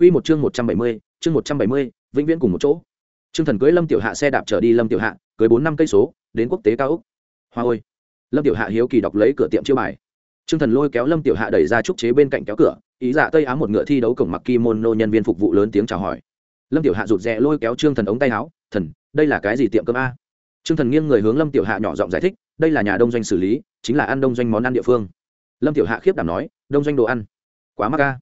Quy một chương 170, chương 170, vĩnh viễn cùng một chỗ. Trương Thần cưới Lâm Tiểu Hạ xe đạp trở đi Lâm Tiểu Hạ, cưới 4 năm cây số, đến quốc tế cao ốc. Hoa ơi. Lâm Tiểu Hạ hiếu kỳ đọc lấy cửa tiệm chiêu bài. Trương Thần lôi kéo Lâm Tiểu Hạ đẩy ra trúc chế bên cạnh kéo cửa, ý dạ tây ám một ngựa thi đấu cổng mặc kimono nhân viên phục vụ lớn tiếng chào hỏi. Lâm Tiểu Hạ rụt rè lôi kéo Trương Thần ống tay áo, "Thần, đây là cái gì tiệm cơm a?" Trương Thần nghiêng người hướng Lâm Tiểu Hạ nhỏ giọng giải thích, "Đây là nhà đông doanh xử lý, chính là ăn đông doanh món ăn địa phương." Lâm Tiểu Hạ khiếp đảm nói, "Đông doanh đồ ăn, quá mắc a.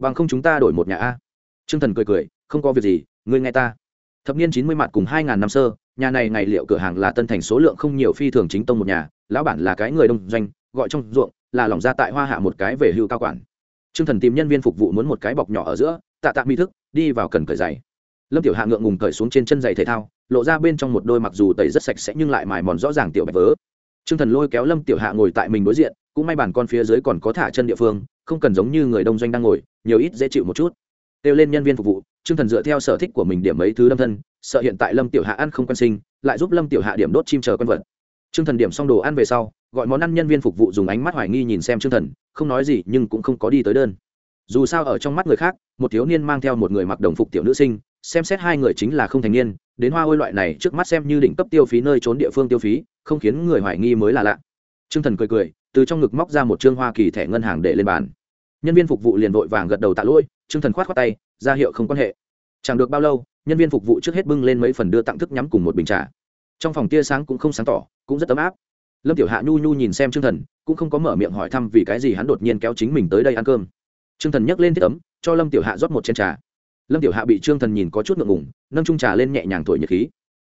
Bằng không chúng ta đổi một nhà a." Trương Thần cười cười, "Không có việc gì, ngươi nghe ta." Thập niên chín mươi mặt cùng hai ngàn năm sơ, nhà này ngày liệu cửa hàng là tân thành số lượng không nhiều phi thường chính tông một nhà, lão bản là cái người đông doanh, gọi trong ruộng, là lỏng ra tại hoa hạ một cái về hưu cao quản. Trương Thần tìm nhân viên phục vụ muốn một cái bọc nhỏ ở giữa, tạ tạ mi thức, đi vào cần cởi giày. Lâm Tiểu Hạ ngượng ngùng cởi xuống trên chân giày thể thao, lộ ra bên trong một đôi mặc dù tẩy rất sạch sẽ nhưng lại mài mòn rõ ràng tiểu bạch vớ. Trương Thần lôi kéo Lâm Tiểu Hạ ngồi tại mình đối diện, cũng may bản con phía dưới còn có thả chân địa phương, không cần giống như người đông doanh đang ngồi, nhiều ít dễ chịu một chút. Tiêu lên nhân viên phục vụ, Trương Thần dựa theo sở thích của mình điểm mấy thứ đâm thân, sợ hiện tại Lâm Tiểu Hạ ăn không quan sinh, lại giúp Lâm Tiểu Hạ điểm đốt chim chờ con vật. Trương Thần điểm xong đồ ăn về sau, gọi món ăn nhân viên phục vụ dùng ánh mắt hoài nghi nhìn xem Trương Thần, không nói gì nhưng cũng không có đi tới đơn. Dù sao ở trong mắt người khác, một thiếu niên mang theo một người mặc đồng phục tiểu nữ sinh, xem xét hai người chính là không thành niên, đến hoa ôi loại này trước mắt xem như đỉnh cấp tiêu phí nơi trốn địa phương tiêu phí, không khiến người hoài nghi mới là lạ. Trương Thần cười cười, từ trong ngực móc ra một trương hoa kỳ thẻ ngân hàng để lên bàn. Nhân viên phục vụ liền vội vàng gật đầu tạ lỗi, Trương Thần khoát khoát tay, ra hiệu không quan hệ. Chẳng được bao lâu, nhân viên phục vụ trước hết bưng lên mấy phần đưa tặng thức nhắm cùng một bình trà. Trong phòng tia sáng cũng không sáng tỏ, cũng rất ấm áp. Lâm Tiểu Hạ nhu nhu nhìn xem Trương Thần, cũng không có mở miệng hỏi thăm vì cái gì hắn đột nhiên kéo chính mình tới đây ăn cơm. Trương Thần nhấc lên thiết ấm, cho Lâm Tiểu Hạ rót một chén trà. Lâm Tiểu Hạ bị Trương Thần nhìn có chút ngượng ngùng, nâng chung trà lên nhẹ nhàng thổi nhiệt khí.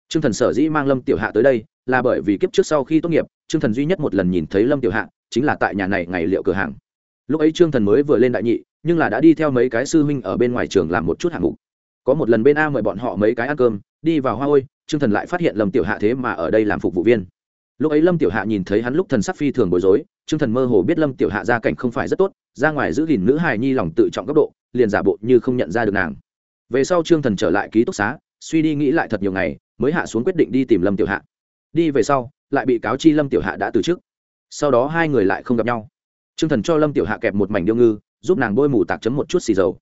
Trương Thần sở dĩ mang Lâm Tiểu Hạ tới đây, là bởi vì kiếp trước sau khi tốt nghiệp, Trương Thần duy nhất một lần nhìn thấy Lâm Tiểu Hạ, chính là tại nhà này ngày liệu cửa hàng. Lúc ấy Trương Thần mới vừa lên đại nhị, nhưng là đã đi theo mấy cái sư huynh ở bên ngoài trường làm một chút hạng mục. Có một lần bên a mời bọn họ mấy cái ăn cơm đi vào hoa ôi trương thần lại phát hiện lâm tiểu hạ thế mà ở đây làm phục vụ viên. Lúc ấy lâm tiểu hạ nhìn thấy hắn lúc thần sắc phi thường bối rối trương thần mơ hồ biết lâm tiểu hạ gia cảnh không phải rất tốt ra ngoài giữ gìn nữ hài nhi lòng tự trọng cấp độ liền giả bộ như không nhận ra được nàng. Về sau trương thần trở lại ký túc xá suy đi nghĩ lại thật nhiều ngày mới hạ xuống quyết định đi tìm lâm tiểu hạ. Đi về sau lại bị cáo chi lâm tiểu hạ đã từ chức. Sau đó hai người lại không gặp nhau trương thần cho lâm tiểu hạ kẹp một mảnh điêu ngư, giúp nàng bôi mù tạc chấm một chút xì dầu.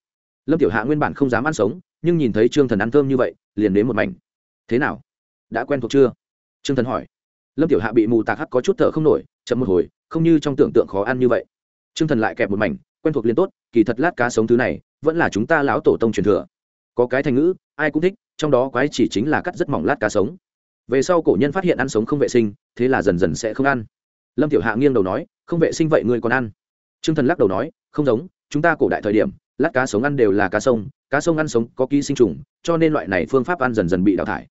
Lâm tiểu hạ nguyên bản không dám ăn sống, nhưng nhìn thấy trương thần ăn thơm như vậy, liền đến một mảnh. Thế nào? Đã quen thuộc chưa? Trương thần hỏi. Lâm tiểu hạ bị mù tạc hắt có chút thở không nổi, chậm một hồi, không như trong tưởng tượng khó ăn như vậy. Trương thần lại kẹp một mảnh, quen thuộc liền tốt, kỳ thật lát cá sống thứ này, vẫn là chúng ta lão tổ tông truyền thừa. Có cái thành ngữ, ai cũng thích, trong đó quái chỉ chính là cắt rất mỏng lát cá sống. Về sau cổ nhân phát hiện ăn sống không vệ sinh, thế là dần dần sẽ không ăn. Lâm tiểu hạ nghiêng đầu nói không vệ sinh vậy ngươi còn ăn. Trương thần lắc đầu nói, không giống, chúng ta cổ đại thời điểm, lát cá sống ăn đều là cá sông cá sông ăn sống có ký sinh trùng, cho nên loại này phương pháp ăn dần dần bị đào thải.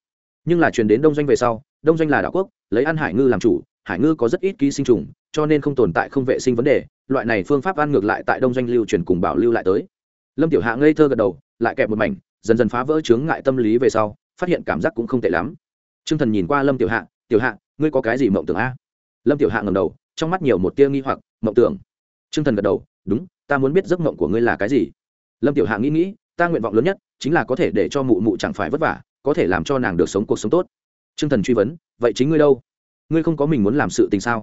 Nhưng là truyền đến đông doanh về sau, đông doanh là đảo quốc, lấy ăn hải ngư làm chủ, hải ngư có rất ít ký sinh trùng, cho nên không tồn tại không vệ sinh vấn đề, loại này phương pháp ăn ngược lại tại đông doanh lưu truyền cùng bảo lưu lại tới. Lâm tiểu hạ ngây thơ gật đầu, lại kẹp một mảnh, dần dần phá vỡ chướng ngại tâm lý về sau, phát hiện cảm giác cũng không tệ lắm. T r ư ơ n g thần nhìn qua lâm tiểu hạ tiểu hạ, ngươi có cái gì mộng tưởng a? Lâm tiểu hạ ngầm đầu trong mắt nhiều một tia nghi hoặc, mộng tưởng. T r ư ơ n g thần gật đầu, đúng, ta muốn biết giấc mộng của ngươi là cái gì. Lâm tiểu hạ nghĩ nghĩ, ta nguyện vọng lớn nhất chính là có thể để cho mụ mụ chẳng phải vất vả, có thể làm cho nàng được sống cuộc sống tốt. T r ư ơ n g thần truy vấn, vậy chính ngươi đâu? Ngươi không có mình muốn làm sự tình sao?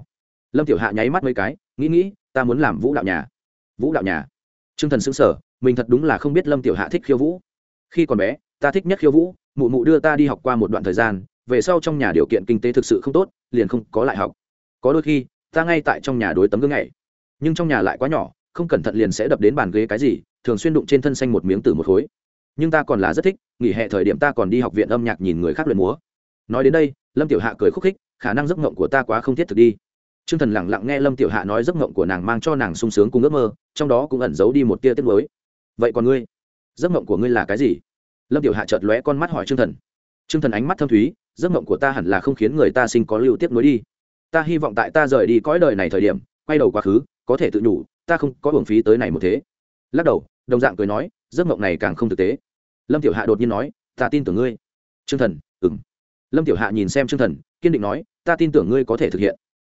Lâm tiểu hạ nháy mắt mấy cái, nghĩ nghĩ, ta muốn làm vũ đạo nhà. Vũ đạo nhà? T r ư ơ n g thần xứng sở mình thật đúng là không biết lâm tiểu hạ thích khiêu vũ. Khi còn bé, ta thích nhất khiêu vũ, mụ mụ đưa ta đi học qua một đoạn thời gian, về sau trong nhà điều kiện kinh tế thực sự không tốt, liền không có lại học. Có đôi khi ta ngay tại trong nhà đối tấm gương này nhưng trong nhà lại quá nhỏ, không cẩn thận liền sẽ đập đến bàn ghế cái gì, thường xuyên đụng trên thân xanh một miếng từ một khối. Nhưng ta còn là rất thích, nghỉ hè thời điểm ta còn đi học viện âm nhạc nhìn người khác luyện múa. Nói đến đây, lâm tiểu hạ cười khúc khích, khả năng giấc ngộng của ta quá không thiết thực đi. T r ư ơ n g thần lẳng lặng nghe lâm tiểu hạ nói giấc ngộng của nàng mang cho nàng sung sướng cùng ước mơ, trong đó cũng ẩn giấu đi một tia tiết mới vậy còn ngươi? Giấc ngộng của ngươi là cái gì? Lâm tiểu hạ chợt lóe con mắt hỏi t r ư ơ n g thần. T r ư ơ n g thần ánh mắt thâm thúy, giấc ngộng của ta hẳn là không khiến người ta sinh có lưu tiếp nối đi ta hy vọng tại ta rời đi cõi đời này thời điểm, quay đầu quá khứ, có thể tự nhủ, ta không có hưởng phí tới này một thế. Lắc đầu, đồng dạng cười nói, giấc mộng này càng không thực tế. Lâm tiểu hạ đột nhiên nói, ta tin tưởng ngươi. T r ư ơ n g thần ừng lâm tiểu hạ nhìn xem t r ư ơ n g thần, kiên định nói, ta tin tưởng ngươi có thể thực hiện.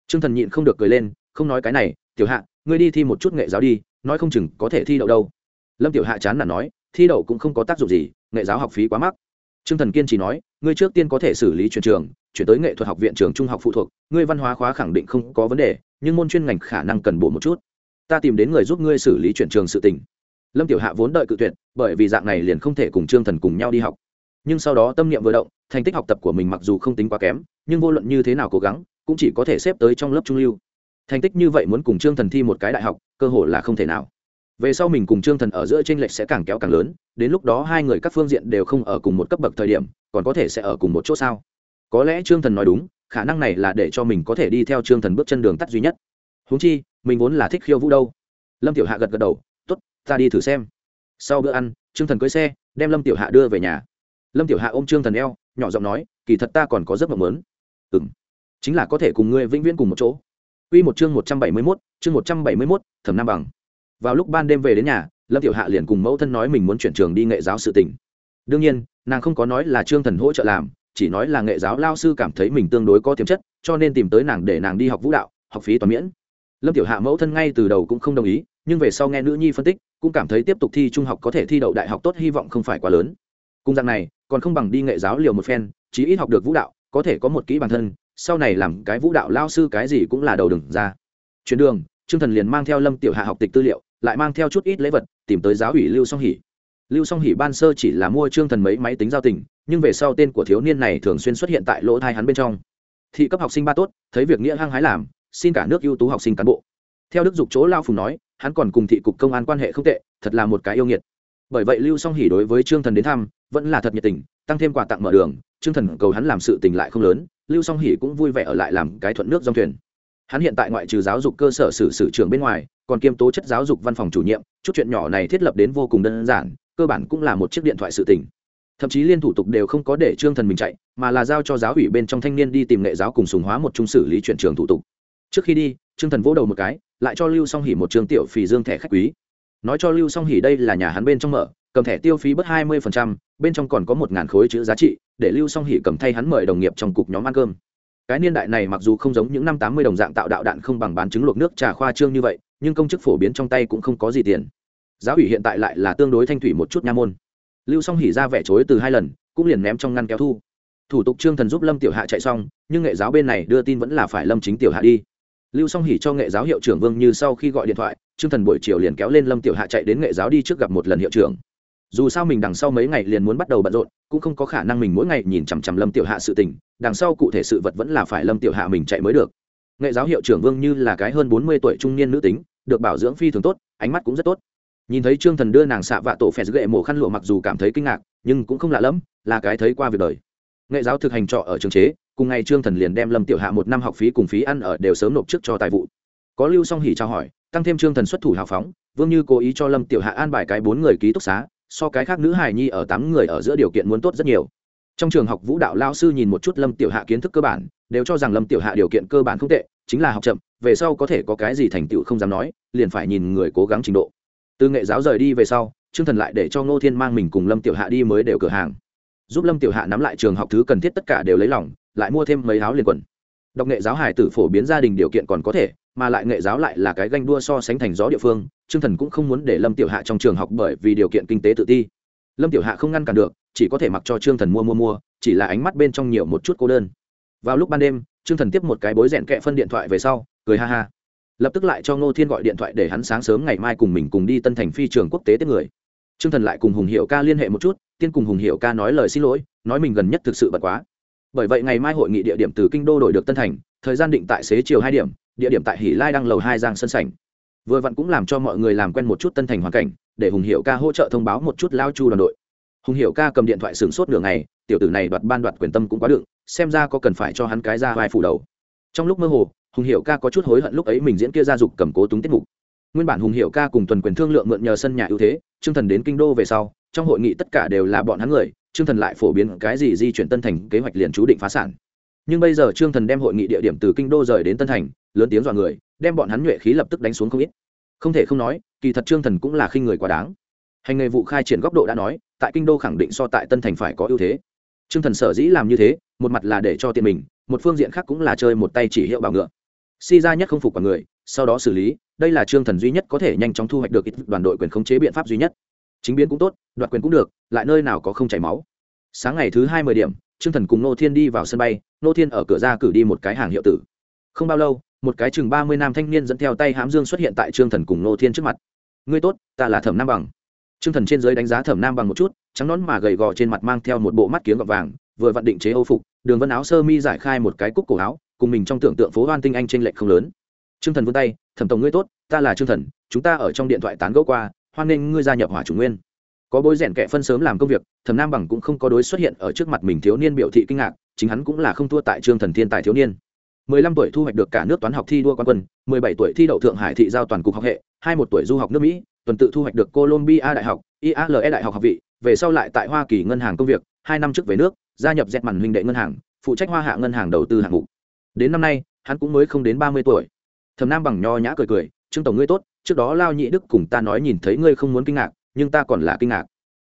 T r ư ơ n g thần nhịn không được cười lên, không nói cái này, tiểu hạ, ngươi đi thi một chút nghệ giáo đi, nói không chừng có thể thi đậu đâu. Lâm tiểu hạ chán là nói, thi đậu cũng không có tác dụng gì, nghệ giáo học phí quá mắc. T r ư ơ n g thần kiên trì nói, ngươi trước tiên có thể xử lý truyền trường chuyển tới nghệ thuật học viện trường trung học phụ thuộc, ngươi văn hóa khóa khẳng định không có vấn đề, nhưng môn chuyên ngành khả năng cần bổ một chút. Ta tìm đến người giúp ngươi xử lý chuyển trường sự tình. Lâm tiểu hạ vốn đợi cự tuyệt, bởi vì dạng này liền không thể cùng trương thần cùng nhau đi học. Nhưng sau đó tâm niệm vừa động, thành tích học tập của mình mặc dù không tính quá kém, nhưng vô luận như thế nào cố gắng, cũng chỉ có thể xếp tới trong lớp trung lưu. Thành tích như vậy muốn cùng trương thần thi một cái đại học, cơ hội là không thể nào. Về sau mình cùng trương thần ở giữa tranh lệch sẽ càng kéo càng lớn, đến lúc đó hai người các phương diện đều không ở cùng một cấp bậc thời điểm, còn có thể sẽ ở cùng một chỗ sao? Có lẽ trương thần nói đúng khả năng này là để cho mình có thể đi theo trương thần bước chân đường tắt duy nhất. Húng chi mình vốn là thích khiêu vũ đâu. Lâm tiểu hạ gật gật đầu t ố t ta đi thử xem. Sau bữa ăn trương thần cưới xe đem lâm tiểu hạ đưa về nhà. Lâm tiểu hạ ôm trương thần eo nhỏ giọng nói kỳ thật ta còn có giấc mộng lớn. Ừ m chính là có thể cùng ngươi vĩnh viễn cùng một chỗ. Quy một chương một trăm bảy mươi 171, chương một trăm bảy mươi 171, Thẩm Nam bằng. Vào lúc ban đêm về đến nhà, Lâm Tiểu Hạ liền cùng mẫu thân nói mình muốn chuyển trường đi nghệ giáo sự tình. Đương nhiên, nàng không có nói là Trương Thần hỗ trợ làm, chỉ nói là nghệ giáo lao sư cảm thấy mình tương đối có tiềm chất, cho nên tìm tới nàng để nàng đi học vũ đạo, học phí toàn miễn. Lâm tiểu hạ mẫu thân ngay từ đầu cũng không đồng ý, nhưng về sau nghe nữ nhi phân tích, cũng cảm thấy tiếp tục thi trung học có thể thi đậu đại học tốt hy vọng không phải quá lớn. Cùng dạng này, còn không bằng đi nghệ giáo liều một phen, chí ít học được vũ đạo, có thể có một kỹ bản thân, sau này làm cái vũ đạo lao sư cái gì cũng là đầu đừng ra. Chuyến đường, trương thần liền mang theo lâm tiểu hạ học tịch tư liệu, lại mang theo chút ít lễ vật, tìm tới giáo ủy lưu song hỉ lưu song hỉ ban sơ chỉ là mua trương thần mấy máy tính giao tình, nhưng về sau tên của thiếu niên này thường xuyên xuất hiện tại lỗ thai hắn bên trong. Thị cấp học sinh ba tốt, thấy việc nghĩa hăng hái làm, xin cả nước ưu tú học sinh cán bộ. Theo đức dục chỗ lao phùng nói, hắn còn cùng thị cục công an quan hệ không tệ, thật là một cái yêu nghiệt. Bởi vậy lưu song hỉ đối với trương thần đến thăm, vẫn là thật nhiệt tình, tăng thêm quà tặng mở đường, trương thần cầu hắn làm sự tình lại không lớn, lưu song hỉ cũng vui vẻ ở lại làm cái thuận nước dòng thuyền hắn hiện tại ngoại trừ giáo dục cơ sở sử sử trường bên ngoài, còn kiêm tố chất giáo dục văn phòng chủ nhiệm, chút chuyện nhỏ này thiết lập đến vô cùng đơn giản, cơ bản cũng là một chiếc điện thoại sự tình. Thậm chí liên thủ tục đều không có để trương thần mình chạy, mà là giao cho giáo ủy bên trong thanh niên đi tìm nghệ giáo cùng sùng hóa một trung xử lý chuyển trường thủ tục. Trước khi đi, trương thần vỗ đầu một cái, lại cho lưu song hỉ một trường tiểu phì dương thẻ khách quý. Nói cho lưu song hỉ đây là nhà hắn bên trong mở, cầm thẻ tiêu phí bớt hai mươi bên trong còn có một ngàn khối chữ giá trị, để lưu song hỉ cầm thay hắn mời đồng nghiệp trong cục nhóm ăn cơm cái niên đại này mặc dù không giống những năm tám mươi đồng dạng tạo đạo đạn không bằng bán trứng luộc nước trà khoa trương như vậy, nhưng công chức phổ biến trong tay cũng không có gì tiền. Giáo ủy hiện tại lại là tương đối thanh thủy một chút nha môn. Lưu song hỉ ra vẻ chối từ hai lần, cũng liền ném trong ngăn kéo thu. Thủ tục trương thần giúp lâm tiểu hạ chạy xong, nhưng nghệ giáo bên này đưa tin vẫn là phải lâm chính tiểu hạ đi. Lưu song hỉ cho nghệ giáo hiệu trưởng vương như sau khi gọi điện thoại, trương thần buổi chiều liền kéo lên lâm tiểu hạ chạy đến nghệ giáo đi trước gặp một lần hiệu trưởng dù sao mình đằng sau mấy ngày liền muốn bắt đầu bận rộn, cũng không có khả năng mình mỗi ngày nhìn chằm chằm lâm tiểu hạ sự tình, đằng sau cụ thể sự vật vẫn là phải lâm tiểu hạ mình chạy mới được. Nghệ giáo hiệu trưởng vương như là cái hơn bốn mươi tuổi trung niên nữ tính, được bảo dưỡng phi thường tốt, ánh mắt cũng rất tốt. Nhìn thấy trương thần đưa nàng xạ vạ tổ phèn gậy mổ khăn lụa mặc dù cảm thấy kinh ngạc, nhưng cũng không lạ lẫm, là cái thấy qua việc đời. Nghệ giáo thực hành trọ ở trường chế, cùng ngày trương thần liền đem lâm tiểu hạ một năm học phí cùng phí ăn ở đều sớm nộp trước cho tài vụ. Có lưu song hỉ trao hỏi, tăng thêm trương thần xuất thủ hào phóng, vương như cố ý cho lâm tiểu hạ an bài cái bốn người ký túc xá so cái khác nữ hài nhi ở tám người ở giữa điều kiện muốn tốt rất nhiều. Trong trường học vũ đạo lao sư nhìn một chút lâm tiểu hạ kiến thức cơ bản, đều cho rằng lâm tiểu hạ điều kiện cơ bản không tệ, chính là học chậm, về sau có thể có cái gì thành tựu không dám nói, liền phải nhìn người cố gắng trình độ. Từ nghệ giáo rời đi về sau, trương thần lại để cho ngô thiên mang mình cùng lâm tiểu hạ đi mới đều cửa hàng. Giúp lâm tiểu hạ nắm lại trường học thứ cần thiết tất cả đều lấy lòng, lại mua thêm mấy áo liền quần. Đọc nghệ giáo hải tử phổ biến gia đình điều kiện còn có thể mà lại nghệ giáo lại là cái ganh đua so sánh thành gió địa phương, trương thần cũng không muốn để lâm tiểu hạ trong trường học bởi vì điều kiện kinh tế tự ti. Lâm tiểu hạ không ngăn cản được, chỉ có thể mặc cho trương thần mua mua mua, chỉ là ánh mắt bên trong nhiều một chút cô đơn. Vào lúc ban đêm, trương thần tiếp một cái bối rẽn kẹ phân điện thoại về sau, cười ha ha. Lập tức lại cho ngô thiên gọi điện thoại để hắn sáng sớm ngày mai cùng mình cùng đi tân thành phi trường quốc tế tiếp người. Trương thần lại cùng hùng hiệu ca liên hệ một chút, tiên cùng hùng hiệu ca nói lời xin lỗi, nói mình gần nhất thực sự bật quá. Bởi vậy ngày mai hội nghị địa điểm từ kinh đô đổi được tân thành, thời gian định tại xế chiều hai điểm địa điểm tại hỷ lai đăng lầu hai giang sân sảnh. Vừa vặn cũng làm cho mọi người làm quen một chút tân thành hoàn cảnh, để hùng hiệu ca hỗ trợ thông báo một chút lao chu đoàn đội. Hùng hiệu ca cầm điện thoại sửng sốt nửa ngày, tiểu tử này đoạt ban đoạt quyền tâm cũng quá đựng, xem ra có cần phải cho hắn cái ra vai phủ đầu. Trong lúc mơ hồ, hùng hiệu ca có chút hối hận lúc ấy mình diễn kia gia dục cầm cố túng tiết mục. Nguyên bản hùng hiệu ca cùng tuần quyền thương lượng mượn nhờ sân nhà ưu thế chương thần đến kinh đô về sau, trong hội nghị tất cả đều là bọn hắn người chương thần lại phổ biến cái gì di chuyển tân thành kế hoạch liền chú định phá sản nhưng bây giờ trương thần đem hội nghị địa điểm từ kinh đô rời đến tân thành, lớn tiếng dọa người, đem bọn hắn nhuệ khí lập tức đánh xuống không ít. Không thể không nói, kỳ thật trương thần cũng là khinh người quá đáng. Hành nghề vụ khai triển góc độ đã nói, tại kinh đô khẳng định so tại tân thành phải có ưu thế. Trương thần sở dĩ làm như thế, một mặt là để cho tiền mình, một phương diện khác cũng là chơi một tay chỉ hiệu bảo ngựa. Si ra nhất không phục vào người, sau đó xử lý, đây là trương thần duy nhất có thể nhanh chóng thu hoạch được ít đoàn đội quyền khống chế biện pháp duy nhất. Chính biến cũng tốt, đoạt quyền cũng được, lại nơi nào có không chảy máu. Sáng ngày thứ hai mươi điểm trương thần cùng nô thiên đi vào sân bay nô thiên ở cửa ra cử đi một cái hàng hiệu tử không bao lâu một cái chừng ba mươi nam thanh niên dẫn theo tay hám dương xuất hiện tại trương thần cùng nô thiên trước mặt ngươi tốt ta là thẩm nam bằng Trương Thần trên dưới đánh giá Thẩm Nam bằng một chút, trắng nõn mà gầy gò trên mặt mang theo một bộ mắt kiếng gọt vàng, vừa vận định chế Âu phục, đường vân áo sơ mi giải khai một cái cúc cổ áo, cùng mình trong tưởng tượng phố Hoan Tinh Anh trên lệch không lớn. Trương Thần vươn tay, "Thẩm tổng ngươi tốt, ta là Trương Thần, chúng ta ở trong điện thoại tán gẫu qua, hoan nghênh ngươi gia nhập Hỏa Chủ Nguyên." Có bối rèn kẻ phân sớm làm công việc, Thẩm Nam bằng cũng không có đối xuất hiện ở trước mặt mình thiếu niên biểu thị kinh ngạc, chính hắn cũng là không thua tại Trương Thần thiên tài thiếu niên. 15 tuổi thu hoạch được cả nước toán học thi đua quán quân, 17 tuổi thi đậu Thượng Hải thị giao toàn cục học hệ, 21 tuổi du học nước Mỹ, tuần tự thu hoạch được Columbia đại học, IALE đại học học vị, về sau lại tại Hoa Kỳ ngân hàng công việc, hai năm trước về nước, gia nhập dẹt màn huynh đệ ngân hàng, phụ trách Hoa Hạ ngân hàng đầu tư hạng mục. Đến năm nay, hắn cũng mới không đến 30 tuổi. Thẩm Nam bằng nho nhã cười cười, "Trương tổng ngươi tốt, trước đó Lao Nhị Đức cùng ta nói nhìn thấy ngươi không muốn kinh ngạc, nhưng ta còn là kinh ngạc."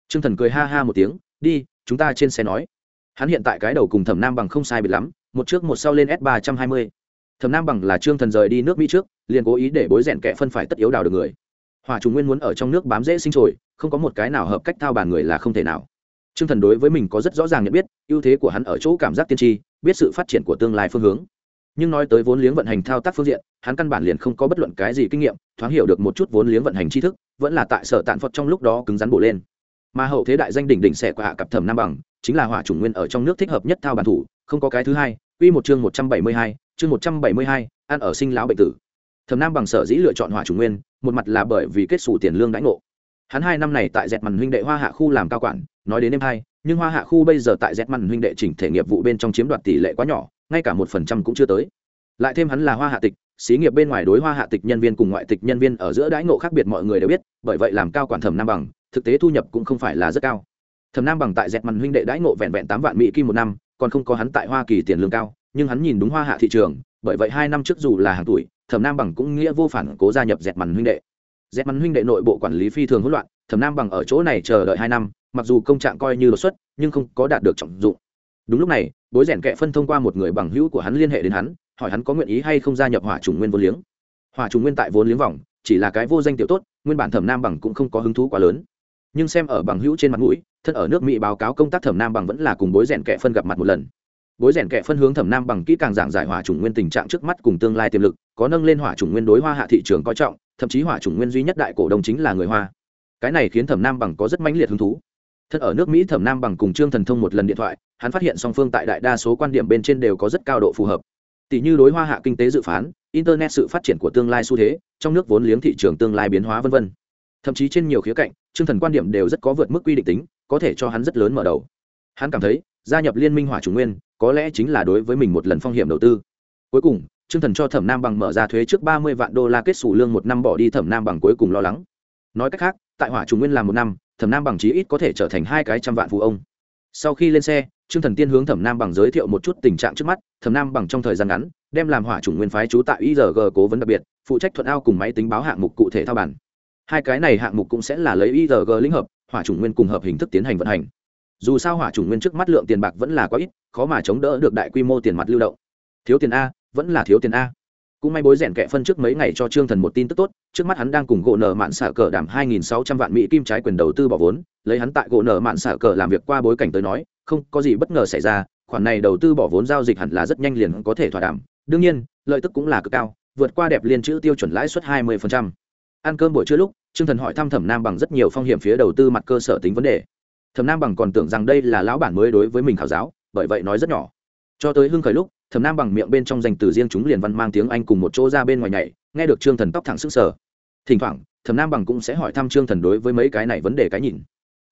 Trương Thần cười ha ha một tiếng, "Đi, chúng ta trên xe nói." Hắn hiện tại cái đầu cùng Thẩm Nam bằng không sai biệt lắm, một trước một sau lên S 320 thẩm nam bằng là trương thần rời đi nước mỹ trước liền cố ý để bối rèn kẻ phân phải tất yếu đào được người hỏa trùng nguyên muốn ở trong nước bám dễ sinh trồi không có một cái nào hợp cách thao bàn người là không thể nào trương thần đối với mình có rất rõ ràng nhận biết ưu thế của hắn ở chỗ cảm giác tiên tri biết sự phát triển của tương lai phương hướng nhưng nói tới vốn liếng vận hành thao tác phương diện hắn căn bản liền không có bất luận cái gì kinh nghiệm thoáng hiểu được một chút vốn liếng vận hành tri thức vẫn là tại sở tạn phật trong lúc đó cứng rắn bổ lên mà hậu thế đại danh đỉnh đỉnh xẻ của hạ cặp thẩm nam bằng chính là hỏa chủng nguyên ở trong nước thích hợp nhất thao bản thủ không có cái thứ hai Quy một chương 172, chương 172, ăn ở sinh lão bệnh tử. Thẩm Nam bằng sở dĩ lựa chọn Hỏa Chủ Nguyên, một mặt là bởi vì kết xù tiền lương đãi ngộ. Hắn hai năm này tại Dẹt Màn huynh đệ Hoa Hạ khu làm cao quản, nói đến em hai, nhưng Hoa Hạ khu bây giờ tại Dẹt Màn huynh đệ chỉnh thể nghiệp vụ bên trong chiếm đoạt tỷ lệ quá nhỏ, ngay cả một phần trăm cũng chưa tới. Lại thêm hắn là Hoa Hạ tịch, xí nghiệp bên ngoài đối Hoa Hạ tịch nhân viên cùng ngoại tịch nhân viên ở giữa đãi ngộ khác biệt mọi người đều biết, bởi vậy làm cao quản Thẩm Nam bằng, thực tế thu nhập cũng không phải là rất cao. Thẩm Nam bằng tại dẹp Màn huynh đệ đãi ngộ vẹn vẹn tám vạn mỹ kim một năm, còn không có hắn tại Hoa Kỳ tiền lương cao, nhưng hắn nhìn đúng hoa hạ thị trường bởi vậy hai năm trước dù là hàng tuổi thẩm nam bằng cũng nghĩa vô phản cố gia nhập dẹp mằn huynh đệ dẹp mằn huynh đệ nội bộ quản lý phi thường hỗn loạn thẩm nam bằng ở chỗ này chờ đợi hai năm mặc dù công trạng coi như đột xuất nhưng không có đạt được trọng dụng đúng lúc này bối rèn kẹ phân thông qua một người bằng hữu của hắn liên hệ đến hắn, hỏi hắn có nguyện ý hay không gia nhập hỏa trùng nguyên vốn liếng. Hỏa trùng nguyên tại vốn liếng vòng, chỉ là cái vô danh tiểu tốt, nguyên bản thẩm nam bằng cũng không có hứng thú quá lớn. Nhưng xem ở bằng hữu trên mặt mũi, thân ở nước mỹ báo cáo công tác thẩm nam bằng vẫn là cùng bối rèn kẹ phân gặp mặt một lần. Bối rèn kẹ phân hướng thẩm nam bằng kỹ càng giảng giải hỏa chủng nguyên tình trạng trước mắt cùng tương lai tiềm lực, có nâng lên hỏa chủng nguyên đối hoa hạ thị trường coi trọng, thậm chí hỏa chủng nguyên duy nhất đại cổ đông chính là người hoa. Cái này khiến thẩm nam bằng có rất mãnh liệt hứng thú thật ở nước mỹ thẩm nam bằng cùng trương thần thông một lần điện thoại, hắn phát hiện song phương tại đại đa số quan điểm bên trên đều có rất cao độ phù hợp. Tỷ như đối hoa hạ kinh tế dự phán, internet sự phát triển của tương lai xu thế, trong nước vốn liếng thị trường tương lai biến hóa v v thậm chí trên nhiều khía cạnh, trương thần quan điểm đều rất có vượt mức quy định tính, có thể cho hắn rất lớn mở đầu. Hắn cảm thấy, gia nhập liên minh hỏa chủ nguyên, có lẽ chính là đối với mình một lần phong hiểm đầu tư. Cuối cùng, trương thần cho thẩm nam bằng mở ra thuế trước ba mươi vạn đô la kết xù lương một năm bỏ đi thẩm nam bằng cuối cùng lo lắng. Nói cách khác, tại hỏa chủ nguyên làm một năm thẩm nam bằng chí ít có thể trở thành hai cái trăm vạn phụ ông. Sau khi lên xe, trương thần tiên hướng thẩm nam bằng giới thiệu một chút tình trạng trước mắt. Thẩm nam bằng trong thời gian ngắn, đem làm hỏa chủng nguyên phái trú tại igg cố vấn đặc biệt, phụ trách thuận ao cùng máy tính báo hạng mục cụ thể thao bản hai cái này hạng mục cũng sẽ là lấy igg lĩnh hợp, hỏa chủng nguyên cùng hợp hình thức tiến hành vận hành. Dù sao hỏa chủng nguyên trước mắt lượng tiền bạc vẫn là quá ít, khó mà chống đỡ được đại quy mô tiền mặt lưu động. Thiếu tiền a, vẫn là thiếu tiền a cũng may bối rèn kẹ phân trước mấy ngày cho trương thần một tin tức tốt, trước mắt hắn đang cùng gỗ nở mạn xả cờ đảm hai nghìn sáu trăm vạn mỹ kim trái quyền đầu tư bỏ vốn, lấy hắn tại gỗ nở mạn xả cờ làm việc qua bối cảnh tới nói, không có gì bất ngờ xảy ra, khoản này đầu tư bỏ vốn giao dịch hẳn là rất nhanh liền có thể thỏa đảm đương nhiên, lợi tức cũng là cực cao, vượt qua đẹp liên chữ tiêu chuẩn lãi suất hai mươi ăn cơm buổi trưa lúc, trương thần hỏi thăm thẩm nam bằng rất nhiều phong hiểm phía đầu tư mặt cơ sở tính vấn đề. Thẩm nam bằng còn tưởng rằng đây là lão bản mới đối với mình khảo giáo, bởi vậy nói rất nhỏ. Cho tới hưng khởi lúc thẩm nam bằng miệng bên trong danh từ riêng chúng liền văn mang tiếng anh cùng một chỗ ra bên ngoài nhảy, nghe được trương thần tóc thẳng sức sở thỉnh thoảng, thẩm nam bằng cũng sẽ hỏi thăm trương thần đối với mấy cái này vấn đề cái nhìn.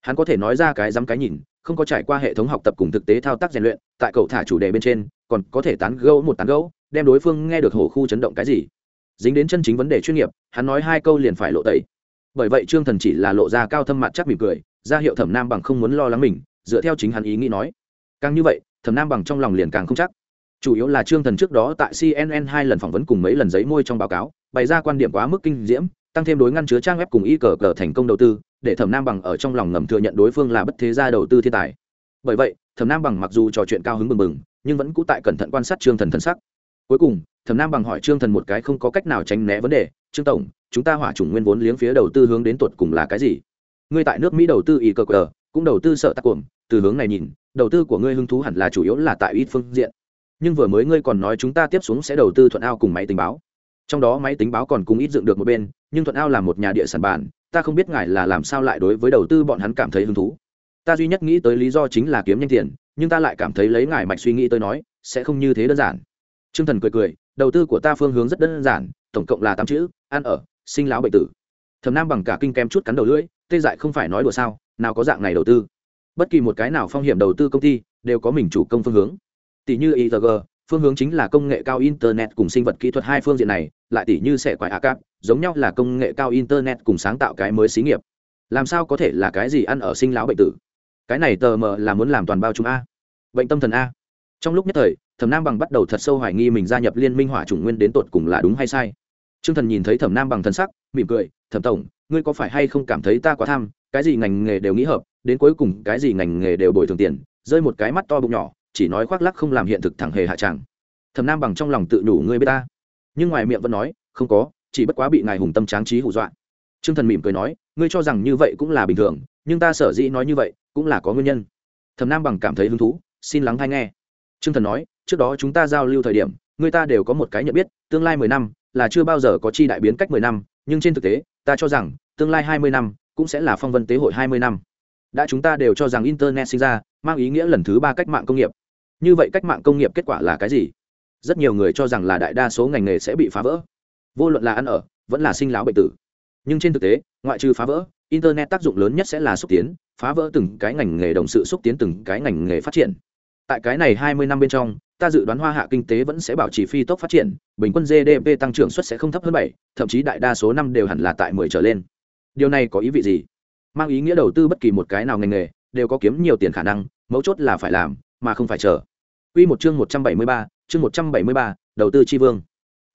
Hắn có thể nói ra cái dám cái nhìn, không có trải qua hệ thống học tập cùng thực tế thao tác rèn luyện, tại cậu thả chủ đề bên trên, còn có thể tán gẫu một tán gẫu, đem đối phương nghe được hổ khu chấn động cái gì. Dính đến chân chính vấn đề chuyên nghiệp, hắn nói hai câu liền phải lộ tẩy. Bởi vậy trương thần chỉ là lộ ra cao thâm mặt chắc mỉm cười, ra hiệu thẩm nam bằng không muốn lo lắng mình, dựa theo chính hắn ý nghĩ nói. Càng như vậy, thẩm nam bằng trong lòng liền càng không chắc chủ yếu là trương thần trước đó tại cnn hai lần phỏng vấn cùng mấy lần giấy môi trong báo cáo, bày ra quan điểm quá mức kinh diễm, tăng thêm đối ngăn chứa trang web cùng y cờ cờ thành công đầu tư, để thẩm nam bằng ở trong lòng ngầm thừa nhận đối phương là bất thế gia đầu tư thiên tài. Bởi vậy, thẩm nam bằng mặc dù trò chuyện cao hứng bừng bừng, nhưng vẫn cũ tại cẩn thận quan sát trương thần thân sắc. Cuối cùng, thẩm nam bằng hỏi trương thần một cái không có cách nào tránh né vấn đề, trương tổng, chúng ta hỏa chủng nguyên vốn liếng phía đầu tư hướng đến tuột cùng là cái gì? Ngươi tại nước mỹ đầu tư y cờ cờ, cũng đầu tư sợ tắc cuồng từ hướng này nhìn, đầu tư của ngươi hứng thú hẳn là chủ yếu là tại ít phương diện nhưng vừa mới ngươi còn nói chúng ta tiếp xuống sẽ đầu tư thuận ao cùng máy tính báo. Trong đó máy tính báo còn cùng ít dựng được một bên, nhưng thuận ao là một nhà địa sản bản, ta không biết ngài là làm sao lại đối với đầu tư bọn hắn cảm thấy hứng thú. Ta duy nhất nghĩ tới lý do chính là kiếm nhanh tiền, nhưng ta lại cảm thấy lấy ngài mạch suy nghĩ tới nói, sẽ không như thế đơn giản. T r ư ơ n g thần cười cười, đầu tư của ta phương hướng rất đơn giản, tổng cộng là tám chữ, ăn ở, sinh lão bệnh tử. Thầm nam bằng cả kinh kem chút cắn đầu lưỡi, tê dại không phải nói đùa sao, nào có dạng này đầu tư. Bất kỳ một cái nào phong hiểm đầu tư công ty, đều có mình chủ công phương hướng tỷ như itg phương hướng chính là công nghệ cao internet cùng sinh vật kỹ thuật hai phương diện này lại tỷ như sẽ quải ACAP, giống nhau là công nghệ cao internet cùng sáng tạo cái mới xí nghiệp. Làm sao có thể là cái gì ăn ở sinh lão bệnh tử? Cái này tờ mờ là muốn làm toàn bao chúng a. Bệnh tâm thần a. Trong lúc nhất thời thẩm nam bằng bắt đầu thật sâu hoài nghi mình gia nhập liên minh hỏa chủng nguyên đến tột cùng là đúng hay sai. Trương thần nhìn thấy thẩm nam bằng thần sắc mỉm cười thẩm tổng ngươi có phải hay không cảm thấy ta quá tham cái gì ngành nghề đều nghĩ hợp đến cuối cùng cái gì ngành nghề đều bồi thường tiền rơi một cái mắt to bụng nhỏ chỉ nói khoác lắc không làm hiện thực thẳng hề hạ tràng. Thẩm nam bằng trong lòng tự đủ ngươi biết ta? Nhưng ngoài miệng vẫn nói, không có, chỉ bất quá bị ngài hùng tâm tráng trí hù dọa. Trương thần mỉm cười nói, ngươi cho rằng như vậy cũng là bình thường, nhưng ta sở dĩ nói như vậy cũng là có nguyên nhân. Thẩm nam bằng cảm thấy hứng thú, xin lắng hay nghe. Trương thần nói, trước đó chúng ta giao lưu thời điểm, người ta đều có một cái nhận biết, tương lai mười năm là chưa bao giờ có chi đại biến cách mười năm, nhưng trên thực tế, ta cho rằng, tương lai hai mươi năm cũng sẽ là phong vân tế hội hai mươi năm. Đã chúng ta đều cho rằng internet sinh ra, mang ý nghĩa lần thứ ba cách mạng công nghiệp như vậy cách mạng công nghiệp kết quả là cái gì? Rất nhiều người cho rằng là đại đa số ngành nghề sẽ bị phá vỡ. Vô luận là ăn ở, vẫn là sinh lão bệnh tử. Nhưng trên thực tế, ngoại trừ phá vỡ, internet tác dụng lớn nhất sẽ là xúc tiến, phá vỡ từng cái ngành nghề đồng sự xúc tiến từng cái ngành nghề phát triển. Tại cái này hai mươi năm bên trong, ta dự đoán hoa hạ kinh tế vẫn sẽ bảo trì phi tốc phát triển, bình quân gdp tăng trưởng suất sẽ không thấp hơn bảy, thậm chí đại đa số năm đều hẳn là tại mười trở lên. Điều này có ý vị gì? Mang ý nghĩa đầu tư bất kỳ một cái nào ngành nghề, đều có kiếm nhiều tiền khả năng, mấu chốt là phải làm mà không phải chờ. Quy một chương một trăm bảy mươi ba, chương một trăm bảy mươi ba, đầu tư chi vương.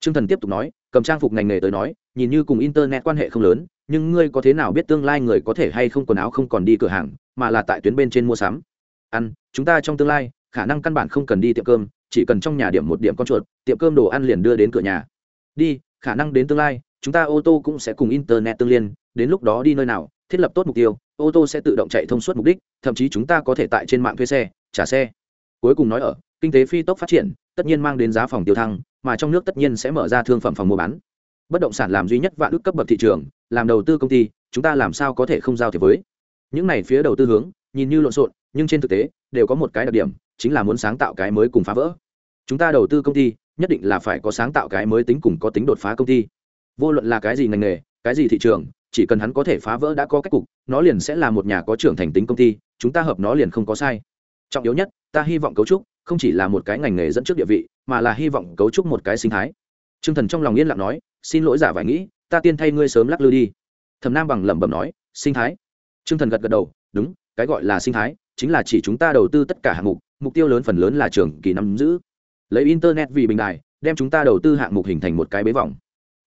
Trương Thần tiếp tục nói, cầm trang phục ngành nghề tới nói, nhìn như cùng internet quan hệ không lớn, nhưng ngươi có thế nào biết tương lai người có thể hay không quần áo không còn đi cửa hàng mà là tại tuyến bên trên mua sắm? Ăn chúng ta trong tương lai khả năng căn bản không cần đi tiệm cơm chỉ cần trong nhà điểm một điểm con chuột tiệm cơm đồ ăn liền đưa đến cửa nhà. Đi khả năng đến tương lai chúng ta ô tô cũng sẽ cùng internet tương liên đến lúc đó đi nơi nào thiết lập tốt mục tiêu ô tô sẽ tự động chạy thông suốt mục đích thậm chí chúng ta có thể tại trên mạng thuê xe trả xe cuối cùng nói ở, kinh tế phi tốc phát triển, tất nhiên mang đến giá phòng tiêu thăng, mà trong nước tất nhiên sẽ mở ra thương phẩm phòng mua bán. Bất động sản làm duy nhất vạn ước cấp bậc thị trường, làm đầu tư công ty, chúng ta làm sao có thể không giao thiệp với? Những này phía đầu tư hướng, nhìn như lộn xộn, nhưng trên thực tế, đều có một cái đặc điểm, chính là muốn sáng tạo cái mới cùng phá vỡ. Chúng ta đầu tư công ty, nhất định là phải có sáng tạo cái mới tính cùng có tính đột phá công ty. Vô luận là cái gì ngành nghề, cái gì thị trường, chỉ cần hắn có thể phá vỡ đã có cách cục, nó liền sẽ là một nhà có trưởng thành tính công ty, chúng ta hợp nó liền không có sai trọng yếu nhất, ta hy vọng cấu trúc không chỉ là một cái ngành nghề dẫn trước địa vị, mà là hy vọng cấu trúc một cái sinh thái. T r ư ơ n g thần trong lòng yên lặng nói, xin lỗi giả vải nghĩ, ta tiên thay ngươi sớm lắc lư đi. Thẩm nam bằng lẩm bẩm nói, sinh thái? T r ư ơ n g thần gật gật đầu, đúng, cái gọi là sinh thái chính là chỉ chúng ta đầu tư tất cả hạng mục mục tiêu lớn phần lớn là trường kỳ nắm giữ. Lấy internet vì bình đài, đem chúng ta đầu tư hạng mục hình thành một cái bế vòng,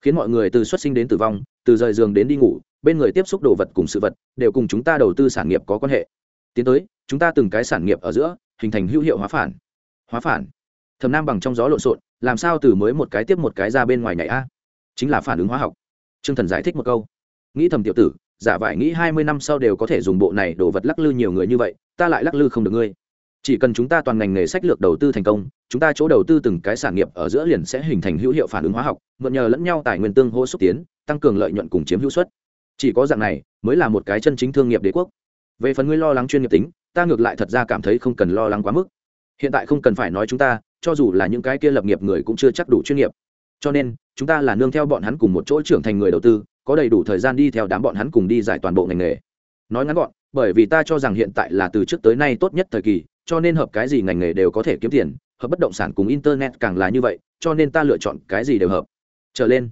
khiến mọi người từ xuất sinh đến tử vong, từ rời giường đến đi ngủ, bên người tiếp xúc đồ vật cùng sự vật, đều cùng chúng ta đầu tư sản nghiệp có quan hệ tiến tới, chúng ta từng cái sản nghiệp ở giữa, hình thành hữu hiệu hóa phản. Hóa phản? Thầm nam bằng trong gió lộn xộn, làm sao từ mới một cái tiếp một cái ra bên ngoài nhảy a? Chính là phản ứng hóa học. T r ư ơ n g thần giải thích một câu. Nghĩ thầm tiểu tử, giả vải nghĩ hai mươi năm sau đều có thể dùng bộ này đổ vật lắc lư nhiều người như vậy, ta lại lắc lư không được ngươi. Chỉ cần chúng ta toàn ngành nghề sách lược đầu tư thành công, chúng ta chỗ đầu tư từng cái sản nghiệp ở giữa liền sẽ hình thành hữu hiệu phản ứng hóa học, mượn nhờ lẫn nhau tài nguyên tương hô xúc tiến, tăng cường lợi nhuận cùng chiếm hữu suất. Chỉ có dạng này, mới là một cái chân chính thương nghiệp đế quốc về phần ngươi lo lắng chuyên nghiệp tính, ta ngược lại thật ra cảm thấy không cần lo lắng quá mức. Hiện tại không cần phải nói chúng ta, cho dù là những cái kia lập nghiệp người cũng chưa chắc đủ chuyên nghiệp. Cho nên, chúng ta là nương theo bọn hắn cùng một chỗ trưởng thành người đầu tư, có đầy đủ thời gian đi theo đám bọn hắn cùng đi giải toàn bộ ngành nghề. Nói ngắn gọn, bởi vì ta cho rằng hiện tại là từ trước tới nay tốt nhất thời kỳ, cho nên hợp cái gì ngành nghề đều có thể kiếm tiền, hợp bất động sản cùng internet càng là như vậy, cho nên ta lựa chọn cái gì đều hợp. Trở lên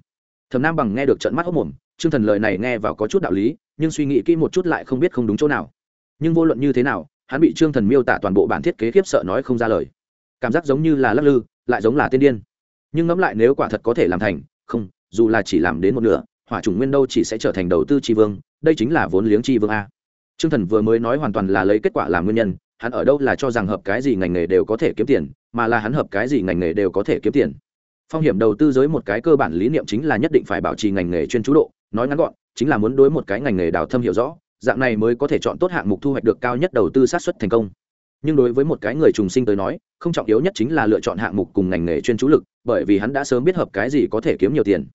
thầm nam bằng nghe được trận mắt hốc mồm chương thần lời này nghe vào có chút đạo lý, nhưng suy nghĩ kỹ một chút lại không biết không đúng chỗ nào nhưng vô luận như thế nào, hắn bị trương thần miêu tả toàn bộ bản thiết kế khiếp sợ nói không ra lời. Cảm giác giống như là lắc lư, lại giống là tiên điên. Nhưng ngẫm lại nếu quả thật có thể làm thành, không, dù là chỉ làm đến một nửa, hỏa chủng nguyên đâu chỉ sẽ trở thành đầu tư tri vương, đây chính là vốn liếng tri vương a. Trương thần vừa mới nói hoàn toàn là lấy kết quả làm nguyên nhân, hắn ở đâu là cho rằng hợp cái gì ngành nghề đều có thể kiếm tiền, mà là hắn hợp cái gì ngành nghề đều có thể kiếm tiền. Phong hiểm đầu tư giới một cái cơ bản lý niệm chính là nhất định phải bảo trì ngành nghề chuyên chú độ, nói ngắn gọn, chính là muốn đối một cái ngành nghề đào thâm hiểu rõ dạng này mới có thể chọn tốt hạng mục thu hoạch được cao nhất đầu tư sát xuất thành công. Nhưng đối với một cái người trùng sinh tới nói, không trọng yếu nhất chính là lựa chọn hạng mục cùng ngành nghề chuyên chú lực, bởi vì hắn đã sớm biết hợp cái gì có thể kiếm nhiều tiền.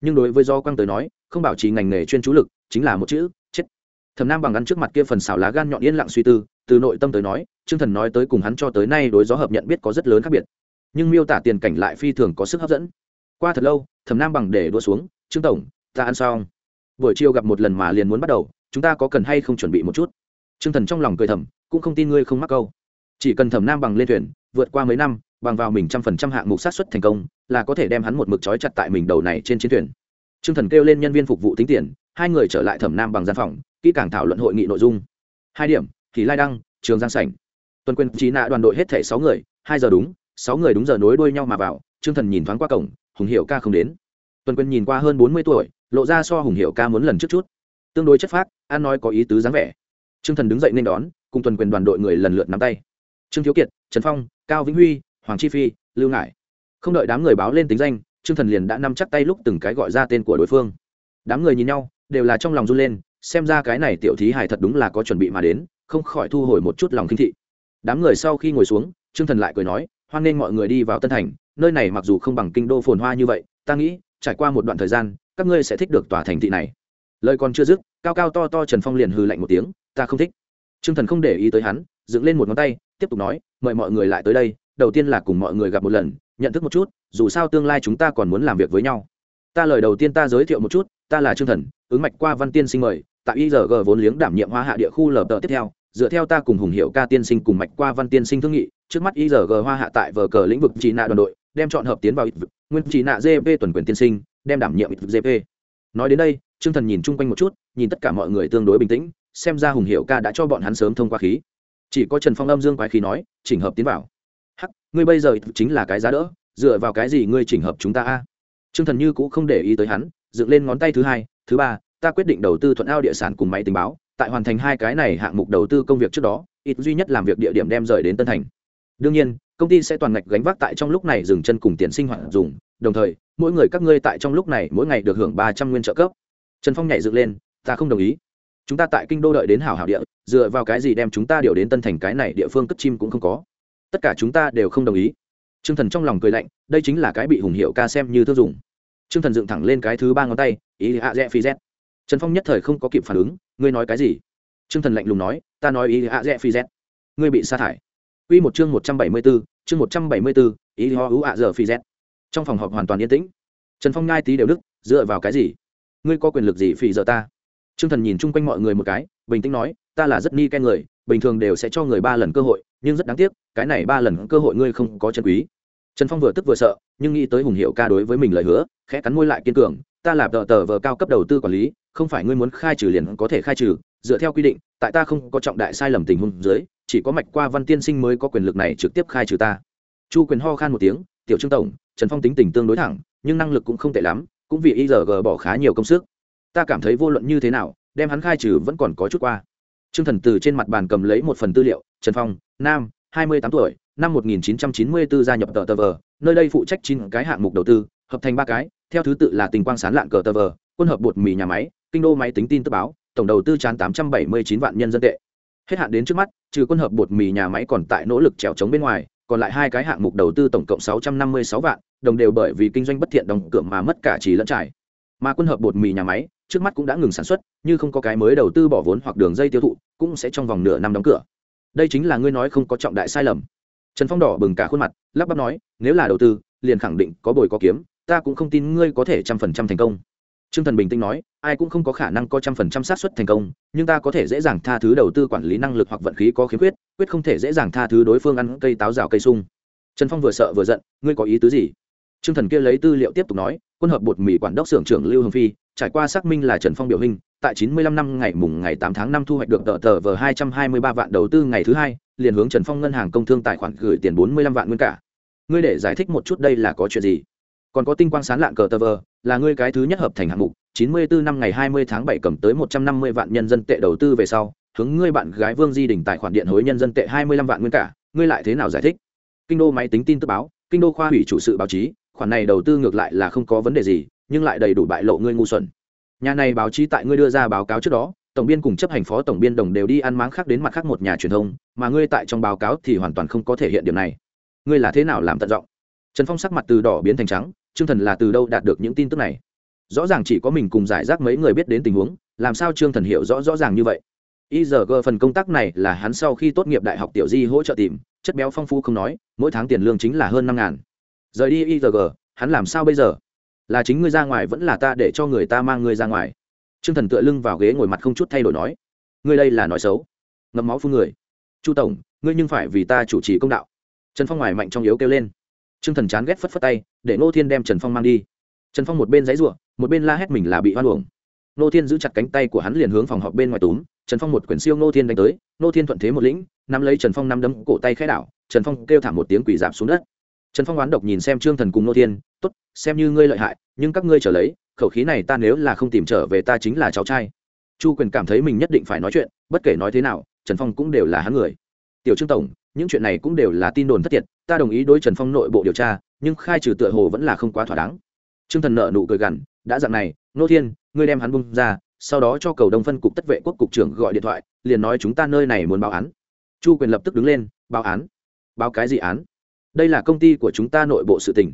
Nhưng đối với do quang tới nói, không bảo trì ngành nghề chuyên chú lực chính là một chữ, chết. Thẩm nam bằng ăn trước mặt kia phần xào lá gan nhọn yên lặng suy tư, từ nội tâm tới nói chương thần nói tới cùng hắn cho tới nay đối gió hợp nhận biết có rất lớn khác biệt. Nhưng miêu tả tiền cảnh lại phi thường có sức hấp dẫn. Qua thật lâu, thẩm nam bằng để đua xuống, trương tổng, ta ăn xong. Buổi chiều gặp một lần mà liền muốn bắt đầu chúng ta có cần hay không chuẩn bị một chút? Trương thần trong lòng cười thầm, cũng không tin ngươi không mắc câu. Chỉ cần thẩm nam bằng lên thuyền, vượt qua mấy năm, bằng vào mình trăm phần trăm hạng mục sát xuất thành công, là có thể đem hắn một mực trói chặt tại mình đầu này trên chiến thuyền. Trương thần kêu lên nhân viên phục vụ tính tiền, hai người trở lại thẩm nam bằng gian phòng, kỹ càng thảo luận hội nghị nội dung. Hai điểm thì lai đăng, trường giang sảnh. Tuần quyền trí nạ đoàn đội hết thể sáu người, hai giờ đúng, sáu người đúng giờ nối đuôi nhau mà vào, trương thần nhìn thoáng qua cổng, hùng hiệu ca không đến. Tuần quyền nhìn qua hơn bốn mươi tuổi, lộ ra so hùng hiệu ca muốn lần trước chút. Tương đối chất phác an nói có ý tứ dáng vẻ. Trương thần đứng dậy nên đón, cùng tuần quyền đoàn đội người lần lượt nắm tay. Trương thiếu kiệt, trần phong, cao vĩnh huy, hoàng chi phi, lưu ngải. Không đợi đám người báo lên tính danh, trương thần liền đã nắm chắc tay lúc từng cái gọi ra tên của đối phương. Đám người nhìn nhau, đều là trong lòng run lên, xem ra cái này tiểu thí hải thật đúng là có chuẩn bị mà đến, không khỏi thu hồi một chút lòng kinh thị. Đám người sau khi ngồi xuống, trương thần lại cười nói, hoan nghênh mọi người đi vào tân thành, nơi này mặc dù không bằng kinh đô phồn hoa như vậy, ta nghĩ, trải qua một đoạn thời gian, các ngươi sẽ thích được tòa thành thị này lời còn chưa dứt, cao cao to to trần phong liền hừ lạnh một tiếng, ta không thích. Trương thần không để ý tới hắn, dựng lên một ngón tay, tiếp tục nói, mời mọi người lại tới đây, đầu tiên là cùng mọi người gặp một lần, nhận thức một chút, dù sao tương lai chúng ta còn muốn làm việc với nhau. Ta lời đầu tiên ta giới thiệu một chút, ta là trương thần, ứng mạch qua văn tiên sinh mời, tại igg vốn liếng đảm nhiệm hoa hạ địa khu lờ tờ tiếp theo, dựa theo ta cùng hùng hiệu ca tiên sinh cùng mạch qua văn tiên sinh thương nghị, trước mắt igg hoa hạ tại vờ cờ lĩnh vực chỉ nạ đoàn đội, đem chọn hợp tiến vào nguyên chỉ nạ gp tuần quyền tiên sinh, đem đảm nhiệm gp nói đến đây trương thần nhìn chung quanh một chút, nhìn tất cả mọi người tương đối bình tĩnh, xem ra hùng hiệu ca đã cho bọn hắn sớm thông qua khí. Chỉ có trần phong âm dương quái khí nói, chỉnh hợp tiến vào. Hắc, ngươi bây giờ chính là cái giá đỡ, dựa vào cái gì ngươi chỉnh hợp chúng ta a? Trương thần như cũng không để ý tới hắn, dựng lên ngón tay thứ hai, thứ ba, ta quyết định đầu tư thuận ao địa sản cùng máy tình báo, tại hoàn thành hai cái này hạng mục đầu tư công việc trước đó, ít duy nhất làm việc địa điểm đem rời đến tân thành. Đương nhiên, công ty sẽ toàn ngạch gánh vác tại trong lúc này dừng chân cùng tiền sinh hoạt dùng, đồng thời, mỗi người các ngươi tại trong lúc này mỗi ngày được hưởng ba trăm nguyên trợ cấp trần phong nhảy dựng lên ta không đồng ý. Chúng ta tại kinh đô đợi đến hảo hảo địa dựa vào cái gì đem chúng ta điều đến tân thành cái này địa phương cất chim cũng không có. Tất cả chúng ta đều không đồng ý. T r ư ơ n g thần trong lòng cười lạnh đây chính là cái bị hùng hiệu ca xem như thư dùng t r ư ơ n g thần dựng thẳng lên cái thứ ba ngón tay ý hạ rẽ phi z trần phong nhất thời không có kịp phản ứng ngươi nói cái gì? T r ư ơ n g thần lạnh lùng nói ta nói ý hạ rẽ phi z ngươi bị sa thải. Q một chương một trăm bảy mươi 174, chương một trăm bảy mươi 174, ý ho ưu hạ giờ phi z trong phòng họp hoàn toàn yên tĩnh. Trần phong ngai tí đều đức dựa vào cái gì? Ngươi có quyền lực gì phỉ giờ ta? T r ư ơ n g thần nhìn chung quanh mọi người một cái, bình tĩnh nói, ta là rất ni ken người, bình thường đều sẽ cho người ba lần cơ hội, nhưng rất đáng tiếc, cái này ba lần cơ hội ngươi không có chân quý. Trần phong vừa tức vừa sợ, nhưng nghĩ tới hùng hiệu ca đối với mình lời hứa, khẽ cắn môi lại kiên cường, ta là tờ tờ vờ cao cấp đầu tư quản lý, không phải ngươi muốn khai trừ liền có thể khai trừ, dựa theo quy định, tại ta không có trọng đại sai lầm tình huống dưới, chỉ có mạch qua văn tiên sinh mới có quyền lực này trực tiếp khai trừ ta. Chu quyền ho khan một tiếng, tiểu trương tổng, trần phong tính tình tương đối thẳng, nhưng năng lực cũng không tệ lắm cũng vì igg bỏ khá nhiều công sức ta cảm thấy vô luận như thế nào đem hắn khai trừ vẫn còn có chút qua Trương Thần từ trên mặt bàn cầm lấy một phần tư liệu, Trần Phong, nam, hai mươi tám tuổi, năm một nghìn chín trăm chín mươi 1994 gia nhập tờ tờ vờ, nơi đây phụ trách chín cái hạng mục đầu tư, hợp thành ba cái, theo thứ tự là tình quang sáng lạn cờ tờ vờ, quân hợp bột mì nhà máy, kinh đô máy tính tin tức báo, tổng đầu tư chán tám trăm bảy mươi chín vạn nhân dân tệ. Hết hạn đến trước mắt, trừ quân hợp bột mì nhà máy còn tại nỗ lực trèo chống bên ngoài, còn lại hai cái hạng mục đầu tư tổng cộng sáu trăm năm mươi sáu vạn, đồng đều bởi vì kinh doanh bất thiện đồng cửa mà mất cả trì lẫn trải. Mà quân hợp bột mì nhà máy, trước mắt cũng đã ngừng sản xuất như không có cái mới đầu tư bỏ vốn hoặc đường dây tiêu thụ cũng sẽ trong vòng nửa năm đóng cửa. Đây chính là ngươi nói không có trọng đại sai lầm. Trần phong đỏ bừng cả khuôn mặt lắp bắp nói nếu là đầu tư liền khẳng định có bồi có kiếm ta cũng không tin ngươi có thể trăm phần trăm thành công. Trương thần bình tĩnh nói ai cũng không có khả năng có trăm phần trăm xác suất thành công nhưng ta có thể dễ dàng tha thứ đầu tư quản lý năng lực hoặc vận khí có khiếm khuyết quyết không thể dễ dàng tha thứ đối phương ăn cây táo rào cây sung. Trần phong vừa sợ vừa giận ngươi có ý tứ gì? Trương thần kia lấy tư liệu tiếp tục nói quân hợp bột mì quản đốc xưởng trưởng lưu hồng phi trải qua xác minh là Trần Phong biểu hình, tại 95 năm ngày mùng ngày 8 tháng 5 thu hoạch được tờ tờ vờ 223 vạn đầu tư ngày thứ hai, liền hướng Trần Phong ngân hàng công thương tài khoản gửi tiền 45 vạn nguyên cả. Ngươi để giải thích một chút đây là có chuyện gì? Còn có tinh quang sáng lạng cờ tờ vờ, là ngươi cái thứ nhất hợp thành hạng mục, 94 năm ngày 20 tháng 7 cầm tới 150 vạn nhân dân tệ đầu tư về sau, hướng ngươi bạn gái Vương Di đỉnh tài khoản điện hối nhân dân tệ 25 vạn nguyên cả, ngươi lại thế nào giải thích? Kinh đô máy tính tin tức báo, kinh đô khoa hủy chủ sự báo chí, khoản này đầu tư ngược lại là không có vấn đề gì, nhưng lại đầy đủ bại lộ ngươi ngu xuẩn. Nhà này báo chí tại ngươi đưa ra báo cáo trước đó tổng biên cùng chấp hành phó tổng biên đồng đều đi ăn máng khác đến mặt khác một nhà truyền thông mà ngươi tại trong báo cáo thì hoàn toàn không có thể hiện điểm này. Ngươi là thế nào làm tận giọng? Trần phong sắc mặt từ đỏ biến thành trắng chương thần là từ đâu đạt được những tin tức này? Rõ ràng chỉ có mình cùng giải rác mấy người biết đến tình huống làm sao trương thần hiểu rõ rõ ràng như vậy? Y igg phần công tác này là hắn sau khi tốt nghiệp đại học tiểu di hỗ trợ tìm chất béo phong phú không nói mỗi tháng tiền lương chính là hơn năm ngàn rời đi itg hắn làm sao bây giờ? Là chính ngươi ra ngoài vẫn là ta để cho người ta mang ngươi ra ngoài? Trương thần tựa lưng vào ghế ngồi mặt không chút thay đổi nói. Ngươi đây là nói xấu. Ngậm máu phun người. Chu tổng, ngươi nhưng phải vì ta chủ trì công đạo. Trần phong ngoài mạnh trong yếu kêu lên. Trương thần chán ghét phất phất tay, để ngô thiên đem trần phong mang đi. Trần phong một bên giấy ruộng một bên la hét mình là bị hoan uổng. Ngô thiên giữ chặt cánh tay của hắn liền hướng phòng họp bên ngoài túm. Trần phong một quyển siêu ngô thiên đánh tới, ngô thiên thuận thế một lĩnh, nắm lấy trần phong nắm đấm cổ tay khẽ đảo. Trần phong kêu thảm một tiếng quỷ giảm xuống đất trần phong oán độc nhìn xem trương thần cùng nô thiên t ố t xem như ngươi lợi hại, nhưng các ngươi trở lấy, khẩu khí này ta nếu là không tìm trở về ta chính là cháu trai. Chu quyền cảm thấy mình nhất định phải nói chuyện, bất kể nói thế nào, trần phong cũng đều là hắn người. Tiểu trương tổng, những chuyện này cũng đều là tin đồn thất thiệt, ta đồng ý đối trần phong nội bộ điều tra, nhưng khai trừ tựa hồ vẫn là không quá thỏa đáng. Trương thần nợ nụ cười gằn, đã dặn này, nô thiên, ngươi đem hắn bung ra, sau đó cho cầu đông phân cục tất vệ quốc cục trưởng gọi điện thoại, liền nói chúng ta nơi này muốn báo án. Chu quyền lập tức đứng lên, báo án? Báo cái gì án? Đây là công ty của chúng ta nội bộ sự tình.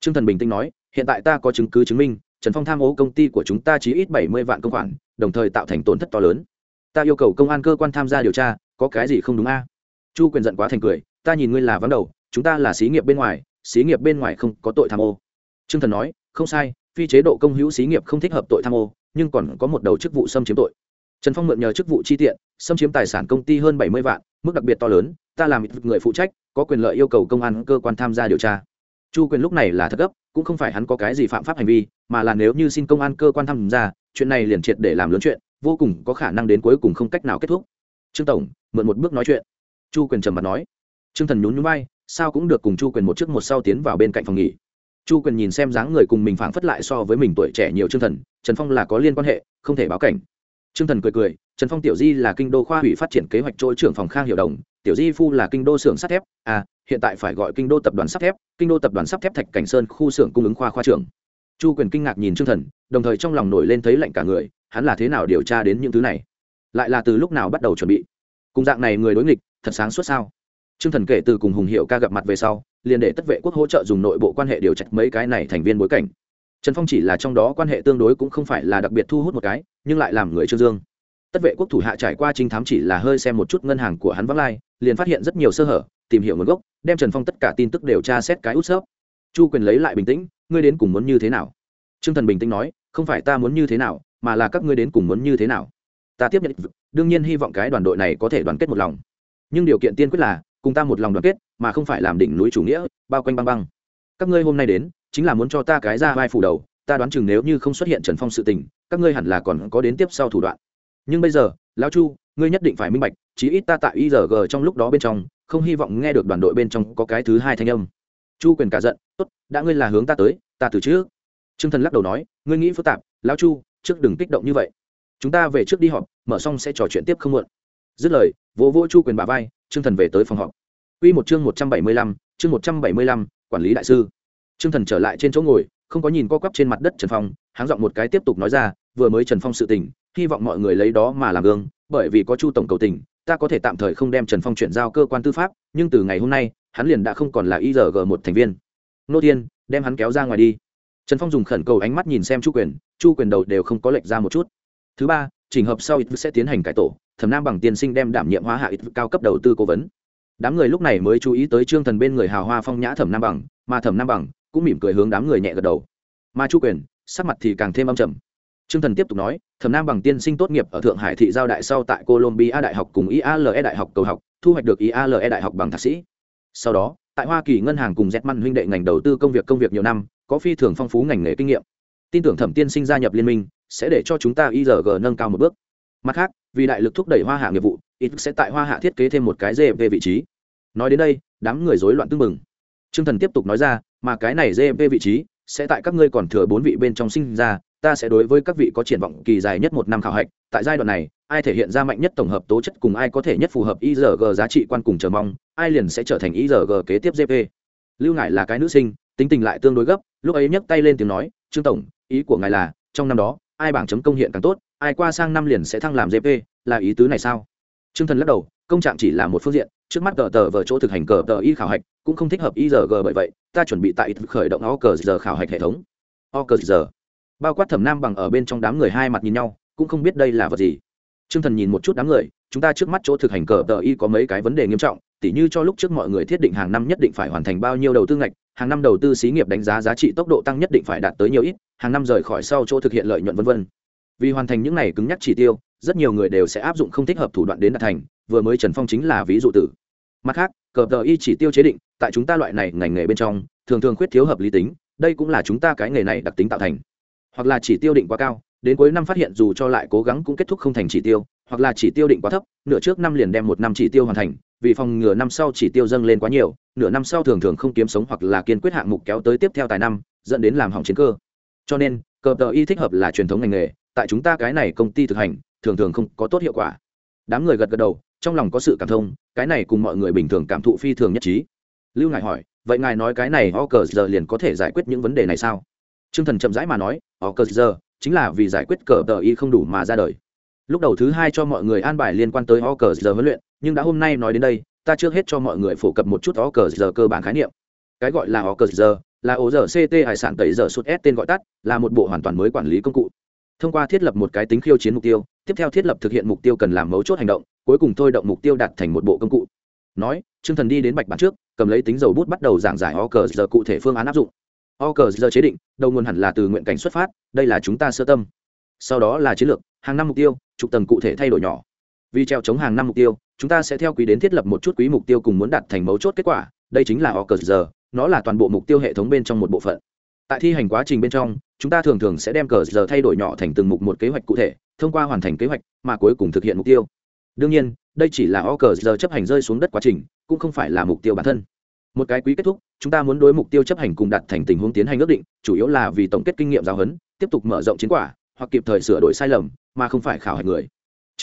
Trương thần bình tĩnh nói, hiện tại ta có chứng cứ chứng minh, trần phong tham ô công ty của chúng ta chỉ ít bảy mươi vạn công khoản, đồng thời tạo thành tổn thất to lớn. Ta yêu cầu công an cơ quan tham gia điều tra, có cái gì không đúng a? Chu quyền giận quá thành cười, ta nhìn ngươi là vắng đầu, chúng ta là xí nghiệp bên ngoài, xí nghiệp bên ngoài không có tội tham ô. Trương thần nói, không sai, phi chế độ công hữu xí nghiệp không thích hợp tội tham ô, nhưng còn có một đầu chức vụ xâm chiếm tội. Trần phong mượn nhờ chức vụ chi tiện, xâm chiếm tài sản công ty hơn bảy mươi vạn, mức đặc biệt to lớn, ta làm người phụ trách có quyền lợi yêu cầu công an cơ quan tham gia điều tra. Chu quyền lúc này là thật gấp, cũng không phải hắn có cái gì phạm pháp hành vi, mà là nếu như xin công an cơ quan tham gia, chuyện này liền triệt để làm lớn chuyện, vô cùng có khả năng đến cuối cùng không cách nào kết thúc. Trương tổng, mượn một bước nói chuyện. Chu quyền trầm mặt nói. Trương thần nhún nhún bay sao cũng được cùng chu quyền một trước một sau tiến vào bên cạnh phòng nghỉ. Chu quyền nhìn xem dáng người cùng mình phảng phất lại so với mình tuổi trẻ nhiều trương thần, trần phong là có liên quan hệ, không thể báo cảnh. Trương thần cười cười, trần phong tiểu di là kinh đô khoa hủy phát triển kế hoạch trôi trưởng phòng khang hiệu đồng tiểu di phu là kinh đô xưởng sắt thép à hiện tại phải gọi kinh đô tập đoàn sắt thép, kinh đô tập đoàn sắt thép thạch cảnh sơn khu xưởng cung ứng khoa khoa trưởng. Chu quyền kinh ngạc nhìn trương thần, đồng thời trong lòng nổi lên thấy lạnh cả người, hắn là thế nào điều tra đến những thứ này? Lại là từ lúc nào bắt đầu chuẩn bị? Cùng dạng này người đối nghịch, thật sáng suốt sao? Trương thần kể từ cùng hùng hiệu ca gặp mặt về sau, liền để tất vệ quốc hỗ trợ dùng nội bộ quan hệ điều trạch mấy cái này thành viên bối cảnh. Trần phong chỉ là trong đó quan hệ tương đối cũng không phải là đặc biệt thu hút một cái, nhưng lại làm người trương dương. Tất vệ quốc thủ hạ trải qua trinh thám chỉ là hơi xem một chút ngân hàng của hắn vắng lai liền phát hiện rất nhiều sơ hở, tìm hiểu nguồn gốc, đem trần phong tất cả tin tức đều tra xét cái út xớp. Chu quyền lấy lại bình tĩnh, ngươi đến cùng muốn như thế nào? T r ư ơ n g thần bình tĩnh nói, không phải ta muốn như thế nào, mà là các ngươi đến cùng muốn như thế nào. Ta tiếp nhận, đương nhiên hy vọng cái đoàn đội này có thể đoàn kết một lòng. Nhưng điều kiện tiên quyết là, cùng ta một lòng đoàn kết, mà không phải làm đỉnh núi chủ nghĩa, bao quanh băng băng. Các ngươi hôm nay đến, chính là muốn cho ta cái ra vai phủ đầu, ta đoán chừng nếu như không xuất hiện trần phong sự tình, các ngươi hẳn là còn có đến tiếp sau thủ đoạn nhưng bây giờ, lão chu, ngươi nhất định phải minh bạch, chí ít ta tại igg trong lúc đó bên trong, không hy vọng nghe được đoàn đội bên trong có cái thứ hai thanh âm. Chu quyền cả giận, tốt, đã ngươi là hướng ta tới, ta từ trước. T r ư ơ n g thần lắc đầu nói, ngươi nghĩ phức tạp, lão chu, trước đừng kích động như vậy. Chúng ta về trước đi họp, mở xong sẽ trò chuyện tiếp không muộn. Dứt lời, vỗ vỗ chu quyền bà vai t r ư ơ n g thần về tới phòng họp. Quy một chương một trăm bảy mươi lăm, chương một trăm bảy mươi lăm, quản lý đại sư. T r ư ơ n g thần trở lại trên chỗ ngồi, không có nhìn co quắp trên mặt đất trần phong, háng giọng một cái tiếp tục nói ra, vừa mới trần phong sự tình hy vọng mọi người lấy đó mà làm gương bởi vì có chu tổng cầu tình ta có thể tạm thời không đem trần phong chuyển giao cơ quan tư pháp nhưng từ ngày hôm nay hắn liền đã không còn là igg một thành viên. Nô Thiên, đem hắn kéo ra ngoài đi. Trần phong dùng khẩn cầu ánh mắt nhìn xem chu quyền chu quyền đầu đều không có lệch ra một chút. Thứ ba trình hợp sau ít sẽ tiến hành cải tổ thẩm nam bằng tiên sinh đem đảm nhiệm hóa hạ ít cao cấp đầu tư cố vấn. Đám người lúc này mới chú ý tới trương thần bên người hào hoa phong nhã thẩm nam bằng mà thẩm nam bằng cũng mỉm cười hướng đám người nhẹ gật đầu. Mà chu quyền sắc mặt thì càng thêm âm trầm. Trương Thần tiếp tục nói, Thẩm Nam bằng tiên sinh tốt nghiệp ở Thượng Hải thị giao đại sau tại Columbia đại học cùng IALE đại học cầu học, thu hoạch được IALE đại học bằng thạc sĩ. Sau đó, tại Hoa Kỳ ngân hàng cùng Zetman huynh đệ ngành đầu tư công việc công việc nhiều năm, có phi thường phong phú ngành nghề kinh nghiệm. Tin tưởng Thẩm tiên sinh gia nhập liên minh sẽ để cho chúng ta IRG nâng cao một bước. Mặt khác, vì đại lực thúc đẩy Hoa Hạ nghiệp vụ, ít sẽ tại Hoa Hạ thiết kế thêm một cái về vị trí. Nói đến đây, đám người rối loạn tương mừng. Trương Thần tiếp tục nói ra, mà cái này về vị trí sẽ tại các ngươi còn thừa bốn vị bên trong sinh ra, ta sẽ đối với các vị có triển vọng kỳ dài nhất một năm khảo hạch, tại giai đoạn này, ai thể hiện ra mạnh nhất tổng hợp tố chất cùng ai có thể nhất phù hợp igg giá trị quan cùng chờ mong, ai liền sẽ trở thành igg kế tiếp gp lưu ngải là cái nữ sinh, tính tình lại tương đối gấp, lúc ấy nhấc tay lên tiếng nói, trương tổng, ý của ngài là, trong năm đó, ai bảng chấm công hiện càng tốt, ai qua sang năm liền sẽ thăng làm gp là ý tứ này sao? Trương thần lắc đầu, công trạng chỉ là một phương diện, trước mắt tờ tờ vở chỗ thực hành cờ tờ y khảo hạch, cũng không thích hợp igg bởi vậy, ta chuẩn bị tại khởi động o cờ giờ khảo hạch hệ thống. O cờ giờ bao quát thẩm nam bằng ở bên trong đám người hai mặt nhìn nhau, cũng không biết đây là vật gì. T r ư ơ n g thần nhìn một chút đám người, chúng ta trước mắt chỗ thực hành cờ tờ y có mấy cái vấn đề nghiêm trọng, tỉ như cho lúc trước mọi người thiết định hàng năm nhất định phải hoàn thành bao nhiêu đầu tư ngạch, hàng năm đầu tư xí nghiệp đánh giá giá trị tốc độ tăng nhất định phải đạt tới nhiều ít, hàng năm rời khỏi sau chỗ thực hiện lợi nhuận v v vì hoàn thành những này cứng nhắc chỉ tiêu, rất nhiều người đều sẽ áp dụng không thích hợp thủ đoạn đến đạt thành, vừa mới trần phong chính là ví dụ tử. Mặt khác, cờ tờ y chỉ tiêu chế định, tại chúng ta loại này ngành nghề bên trong, thường thường khuyết thiếu hợp lý tính, đây cũng là chúng ta cái nghề này đặc tính tạo thành hoặc là chỉ tiêu định quá cao, đến cuối năm phát hiện dù cho lại cố gắng cũng kết thúc không thành chỉ tiêu, hoặc là chỉ tiêu định quá thấp, nửa trước năm liền đem một năm chỉ tiêu hoàn thành, vì phòng ngừa năm sau chỉ tiêu dâng lên quá nhiều, nửa năm sau thường thường không kiếm sống hoặc là kiên quyết hạng mục kéo tới tiếp theo tài năm, dẫn đến làm hỏng chiến cơ. Cho nên, cờ tờ y thích hợp là truyền thống ngành nghề, tại chúng ta cái này công ty thực hành, thường thường không có tốt hiệu quả. Đám người gật gật đầu, trong lòng có sự cảm thông, cái này cùng mọi người bình thường cảm thụ phi thường nhất trí. Lưu ngài hỏi, vậy ngài nói cái này o cờ giờ liền có thể giải quyết những vấn đề này sao? T r ư ơ n g thần chậm rãi mà nói họ cờ giờ, chính là vì giải quyết cờ tờ y không đủ mà ra đời. Lúc đầu thứ hai cho mọi người an bài liên quan tới ho cờ giờ huấn luyện, nhưng đã hôm nay nói đến đây, ta trước hết cho mọi người phổ cập một chút ho cờ giờ cơ bản khái niệm. Cái gọi là ho cờ giờ là ổ giờ ct hải sản tẩy giờ sút s tên gọi tắt, là một bộ hoàn toàn mới quản lý công cụ. Thông qua thiết lập một cái tính khiêu chiến mục tiêu, tiếp theo thiết lập thực hiện mục tiêu cần làm mấu chốt hành động, cuối cùng thôi động mục tiêu đạt thành một bộ công cụ. Nói, trương thần đi đến bạch bản trước, cầm lấy tính dầu bút bắt đầu giảng giải ho cờ giờ cụ thể phương án áp dụng o cờ giờ chế định, đầu nguồn hẳn là từ nguyện cảnh xuất phát, đây là chúng ta sơ tâm. Sau đó là chiến lược, hàng năm mục tiêu, trục tầng cụ thể thay đổi nhỏ. Vì treo chống hàng năm mục tiêu, chúng ta sẽ theo quý đến thiết lập một chút quý mục tiêu cùng muốn đạt thành mấu chốt kết quả, đây chính là o cờ giờ, nó là toàn bộ mục tiêu hệ thống bên trong một bộ phận. Tại thi hành quá trình bên trong, chúng ta thường thường sẽ đem cờ giờ thay đổi nhỏ thành từng mục một kế hoạch cụ thể, thông qua hoàn thành kế hoạch mà cuối cùng thực hiện mục tiêu. Đương nhiên, đây chỉ là o cờ giờ chấp hành rơi xuống đất quá trình, cũng không phải là mục tiêu bản thân một cái quý kết thúc, chúng ta muốn đối mục tiêu chấp hành cùng đạt thành tình huống tiến hành ước định, chủ yếu là vì tổng kết kinh nghiệm giáo huấn, tiếp tục mở rộng chiến quả, hoặc kịp thời sửa đổi sai lầm, mà không phải khảo hạch người.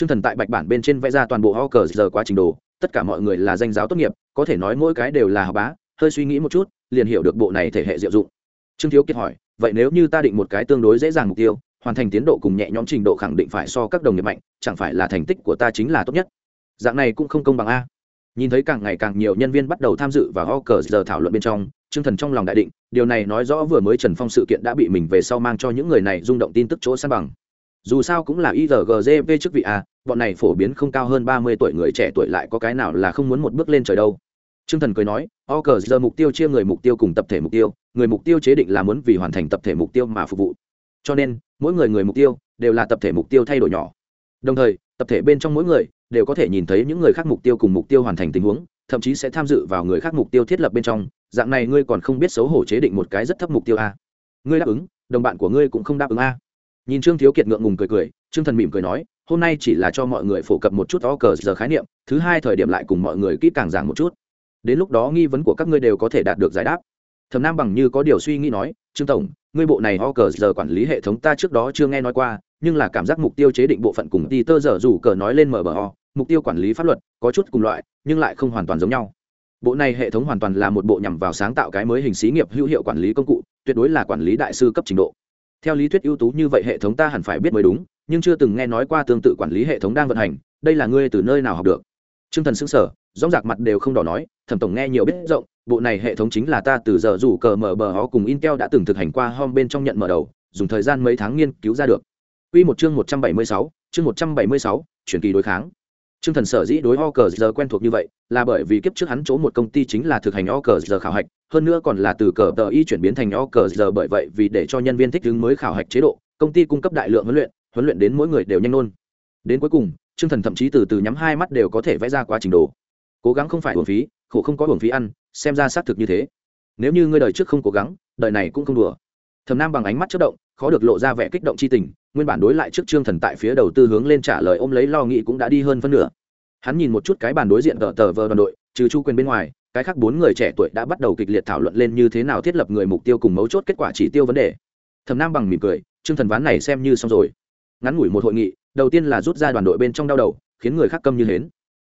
T r ư ơ n g thần tại bạch bản bên trên vẽ ra toàn bộ ho cờ giờ quá trình đồ, tất cả mọi người là danh giáo tốt nghiệp, có thể nói mỗi cái đều là học bá, hơi suy nghĩ một chút, liền hiểu được bộ này thể hệ diệu dụng. Trương thiếu kiệt hỏi, vậy nếu như ta định một cái tương đối dễ dàng mục tiêu, hoàn thành tiến độ cùng nhẹ nhõm trình độ khẳng định phải so các đồng nghiệp mạnh, chẳng phải là thành tích của ta chính là tốt nhất? Dạng này cũng không công bằng a nhìn thấy càng ngày càng nhiều nhân viên bắt đầu tham dự và ho cờ giờ thảo luận bên trong chương thần trong lòng đại định điều này nói rõ vừa mới trần phong sự kiện đã bị mình về sau mang cho những người này rung động tin tức chỗ san bằng dù sao cũng là irgv chức vị a bọn này phổ biến không cao hơn ba mươi tuổi người trẻ tuổi lại có cái nào là không muốn một bước lên trời đâu Trương Thần cười nói, "O cờ giờ mục tiêu chia người mục tiêu cùng tập thể mục tiêu, người mục tiêu chế định là muốn vì hoàn thành tập thể mục tiêu mà phục vụ. Cho nên, mỗi người người mục tiêu đều là tập thể mục tiêu thay đổi nhỏ. Đồng thời, tập thể bên trong mỗi người đều có thể nhìn thấy những người khác mục tiêu cùng mục tiêu hoàn thành tình huống, thậm chí sẽ tham dự vào người khác mục tiêu thiết lập bên trong. Dạng này ngươi còn không biết xấu hổ chế định một cái rất thấp mục tiêu a. Ngươi đáp ứng, đồng bạn của ngươi cũng không đáp ứng a. Nhìn trương thiếu kiệt ngượng ngùng cười cười, trương thần mỉm cười nói, hôm nay chỉ là cho mọi người phổ cập một chút o cờ giờ khái niệm, thứ hai thời điểm lại cùng mọi người kỹ càng giảng một chút. Đến lúc đó nghi vấn của các ngươi đều có thể đạt được giải đáp. Thầm nam bằng như có điều suy nghĩ nói, trương tổng, ngươi bộ này o cờ giờ quản lý hệ thống ta trước đó chưa nghe nói qua nhưng là cảm giác mục tiêu chế định bộ phận cùng đi tơ dở rủ cờ nói lên mở bờ ho mục tiêu quản lý pháp luật, có chút cùng loại, nhưng lại không hoàn toàn giống nhau. Bộ này hệ thống hoàn toàn là một bộ nhằm vào sáng tạo cái mới hình xí nghiệp hữu hiệu quản lý công cụ, tuyệt đối là quản lý đại sư cấp trình độ. Theo lý thuyết ưu tú như vậy hệ thống ta hẳn phải biết mới đúng, nhưng chưa từng nghe nói qua tương tự quản lý hệ thống đang vận hành, đây là ngươi từ nơi nào học được? T r ư ơ n g thần xứng sở rõ rạc mặt đều không đỏ nói, thẩm tổng nghe nhiều biết rộng, bộ này hệ thống chính là ta từ giờ rủ cờ mở bờ ho cùng intel đã từng thực hành qua hom bên trong nhận mở đầu, dùng thời gian mấy tháng nghiên cứu ra được. Quy một chương 176, chương 176, chuyển kỳ đối kháng. Trương Thần sở dĩ đối OKR quen thuộc như vậy, là bởi vì kiếp trước hắn chỗ một công ty chính là thực hành OKR khảo hạch, hơn nữa còn là từ cờ tờ y chuyển biến thành OKR bởi vậy vì để cho nhân viên thích ứng mới khảo hạch chế độ, công ty cung cấp đại lượng huấn luyện, huấn luyện đến mỗi người đều nhanh nôn. Đến cuối cùng, Trương Thần thậm chí từ từ nhắm hai mắt đều có thể vẽ ra quá trình đồ. Cố gắng không phải uổng phí, khổ không có uổng phí ăn, xem ra xác thực như thế. Nếu như ngươi đời trước không cố gắng, đời này cũng không đùa. Thẩm Nam bằng ánh mắt chớp động, khó được lộ ra vẻ kích động chi tình, nguyên bản đối lại trước trương thần tại phía đầu tư hướng lên trả lời ôm lấy lo nghĩ cũng đã đi hơn phân nửa. Hắn nhìn một chút cái bàn đối diện tờ tờ vờ đoàn đội trừ chu quyền bên ngoài cái khác bốn người trẻ tuổi đã bắt đầu kịch liệt thảo luận lên như thế nào thiết lập người mục tiêu cùng mấu chốt kết quả chỉ tiêu vấn đề. Thầm nam bằng mỉm cười trương thần ván này xem như xong rồi. Ngắn ngủi một hội nghị đầu tiên là rút ra đoàn đội bên trong đau đầu khiến người khác câm như hến.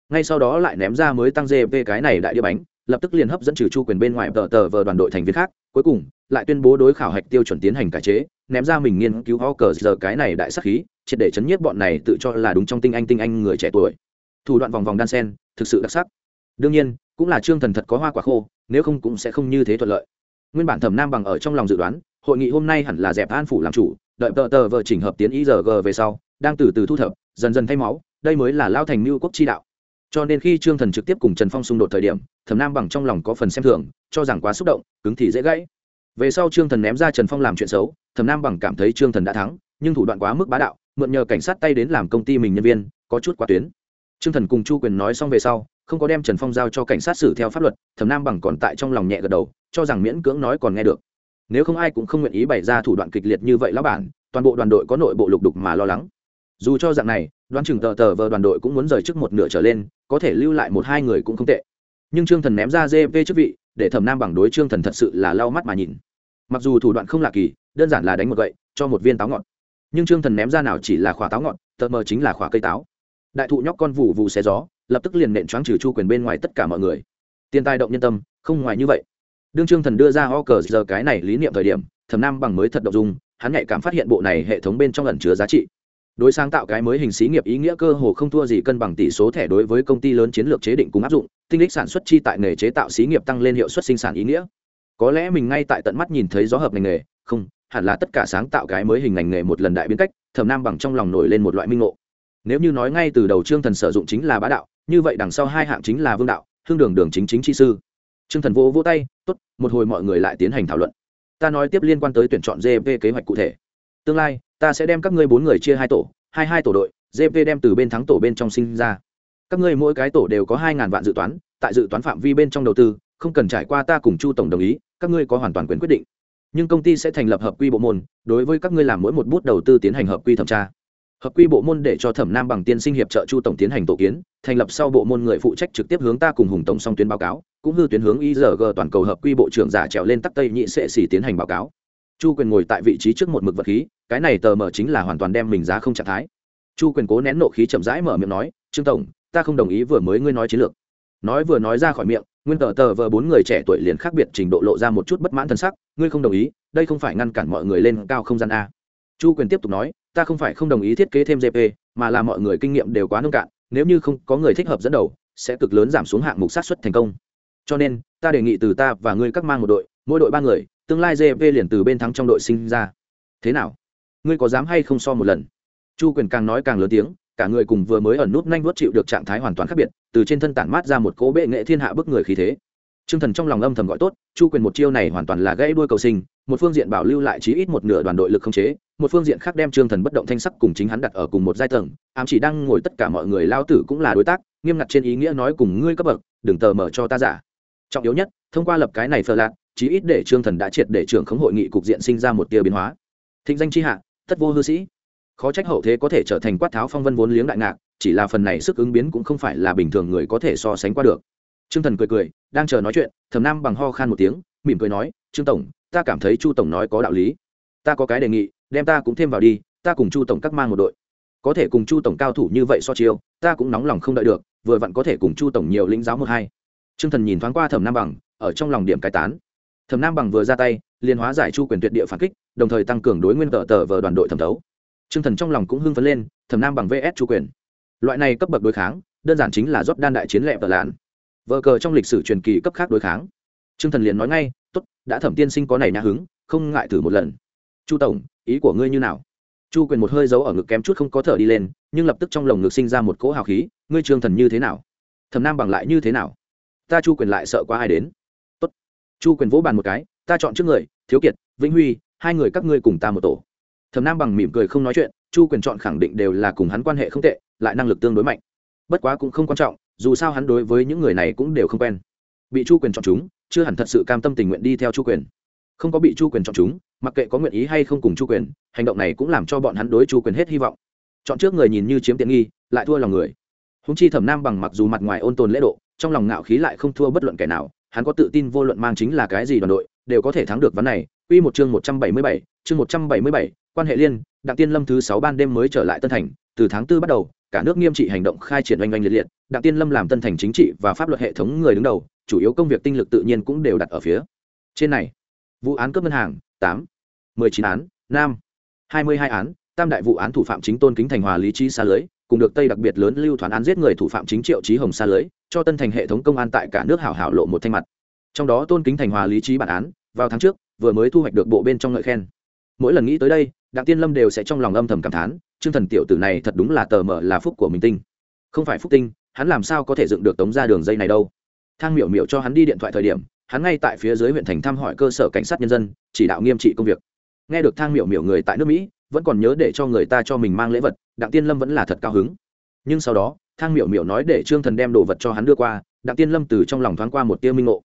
Ngay sau đó lại ném ra mới tăng gp cái này đại đĩa bánh lập tức liền hấp dẫn trừ chu quyền bên ngoài tờ tờ vờ đoàn đội thành viên khác cuối cùng, lại tuyên bố đối khảo hạch tiêu chuẩn tiến hành cải chế, ném ra mình nghiên cứu ho cờ giờ cái này đại sắc khí, triệt để chấn nhiếp bọn này tự cho là đúng trong tinh anh tinh anh người trẻ tuổi. Thủ đoạn vòng vòng đan sen, thực sự đặc sắc. Đương nhiên, cũng là trương thần thật có hoa quả khô, nếu không cũng sẽ không như thế thuận lợi. Nguyên bản thẩm nam bằng ở trong lòng dự đoán, hội nghị hôm nay hẳn là dẹp an phủ làm chủ, đợi tờ tờ vợ chỉnh hợp tiến ý giờ g về sau, đang từ từ thu thập, dần dần thay máu, đây mới là lao thành mưu quốc chi đạo cho nên khi trương thần trực tiếp cùng trần phong xung đột thời điểm, thẩm nam bằng trong lòng có phần xem thường, cho rằng quá xúc động, cứng thì dễ gãy. Về sau trương thần ném ra trần phong làm chuyện xấu, thẩm nam bằng cảm thấy trương thần đã thắng, nhưng thủ đoạn quá mức bá đạo, mượn nhờ cảnh sát tay đến làm công ty mình nhân viên, có chút quá tuyến. Trương thần cùng chu quyền nói xong về sau, không có đem trần phong giao cho cảnh sát xử theo pháp luật, thẩm nam bằng còn tại trong lòng nhẹ gật đầu, cho rằng miễn cưỡng nói còn nghe được. Nếu không ai cũng không nguyện ý bày ra thủ đoạn kịch liệt như vậy lão bản, toàn bộ đoàn đội có nội bộ lục đục mà lo lắng dù cho dạng này, đoán chừng tờ tờ vờ đoàn đội cũng muốn rời trước một nửa trở lên, có thể lưu lại một hai người cũng không tệ. Nhưng trương thần ném ra gv chức vị, để thẩm nam bằng đối trương thần thật sự là lau mắt mà nhìn. Mặc dù thủ đoạn không lạ kỳ, đơn giản là đánh một gậy, cho một viên táo ngọt. Nhưng trương thần ném ra nào chỉ là khỏa táo ngọt, tờ mờ chính là khỏa cây táo. Đại thụ nhóc con vụ vụ xé gió, lập tức liền nện choáng trừ chu quyền bên ngoài tất cả mọi người. Tiền tài động nhân tâm, không ngoài như vậy. Đương trương thần đưa ra ho cờ giờ cái này lý niệm thời điểm, thẩm nam bằng mới thật động dung, hắn nhạy cảm phát hiện bộ này hệ thống bên trong ẩn chứa giá trị đối sáng tạo cái mới hình xí nghiệp ý nghĩa cơ hồ không thua gì cân bằng tỷ số thẻ đối với công ty lớn chiến lược chế định cùng áp dụng, tinh lích sản xuất chi tại nghề chế tạo xí nghiệp tăng lên hiệu suất sinh sản ý nghĩa. Có lẽ mình ngay tại tận mắt nhìn thấy gió hợp ngành nghề, không, hẳn là tất cả sáng tạo cái mới hình ngành nghề một lần đại biến cách, thẩm nam bằng trong lòng nổi lên một loại minh ngộ. Nếu như nói ngay từ đầu trương thần sử dụng chính là bá đạo, như vậy đằng sau hai hạng chính là vương đạo hương đường đường chính chính chi sư. Trương thần vô vô tay, tốt, một hồi mọi người lại tiến hành thảo luận. Ta nói tiếp liên quan tới tuyển chọn gp kế hoạch cụ thể tương lai, ta sẽ đem các ngươi bốn người chia hai tổ, hai hai tổ đội gp đem từ bên thắng tổ bên trong sinh ra. Các ngươi mỗi cái tổ đều có hai ngàn vạn dự toán, tại dự toán phạm vi bên trong đầu tư, không cần trải qua ta cùng chu tổng đồng ý, các ngươi có hoàn toàn quyền quyết định. Nhưng công ty sẽ thành lập hợp quy bộ môn, đối với các ngươi làm mỗi một bút đầu tư tiến hành hợp quy thẩm tra. Hợp quy bộ môn để cho thẩm nam bằng tiên sinh hiệp trợ chu tổng tiến hành tổ kiến, thành lập sau bộ môn người phụ trách trực tiếp hướng ta cùng hùng tổng song tuyến báo cáo, cũng hư tuyến hướng igg toàn cầu hợp quy bộ trưởng giả trèo lên tắc tây nhị sẽ xỉ tiến hành báo cáo chu quyền ngồi tại vị trí trước một mực vật khí, cái này tờ mở chính là hoàn toàn đem mình giá không trạng thái. Chu quyền cố nén nộ khí chậm rãi mở miệng nói, trương tổng, ta không đồng ý vừa mới ngươi nói chiến lược. Nói vừa nói ra khỏi miệng, nguyên tờ tờ vờ bốn người trẻ tuổi liền khác biệt trình độ lộ ra một chút bất mãn t sắc, ngươi không đồng ý, đây không phải ngăn cản mọi người lên cao không gian a. Chu quyền tiếp tục nói, ta không phải không đồng ý thiết kế thêm gp mà là mọi người kinh nghiệm đều quá nông cạn, nếu như không có người thích hợp dẫn đầu, sẽ cực lớn giảm xuống hạng mục sát xuất thành công. Cho nên, ta đề nghị từ ta và ngươi các mang một đội, mỗi đội ba người tương lai gp liền từ bên thắng trong đội sinh ra. Thế nào? Ngươi có dám hay không so một lần? Chu quyền càng nói càng lớn tiếng, cả người cùng vừa mới ẩn nút nhanh nuốt chịu được trạng thái hoàn toàn khác biệt, từ trên thân tản mát ra một cỗ bệ nghệ thiên hạ bức người khí thế. T r ư ơ n g thần trong lòng âm thầm gọi tốt, chu quyền một chiêu này hoàn toàn là gãy đuôi cầu sinh, một phương diện bảo lưu lại chí ít một nửa đoàn đội lực không chế, một phương diện khác đem trương thần bất động thanh sắc cùng chính hắn đặt ở cùng một giai tầng, ám chỉ đang ngồi tất cả mọi người lao tử cũng là đối tác, nghiêm ngặt trên ý nghĩa nói cùng ngươi cấp bậc, đừng tờ mở cho ta giả. Trọng yếu nhất, thông qua lập cái này phờ lạc chí ít để trương thần đã triệt để trưởng khống hội nghị cục diện sinh ra một tia biến hóa. Thịnh danh chi hạ tất vô hư sĩ. Khó trách hậu thế có thể trở thành quát tháo phong vân vốn liếng đại ngạc, chỉ là phần này sức ứng biến cũng không phải là bình thường người có thể so sánh qua được. Trương thần cười cười, đang chờ nói chuyện thầm nam bằng ho khan một tiếng, mỉm cười nói, trương tổng, ta cảm thấy chu tổng nói có đạo lý. Ta có cái đề nghị, đem ta cũng thêm vào đi, ta cùng chu tổng các mang một đội. Có thể cùng chu tổng cao thủ như vậy so chiêu, ta cũng nóng lòng không đợi được, vừa vặn có thể cùng chu tổng nhiều lĩnh giáo một hai. Trương thần nhìn thoáng qua thẩm nam bằng, ở trong lòng điểm cái tán thẩm nam bằng vừa ra tay liền hóa giải chu quyền tuyệt địa phản kích đồng thời tăng cường đối nguyên tờ tờ vờ đoàn đội thẩm thấu Trương Thần trong lòng cũng hưng phấn lên, Thẩm Nam bằng VS Chu Quyền. Loại này cấp bậc đối kháng, đơn giản chính là rót đan đại chiến lệ tờ lạn. vợ cờ trong lịch sử truyền kỳ cấp khác đối kháng. Trương Thần liền nói ngay, "Tốt, đã Thẩm tiên sinh có này nhã hứng, không ngại thử một lần." "Chu tổng, ý của ngươi như nào?" Chu Quyền một hơi giấu ở ngực kém chút không có thở đi lên, nhưng lập tức trong lồng ngực sinh ra một cỗ hào khí, "Ngươi Trương Thần như thế nào? Thẩm Nam bằng lại như thế nào?" Ta Chu Quyền lại sợ quá ai đến. Chu Quyền vỗ bàn một cái, "Ta chọn trước người, Thiếu Kiệt, Vĩnh Huy, hai người các ngươi cùng ta một tổ." thẩm nam bằng mỉm cười không nói chuyện chu quyền chọn khẳng định đều là cùng hắn quan hệ không tệ lại năng lực tương đối mạnh. Bất quá cũng không quan trọng dù sao hắn đối với những người này cũng đều không quen. Bị chu quyền chọn chúng chưa hẳn thật sự cam tâm tình nguyện đi theo chu quyền. Không có bị chu quyền chọn chúng mặc kệ có nguyện ý hay không cùng chu quyền hành động này cũng làm cho bọn hắn đối chu quyền hết hy vọng. Chọn trước người nhìn như chiếm tiện nghi lại thua lòng người. Húng chi thẩm nam bằng mặc dù mặt ngoài ôn tồn lễ độ trong lòng ngạo khí lại không thua bất luận kẻ nào hắn có tự tin vô luận mang chính là cái gì đoàn đội đều có thể thắng được ván này. Quy một chương 177, chương 177, quan hệ liên đặng tiên lâm thứ sáu ban đêm mới trở lại tân thành từ tháng tư bắt đầu cả nước nghiêm trị hành động khai triển oanh oanh liệt liệt. Đặng tiên lâm làm tân thành chính trị và pháp luật hệ thống người đứng đầu chủ yếu công việc tinh lực tự nhiên cũng đều đặt ở phía trên này. Vụ án cướp ngân hàng tám mười chín án nam hai mươi hai án tam đại vụ án thủ phạm chính tôn kính thành hòa lý trí xa lưới cùng được tây đặc biệt lớn lưu thoán án giết người thủ phạm chính triệu trí hồng xa lưới, cho tân thành hệ thống công an tại cả nước hảo hảo lộ một thanh mặt. Trong đó tôn kính thành hòa lý trí bản án, vào tháng trước, vừa mới thu hoạch được bộ bên trong ngợi khen. Mỗi lần nghĩ tới đây, đặng tiên lâm đều sẽ trong lòng âm thầm cảm thán chương thần tiểu tử này thật đúng là tờ mờ là phúc của mình tinh. Không phải phúc tinh, hắn làm sao có thể dựng được tống ra đường dây này đâu. Thang miểu miểu cho hắn đi điện thoại thời điểm, hắn ngay tại phía dưới huyện thành thăm hỏi cơ sở cảnh sát nhân dân, chỉ đạo nghiêm trị công việc. Nghe được thang miểu miểu người tại nước mỹ vẫn còn nhớ để cho người ta cho mình mang lễ vật, đặng tiên lâm vẫn là thật cao hứng. Nhưng sau đó, thang miểu miểu nói để trương thần đem đồ vật cho hắn đưa qua, đặng tiên lâm từ trong lòng thoáng qua một tia minh ngộ.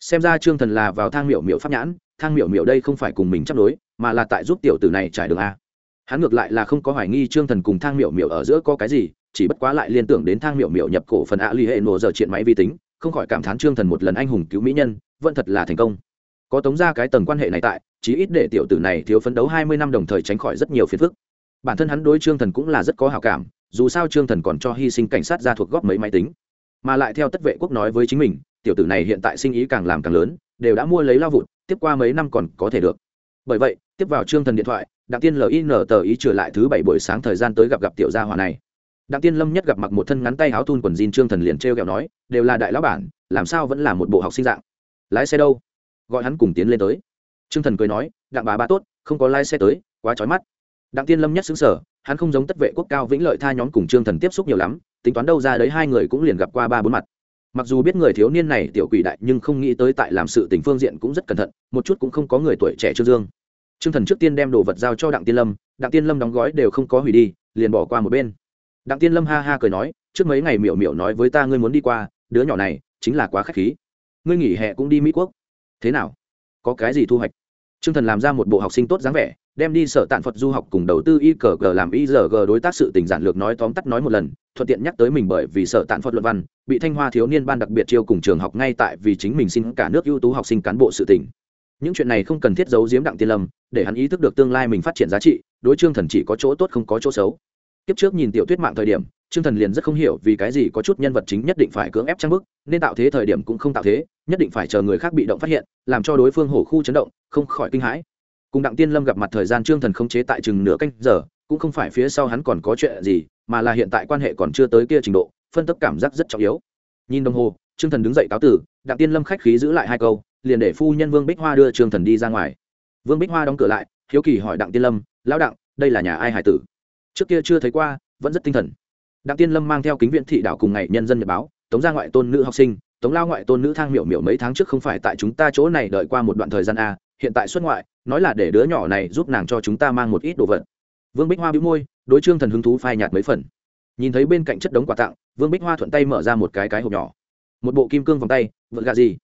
Xem ra trương thần là vào thang miểu miểu pháp nhãn, thang miểu miểu đây không phải cùng mình chấp đối mà là tại giúp tiểu tử này trải đường a. Hắn ngược lại là không có hoài nghi trương thần cùng thang miểu miểu ở giữa có cái gì, chỉ bất quá lại liên tưởng đến thang miểu miểu nhập cổ phần ạ ly hệ nổ giờ chuyện máy vi tính, không khỏi cảm thán trương thần một lần anh hùng cứu mỹ nhân, vẫn thật là thành công có tống ra cái tầng quan hệ này tại, chí ít để tiểu tử này thiếu phấn đấu hai mươi năm đồng thời tránh khỏi rất nhiều phiền phức. Bản thân hắn đối trương thần cũng là rất có hào cảm, dù sao trương thần còn cho hy sinh cảnh sát ra thuộc góp mấy máy tính. Mà lại theo tất vệ quốc nói với chính mình, tiểu tử này hiện tại sinh ý càng làm càng lớn, đều đã mua lấy lao vụt, tiếp qua mấy năm còn có thể được. Bởi vậy, tiếp vào trương thần điện thoại, đặng tiên lin tờ ý trở lại thứ bảy buổi sáng thời gian tới gặp gặp tiểu gia hòa này. Đặng tiên lâm nhất gặp mặc một thân ngắn tay áo thun quần jean trương thần liền t r e o kẹo nói, đều là đại lão bản, làm sao vẫn là một bộ học sinh dạng? Lái xe đâu? Gọi hắn cùng tiến lên tới. Trương thần cười nói, đặng bà ba tốt, không có lái xe tới, quá trói mắt. Đặng tiên lâm nhất xứng sở hắn không giống tất vệ quốc cao vĩnh lợi tha nhóm cùng trương thần tiếp xúc nhiều lắm, tính toán đâu ra đấy hai người cũng liền gặp qua ba bốn mặt. Mặc dù biết người thiếu niên này tiểu quỷ đại nhưng không nghĩ tới tại làm sự tình phương diện cũng rất cẩn thận, một chút cũng không có người tuổi trẻ trương dương. Trương thần trước tiên đem đồ vật giao cho đặng tiên lâm, đặng tiên lâm đóng gói đều không có hủy đi, liền bỏ qua một bên. Đặng tiên lâm ha ha cười nói, trước mấy ngày miểu miểu nói với ta ngươi muốn đi qua, đứa nhỏ này chính là quá k h á c h khí. Ngươi nghỉ hè cũng đi mỹ quốc thế nào? Có cái gì thu hoạch? T r ư ơ n g thần làm ra một bộ học sinh tốt dáng vẻ, đem đi sở tạn phật du học cùng đầu tư y cờ g làm y giờ g đối tác sự tình giản lược nói tóm tắt nói một lần, thuận tiện nhắc tới mình bởi vì sở tạn phật luận văn, bị thanh hoa thiếu niên ban đặc biệt chiêu cùng trường học ngay tại vì chính mình xin cả nước ưu tú học sinh cán bộ sự tỉnh những chuyện này không cần thiết giấu giếm đặng tiên lâm, để hắn ý thức được tương lai mình phát triển giá trị, đối trương thần chỉ có chỗ tốt không có chỗ xấu. Kiếp trước nhìn tiểu tuyết mạng thời điểm trương thần liền rất không hiểu vì cái gì có chút nhân vật chính nhất định phải cưỡng ép trang bức, nên tạo thế thời điểm cũng không tạo thế, nhất định phải chờ người khác bị động phát hiện, làm cho đối phương hổ khu chấn động, không khỏi kinh hãi. Cùng đặng tiên lâm gặp mặt thời gian trương thần không chế tại chừng nửa canh giờ, cũng không phải phía sau hắn còn có chuyện gì, mà là hiện tại quan hệ còn chưa tới kia trình độ, phân tích cảm giác rất trọng yếu. Nhìn đồng hồ, trương thần đứng dậy cáo tử, đặng tiên lâm khách khí giữ lại hai câu, liền để phu nhân vương bích hoa đưa trương thần đi ra ngoài. Vương bích hoa đóng cửa lại, hiếu kỳ hỏi đặng tiên lâm, lão đặng, đây là nhà ai hải tử? Trước kia chưa thấy qua, vẫn rất tinh thần đặng tiên lâm mang theo kính viện thị đảo cùng ngày nhân dân nhật báo, tống ra ngoại tôn nữ học sinh, tống lao ngoại tôn nữ thang miểu miểu mấy tháng trước không phải tại chúng ta chỗ này đợi qua một đoạn thời gian a hiện tại xuất ngoại, nói là để đứa nhỏ này giúp nàng cho chúng ta mang một ít đồ vật. Vương bích hoa bĩu môi, đối trương thần hứng thú phai nhạt mấy phần. Nhìn thấy bên cạnh chất đống quà tặng, vương bích hoa thuận tay mở ra một cái cái hộp nhỏ. Một bộ kim cương vòng tay vợ gà gì?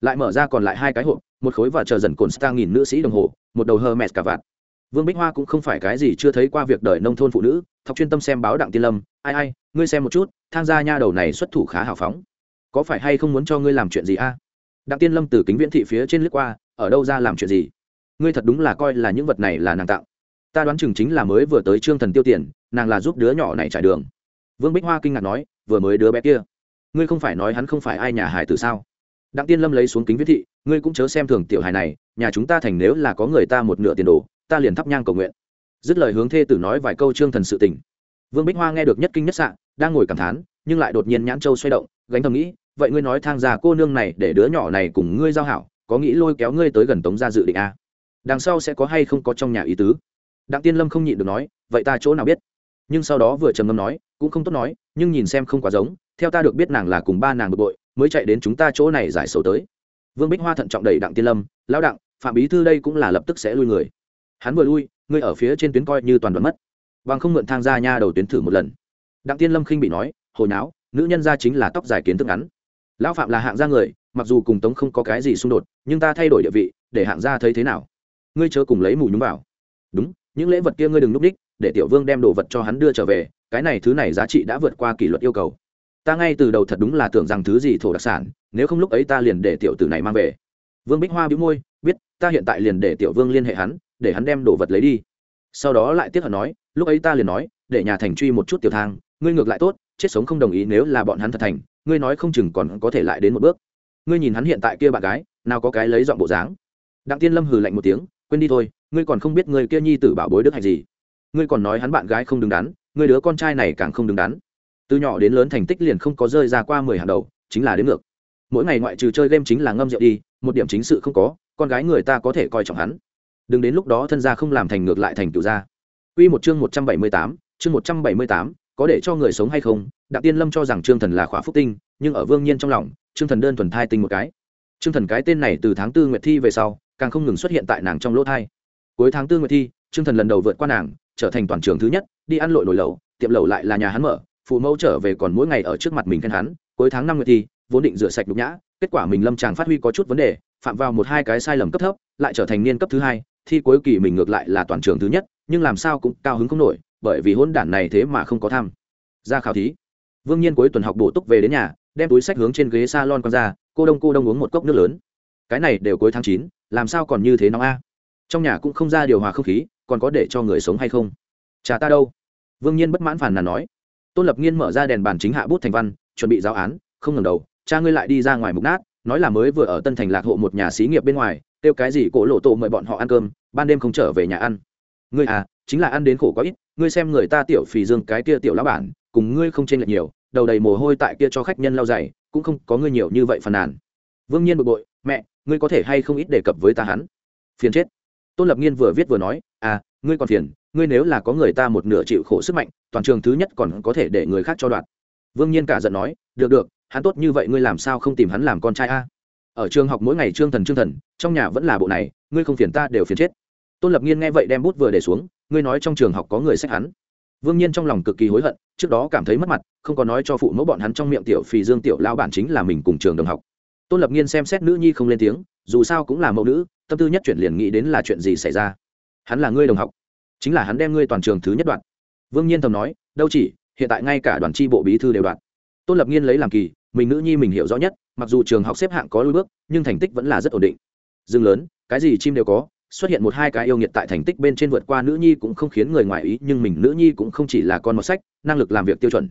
Lại mở ra còn lại hai cái hộp, một khối và chờ dần cồn star nghìn nữ sĩ đồng hồ, một đầu hơ mẹt cả vạt vương bích hoa cũng không phải cái gì chưa thấy qua việc đời nông thôn phụ nữ, thọc chuyên tâm xem báo đặng tiên lâm. Ai ai, ngươi xem một chút, tham gia nha đầu này xuất thủ khá hào phóng. Có phải hay không muốn cho ngươi làm chuyện gì a? Đặng tiên lâm từ kính viễn thị phía trên lướt qua, ở đâu ra làm chuyện gì? Ngươi thật đúng là coi là những vật này là nàng tặng ta đoán chừng chính là mới vừa tới trương thần tiêu tiền, nàng là giúp đứa nhỏ này trải đường. Vương bích hoa kinh ngạc nói, vừa mới đứa bé kia. Ngươi không phải nói hắn không phải ai nhà hải từ sao? Đặng tiên lâm lấy xuống kính viễn thị, ngươi cũng chớ xem thường tiểu hài này, nhà chúng ta thành nếu là có người ta một nửa tiền đồ ta liền thắp nhang cầu nguyện. Dứt lời hướng thê tử nói vài câu trương thần sự tình. Vương bích hoa nghe được nhất kinh nhất sạn đang ngồi cảm thán, nhưng lại đột nhiên nhãn châu xoay động, gánh thầm nghĩ, vậy ngươi nói thang già cô nương này để đứa nhỏ này cùng ngươi giao hảo, có nghĩ lôi kéo ngươi tới gần tống ra dự định à? đằng sau sẽ có hay không có trong nhà ý tứ? Đặng tiên lâm không nhịn được nói, vậy ta chỗ nào biết? Nhưng sau đó vừa trầm ngâm nói, cũng không tốt nói, nhưng nhìn xem không quá giống, theo ta được biết nàng là cùng ba nàng bực bội, mới chạy đến chúng ta chỗ này giải sầu tới. Vương bích hoa thận trọng đẩy đặng tiên lâm, lão đặng, phạm bí thư đây cũng là lập tức sẽ lui người hắn vừa lui, ngươi ở phía trên tuyến coi như toàn đoạn mất. Bằng không mượn thang ra nha đầu tuyến thử một lần. Đặng tiên lâm khinh bị nói hồi náo nữ nhân ra chính là tóc dài kiến thức ngắn. Lão phạm là hạng gia người, mặc dù cùng tống không có cái gì xung đột, nhưng ta thay đổi địa vị, để hạng gia thấy thế nào? Ngươi chớ cùng lấy mù nhúng vào. Đúng, những lễ vật kia ngươi đừng núp đích, để tiểu vương đem đồ vật cho hắn đưa trở về, cái này thứ này giá trị đã vượt qua kỷ luật yêu cầu. Ta ngay từ đầu thật đúng là tưởng rằng thứ gì thổ đặc sản, nếu không lúc ấy ta liền để tiểu tử này mang về. Vương bích hoa bĩu môi, biết, ta hiện tại liền để tiểu vương liên hệ hắn để hắn đem đồ vật lấy đi. Sau đó lại tiếp hận nói, lúc ấy ta liền nói, để nhà thành truy một chút tiểu thang, ngươi ngược lại tốt, chết sống không đồng ý nếu là bọn hắn thật thành, ngươi nói không chừng còn có thể lại đến một bước. Ngươi nhìn hắn hiện tại kia bạn gái, nào có cái lấy dọn bộ dáng. Đặng tiên lâm hừ lạnh một tiếng, quên đi thôi, ngươi còn không biết người kia nhi tử bảo bối đức hạnh gì. Ngươi còn nói hắn bạn gái không đứng đắn, ngươi đứa con trai này càng không đứng đắn. Từ nhỏ đến lớn thành tích liền không có rơi ra qua mười hàng đầu, chính là đến ngược. Mỗi ngày ngoại trừ chơi game chính là ngâm rượu đi, một điểm chính sự không có, con gái người ta có thể coi trọng hắn đừng đến lúc đó thân gia không làm thành ngược lại thành cựu gia Quy một chương một trăm bảy mươi tám, chương một trăm bảy mươi tám, có để cho người sống hay không? Đặng Tiên Lâm cho rằng Trương Thần là khóa phúc tinh, nhưng ở Vương Nhiên trong lòng, Trương Thần đơn thuần thai tinh một cái. Trương Thần cái tên này từ tháng tư nguyệt thi về sau, càng không ngừng xuất hiện tại nàng trong lỗ thai. Cuối tháng tư nguyệt thi, Trương Thần lần đầu vượt qua nàng, trở thành toàn trường thứ nhất, đi ăn lội nồi lẩu, tiệm lẩu lại là nhà hắn mở, phụ mẫu trở về còn mỗi ngày ở trước mặt mình khen hắn, cuối tháng năm nguyệt thi, vốn định rửa sạch nhục nhã, kết quả mình lâm chàng phát huy có chút vấn đề, phạm vào một hai cái sai lầm cấp thấp, lại trở thành niên cấp thứ hai, thi cuối kỳ mình ngược lại là toàn trường thứ nhất, nhưng làm sao cũng cao hứng không nổi bởi vì hôn đản này thế mà không có tham ra khảo thí. Vương nhiên cuối tuần học bổ túc về đến nhà đem túi sách hướng trên ghế salon con ra cô đông cô đông uống một cốc nước lớn. Cái này đều cuối tháng chín làm sao còn như thế nóng a? Trong nhà cũng không ra điều hòa không khí còn có để cho người sống hay không? Chả ta đâu? Vương nhiên bất mãn phản nàn nói. Tôn lập nghiên mở ra đèn bàn chính hạ bút thành văn chuẩn bị giáo án không ngừng đầu cha ngươi lại đi ra ngoài mục nát nói là mới vừa ở tân thành lạc hộ một nhà xí nghiệp bên ngoài kêu cái gì cổ lộ tổ mời bọn họ ăn cơm, ban đêm không trở về nhà ăn. Ngươi à chính là ăn đến khổ có ít, ngươi xem người ta tiểu phì dương cái kia tiểu lão bản, cùng ngươi không chênh lệch nhiều, đầu đầy mồ hôi tại kia cho khách nhân lau dày cũng không có ngươi nhiều như vậy phàn nàn. Vương nhiên bực bội, mẹ, ngươi có thể hay không ít đề cập với ta hắn? Phiền chết. Tôn lập nghiên vừa viết vừa nói à ngươi còn phiền, ngươi nếu là có người ta một nửa chịu khổ sức mạnh, toàn trường thứ nhất còn có thể để người khác cho đoạn. Vương nhiên cả giận nói, được được, hắn tốt như vậy, ngươi làm sao không tìm hắn làm con trai a? Ở trường học mỗi ngày trương thần trương thần, trong nhà vẫn là bộ này, ngươi không phiền ta đều phiền chết. Tôn lập nghiên nghe vậy đem bút vừa để xuống, ngươi nói trong trường học có người sách hắn. Vương nhiên trong lòng cực kỳ hối hận, trước đó cảm thấy mất mặt, không có nói cho phụ mẫu bọn hắn trong miệng tiểu phì dương tiểu lao bản chính là mình cùng trường đồng học. Tôn lập nghiên xem xét nữ nhi không lên tiếng, dù sao cũng là mẫu nữ, tâm tư nhất chuyển liền nghĩ đến là chuyện gì xảy ra. Hắn là ngươi đồng học, chính là hắn đem ngươi toàn trường thứ nhất đoạn. Vương nhiên thầm nói, đâu chỉ, hiện tại ngay cả đoàn tri bộ bí thư đều đoạn. Tôn lập nghiên lấy làm kỳ mình nữ nhi mình hiểu rõ nhất, mặc dù trường học xếp hạng có lối bước, nhưng thành tích vẫn là rất ổn định. Dương lớn, cái gì chim đều có, xuất hiện một hai cái yêu nghiệt tại thành tích bên trên vượt qua nữ nhi cũng không khiến người ngoài ý, nhưng mình nữ nhi cũng không chỉ là con một sách, năng lực làm việc tiêu chuẩn.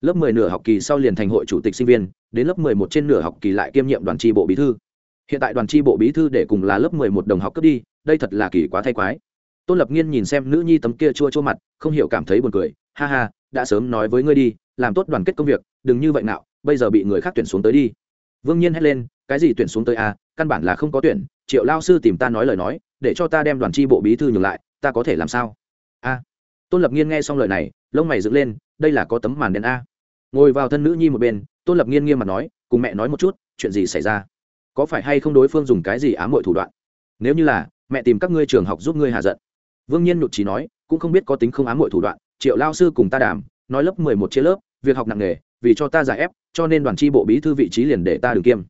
Lớp mười nửa học kỳ sau liền thành hội chủ tịch sinh viên, đến lớp mười một trên nửa học kỳ lại kiêm nhiệm đoàn tri bộ bí thư. Hiện tại đoàn tri bộ bí thư để cùng là lớp mười một đồng học cấp đi, đây thật là kỳ quá thay quái. Tôn lập nghiên nhìn xem nữ nhi tấm kia chua chua mặt, không hiểu cảm thấy buồn cười, ha ha, đã sớm nói với ngươi đi, làm tốt đoàn kết công việc, đừng như vậy nào bây giờ bị người khác tuyển xuống tới đi. Vương nhiên hét lên, cái gì tuyển xuống tới a à? căn bản là không có tuyển, triệu lao sư tìm ta nói lời nói, để cho ta đem đoàn tri bộ bí thư nhường lại, ta có thể làm sao? A. Tôn lập nghiên nghe xong lời này, lông mày dựng lên, đây là có tấm màn đen a. Ngồi vào thân nữ nhi một bên, tôn lập nghiên nghiêm mặt nói, cùng mẹ nói một chút, chuyện gì xảy ra? Có phải hay không đối phương dùng cái gì ám mọi thủ đoạn? Nếu như là, mẹ tìm các ngươi trường học giúp ngươi hạ giận. Vương nhiên nhụt trí nói, cũng không biết có tính không ám mọi thủ đoạn, triệu lao sư cùng ta đàm, nói lớp mười một chia lớp việc học nặng nghề vì cho ta giải ép, cho nên đoàn tri bộ bí thư vị trí liền để ta đừng kiêm.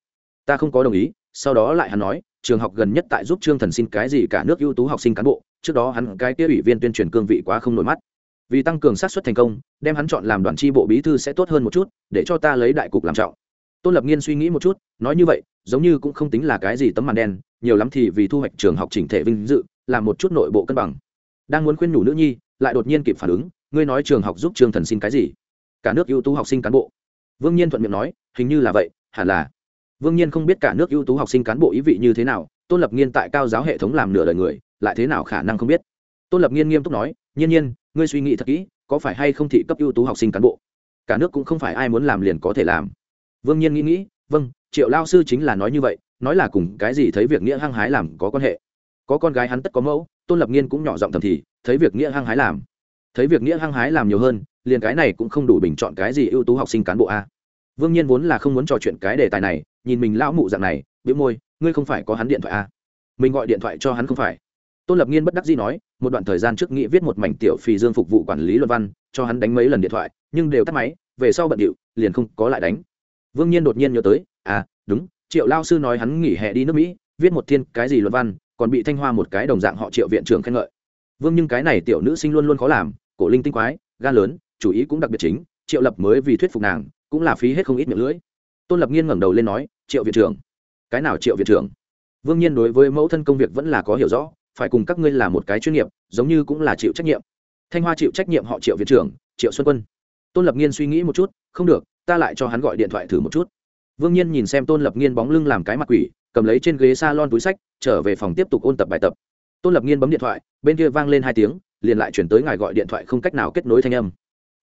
Ta không có đồng ý, sau đó lại hắn nói, trường học gần nhất tại giúp trương thần xin cái gì cả nước ưu tú học sinh cán bộ, trước đó hắn cái kia ủy viên tuyên truyền cương vị quá không nổi mắt. Vì tăng cường sát xuất thành công, đem hắn chọn làm đoàn tri bộ bí thư sẽ tốt hơn một chút, để cho ta lấy đại cục làm trọng. Tôn lập nghiên suy nghĩ một chút, nói như vậy, giống như cũng không tính là cái gì tấm màn đen, nhiều lắm thì vì thu hoạch trường học chỉnh thể vinh dự, làm một chút nội bộ cân bằng. Đang muốn khuyên nhủ nữ nhi, lại đột nhiên kịp phản ứng, ngươi nói trường học giúp trương thần xin cái gì? Cả nước ưu tú học sinh cán bộ. Vương nhiên thuận miệng nói, hình như là vậy, hẳn là. Vương nhiên không biết cả nước ưu tú học sinh cán bộ ý vị như thế nào, tôn lập nghiên tại cao giáo hệ thống làm nửa đời người, lại thế nào khả năng không biết. Tôn lập nghiên nghiêm túc nói, nhiên nhiên, ngươi suy nghĩ thật kỹ, có phải hay không thị cấp ưu tú học sinh cán bộ? Cả nước cũng không phải ai muốn làm liền có thể làm. Vương nhiên nghĩ nghĩ vâng triệu lao sư chính là nói như vậy, nói là cùng cái gì thấy việc nghĩa hăng hái làm có quan hệ. Có con gái hắn tất có mẫu. Tôn lập nghiên cũng nhỏ giọng thầm thì, thấy việc nghĩa hăng hái làm. Thấy việc nghĩa hăng hái làm nhiều hơn liền cái này cũng không đủ bình chọn cái gì ưu tú học sinh cán bộ a. Vương nhiên vốn là không muốn trò chuyện cái đề tài này, nhìn mình lão mụ dạng này biếu môi, ngươi không phải có hắn điện thoại a. Mình gọi điện thoại cho hắn không phải. Tôn lập nghiên bất đắc dĩ nói, một đoạn thời gian trước nghĩ viết một mảnh tiểu phì dương phục vụ quản lý luận văn, cho hắn đánh mấy lần điện thoại, nhưng đều tắt máy, về sau bận điệu, liền không có lại đánh. Vương nhiên đột nhiên nhớ tới à đúng, triệu lao sư nói hắn nghỉ hè đi nước mỹ, viết một thiên cái gì luận văn, còn bị thanh hoa một cái đồng dạng họ triệu viện trưởng khen ngợi. Vương nhưng cái này tiểu nữ sinh luôn luôn khó làm, cổ linh tinh quái, gan lớn chủ ý cũng đặc biệt chính, triệu lập mới vì thuyết phục nàng, cũng là phí hết không ít miệng lưỡi. Tôn lập nghiên ngẩng đầu lên nói, triệu viện trưởng. Cái nào triệu viện trưởng? Vương nhiên đối với mẫu thân công việc vẫn là có hiểu rõ, phải cùng các ngươi là một cái chuyên nghiệp, giống như cũng là chịu trách nhiệm. Thanh hoa chịu trách nhiệm họ triệu viện trưởng, triệu xuân quân. Tôn lập nghiên suy nghĩ một chút, không được, ta lại cho hắn gọi điện thoại thử một chút. Vương nhiên nhìn xem tôn lập nghiên bóng lưng làm cái mặt quỷ, cầm lấy trên ghế s a lon túi sách, trở về phòng tiếp tục ôn tập bài tập. Tôn lập nghiên bấm điện thoại, bên kia vang lên hai tiếng, liền lại chuyển tới ngài gọi điện thoại không cách nào kết nối thanh âm.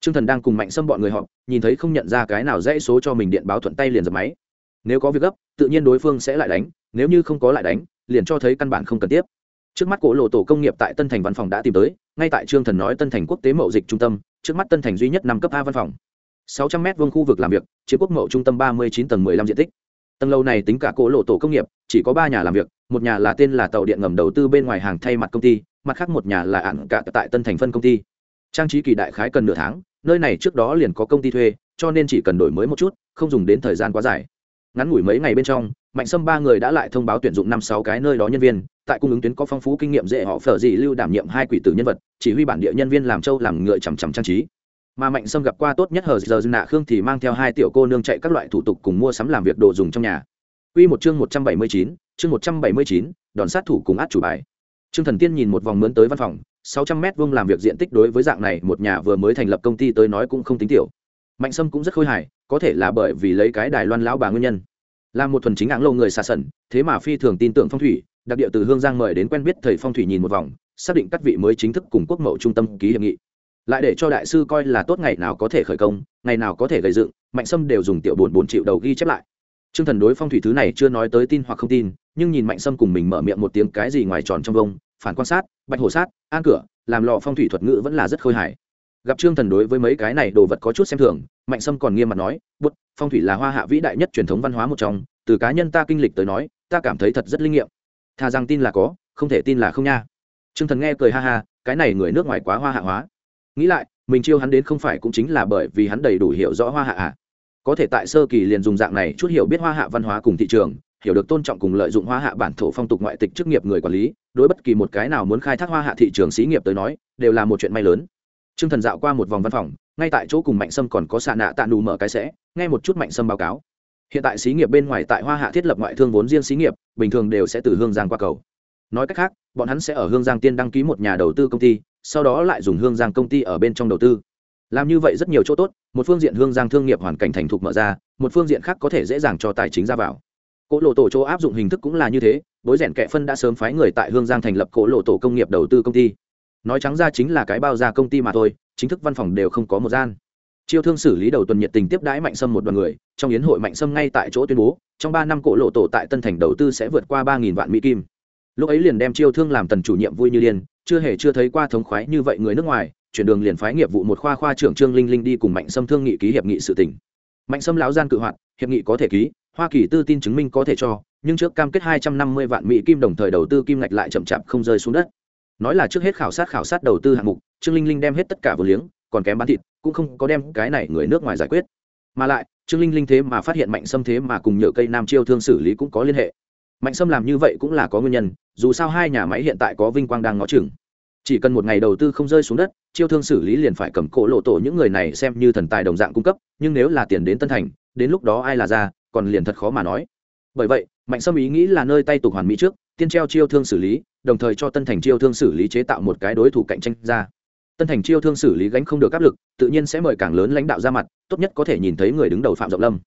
Trương thần đang cùng mạnh xâm bọn người họ nhìn thấy không nhận ra cái nào dãy số cho mình điện báo thuận tay liền dập máy. Nếu có việc gấp, tự nhiên đối phương sẽ lại đánh, nếu như không có lại đánh, liền cho thấy căn bản không cần tiếp. Trước mắt cổ lộ tổ công nghiệp tại tân thành văn phòng đã tìm tới, ngay tại trương thần nói tân thành quốc tế mậu dịch trung tâm, trước mắt tân thành duy nhất năm cấp a văn phòng. Sáu trăm vuông khu vực làm việc, chiếm quốc mậu trung tâm ba mươi chín tầng mười lăm diện tích. Tầng lâu này tính cả cổ lộ tổ công nghiệp, chỉ có ba nhà làm việc, một nhà là tên là tàu điện ngầm đầu tư bên ngoài hàng thay mặt công ty, mặt khác một nhà là ẩn cả tại tân thành phân công ty. Trang trí kỳ đại khái cần nửa tháng nơi này trước đó liền có công ty thuê cho nên chỉ cần đổi mới một chút không dùng đến thời gian quá dài. Ngắn ngủi mấy ngày bên trong mạnh sâm ba người đã lại thông báo tuyển dụng năm sáu cái nơi đó nhân viên tại cung ứng tuyến có phong phú kinh nghiệm dễ họ phở dị lưu đảm nhiệm hai quỷ tử nhân vật chỉ huy bản địa nhân viên làm châu làm ngựa chằm chằm trang trí. Mà mạnh sâm gặp qua tốt nhất hờ giờ nạ khương thì mang theo hai tiểu cô nương chạy các loại thủ tục cùng mua sắm làm việc đồ dùng trong nhà. Quy một chương 179, chương 179, đòn sát thủ cùng át chủ bài. Trương Thần Tiên nhìn một vòng mướn tới văn phòng, 600 mét vuông làm việc diện tích đối với dạng này một nhà vừa mới thành lập công ty tới nói cũng không tính tiểu. Mạnh Sâm cũng rất khôi hài, có thể là bởi vì lấy cái Đài Loan lão bà nguyên nhân. Là một thuần chính áng lâu người xa sẩn, thế mà phi thường tin tưởng phong thủy, đặc địa từ Hương Giang mời đến quen biết thầy phong thủy nhìn một vòng, xác định các vị mới chính thức cùng quốc mậu trung tâm ký hiệp nghị. Lại để cho đại sư coi là tốt ngày nào có thể khởi công, ngày nào có thể gây dựng, Mạnh Sâm đều dùng tiểu 44 triệu đầu ghi chép lại Trương Thần đối phong thủy thứ này chưa nói tới tin hoặc không tin, nhưng nhìn Mạnh Sâm cùng mình mở miệng một tiếng cái gì ngoài tròn trong vông, phản quan sát, bạch hổ sát, an cửa, làm lọ phong thủy thuật ngữ vẫn là rất khôi hài. Gặp Trương Thần đối với mấy cái này đồ vật có chút xem thường, Mạnh Sâm còn nghiêm mặt nói, "Bút, phong thủy là hoa hạ vĩ đại nhất truyền thống văn hóa một trong, từ cá nhân ta kinh lịch tới nói, ta cảm thấy thật rất linh nghiệm. Thà rằng tin là có, không thể tin là không nha." Trương Thần nghe cười ha ha, cái này người nước ngoài quá hoa hạ hóa. Nghĩ lại, mình chiêu hắn đến không phải cũng chính là bởi vì hắn đầy đủ hiểu rõ hoa hạ à? có thể tại sơ kỳ liền dùng dạng này chút hiểu biết hoa hạ văn hóa cùng thị trường hiểu được tôn trọng cùng lợi dụng hoa hạ bản thổ phong tục ngoại tịch chức nghiệp người quản lý, đối bất kỳ một cái nào muốn khai thác hoa hạ thị trường xí nghiệp tới nói, đều là một chuyện may lớn. T r ư ơ n g thần dạo qua một vòng văn phòng, ngay tại chỗ cùng mạnh sâm còn có xà nạ tạ nù mở cái sẽ, nghe một chút mạnh sâm báo cáo. Hiện tại xí nghiệp bên ngoài tại hoa hạ thiết lập ngoại thương vốn riêng xí nghiệp, bình thường đều sẽ từ hương giang qua cầu. Nói cách khác, bọn hắn sẽ ở hương giang tiên đăng ký một nhà đầu tư công ty, sau đó lại dùng hương giang công ty ở bên trong đầu tư. Làm như vậy rất nhiều chỗ tốt, một phương diện hương giang thương nghiệp hoàn cảnh thành thục mở ra, một phương diện khác có thể dễ dàng cho tài chính ra vào cỗ lộ tổ chỗ áp dụng hình thức cũng là như thế bối rèn kẹ phân đã sớm phái người tại hương giang thành lập cỗ lộ tổ công nghiệp đầu tư công ty. Nói trắng ra chính là cái bao ra công ty mà thôi, chính thức văn phòng đều không có một gian. Chiêu thương xử lý đầu tuần nhiệt tình tiếp đãi mạnh sâm một đoàn người, trong yến hội mạnh sâm ngay tại chỗ tuyên bố, trong ba năm cỗ lộ tổ tại tân thành đầu tư sẽ vượt qua ba vạn mỹ kim. Lúc ấy liền đem chiêu thương làm tần chủ nhiệm vui như điên, chưa hề chưa thấy qua thống khoái như vậy người nước ngoài, chuyển đường liền phái nghiệp vụ một khoa khoa trưởng trương linh linh đi cùng mạnh sâm thương nghị ký hiệp nghị sự tỉnh. Mạnh sâm láo gian cự hoạt, hiệp nghị có thể ký hoa kỳ tư tin chứng minh có thể cho, nhưng trước cam kết hai trăm năm mươi vạn mỹ kim đồng thời đầu tư kim ngạch lại chậm chạp không rơi xuống đất. Nói là trước hết khảo sát khảo sát đầu tư hạng mục, trương linh linh đem hết tất cả vừa liếng, còn kém bán thịt, cũng không có đem cái này người nước ngoài giải quyết. Mà lại, trương linh linh thế mà phát hiện mạnh sâm thế mà cùng nhựa cây nam chiêu thương xử lý cũng có liên hệ. Mạnh sâm làm như vậy cũng là có nguyên nhân, dù sao hai nhà máy hiện tại có vinh quang đang ngó chừng. Chỉ cần một ngày đầu tư không rơi xuống đất, chiêu thương xử lý liền phải cầm cổ lộ tổ những người này xem như thần tài đồng dạng cung cấp, nhưng nếu là tiền đến tân thành, đến lúc đó ai là ra còn liền thật khó mà nói. Bởi vậy, mạnh sâm ý nghĩ là nơi tay tục hoàn mỹ trước, tiên treo chiêu thương xử lý, đồng thời cho tân thành chiêu thương xử lý chế tạo một cái đối thủ cạnh tranh ra. Tân thành chiêu thương xử lý gánh không được áp lực, tự nhiên sẽ mời càng lớn lãnh đạo ra mặt, tốt nhất có thể nhìn thấy người đứng đầu phạm rộng lâm.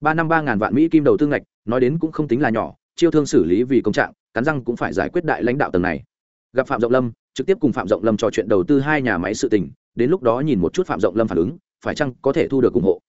Ba năm ba ngàn vạn mỹ kim đầu tư ngạch, nói đến cũng không tính là nhỏ, chiêu thương xử lý vì công trạng, cắn răng cũng phải giải quyết đại lãnh đạo tầng này. Gặp phạm rộng lâm, trực tiếp cùng phạm rộng lâm trò chuyện đầu tư hai nhà máy sự tình, đến lúc đó nhìn một chút phạm rộng lâm phản ứng, phải chăng có thể thu được ủng hộ?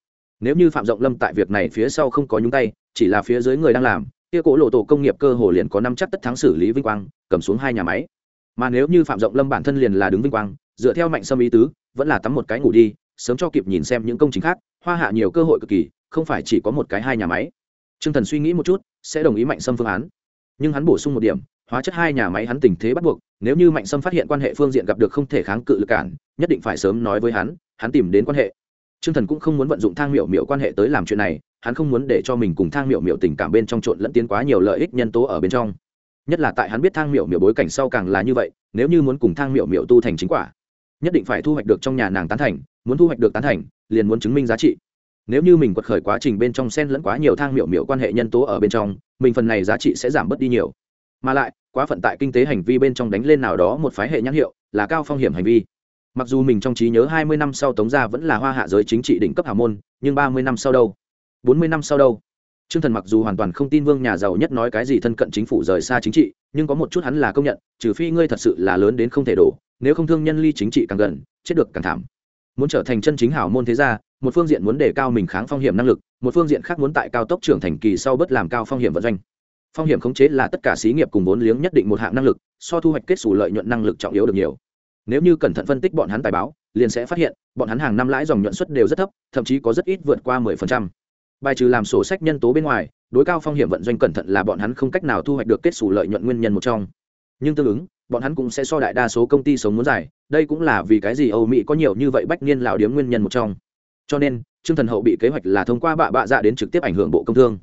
Nếu như phạm rộng lâm tại việc này phía sau không có nhúng tay, chỉ là phía dưới người đang làm, kia cỗ lộ tổ công nghiệp cơ hồ liền có năm chắc tất thắng xử lý vinh quang, cầm xuống hai nhà máy. Mà nếu như phạm rộng lâm bản thân liền là đứng vinh quang, dựa theo mạnh sâm ý tứ, vẫn là tắm một cái ngủ đi, sớm cho kịp nhìn xem những công trình khác, hoa hạ nhiều cơ hội cực kỳ, không phải chỉ có một cái hai nhà máy. T r ư ơ n g thần suy nghĩ một chút, sẽ đồng ý mạnh sâm phương án. Nhưng hắn bổ sung một điểm, hóa chất hai nhà máy hắn tình thế bắt buộc, nếu như mạnh sâm phát hiện quan hệ phương diện gặp được không thể kháng cự lực cản, nhất định phải sớm nói với hắn hắn tìm đến quan hệ. Trương thần cũng không muốn vận dụng thang miệu miệu quan hệ tới làm chuyện này, hắn không muốn để cho mình cùng thang miệu miệu tình cảm bên trong trộn lẫn tiến quá nhiều lợi ích nhân tố ở bên trong. Nhất là tại hắn biết thang miệu miệu bối cảnh sau càng là như vậy, nếu như muốn cùng thang miệu miệu tu thành chính quả, nhất định phải thu hoạch được trong nhà nàng tán thành, muốn thu hoạch được tán thành, liền muốn chứng minh giá trị. Nếu như mình quật khởi quá trình bên trong xen lẫn quá nhiều thang miệu miệu quan hệ nhân tố ở bên trong, mình phần này giá trị sẽ giảm bớt đi nhiều. Mà lại, quá phận tại kinh tế hành vi bên trong đánh lên nào đó một phái hệ nhãn hiệu, là cao phong hiểm hành vi mặc dù mình trong trí nhớ hai mươi năm sau tống gia vẫn là hoa hạ giới chính trị đỉnh cấp hào môn, nhưng ba mươi năm sau đâu? bốn mươi năm sau đâu? T r ư ơ n g thần mặc dù hoàn toàn không tin vương nhà giàu nhất nói cái gì thân cận chính phủ rời xa chính trị, nhưng có một chút hắn là công nhận, trừ phi ngươi thật sự là lớn đến không thể đổ, nếu không thương nhân ly chính trị càng gần, chết được càng thảm. Muốn trở thành chân chính hảo môn thế gia, một phương diện muốn đề cao mình kháng phong hiểm năng lực, một phương diện khác muốn tại cao tốc trưởng thành kỳ sau bất làm cao phong hiểm vận doanh. Phong hiểm khống chế là tất cả xí nghiệp cùng vốn liếng nhất định một hạng năng lực, so thu hoạch kết xù lợi nhuận năng lực trọng yếu được nhiều nếu như cẩn thận phân tích bọn hắn tài báo, liền sẽ phát hiện, bọn hắn hàng năm lãi dòng nhuận suất đều rất thấp, thậm chí có rất ít vượt qua 10%. bài trừ làm sổ sách nhân tố bên ngoài, đối cao phong hiểm vận doanh cẩn thận là bọn hắn không cách nào thu hoạch được kết xù lợi nhuận nguyên nhân một trong. Nhưng tương ứng, bọn hắn cũng sẽ so đại đa số công ty sống muốn dài, đây cũng là vì cái gì âu mỹ có nhiều như vậy bách niên lão điếm nguyên nhân một trong. Cho nên, trương thần hậu bị kế hoạch là thông qua bạ bạ dạ đến trực tiếp ảnh hưởng bộ công thương.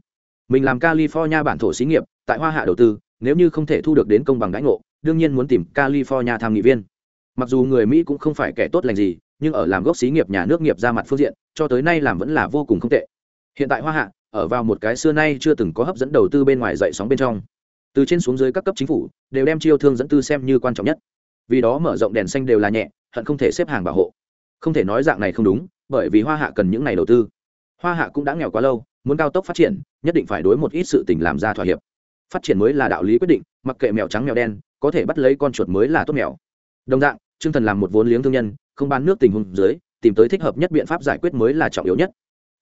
Mình làm california bản thổ xí nghiệp, tại hoa hạ đầu tư, nếu như không thể thu được đến công bằng đãi ngộ, đương nhiên muốn tìm california tham nghị viên mặc dù người mỹ cũng không phải kẻ tốt lành gì, nhưng ở làm gốc xí nghiệp nhà nước nghiệp ra mặt phương diện, cho tới nay làm vẫn là vô cùng không tệ. Hiện tại hoa hạ, ở vào một cái xưa nay chưa từng có hấp dẫn đầu tư bên ngoài dậy sóng bên trong. Từ trên xuống dưới các cấp chính phủ, đều đem chiêu thương dẫn tư xem như quan trọng nhất. Vì đó mở rộng đèn xanh đều là nhẹ, hận không thể xếp hàng bảo hộ. Không thể nói dạng này không đúng, bởi vì hoa hạ cần những n à y đầu tư. Hoa hạ cũng đã nghèo quá lâu, muốn cao tốc phát triển, nhất định phải đối một ít sự tình làm ra thỏa hiệp. Phát triển mới là đạo lý quyết định, mặc kệ mèo trắng mèo đen, có thể bắt lấy con chuột mới là tốt mèo. Đồng dạng Trương thần làm một vốn liếng thương nhân, không bán nước tình huống dưới, tìm tới thích hợp nhất biện pháp giải quyết mới là trọng yếu nhất.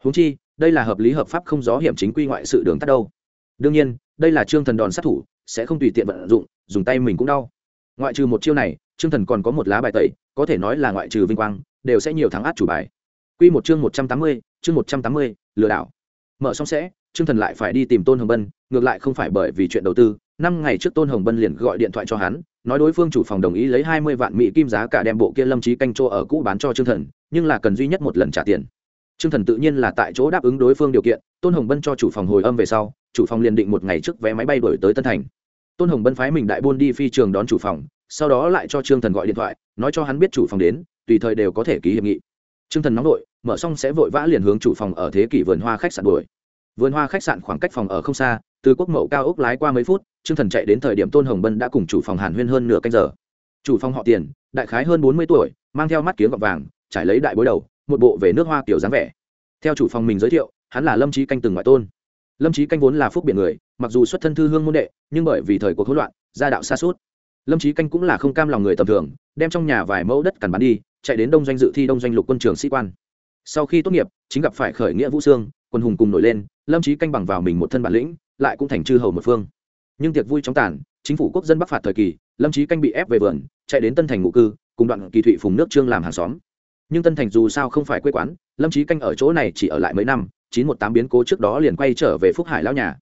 Huống chi, đây là hợp lý hợp pháp không gió hiểm chính quy ngoại sự đường tắt đâu. Đương nhiên, đây là trương thần đòn sát thủ, sẽ không tùy tiện vận dụng, dùng tay mình cũng đau. Ngoại trừ một chiêu này, trương thần còn có một lá bài tẩy, có thể nói là ngoại trừ vinh quang, đều sẽ nhiều thắng át chủ bài. Quy một chương một trăm tám mươi, chương một trăm tám mươi, lừa đảo. Mở xong sẽ, trương thần lại phải đi tìm tôn hồng bân, ngược lại không phải bởi vì chuyện đầu tư năm ngày trước tôn hồng bân liền gọi điện thoại cho hắn, nói đối phương chủ phòng đồng ý lấy hai mươi vạn mỹ kim giá cả đem bộ kia lâm trí canh chỗ ở cũ bán cho trương thần, nhưng là cần duy nhất một lần trả tiền. Trương thần tự nhiên là tại chỗ đáp ứng đối phương điều kiện, tôn hồng bân cho chủ phòng hồi âm về sau, chủ phòng liền định một ngày trước vé máy bay đổi tới tân thành. Tôn hồng bân phái mình đại buôn đi phi trường đón chủ phòng, sau đó lại cho trương thần gọi điện thoại, nói cho hắn biết chủ phòng đến, tùy thời đều có thể ký hiệp nghị. Trương thần nóng vội mở xong sẽ vội vã liền hướng chủ phòng ở thế kỷ vườn hoa khách sạn đuổi. Vườn hoa khách sạn khoảng cách phòng ở không xa, từ quốc mậu cao ốc lái qua mấy phút trương thần chạy đến thời điểm tôn hồng bân đã cùng chủ phòng hàn huyên hơn nửa canh giờ. Chủ phòng họ tiền, đại khái hơn bốn mươi tuổi, mang theo mắt kiếm gọt vàng, trải lấy đại bối đầu, một bộ về nước hoa kiểu dáng vẻ. Theo chủ phòng mình giới thiệu, hắn là lâm trí canh từng ngoại tôn. Lâm trí canh vốn là phúc biển người, mặc dù xuất thân thư hương môn đệ, nhưng bởi vì thời cuộc hỗn loạn, gia đạo xa suốt. Lâm trí canh cũng là không cam lòng người tầm thường, đem trong nhà vài mẫu đất cằn bán đi, chạy đến đông doanh dự thi đông doanh lục quân trường sĩ quan. Sau khi tốt nghiệp, chính gặp phải khởi nghĩa vũ sương, quân hùng cùng nổi lên, lâm trí canh bằng vào mình một thân bản lĩnh, lại cũng thành chư hầu một phương nhưng tiệc vui chóng tàn, chính phủ quốc dân bắc phạt thời kỳ, lâm trí canh bị ép về vườn, chạy đến tân thành ngụ cư, cùng đoạn kỳ thụy phùng nước trương làm hàng xóm. Nhưng tân thành dù sao không phải quê quán, lâm trí canh ở chỗ này chỉ ở lại mấy năm, chín một tám biến cố trước đó liền quay trở về phúc hải lao nhà.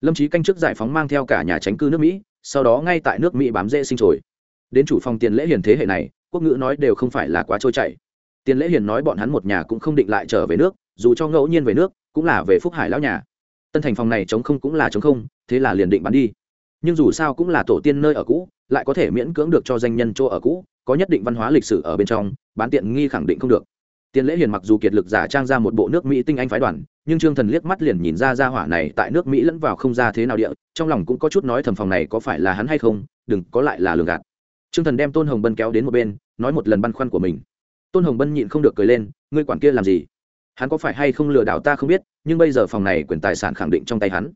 Lâm trí canh trước giải phóng mang theo cả nhà tránh cư nước mỹ, sau đó ngay tại nước mỹ bám dễ sinh sồi đến chủ phòng tiền lễ hiền thế hệ này, quốc ngữ nói đều không phải là quá trôi chảy. Tiền lễ hiền nói bọn hắn một nhà cũng không định lại trở về nước, dù cho ngẫu nhiên về nước, cũng là về phúc hải lão nhà. Tân thành phòng này chống không cũng là chống không, thế là liền định bán đi nhưng dù sao cũng là tổ tiên nơi ở cũ, lại có thể miễn cưỡng được cho danh nhân chỗ ở cũ, có nhất định văn hóa lịch sử ở bên trong, bán tiện nghi khẳng định không được. Tiền lễ hiền mặc dù kiệt lực giả trang ra một bộ nước mỹ tinh anh phái đoàn, nhưng trương thần liếc mắt liền nhìn ra ra hỏa này tại nước mỹ lẫn vào không ra thế nào địa, trong lòng cũng có chút nói thầm phòng này có phải là hắn hay không, đừng, có lại là lường gạt. Trương thần đem tôn hồng bân kéo đến một bên, nói một lần băn khoăn của mình. Tôn hồng bân nhịn không được cười lên, ngươi quản kia làm gì? Hắn có phải hay không lừa đảo ta không biết, nhưng bây giờ phòng này quyền tài sản khẳng định trong tay hắn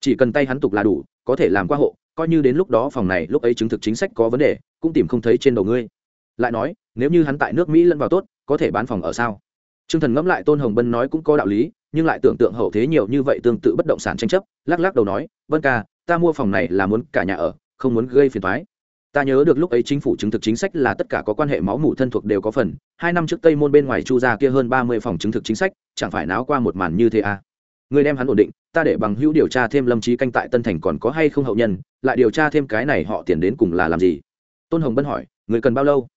chỉ cần tay hắn tục là đủ, có thể làm qua hộ, coi như đến lúc đó phòng này lúc ấy chứng thực chính sách có vấn đề, cũng tìm không thấy trên đầu ngươi. Lại nói, nếu như hắn tại nước mỹ lẫn vào tốt, có thể bán phòng ở sao? T r ư ơ n g thần ngẫm lại tôn hồng bân nói cũng có đạo lý, nhưng lại tưởng tượng hậu thế nhiều như vậy tương tự bất động sản tranh chấp, lắc lắc đầu nói, vân ca, ta mua phòng này là muốn cả nhà ở, không muốn gây phiền thoái ta nhớ được lúc ấy chính phủ chứng thực chính sách là tất cả có quan hệ máu mủ thân thuộc đều có phần, hai năm trước tây môn bên ngoài chu ra kia hơn ba mươi phòng chứng thực chính sách, chẳng phải náo qua một màn như thế à người đem hắn ổn định ta để bằng hữu điều tra thêm lâm trí canh tại tân thành còn có hay không hậu nhân lại điều tra thêm cái này họ tiền đến cùng là làm gì tôn hồng bân hỏi người cần bao lâu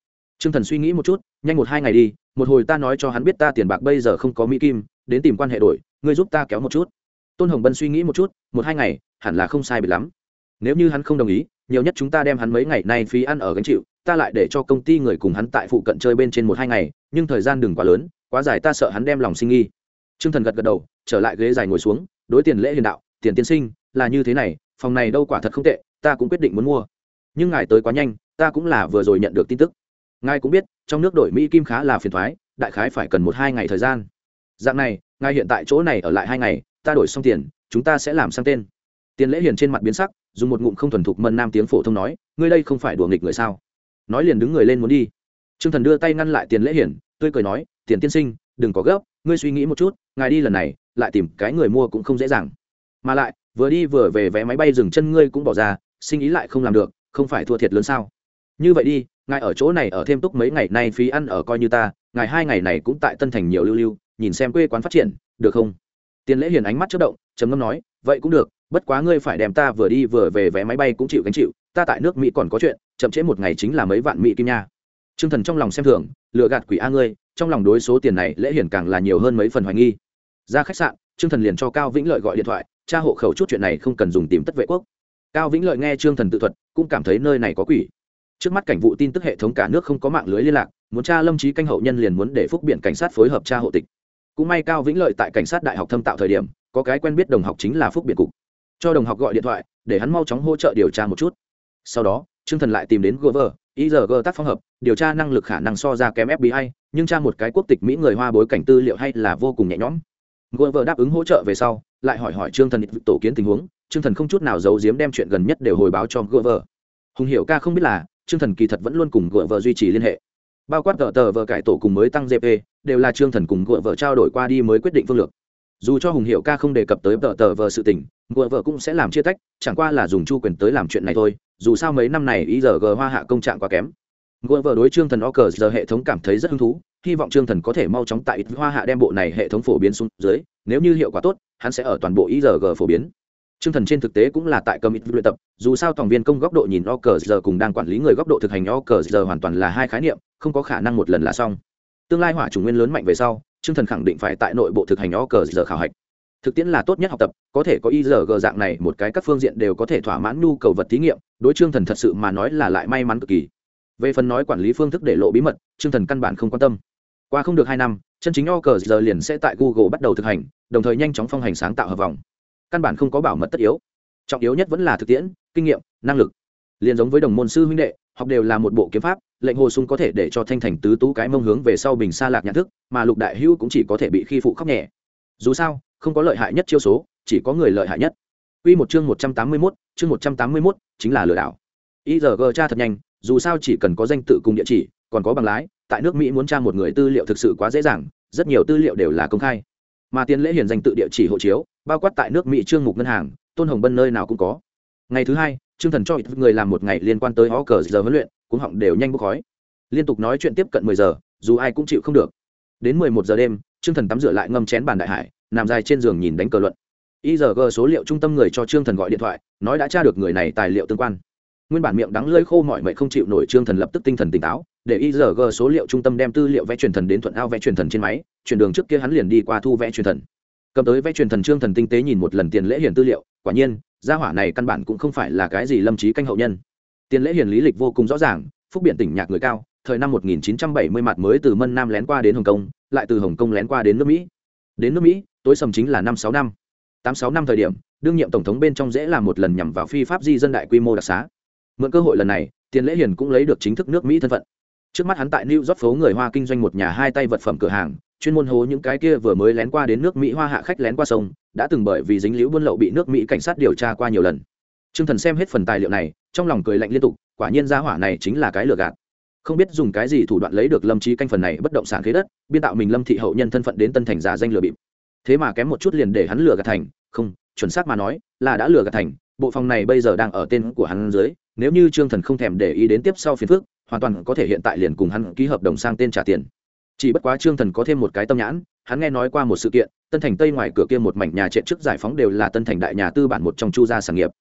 Trương Thần suy nghĩ một chút, nhanh một hai ngày đi, một hồi ta nói cho hắn biết ta tiền bạc bây giờ không có mỹ kim, đến tìm quan hệ đổi, ngươi giúp ta kéo một chút. Tôn Hồng Bân suy nghĩ một chút, một hai ngày, hẳn là không sai biệt lắm. Nếu như hắn không đồng ý, nhiều nhất chúng ta đem hắn mấy ngày nay phí ăn ở gánh chịu, ta lại để cho công ty người cùng hắn tại phụ cận chơi bên trên một hai ngày, nhưng thời gian đừng quá lớn, quá dài ta sợ hắn đem lòng sinh nghi. Trương Thần gật gật đầu, trở lại ghế dài ngồi xuống, đối tiền lễ hiền đạo, tiền tiên sinh, là như thế này, phòng này đâu quả thật không tệ, ta cũng quyết định muốn mua. Nhưng ngài tới quá nhanh, ta cũng là vừa rồi nhận được tin tức. Ngài cũng biết trong nước đổi mỹ kim khá là phiền toái, đại khái phải cần một hai ngày thời gian. Dạng này ngài hiện tại chỗ này ở lại hai ngày ta đổi xong tiền chúng ta sẽ làm sang tên. Tiền lễ hiền trên mặt biến sắc dùng một ngụm không thuần thục mân nam tiếng phổ thông nói ngươi đây không phải đùa nghịch người sao? Nói liền đứng người lên muốn đi. Trương thần đưa tay ngăn lại tiền lễ hiển tươi cười nói tiền tiên sinh đừng có gấp ngươi suy nghĩ một chút, ngài đi lần này, lại tìm cái người mua cũng không dễ dàng. Mà lại, vừa đi vừa về vé máy bay dừng chân ngươi cũng bỏ ra, sinh ý lại không làm được, không phải thua thiệt lớn sao? Như vậy đi, ngài ở chỗ này ở thêm túc mấy ngày nay phí ăn ở coi như ta, ngài hai ngày này cũng tại tân thành nhiều lưu lưu, nhìn xem quê quán phát triển, được không? Tiền lễ hiền ánh mắt chất động, trầm ngâm nói, vậy cũng được, bất quá ngươi phải đem ta vừa đi vừa về vé máy bay cũng chịu gánh chịu, ta tại nước mỹ còn có chuyện, chậm trễ một ngày chính là mấy vạn mỹ kim nha. T r ư ơ n g thần trong lòng xem thường lựa gạt quỷ a ngươi trong lòng đối số tiền này lễ hiển càng là nhiều hơn mấy phần hoài nghi. Ra khách sạn, trương thần liền cho cao vĩnh lợi gọi điện thoại tra hộ khẩu chút chuyện này không cần dùng tìm tất vệ quốc. Cao vĩnh lợi nghe trương thần tự thuật, cũng cảm thấy nơi này có quỷ. Trước mắt cảnh vụ tin tức hệ thống cả nước không có mạng lưới liên lạc, muốn tra lâm trí canh hậu nhân liền muốn để phúc biện cảnh sát phối hợp tra hộ tịch. Cũng may cao vĩnh lợi tại cảnh sát đại học thâm tạo thời điểm, có cái quen biết đồng học chính là phúc biện cục. Cho đồng học gọi điện thoại, để hắn mau chóng hỗ trợ điều tra một chút. Sau đó, trương thần lại tìm đến gover igg tác phong hợp, điều tra năng lực khả năng so ra kém fbi nhưng tra một cái quốc tịch mỹ người hoa bối cảnh tư liệu hay là vô cùng nhẹ nhõm. Gover đáp ứng hỗ trợ về sau, lại hỏi hỏi trương thần tổ kiến tình huống, trương thần không chút nào giấu giếm đem chuyện gần nhất đều hồi báo cho gover hùng hiểu ca không biết là, trương thần kỳ thật vẫn luôn cùng gover duy trì liên hệ. Bao quát tờ tờ vợ cải tổ cùng mới tăng gp đều là trương thần cùng gover trao đổi qua đi mới quyết định phương lược. Dù cho hùng hiệu ca không đề cập tới tờ tờ vợ sự tình gội vợ cũng sẽ làm chia tách, chẳng qua là dùng chu quyền tới làm chuyện này thôi, dù sao mấy năm này ý giờ g hoa hạ công trạng quá kém gỡ vợ đối trương thần o cờ giờ hệ thống cảm thấy rất hứng thú hy vọng trương thần có thể mau chóng tại ít hoa hạ đem bộ này hệ thống phổ biến xuống dưới nếu như hiệu quả tốt hắn sẽ ở toàn bộ ý phổ biến Trương Thần trên thực tế cũng là tại cầm ít luyện tập, dù sao tổng viên công góc độ nhìn giờ cùng đang quản lý người góc độ thực hành giờ hoàn toàn là hai khái niệm, không có khả năng một lần là xong. Tương lai hỏa chủ nguyên lớn mạnh về sau, Trương Thần khẳng định phải tại nội bộ thực hành o cờ giờ khảo hạch. Thực tiễn là tốt nhất học tập, có thể có IZG dạng này một cái các phương diện đều có thể thỏa mãn nhu cầu vật thí nghiệm, đối Trương Thần thật sự mà nói là lại may mắn cực kỳ. Về phần nói quản lý phương thức để lộ bí mật, Trương Thần căn bản không quan tâm. Qua không được hai năm, chân chính o cờ giờ liền sẽ tại Google bắt đầu thực hành, đồng thời nhanh chóng phong hành sáng tạo hợp vòng. Căn bản không có bảo mật tất yếu. Trọng yếu nhất vẫn là thực tiễn, kinh nghiệm, năng lực. Liên giống với đồng môn sư huynh đệ, học đều là một bộ kiếm pháp, lệnh hồ sung có thể để cho thanh thành tứ tú cái mông hướng về sau bình xa lạc nhận thức mà lục đại hữu cũng chỉ có thể bị khi phụ khóc nhẹ dù sao không có lợi hại nhất chiêu số chỉ có người lợi hại nhất Quy một chương một trăm tám mươi 181, chương một trăm tám mươi 181, chính là lừa đảo. IRG tra thật nhanh, dù sao chỉ cần có danh tự cùng địa chỉ, còn có bằng lái, tại nước Mỹ muốn tra một người tư liệu thực sự quá dễ dàng, rất nhiều tư liệu đều là công khai. Mà tiền lễ hiển danh tự địa chỉ hộ chiếu, bao quát tại nước Mỹ trương mục ngân hàng, Tôn Hồng Bân nơi nào cũng có. Ngày thứ hai, Trương Thần cho ít người làm một ngày liên quan tới ó cờ giờ huấn luyện, cũng họng đều nhanh bốc khói liên tục nói chuyện tiếp cận mười giờ dù ai cũng chịu không được đến mười một giờ đêm trương thần tắm rửa lại ngâm chén bàn đại hải nằm dài trên giường nhìn đánh cờ luận igg số liệu trung tâm người cho trương thần gọi điện thoại nói đã tra được người này tài liệu tương quan nguyên bản miệng đắng lơi khô mọi mệnh không chịu nổi trương thần lập tức tinh thần tỉnh táo để igg số liệu trung tâm đem tư liệu vẽ truyền thần đến thuận ao vẽ truyền thần trên máy chuyển đường trước kia hắn liền đi qua thu vẽ truyền thần cầm tới vẽ truyền thần trương thần tinh tế nhìn một lần tiền lễ hiền tư liệu quả nhiên gia hỏa này căn bản cũng không phải là cái gì lâm trí canh hậu nhân tiền lễ hiền lý lịch vô cùng rõ ràng phúc biện tỉnh nhạc người cao thời năm 1970 mặt mới từ Mân Nam lén qua đến Hồng Kông, lại từ Hồng Kông lén qua đến nước Mỹ. Đến nước Mỹ, tối sầm chính là năm sáu năm. Tám sáu năm thời điểm, đương nhiệm tổng thống bên trong dễ làm một lần nhằm vào phi pháp di dân đại quy mô đặc xá. Mượn cơ hội lần này, Tiền Lễ Hiền cũng lấy được chính thức nước Mỹ thân phận. Trước mắt hắn tại New York phố người Hoa kinh doanh một nhà hai tay vật phẩm cửa hàng, chuyên môn hố những cái kia vừa mới lén qua đến nước Mỹ Hoa hạ khách lén qua sông, đã từng bởi vì dính liễu buôn lậu bị nước Mỹ cảnh sát điều tra qua nhiều lần. Trương Thần xem hết phần tài liệu này, trong lòng cười lạnh liên tục, quả nhiên gia hỏa này chính là cái lừa gạt không biết dùng cái gì thủ đoạn lấy được lâm trí canh phần này bất động sản khế đất biên tạo mình lâm thị hậu nhân thân phận đến tân thành giả danh lừa bịp thế mà kém một chút liền để hắn lừa gạt thành không chuẩn xác mà nói là đã lừa gạt thành bộ phòng này bây giờ đang ở tên của hắn dưới nếu như trương thần không thèm để ý đến tiếp sau phiền phức, hoàn toàn có thể hiện tại liền cùng hắn ký hợp đồng sang tên trả tiền. Chỉ bất quá trương thần có thêm một cái tâm nhãn, hắn nghe nói qua một sự kiện, tân thành tây ngoài cửa kia một mảnh nhà trệ trước giải phóng đều là tân thành đại nhà tư bản một trong chu gia sản nghiệp.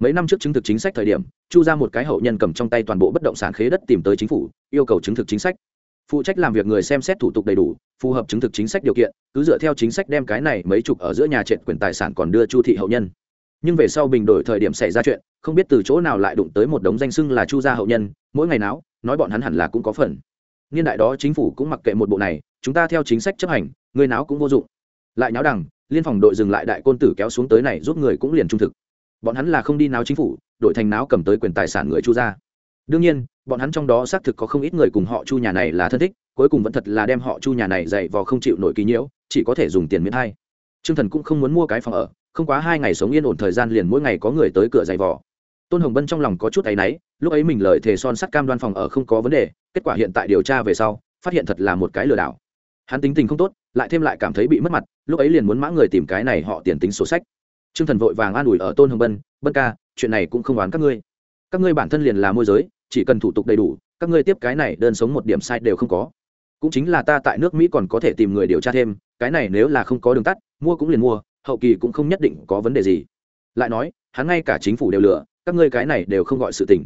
Mấy năm trước chứng thực chính sách thời điểm, chu ra một cái hậu nhân cầm trong tay toàn bộ bất động sản khế đất tìm tới chính phủ, yêu cầu chứng thực chính sách. Phụ trách làm việc người xem xét thủ tục đầy đủ, phù hợp chứng thực chính sách điều kiện, cứ dựa theo chính sách đem cái này mấy chục ở giữa nhà trệt quyền tài sản còn đưa chu thị hậu nhân nhưng về sau bình đổi thời điểm xảy ra chuyện, không biết từ chỗ nào lại đụng tới một đống danh xưng là chu gia hậu nhân, mỗi ngày nào nói bọn hắn hẳn là cũng có phần. Niên đại đó chính phủ cũng mặc kệ một bộ này, chúng ta theo chính sách chấp hành, người nào cũng vô dụng. Lại nháo đằng, liên phòng đội dừng lại đại côn tử kéo xuống tới này giúp người cũng liền trung thực. Bọn hắn là không đi náo chính phủ đội thành náo cầm tới quyền tài sản người chu gia. đương nhiên, bọn hắn trong đó xác thực có không ít người cùng họ chu nhà này là thân thích, cuối cùng vẫn thật là đem họ chu nhà này dạy vào không chịu nổi kỳ nhiễu, chỉ có thể dùng tiền miễn hay t r ư ơ n g thần cũng không muốn mua cái phòng ở không quá hai ngày sống yên ổn thời gian liền mỗi ngày có người tới cửa giày vò. Tôn hồng bân trong lòng có chút áy náy lúc ấy mình lời thề son sắt cam đoan phòng ở không có vấn đề kết quả hiện tại điều tra về sau phát hiện thật là một cái lừa đảo. Hắn tính tình không tốt lại thêm lại cảm thấy bị mất mặt lúc ấy liền muốn mã người tìm cái này họ tiền tính sổ sách. Trương Thần vội vàng an ủi ở Tôn Hồng Bân, "Bân ca, chuyện này cũng không oán các ngươi. các ngươi bản thân liền là môi giới chỉ cần thủ tục đầy đủ các ngươi tiếp cái này đơn sống một điểm sai đều không có. Cũng chính là ta tại nước mỹ còn có thể tìm người điều tra thêm cái này nếu là không có đường tắt mua cũng liền mua hậu kỳ cũng không nhất định có vấn đề gì. Lại nói, hắn ngay cả chính phủ đều lừa, các ngươi cái này đều không gọi sự tình.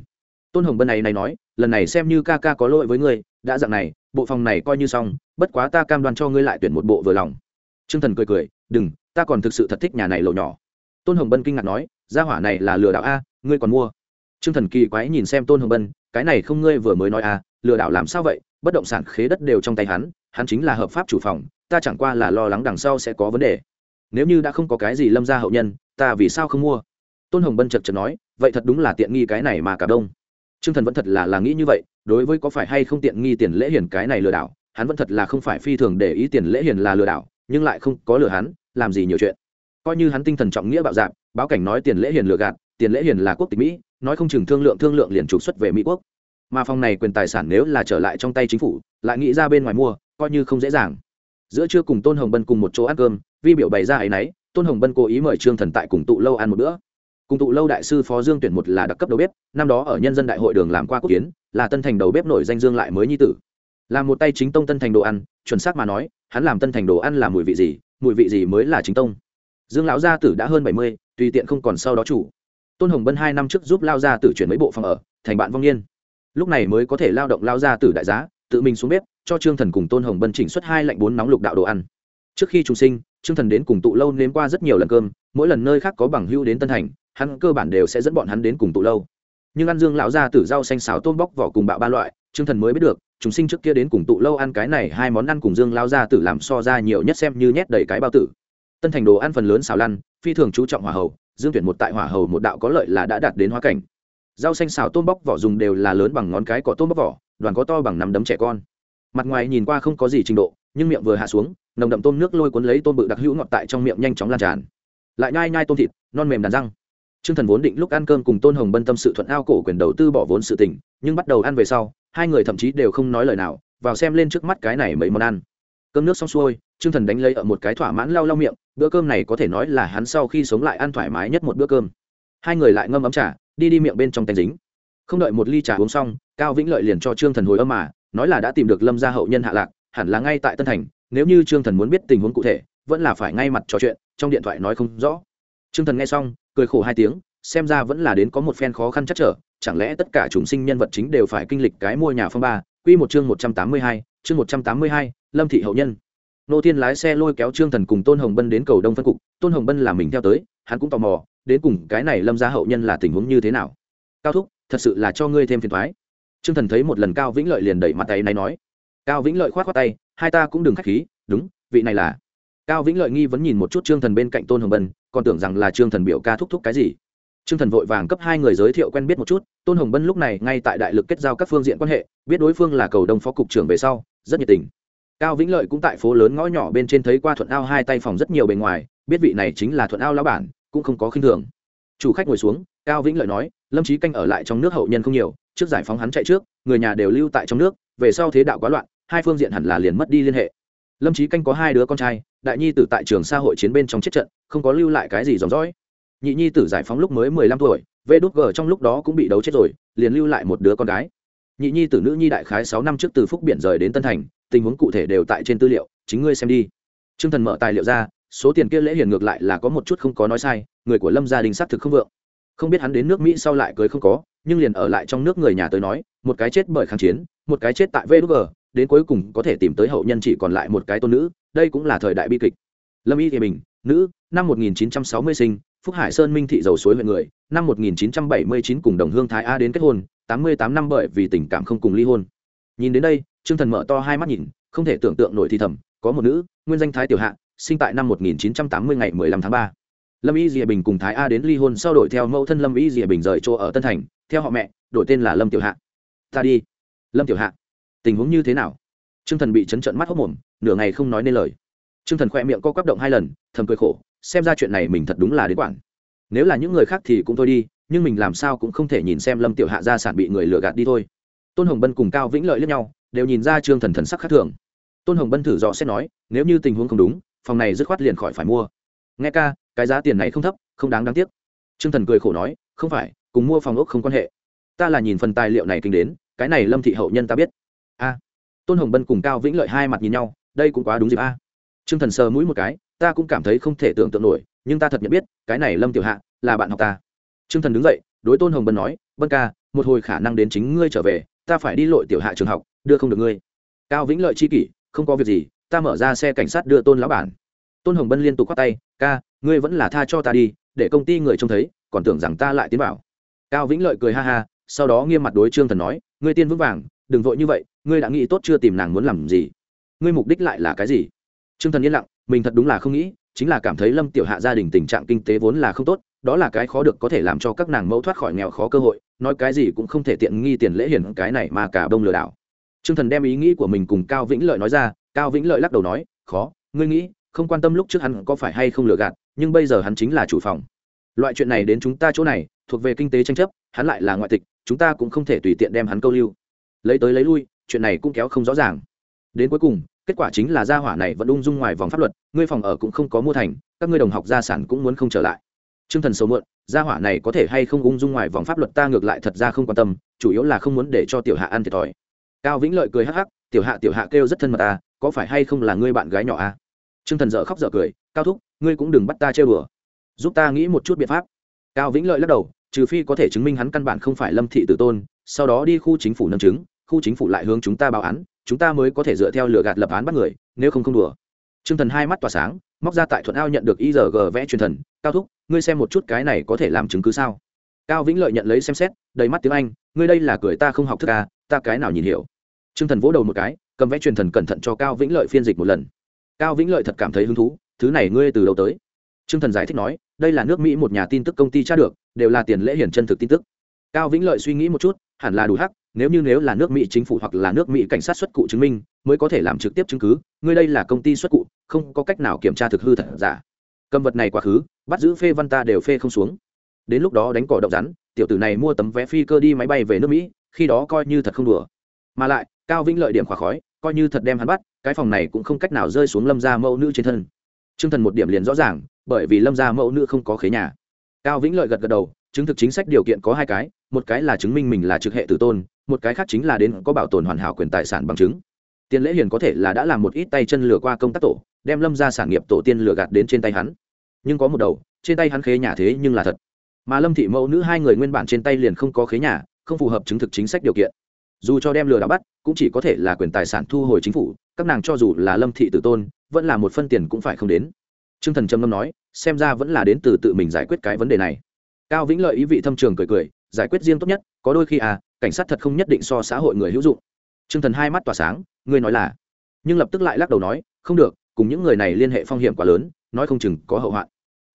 Tôn hồng bân này này nói, lần này xem như ca ca có lỗi với ngươi, đã dặn này, bộ phòng này coi như xong, bất quá ta cam đoan cho ngươi lại tuyển một bộ vừa lòng. T r ư ơ n g thần cười cười, đừng, ta còn thực sự thật thích nhà này lộ nhỏ. Tôn hồng bân kinh ngạc nói, gia hỏa này là lừa đảo a, ngươi còn mua? T r ư ơ n g thần kỳ quái nhìn xem tôn hồng bân, cái này không ngươi vừa mới nói a, lừa đảo làm sao vậy? Bất động sản khế đất đều trong tay hắn hắn chính là hợp pháp chủ phòng, ta chẳng qua là lo lắng đằng sau sẽ có vấn đề nếu như đã không có cái gì lâm ra hậu nhân, ta vì sao không mua? Tôn hồng bân chật chật nói, vậy thật đúng là tiện nghi cái này mà cả đông. T r ư ơ n g thần vẫn thật là là nghĩ như vậy, đối với có phải hay không tiện nghi tiền lễ hiền cái này lừa đảo, hắn vẫn thật là không phải phi thường để ý tiền lễ hiền là lừa đảo, nhưng lại không có lừa hắn, làm gì nhiều chuyện. Coi như hắn tinh thần trọng nghĩa bạo dạp báo cảnh nói tiền lễ hiền lừa gạt, tiền lễ hiền là quốc tịch mỹ, nói không chừng thương lượng thương lượng liền trục xuất về mỹ quốc. Mà phòng này quyền tài sản nếu là trở lại trong tay chính phủ, lại nghĩ ra bên ngoài mua, coi như không dễ dàng giữa trưa cùng tôn hồng bân cùng một chỗ ăn cơm vi biểu bày ra ấ y n ấ y tôn hồng bân cố ý mời trương thần tại cùng tụ lâu ăn một bữa. Cùng tụ lâu đại sư phó dương tuyển một là đặc cấp đầu bếp, năm đó ở nhân dân đại hội đường làm qua quốc kiến, là tân thành đầu bếp nổi danh dương lại mới nhi tử. Là một tay chính tông tân thành đồ ăn, chuẩn xác mà nói, hắn làm tân thành đồ ăn là mùi vị gì, mùi vị gì mới là chính tông. Dương lão gia tử đã hơn bảy mươi, tùy tiện không còn sau đó chủ. Tôn hồng bân hai năm trước giúp lao gia tử chuyển mấy bộ phòng ở, thành bạn vong niên. Lúc này mới có thể lao động lao gia tử đại giá, tự mình xuống bếp cho trương thần cùng tôn hồng bân chỉnh xuất hai lạnh bốn nóng lục đạo đồ ăn. Trước khi trùng sinh, trương thần đến cùng tụ lâu nếm qua rất nhiều lần cơm, mỗi lần nơi khác có bằng hưu đến tân thành, hắn cơ bản đều sẽ dẫn bọn hắn đến cùng tụ lâu. Nhưng ăn dương lão gia tử rau xanh xào tôm bóc vỏ cùng bạo ba loại, trương thần mới biết được chúng sinh trước kia đến cùng tụ lâu ăn cái này hai món ăn cùng dương lao gia tử làm so ra nhiều nhất xem như nhét đầy cái bao tử. Tân thành đồ ăn phần lớn xào lăn, phi thường chú trọng hỏa hầu, dương tuyển một tại hỏa hầu một đạo có lợi là đã đạt đến hóa cảnh. Rau xanh xào tôm bóc vỏ dùng đều là lớn bằng ngón cái có tôm bóc vỏ, đoàn có to bằng nắm đấm trẻ con mặt ngoài nhìn qua không có gì trình độ nhưng miệng vừa hạ xuống nồng đậm tôm nước lôi cuốn lấy tôm bự đặc hữu ngọt tại trong miệng nhanh chóng lan tràn lại nhai nhai tôm thịt non mềm đàn răng Trương Thần vốn định lúc ăn cơm cùng Tôn Hồng Bân tâm sự thuận ao cổ quyền đầu tư bỏ vốn sự tình, nhưng bắt đầu ăn về sau, hai người thậm chí đều không nói lời nào, vào xem lên trước mắt cái này mấy món ăn. Cơm nước xong xuôi, Trương Thần đánh lấy ở một cái thỏa mãn lau lau miệng, bữa cơm này có thể nói là hắn sau khi sống lại ăn thoải mái nhất một bữa cơm. Hai người lại ngâm ấm trà, đi đi miệng bên trong tanh dính. Không đợi một ly trà uống xong, Cao Vĩnh Lợi liền cho Trương Thần hồi âm mà, nói là đã tìm được Lâm gia hậu nhân hạ lạc, hẳn là ngay tại Tân Thành, nếu như Trương Thần muốn biết tình huống cụ thể, vẫn là phải ngay mặt trò chuyện, trong điện thoại nói không rõ. Trương Thần nghe xong, cười khổ hai tiếng, xem ra vẫn là đến có một phen khó khăn chắc trở chẳng lẽ tất cả chúng sinh nhân vật chính đều phải kinh lịch cái mua nhà phong ba quy một chương một trăm tám mươi hai chương một trăm tám mươi hai lâm thị hậu nhân. Nô thiên lái xe lôi kéo trương thần cùng tôn hồng bân đến cầu đông phân cục tôn hồng bân là mình theo tới hắn cũng tò mò đến cùng cái này lâm gia hậu nhân là tình huống như thế nào. Cao thúc thật sự là cho ngươi thêm phiền thoái trương thần thấy một lần cao vĩnh lợi liền đẩy mặt tay này nói cao vĩnh lợi khoát khoát tay hai ta cũng đừng khách khí đúng vị này là cao vĩnh lợi nghi vẫn nhìn một chút trương thần bên cạnh tôn hồng bân còn tưởng rằng là trương thần biểu ca thúc thúc cái gì Trương Thần vội vàng cấp hai người giới thiệu quen biết một chút, Tôn Hồng Bân lúc này ngay tại đại lực kết giao các phương diện quan hệ, biết đối phương là cầu đông phó cục trưởng về sau, rất nhiệt tình. Cao Vĩnh Lợi cũng tại phố lớn ngõ nhỏ bên trên thấy qua Thuận Ao hai tay phòng rất nhiều bề ngoài, biết vị này chính là Thuận Ao lão bản, cũng không có khinh thường. Chủ khách ngồi xuống, Cao Vĩnh Lợi nói, Lâm Chí Canh ở lại trong nước hậu nhân không nhiều, trước giải phóng hắn chạy trước, người nhà đều lưu tại trong nước, về sau thế đạo quá loạn, hai phương diện hẳn là liền mất đi liên hệ. Lâm Chí Canh có hai đứa con trai, đại nhi tử tại trường xã hội chiến bên trong chết trận, không có lưu lại cái gì dòng dõi. Nhị nhi tử giải phóng lúc mới mười lăm tuổi vê đốt g trong lúc đó cũng bị đấu chết rồi liền lưu lại một đứa con gái. Nhị nhi tử nữ nhi đại khái sáu năm trước từ phúc biển rời đến tân thành tình huống cụ thể đều tại trên tư liệu chính ngươi xem đi. T r ư ơ n g thần mở tài liệu ra số tiền kia lễ hiền ngược lại là có một chút không có nói sai người của lâm gia đình xác thực không vượng không biết hắn đến nước mỹ sau lại cưới không có, nhưng liền ở lại trong nước người nhà tới nói, một cái chết bởi kháng chiến, một cái chết tại vê đốt g, đến cuối cùng có thể tìm tới hậu nhân chỉ còn lại một cái tôn nữ, đây cũng là thời đại bi kịch lâm y thì bình, nữ, năm 1960 sinh, phúc hải sơn minh thị dầu suối huyện người, năm 1979 cùng đồng hương thái a đến kết hôn 88 năm bởi vì tình cảm không cùng ly hôn nhìn đến đây, trương thần mở to hai mắt nhìn, không thể tưởng tượng nổi thì thầm, có một nữ, nguyên danh thái tiểu hạ, sinh tại năm 1980 ngày 15 tháng 3 lâm y dìa bình cùng thái a đến ly hôn sau đổi theo mẫu thân lâm y dìa bình rời chỗ ở tân thành, theo họ mẹ, đổi tên là lâm tiểu hạ. Ta đi. Lâm tiểu hạ, tình huống như thế nào? Trương thần bị chấn trận mắt hốc mồm, nửa ngày không nói nên lời. Trương thần khỏe miệng co quắp động hai lần, thầm cười khổ, xem ra chuyện này mình thật đúng là đến quản nếu là những người khác thì cũng thôi đi, nhưng mình làm sao cũng không thể nhìn xem lâm tiểu hạ gia sản bị người lừa gạt đi thôi. Tôn hồng bân cùng cao vĩnh lợi lẫn nhau, đều nhìn ra trương thần thần sắc khác thường. Tôn hồng bân thử dò xét nói, nếu như tình huống không đúng, phòng này dứt khoát liền khỏi phải mua nghe ca, cái giá tiền này không thấp, không đáng đáng tiếc. Trương thần cười khổ nói, không phải, cùng mua phòng ốc không quan hệ. Ta là nhìn phần tài liệu này kinh đến, cái này lâm thị hậu nhân ta biết. A, tôn hồng bân cùng cao vĩnh lợi hai mặt nhìn nhau, đây cũng quá đúng dịp a. T r ư ơ n g thần sờ mũi một cái, ta cũng cảm thấy không thể tưởng tượng nổi, nhưng ta thật nhận biết, cái này lâm tiểu hạ là bạn học ta. T r ư ơ n g thần đứng dậy, đối tôn hồng bân nói, bân ca, một hồi khả năng đến chính ngươi trở về, ta phải đi lội tiểu hạ trường học, đưa không được ngươi. Cao vĩnh lợi chi kỷ, không có việc gì, ta mở ra xe cảnh sát đưa tôn lão bản tôn hồng bân liên tục k h o á t tay, ca, ngươi vẫn là tha cho ta đi, để công ty người trông thấy, còn tưởng rằng ta lại tiến vào. Cao vĩnh lợi cười ha ha, sau đó nghiêm mặt đối trương thần nói, ngươi tiên vững vàng, đừng vội như vậy, ngươi đã nghĩ tốt chưa tìm nàng muốn làm gì. Ngươi mục đích lại là cái gì? Trương thần yên lặng, mình thật đúng là không nghĩ, chính là cảm thấy lâm tiểu hạ gia đình tình trạng kinh tế vốn là không tốt, đó là cái khó được có thể làm cho các nàng mẫu thoát khỏi nghèo khó cơ hội, nói cái gì cũng không thể tiện nghi tiền lễ hiển cái này mà cả bông lừa đảo. Trương thần đem ý nghĩ của mình cùng cao vĩnh lợi nói ra, cao vĩnh lợi lắc đầu nói, khó, ngươi nghĩ không quan tâm lúc trước hắn có phải hay không lừa gạt, nhưng bây giờ hắn chính là chủ phòng. Loại chuyện này đến chúng ta chỗ này, thuộc về kinh tế tranh chấp, hắn lại là ngoại tịch, chúng ta cũng không thể tùy tiện đem hắn câu lưu. Lấy tới lấy lui, chuyện này cũng kéo không rõ ràng. Đến cuối cùng, kết quả chính là gia hỏa này vẫn ung dung ngoài vòng pháp luật, ngươi phòng ở cũng không có mua thành, các ngươi đồng học gia sản cũng muốn không trở lại. T r ư ơ n g thần xấu muộn, gia hỏa này có thể hay không ung dung ngoài vòng pháp luật ta ngược lại thật ra không quan tâm, chủ yếu là không muốn để cho tiểu hạ ăn thiệt thòi. Cao vĩnh lợi cười hắc hắc, tiểu hạ tiểu hạ kêu rất thân mật ta có phải hay không là ngươi bạn gái nhỏ à? Trương thần dở khóc dở cười cao thúc ngươi cũng đừng bắt ta chơi bừa giúp ta nghĩ một chút biện pháp. Cao vĩnh lợi lắc đầu trừ phi có thể chứng minh hắn căn bản không phải lâm thị tử tôn sau đó đi khu chính phủ nâng chứng khu chính phủ lại hướng chúng ta báo án chúng ta mới có thể dựa theo lựa gạt lập án bắt người nếu không không đùa. Trương thần hai mắt tỏa sáng móc ra tại thuận ao nhận được igg vẽ truyền thần cao thúc ngươi xem một chút cái này có thể làm chứng cứ sao? Cao vĩnh lợi nhận lấy xem xét đầy mắt tiếng anh ngươi đây là cười ta không học thức à, ta cái nào nhìn hiểu? Trương thần vỗ đầu một cái cầm vẽ truyền thần cẩn thận cho cao vĩnh lợi phiên dịch một lần cao vĩnh lợi thật cảm thấy hứng thú, thứ này ngươi từ đâu tới? T r ư ơ n g thần giải thích nói, đây là nước mỹ một nhà tin tức công ty tra được, đều là tiền lễ hiển chân thực tin tức. Cao vĩnh lợi suy nghĩ một chút, hẳn là đủ hắc, nếu như nếu là nước mỹ chính phủ hoặc là nước mỹ cảnh sát xuất cụ chứng minh, mới có thể làm trực tiếp chứng cứ, ngươi đây là công ty xuất cụ, không có cách nào kiểm tra thực hư thật giả. Cầm vật này quá khứ, bắt giữ phê văn ta đều phê không xuống. Đến lúc đó đánh cỏ động rắn, tiểu tử này mua tấm vé phi cơ đi máy bay về nước mỹ, khi đó coi như thật không đùa. Mà lại cao vĩnh lợi điểm khỏa khói, coi như thật đem hắn bắt, cái phòng này cũng không cách nào rơi xuống lâm gia mẫu nữ trên thân. T r ư ơ n g thần một điểm liền rõ ràng, bởi vì lâm gia mẫu nữ không có khế nhà. Cao vĩnh lợi gật gật đầu, chứng thực chính sách điều kiện có hai cái, một cái là chứng minh mình là trực hệ tử tôn, một cái khác chính là đến có bảo tồn hoàn hảo quyền tài sản bằng chứng. Tiền lễ hiền có thể là đã làm một ít tay chân lừa qua công tác tổ, đem lâm ra sản nghiệp tổ tiên lừa gạt đến trên tay hắn. Nhưng có một đầu, trên tay hắn khế nhà thế nhưng là thật. Mà lâm thị mẫu nữ hai người nguyên bản trên tay liền không có khế nhà, không phù hợp chứng thực chính sách điều kiện dù cho đem lừa đã bắt, cũng chỉ có thể là quyền tài sản thu hồi chính phủ, các nàng cho dù là lâm thị tử tôn, vẫn là một phân tiền cũng phải không đến. T r ư ơ n g thần trầm ngâm nói, xem ra vẫn là đến từ tự mình giải quyết cái vấn đề này. Cao vĩnh lợi ý vị thâm trường cười cười, giải quyết riêng tốt nhất, có đôi khi à cảnh sát thật không nhất định so xã hội người hữu dụng. T r ư ơ n g thần hai mắt tỏa sáng, ngươi nói là. Nhưng lập tức lại lắc đầu nói, không được, cùng những người này liên hệ phong hiểm quá lớn, nói không chừng có hậu hoạn.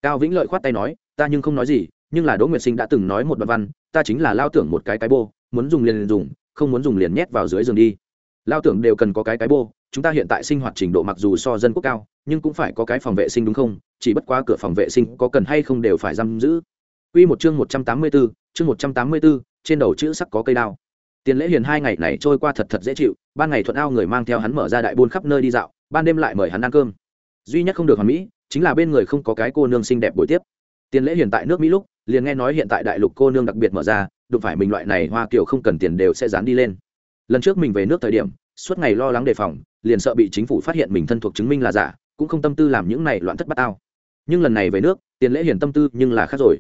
Cao vĩnh lợi khoát tay nói, ta nhưng không nói gì, nhưng là đỗ nguyệt sinh đã từng nói một đoạn văn, ta chính là lao tưởng một cái cái bô, muốn dùng liền dùng không muốn dùng liền nhét vào dưới giường đi lao tưởng đều cần có cái cái bô chúng ta hiện tại sinh hoạt trình độ mặc dù so dân quốc cao nhưng cũng phải có cái phòng vệ sinh đúng không chỉ bất quá cửa phòng vệ sinh có cần hay không đều phải giam giữ Quy một chương 184, chương 184, trên đầu chữ sắc có cây đao. Tiền lễ hiền hai ngày này trôi qua thật thật dễ chịu, ban ngày thuận ao người mang theo hắn mở ra đại buôn khắp nơi đi dạo, ban đêm lại mời hắn ăn cơm. Duy nhất không được hoàn mỹ, chính là bên người không có cái cô nương xinh đẹp buổi tiếp. Tiền lễ hiền tại nước Mỹ lúc, liền nghe nói hiện tại đại lục cô nương đặc biệt mở ra, đụng phải mình loại này hoa kiểu không cần tiền đều sẽ dán đi lên. Lần trước mình về nước thời điểm, suốt ngày lo lắng đề phòng, liền sợ bị chính phủ phát hiện mình thân thuộc chứng minh là giả, cũng không tâm tư làm những này loạn thất bát ao. Nhưng lần này về nước, tiền lễ hiển tâm tư nhưng là khác rồi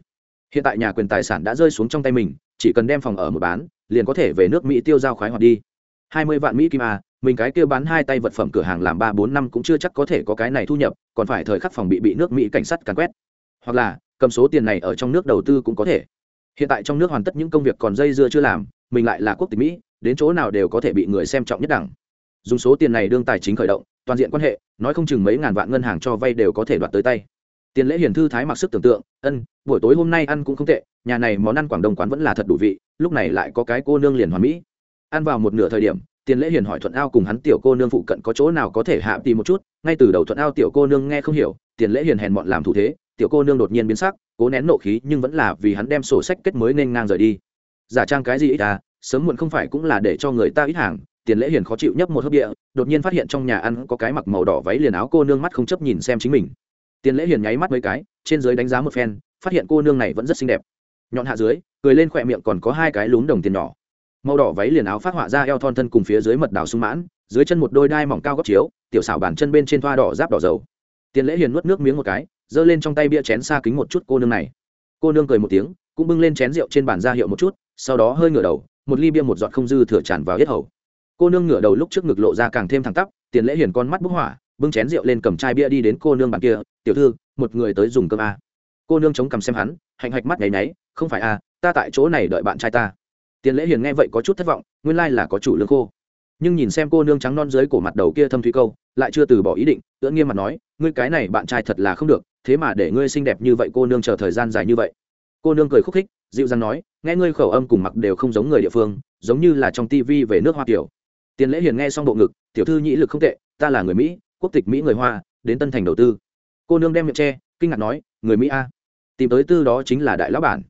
hiện tại nhà quyền tài sản đã rơi xuống trong tay mình chỉ cần đem phòng ở một bán liền có thể về nước mỹ tiêu giao khoái hoạt đi hai mươi vạn mỹ kim a mình cái kêu bán hai tay vật phẩm cửa hàng làm ba bốn năm cũng chưa chắc có thể có cái này thu nhập còn phải thời khắc phòng bị bị nước mỹ cảnh sát càn quét hoặc là cầm số tiền này ở trong nước đầu tư cũng có thể. Hiện tại trong nước hoàn tất những công việc còn dây dưa chưa làm, mình lại là quốc tịch mỹ, đến chỗ nào đều có thể bị người xem trọng nhất đẳng. Dùng số tiền này đương tài chính khởi động, toàn diện quan hệ, nói không chừng mấy ngàn vạn ngân hàng cho vay đều có thể đoạt tới tay. Tiền lễ hiền thư thái mặc sức tưởng tượng, ân, buổi tối hôm nay ăn cũng không tệ, nhà này món ăn quảng đông quán vẫn là thật đủ vị, lúc này lại có cái cô nương liền hoàn mỹ. Ăn vào một nửa thời điểm, tiền lễ hiền hỏi thuận ao cùng hắn tiểu cô nương phụ cận có chỗ nào có thể hạ tìm một chút, ngay từ đầu thuận ao tiểu cô nương nghe không hiểu, tiền lễ hiền hèn mọn làm thủ thế tiểu cô nương đột nhiên biến sắc, cố nén nộ khí nhưng vẫn là vì hắn đem sổ sách kết mới nên ngang rời đi. Giả trang cái gì ít à sớm muộn không phải cũng là để cho người ta ít hàng, tiền lễ hiền khó chịu nhấp một hớp địa, đột nhiên phát hiện trong nhà ăn có cái mặc màu đỏ váy liền áo cô nương mắt không chấp nhìn xem chính mình. Tiền lễ hiền nháy mắt mấy cái, trên giới đánh giá một phen, phát hiện cô nương này vẫn rất xinh đẹp. Nhọn hạ dưới, cười lên khỏe miệng còn có hai cái lún đồng tiền nhỏ. Màu đỏ váy liền áo phát họa ra eo thon thân cùng phía dưới mật đảo sung mãn, dưới chân một đôi đai mỏng cao góc chiếu, tiểu xảo bàn chân bên trên thoa đỏ giáp đỏ dầu. Tiền lễ hiền nuốt nước miếng một cái giơ lên trong tay bia chén xa kính một chút cô nương này. Cô nương cười một tiếng, cũng bưng lên chén rượu trên bàn ra hiệu một chút, sau đó hơi ngửa đầu, một ly bia một giọt không dư thừa tràn vào yết hầu. Cô nương ngửa đầu lúc trước ngực lộ ra càng thêm thẳng tắp, tiền lễ hiền con mắt bức hỏa, bưng chén rượu lên cầm chai bia đi đến cô nương bàn kia, tiểu thư, một người tới dùng cơm a. Cô nương chống cầm xem hắn, hạnh hạch mắt nháy náy không phải a, ta tại chỗ này đợi bạn trai ta. Tiền lễ hiền nghe vậy có chút thất vọng, nguyên lai là có chủ lương khô. Nhưng nhìn xem cô nương trắng non dưới cổ mặt đầu kia thâm thúy câu, lại chưa từ bỏ ý định tựa nghiêm mặt nói, ngươi cái này bạn trai thật là không được thế mà để ngươi xinh đẹp như vậy, cô nương chờ thời gian dài như vậy. Cô nương cười khúc khích, dịu dàng nói, nghe ngươi khẩu âm cùng mặc đều không giống người địa phương, giống như là trong tivi về nước hoa kiểu tiền lễ hiền nghe xong bộ ngực, tiểu thư nhĩ lực không tệ, ta là người mỹ, quốc tịch mỹ người hoa, đến tân thành đầu tư. Cô nương đem miệng tre kinh ngạc nói, người mỹ a? Tìm tới tư đó chính là đại lão bản.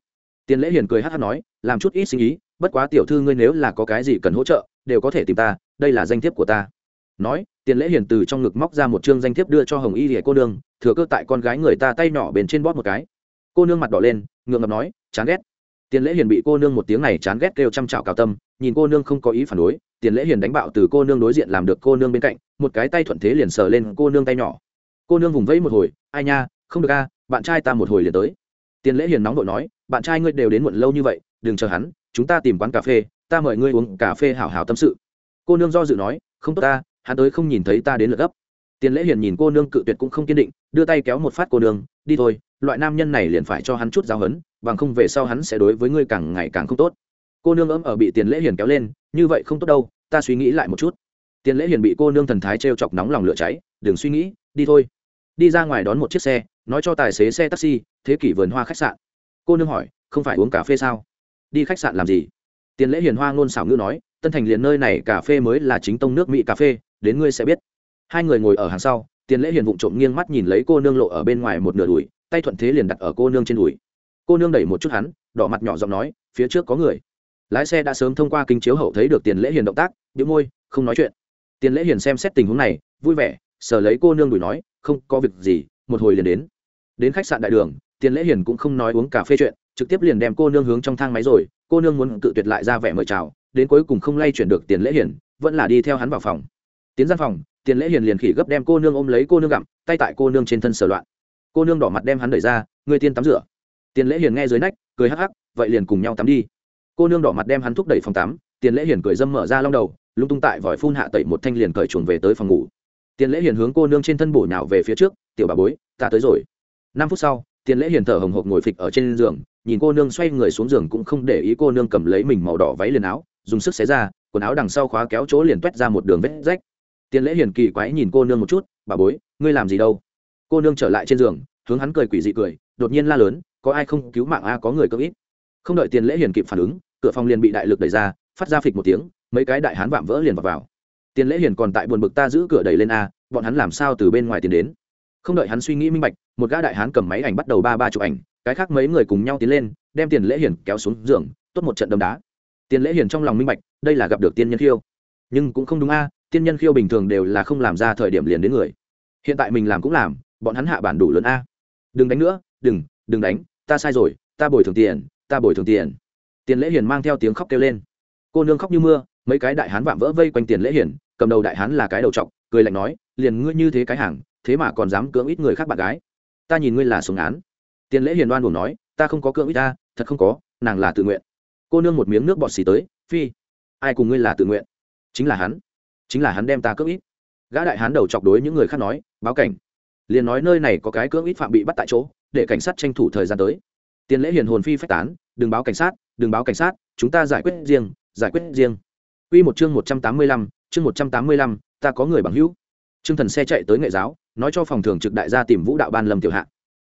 Tiền lễ hiền cười hát hát nói, làm chút ít sinh ý, bất quá tiểu thư ngươi nếu là có cái gì cần hỗ trợ, đều có thể tìm ta, đây là danh thiếp của ta. Nói tiền lễ hiền từ trong ngực móc ra một chương danh thiếp đưa cho hồng y rỉa cô nương, thừa cơ tại con gái người ta tay nhỏ bên trên bóp một cái. Cô nương mặt đỏ lên, ngượng ngập nói, chán ghét. Tiền lễ hiền bị cô nương một tiếng này chán ghét kêu chăm chạo cào tâm, nhìn cô nương không có ý phản đối, tiền lễ hiền đánh bạo từ cô nương đối diện làm được cô nương bên cạnh, một cái tay thuận thế liền sờ lên cô nương tay nhỏ. Cô nương vùng vẫy một hồi, ai nha, không được a, bạn trai ta một hồi liền tới. Tiền lễ hiền nóng vội nói, bạn trai ngươi đều đến muộn lâu như vậy, đừng chờ hắn, chúng ta tìm quán cà phê, ta mời ngươi uống cà phê hảo hảo tâm sự. Cô nương do dự nói, không tốt ta hắn tới không nhìn thấy ta đến lượt gấp. Tiền lễ hiền nhìn cô nương cự tuyệt cũng không kiên định, đưa tay kéo một phát cô nương, đi thôi, loại nam nhân này liền phải cho hắn chút giáo hấn bằng không về sau hắn sẽ đối với ngươi càng ngày càng không tốt. Cô nương ấm ở bị tiền lễ hiền kéo lên, như vậy không tốt đâu, ta suy nghĩ lại một chút. Tiền lễ hiền bị cô nương thần thái t r e o chọc nóng lòng lửa cháy, đừng suy nghĩ, đi thôi. Đi ra ngoài đón một chiếc xe, nói cho tài xế xe taxi, thế kỷ vườn hoa khách sạn. Cô nương hỏi, không phải uống cà phê sao? Đi khách sạn làm gì? Tiền lễ hiền hoa ngôn xảo ngữ nói, tân thành liền nơi này cà phê mới là chính tông nước mỹ cà phê đến ngươi sẽ biết. Hai người ngồi ở hàng sau, tiền lễ hiền vụng trộm nghiêng mắt nhìn lấy cô nương lộ ở bên ngoài một nửa đùi, tay thuận thế liền đặt ở cô nương trên đùi. Cô nương đẩy một chút hắn, đỏ mặt nhỏ giọng nói, phía trước có người. Lái xe đã sớm thông qua kính chiếu hậu thấy được tiền lễ hiền động tác đĩu môi, không nói chuyện. Tiền lễ hiền xem xét tình huống này, vui vẻ, sờ lấy cô nương đùi nói, không có việc gì, một hồi liền đến. Đến khách sạn đại đường, tiền lễ hiền cũng không nói uống cà phê chuyện, trực tiếp liền đem cô nương hướng trong thang máy rồi, cô nương muốn tự tuyệt lại ra vẻ mời chào, đến cuối cùng không lay chuyển được tiền lễ hiền, vẫn là đi theo hắn vào phòng tiến gian phòng, tiền lễ hiền liền khỉ gấp đem cô nương ôm lấy cô nương gặm, tay tại cô nương trên thân sờ loạn. Cô nương đỏ mặt đem hắn đẩy ra người tiên tắm rửa. Tiền lễ hiền nghe dưới nách, cười hắc hắc, vậy liền cùng nhau tắm đi. Cô nương đỏ mặt đem hắn thúc đẩy phòng tắm, tiền lễ hiền cười dâm mở ra long đầu, lung tung tại vòi phun hạ tẩy một thanh liền cởi chuồng về tới phòng ngủ. Tiền lễ hiền hướng cô nương trên thân bổ nhào về phía trước, tiểu bà bối, ta tới rồi. Năm phút sau, tiền lễ hiền thở hồng hộc ngồi phịch ở trên giường, nhìn cô nương xoay người xuống giường cũng không để ý cô nương cầm lấy mình màu đỏ váy liền áo, dùng sức xé ra, quần áo đằng sau khóa kéo chỗ liền t ra một đường vết rách tiền lễ hiền kỳ quái nhìn cô nương một chút bà bối ngươi làm gì đâu? Cô nương trở lại trên giường hướng hắn cười quỷ dị cười đột nhiên la lớn có ai không cứu mạng a có người cưỡng ít không đợi tiền lễ hiền kịp phản ứng cửa phòng liền bị đại lực đẩy ra phát ra phịch một tiếng mấy cái đại hán vạm vỡ liền vào, vào. tiền lễ hiền còn tại buồn bực ta giữ cửa đẩy lên a bọn hắn làm sao từ bên ngoài tiến đến? Không đợi hắn suy nghĩ minh bạch một gã đại hán cầm máy ảnh bắt đầu ba ba chụp ảnh cái khác mấy người cùng nhau tiến lên đem tiền lễ hiền kéo xuống giường tốt một trận đấm đá. Tiền lễ hiền trong lòng minh bạch đây là gặp được tiên nhân khiêu. Nhưng cũng không đúng a tiên nhân khiêu bình thường đều là không làm ra thời điểm liền đến người. Hiện tại mình làm cũng làm, bọn hắn hạ bản đủ lớn a. Đừng đánh nữa, đừng đừng đánh, ta sai rồi, ta bồi thường tiền, ta bồi thường tiền. Tiền lễ hiền mang theo tiếng khóc kêu lên. Cô nương khóc như mưa, mấy cái đại hán vạm vỡ vây quanh tiền lễ hiền, cầm đầu đại hán là cái đầu t cười lạnh nói, liền ngươi như thế cái hàng, thế mà còn dám cưỡng ít người khác bạn gái. Ta nhìn ngươi là sống án. Tiền lễ hiền đoan buồn nói, ta không có cưỡng ít ta, thật không có, nàng là tự nguyện. Cô nương một miếng nước bọt xì tới, phi, ai cùng ngươi là tự nguyện? Chính là hắn chính là hắn đem ta cưỡng ít gã đại hán đầu chọc đối những người khác nói báo cảnh liền nói nơi này có cái cưỡng ít phạm bị bắt tại chỗ để cảnh sát tranh thủ thời gian tới tiền lễ hiền hồn phi phách tán đừng báo cảnh sát đừng báo cảnh sát chúng ta giải quyết riêng giải quyết riêng Quy một chương một trăm tám mươi lăm, chương một trăm tám mươi lăm, ta có người bằng hữu. Trương Thần xe chạy tới nghệ giáo, nói cho phòng thường trực đại gia tìm Vũ đạo ban Lâm Tiểu Hạ.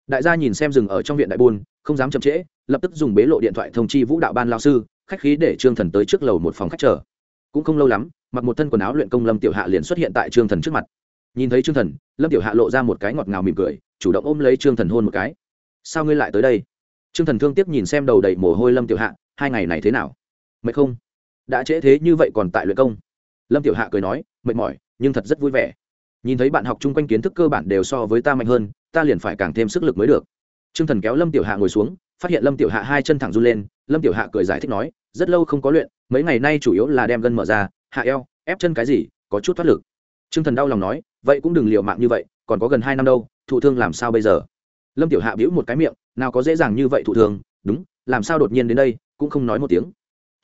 Đại gia nhìn xem rừng ở trong viện đại buôn, không dám chậm trễ, lập tức dùng bế lộ điện thoại thông chi Vũ đạo ban lão sư, khách khí để Trương Thần tới trước lầu một phòng khách chờ. Cũng không lâu lắm, mặc một thân quần áo luyện công Lâm Tiểu Hạ liền xuất hiện tại Trương Thần trước mặt. Nhìn thấy Trương Thần, Lâm Tiểu Hạ lộ ra một cái ngọt ngào mỉm cười, chủ động ôm lấy Trương Thần hôn một cái. "Sao ngươi lại tới đây?" Trương Thần thương tiếc nhìn xem đầu đầy mồ hôi Lâm Tiểu Hạ, hai ngày này thế nào? Mệt không? Đã trễ thế như vậy còn tại luyện công. Lâm Tiểu Hạ cười nói, mệt mỏi, nhưng thật rất vui vẻ. Nhìn thấy bạn học chung quanh kiến thức cơ bản đều so với ta mạnh hơn, ta liền phải càng thêm sức lực mới được. Trương Thần kéo Lâm Tiểu Hạ ngồi xuống, phát hiện lâm tiểu hạ hai chân thẳng run lên lâm tiểu hạ cười giải thích nói rất lâu không có luyện mấy ngày nay chủ yếu là đem gân mở ra hạ eo, ép chân cái gì, có chút thoát lực. T r ư ơ n g thần đau lòng nói, vậy cũng đừng liều mạng như vậy, còn có gần hai năm đâu, thụ thương làm sao bây giờ? Lâm tiểu hạ bĩu một cái miệng, nào có dễ dàng như vậy thụ thương, đúng, làm sao đột nhiên đến đây, cũng không nói một tiếng.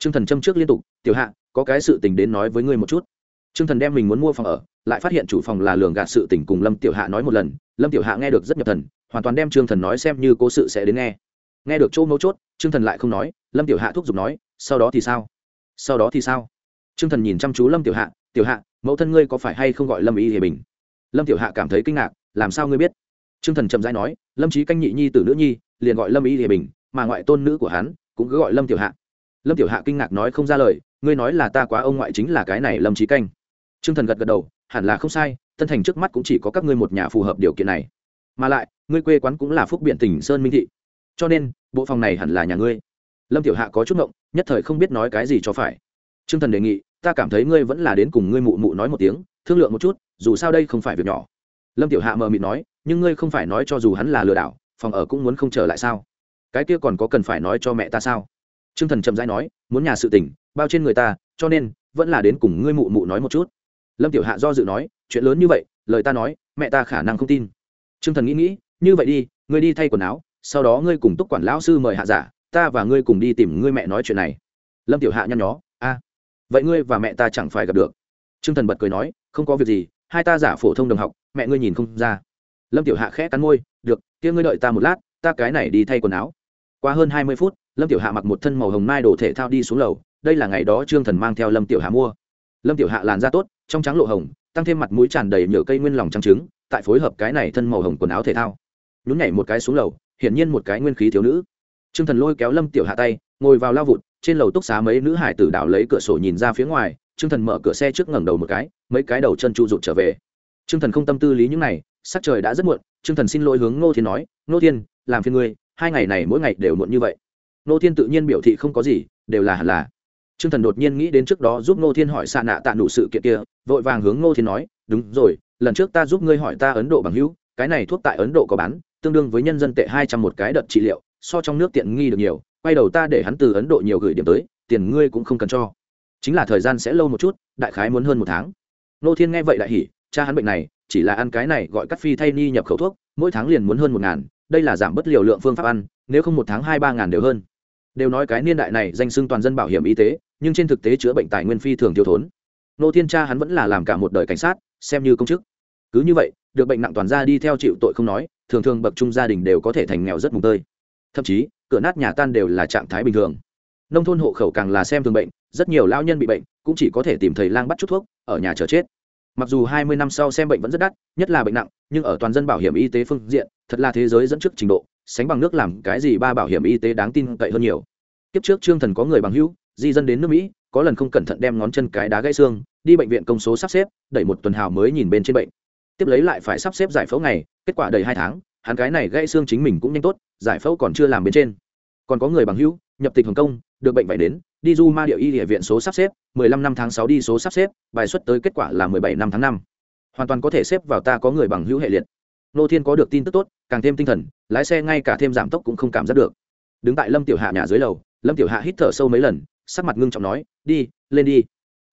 T r ư ơ n g thần châm trước liên tục, tiểu hạ, có cái sự tình đến nói với ngươi một chút. T r ư ơ n g thần đem mình muốn mua phòng ở, lại phát hiện chủ phòng là lường gạt sự tình cùng lâm tiểu hạ nói một lần. Lâm tiểu hạ nghe được rất nhập thần, hoàn toàn đem trương thần nói xem như cố sự sẽ đến nghe. Nghe được chỗ mấu chốt, trương thần lại không nói. Lâm tiểu hạ thúc giục nói, sau đó thì sao? Sau đó thì sao? Trương thần nhìn chăm chú lâm tiểu hạ tiểu hạ, mẫu thân ngươi có phải hay không gọi lâm y hề bình? Lâm tiểu hạ cảm thấy kinh ngạc, làm sao ngươi biết? Trương thần chậm rãi nói, lâm trí canh nhị nhi t nữ nhi, liền gọi lâm y hề bình, mà ngoại tôn nữ của hắn cũng cứ gọi lâm tiểu hạ. Lâm tiểu hạ kinh ngạc nói không ra lời, ngươi nói là ta quá ông ngoại chính là cái này lâm trí canh. Trương thần gật gật đầu, hẳn là không sai tân thành trước mắt cũng chỉ có các ngươi một nhà phù hợp điều kiện này. Mà lại, ngươi quê quán cũng là phúc biện tỉnh sơn minh thị, cho nên, bộ phòng này hẳn là nhà ngươi. Lâm tiểu hạ có chút ngộng, nhất thời không biết nói cái gì cho phải t r ư ơ n g thần đề nghị, ta cảm thấy ngươi vẫn là đến cùng ngươi mụ mụ nói một tiếng, thương lượng một chút, dù sao đây không phải việc nhỏ. Lâm tiểu hạ mờ mịt nói, nhưng ngươi không phải nói cho dù hắn là lừa đảo, phòng ở cũng muốn không trở lại sao? Cái kia còn có cần phải nói cho mẹ ta sao? T r ư ơ n g thần chậm rãi nói, muốn nhà sự tỉnh bao trên người ta, cho nên, vẫn là đến cùng ngươi mụ mụ nói một chút. Lâm tiểu hạ do dự nói, chuyện lớn như vậy, lời ta nói, mẹ ta khả năng không tin. T r ư ơ n g thần nghĩ nghĩ, như vậy đi, ngươi đi thay quần áo, sau đó ngươi cùng túc quản lão sư mời hạ giả, ta và ngươi cùng đi tìm ngươi mẹ nói chuyện này. Lâm tiểu hạ nhăn nhó, a vậy ngươi và mẹ ta chẳng phải gặp được? T r ư ơ n g thần bật cười nói, không có việc gì, hai ta giả phổ thông đồng học, mẹ ngươi nhìn không ra. Lâm tiểu hạ khẽ cắn môi, được, kia ngươi đợi ta một lát, ta cái này đi thay quần áo. Qua hơn hai mươi phút, lâm tiểu hạ mặc một thân màu hồng mai đồ thể thao đi xuống lầu, đây là ngày đó trương thần mang theo lâm tiểu hạ mua. Lâm tiểu hạ làn da tốt, trong trắng lộ hồng, tăng thêm mặt mũi tràn đầy nhựa cây nguyên lòng trắng trứng, tại phối hợp cái này thân màu hồng quần áo thể thao. Nhún nhảy một cái xuống lầu, hiển nhiên một cái nguyên khí thiếu nữ. T r ư ơ n g thần lôi kéo lâm tiểu hạ tay, ngồi vào lao vụt trên lầu túc xá mấy nữ hải tử đảo lấy cửa sổ nhìn ra phía ngoài, trương thần mở cửa xe trước ngẩng đầu một cái, mấy cái đầu chân chu rụt trở về. Trương thần không tâm tư lý những này, sắc trời đã rất muộn, trương thần xin lỗi hướng ngô thiên nói, ngô thiên, làm phiền ngươi, hai ngày này mỗi ngày đều muộn như vậy. Ngô thiên tự nhiên biểu thị không có gì, đều là hẳn là. Trương thần đột nhiên nghĩ đến trước đó giúp ngô thiên hỏi xạ nạ tạ nụ sự kiện kia, vội vàng hướng ngô thiên nói, đúng rồi, lần trước ta giúp ngươi hỏi ta ấn độ bằng hữu, cái này thuốc tại ấn độ có bán, tương đương với nhân dân tệ hai trăm một cái đợt trị liệu, so trong nước tiện nghi được nhiều quay đầu ta để hắn từ ấn độ nhiều gửi điểm tới, tiền ngươi cũng không cần cho. Chính là thời gian sẽ lâu một chút, đại khái muốn hơn một tháng. Nô thiên nghe vậy đại hỉ, cha hắn bệnh này, chỉ là ăn cái này gọi cắt phi thay ni nhập khẩu thuốc, mỗi tháng liền muốn hơn một ngàn, đây là giảm bớt liều lượng phương pháp ăn, nếu không một tháng hai ba ngàn đều hơn. Đều nói cái niên đại này danh xưng toàn dân bảo hiểm y tế, nhưng trên thực tế chữa bệnh tài nguyên phi thường thiếu thốn. Nô thiên cha hắn vẫn là làm cả một đời cảnh sát, xem như công chức. Cứ như vậy, được bệnh nặng toàn ra đi theo chịu tội không nói, thường thường bậc trung gia đình đều có thể thành nghèo rất mùng tơi. Thậm chí cửa nát nhà tan đều là trạng thái bình thường. Nông thôn hộ khẩu càng là xem thường bệnh, rất nhiều lao nhân bị bệnh, cũng chỉ có thể tìm thầy lang bắt chút thuốc, ở nhà chờ chết. Mặc dù hai mươi năm sau xem bệnh vẫn rất đắt, nhất là bệnh nặng, nhưng ở toàn dân bảo hiểm y tế phương diện, thật là thế giới dẫn trước trình độ, sánh bằng nước làm cái gì ba bảo hiểm y tế đáng tin cậy hơn nhiều. Kiếp trước trương thần có người bằng hữu, di dân đến nước mỹ, có lần không cẩn thận đem ngón chân cái đá gãy xương, đi bệnh viện công số sắp xếp, đẩy một tuần hào mới nhìn bên trên bệnh. Tiếp lấy lại phải sắp xếp giải phẫu ngày, kết quả đầy hai tháng hắn cái này gãy xương chính mình cũng nhanh tốt, giải phẫu còn chưa làm bên trên. Còn có người bằng hữu, nhập tịch hồng kông, được bệnh vậy đến, đi du ma địa y địa viện số sắp xếp, mười lăm năm tháng sáu đi số sắp xếp, bài xuất tới kết quả là mười bảy năm tháng năm. Hoàn toàn có thể xếp vào ta có người bằng hữu hệ liệt. Nô thiên có được tin tức tốt, càng thêm tinh thần, lái xe ngay cả thêm giảm tốc cũng không cảm giác được. Đứng tại lâm tiểu hạ nhà dưới lầu, lâm tiểu hạ hít thở sâu mấy lần, sắc mặt ngưng trọng nói, đi, lên đi.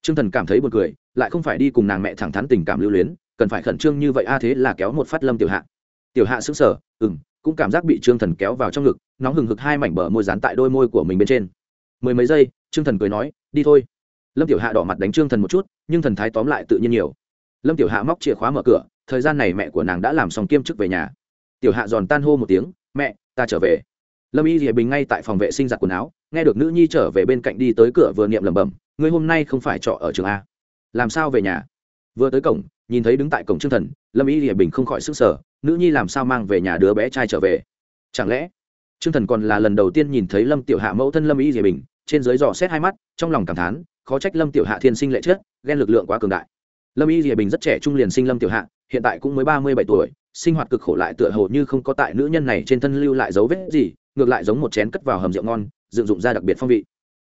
Trương thần cảm thấy buồn cười, lại không phải đi cùng nàng mẹ thẳng thắn tình cảm lưu luyến, cần phải khẩn trương như vậy, a, thế là kéo một phát lâm tiểu hạ tiểu hạ sững sờ, ừ m cũng cảm giác bị trương thần kéo vào trong ngực nóng hừng hực hai mảnh bờ môi dán tại đôi môi của mình bên trên. Mười mấy giây trương thần cười nói đi thôi. Lâm tiểu hạ đỏ mặt đánh trương thần một chút nhưng thần thái tóm lại tự nhiên nhiều. Lâm tiểu hạ móc chìa khóa mở cửa thời gian này mẹ của nàng đã làm xong kiêm chức về nhà. Tiểu hạ giòn tan hô một tiếng mẹ ta trở về. Lâm y thì bình ngay tại phòng vệ sinh giặt quần áo nghe được nữ nhi trở về bên cạnh đi tới cửa vừa niệm lẩm bẩm ngươi hôm nay không phải trọ ở trường a. Làm sao về nhà? Vừa tới cổng nhìn thấy đứng tại cổng trương thần lâm y thì bình không khỏi sức sở nữ nhi làm sao mang về nhà đứa bé trai trở về? Chẳng lẽ trương thần còn là lần đầu tiên nhìn thấy lâm tiểu hạ mẫu thân lâm y rìa bình, trên dưới dò xét hai mắt, trong lòng cảm thán, khó trách lâm tiểu hạ thiên sinh lệ chết, ghen lực lượng quá cường đại. Lâm y rìa bình rất trẻ trung liền sinh lâm tiểu hạ, hiện tại cũng mới ba mươi bảy tuổi, sinh hoạt cực khổ lại tựa hồ như không có tại nữ nhân này trên thân lưu lại dấu vết gì, ngược lại giống một chén cất vào hầm rượu ngon, dựng dụng ra đặc biệt phong vị.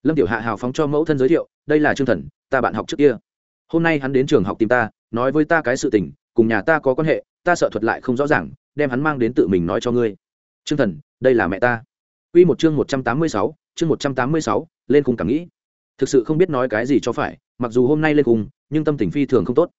Lâm tiểu hạ hào phóng cho mẫu thân giới thiệu, đây là trương thần, ta bạn học trước kia. Hôm nay hắn đến trường học tìm ta, nói với ta cái sự tình, cùng nhà ta có quan hệ ta sợ thuật lại không rõ ràng đem hắn mang đến tự mình nói cho ngươi trương thần đây là mẹ ta Quy một chương 186, chương 186, lên cùng cảm nghĩ. Thực sự không biết nói cái gì cho phải, mặc dù hôm nay lên cùng, nhưng tâm tình phi thường không tốt.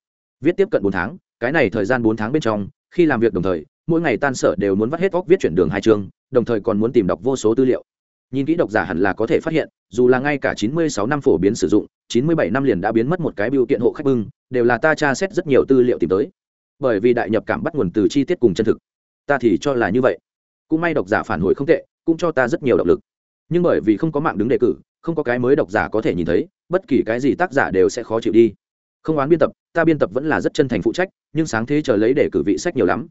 Viết tiếp cận 4 tháng, cái này thời gian 4 tháng bên trong, khi làm việc đồng thời, mỗi ngày tan sở đều muốn vắt hết óc viết chuyển đường hai chương, đồng thời còn muốn tìm đọc vô số tư liệu. Nhìn kỹ độc giả hẳn là có thể phát hiện, dù là ngay cả 96 năm phổ biến sử dụng, 97 năm liền đã biến mất một cái biểu kiện hộ khách bưng, đều là ta tra xét rất nhiều tư liệu tìm tới. Bởi vì đại nhập cảm bắt nguồn từ chi tiết cùng chân thực. Ta thì cho là như vậy. Cũng may độc giả phản hồi không tệ, cũng cho ta rất nhiều động lực. Nhưng bởi vì không có mạng đứng đề cử không có cái mới độc giả có thể nhìn thấy bất kỳ cái gì tác giả đều sẽ khó chịu đi. Không oán biên tập ta biên tập vẫn là rất chân thành phụ trách nhưng sáng thế chờ lấy đề cử vị sách nhiều lắm.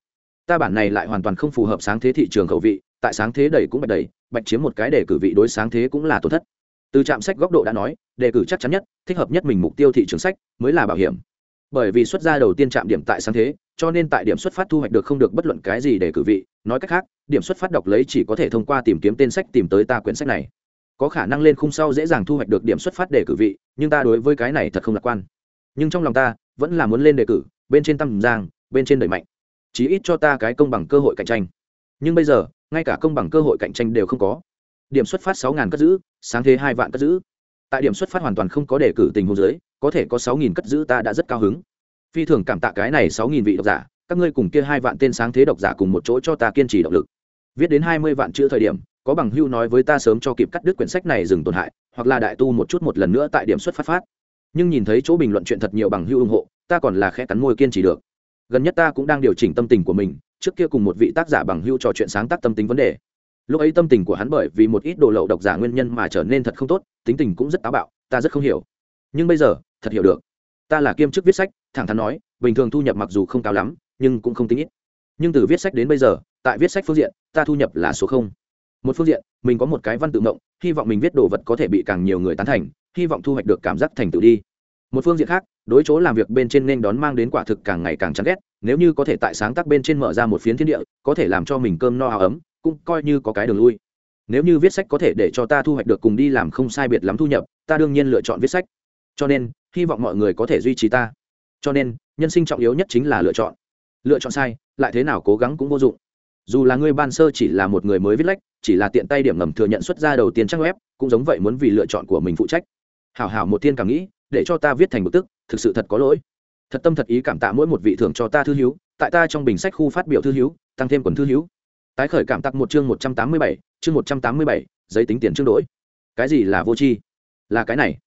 Ta bản này lại hoàn toàn không phù hợp sáng thế thị trường khẩu vị tại sáng thế đầy cũng bạch đầy bạch chiếm một cái đề cử vị đối sáng thế cũng là tổn thất. Từ trạm sách góc độ đã nói đề cử chắc chắn nhất thích hợp nhất mình mục tiêu thị trường sách mới là bảo hiểm bởi vì xuất gia đầu tiên chạm điểm tại sáng thế, cho nên tại điểm xuất phát thu hoạch được không được bất luận cái gì để cử vị. Nói cách khác, điểm xuất phát đọc lấy chỉ có thể thông qua tìm kiếm tên sách tìm tới ta quyển sách này. Có khả năng lên khung sau dễ dàng thu hoạch được điểm xuất phát để cử vị, nhưng ta đối với cái này thật không lạc quan. Nhưng trong lòng ta, vẫn là muốn lên đề cử, bên trên tâm giang, bên trên đẩy mạnh. Chí ít cho ta cái công bằng cơ hội cạnh tranh. Nhưng bây giờ, ngay cả công bằng cơ hội cạnh tranh đều không có. Điểm xuất phát sáu ngàn cất giữ, sáng thế hai vạn cất giữ. Tại điểm xuất phát hoàn toàn không có đề cử tình huống dưới có thể có sáu cất giữ ta đã rất cao hứng. Phi thường cảm tạ cái này sáu vị độc giả, các ngươi cùng kia hai vạn tên sáng thế độc giả cùng một chỗ cho ta kiên trì động lực. Viết đến hai mươi vạn chữ thời điểm, có bằng hưu nói với ta sớm cho kịp cắt đứt quyển sách này dừng tổn hại, hoặc là đại tu một chút một lần nữa tại điểm xuất phát phát. Nhưng nhìn thấy chỗ bình luận chuyện thật nhiều bằng hưu ủng hộ, ta còn là khẽ cắn môi kiên trì được. Gần nhất ta cũng đang điều chỉnh tâm tình của mình, trước kia cùng một vị tác giả bằng hưu trò chuyện sáng tác tâm tính vấn đề. Lúc ấy tâm tình của hắn bởi vì một ít đồ lậu độc giả nguyên nhân mà trở nên thật không tốt, tính tình cũng rất táo bạo, ta rất không hiểu. Nhưng bây giờ thật hiểu được. Ta là kiêm chức viết sách, thẳng thắn nói, bình thường thu nhập mặc dù không cao lắm, nhưng cũng không tính ít. Nhưng từ viết sách đến bây giờ, tại viết sách phương diện, ta thu nhập là số không. Một phương diện, mình có một cái văn tự mộng hy vọng mình viết đồ vật có thể bị càng nhiều người tán thành, hy vọng thu hoạch được cảm giác thành tựu đi. Một phương diện khác, đối chỗ làm việc bên trên nên đón mang đến quả thực càng ngày càng chán ghét, nếu như có thể tại sáng tác bên trên mở ra một phiến thiên địa, có thể làm cho mình cơm no áo ấm, cũng coi như có cái đường lui. Nếu như viết sách có thể để cho ta thu hoạch được cùng đi làm không sai biệt lắm thu nhập, ta đương nhiên lựa chọn viết sách. Cho nên hy vọng mọi người có thể duy trì ta. Cho nên nhân sinh trọng yếu nhất chính là lựa chọn. Lựa chọn sai lại thế nào cố gắng cũng vô dụng. Dù là ngươi ban sơ chỉ là một người mới viết lách chỉ là tiện tay điểm ngầm thừa nhận xuất ra đầu tiên trang web cũng giống vậy muốn vì lựa chọn của mình phụ trách. Hảo hảo một tiên cảm nghĩ để cho ta viết thành bực tức thực sự thật có lỗi. Thật tâm thật ý cảm tạ mỗi một vị thưởng cho ta thư hiếu, tại ta trong bình sách khu phát biểu thư hiếu, tăng thêm quần thư hiếu. tái khởi cảm tặc một chương một trăm tám mươi bảy chương một trăm tám mươi bảy giấy tính tiền chương đổi. Cái gì là vô tri? Là cái này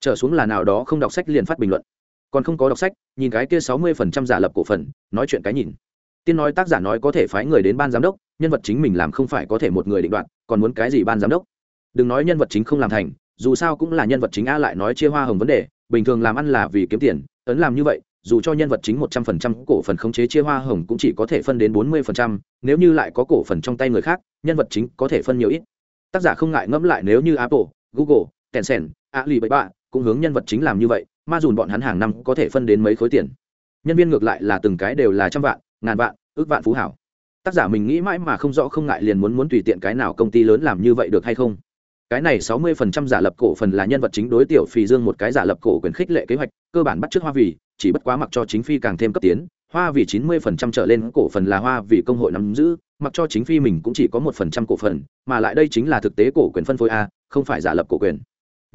trở xuống là nào đó không đọc sách liền phát bình luận. Còn không có đọc sách, nhìn cái kia sáu mươi phần trăm giả lập cổ phần, nói chuyện cái nhìn. Tiên nói tác giả nói có thể phái người đến ban giám đốc, nhân vật chính mình làm không phải có thể một người định đoạt, còn muốn cái gì ban giám đốc? Đừng nói nhân vật chính không làm thành, dù sao cũng là nhân vật chính a lại nói chia hoa hồng vấn đề, bình thường làm ăn là vì kiếm tiền, ấn làm như vậy, dù cho nhân vật chính một trăm phần trăm cổ phần khống chế chia hoa hồng cũng chỉ có thể phân đến bốn mươi phần trăm, nếu như lại có cổ phần trong tay người khác, nhân vật chính có thể phân nhiều ít. Tác giả không ngại ngẫm lại nếu như apple, google, tencent, alibaba cũng hướng nhân vật chính làm như vậy, ma dùn bọn hắn hàng năm có thể phân đến mấy khối tiền. Nhân viên ngược lại là từng cái đều là trăm vạn, ngàn vạn, ước vạn phú hảo. Tác giả mình nghĩ mãi mà không rõ không ngại liền muốn muốn tùy tiện cái nào công ty lớn làm như vậy được hay không. Cái này sáu mươi phần trăm giả lập cổ phần là nhân vật chính đối tiểu phi dương một cái giả lập cổ quyền khích lệ kế hoạch, cơ bản bắt trước hoa vì, chỉ bất quá mặc cho chính phi càng thêm cấp tiến, hoa vì chín mươi phần trăm trở lên cổ phần là hoa vì công hội nắm giữ, mặc cho chính phi mình cũng chỉ có một phần trăm cổ phần, mà lại đây chính là thực tế cổ quyền phân phối a, không phải giả lập cổ quyền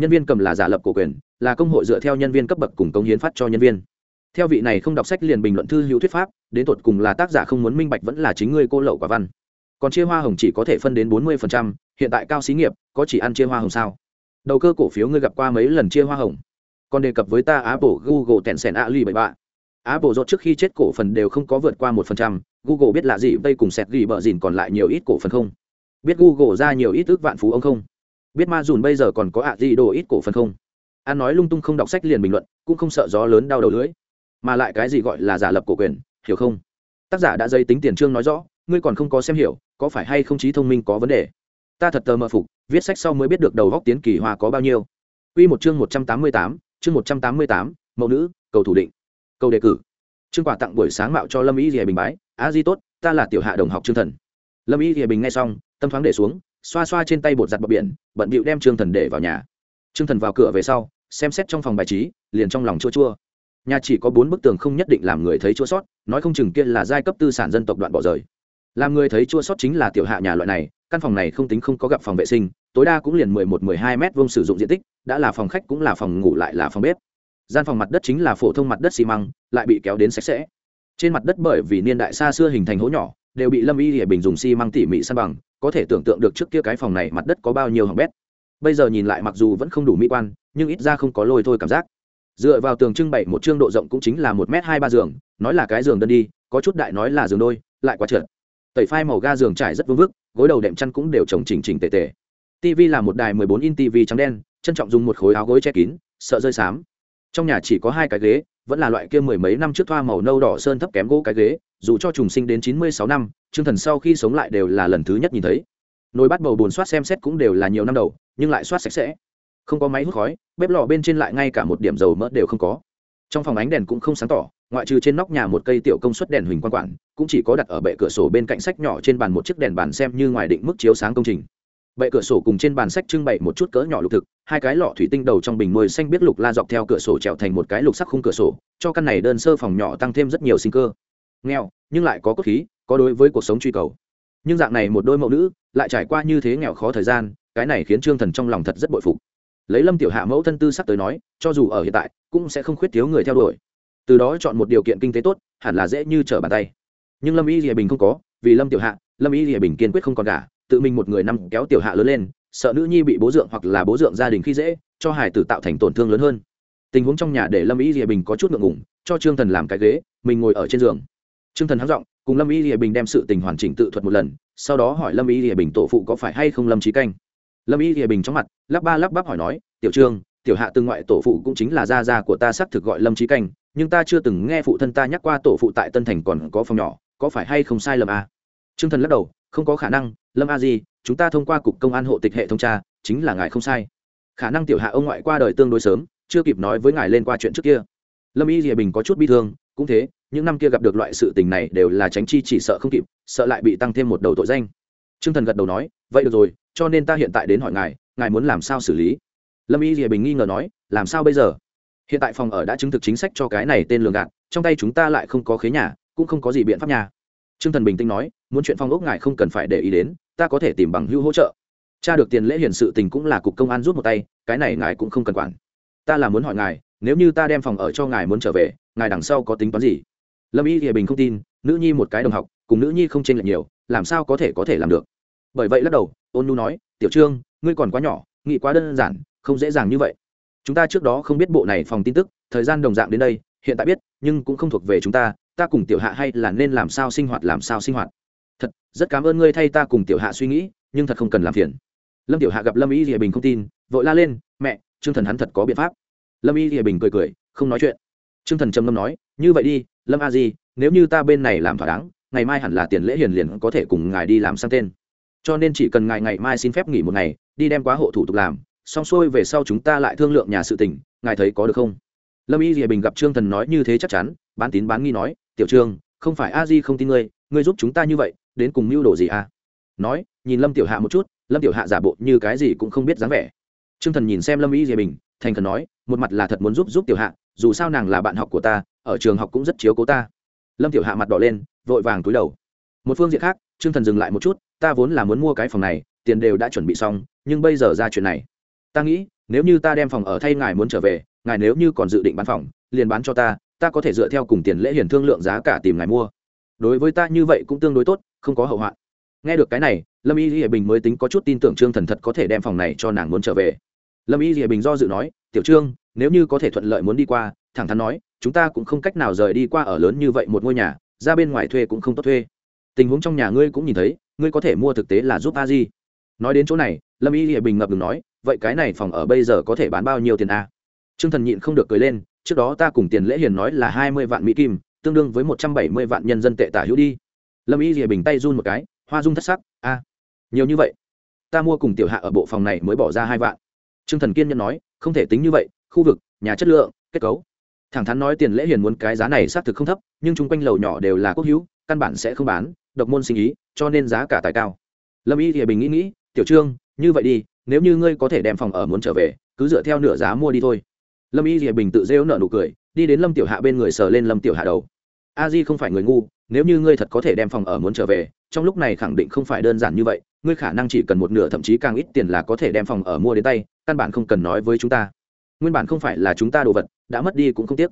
nhân viên cầm là giả lập cổ quyền, là công hội dựa theo nhân viên cấp bậc cùng công hiến phát cho nhân viên. Theo vị này không đọc sách liền bình luận thư hữu thuyết pháp, đến tột cùng là tác giả không muốn minh bạch vẫn là chính ngươi cô lậu quả văn. Còn chia hoa hồng chỉ có thể phân đến bốn mươi hiện tại cao xí nghiệp, có chỉ ăn chia hoa hồng sao? Đầu cơ cổ phiếu ngươi gặp qua mấy lần chia hoa hồng? Còn đề cập với ta apple, google, tencent, ali bảy bạ. Apple rốt trước khi chết cổ phần đều không có vượt qua một phần trăm, google biết là gì đây cùng sẹt ghi bợ dìn còn lại nhiều ít cổ phần không? Biết google ra nhiều ít ước vạn phú ông không? Biết ma dùn bây giờ còn có ạ gì đồ ít cổ phần không an nói lung tung không đọc sách liền bình luận cũng không sợ gió lớn đau đầu lưới mà lại cái gì gọi là giả lập cổ quyền hiểu không tác giả đã dây tính tiền trương nói rõ ngươi còn không có xem hiểu có phải hay không trí thông minh có vấn đề ta thật tờ mờ phục viết sách sau mới biết được đầu góc tiến kỳ hoa có bao nhiêu Quy một chương một trăm tám mươi tám, chương một trăm tám mươi tám, mẫu nữ, cầu thủ định. Cầu đề cử. Chương quà tặng buổi sáng mạo cho Lâm Y Liễu Bình bái, "A Di tốt, ta là tiểu hạ đồng học Trương Thần." Lâm Y Liễu Bình nghe xong, tâm thoáng để xuống, xoa xoa trên tay bột giặt bờ biển, bận bịu đem Trương Thần để vào nhà. Trương Thần vào cửa về sau, xem xét trong phòng bài trí, liền trong lòng chua chua. Nhà chỉ có bốn bức tường không nhất định làm người thấy chua sót nói không chừng kia là giai cấp tư sản dân tộc đoạn bỏ rời. Làm người thấy chua sót chính là tiểu hạ nhà loại này căn phòng này không tính không có gặp phòng vệ sinh tối đa cũng liền mười một mười hai m vông sử dụng diện tích đã là phòng khách cũng là phòng ngủ lại là phòng bếp. Gian phòng mặt đất chính là phổ thông mặt đất xi măng lại bị kéo đến sạch sẽ. Trên mặt đất bởi vì niên đại xa xưa hình thành hố nhỏ đều bị lâm y địa bình dùng xi măng tỉ mỉ san bằng, có thể tưởng tượng được trước kia cái phòng này mặt đất có bao nhiêu hỏng bét. Bây giờ nhìn lại mặc dù vẫn không đủ mỹ quan, nhưng ít ra không có lôi thôi cảm giác. Dựa vào tường trưng bày một chương độ rộng cũng chính là một m hai ba giường, nói là cái giường đơn đi, có chút đại nói là giường đôi, lại quá trượt. Tẩy phai màu ga giường trải rất vương vức, gối đầu đệm chăn cũng đều trồng chỉnh chỉnh tề tề. Tv là một đài 14 in tv trắng đen, trân trọng dùng một khối áo gối che kín, sợ rơi xám. Trong nhà chỉ có hai cái ghế, vẫn là loại kia mười mấy năm trước thoa màu nâu đỏ sơn thấp kém gỗ cái ghế dù cho trùng sinh đến chín mươi sáu năm chương thần sau khi sống lại đều là lần thứ nhất nhìn thấy. Nồi bắt bầu bồn soát xem xét cũng đều là nhiều năm đầu, nhưng lại soát sạch sẽ. Không có máy hút khói, bếp lò bên trên lại ngay cả một điểm dầu mỡ đều không có. Trong phòng ánh đèn cũng không sáng tỏ, ngoại trừ trên nóc nhà một cây tiểu công suất đèn huỳnh quang quản, cũng chỉ có đặt ở bệ cửa sổ bên cạnh sách nhỏ trên bàn một chiếc đèn bàn xem như ngoài định mức chiếu sáng công trình. Bệ cửa sổ cùng trên bàn sách trưng bày một chút cỡ nhỏ lục thực, hai cái lọ thủy tinh đầu trong bình môi xanh biết lục la dọc theo cửa sổ trèo thành một cái lục sắc khung cửa sổ, cho căn này đơn sơ phòng nhỏ tăng thêm rất nhiều sinh cơ nghèo, nhưng lại có cốt khí, có đối với cuộc sống truy cầu. Nhưng dạng này một đôi mẫu nữ lại trải qua như thế nghèo khó thời gian, cái này khiến trương thần trong lòng thật rất bội phục. Lấy lâm tiểu hạ mẫu thân tư sắc tới nói, cho dù ở hiện tại, cũng sẽ không khuyết thiếu người theo đuổi. Từ đó chọn một điều kiện kinh tế tốt, hẳn là dễ như trở bàn tay. Nhưng lâm y rìa bình không có, vì lâm tiểu hạ, lâm y rìa bình kiên quyết không còn cả tự mình một người năm kéo tiểu hạ lớn lên, sợ nữ nhi bị bố dượng hoặc là bố dượng gia đình khi dễ, cho hải tử tạo thành tổn thương lớn hơn. Tình huống trong nhà để lâm y rìa bình có chút ngượng ngủng cho trương thần làm cái ghế, mình ngồi ở trên giường trương thần hắng giọng, cùng lâm y Lệ bình đem sự tình hoàn chỉnh tự thuật một lần, sau đó hỏi lâm y Lệ bình tổ phụ có phải hay không lâm Chí canh. Lâm y Lệ bình trong mặt, lắp ba lắp bắp hỏi nói, tiểu trương, tiểu hạ từng ngoại tổ phụ cũng chính là gia gia của ta xác thực gọi lâm Chí canh, nhưng ta chưa từng nghe phụ thân ta nhắc qua tổ phụ tại tân thành còn có phòng nhỏ, có phải hay không sai lầm à? trương thần lắc đầu, không có khả năng, lâm a di, chúng ta thông qua cục công an hộ tịch hệ thống tra, chính là ngài không sai. Khả năng tiểu hạ ông ngoại qua đời tương đối sớm, chưa kịp nói với ngài lên qua chuyện trước kia. Lâm y Lệ bình có chút bi thương, cũng thế những năm kia gặp được loại sự tình này đều là tránh chi chỉ sợ không kịp, sợ lại bị tăng thêm một đầu tội danh. T r ư ơ n g thần gật đầu nói, vậy được rồi, cho nên ta hiện tại đến hỏi ngài ngài muốn làm sao xử lý? Lâm y rìa bình nghi ngờ nói, làm sao bây giờ? Hiện tại phòng ở đã chứng thực chính sách cho cái này tên lường gạt, trong tay chúng ta lại không có khế nhà, cũng không có gì biện pháp nhà. T r ư ơ n g thần bình tĩnh nói, muốn chuyện phong ốc ngài không cần phải để ý đến, ta có thể tìm bằng hữu hỗ trợ. Cha được tiền lễ hiển sự tình cũng là cục công an rút một tay, cái này ngài cũng không cần quản. Ta là muốn hỏi ngài, nếu như ta đem phòng ở cho ngài muốn trở về, ngài đằng sau có tính toán gì? Lâm y hiệp bình không tin, nữ nhi một cái đồng học, cùng nữ nhi không chênh lệch nhiều, làm sao có thể có thể làm được? Bởi vậy lắc đầu, ôn nu nói, tiểu trương, ngươi còn quá nhỏ, nghĩ quá đơn giản, không dễ dàng như vậy. Chúng ta trước đó không biết bộ này phòng tin tức, thời gian đồng dạng đến đây, hiện tại biết, nhưng cũng không thuộc về chúng ta ta cùng tiểu hạ hay là nên làm sao sinh hoạt, làm sao sinh hoạt? Thật, rất cảm ơn ngươi thay ta cùng tiểu hạ suy nghĩ, nhưng thật không cần làm phiền. Lâm tiểu hạ gặp lâm y hiệp bình không tin, vội la lên, mẹ, trương thần hắn thật có biện pháp. Lâm y hiệp bình cười cười, không nói chuyện. T r ư ơ n g thần trầm ngâm nói như vậy đi, lâm a di, nếu như ta bên này làm thỏa đáng, ngày mai hẳn là tiền lễ hiền liền có thể cùng ngài đi làm sang tên. Cho nên chỉ cần ngài ngày mai xin phép nghỉ một ngày, đi đem quá hộ thủ tục làm, xong xuôi về sau chúng ta lại thương lượng nhà sự tỉnh ngài thấy có được không? Lâm y rìa bình gặp trương thần nói như thế chắc chắn, bán tín bán nghi nói, tiểu trương, không phải a di không tin ngươi ngươi giúp chúng ta như vậy, đến cùng mưu đồ gì à? Nói, nhìn lâm tiểu hạ một chút, lâm tiểu hạ giả bộ như cái gì cũng không biết dáng vẻ. Trương thần nhìn xem lâm y rìa bình, thành thần nói, một mặt là thật muốn giúp giúp tiểu hạ dù sao nàng là bạn học của ta, ở trường học cũng rất chiếu cố ta. Lâm tiểu hạ mặt đỏ lên, vội vàng túi đầu. Một phương diện khác, trương thần dừng lại một chút, ta vốn là muốn mua cái phòng này, tiền đều đã chuẩn bị xong, nhưng bây giờ ra chuyện này. Ta nghĩ, nếu như ta đem phòng ở thay ngài muốn trở về, ngài nếu như còn dự định bán phòng, liền bán cho ta ta có thể dựa theo cùng tiền lễ hiền thương lượng giá cả tìm ngài mua. Đối với ta như vậy cũng tương đối tốt, không có hậu hoạn. Nghe được cái này, lâm y hiệp bình mới tính có chút tin tưởng trương thần thật có thể đem phòng này cho nàng muốn trở về. Lâm y rìa bình do dự nói, tiểu trương nếu như có thể thuận lợi muốn đi qua thẳng thắn nói chúng ta cũng không cách nào rời đi qua ở lớn như vậy một ngôi nhà ra bên ngoài thuê cũng không tốt thuê. Tình huống trong nhà ngươi cũng nhìn thấy ngươi có thể mua thực tế là giúp a di. Nói đến chỗ này lâm y rìa bình ngập ngừng nói vậy cái này phòng ở bây giờ có thể bán bao nhiêu tiền a? Trương thần nhịn không được cười lên trước đó ta cùng tiền lễ hiền nói là hai mươi vạn mỹ kim tương đương với một trăm bảy mươi vạn nhân dân tệ tả hữu đi. Lâm y rìa bình tay run một cái hoa dung thất sắc a nhiều như vậy? Ta mua cùng tiểu hạ ở bộ phòng này mới bỏ ra hai vạn. Trương Thần kiên nhẫn nói, không thể tính như vậy, khu vực, nhà chất lượng, kết cấu. Thẳng thắn nói tiền lễ hiền muốn cái giá này xác thực không thấp, nhưng chung quanh lầu nhỏ đều là quốc hữu, căn bản sẽ không bán, độc môn sinh ý, cho nên giá cả tài cao. Lâm Y Liễu bình nghĩ nghĩ, "Tiểu Trương, như vậy đi, nếu như ngươi có thể đem phòng ở muốn trở về, cứ dựa theo nửa giá mua đi thôi." Lâm Y Liễu bình tự rêu nở nụ cười, đi đến Lâm Tiểu Hạ bên người sờ lên Lâm Tiểu Hạ đầu. a di không phải người ngu nếu như ngươi thật có thể đem phòng ở muốn trở về trong lúc này khẳng định không phải đơn giản như vậy ngươi khả năng chỉ cần một nửa thậm chí càng ít tiền là có thể đem phòng ở mua đến tay căn bản không cần nói với chúng ta nguyên bản không phải là chúng ta đồ vật, đã mất đi cũng không tiếc.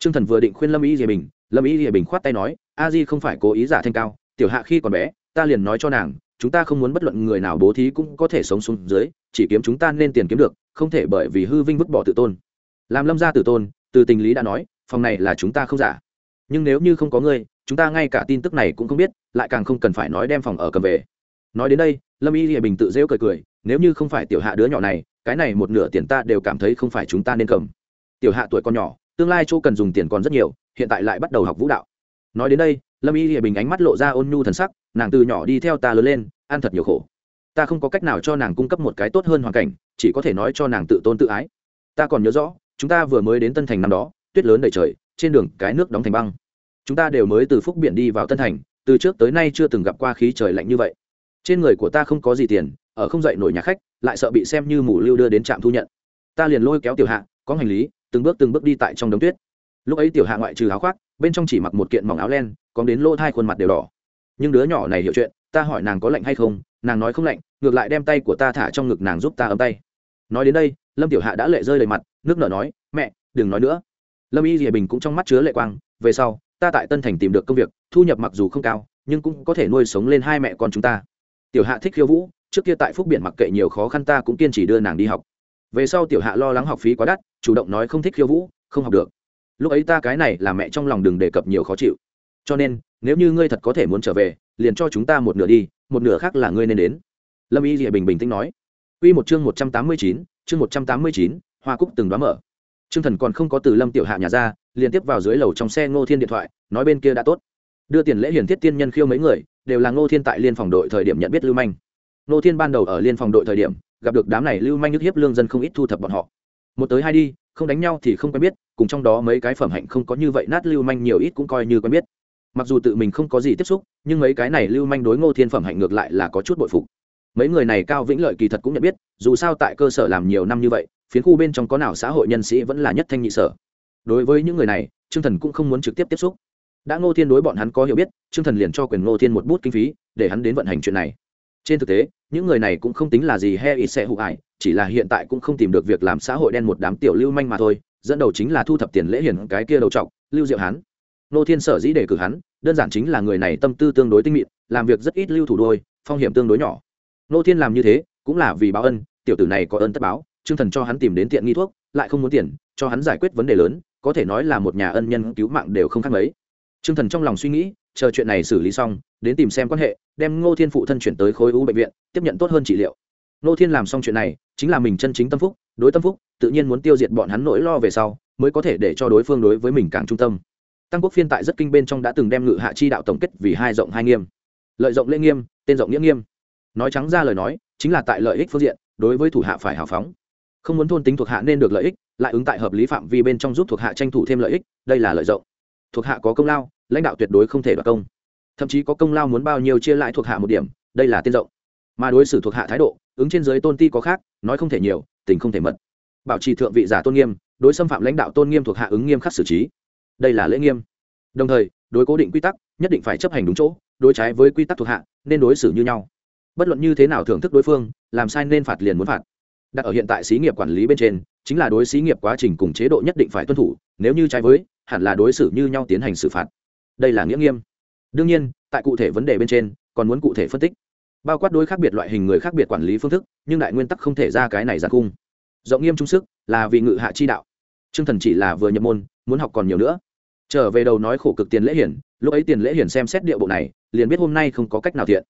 T r ư ơ n g thần vừa định khuyên lâm ý địa bình, lâm ý địa bình khoát tay nói, a di không phải cố ý giả thanh cao, tiểu hạ khi còn bé, ta liền nói cho nàng, chúng ta không muốn bất luận người nào bố thí cũng có thể sống xuống dưới, chỉ kiếm chúng ta nên tiền kiếm được, không thể bởi vì hư vinh vứt bỏ tự tôn. Làm lâm gia tự tôn, từ tình lý đã nói, phòng này là chúng ta không giả. Nhưng nếu như không có ngươi, chúng ta ngay cả tin tức này cũng không biết, lại càng không cần phải nói đem phòng ở cầm về. Nói đến đây, lâm y hiệp bình tự rêu cười cười, nếu như không phải tiểu hạ đứa nhỏ này cái này một nửa tiền ta đều cảm thấy không phải chúng ta nên cầm. Tiểu hạ tuổi còn nhỏ, tương lai chỗ cần dùng tiền còn rất nhiều, hiện tại lại bắt đầu học vũ đạo. Nói đến đây, lâm y hiệp bình ánh mắt lộ ra ôn nhu thần sắc, nàng từ nhỏ đi theo ta lớn lên, ăn thật nhiều khổ. Ta không có cách nào cho nàng cung cấp một cái tốt hơn hoàn cảnh, chỉ có thể nói cho nàng tự tôn tự ái. Ta còn nhớ rõ, chúng ta vừa mới đến tân thành năm đó, tuyết lớn đầy trời, trên đường cái nước đóng thành băng. Chúng ta đều mới từ phúc biển đi vào tân thành, từ trước tới nay chưa từng gặp qua khí trời lạnh như vậy. Trên người của ta không có gì tiền, ở không dậy nổi nhà khách lại sợ bị xem như mù lưu đưa đến trạm thu nhận. Ta liền lôi kéo tiểu hạ, có hành lý, từng bước từng bước đi tại trong đống tuyết. Lúc ấy tiểu hạ ngoại trừ áo khoác, bên trong chỉ mặc một kiện mỏng áo len, còn đến lỗ hai khuôn mặt đều đỏ. Nhưng đứa nhỏ này hiểu chuyện, ta hỏi nàng có lạnh hay không, nàng nói không lạnh, ngược lại đem tay của ta thả trong ngực nàng giúp ta ấm tay. Nói đến đây, lâm tiểu hạ đã lệ rơi đầy mặt, nước nở nói, mẹ, đừng nói nữa. Lâm y rìa bình cũng trong mắt chứa lệ quang, về sau, ta tại tân thành tìm được công việc, thu nhập mặc dù không cao, nhưng cũng có thể nuôi sống lên hai mẹ con chúng ta. Tiểu hạ thích khiêu vũ trước kia tại phúc biển mặc kệ nhiều khó khăn ta cũng kiên trì đưa nàng đi học về sau tiểu hạ lo lắng học phí quá đắt chủ động nói không thích khiêu vũ không học được lúc ấy ta cái này là mẹ trong lòng đừng đề cập nhiều khó chịu cho nên nếu như ngươi thật có thể muốn trở về liền cho chúng ta một nửa đi một nửa khác là ngươi nên đến lâm y rìa bình bình tĩnh nói Quy một chương một trăm tám mươi chín, chương một trăm tám mươi chín, Hoa Cúc từng đoán mở. Trương Thần còn không có từ Lâm Tiểu Hạ nhà ra, liền tiếp vào dưới lầu trong xe Ngô Thiên điện thoại, nói bên kia đã tốt. Đưa tiền lễ hiển thiết tiên nhân khiêu mấy người, đều là Ngô Thiên tại liên phòng đội thời điểm nhận biết Lưu Manh. Ngô Thiên ban đầu ở liên phòng đội thời điểm, gặp được đám này Lưu Manh nhức hiếp lương dân không ít thu thập bọn họ. Một tới hai đi, không đánh nhau thì không quen biết, cùng trong đó mấy cái phẩm hạnh không có như vậy nát Lưu Manh nhiều ít cũng coi như quen biết. Mặc dù tự mình không có gì tiếp xúc, nhưng mấy cái này Lưu Manh đối Ngô Thiên phẩm hạnh ngược lại là có chút bội phục mấy người này cao vĩnh lợi kỳ thật cũng nhận biết dù sao tại cơ sở làm nhiều năm như vậy phiến khu bên trong có nào xã hội nhân sĩ vẫn là nhất thanh nhị sở đối với những người này trương thần cũng không muốn trực tiếp tiếp xúc đã ngô thiên đối bọn hắn có hiểu biết trương thần liền cho quyền ngô thiên một bút kinh phí để hắn đến vận hành chuyện này trên thực tế, những người này cũng không tính là gì he ít xe hụ ải, chỉ là hiện tại cũng không tìm được việc làm xã hội đen một đám tiểu lưu manh mà thôi, dẫn đầu chính là thu thập tiền lễ hiển cái kia đầu trọc, lưu diệu hắn nô thiên sở dĩ để cử hắn, đơn giản chính là người này tâm tư tương đối tinh mịn, làm việc rất ít lưu thủ đôi, phong hiểm tương đối nhỏ. Nô thiên làm như thế, cũng là vì báo ân, tiểu tử này có ơn tất báo chương thần cho hắn tìm đến tiện nghi thuốc, lại không muốn tiền, cho hắn giải quyết vấn đề lớn, có thể nói là một nhà ân nhân cứu mạng đều không khác mấy. Chương thần trong lòng suy nghĩ, chờ chuyện này xử lý xong đến tìm xem quan hệ, đem ngô thiên phụ thân chuyển tới khối u bệnh viện, tiếp nhận tốt hơn trị liệu. Ngô thiên làm xong chuyện này, chính là mình chân chính tâm phúc, đối tâm phúc, tự nhiên muốn tiêu diệt bọn hắn nỗi lo về sau, mới có thể để cho đối phương đối với mình càng trung tâm. Tăng quốc phiên tại rất kinh bên trong đã từng đem ngự hạ chi đạo tổng kết vì hai rộng hai nghiêm. Lợi rộng lễ nghiêm, tên rộng nghĩa nghiêm. Nói trắng ra lời nói, chính là tại lợi ích phương diện, đối với thủ hạ phải hào phóng. Không muốn thôn tính thuộc hạ nên được lợi ích, lại ứng tại hợp lý phạm vi bên trong giúp thuộc hạ tranh thủ thêm lợi ích, đây là lợi rộng. Thuộc hạ có công lao, lãnh đạo tuyệt đối không thể đoạt công thậm chí có công lao muốn bao nhiêu chia lại thuộc hạ một điểm, đây là tiên rộng. Mà đối xử thuộc hạ thái độ, ứng trên giới tôn ti có khác, nói không thể nhiều, tình không thể mật. Bảo trì thượng vị giả tôn nghiêm, đối xâm phạm lãnh đạo tôn nghiêm thuộc hạ ứng nghiêm khắc xử trí. Đây là lễ nghiêm. Đồng thời, đối cố định quy tắc, nhất định phải chấp hành đúng chỗ, đối trái với quy tắc thuộc hạ, nên đối xử như nhau. Bất luận như thế nào thưởng thức đối phương, làm sai nên phạt liền muốn phạt. Đặt ở hiện tại xí nghiệp quản lý bên trên, chính là đối xí nghiệp quá trình cùng chế độ nhất định phải tuân thủ, nếu như trái với, hẳn là đối xử như nhau tiến hành xử phạt. Đây là nghĩa nghiêm đương nhiên, tại cụ thể vấn đề bên trên, còn muốn cụ thể phân tích. Bao quát đối khác biệt loại hình người khác biệt quản lý phương thức, nhưng đại nguyên tắc không thể ra cái này ra cung rộng nghiêm trung sức là vì ngự hạ chi đạo. T r ư ơ n g thần chỉ là vừa nhập môn, muốn học còn nhiều nữa. Trở về đầu nói khổ cực tiền lễ hiển, lúc ấy tiền lễ hiển xem xét địa bộ này, liền biết hôm nay không có cách nào thiện.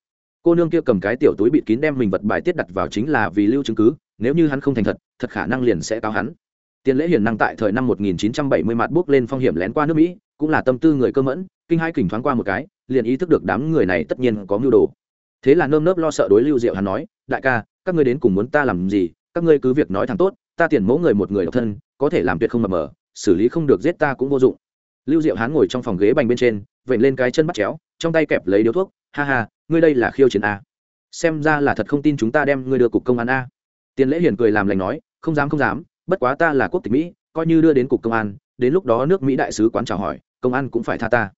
Cô nương kia cầm cái tiểu túi bịt kín đem mình vật bài tiết đặt vào chính là vì lưu chứng cứ, nếu như hắn không thành thật thật khả năng liền sẽ cáo hắn. Tiền lễ hiển năng tại thời năm 1970 mặt bước lên phong hiểm lén qua nước mỹ, cũng là tâm tư người cơ mẫn kinh hai kình thoáng qua một cái, liền ý thức được đám người này tất nhiên có mưu đồ. Thế là nơm nớp lo sợ đối lưu diệu hắn nói, đại ca, các ngươi đến cùng muốn ta làm gì? Các ngươi cứ việc nói thẳng tốt, ta tiền mẫu người một người độc thân, có thể làm tuyệt không mập mờ, xử lý không được giết ta cũng vô dụng. Lưu diệu hắn ngồi trong phòng ghế bành bên trên, vểnh lên cái chân bắt chéo, trong tay kẹp lấy điếu thuốc, ha ha, ngươi đây là khiêu chiến a. Xem ra là thật không tin chúng ta đem ngươi đưa cục công an a. Tiền lễ hiền cười làm lành nói, không dám không dám, bất quá ta là quốc tịch mỹ, coi như đưa đến cục công an, đến lúc đó nước mỹ đại sứ quán chào hỏi, công an cũng phải tha ta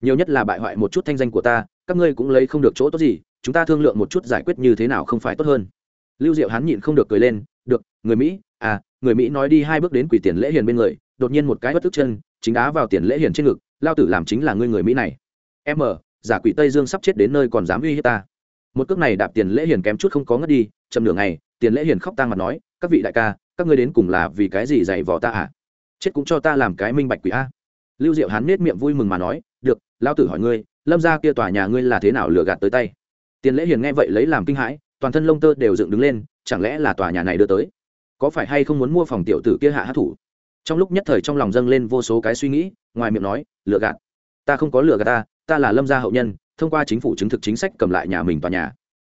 nhiều nhất là bại hoại một chút thanh danh của ta, các ngươi cũng lấy không được chỗ tốt gì, chúng ta thương lượng một chút giải quyết như thế nào không phải tốt hơn. Lưu diệu hán nhịn không được cười lên, được, người mỹ à người mỹ nói đi hai bước đến quỷ tiền lễ hiền bên người, đột nhiên một cái bất thức chân, chính đá vào tiền lễ hiền trên ngực, lao tử làm chính là ngươi người mỹ này. Em m, giả quỷ tây dương sắp chết đến nơi còn dám uy hiếp ta. Một cước này đạp tiền lễ hiền kém chút không có ngất đi, chậm nửa ngày, tiền lễ hiền khóc tang mặt nói, các vị đại ca, các ngươi đến cùng là vì cái gì dạy vò ta à? Chết cũng cho ta làm cái minh bạch quỷ a lưu diệu hán nết miệng vui mừng mà nói, được lao tử hỏi ngươi, lâm ra kia tòa nhà ngươi là thế nào lừa gạt tới tay? Tiền lễ hiền nghe vậy lấy làm kinh hãi, toàn thân lông tơ đều dựng đứng lên, chẳng lẽ là tòa nhà này đưa tới? Có phải hay không muốn mua phòng tiểu tử kia hạ hát thủ? Trong lúc nhất thời trong lòng dâng lên vô số cái suy nghĩ, ngoài miệng nói, lừa gạt? Ta không có lừa gạt ta ta là lâm gia hậu nhân, thông qua chính phủ chứng thực chính sách cầm lại nhà mình tòa nhà.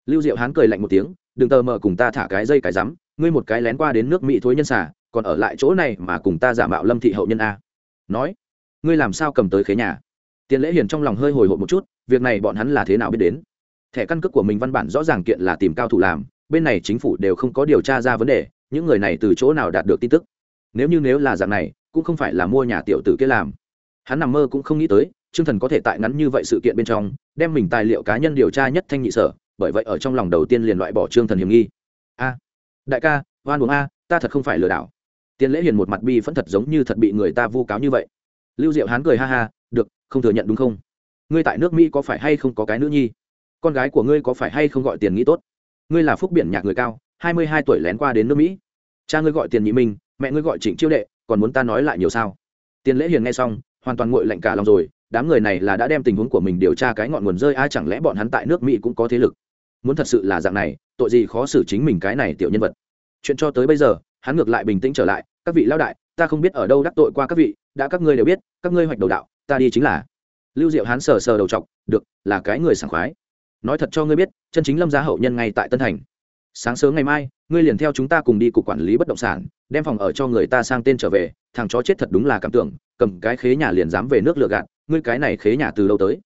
Lưu diệu hán cười lạnh một tiếng, đừng tờ mờ cùng ta thả cái dây cái rắm, ngươi một cái lén qua đến nước mỹ thối nhân xả còn ở lại chỗ này mà cùng ta giả mạo lâm thị hậu nhân a. Nói ngươi làm sao cầm tới khế nhà? Tiền lễ hiền trong lòng hơi hồi hộp một chút, việc này bọn hắn là thế nào biết đến? Thẻ căn cước của mình văn bản rõ ràng kiện là tìm cao thủ làm, bên này chính phủ đều không có điều tra ra vấn đề, những người này từ chỗ nào đạt được tin tức? Nếu như nếu là dạng này, cũng không phải là mua nhà tiểu tử kia làm. Hắn nằm mơ cũng không nghĩ tới chương thần có thể tại ngắn như vậy sự kiện bên trong, đem mình tài liệu cá nhân điều tra nhất thanh nhị sở, bởi vậy ở trong lòng đầu tiên liền loại bỏ trương thần hiểm nghi. A, đại ca, oan uống a, ta thật không phải lừa đảo. Tiền lễ hiền một mặt bi vẫn thật giống như thật bị người ta vu cáo như vậy lưu diệu hán cười ha ha, được, không thừa nhận đúng không? Ngươi tại nước mỹ có phải hay không có cái nữ nhi? Con gái của ngươi có phải hay không gọi tiền nghĩ tốt? Ngươi là phúc biển nhạc người cao, hai mươi hai tuổi lén qua đến nước mỹ. Cha ngươi gọi tiền nhị minh, mẹ ngươi gọi trịnh chiêu đệ, còn muốn ta nói lại nhiều sao? Tiền lễ hiền nghe xong, hoàn toàn nguội lạnh cả lòng rồi, đám người này là đã đem tình huống của mình điều tra cái ngọn nguồn rơi ai chẳng lẽ bọn hắn tại nước mỹ cũng có thế lực? Muốn thật sự là dạng này, tội gì khó xử chính mình cái này tiểu nhân vật. Chuyện cho tới bây giờ, hắn ngược lại bình tĩnh trở lại, các vị lão đại ta không biết ở đâu đắc tội qua các vị, đã các ngươi đều biết, các ngươi hoạch đầu đạo, ta đi chính là. Lưu diệu Hán sờ sờ đầu t được, là cái người sảng khoái. Nói thật cho ngươi biết, chân chính lâm gia hậu nhân ngay tại tân thành. Sáng sớm ngày mai, ngươi liền theo chúng ta cùng đi cục quản lý bất động sản, đem phòng ở cho người ta sang tên trở về, thằng chó chết thật đúng là cảm tưởng, cầm cái khế nhà liền dám về nước lựa gạt, ngươi cái này khế nhà từ lâu tới.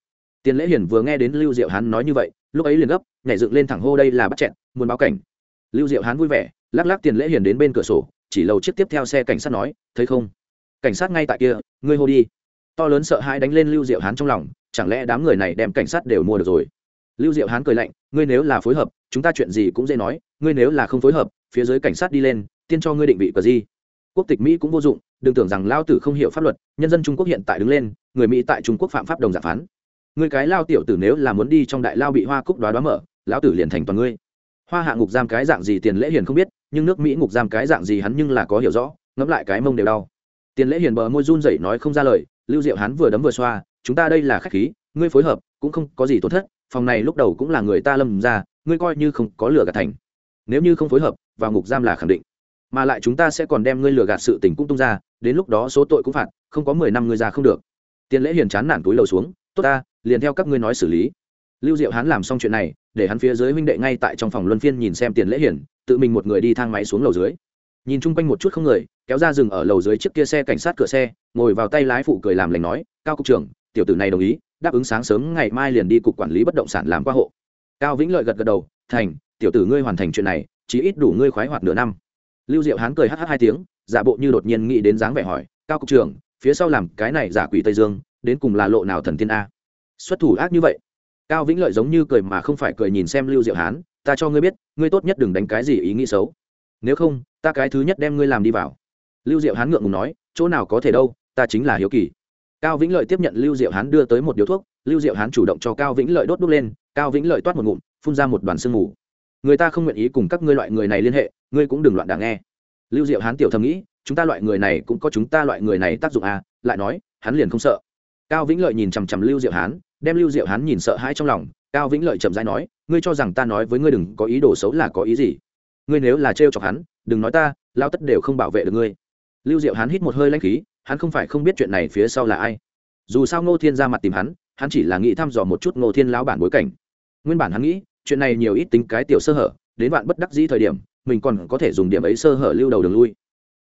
Tiền lễ hiển vừa nghe đến lưu diệu Hán nói như vậy, lúc ấy liền gấp, nhảy dựng lên thẳng hô đây là bắt chẹn muốn báo cảnh. Lưu diệu Hán vui vẻ, lắc lắc tiền lễ hiển đến bên cửa sổ chỉ lầu chiếc tiếp theo xe cảnh sát nói, thấy không? Cảnh sát ngay tại kia, ngươi hô đi. To lớn sợ hãi đánh lên lưu diệu hán trong lòng, chẳng lẽ đám người này đem cảnh sát đều mua được rồi? Lưu diệu hán cười lạnh, ngươi nếu là phối hợp, chúng ta chuyện gì cũng dễ nói, ngươi nếu là không phối hợp, phía dưới cảnh sát đi lên, tiên cho ngươi định vị cờ gì? Quốc tịch mỹ cũng vô dụng, đừng tưởng rằng lao tử không hiểu pháp luật, nhân dân trung quốc hiện tại đứng lên, người mỹ tại trung quốc phạm pháp đồng giả phán. Người cái lao tiểu tử nếu là muốn đi trong đại lao bị hoa cúc đoá đoá mở lão tử liền thành toàn ngươi hoa hạ ngục giam cái dạng gì tiền lễ hiền không biết, nhưng nước mỹ ngục giam cái dạng gì hắn nhưng là có hiểu rõ, ngẫm lại cái mông đều đau. Tiền lễ hiền bờ môi run rẩy nói không ra lời, lưu diệu hắn vừa đấm vừa xoa, chúng ta đây là khách khí, ngươi phối hợp, cũng không có gì tổn thất, phòng này lúc đầu cũng là người ta lâm ra, ngươi coi như không có lửa gạt thành. Nếu như không phối hợp, vào ngục giam là khẳng định. Mà lại chúng ta sẽ còn đem ngươi lừa gạt sự tình cũng tung ra, đến lúc đó số tội cũng phạt, không có mười năm ngươi ra không được. Tiền lễ hiền chán nản túi lầu xuống, tốt ta, liền theo các ngươi nói xử lý. Lưu diệu hắn làm xong chuyện này để hắn phía dưới huynh đệ ngay tại trong phòng luân phiên nhìn xem tiền lễ hiển, tự mình một người đi thang máy xuống lầu dưới. Nhìn chung quanh một chút không người, kéo ra rừng ở lầu dưới chiếc kia xe cảnh sát cửa xe, ngồi vào tay lái phụ cười làm lành nói, cao cục trưởng, tiểu tử này đồng ý, đáp ứng sáng sớm ngày mai liền đi cục quản lý bất động sản làm qua hộ. Cao vĩnh lợi gật gật đầu, thành, tiểu tử ngươi hoàn thành chuyện này chỉ ít đủ ngươi khoái hoạt nửa năm. Lưu diệu hán cười hh hai tiếng, giả bộ như đột nhiên nghĩ đến dáng vẻ hỏi, cao cục trưởng, phía sau làm cái này giả quỷ tây dương, đến cùng là lộ nào thần tiên a? Xuất thủ ác như vậy cao vĩnh lợi giống như cười mà không phải cười nhìn xem lưu diệu hán, ta cho ngươi biết, ngươi tốt nhất đừng đánh cái gì ý nghĩ xấu. Nếu không, ta cái thứ nhất đem ngươi làm đi vào. Lưu diệu hán ngượng ngùng nói, chỗ nào có thể đâu, ta chính là hiếu kỳ. Cao vĩnh lợi tiếp nhận lưu diệu hán đưa tới một điếu thuốc, lưu diệu hán chủ động cho cao vĩnh lợi đốt đốt lên, cao vĩnh lợi toát một ngụm, phun ra một đoàn sương mù. Người ta không nguyện ý cùng các ngươi loại người này liên hệ, ngươi cũng đừng loạn đảng nghe. Lưu diệu hán tiểu thầm nghĩ, chúng ta loại người này cũng có chúng ta loại người này tác dụng à? Lại nói, hắn liền không sợ. Cao vĩnh lợi nhìn chằm chằm lưu diệu hán đem lưu diệu hán nhìn sợ hãi trong lòng, cao vĩnh lợi chậm rãi nói, ngươi cho rằng ta nói với ngươi đừng có ý đồ xấu là có ý gì? Ngươi nếu là trêu chọc hắn, đừng nói ta lao tất đều không bảo vệ được ngươi. Lưu diệu hán hít một hơi lanh khí, hắn không phải không biết chuyện này phía sau là ai. Dù sao ngô thiên ra mặt tìm hắn hắn chỉ là nghĩ thăm dò một chút ngô thiên lão bản bối cảnh. Nguyên bản hắn nghĩ, chuyện này nhiều ít tính cái tiểu sơ hở, đến bạn bất đắc dĩ thời điểm, mình còn có thể dùng điểm ấy sơ hở lưu đầu đường lui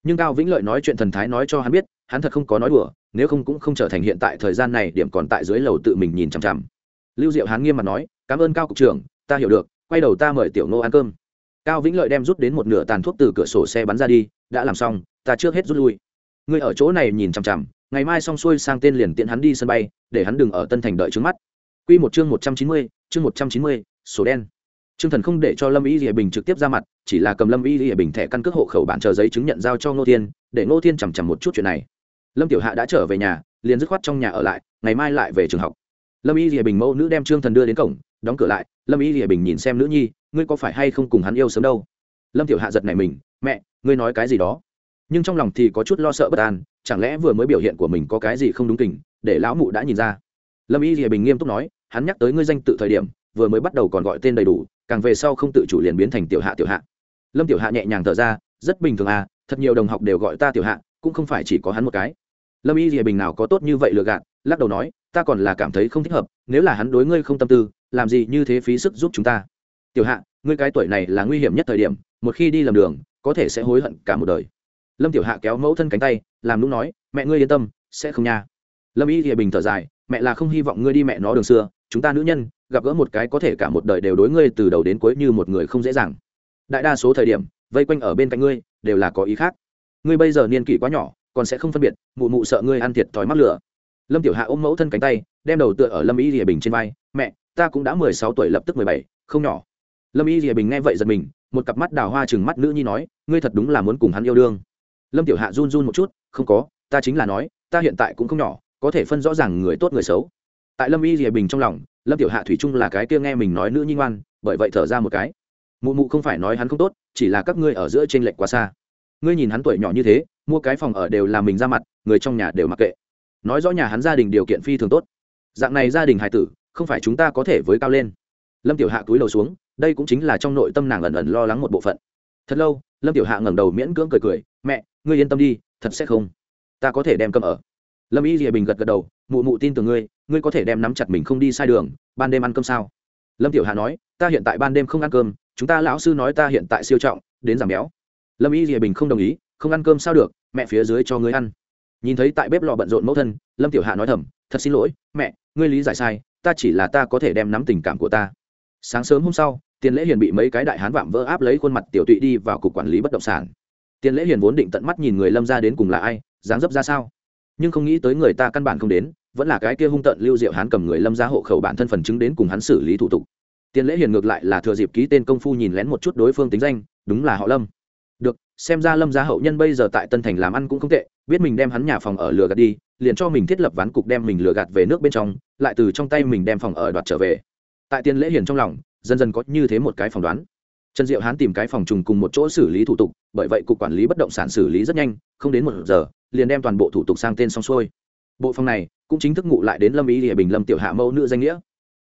nhưng cao vĩnh lợi nói chuyện thần thái nói cho hắn biết hắn thật không có nói đùa nếu không cũng không trở thành hiện tại thời gian này điểm còn tại dưới lầu tự mình nhìn chằm chằm. Lưu diệu hắn nghiêm mặt nói cảm ơn cao cục trưởng ta hiểu được quay đầu ta mời tiểu nô ăn cơm. Cao vĩnh lợi đem rút đến một nửa tàn thuốc từ cửa sổ xe bắn ra đi đã làm xong ta trước hết rút lui. Ngươi ở chỗ này nhìn chằm chằm ngày mai xong xuôi sang tên liền tiện hắn đi sân bay để hắn đừng ở tân thành đợi trước mắt. Quy một chương một trăm chín mươi, chương một trăm chín mươi, sổ đen. Trương Thần không để cho Lâm Y Lệ Bình trực tiếp ra mặt, chỉ là cầm Lâm Y Lệ Bình thẻ căn cước hộ khẩu bản chờ giấy chứng nhận giao cho Ngô Thiên, để Ngô Thiên chằm chằm một chút chuyện này. Lâm Tiểu Hạ đã trở về nhà, liền dứt khoát trong nhà ở lại, ngày mai lại về trường học. Lâm Y Lệ Bình mẫu nữ đem Trương Thần đưa đến cổng, đóng cửa lại, Lâm Y Lệ Bình nhìn xem nữ nhi, ngươi có phải hay không cùng hắn yêu sớm đâu? Lâm Tiểu Hạ giật nảy mình, mẹ, ngươi nói cái gì đó? Nhưng trong lòng thì có chút lo sợ bất an, chẳng lẽ vừa mới biểu hiện của mình có cái gì không đúng tình, để lão mụ đã nhìn ra. Lâm Y Lệ Bình nghiêm túc nói, hắn nhắc tới ngươi danh tự thời điểm, vừa mới bắt đầu còn gọi tên đầy đủ, càng về sau không tự chủ liền biến thành tiểu hạ tiểu hạ. Lâm tiểu hạ nhẹ nhàng thở ra rất bình thường à thật nhiều đồng học đều gọi ta tiểu hạ cũng không phải chỉ có hắn một cái. Lâm y rìa bình nào có tốt như vậy lừa gạt lắc đầu nói ta còn là cảm thấy không thích hợp nếu là hắn đối ngươi không tâm tư làm gì như thế phí sức giúp chúng ta. Tiểu hạ ngươi cái tuổi này là nguy hiểm nhất thời điểm một khi đi lầm đường có thể sẽ hối hận cả một đời. Lâm tiểu hạ kéo mẫu thân cánh tay làm lúc nói mẹ ngươi yên tâm sẽ không nha. Lâm y thì bình thở dài mẹ là không hy vọng ngươi đi mẹ nó đường xưa chúng ta nữ nhân gặp gỡ một cái có thể cả một đời đều đối ngươi từ đầu đến cuối như một người không dễ dàng. Đại đa số thời điểm, vây quanh ở bên cạnh ngươi, đều là có ý khác. Ngươi bây giờ niên kỷ quá nhỏ, còn sẽ không phân biệt, mụ mụ sợ ngươi ăn thiệt thòi mắc lửa. Lâm tiểu hạ ôm mẫu thân cánh tay, đem đầu tựa ở lâm y rìa bình trên vai, mẹ, ta cũng đã mười sáu tuổi lập tức mười bảy, không nhỏ. Lâm y rìa bình nghe vậy giật mình, một cặp mắt đào hoa chừng mắt nữ nhi nói, ngươi thật đúng là muốn cùng hắn yêu đương. Lâm tiểu hạ run run một chút, không có, ta chính là nói, ta hiện tại cũng không nhỏ, có thể phân rõ ràng người tốt người xấu. Tại lâm y rìa bình trong lòng lâm tiểu hạ thủy trung là cái kia nghe mình nói nữ nhi ngoan, bởi vậy thở ra một cái. Mụ mụ không phải nói hắn không tốt, chỉ là các ngươi ở giữa t r ê n lệch quá xa. Ngươi nhìn hắn tuổi nhỏ như thế, mua cái phòng ở đều là mình ra mặt, người trong nhà đều mặc kệ. Nói rõ nhà hắn gia đình điều kiện phi thường tốt. Dạng này gia đình hài tử, không phải chúng ta có thể với cao lên. Lâm tiểu hạ túi đầu xuống, đây cũng chính là trong nội tâm nàng ẩn ẩn lo lắng một bộ phận. Thật lâu, lâm tiểu hạ ngẩng đầu miễn cưỡng cười cười, mẹ, ngươi yên tâm đi, thật sẽ không. Ta có thể đem cầm ở. Lâm y rìa bình gật gật đầu mụ mụ tin tưởng ngươi ngươi có thể đem nắm chặt mình không đi sai đường, ban đêm ăn cơm sao? Lâm tiểu Hà nói, ta hiện tại ban đêm không ăn cơm, chúng ta lão sư nói ta hiện tại siêu trọng, đến giảm béo. Lâm y rìa bình không đồng ý, không ăn cơm sao được, mẹ phía dưới cho ngươi ăn. Nhìn thấy tại bếp lò bận rộn mẫu thân, lâm tiểu Hà nói thầm, thật xin lỗi, mẹ, ngươi lý giải sai, ta chỉ là ta có thể đem nắm tình cảm của ta. Sáng sớm hôm sau, tiền lễ hiền bị mấy cái đại hán vạm vỡ áp lấy khuôn mặt tiểu tụy đi vào cục quản lý bất động sản. Tiền lễ hiền vốn định tận mắt nhìn người lâm ra đến cùng là ai, dáng dấp ra sao? Nhưng không nghĩ tới người ta căn bản không đến vẫn là cái kia hung tận lưu diệu hán cầm người lâm ra hộ khẩu bản thân phần chứng đến cùng hắn xử lý thủ tục. Tiền lễ hiền ngược lại là thừa dịp ký tên công phu nhìn lén một chút đối phương tính danh, đúng là họ lâm. Được, xem ra lâm gia hậu nhân bây giờ tại tân thành làm ăn cũng không tệ, biết mình đem hắn nhà phòng ở lừa gạt đi, liền cho mình thiết lập ván cục đem mình lừa gạt về nước bên trong, lại từ trong tay mình đem phòng ở đoạt trở về. Tại tiền lễ hiền trong lòng, dần dần có như thế một cái phỏng đoán. Trần diệu hán tìm cái phòng trùng cùng một chỗ xử lý thủ tục, bởi vậy cục quản lý bất động sản xử lý rất nhanh, không đến một giờ, liền đem toàn bộ thủ tục sang tên xong xuôi. Bộ phòng này cũng chính thức ngụ lại đến lâm ý rìa bình lâm tiểu hạ mẫu nữ danh nghĩa.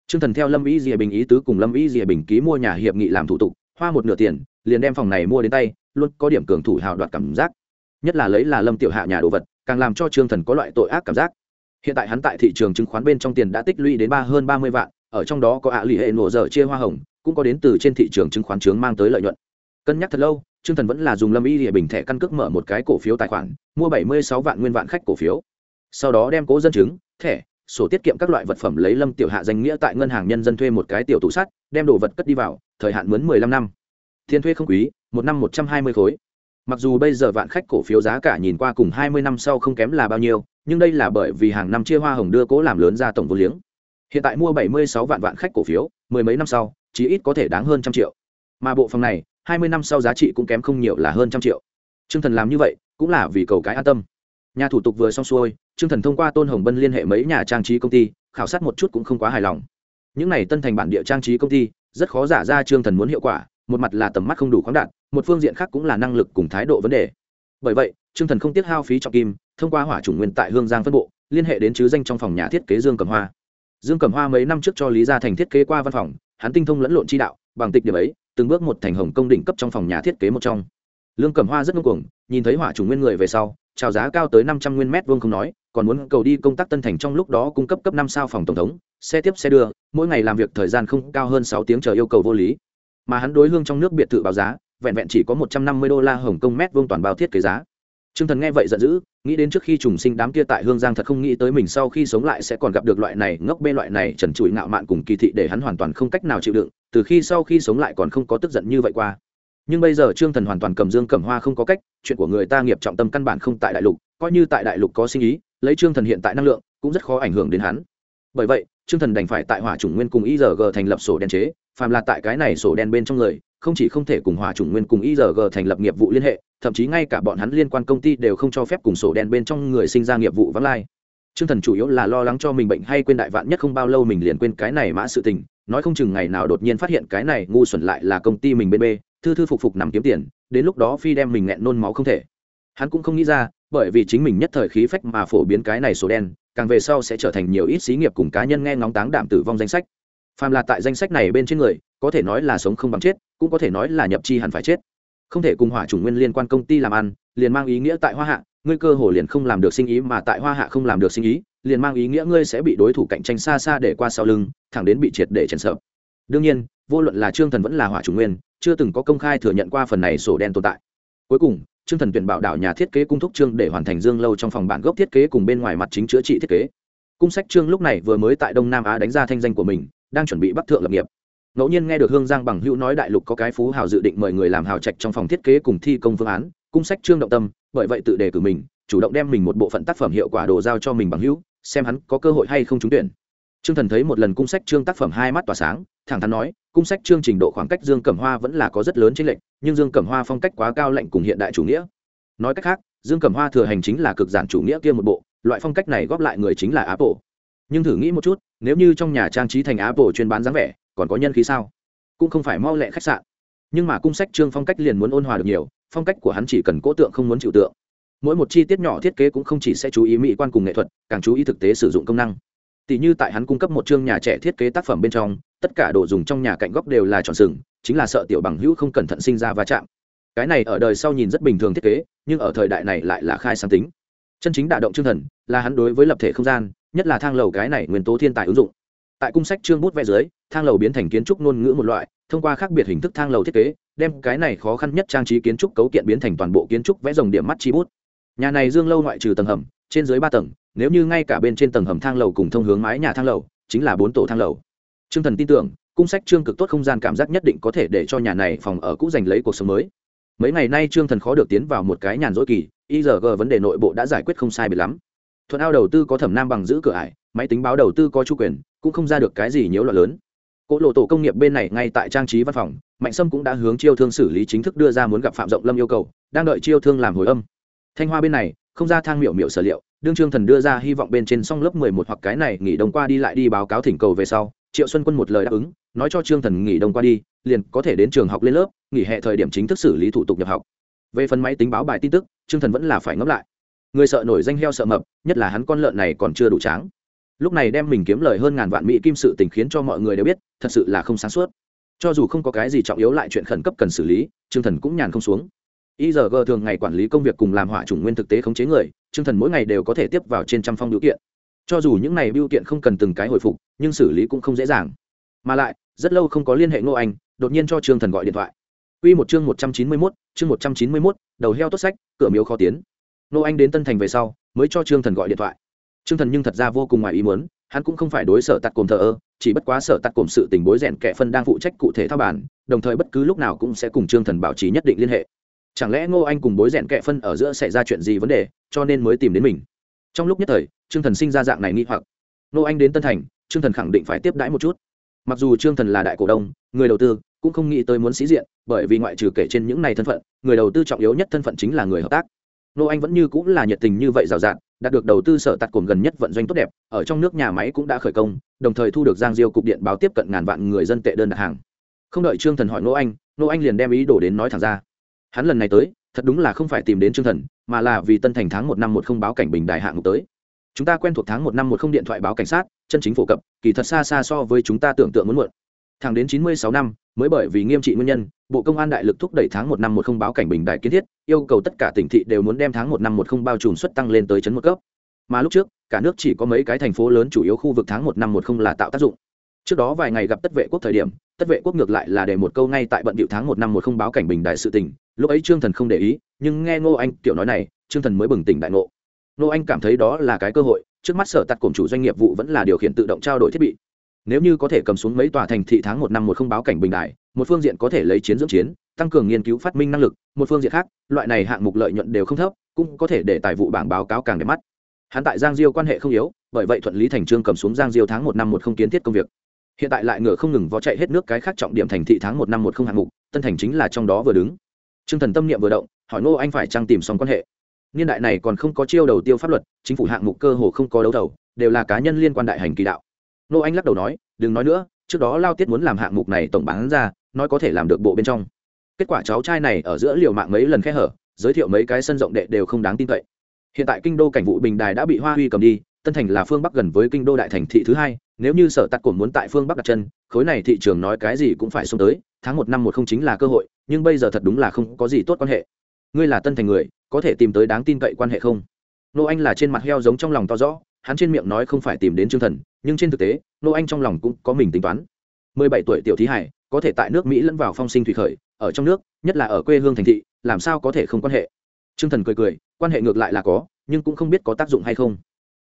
T r ư ơ n g thần theo lâm ý rìa bình ý tứ cùng lâm ý rìa bình ký mua nhà hiệp nghị làm thủ tục, hoa một nửa tiền, liền đem phòng này mua đến tay, luôn có điểm cường thủ hào đoạt cảm giác. Nhất là lấy là lâm tiểu hạ nhà đồ vật, càng làm cho trương thần có loại tội ác cảm giác. Hiện tại hắn tại thị trường chứng khoán bên trong tiền đã tích lũy đến ba, hơn ba mươi vạn, ở trong đó có ạ lì hệ nổ dở chia hoa hồng, cũng có đến từ trên thị trường chứng khoán trướng mang tới lợi nhuận. Cân nhắc thật lâu, trương thần vẫn là dùng lâm y địa bình thẻ căn cước mở một cái cổ phiếu tài khoản, mua bảy mươi sáu vạn nguyên vạn khách cổ phiếu sau đó đem cố dân chứng thẻ, sổ tiết kiệm các loại vật phẩm lấy lâm tiểu hạ danh nghĩa tại ngân hàng nhân dân thuê một cái tiểu tủ sắt, đem đồ vật cất đi vào, thời hạn mướn mười lăm năm. Thiên thuê không quý, một năm một trăm hai mươi khối. Mặc dù bây giờ vạn khách cổ phiếu giá cả nhìn qua cùng hai mươi năm sau không kém là bao nhiêu, nhưng đây là bởi vì hàng năm chia hoa hồng đưa cố làm lớn ra tổng vốn liếng. Hiện tại mua bảy mươi sáu vạn vạn khách cổ phiếu, mười mấy năm sau, chí ít có thể đáng hơn trăm triệu. Mà bộ phòng này, hai mươi năm sau giá trị cũng kém không nhiều là hơn trăm triệu. T r ư ơ n g thần làm như vậy, cũng là vì cầu cái an tâm. Nhà thủ tục vừa xong xuôi Trương thần thông qua tôn hồng bân liên hệ mấy nhà trang trí công ty, khảo sát một chút cũng không quá hài lòng. Những này tân thành bản địa trang trí công ty, rất khó giả ra trương thần muốn hiệu quả, một mặt là tầm mắt không đủ khoáng đạt, một phương diện khác cũng là năng lực cùng thái độ vấn đề. Bởi vậy, trương thần không tiếc hao phí trọng kim, thông qua hỏa chủng nguyên tại hương giang phân bộ, liên hệ đến chứ danh trong phòng nhà thiết kế dương Cẩm hoa. Dương Cẩm hoa mấy năm trước cho lý gia thành thiết kế qua văn phòng, hắn tinh thông lẫn lộn chi đạo, bằng tịch điểm ấy, từng bước một thành hồng công đỉnh cấp trong phòng nhà thiết kế một trong. Lương cẩm hoa rất ngông cuồng, nhìn thấy hỏa chủ nguyên người về sau chào giá cao tới năm trăm nguyên mét vuông không nói còn muốn cầu đi công tác tân thành trong lúc đó cung cấp cấp năm sao phòng tổng thống xe tiếp xe đưa mỗi ngày làm việc thời gian không cao hơn sáu tiếng chờ yêu cầu vô lý mà hắn đối hương trong nước biệt thự báo giá vẹn vẹn chỉ có một trăm năm mươi đô la hồng công mét vuông toàn bao thiết kế giá Trương Thần nghe vậy giận dữ, nghĩ đến trước khi trùng sinh đám kia tại Hương Giang thật không nghĩ tới mình sau khi sống lại sẽ còn gặp được loại này ngốc bê loại này trần trụi ngạo mạn cùng kỳ thị để hắn hoàn toàn không cách nào chịu đựng, từ khi sau khi sống lại còn không có tức giận như vậy qua. Nhưng bây giờ Trương Thần hoàn toàn cầm dương cầm hoa không có cách, chuyện của người ta nghiệp trọng tâm căn bản không tại đại lục, coi như tại đại lục có sinh ý, lấy trương thần hiện tại năng lượng cũng rất khó ảnh hưởng đến hắn. Bởi vậy trương thần đành phải tại hỏa chủng nguyên cùng igg thành lập sổ đen chế phàm là tại cái này sổ đen bên trong người không chỉ không thể cùng hỏa chủng nguyên cùng igg thành lập nghiệp vụ liên hệ thậm chí ngay cả bọn hắn liên quan công ty đều không cho phép cùng sổ đen bên trong người sinh ra nghiệp vụ vắng lai. Trương Thần chủ yếu là lo lắng cho mình bệnh hay quên đại vạn nhất không bao lâu mình liền quên cái này mã sự tình, nói không chừng ngày nào đột nhiên phát hiện cái này ngu xuẩn lại là công ty mình bên bê, thư thư phục phục nằm kiếm tiền, đến lúc đó phi đem mình nghẹn nôn máu không thể. Hắn cũng không nghĩ ra, bởi vì chính mình nhất thời khí phách mà phổ biến cái này số đen, càng về sau sẽ trở thành nhiều ít xí nghiệp cùng cá nhân nghe ngóng táng đạm tử vong danh sách. Phàm là tại danh sách này bên trên người, có thể nói là sống không bằng chết, cũng có thể nói là nhập chi hẳn phải chết. Không thể cùng hỏa chủng nguyên liên quan công ty làm ăn, liền mang ý nghĩa tại Hoa Hạ, ngươi cơ hồ liền không làm được sinh ý mà tại Hoa Hạ không làm được sinh ý, liền mang ý nghĩa ngươi sẽ bị đối thủ cạnh tranh xa xa để qua sau lưng thẳng đến bị triệt để chèn sợ đương nhiên vô luận là trương thần vẫn là hỏa chủ nguyên, chưa từng có công khai thừa nhận qua phần này sổ đen tồn tại. Cuối cùng, trương thần tuyển bảo đảo nhà thiết kế cung thúc trương để hoàn thành dương lâu trong phòng bản gốc thiết kế cùng bên ngoài mặt chính chữa trị thiết kế. Cung sách trương lúc này vừa mới tại đông nam á đánh ra thanh danh của mình, đang chuẩn bị bắc thượng lập nghiệp. Ngẫu nhiên nghe được hương giang bằng hữu nói đại lục có cái phú hào dự định mời người làm hào trạch trong phòng thiết kế cùng thi công phương án, cung sách trương động tâm, bởi vậy tự đề cử mình, chủ động đem mình một bộ phận tác phẩm hiệu quả đồ giao cho mình bằng hữu, xem hắn có cơ hội hay không trúng tuyển. Trương Thần thấy một lần cung sách chương tác phẩm hai mắt tỏa sáng, thẳng thắn nói, cung sách chương trình độ khoảng cách Dương Cẩm Hoa vẫn là có rất lớn chênh lệch, nhưng Dương Cẩm Hoa phong cách quá cao lạnh cùng hiện đại chủ nghĩa. Nói cách khác, Dương Cẩm Hoa thừa hành chính là cực giản chủ nghĩa kia một bộ, loại phong cách này góp lại người chính là Apple. Nhưng thử nghĩ một chút, nếu như trong nhà trang trí thành Apple chuyên bán dáng vẻ, còn có nhân khí sao? Cũng không phải mau lẹ khách sạn. Nhưng mà cung sách chương phong cách liền muốn ôn hòa được nhiều, phong cách của hắn chỉ cần cố tượng không muốn chịu tượng mỗi một chi tiết nhỏ thiết kế cũng không chỉ sẽ chú ý mỹ quan cùng nghệ thuật càng chú ý thực tế sử dụng công năng tỷ như tại hắn cung cấp một chương nhà trẻ thiết kế tác phẩm bên trong, tất cả đồ dùng trong nhà cạnh góc đều là tròn sừng, chính là sợ tiểu bằng hữu không cẩn thận sinh ra va chạm. Cái này ở đời sau nhìn rất bình thường thiết kế, nhưng ở thời đại này lại là khai sáng tính. Chân chính đả động chương thần, là hắn đối với lập thể không gian, nhất là thang lầu cái này nguyên tố thiên tài ứng dụng. Tại cung sách chương bút vẽ dưới, thang lầu biến thành kiến trúc ngôn ngữ một loại, thông qua khác biệt hình thức thang lầu thiết kế, đem cái này khó khăn nhất trang trí kiến trúc cấu kiện biến thành toàn bộ kiến trúc vẽ dòng điểm mắt chi bút. Nhà này dương lâu ngoại trừ tầng hầm, trên dưới ba tầng nếu như ngay cả bên trên tầng hầm thang lầu cùng thông hướng mái nhà thang lầu chính là bốn tổ thang lầu. T r ư ơ n g thần tin tưởng, cung sách trương cực tốt không gian cảm giác nhất định có thể để cho nhà này phòng ở cũ giành lấy cuộc sống mới. Mấy ngày nay trương thần khó được tiến vào một cái nhàn rỗi kỳ igg vấn đề nội bộ đã giải quyết không sai biệt lắm. Thuận ao đầu tư có thẩm nam bằng giữ cửa ải, máy tính báo đầu tư có chủ quyền, cũng không ra được cái gì nhiễu loạn lớn. Cỗ lộ tổ công nghiệp bên này ngay tại trang trí văn phòng, mạnh sâm cũng đã hướng chiêu thương xử lý chính thức đưa ra muốn gặp phạm rộng lâm yêu cầu, đang đợi chiêu thương làm hồi âm. Thanh hoa bên này, không ra thang miểu miểu sở liệu đương trương thần đưa ra hy vọng bên trên xong lớp mười một hoặc cái này nghỉ đông qua đi lại đi báo cáo thỉnh cầu về sau, triệu xuân quân một lời đáp ứng, nói cho trương thần nghỉ đông qua đi, liền có thể đến trường học lên lớp, nghỉ hè thời điểm chính thức xử lý thủ tục nhập học. Về phần máy tính báo bài tin tức, trương thần vẫn là phải ngẫm lại. Người sợ nổi danh heo sợ mập, nhất là hắn con lợn này còn chưa đủ tráng. Lúc này đem mình kiếm lời hơn ngàn vạn mỹ kim sự tình khiến cho mọi người đều biết, thật sự là không sáng suốt. Cho dù không có cái gì trọng yếu lại chuyện khẩn cấp cần xử lý, trương thần cũng nhàn không xuống igg thường ngày quản lý công việc cùng làm hỏa chủng nguyên thực tế khống chế người chương thần mỗi ngày đều có thể tiếp vào trên trăm phong biểu kiện cho dù những này biểu kiện không cần từng cái hồi phục nhưng xử lý cũng không dễ dàng mà lại rất lâu không có liên hệ ngô anh đột nhiên cho trương thần gọi điện thoại Quy một chương 191, chương 191, đầu heo tốt sách, cửa miếu khó tiến. Ngô Anh đến Tân Thành về sau, mới cho Trương Thần gọi điện thoại. Trương Thần nhưng thật ra vô cùng ngoài ý muốn, hắn cũng không phải đối sở tạt cồm thờ ơ, chỉ bất quá sở tạt cồm sự tình bối rèn kẻ phân đang phụ trách cụ thể thao bản, đồng thời bất cứ lúc nào cũng sẽ cùng Trương Thần bảo trì nhất định liên hệ chẳng lẽ ngô anh cùng bối rẽn kẹ phân ở giữa xảy ra chuyện gì vấn đề, cho nên mới tìm đến mình? Trong lúc nhất thời, trương thần sinh ra dạng này nghi hoặc. Ngô anh đến tân thành, trương thần khẳng định phải tiếp đãi một chút. Mặc dù trương thần là đại cổ đông, người đầu tư cũng không nghĩ tới muốn sĩ diện, bởi vì ngoại trừ kể trên những này thân phận, người đầu tư trọng yếu nhất thân phận chính là người hợp tác. Ngô anh vẫn như cũng là nhiệt tình như vậy rào rạt, đạt được đầu tư sở tạt cồn gần nhất vận doanh tốt đẹp, ở trong nước nhà máy cũng đã khởi công, đồng thời thu được giang diêu cục điện báo tiếp cận ngàn vạn người dân tệ đơn đặt hàng. Không đợi trương thần hỏi Ngô anh Ngô anh liền đem ý đồ đến nói thẳng ra hắn lần này tới, thật đúng là không phải tìm đến chương thần, mà là vì tân thành tháng một năm một không báo cảnh bình đại hạng mục tới. Chúng ta quen thuộc tháng một năm một không điện thoại báo cảnh sát, chân chính phổ cập, kỳ thật xa xa so với chúng ta tưởng tượng muốn muộn. Thẳng đến chín mươi sáu năm, mới bởi vì nghiêm trị nguyên nhân, bộ công an đại lực thúc đẩy tháng một năm một không báo cảnh bình đại kiến thiết, yêu cầu tất cả tỉnh thị đều muốn đem tháng một năm một không bao trùm suất tăng lên tới chấn một cấp. Mà lúc trước, cả nước chỉ có mấy cái thành phố lớn chủ yếu khu vực tháng một năm một không là tạo tác dụng. Trước đó vài ngày gặp tất vệ quốc thời điểm tất vệ quốc ngược lại là để một câu ngay tại bận điệu tháng một năm một không báo cảnh bình đại sự tình, lúc ấy trương thần không để ý, nhưng nghe ngô anh kiểu nói này, trương thần mới bừng tỉnh đại ngộ. Ngô anh cảm thấy đó là cái cơ hội, trước mắt sở tặc cổng chủ doanh nghiệp vụ vẫn là điều khiển tự động trao đổi thiết bị. Nếu như có thể cầm xuống mấy tòa thành thị tháng một năm một không báo cảnh bình đại, một phương diện có thể lấy chiến dưỡng chiến, tăng cường nghiên cứu phát minh năng lực, một phương diện khác, loại này hạng mục lợi nhuận đều không thấp, cũng có thể để tài vụ bảng báo cáo càng đẹp mắt. Hắn tại giang diêu quan hệ không yếu, bởi vậy thuận lý thành trương cầm xuống giang diêu tháng một năm một không kiến thiết công việc hiện tại lại ngựa không ngừng vó chạy hết nước cái khác trọng điểm thành thị tháng một năm một không hạng mục, tân thành chính là trong đó vừa đứng. T r ư ơ n g thần tâm niệm vừa động, hỏi ngô anh phải trăng tìm xong quan hệ. Niên đại này còn không có chiêu đầu tiêu pháp luật, chính phủ hạng mục cơ hồ không có đấu đầu đều là cá nhân liên quan đại hành kỳ đạo. Ngô anh lắc đầu nói, đừng nói nữa, trước đó lao tiết muốn làm hạng mục này tổng bán ra, nói có thể làm được bộ bên trong. Kết quả cháu trai này ở giữa liều mạng mấy lần khe hở, giới thiệu mấy cái sân rộng đệ đều không đáng tin cậy. Hiện tại kinh đô cảnh vụ bình đài đã bị hoa huy cầm đi, tân thành là phương bắc gần với kinh đô đại thành thị thứ hai nếu như sở tặc cổn muốn tại phương bắc đặt chân, khối này thị trường nói cái gì cũng phải xông tới, tháng một năm một không chính là cơ hội, nhưng bây giờ thật đúng là không có gì tốt quan hệ. Ngươi là tân thành người, có thể tìm tới đáng tin cậy quan hệ không? Nô anh là trên mặt heo giống trong lòng to rõ, hắn trên miệng nói không phải tìm đến chương thần, nhưng trên thực tế, nô anh trong lòng cũng có mình tính toán. Mười bảy tuổi tiểu thí hải, có thể tại nước mỹ lẫn vào phong sinh thủy khởi, ở trong nước, nhất là ở quê hương thành thị, làm sao có thể không quan hệ? Chương thần cười cười, quan hệ ngược lại là có, nhưng cũng không biết có tác dụng hay không.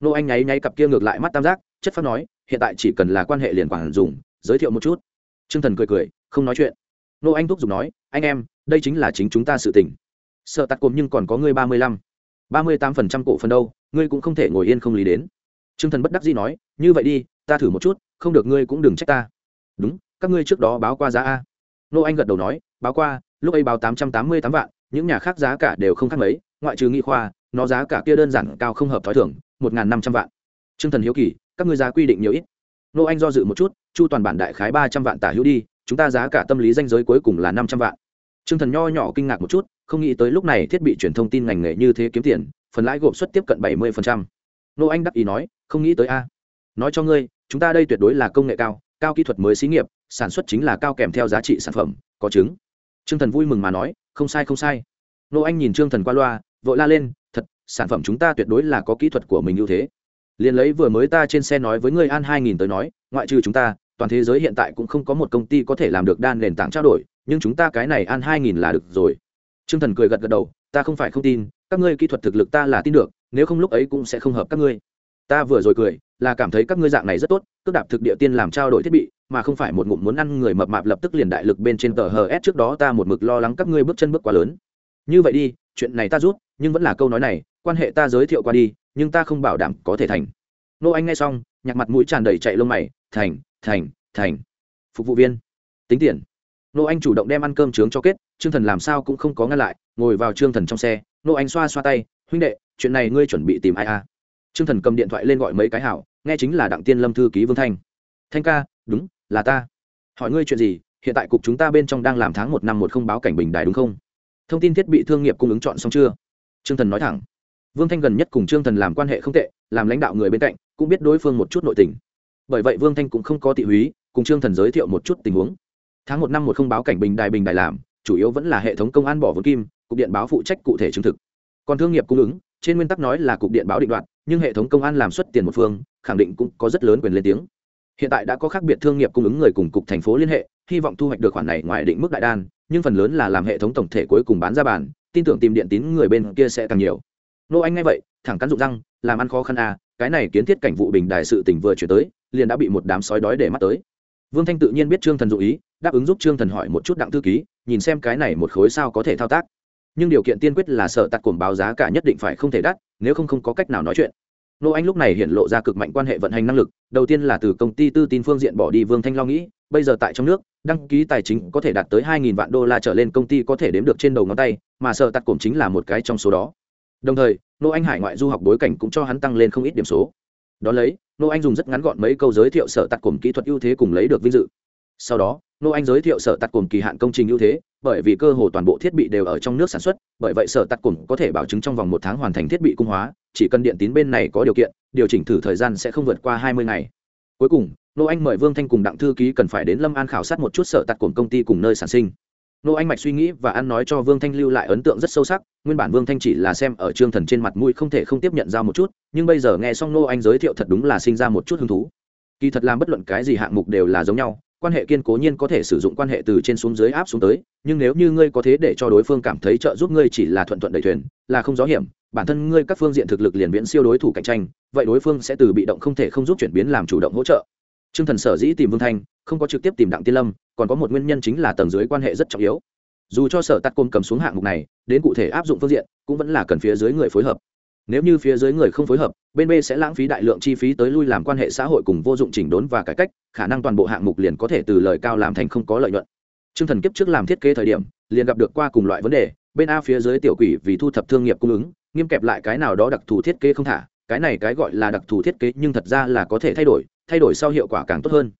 Nô anh nháy nháy cặp kia ngược lại mắt tam giác, chất phát nói hiện tại chỉ cần là quan hệ liền quản dùng, giới thiệu một chút. T r ư ơ n g thần cười cười, không nói chuyện. Nô anh thúc giục nói, anh em, đây chính là chính chúng ta sự tỉnh sợ tắt cồm nhưng còn có ngươi ba mươi lăm. ba mươi tám phần trăm cổ phần đâu, ngươi cũng không thể ngồi yên không lý đến. T r ư ơ n g thần bất đắc dĩ nói, như vậy đi, ta thử một chút, không được ngươi cũng đừng trách ta. Đúng, các ngươi trước đó báo qua giá a. Nô anh gật đầu nói, báo qua, lúc ấy báo tám trăm tám mươi tám vạn, những nhà khác giá cả đều không khác mấy, ngoại trừ nghi khoa, nó giá cả kia đơn giản cao không hợp t h ó i thưởng một n g h n năm trăm vạn. T r ư ơ n g thần hiếu kỳ các ngươi giá quy định nhiều ít. Nô anh do dự một chút, chu toàn bản đại khái ba trăm vạn tả hữu đi, chúng ta giá cả tâm lý danh giới cuối cùng là năm trăm vạn. T r ư ơ n g thần nho nhỏ kinh ngạc một chút, không nghĩ tới lúc này thiết bị truyền thông tin ngành nghề như thế kiếm tiền, phần lãi gộp suất tiếp cận bảy mươi nô anh đắc ý nói, không nghĩ tới a. Nói cho ngươi, chúng ta đây tuyệt đối là công nghệ cao cao kỹ thuật mới xí nghiệp, sản xuất chính là cao kèm theo giá trị sản phẩm, có chứng. T r ư ơ n g thần vui mừng mà nói, không sai không sai. Nô anh nhìn t r ư ơ n g thần qua loa, vội la lên, thật, sản phẩm chúng ta tuyệt đối là có kỹ thuật của mình ưu thế liền lấy vừa mới ta trên xe nói với người an hai nghìn tới nói, ngoại trừ chúng ta, toàn thế giới hiện tại cũng không có một công ty có thể làm được đan nền tảng trao đổi, nhưng chúng ta cái này an hai nghìn là được rồi. T r ư ơ n g thần cười gật gật đầu, ta không phải không tin, các ngươi kỹ thuật thực lực ta là tin được, nếu không lúc ấy cũng sẽ không hợp các ngươi. Ta vừa rồi cười, là cảm thấy các ngươi dạng này rất tốt, cước đạp thực địa tiên làm trao đổi thiết bị, mà không phải một ngụm muốn ăn người mập mạp lập tức liền đại lực bên trên tờ hờ s trước đó ta một mực lo lắng các ngươi bước chân bước quá lớn. Như vậy đi, chuyện này ta rút, nhưng vẫn là câu nói này, quan hệ ta giới thiệu qua đi nhưng ta không bảo đảm có thể thành. Nô anh nghe xong, nhạc mặt mũi tràn đầy chạy lông mày, thành thành thành. Phục vụ viên, tính tiền. Nô anh chủ động đem ăn cơm trướng cho kết, trương thần làm sao cũng không có ngăn lại, ngồi vào trương thần trong xe, nô anh xoa xoa tay, huynh đệ, chuyện này ngươi chuẩn bị tìm ai à? Trương thần cầm điện thoại lên gọi mấy cái hảo, nghe chính là đặng tiên lâm thư ký vương thanh. Thanh ca, đúng, là ta. Hỏi ngươi chuyện gì, hiện tại cục chúng ta bên trong đang làm tháng một năm một không báo cảnh bình đài đúng không? Thông tin thiết bị thương nghiệp cung ứng chọn xong chưa? Trương thần nói thẳng vương thanh gần nhất cùng trương thần làm quan hệ không tệ, làm lãnh đạo người bên cạnh, cũng biết đối phương một chút nội tình. Bởi vậy vương thanh cũng không có tị húy, cùng trương thần giới thiệu một chút tình huống. Tháng một năm một không báo cảnh bình đài bình đài làm, chủ yếu vẫn là hệ thống công an bỏ vốn kim, cục điện báo phụ trách cụ thể chứng thực. Còn thương nghiệp cung ứng, trên nguyên tắc nói là cục điện báo định đoạt, nhưng hệ thống công an làm xuất tiền một phương, khẳng định cũng có rất lớn quyền lên tiếng. Hiện tại đã có khác biệt thương nghiệp cung ứng người cùng cục thành phố liên hệ, hy vọng thu hoạch được khoản này ngoài định mức đại đan, nhưng phần lớn là làm hệ thống tổng thể cuối cùng bán ra bàn, tin tưởng tìm điện tín người bên kia sẽ càng nhiều nô anh nghe vậy, thẳng cắn rụng răng, làm ăn khó khăn à cái này kiến thiết cảnh vụ bình đại sự tình vừa chuyển tới, liền đã bị một đám sói đói để mắt tới. Vương thanh tự nhiên biết trương thần dụ ý, đáp ứng giúp trương thần hỏi một chút đặng thư ký, nhìn xem cái này một khối sao có thể thao tác. Nhưng điều kiện tiên quyết là sợ tặc cồn báo giá cả nhất định phải không thể đắt, nếu không không có cách nào nói chuyện. Nô anh lúc này hiện lộ ra cực mạnh quan hệ vận hành năng lực, đầu tiên là từ công ty tư tin phương diện bỏ đi vương thanh lo nghĩ, bây giờ tại trong nước, đăng ký tài chính có thể đạt tới hai nghìn vạn đô la trở lên công ty có thể đếm được trên đầu ngón tay, mà sợ tặc cồn chính là một cái trong số đó đồng thời nô anh hải ngoại du học bối cảnh cũng cho hắn tăng lên không ít điểm số. Đ ó lấy nô anh dùng rất ngắn gọn mấy câu giới thiệu sở tặc cùng kỹ thuật ưu thế cùng lấy được vinh dự. Sau đó nô anh giới thiệu sở tặc cùng kỳ hạn công trình ưu thế, bởi vì cơ hồ toàn bộ thiết bị đều ở trong nước sản xuất, bởi vậy sở tặc cùng có thể bảo chứng trong vòng một tháng hoàn thành thiết bị cung hóa, chỉ cần điện tín bên này có điều kiện, điều chỉnh thử thời gian sẽ không vượt qua hai mươi ngày. Cuối cùng nô anh mời vương thanh cùng đặng thư ký cần phải đến lâm an khảo sát một chút sở tặc cùng công ty cùng nơi sản sinh nô anh mạch suy nghĩ và ăn nói cho vương thanh lưu lại ấn tượng rất sâu sắc, nguyên bản vương thanh chỉ là xem ở trương thần trên mặt mũi không thể không tiếp nhận ra một chút, nhưng bây giờ nghe xong nô anh giới thiệu thật đúng là sinh ra một chút hứng thú. Kỳ thật làm bất luận cái gì hạng mục đều là giống nhau, quan hệ kiên cố nhiên có thể sử dụng quan hệ từ trên xuống dưới áp xuống tới, nhưng nếu như ngươi có thế để cho đối phương cảm thấy trợ giúp ngươi chỉ là thuận thuận đầy thuyền, là không gió hiểm, bản thân ngươi các phương diện thực lực liền viễn siêu đối thủ cạnh tranh, vậy đối phương sẽ từ bị động không thể không giúp chuyển biến làm chủ động hỗ trợ. Trương Thần sở dĩ tìm Vương Thanh, không có trực tiếp tìm Đặng Tiên Lâm, còn có một nguyên nhân chính là tầng dưới quan hệ rất trọng yếu. Dù cho sở Tát Côn cầm xuống hạng mục này, đến cụ thể áp dụng phương diện, cũng vẫn là cần phía dưới người phối hợp. nếu như phía dưới người không phối hợp bên b sẽ lãng phí đại lượng chi phí tới lui làm quan hệ xã hội cùng vô dụng chỉnh đốn và cải cách khả năng toàn bộ hạng mục liền có thể từ lời cao làm thành không có lợi nhuận Trương thần kiếp trước làm thiết kế thời điểm liền gặp được qua cùng loại vấn đề bên a phía dưới tiểu quỷ vì thu thập thương nghiệp cung ứng nghiêm kẹp lại cái nào đó đặc thù thiết kế không thả cái này cái gọi là đặc thù thiết kế nhưng thật ra là có thể thay đổi thay đổi sau hiệu quả càng tốt hơn.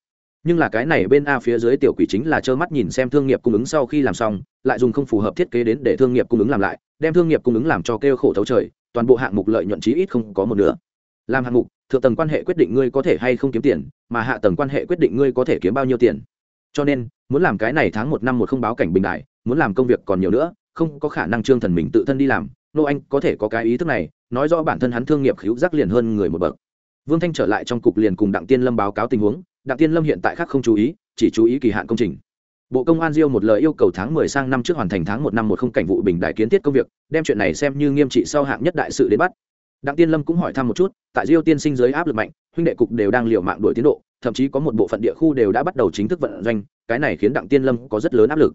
Nhưng là cái này bên a phía dưới tiểu quỷ chính là trơ mắt nhìn xem thương nghiệp cung ứng sau khi làm xong, lại dùng không phù hợp thiết kế đến để thương nghiệp cung ứng làm lại, đem thương nghiệp cung ứng làm cho kêu khổ thấu trời, toàn bộ hạng mục lợi nhuận chí ít không có một nửa. Làm hạng mục, thượng tầng quan hệ quyết định ngươi có thể hay không kiếm tiền, mà hạ tầng quan hệ quyết định ngươi có thể kiếm bao nhiêu tiền. Cho nên, muốn làm cái này tháng một năm một không báo cảnh bình đại, muốn làm công việc còn nhiều nữa, không có khả năng trương thần mình tự thân đi làm, nô anh có thể có cái ý thức này, nói rõ bản thân hắn thương nghiệp khíu giác liền hơn người một bậc vương thanh trở lại trong cục liền cùng đặng tiên lâm báo cáo tình huống, đặng tiên lâm hiện tại khác không chú ý, chỉ chú ý kỳ hạn công trình. Bộ công an diêu một lời yêu cầu tháng 10 sang năm trước hoàn thành tháng một năm một không cảnh vụ bình đại kiến thiết công việc, đem chuyện này xem như nghiêm trị sau hạng nhất đại sự đến bắt. Đặng tiên lâm cũng hỏi thăm một chút, tại diêu tiên sinh dưới áp lực mạnh, huynh đệ cục đều đang liều mạng đuổi tiến độ, thậm chí có một bộ phận địa khu đều đã bắt đầu chính thức vận doanh, cái này khiến đặng tiên lâm có rất lớn áp lực.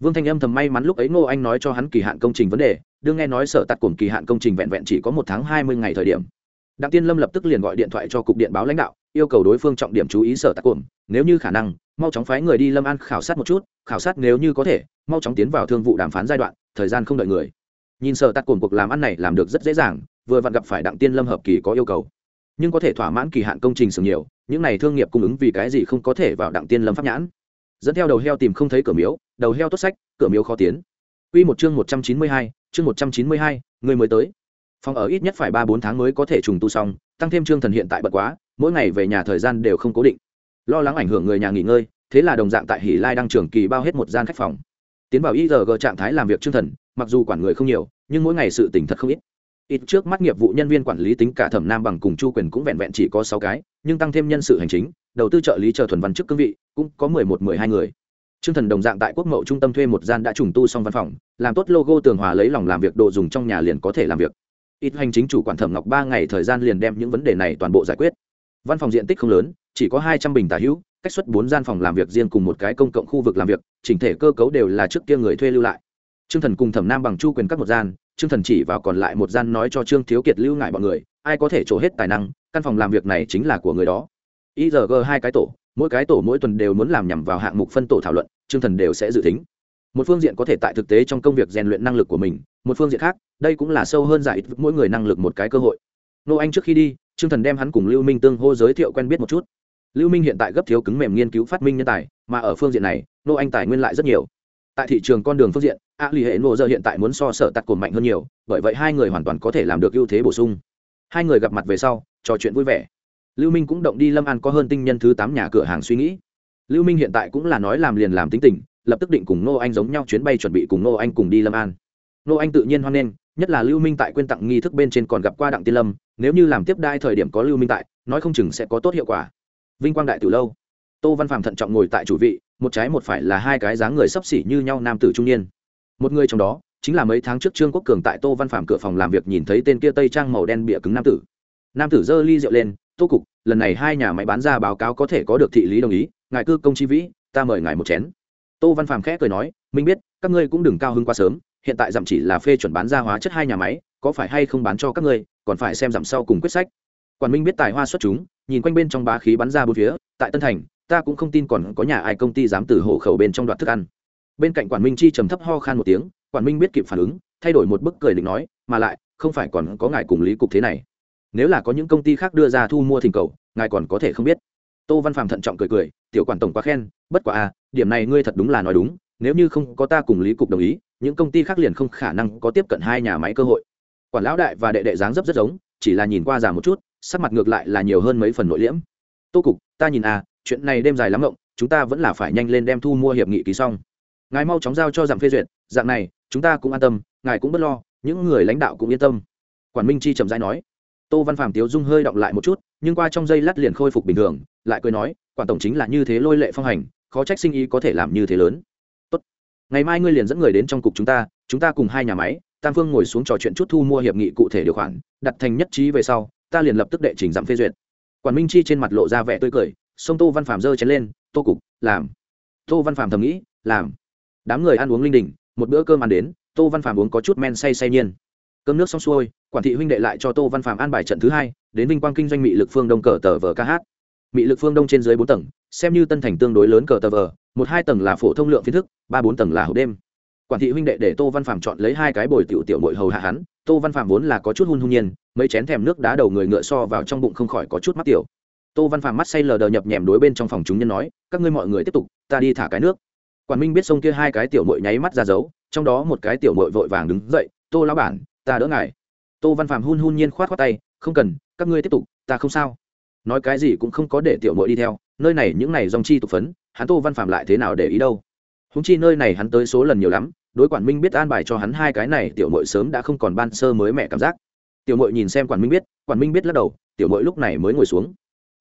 Vương thanh âm thầm may mắn lúc ấy ngô anh nói cho hắn kỳ hạn công trình vấn đề, đương nghe nói sở tạt cùng kỳ hạn công trình vẹn vẹn chỉ có một tháng hai mươi ngày thời điểm đặng tiên lâm lập tức liền gọi điện thoại cho cục điện báo lãnh đạo yêu cầu đối phương trọng điểm chú ý sở tạc cổm nếu như khả năng mau chóng phái người đi lâm an khảo sát một chút khảo sát nếu như có thể mau chóng tiến vào thương vụ đàm phán giai đoạn thời gian không đợi người. Nhìn sở tạc cổm cuộc làm ăn này làm được rất dễ dàng vừa vặn gặp phải đặng tiên lâm hợp kỳ có yêu cầu. Nhưng có thể thỏa mãn kỳ hạn công trình sừng nhiều những này thương nghiệp cung ứng vì cái gì không có thể vào đặng tiên lâm pháp nhãn. Dẫn theo đầu heo tìm không thấy cửa miếu đầu heo tốt sách cửa miếu khó tiến. Quy một chương một trăm chín mươi hai, chương một trăm chín mươi hai, người mới tới. Phòng ở ít nhất phải ba bốn tháng mới có thể trùng tu xong, tăng thêm chương thần hiện tại bận quá, mỗi ngày về nhà thời gian đều không cố định. Lo lắng ảnh hưởng người nhà nghỉ ngơi, thế là đồng dạng tại Hỷ Lai đang trường kỳ bao hết một gian khách phòng. Tiến vào gờ trạng thái làm việc chương thần, mặc dù quản người không nhiều, nhưng mỗi ngày sự tình thật không ít ít trước mắt nghiệp vụ nhân viên quản lý tính cả thẩm nam bằng cùng chu quyền cũng vẹn vẹn chỉ có sáu cái nhưng tăng thêm nhân sự hành chính đầu tư trợ lý chờ thuần văn chức cương vị cũng có mười một mười hai người Trương Thần đồng dạng tại Quốc Mậu trung tâm thuê một gian đã trùng tu xong văn phòng, làm tốt logo tường hòa lấy lòng làm việc đồ dùng trong nhà liền có thể làm việc. Ít hành chính chủ quản Thẩm Ngọc ba ngày thời gian liền đem những vấn đề này toàn bộ giải quyết. Văn phòng diện tích không lớn, chỉ có hai trăm bình tả hữu, cách xuất bốn gian phòng làm việc riêng cùng một cái công cộng khu vực làm việc, chỉnh thể cơ cấu đều là trước kia người thuê lưu lại. Trương Thần cùng Thẩm Nam bằng Chu quyền các một gian, trương thần chỉ vào còn lại một gian nói cho trương thiếu kiệt lưu ngại bọn người ai có thể trổ hết tài năng căn phòng làm việc này chính là của người đó ý giờ g hai cái tổ mỗi cái tổ mỗi tuần đều muốn làm nhằm vào hạng mục phân tổ thảo luận trương thần đều sẽ dự tính một phương diện có thể tại thực tế trong công việc rèn luyện năng lực của mình, một phương diện khác, đây cũng là sâu hơn giải mỗi người năng lực một cái cơ hội. Nô anh trước khi đi, trương thần đem hắn cùng lưu minh tương hô giới thiệu quen biết một chút. Lưu minh hiện tại gấp thiếu cứng mềm nghiên cứu phát minh nhân tài, mà ở phương diện này nô anh tài nguyên lại rất nhiều. Tại thị trường con đường phương diện, a l ì hệ nô giờ hiện tại muốn so sở tặc cồn mạnh hơn nhiều, bởi vậy hai người hoàn toàn có thể làm được ưu thế bổ sung. Hai người gặp mặt về sau, trò chuyện vui vẻ. Lưu minh cũng động đi lâm an có hơn tinh nhân thứ tám nhà cửa hàng suy nghĩ. Lưu minh hiện tại cũng là nói làm liền làm tính tình lập tức định cùng nô anh giống nhau chuyến bay chuẩn bị cùng nô anh cùng đi lâm an. Nô anh tự nhiên hoan nghênh, nhất là lưu minh tại quên tặng nghi thức bên trên còn gặp qua đặng tiên lâm, nếu như làm tiếp đai thời điểm có lưu minh tại, nói không chừng sẽ có tốt hiệu quả. Vinh quang đại từ lâu. Tô văn phạm thận trọng ngồi tại chủ vị, một trái một phải là hai cái dáng người sấp xỉ như nhau nam tử trung niên. Một người trong đó, chính là mấy tháng trước trương quốc cường tại tô văn phạm cửa phòng làm việc nhìn thấy tên kia tây trang màu đen bịa cứng nam tử. Nam tử giơ ly rượu lên, tô cục, lần này hai nhà máy bán ra báo cáo có thể có được thị lý đồng ý, ngài cư công chi vĩ, ta mời ngài một chén tô văn phạm khẽ cười nói, minh biết, các ngươi cũng đừng cao hưng quá sớm, hiện tại giảm chỉ là phê chuẩn bán ra hóa chất hai nhà máy, có phải hay không bán cho các ngươi, còn phải xem giảm sau cùng quyết sách. Quản minh biết tài hoa xuất chúng, nhìn quanh bên trong bá khí bắn ra bốn phía, tại tân thành, ta cũng không tin còn có nhà ai công ty dám từ hộ khẩu bên trong đoạn thức ăn. Bên cạnh quản minh chi trầm thấp ho khan một tiếng, quản minh biết kịp phản ứng, thay đổi một bức cười định nói, mà lại, không phải còn có ngài cùng lý cục thế này. Nếu là có những công ty khác đưa ra thu mua thỉnh cầu, ngài còn có thể không biết. Tô văn phạm thận trọng cười cười, tiểu quản tổng quá khen, bất quả à điểm này ngươi thật đúng là nói đúng, nếu như không có ta cùng lý cục đồng ý, những công ty khác liền không khả năng có tiếp cận hai nhà máy cơ hội. Quản lão đại và đệ đệ dáng dấp rất giống, chỉ là nhìn qua già một chút, sắc mặt ngược lại là nhiều hơn mấy phần nội liễm. Tô cục, ta nhìn à chuyện này đêm dài lắm rộng chúng ta vẫn là phải nhanh lên đem thu mua hiệp nghị ký xong. Ngài mau chóng giao cho giảm phê duyệt, dạng này, chúng ta cũng an tâm, ngài cũng bất lo, những người lãnh đạo cũng yên tâm. Quản minh chi trầm dai nói. Tô văn phàm tiếu dung hơi động lại một chút, nhưng qua trong giây lát liền khôi phục bình thường, lại cười nói, quản tổng chính là như thế lôi lệ phong hành khó trách sinh ý có thể làm như thế lớn. Tốt. ngày mai ngươi liền dẫn người đến trong cục chúng ta chúng ta cùng hai nhà máy, tam phương ngồi xuống trò chuyện chút thu mua hiệp nghị cụ thể điều khoản, đặt thành nhất trí về sau, ta liền lập tức đệ trình giảm phê duyệt. Quản minh chi trên mặt lộ ra vẻ tươi cười, sông tô văn phạm giơ chén lên, tô cục, làm. Tô văn phạm thầm nghĩ, làm. Đám người ăn uống linh đình, một bữa cơm ăn đến, tô văn phạm uống có chút men say say nhiên. Cơm nước xong xuôi, quản thị huynh đệ lại cho tô văn phạm an bài trận thứ hai, đến vinh quang kinh doanh mỹ lực phương đông cờ tờ vờ ca hát mị lực phương đông trên dưới bốn tầng, xem như tân thành tương đối lớn cờ tờ vờ, một hai tầng là phổ thông lượng phiến thức, ba bốn tầng là hộp đêm. Quản thị huynh đệ để tô văn phạm chọn lấy hai cái bồi tiểu tiểu bội hầu hạ hắn, tô văn phạm vốn là có chút hun hun nhiên, mấy chén thèm nước đá đầu người ngựa so vào trong bụng không khỏi có chút mắc tiểu. Tô văn phạm mắt say lờ đờ nhập nhèm đối bên trong phòng chúng nhân nói, các ngươi mọi người tiếp tục, ta đi thả cái nước. Quản minh biết sông kia hai cái tiểu mội nháy mắt ra dấu, trong đó một cái tiểu mội vội vàng đứng dậy, tô lão bản, ta đỡ ngài. Tô văn phạm hun hun nhiên khoát khoát tay, không cần, các ngươi tiếp tục, ta không sao nói cái gì cũng không có để tiểu mội đi theo, nơi này những này dòng chi tục phấn, hắn tô văn phạm lại thế nào để ý đâu? Húng chi nơi này hắn tới số lần nhiều lắm, đối quản minh biết an bài cho hắn hai cái này, tiểu mội sớm đã không còn ban sơ mới mẹ cảm giác. Tiểu mội nhìn xem quản minh biết, quản minh biết lắc đầu, tiểu mội lúc này mới ngồi xuống.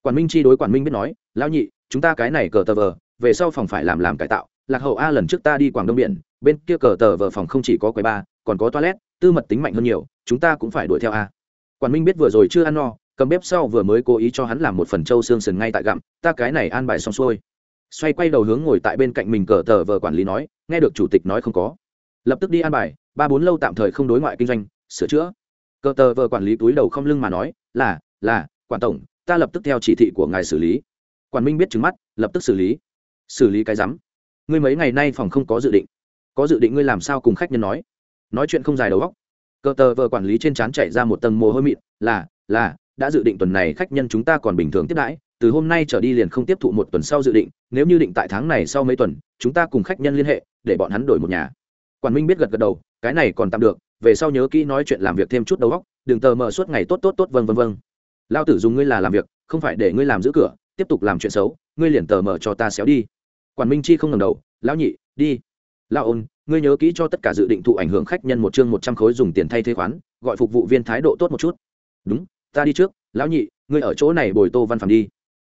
Quản minh chi đối quản minh biết nói, lão nhị, chúng ta cái này cờ tờ vờ, về sau phòng phải làm làm cải tạo, lạc hậu a lần trước ta đi quảng đông biển, bên kia cờ tờ vờ phòng không chỉ có quầy ba, còn có toilet, tư mật tính mạnh hơn nhiều, chúng ta cũng phải đuổi theo a. Quản minh biết vừa rồi chưa ăn no cầm bếp sau vừa mới cố ý cho hắn làm một phần trâu xương sườn ngay tại gặm, ta cái này an bài xong xuôi. Xoay quay đầu hướng ngồi tại bên cạnh mình cờ tờ vờ quản lý nói, nghe được chủ tịch nói không có. Lập tức đi an bài, ba bốn lâu tạm thời không đối ngoại kinh doanh, sửa chữa. Cờ tờ vờ quản lý túi đầu không lưng mà nói, là là, quản tổng, ta lập tức theo chỉ thị của ngài xử lý. Quản minh biết trứng mắt, lập tức xử lý. Xử lý cái rắm. Ngươi mấy ngày nay phòng không có dự định. Có dự định ngươi làm sao cùng khách nhân nói? Nói chuyện không dài đầu góc cờ tờ vờ quản lý trên trán chảy ra một tầng mồ hôi mịn, là là đã dự định tuần này khách nhân chúng ta còn bình thường tiếp đãi, từ hôm nay trở đi liền không tiếp thụ một tuần sau dự định, nếu như định tại tháng này sau mấy tuần, chúng ta cùng khách nhân liên hệ, để bọn hắn đổi một nhà. Quản minh biết gật gật đầu, cái này còn tạm được, về sau nhớ kỹ nói chuyện làm việc thêm chút đầu óc, đừng tờ mờ suốt ngày tốt tốt tốt vân vân vân lao tử dùng ngươi là làm việc, không phải để ngươi làm giữ cửa, tiếp tục làm chuyện xấu, ngươi liền tờ mờ cho ta xéo đi. Quản minh chi không ngầm đầu, lão nhị, đi. Lão ôn, ngươi nhớ kỹ cho tất cả dự định thụ ảnh hưởng khách nhân một chương một trăm khối dùng tiền thay thế khoán, gọi phục vụ viên thái độ tốt một chút. Đúng ta đi trước, lão nhị, ngươi ở chỗ này bồi tô văn phạm đi.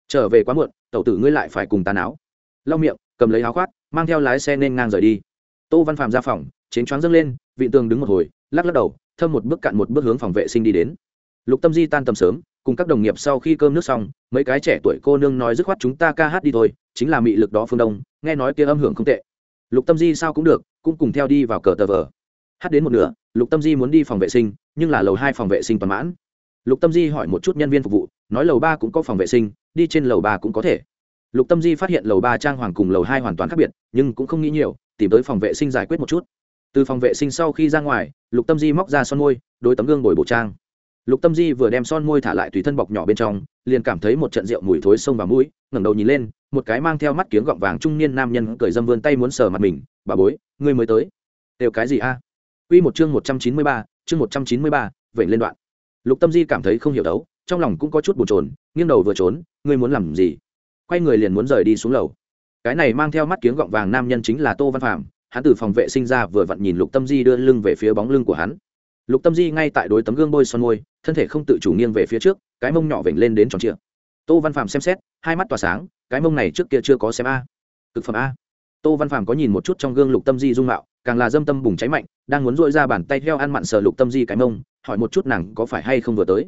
Trở về quá muộn, tẩu tử ngươi lại phải cùng ta áo lau miệng, cầm lấy áo khoác, mang theo lái xe nên ngang rời đi. Tô văn phạm ra phòng chén choáng dâng lên, vị tường đứng một hồi, lắc lắc đầu, thâm một bước cạn một bước hướng phòng vệ sinh đi đến. Lục tâm di tan tầm sớm, cùng các đồng nghiệp sau khi cơm nước xong, mấy cái trẻ tuổi cô nương nói dứt khoát chúng ta ca hát đi thôi, chính là mị lực đó phương đông, nghe nói kia âm hưởng không tệ. Lục tâm di sao cũng được, cũng cùng theo đi vào cờ tờ vờ. Hát đến một nửa, lục tâm di muốn đi phòng vệ sinh, nhưng là lầu hai phòng vệ sinh toàn mãn lục tâm di hỏi một chút nhân viên phục vụ nói lầu ba cũng có phòng vệ sinh đi trên lầu ba cũng có thể lục tâm di phát hiện lầu ba trang hoàng cùng lầu hai hoàn toàn khác biệt nhưng cũng không nghĩ nhiều tìm tới phòng vệ sinh giải quyết một chút từ phòng vệ sinh sau khi ra ngoài lục tâm di móc ra son môi đôi tấm gương bồi bộ trang lục tâm di vừa đem son môi thả lại tùy thân bọc nhỏ bên trong liền cảm thấy một trận rượu mùi thối sông vào mũi ngẩng đầu nhìn lên một cái mang theo mắt kiếng gọng vàng trung niên nam nhân cởi dâm vươn tay muốn sờ mặt mình bà bối ngươi mới tới đều cái gì a à? Quy một chương một trăm chín mươi ba, chương một trăm chín mươi ba, vậy lên đoạn. Lục Tâm Di cảm thấy không hiểu đấu, trong lòng cũng có chút bồn trồn, nghiêng đầu vừa trốn, ngươi muốn làm gì? Quay người liền muốn rời đi xuống lầu. Cái này mang theo mắt kiếng gọng vàng nam nhân chính là Tô Văn Phàm, hắn từ phòng vệ sinh ra vừa vặn nhìn Lục Tâm Di đưa lưng về phía bóng lưng của hắn lục tâm di ngay tại đối tấm gương bôi son môi thân thể không tự chủ nghiêng về phía trước cái mông nhỏ vểnh lên đến tròn trịa tô văn phạm xem xét hai mắt tỏa sáng cái mông này trước kia chưa có xem a cực phẩm a tô văn phạm có nhìn một chút trong gương lục tâm di dung mạo càng là dâm tâm bùng cháy mạnh đang muốn dội ra bàn tay heo ăn mặn sờ lục tâm di cái mông, hỏi một chút nàng có phải hay không vừa tới.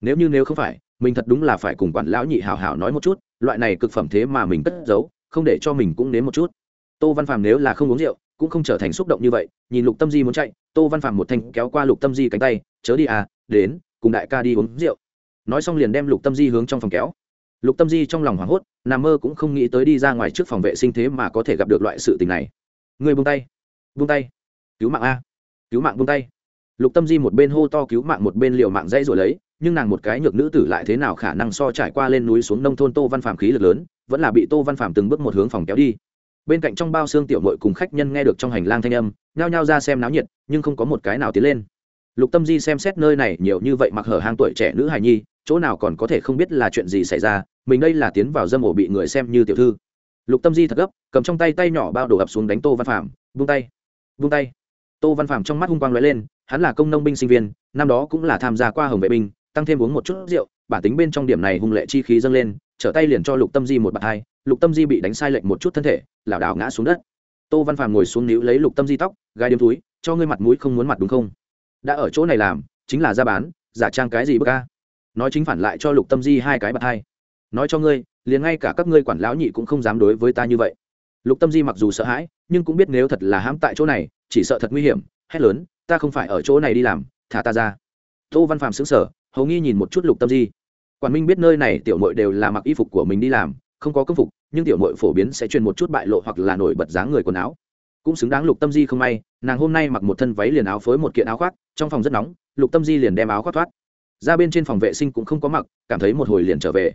Nếu như nếu không phải, mình thật đúng là phải cùng quản lão nhị hảo hảo nói một chút, loại này cực phẩm thế mà mình cất giấu, không để cho mình cũng nếm một chút. Tô văn phàm nếu là không uống rượu, cũng không trở thành xúc động như vậy, nhìn lục tâm di muốn chạy, tô văn phàm một thanh kéo qua lục tâm di cánh tay, chớ đi à đến, cùng đại ca đi uống rượu. Nói xong liền đem lục tâm di hướng trong phòng kéo. Lục tâm di trong lòng hoảng hốt, nằm mơ cũng không nghĩ tới đi ra ngoài trước phòng vệ sinh thế mà có thể gặp được loại sự tình này. Người buông tay buông tay cứu mạng a. Cứu mạng buông tay. Lục tâm di một bên hô to cứu mạng, một bên liều mạng dây rồi lấy, nhưng nàng một cái nhược nữ tử lại thế nào khả năng so trải qua lên núi xuống nông thôn tô văn phạm khí lực lớn, vẫn là bị tô văn phạm từng bước một hướng phòng kéo đi. Bên cạnh trong bao xương tiểu mội cùng khách nhân nghe được trong hành lang thanh âm, nhao nhao ra xem náo nhiệt, nhưng không có một cái nào tiến lên. Lục tâm di xem xét nơi này, nhiều như vậy mặc hở hang tuổi trẻ nữ hài nhi, chỗ nào còn có thể không biết là chuyện gì xảy ra, mình đây là tiến vào dâm ổ bị người xem như tiểu thư. Lục tâm di thật gấp, cầm trong tay tay nhỏ bao đổ ập xuống đánh tô văn phạm vung tay vung tay tô văn phạm trong mắt hung quang lóe lên, hắn là công nông binh sinh viên, năm đó cũng là tham gia qua hồng vệ binh, tăng thêm uống một chút rượu, bản tính bên trong điểm này hung lệ chi khí dâng lên, trở tay liền cho lục tâm di một bạt hai, lục tâm di bị đánh sai lệnh một chút thân thể, lảo đảo ngã xuống đất. Tô văn phàm ngồi xuống níu lấy lục tâm di tóc gai đêm túi, cho ngươi mặt mũi không muốn mặt đúng không? Đã ở chỗ này làm, chính là ra bán, giả trang cái gì bức ca nói chính phản lại cho lục tâm di hai cái bạt hai. Nói cho ngươi, liền ngay cả các ngươi quản lão nhị cũng không dám đối với ta như vậy. Lục tâm di mặc dù sợ hãi, nhưng cũng biết nếu thật là hãm tại chỗ này chỉ sợ thật nguy hiểm, hét lớn, ta không phải ở chỗ này đi làm, thả ta ra. Tô văn phạm xứng sở hầu nghi nhìn một chút lục tâm di. Quản minh biết nơi này tiểu mội đều là mặc y phục của mình đi làm, không có công phục, nhưng tiểu mội phổ biến sẽ truyền một chút bại lộ hoặc là nổi bật dáng người quần áo. Cũng xứng đáng lục tâm di không may, nàng hôm nay mặc một thân váy liền áo phối một kiện áo khoác, trong phòng rất nóng, lục tâm di liền đem áo khoác thoát. Ra bên trên phòng vệ sinh cũng không có mặc, cảm thấy một hồi liền trở về.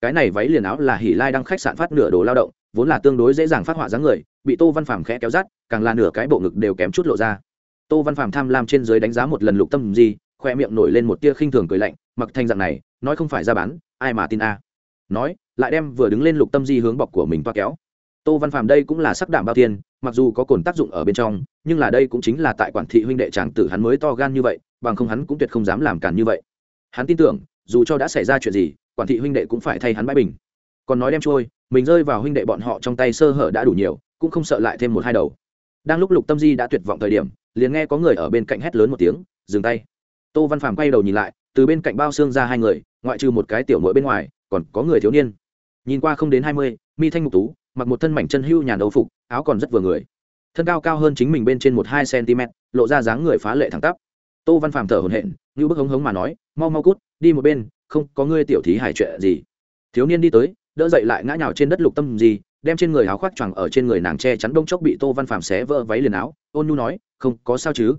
Cái này váy liền áo là hỉ lai đang khách sạn phát nửa đồ lao động vốn là tương đối dễ dàng phát họa dáng người, bị tô văn phàm khẽ kéo rát càng là nửa cái bộ ngực đều kém chút lộ ra. Tô văn phàm tham lam trên dưới đánh giá một lần lục tâm di khoe miệng nổi lên một tia khinh thường cười lạnh, mặc thành dạng này, nói không phải ra bán, ai mà tin a. Nói, lại đem vừa đứng lên lục tâm di hướng bọc của mình toa kéo. Tô văn phàm đây cũng là sắc đảm bao tiên mặc dù có cồn tác dụng ở bên trong, nhưng là đây cũng chính là tại quản thị huynh đệ tràng tử hắn mới to gan như vậy, bằng không hắn cũng tuyệt không dám làm cản như vậy. Hắn tin tưởng, dù cho đã xảy ra chuyện gì, quản thị huynh đệ cũng phải thay hắn bãi bình. Còn nói đem trôi mình rơi vào huynh đệ bọn họ trong tay sơ hở đã đủ nhiều, cũng không sợ lại thêm một hai đầu. Đang lúc lục tâm di đã tuyệt vọng thời điểm, liền nghe có người ở bên cạnh hét lớn một tiếng, dừng tay. Tô văn phàm quay đầu nhìn lại, từ bên cạnh bao xương ra hai người, ngoại trừ một cái tiểu mội bên ngoài, còn có người thiếu niên. Nhìn qua không đến hai mươi, mi thanh mục tú, mặc một thân mảnh chân hưu nhàn đấu phục, áo còn rất vừa người. Thân cao cao hơn chính mình bên trên một hai cm lộ ra dáng người phá lệ thẳng tắp. Tô văn phàm thở hồn hển, như bức hống hống mà nói, mau mau cút, đi một bên, không có ngươi tiểu thí hải chuyện gì. Thiếu niên đi tới đỡ dậy lại ngã nhào trên đất lục tâm gì, đem trên người áo khoác choàng ở trên người nàng che chắn đông chốc bị tô văn phàm xé vỡ váy liền áo. Ôn nhu nói, không, có sao chứ?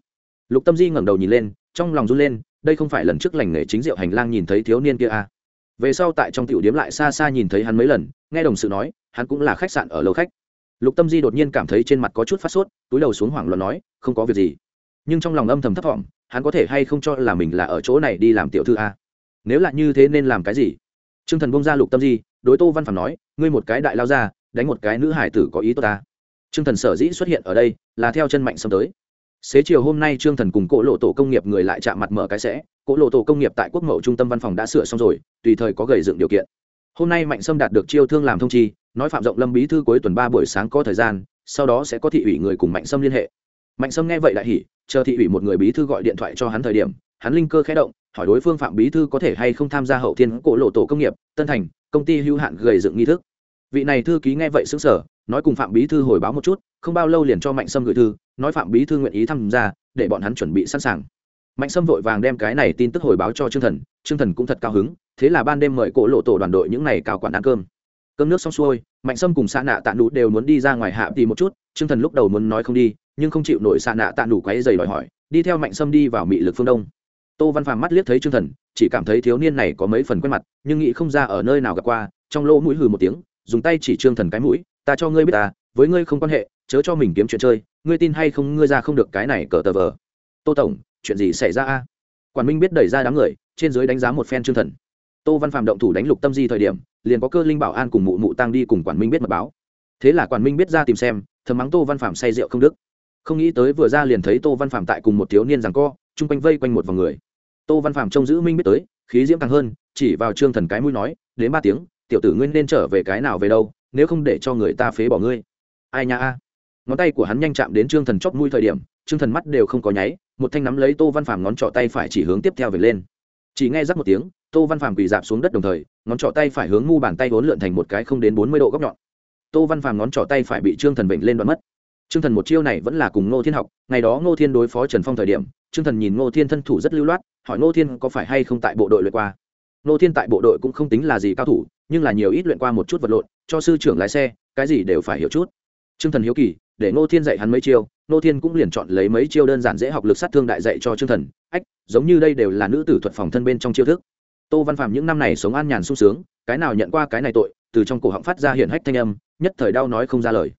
Lục tâm di ngẩng đầu nhìn lên, trong lòng run lên, đây không phải lần trước lành nghề chính diệu hành lang nhìn thấy thiếu niên kia à. về sau tại trong tiểu điếm lại xa xa nhìn thấy hắn mấy lần, nghe đồng sự nói, hắn cũng là khách sạn ở lầu khách. Lục tâm di đột nhiên cảm thấy trên mặt có chút phát sốt, túi đầu xuống hoảng loạn nói, không có việc gì. Nhưng trong lòng âm thầm thấp thỏm, hắn có thể hay không cho là mình là ở chỗ này đi làm tiểu thư a nếu là như thế nên làm cái gì? T r ư ơ n g thần bông ra lục tâm di đối tô văn phạm nói, ngươi một cái đại lao ra đánh một cái nữ hải tử có ý tốt ta. T r ư ơ n g thần sở dĩ xuất hiện ở đây là theo chân mạnh xâm tới. Xế chiều hôm nay trương thần cùng cỗ lộ tổ công nghiệp người lại chạm mặt mở cái sẽ cỗ lộ tổ công nghiệp tại quốc mậu trung tâm văn phòng đã sửa xong rồi, tùy thời có gầy dựng điều kiện. Hôm nay mạnh sâm đạt được chiêu thương làm thông chi, nói phạm rộng lâm bí thư cuối tuần ba buổi sáng có thời gian, sau đó sẽ có thị ủy người cùng mạnh sâm liên hệ. Mạnh sâm nghe vậy lại hỉ, chờ thị ủy một người bí thư gọi điện thoại cho hắn thời điểm hắn linh cơ khẽ động, hỏi đối phương phạm bí thư có thể hay không tham gia hậu thiên cổ lộ tổ công nghiệp, tân thành, công ty hữu hạn gầy dựng nghi thức. Vị này thư ký nghe vậy xứng sở nói cùng phạm bí thư hồi báo một chút, không bao lâu liền cho mạnh sâm gửi thư, nói phạm bí thư nguyện ý tham gia, để bọn hắn chuẩn bị sẵn sàng. Mạnh sâm vội vàng đem cái này tin tức hồi báo cho trương thần trương thần cũng thật cao hứng, thế là ban đêm mời cổ lộ tổ đoàn đội những này cao quản ăn cơm. Cơm nước xong xuôi, mạnh sâm cùng xa nạ tạ nụ đều muốn đi ra ngoài hạ tìm một chút, trương thần lúc đầu muốn nói không đi, nhưng không chịu nổi xa nạ tạ nụ quáy dày đòi hỏi, đi theo mạnh sâm đi vào mị lực phương đông tô văn phàm mắt liếc thấy trương thần, chỉ cảm thấy thiếu niên này có mấy phần quen mặt, nhưng nghĩ không ra ở nơi nào gặp qua, trong lỗ mũi hừ một tiếng, dùng tay chỉ trương thần cái mũi, ta cho ngươi biết ta, với ngươi không quan hệ, chớ cho mình kiếm chuyện chơi, ngươi tin hay không, ngươi ra không được cái này cờ tờ vờ. Tô tổng, chuyện gì xảy ra a? Quản minh biết đẩy ra đám người, trên dưới đánh giá một phen trương thần. Tô văn phàm động thủ đánh lục tâm di thời điểm, liền có cơ linh bảo an cùng mụ mụ tăng đi cùng quản minh biết mật báo. Thế là quản minh biết ra tìm xem, thầm mắng tô văn phàm say rượu không đức. Không nghĩ tới vừa ra liền thấy tô văn phàm tại cùng một thiếu niên rằng co, chung quanh vây quanh một vòng người tô văn phạm trông giữ minh biết tới, khí diễm càng hơn, chỉ vào trương thần cái mũi nói, đến ba tiếng, tiểu tử ngươi nên trở về cái nào về đâu, nếu không để cho người ta phế bỏ ngươi. Ai nha a. Ngón tay của hắn nhanh chạm đến trương thần chóp mũi thời điểm, trương thần mắt đều không có nháy, một thanh nắm lấy tô văn phàm ngón trỏ tay phải chỉ hướng tiếp theo về lên. Chỉ nghe rắc một tiếng, tô văn phàm quỳ dạp xuống đất đồng thời, ngón trỏ tay phải hướng ngu bàn tay vốn lượn thành một cái không đến bốn mươi độ góc nhọn. Tô văn phàm ngón trỏ tay phải bị trương thần vịnh lên đoạn mất trương thần một chiêu này vẫn là cùng ngô thiên học, ngày đó ngô thiên đối phó trần phong thời điểm, trương thần nhìn ngô thiên thân thủ rất lưu loát, hỏi ngô thiên có phải hay không tại bộ đội luyện qua. Ngô thiên tại bộ đội cũng không tính là gì cao thủ, nhưng là nhiều ít luyện qua một chút vật lộn, cho sư trưởng lái xe, cái gì đều phải hiểu chút. Trương thần hiếu kỳ, để ngô thiên dạy hắn mấy chiêu, ngô thiên cũng liền chọn lấy mấy chiêu đơn giản dễ học lực sát thương đại dạy cho trương thần, ách, giống như đây đều là nữ tử thuật phòng thân bên trong chiêu thức. Tô văn phạm những năm này sống an nhàn sung sướng, cái nào nhận qua cái này tội, từ trong cổ họng phát ra hiện hách thanh âm, nhất thời đau nói không ra lời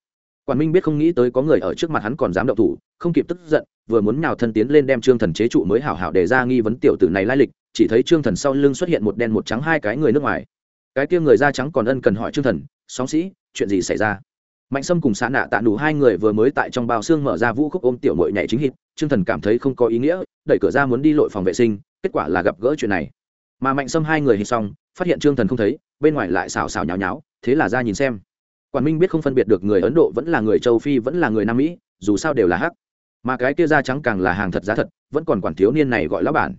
quản minh biết không nghĩ tới có người ở trước mặt hắn còn dám động thủ, không kịp tức giận, vừa muốn nào thân tiến lên đem trương thần chế trụ mới hảo hảo để ra nghi vấn tiểu tử này lai lịch, chỉ thấy trương thần sau lưng xuất hiện một đen một trắng hai cái người nước ngoài. Cái kia người da trắng còn ân cần hỏi trương thần, sóng sĩ, chuyện gì xảy ra? Mạnh sâm cùng xã nạ tạ đủ hai người vừa mới tại trong bao xương mở ra vũ khúc ôm tiểu mội nhảy chính hít, trương thần cảm thấy không có ý nghĩa, đẩy cửa ra muốn đi lội phòng vệ sinh, kết quả là gặp gỡ chuyện này. Mà mạnh sâm hai người hít xong, phát hiện trương thần không thấy, bên ngoài lại xào xào nháo nháo, thế là ra nhìn xem quản minh biết không phân biệt được người ấn độ vẫn là người châu phi, vẫn là người nam mỹ, dù sao đều là hắc. Mà cái kia da trắng càng là hàng thật giá thật, vẫn còn quản thiếu niên này gọi lão bản.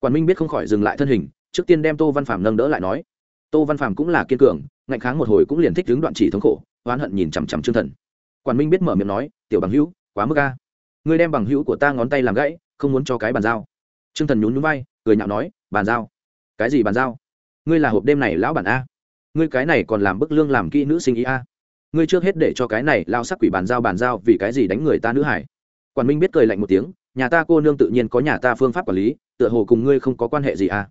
Quản minh biết không khỏi dừng lại thân hình, trước tiên đem tô văn phạm nâng đỡ lại nói, tô văn phạm cũng là kiên cường, ngạnh kháng một hồi cũng liền thích đứng đoạn chỉ thống khổ, oán hận nhìn chằm chằm chương thần. Quản minh biết mở miệng nói, tiểu bằng hữu, quá mức ca ngươi đem bằng hữu của ta ngón tay làm gãy, không muốn cho cái bàn giao. Trương thần nhún nhún vai, cười nhạo nói, bàn giao? Cái gì bàn giao? Ngươi là hộp đêm này lão bản a. Ngươi cái này còn làm bức lương làm kỹ nữ sinh ý a ngươi trước hết để cho cái này lao sắc quỷ bàn giao bàn giao vì cái gì đánh người ta nữ hải? Quản minh biết cười lạnh một tiếng, nhà ta cô nương tự nhiên có nhà ta phương pháp quản lý, tựa hồ cùng ngươi không có quan hệ gì à?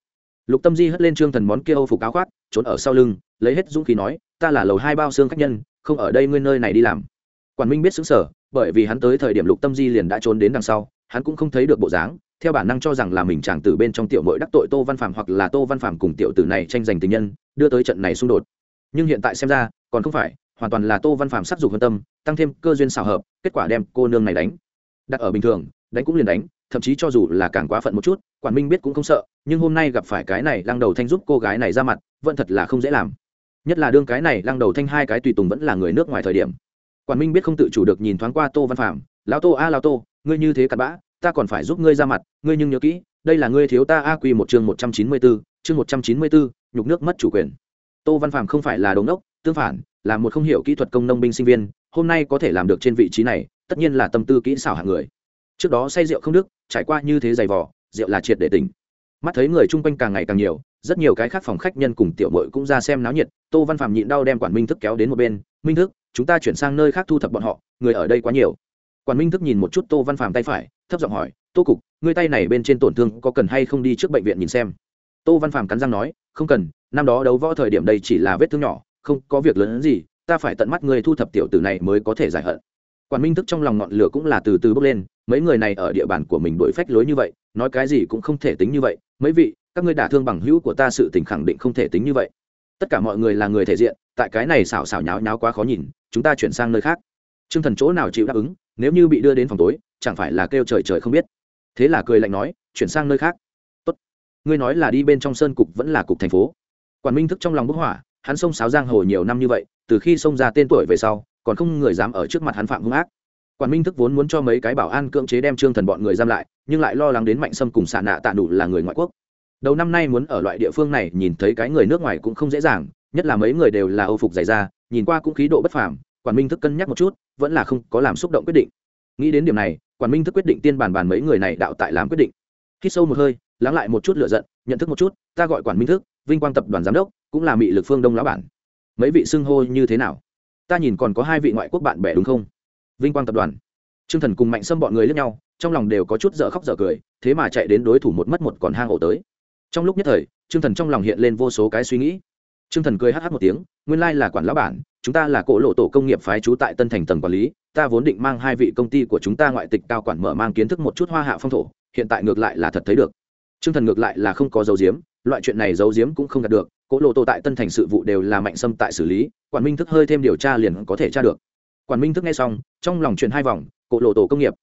Lục tâm di hất lên trương thần món kia âu phục áo khoác, trốn ở sau lưng, lấy hết dũng khí nói, ta là lầu hai bao xương khách nhân, không ở đây ngươi nơi này đi làm. Quản minh biết xứng sở bởi vì hắn tới thời điểm lục tâm di liền đã trốn đến đằng sau, hắn cũng không thấy được bộ dáng, theo bản năng cho rằng là mình chàng từ bên trong tiểu mội đắc tội tô văn phạm hoặc là tô văn phạm cùng tiểu tử này tranh giành tình nhân, đưa tới trận này xung đột. Nhưng hiện tại xem ra, còn không phải hoàn toàn là tô văn phạm sắc dục hơn tâm, tăng thêm cơ duyên xảo hợp, kết quả đem cô nương này đánh. Đặt ở bình thường, đánh cũng liền đánh, thậm chí cho dù là càng quá phận một chút, quản minh biết cũng không sợ, nhưng hôm nay gặp phải cái này lăng đầu thanh giúp cô gái này ra mặt, vẫn thật là không dễ làm. Nhất là đương cái này lăng đầu thanh hai cái tùy tùng vẫn là người nước ngoài thời điểm. Quản minh biết không tự chủ được nhìn thoáng qua tô văn phạm lão tô a, lão tô, ngươi như thế cặn bã, ta còn phải giúp ngươi ra mặt, ngươi nhưng nhớ kỹ, đây là ngươi thiếu ta a quy một chương một trăm chín mươi bốn chương một trăm chín mươi bốn nhục nước mất chủ quyền. Tô văn phạm không phải là đống đốc, tương phản là một không hiểu kỹ thuật công nông binh sinh viên, hôm nay có thể làm được trên vị trí này, tất nhiên là tâm tư kỹ xảo hạng người. Trước đó say rượu không đức, trải qua như thế dày vỏ rượu là triệt để tỉnh. Mắt thấy người chung quanh càng ngày càng nhiều, rất nhiều cái khác phòng khách nhân cùng tiểu mội cũng ra xem náo nhiệt, tô văn phạm nhịn đau đem quản minh thức kéo đến một bên, minh thức, chúng ta chuyển sang nơi khác thu thập bọn họ, người ở đây quá nhiều. Quản minh thức nhìn một chút tô văn phạm tay phải, thấp giọng hỏi, tô cục, ngươi tay này bên trên tổn thương có cần hay không đi trước bệnh viện nhìn xem? Tô văn phạm cắn răng nói, không cần, năm đó đấu võ thời điểm đây chỉ là vết thương nhỏ không có việc lớn hơn gì, ta phải tận mắt người thu thập tiểu tử này mới có thể giải hận. Quản minh thức trong lòng ngọn lửa cũng là từ từ bốc lên, mấy người này ở địa bàn của mình đổi phách lối như vậy, nói cái gì cũng không thể tính như vậy. Mấy vị, các ngươi đả thương bằng hữu của ta sự tình khẳng định không thể tính như vậy. Tất cả mọi người là người thể diện, tại cái này xảo xảo nháo nháo quá khó nhìn, chúng ta chuyển sang nơi khác. T r ư ơ n g thần chỗ nào chịu đáp ứng, nếu như bị đưa đến phòng tối, chẳng phải là kêu trời trời không biết. Thế là cười lạnh nói, chuyển sang nơi khác. Tốt. Ngươi nói là đi bên trong sơn cục vẫn là cục thành phố. Quản minh thức trong lòng bức hỏa hắn xông sáo giang hồ nhiều năm như vậy, từ khi xông ra tên tuổi về sau, còn không người dám ở trước mặt hắn phạm hung ác. Quản minh thức vốn muốn cho mấy cái bảo an cưỡng chế đem trương thần bọn người giam lại, nhưng lại lo lắng đến mạnh sâm cùng xạ nạ tạ đủ là người ngoại quốc. Đầu năm nay muốn ở loại địa phương này nhìn thấy cái người nước ngoài cũng không dễ dàng, nhất là mấy người đều là âu phục dày da, nhìn qua cũng khí độ bất phàm, quản minh thức cân nhắc một chút, vẫn là không có làm xúc động quyết định. Nghĩ đến điểm này, quản minh thức quyết định tiên bàn bàn mấy người này đạo tại làm quyết định. Khi sâu một hơi, lắng lại một chút lựa giận, nhận thức một chút, ta gọi quản minh thức vinh quang tập đoàn giám đốc, cũng là mị lực phương đông lão bản. Mấy vị xưng hô như thế nào? Ta nhìn còn có hai vị ngoại quốc bạn bè đúng không? Vinh quang tập đoàn. T r ư ơ n g thần cùng mạnh xâm bọn người lẫn nhau, trong lòng đều có chút dở khóc dở cười, thế mà chạy đến đối thủ một mất một còn hang ổ tới. Trong lúc nhất thời t r ư ơ n g thần trong lòng hiện lên vô số cái suy nghĩ. T r ư ơ n g thần cười hh một tiếng, nguyên lai là quản lão bản, chúng ta là cỗ lộ tổ công nghiệp phái trú tại tân thành tầng quản lý, ta vốn định mang hai vị công ty của chúng ta ngoại tịch cao quản mở mang kiến thức một chút hoa hạ phong thổ, hiện tại ngược lại là thật thấy được. T r ư ơ n g thần ngược lại là không có dấu diếm loại chuyện này dấu giếm cũng không đạt được cỗ lộ tổ tại tân thành sự vụ đều là mạnh xâm tại xử lý, quản minh thức hơi thêm điều tra liền có thể tra được. Quản minh thức nghe xong, trong lòng chuyện hai vòng cỗ lộ tổ công nghiệp.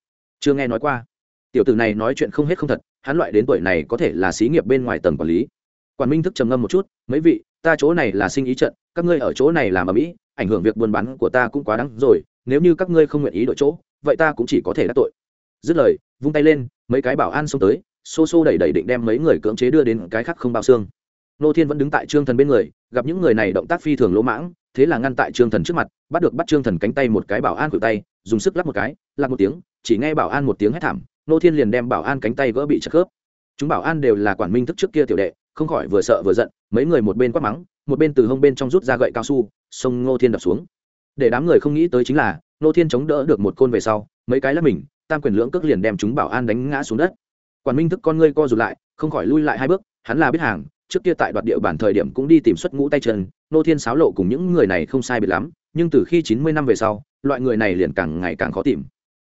Chưa nghe nói qua. Tiểu tử này nói chuyện không hết không thật, hắn loại đến tuổi này có thể là xí nghiệp bên ngoài tầng quản lý. Quản minh thức trầm ngâm một chút, mấy vị, ta chỗ này là sinh ý trận, các ngươi ở chỗ này làm ở mỹ, ảnh hưởng việc buôn bán của ta cũng quá đáng rồi, nếu như các ngươi không nguyện ý đội chỗ, vậy ta cũng chỉ có thể đắc tội. Dứt lời, vung tay lên, mấy cái bảo an xông tới xô xô đẩy đẩy định đem mấy người cưỡng chế đưa đến cái khác không bao xương. Nô thiên vẫn đứng tại trương thần bên người, gặp những người này động tác phi thường lỗ mãng, thế là ngăn tại trương thần trước mặt, bắt được bắt trương thần cánh tay một cái bảo an cự tay, dùng sức lắp một cái lắp một tiếng, chỉ nghe bảo an một tiếng hét thảm, nô thiên liền đem bảo an cánh tay gỡ bị chặt khớp. Chúng bảo an đều là quản minh thức trước kia tiểu đệ, không khỏi vừa sợ vừa giận, mấy người một bên quát mắng, một bên từ hông bên trong rút ra gậy cao su, xông ngô thiên đập xuống. Để đám người không nghĩ tới chính là, nô thiên chống đỡ được một côn về sau, mấy cái lắp mình, tam quyền lưỡng cước liền đem chúng bảo an đánh ngã xuống đất quản minh thức con ngươi co rụt lại, không khỏi lui lại hai bước, hắn là biết hàng, trước kia tại đoạt địa bản thời điểm cũng đi tìm xuất ngũ tay chân, nô thiên sáo lộ cùng những người này không sai biệt lắm, nhưng từ khi chín mươi năm về sau, loại người này liền càng ngày càng khó tìm.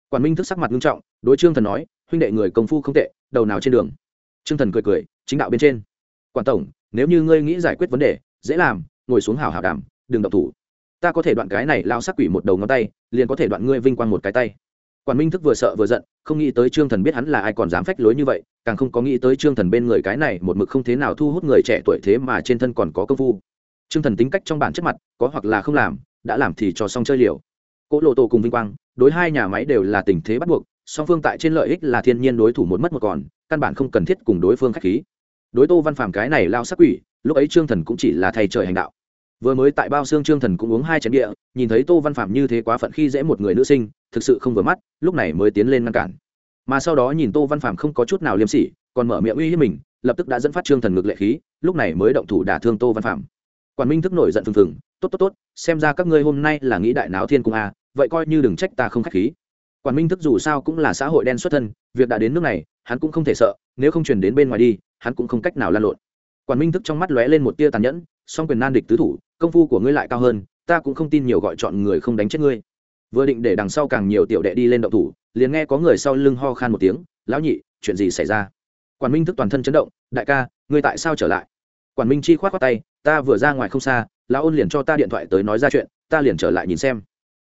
Quản minh thức sắc mặt nghiêm trọng, đối trương thần nói, huynh đệ người công phu không tệ, đầu nào trên đường? Trương thần cười cười, chính đạo bên trên. Quản tổng, nếu như ngươi nghĩ giải quyết vấn đề, dễ làm, ngồi xuống hào hào đàm, đừng độc thủ. Ta có thể đoạn cái này lao sắc quỷ một đầu ngón tay, liền có thể đoạn ngươi vinh quang một cái tay quản minh thức vừa sợ vừa giận, không nghĩ tới trương thần biết hắn là ai còn dám phách lối như vậy, càng không có nghĩ tới trương thần bên người cái này một mực không thế nào thu hút người trẻ tuổi thế mà trên thân còn có công phu. Trương thần tính cách trong bản chất mặt, có hoặc là không làm, đã làm thì cho xong chơi liều. Cỗ lộ tổ cùng vinh quang, đối hai nhà máy đều là tình thế bắt buộc, song phương tại trên lợi ích là thiên nhiên đối thủ một mất một còn, căn bản không cần thiết cùng đối phương k h á c h khí. Đối tô văn phàm cái này lao sắc quỷ, lúc ấy trương thần cũng chỉ là thầy trời hành đạo vừa mới tại bao xương trương thần cũng uống hai chén địa nhìn thấy tô văn phạm như thế quá phận khi dễ một người nữ sinh, thực sự không vừa mắt, lúc này mới tiến lên ngăn cản. Mà sau đó nhìn tô văn phạm không có chút nào liêm sỉ, còn mở miệng uy hiếp mình, lập tức đã dẫn phát trương thần ngược lệ khí, lúc này mới động thủ đả thương tô văn phạm quản minh thức nổi giận phừng phừng, tốt tốt tốt, xem ra các ngươi hôm nay là nghĩ đại náo thiên cung a vậy coi như đừng trách ta không k h á c h khí. Quản minh thức dù sao cũng là xã hội đen xuất thân, việc đã đến nước này, hắn cũng không thể sợ, nếu không chuyển đến bên ngoài đi, hắn cũng không cách nào lan lộn. Quản minh thức trong mắt lóe lên một tia tàn nhẫn song quyền nan địch tứ thủ, công phu của ngươi lại cao hơn, ta cũng không tin nhiều gọi chọn người không đánh chết ngươi. Vừa định để đằng sau càng nhiều tiểu đệ đi lên động thủ, liền nghe có người sau lưng ho khan một tiếng, lão nhị, chuyện gì xảy ra? Quản minh thức toàn thân chấn động, đại ca, ngươi tại sao trở lại? Quản minh chi khoát khoát tay, ta vừa ra ngoài không xa, lão ôn liền cho ta điện thoại tới nói ra chuyện, ta liền trở lại nhìn xem.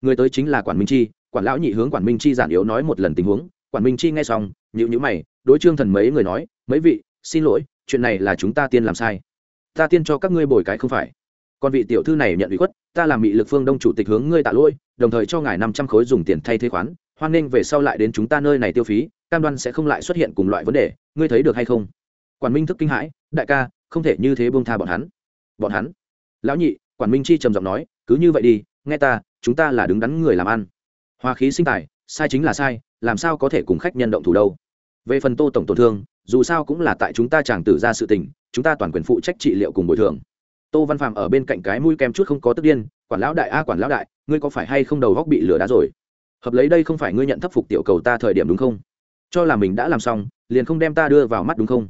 Người tới chính là quản minh chi, quản lão nhị hướng quản minh chi giản yếu nói một lần tình huống. Quản minh chi nghe xong nhịu nhữ mày, đối trương thần mấy người nói, mấy vị, xin lỗi, chuyện này là chúng ta tiên làm sai ta tiên cho các ngươi bồi cái không phải. Còn vị tiểu thư này nhận ủy khuất, ta làm bị lực phương đông chủ tịch hướng ngươi tạ lỗi, đồng thời cho ngài năm trăm khối dùng tiền thay thế khoán, hoan nghênh về sau lại đến chúng ta nơi này tiêu phí, cam đoan sẽ không lại xuất hiện cùng loại vấn đề, ngươi thấy được hay không? Quản minh thức kinh hãi, đại ca, không thể như thế buông tha bọn hắn. Bọn hắn? Lão nhị, quản minh chi trầm giọng nói, cứ như vậy đi, nghe ta, chúng ta là đứng đắn người làm ăn. Hoa khí sinh tài, sai chính là sai, làm sao có thể cùng khách nhân động thủ đâu? Về phần tô tổng tổn thương, dù sao cũng là tại chúng ta chẳng tử ra sự tình chúng ta toàn quyền phụ trách trị liệu cùng bồi thường. Tô văn phạm ở bên cạnh cái mũi kem chút không có tức điên, quản lão đại a, quản lão đại, ngươi có phải hay không đầu góc bị lửa đá rồi? Hợp lấy đây không phải ngươi nhận thấp phục tiểu cầu ta thời điểm đúng không? Cho là mình đã làm xong, liền không đem ta đưa vào mắt đúng không?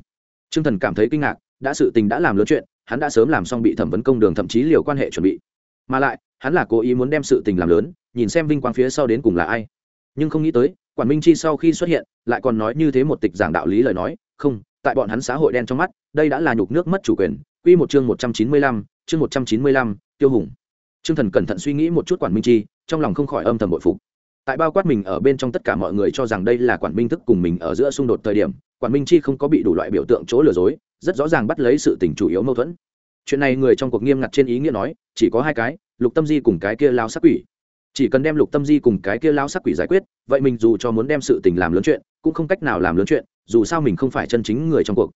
T r ư ơ n g thần cảm thấy kinh ngạc, đã sự tình đã làm lớn chuyện, hắn đã sớm làm xong bị thẩm vấn công đường thậm chí liều quan hệ chuẩn bị. Mà lại, hắn là cố ý muốn đem sự tình làm lớn, nhìn xem vinh quang phía sau đến cùng là ai. Nhưng không nghĩ tới, quản minh chi sau khi xuất hiện, lại còn nói như thế một tịch giảng đạo lý lời nói, không, tại bọn hắn xã hội đen trong mắt đây đã là nhục nước mất chủ quyền. Quy một chương một trăm chín mươi lăm, chương một trăm chín mươi lăm, tiêu hùng. Trương thần cẩn thận suy nghĩ một chút quản minh chi, trong lòng không khỏi âm thầm bội phục. Tại bao quát mình ở bên trong tất cả mọi người cho rằng đây là quản minh thức cùng mình ở giữa xung đột thời điểm, quản minh chi không có bị đủ loại biểu tượng chỗ lừa dối, rất rõ ràng bắt lấy sự tình chủ yếu mâu thuẫn. Chuyện này người trong cuộc nghiêm ngặt trên ý nghĩa nói, chỉ có hai cái, lục tâm di cùng cái kia lao sắc quỷ. Chỉ cần đem lục tâm di cùng cái kia lao sắc quỷ giải quyết, vậy mình dù cho muốn đem sự tình làm lớn chuyện, cũng không cách nào làm lớn chuyện, dù sao mình không phải chân chính người trong cuộc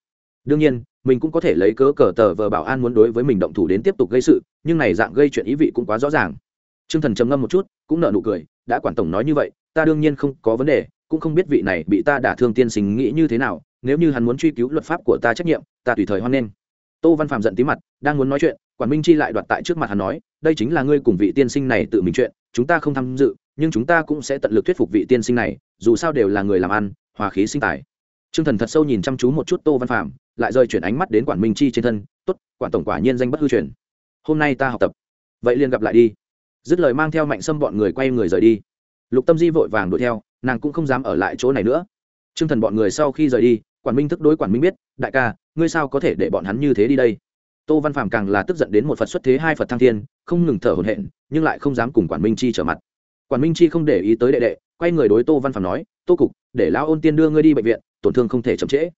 đương nhiên, mình cũng có thể lấy cớ cờ tờ vờ bảo an muốn đối với mình động thủ đến tiếp tục gây sự, nhưng này dạng gây chuyện ý vị cũng quá rõ ràng. T r ư ơ n g thần trầm ngâm một chút, cũng nợ nụ cười, đã quản tổng nói như vậy, ta đương nhiên không có vấn đề, cũng không biết vị này bị ta đả thương tiên sinh nghĩ như thế nào, nếu như hắn muốn truy cứu luật pháp của ta trách nhiệm, ta tùy thời hoan nghênh. Tô văn phạm giận tí mặt, đang muốn nói chuyện, quản minh chi lại đoạt tại trước mặt hắn nói, đây chính là ngươi cùng vị tiên sinh này tự mình chuyện, chúng ta không tham dự, nhưng chúng ta cũng sẽ tận lực thuyết phục vị tiên sinh này, dù sao đều là người làm ăn, hòa khí sinh tài. T r ư ơ n g thần thật sâu nhìn chăm chú một chút tô văn phạm lại rơi chuyển ánh mắt đến quản minh chi trên thân, tốt, quản tổng quả nhiên danh bất hư truyền. Hôm nay ta học tập. Vậy liền gặp lại đi. Dứt lời mang theo mạnh xâm bọn người quay người rời đi. Lục tâm di vội vàng đuổi theo, nàng cũng không dám ở lại chỗ này nữa. T r ư ơ n g thần bọn người sau khi rời đi, quản minh thức đối quản minh biết, đại ca, ngươi sao có thể để bọn hắn như thế đi đây? Tô văn phàm càng là tức giận đến một phật xuất thế hai phật thăng thiên, không ngừng thở hồn hện nhưng lại không dám cùng quản minh chi trở mặt. Quản minh chi không để ý tới đệ đệ, quay người đối tô văn phàm nói, tô cục, để lão ôn tiên đưa ngươi đi bệnh viện, tổn thương không thể chậm trễ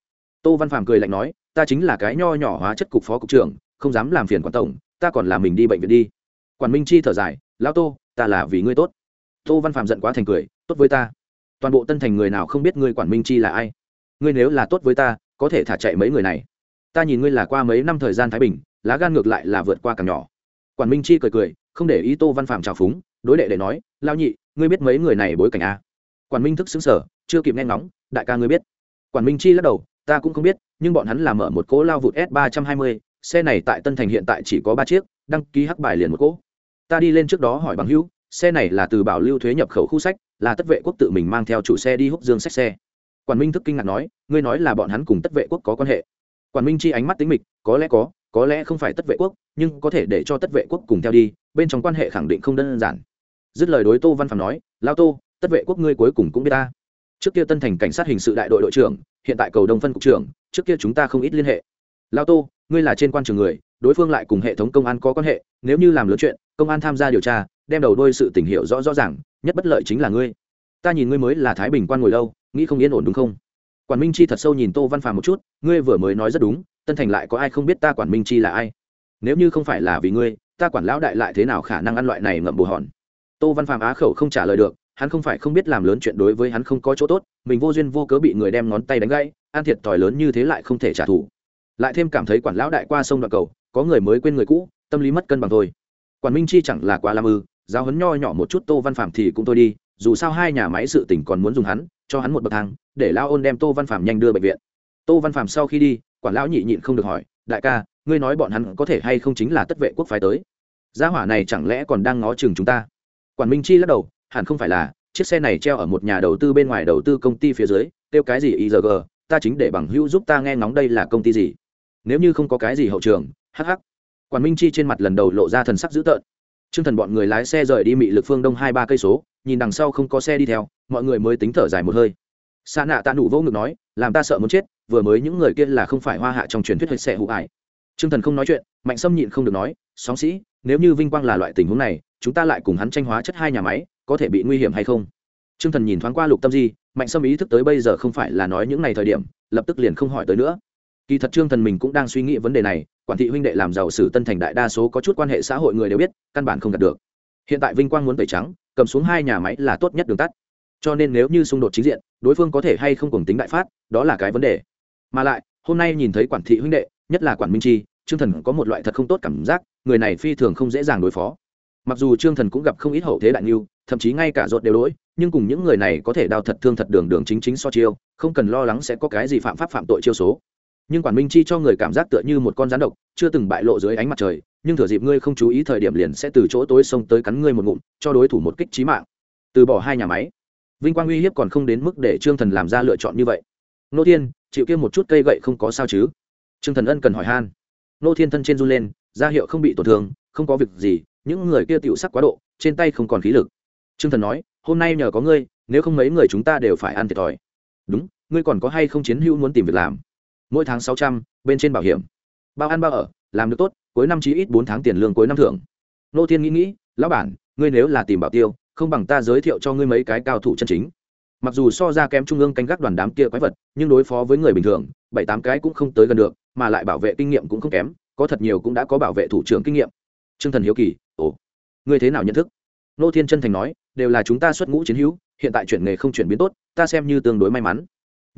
tô văn phạm cười lạnh nói, ta chính là cái nho nhỏ hóa chất cục phó cục trưởng, không dám làm phiền quản tổng, ta còn làm mình đi bệnh viện đi. Quản minh chi thở dài, lão tô, ta là vì ngươi tốt. Tô văn phạm giận quá thành cười, tốt với ta. Toàn bộ tân thành người nào không biết ngươi quản minh chi là ai? Ngươi nếu là tốt với ta, có thể thả chạy mấy người này. Ta nhìn ngươi là qua mấy năm thời gian thái bình, lá gan ngược lại là vượt qua càng nhỏ. Quản minh chi cười cười, không để ý tô văn phạm trào phúng, đối đệ để nói lao nhị, ngươi biết mấy người này bối cảnh a quản minh thức xứng sở chưa kịp nghe ngóng, đại ca ngươi biết. Quản minh chi lắc đầu ta cũng không biết, nhưng bọn hắn làm ở một cỗ lao vụt s ba trăm hai mươi, xe này tại tân thành hiện tại chỉ có ba chiếc, đăng ký hắc bài liền một cỗ. Ta đi lên trước đó hỏi bằng hữu, xe này là từ bảo lưu thuế nhập khẩu khu sách, là tất vệ quốc tự mình mang theo chủ xe đi húc dương sách xe. Quản minh thức kinh ngạc nói, ngươi nói là bọn hắn cùng tất vệ quốc có quan hệ. Quản minh chi ánh mắt tính mịch, có lẽ có có lẽ không phải tất vệ quốc, nhưng có thể để cho tất vệ quốc cùng theo đi, bên trong quan hệ khẳng định không đơn giản. Dứt lời đối tô văn phạm nói, lao tô, tất vệ quốc ngươi cuối cùng cũng biết ta trước kia tân thành cảnh sát hình sự đại đội đội trưởng, hiện tại cầu đông phân cục trưởng, trước kia chúng ta không ít liên hệ. Lao tô, ngươi là trên quan trường người, đối phương lại cùng hệ thống công an có quan hệ, nếu như làm lớn chuyện, công an tham gia điều tra, đem đầu đôi sự tình hiệu rõ rõ ràng, nhất bất lợi chính là ngươi. Ta nhìn ngươi mới là thái bình quan ngồi lâu, nghĩ không yên ổn đúng không? Quản minh chi thật sâu nhìn tô văn phàm một chút, ngươi vừa mới nói rất đúng, tân thành lại có ai không biết ta quản minh chi là ai? Nếu như không phải là vì ngươi, ta quản lão đại lại thế nào khả năng ăn loại này ngậm bù hòn? Tô văn phàm á khẩu không trả lời được hắn không phải không biết làm lớn chuyện đối với hắn không có chỗ tốt, mình vô duyên vô cớ bị người đem ngón tay đánh gãy an thiệt thòi lớn như thế lại không thể trả thù. Lại thêm cảm thấy quản lão đại qua sông đoạn cầu, có người mới quên người cũ, tâm lý mất cân bằng thôi. Quản minh chi chẳng là quá làm ư, giáo hấn nho nhỏ một chút tô văn phạm thì cũng thôi đi, dù sao hai nhà máy sự tỉnh còn muốn dùng hắn, cho hắn một bậc thang, để lao ôn đem tô văn phạm nhanh đưa bệnh viện. Tô văn phạm sau khi đi, quản lão nhị nhịn không được hỏi, đại ca, ngươi nói bọn hắn có thể hay không chính là tất vệ quốc phái tới? Gia hỏa này chẳng lẽ còn đang ngó chừng chúng ta? Quản minh chi lắc đầu hẳn không phải là, chiếc xe này treo ở một nhà đầu tư bên ngoài đầu tư công ty phía dưới, kêu cái gì igg ta chính để bằng hữu giúp ta nghe ngóng đây là công ty gì. Nếu như không có cái gì hậu trường hh quản minh chi trên mặt lần đầu lộ ra thần sắc dữ tợn. T r ư ơ n g thần bọn người lái xe rời đi mị lực phương đông hai ba cây số, nhìn đằng sau không có xe đi theo, mọi người mới tính thở dài một hơi. Xa nạ tạ nụ vô ngực nói, làm ta sợ muốn chết, vừa mới những người kia là không phải hoa hạ trong truyền thuyết hơi xe hụ ải. T r ư ơ n g thần không nói chuyện, mạnh sâm nhịn không được nói, sóng sĩ, nếu như vinh quang là loại tình huống này, chúng ta lại cùng hắn tranh hóa chất hai nhà máy có thể bị nguy hiểm hay không? T r ư ơ n g thần nhìn thoáng qua lục tâm di, mạnh sâm ý thức tới bây giờ không phải là nói những ngày thời điểm, lập tức liền không hỏi tới nữa. Kỳ thật trương thần mình cũng đang suy nghĩ vấn đề này, quản thị huynh đệ làm giàu sử tân thành đại đa số có chút quan hệ xã hội người đều biết, căn bản không đạt được. Hiện tại vinh quang muốn tẩy trắng, cầm xuống hai nhà máy là tốt nhất đường tắt. Cho nên nếu như xung đột chính diện, đối phương có thể hay không cùng tính đại phát, đó là cái vấn đề. Mà lại, hôm nay nhìn thấy quản thị huynh đệ, nhất là quản minh chi, trương thần có một loại thật không tốt cảm giác, người này phi thường không dễ dàng đối phó mặc dù trương thần cũng gặp không ít hậu thế đại niu thậm chí ngay cả ruột đều đỗi nhưng cùng những người này có thể đào thật thương thật đường đường chính chính so chiêu, không cần lo lắng sẽ có cái gì phạm pháp phạm tội chiêu số. Nhưng quản minh chi cho người cảm giác tựa như một con rắn độc, chưa từng bại lộ dưới ánh mặt trời, nhưng thừa dịp ngươi không chú ý thời điểm liền sẽ từ chỗ tối xông tới cắn ngươi một ngụm, cho đối thủ một kích trí mạng. Từ bỏ hai nhà máy, vinh quang uy hiếp còn không đến mức để trương thần làm ra lựa chọn như vậy. Nô thiên, chịu kia một chút cây gậy không có sao chứ? Trương thần ân cần hỏi han. Nô thiên thân trên run lên, ra hiệu không bị tổn thương, không có việc gì những người kia tựu sắc quá độ, trên tay không còn khí lực. Trương thần nói, hôm nay nhờ có ngươi, nếu không mấy người chúng ta đều phải ăn thiệt thòi. Đúng, ngươi còn có hay không chiến hữu muốn tìm việc làm? Mỗi tháng sáu trăm, bên trên bảo hiểm. Bao ăn bao ở, làm được tốt, cuối năm chí ít bốn tháng tiền lương cuối năm thưởng. Nô thiên nghĩ nghĩ, lão bản, ngươi nếu là tìm bảo tiêu, không bằng ta giới thiệu cho ngươi mấy cái cao thủ chân chính. Mặc dù so ra kém trung ương canh gác đoàn đám kia quái vật, nhưng đối phó với người bình thường, bảy tám cái cũng không tới gần được, mà lại bảo vệ kinh nghiệm cũng không kém, có thật nhiều cũng đã có bảo vệ thủ trưởng kinh nghiệm t r ư ơ n g thần hiếu kỳ ồ ngươi thế nào nhận thức nô thiên chân thành nói đều là chúng ta xuất ngũ chiến hữu hiện tại chuyển nghề không chuyển biến tốt ta xem như tương đối may mắn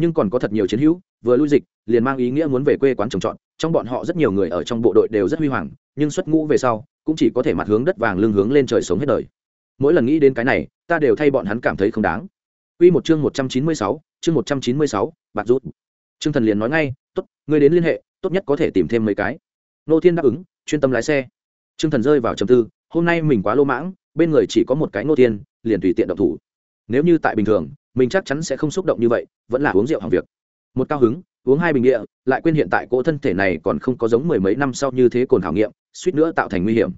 nhưng còn có thật nhiều chiến hữu vừa lui dịch liền mang ý nghĩa muốn về quê quán trồng trọt trong bọn họ rất nhiều người ở trong bộ đội đều rất huy hoàng nhưng xuất ngũ về sau cũng chỉ có thể mặt hướng đất vàng lưng hướng lên trời sống hết đời mỗi lần nghĩ đến cái này ta đều thay bọn hắn cảm thấy không đáng Quy một chương 196, chương 196, bạc rút. Trương Thần liền nói ngay, "Tốt, ngươi đến liên hệ, tốt nhất có thể tìm thêm mấy cái." Nô Thiên đáp ứng, chuyên tâm lái xe. Trương Thần rơi vào trầm tư, hôm nay mình quá lô mãng, bên người chỉ có một cái Nô Thiên, liền tùy tiện động thủ. Nếu như tại bình thường, mình chắc chắn sẽ không xúc động như vậy, vẫn là uống rượu hàng việc. Một cao hứng uống hai bình địa lại quên hiện tại cỗ thân thể này còn không có giống mười mấy năm sau như thế cồn hảo nghiệm suýt nữa tạo thành nguy hiểm.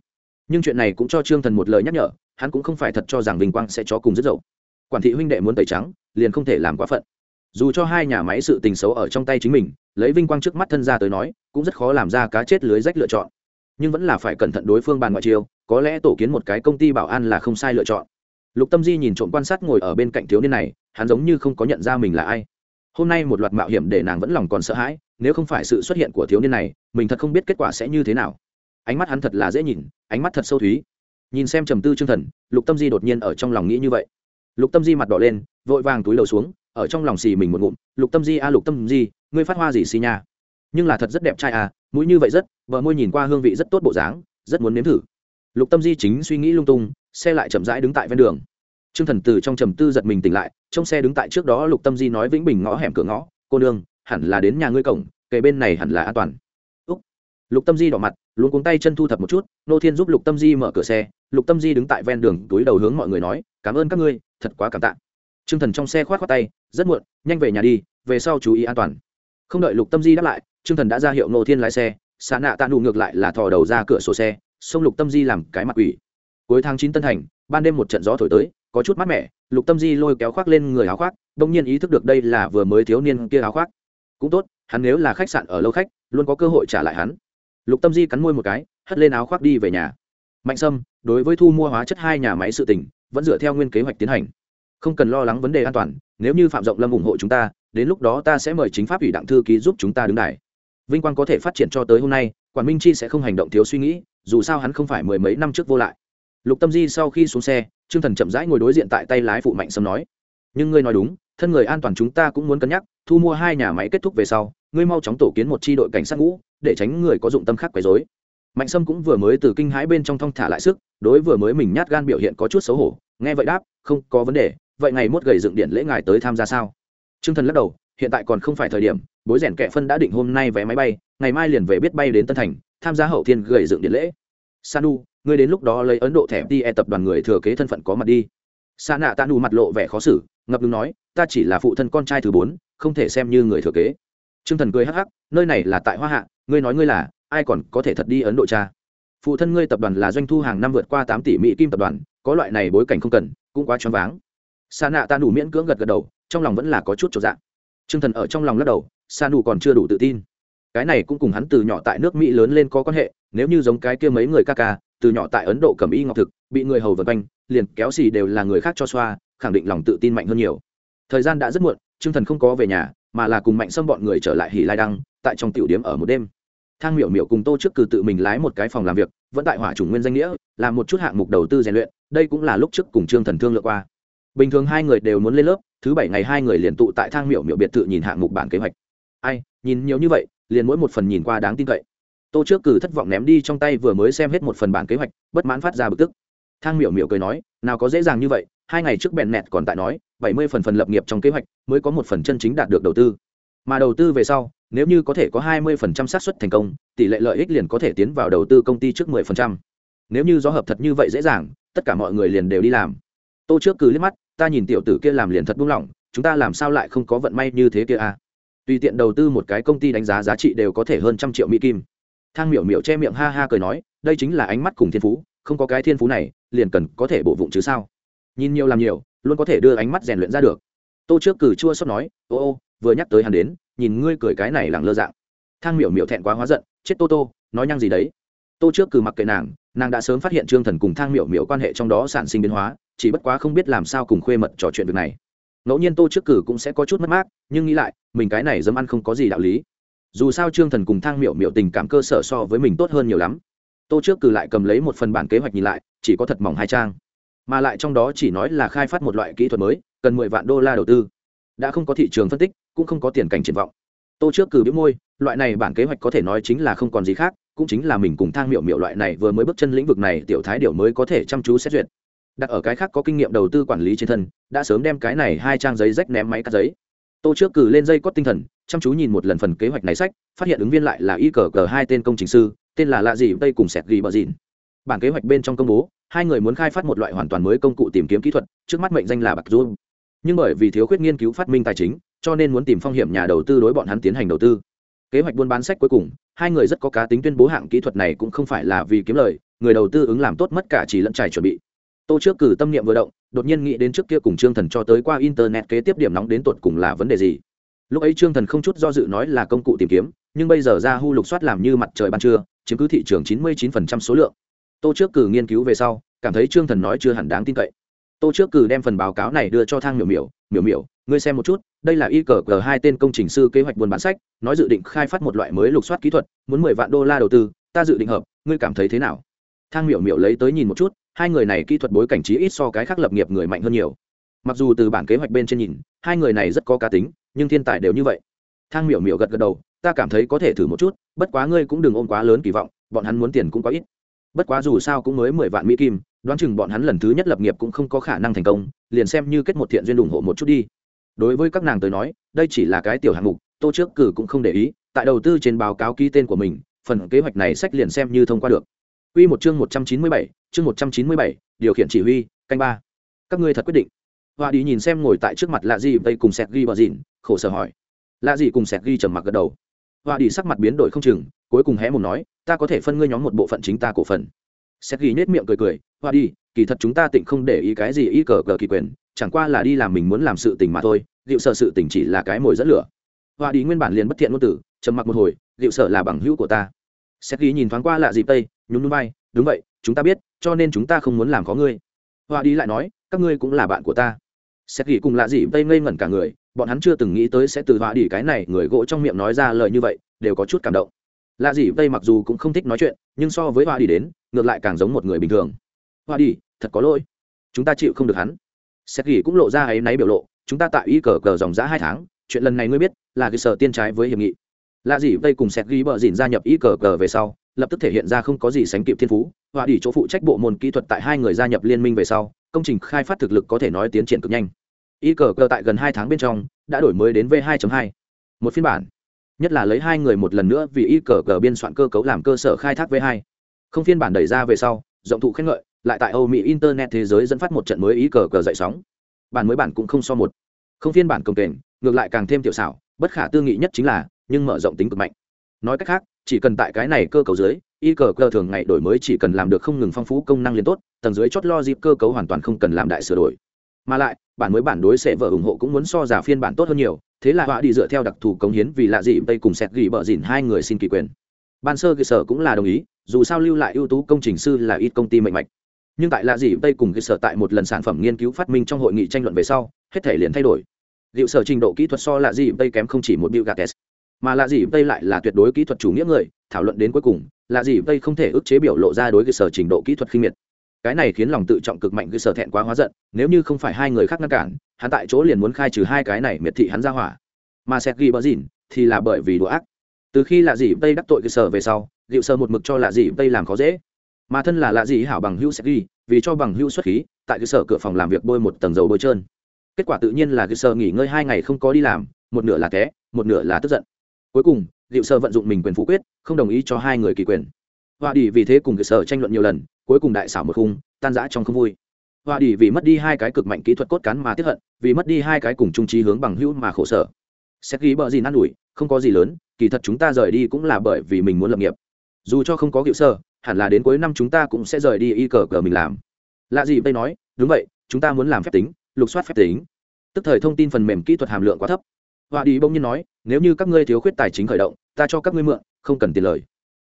Nhưng chuyện này cũng cho trương thần một lời nhắc nhở hắn cũng không phải thật cho rằng vinh quang sẽ cho cùng rất dậu. Quản thị huynh đệ muốn tẩy trắng liền không thể làm quá phận. Dù cho hai nhà máy sự tình xấu ở trong tay chính mình lấy vinh quang trước mắt thân ra tới nói cũng rất khó làm ra cá chết lưới rách lựa chọn nhưng vẫn là phải cẩn thận đối phương bàn ngoại chiêu, có lẽ tổ kiến một cái công ty bảo an là không sai lựa chọn. Lục tâm di nhìn trộm quan sát ngồi ở bên cạnh thiếu niên này, hắn giống như không có nhận ra mình là ai. Hôm nay một loạt mạo hiểm để nàng vẫn lòng còn sợ hãi, nếu không phải sự xuất hiện của thiếu niên này, mình thật không biết kết quả sẽ như thế nào. Ánh mắt hắn thật là dễ nhìn, ánh mắt thật sâu thúy. Nhìn xem trầm tư chương thần, lục tâm di đột nhiên ở trong lòng nghĩ như vậy. Lục tâm di mặt đỏ lên, vội vàng túi đầu xuống, ở trong lòng xì mình một ngụm, lục tâm di a, lục tâm di, ngươi phát hoa gì xì nha? Nhưng là thật rất đẹp trai à mũi như vậy rất vợ môi nhìn qua hương vị rất tốt bộ dáng rất muốn nếm thử lục tâm di chính suy nghĩ lung tung xe lại chậm rãi đứng tại ven đường Trương Thần từ trong trầm tư giật mình tỉnh lại, trong xe đứng tại trước đó Lục Tâm Di nói Vĩnh Bình ngõ hẻm cửa ngõ, "Cô nương, hẳn là đến nhà ngươi cổng, kề bên này hẳn là an toàn." Úc. Lục Tâm Di đỏ mặt, luôn cuống tay chân thu thập một chút, Nô Thiên giúp Lục Tâm Di mở cửa xe, Lục Tâm Di đứng tại ven đường, túi đầu hướng mọi người nói, "Cảm ơn các ngươi, thật quá cảm tạ." Trương Thần trong xe khoát khoát tay, "Rất muộn, nhanh về nhà đi, về sau chú ý an toàn." Không đợi Lục Tâm Di đáp lại, Trương Thần đã ra hiệu Nô Thiên lái xe, Sa nạ tạ nụ ngược lại là thò đầu ra cửa sổ xe, sông Lục Tâm Di làm cái mặt quỷ. Cuối tháng chín Tân Thành, ban đêm một trận gió thổi tới, có chút mát mẻ lục tâm di lôi kéo khoác lên người áo khoác đông nhiên ý thức được đây là vừa mới thiếu niên kia áo khoác. Cũng tốt hắn nếu là khách sạn ở lâu khách luôn có cơ hội trả lại hắn. Lục tâm di cắn môi một cái hất lên áo khoác đi về nhà. Mạnh sâm đối với thu mua hóa chất hai nhà máy sự tỉnh vẫn dựa theo nguyên kế hoạch tiến hành. Không cần lo lắng vấn đề an toàn nếu như phạm rộng lâm ủng hộ chúng ta đến lúc đó ta sẽ mời chính pháp ủy đặng thư ký giúp chúng ta đứng đài vinh quang có thể phát triển cho tới hôm nay, quản minh chi sẽ không hành động thiếu suy nghĩ, dù sao hắn không phải mười mấy năm trước vô lại. Lục tâm di sau khi xuống xe, trương thần chậm rãi ngồi đối diện tại tay lái phụ mạnh sâm nói, nhưng ngươi nói đúng, thân người an toàn chúng ta cũng muốn cân nhắc, thu mua hai nhà máy kết thúc về sau, ngươi mau chóng tổ kiến một tri đội cảnh sát ngũ, để tránh người có dụng tâm khác quấy dối mạnh sâm cũng vừa mới từ kinh hãi bên trong thong thả lại sức, đối vừa mới mình nhát gan biểu hiện có chút xấu hổ, nghe vậy đáp, không có vấn đề, vậy ngày mốt gầy dựng điện lễ ngài tới tham gia sao? Trương thần lắc đầu hiện tại còn không phải thời điểm, bối rèn kẹ phân đã định hôm nay vé máy bay, ngày mai liền về biết bay đến tân thành, tham gia hậu thiên gầy dựng điện lễ. Sanu, ngươi đến lúc đó lấy ấn độ thẻ tie tập đoàn người thừa kế thân phận có mặt đi. Sa nạ tạ nù mặt lộ vẻ khó xử, ngập ngừng nói, ta chỉ là phụ thân con trai thứ bốn, không thể xem như người thừa kế. T r ư ơ n g thần cười hắc hắc, nơi này là tại hoa hạ, ngươi nói ngươi là, ai còn có thể thật đi ấn độ cha? Phụ thân ngươi tập đoàn là doanh thu hàng năm vượt qua tám tỷ mỹ kim tập đoàn, có loại này bối cảnh không cần, cũng quá choáng váng. Sa nạ tạ đủ miễn cưỡng gật gật đầu, trong lòng vẫn là có chút trọn dạng t r ư ơ n g thần ở trong lòng lắc đầu sa nụ còn chưa đủ tự tin. Cái này cũng cùng hắn từ nhỏ tại nước mỹ lớn lên có quan hệ, nếu như giống cái kia mấy người ca ca, từ nhỏ tại ấn độ cầm y ngọc thực, bị người hầu vật quanh, liền kéo xì đều là người khác cho xoa, khẳng định lòng tự tin mạnh hơn nhiều. Thời gian đã rất muộn, trương thần không có về nhà, mà là cùng mạnh xâm bọn người trở lại hỉ lai đăng, tại trong tiểu điếm ở một đêm. Thang miểu miểu cùng tô trước cử tự mình lái một cái phòng làm việc, vẫn tại hỏa chủng nguyên danh nghĩa, làm một chút hạng mục đầu tư rèn luyện, đây cũng là lúc trước cùng trương thần thương lượng qua. Bình thường hai người đều muốn lên lớp thứ bảy ngày hai người liền tụ tại thang miểu miểu biệt thự nhìn hạng mục bản kế hoạch. Ai, nhìn nhiều như vậy, liền mỗi một phần nhìn qua đáng tin cậy. Tô trước cử thất vọng ném đi trong tay vừa mới xem hết một phần bản kế hoạch, bất mãn phát ra bực tức. Thang miểu miểu cười nói, nào có dễ dàng như vậy, hai ngày trước bèn nẹt còn tại nói, bảy mươi phần phần lập nghiệp trong kế hoạch, mới có một phần chân chính đạt được đầu tư. Mà đầu tư về sau, nếu như có thể có hai mươi phần trăm xác suất thành công, tỷ lệ lợi ích liền có thể tiến vào đầu tư công ty trước mười phần trăm. Nếu như do hợp thật như vậy dễ dàng, tất cả mọi người liền đều đi làm. Tô trước cử liếc mắt ta nhìn tiểu tử kia làm liền thật buông lỏng, chúng ta làm sao lại không có vận may như thế kia à? Tùy tiện đầu tư một cái công ty đánh giá giá trị đều có thể hơn trăm triệu mỹ kim. Thang miểu miểu che miệng ha ha cười nói, đây chính là ánh mắt cùng thiên phú, không có cái thiên phú này, liền cần có thể bộ vụng chứ sao? Nhìn nhiều làm nhiều, luôn có thể đưa ánh mắt rèn luyện ra được. Tô trước cử chua xót nói, ô ô, vừa nhắc tới hắn đến, nhìn ngươi cười cái này lẳng lơ dạng. Thang miểu miểu thẹn quá hóa giận, chết tô tô, nói nhăng gì đấy? Tô trước cử mặc kệ nàng nàng đã sớm phát hiện trương thần cùng thang miểu miểu quan hệ trong đó sản sinh biến hóa chỉ bất quá không biết làm sao cùng khuê mật trò chuyện việc này. Ngẫu nhiên tô trước cử cũng sẽ có chút mất mát, nhưng nghĩ lại, mình cái này dấm ăn không có gì đạo lý. Dù sao trương thần cùng thang miệu miệu tình cảm cơ sở so với mình tốt hơn nhiều lắm. Tô trước cử lại cầm lấy một phần bản kế hoạch nhìn lại, chỉ có thật mỏng hai trang. Mà lại trong đó chỉ nói là khai phát một loại kỹ thuật mới, cần mười vạn đô la đầu tư. Đã không có thị trường phân tích, cũng không có tiền cảnh triển vọng. Tô trước cử biếu môi, loại này bản kế hoạch có thể nói chính là không còn gì khác, cũng chính là mình cùng thang miệu miệu loại này vừa mới bước chân lĩnh vực này tiểu thái điều mới có thể chăm chú xét duyệt đặt ở cái khác có kinh nghiệm đầu tư quản lý trên thân, đã sớm đem cái này hai trang giấy rách ném máy cắt giấy. Tô trước cử lên dây cót tinh thần, chăm chú nhìn một lần phần kế hoạch này sách, phát hiện ứng viên lại là y cờ cờ hai tên công trình sư, tên là lạ gì tây cùng sẹt ghi bờ dìn bản kế hoạch bên trong công bố, hai người muốn khai phát một loại hoàn toàn mới công cụ tìm kiếm kỹ thuật, trước mắt mệnh danh là bạc dung. Nhưng bởi vì thiếu khuyết nghiên cứu phát minh tài chính, cho nên muốn tìm phong hiểm nhà đầu tư đối bọn hắn tiến hành đầu tư. Kế hoạch buôn bán sách cuối cùng, hai người rất có cá tính tuyên bố hạng kỹ thuật này cũng không phải là vì kiếm lời, người đầu tư ứng làm tốt mất cả chỉ lẫn trải chuẩn bị tô trước cử tâm niệm vừa động, đột nhiên nghĩ đến trước kia cùng trương thần cho tới qua internet kế tiếp điểm nóng đến tột cùng là vấn đề gì. Lúc ấy trương thần không chút do dự nói là công cụ tìm kiếm, nhưng bây giờ ra hu lục soát làm như mặt trời ban trưa, chiếm cứ thị trường chín mươi 99% số lượng. Tô trước cử nghiên cứu về sau, cảm thấy trương thần nói chưa hẳn đáng tin cậy. Tô trước cử đem phần báo cáo này đưa cho thang miểu miểu miểu miểu, ngươi xem một chút, đây là y cờ g hai tên công trình sư kế hoạch buôn bán sách, nói dự định khai phát một loại mới lục soát kỹ thuật, muốn mười vạn đô la đầu tư, ta dự định hợp, ngươi cảm thấy thế nào? Thang miểu miểu lấy tới nhìn một chút hai người này kỹ thuật bối cảnh trí ít so cái khác lập nghiệp người mạnh hơn nhiều. Mặc dù từ bản kế hoạch bên trên nhìn, hai người này rất có cá tính, nhưng thiên tài đều như vậy. Thang miểu miểu gật gật đầu, ta cảm thấy có thể thử một chút, bất quá ngươi cũng đừng ôm quá lớn kỳ vọng, bọn hắn muốn tiền cũng quá ít. Bất quá dù sao cũng mới mười vạn mỹ kim, đoán chừng bọn hắn lần thứ nhất lập nghiệp cũng không có khả năng thành công, liền xem như kết một thiện duyên ủng hộ một chút đi. Đối với các nàng tới nói, đây chỉ là cái tiểu hạng mục, tô trước cử cũng không để ý, tại đầu tư trên báo cáo ký tên của mình, phần kế hoạch này sách liền xem như thông qua được. Quy một chương một trăm chín mươi bảy, chương một trăm chín mươi bảy, điều khiển chỉ huy, canh ba. Các ngươi thật quyết định. Hoa đi nhìn xem ngồi tại trước mặt lạ gì đây cùng Sẹt Ghi bờ dịn, khổ sở hỏi. Lạ gì cùng Sẹt Ghi trầm mặc gật đầu. Hoa đi sắc mặt biến đổi không chừng, cuối cùng hé mồm nói, ta có thể phân ngươi nhóm một bộ phận chính ta cổ phần. Sẹt Ghi nhếch miệng cười cười, Hoa đi, kỳ thật chúng ta tịnh không để ý cái gì ý cờ cờ kỳ quyền, chẳng qua là đi làm mình muốn làm sự tình mà thôi, liệu sợ sự tình chỉ là cái mồi dẫn lửa. Hoa đi nguyên bản liền bất thiện ngôn tử, trầm mặc một hồi, liệu sợ là bằng hữu của ta. Sẹt Ghi nhìn thoáng qua lạ gì tây, nhún nhún vai, đúng vậy, chúng ta biết, cho nên chúng ta không muốn làm có ngươi. Hoa đi lại nói, các ngươi cũng là bạn của ta. Xét ghi cùng lạ gì tây ngây ngẩn cả người bọn hắn chưa từng nghĩ tới sẽ từ họa đi cái này người gỗ trong miệng nói ra lời như vậy đều có chút cảm động. Lạ gì tây mặc dù cũng không thích nói chuyện nhưng so với họa đi đến ngược lại càng giống một người bình thường. Họa đi thật có lỗi. Chúng ta chịu không được hắn. Xét ghi cũng lộ ra ấy náy biểu lộ chúng ta tại y cờ cờ dòng giã hai tháng chuyện lần này ngươi biết là cái sở tiên trái với hiệp nghị lạ gì vây cùng sẹt ghi bờ dìn gia nhập y cờ cờ về sau, lập tức thể hiện ra không có gì sánh kịp thiên phú. Họa đi chỗ phụ trách bộ môn kỹ thuật tại hai người gia nhập liên minh về sau, công trình khai phát thực lực có thể nói tiến triển cực nhanh. Y cờ cờ tại gần hai tháng bên trong, đã đổi mới đến v 2 2 một phiên bản. Nhất là lấy hai người một lần nữa vì y cờ cờ biên soạn cơ cấu làm cơ sở khai thác v 2 không phiên bản đẩy ra về sau, rộng thụ khen ngợi, lại tại âu mỹ internet thế giới dẫn phát một trận mới y cờ cờ dậy sóng. Bản mới bản cũng không so một. Không phiên bản công kềnh, ngược lại càng thêm tiểu xảo, bất khả tư nghị nhất chính là nhưng mở rộng tính cực mạnh. Nói cách khác, chỉ cần tại cái này cơ cấu dưới, y cờ cơ thường ngày đổi mới chỉ cần làm được không ngừng phong phú công năng liên tốt, tầng dưới chót lo dịp cơ cấu hoàn toàn không cần làm đại sửa đổi. Mà lại, bản mới bản đối sẽ vợ ủng hộ cũng muốn so giả phiên bản tốt hơn nhiều, thế là họa đi dựa theo đặc thù cống hiến vì lạ dị tây cùng sẹt ghi bợ dịn hai người xin kỳ quyền. Ban sơ cơ sở cũng là đồng ý, dù sao lưu lại ưu tú công trình sư là ít công ty mạnh mạch. Nhưng tại lạ dị tây cùng cơ sở tại một lần sản phẩm nghiên cứu phát minh trong hội nghị tranh luận về sau, hết thể liền thay đổi. Liệu sở trình độ kỹ thuật so lạ dị tây kém không chỉ một biểu gates mà lạ dị tây lại là tuyệt đối kỹ thuật chủ nghĩa người, thảo luận đến cuối cùng, lạ dị tây không thể ức chế biểu lộ ra đối cơ sở trình độ kỹ thuật khinh miệt. Cái này khiến lòng tự trọng cực mạnh cơ sở thẹn quá hóa giận, nếu như không phải hai người khác ngăn cản, hắn tại chỗ liền muốn khai trừ hai cái này miệt thị hắn ra hỏa. Mà sẹt ghi bờ dìn thì là bởi vì đùa ác. Từ khi lạ dị tây đắc tội cơ sở về sau liệu sơ một mực cho lạ dị tây làm khó dễ. Mà thân là lạ dị hảo bằng hữu sẹt ghi vì cho bằng hữu xuất khí, tại cơ sở cửa phòng làm việc bôi một tầng dầu bôi trơn. Kết quả tự nhiên là cơ sở nghỉ ngơi hai ngày không có đi làm, một nửa là té, một nửa là tức giận cuối cùng liệu sở vận dụng mình quyền phủ quyết, không đồng ý cho hai người kỳ quyền. Hoa đi vì thế cùng cơ sở tranh luận nhiều lần, cuối cùng đại xảo một khung, tan rã trong không vui. Hoa đi vì mất đi hai cái cực mạnh kỹ thuật cốt cán mà tiếp hận, vì mất đi hai cái cùng trung trí hướng bằng hữu mà khổ sở. Xét ghi bờ gì năn ủi, không có gì lớn, kỳ thật chúng ta rời đi cũng là bởi vì mình muốn lập nghiệp. Dù cho không có hiệu sơ, hẳn là đến cuối năm chúng ta cũng sẽ rời đi y cờ cờ mình làm. Lạ gì tây nói, đúng vậy, chúng ta muốn làm phép tính, lục soát phép tính. Tức thời thông tin phần mềm kỹ thuật hàm lượng quá thấp hoa đi bỗng nhiên nói, nếu như các ngươi thiếu khuyết tài chính khởi động, ta cho các ngươi mượn, không cần tiền lời.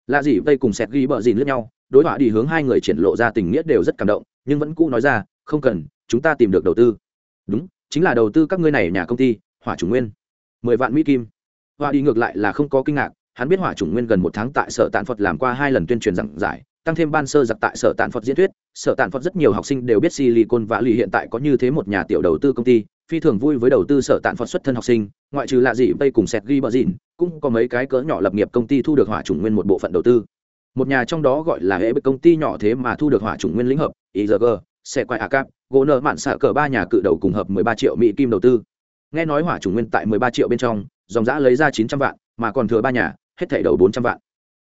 Lạ gì tây cùng sẹt ghi bờ dìn lẫn nhau, đối họa đi hướng hai người triển lộ ra tình nghĩa đều rất cảm động, nhưng vẫn cũ nói ra, không cần, chúng ta tìm được đầu tư. Đúng, chính là đầu tư các ngươi này nhà công ty hỏa chủ nguyên. Mười vạn mỹ kim. Họa đi ngược lại là không có kinh ngạc, hắn biết hỏa chủ nguyên gần một tháng tại sở tạn phật làm qua hai lần tuyên truyền giảng giải, tăng thêm ban sơ giặc tại sở tạn phật diễn thuyết, sở tạn phật rất nhiều học sinh đều biết silicon và lì hiện tại có như thế một nhà tiểu đầu tư công ty phi thường vui với đầu tư sở tạn phật xuất thân học sinh, ngoại trừ lạ gì tây cùng sẹt ghi bờ dìn cũng có mấy cái cỡ nhỏ lập nghiệp công ty thu được hỏa chủng nguyên một bộ phận đầu tư. Một nhà trong đó gọi là hệ bức công ty nhỏ thế mà thu được hỏa chủng nguyên lĩnh hợp igg xe quay acap gỗ nợ mạn xạ cờ ba nhà cự đầu cùng hợp 13 triệu mỹ kim đầu tư. Nghe nói hỏa chủng nguyên tại 13 triệu bên trong, dòng giã lấy ra 900 vạn, mà còn thừa ba nhà, hết thảy đầu 400 vạn.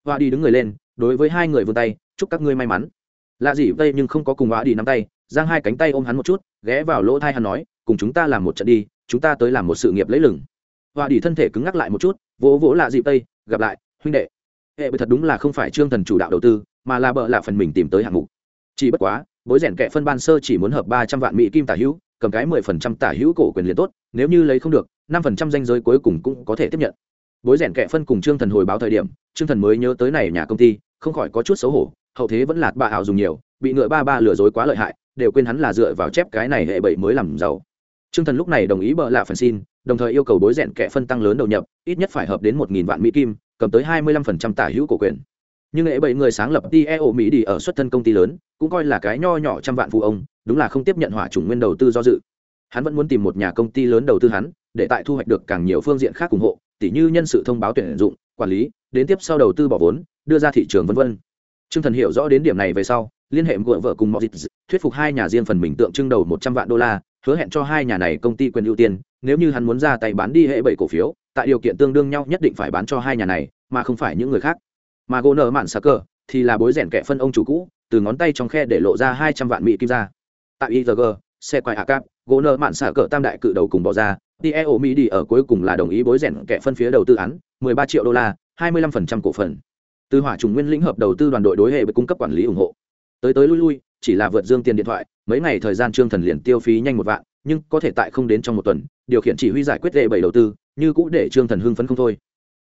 Hoa đi đứng người lên, đối với hai người vươn tay, chúc các ngươi may mắn. Lạ gì tây nhưng không có cùng hoa đi nắm tay, giang hai cánh tay ôm hắn một chút, ghé vào lỗ thai hắn nói cùng chúng ta làm một trận đi, chúng ta tới làm một sự nghiệp lấy lừng. Hoa đi thân thể cứng ngắc lại một chút, vỗ vỗ lạ dịp tây, gặp lại, huynh đệ. Hệ bởi thật đúng là không phải trương thần chủ đạo đầu tư, mà là bợ là phần mình tìm tới hạng mục. Chỉ bất quá, bối rèn kệ phân ban sơ chỉ muốn hợp ba trăm vạn mỹ kim tả hữu, cầm cái mười phần trăm tả hữu cổ quyền liền tốt, nếu như lấy không được, năm phần trăm danh giới cuối cùng cũng có thể tiếp nhận. Bối rèn kệ phân cùng trương thần hồi báo thời điểm, trương thần mới nhớ tới này nhà công ty, không khỏi có chút xấu hổ, hậu thế vẫn lạt bà ảo dùng nhiều, bị ngựa ba ba lừa dối quá lợi hại, đều quên hắn là dựa vào chép cái này hệ bảy mới làm giàu trương thần lúc này đồng ý bợ lạ phần xin đồng thời yêu cầu bối rèn kẻ phân tăng lớn đầu nhập ít nhất phải hợp đến một nghìn vạn mỹ kim cầm tới hai mươi lăm phần trăm tả hữu cổ quyền nhưng hệ bảy người sáng lập TEO Mỹ đi ở xuất thân công ty lớn, cũng coi là cái nho nhỏ trăm vạn phụ ông, đúng là không tiếp nhận hỏa chủng nguyên đầu tư do dự. Hắn vẫn muốn tìm một nhà công ty lớn đầu tư hắn, để tại thu hoạch được càng nhiều phương diện khác ủng hộ, tỉ như nhân sự thông báo tuyển dụng, quản lý, đến tiếp sau đầu tư bỏ vốn, đưa ra thị trường vân vân. Trương Thần hiểu rõ đến điểm này về sau, liên hệ gượng vợ cùng Mộ dịch, thuyết phục hai nhà riêng phần mình tượng trưng đầu một trăm vạn đô la, hứa hẹn cho hai nhà này công ty quyền ưu tiên, nếu như hắn muốn ra tay bán đi hệ bảy cổ phiếu, tại điều kiện tương đương nhau nhất định phải bán cho hai nhà này, mà không phải những người khác. Mà gỗ nợ mạn xà cờ thì là bối rèn kẻ phân ông chủ cũ từ ngón tay trong khe để lộ ra hai trăm vạn mỹ kim ra. Tại igg xe quay hạ cáp gỗ nợ mạn xà cờ tam đại cự đầu cùng bỏ ra tieo mỹ đi ở cuối cùng là đồng ý bối rèn kẻ phân phía đầu tư án mười ba triệu đô la hai mươi lăm phần trăm cổ phần. Từ hỏa trùng nguyên lĩnh hợp đầu tư đoàn đội đối hệ với cung cấp quản lý ủng hộ. Tới tới lui lui chỉ là vượt dương tiền điện thoại mấy ngày thời gian trương thần liền tiêu phí nhanh một vạn nhưng có thể tại không đến trong một tuần điều khiển chỉ huy giải quyết lệ bảy đầu tư như cũ để trương thần hưng phấn không thôi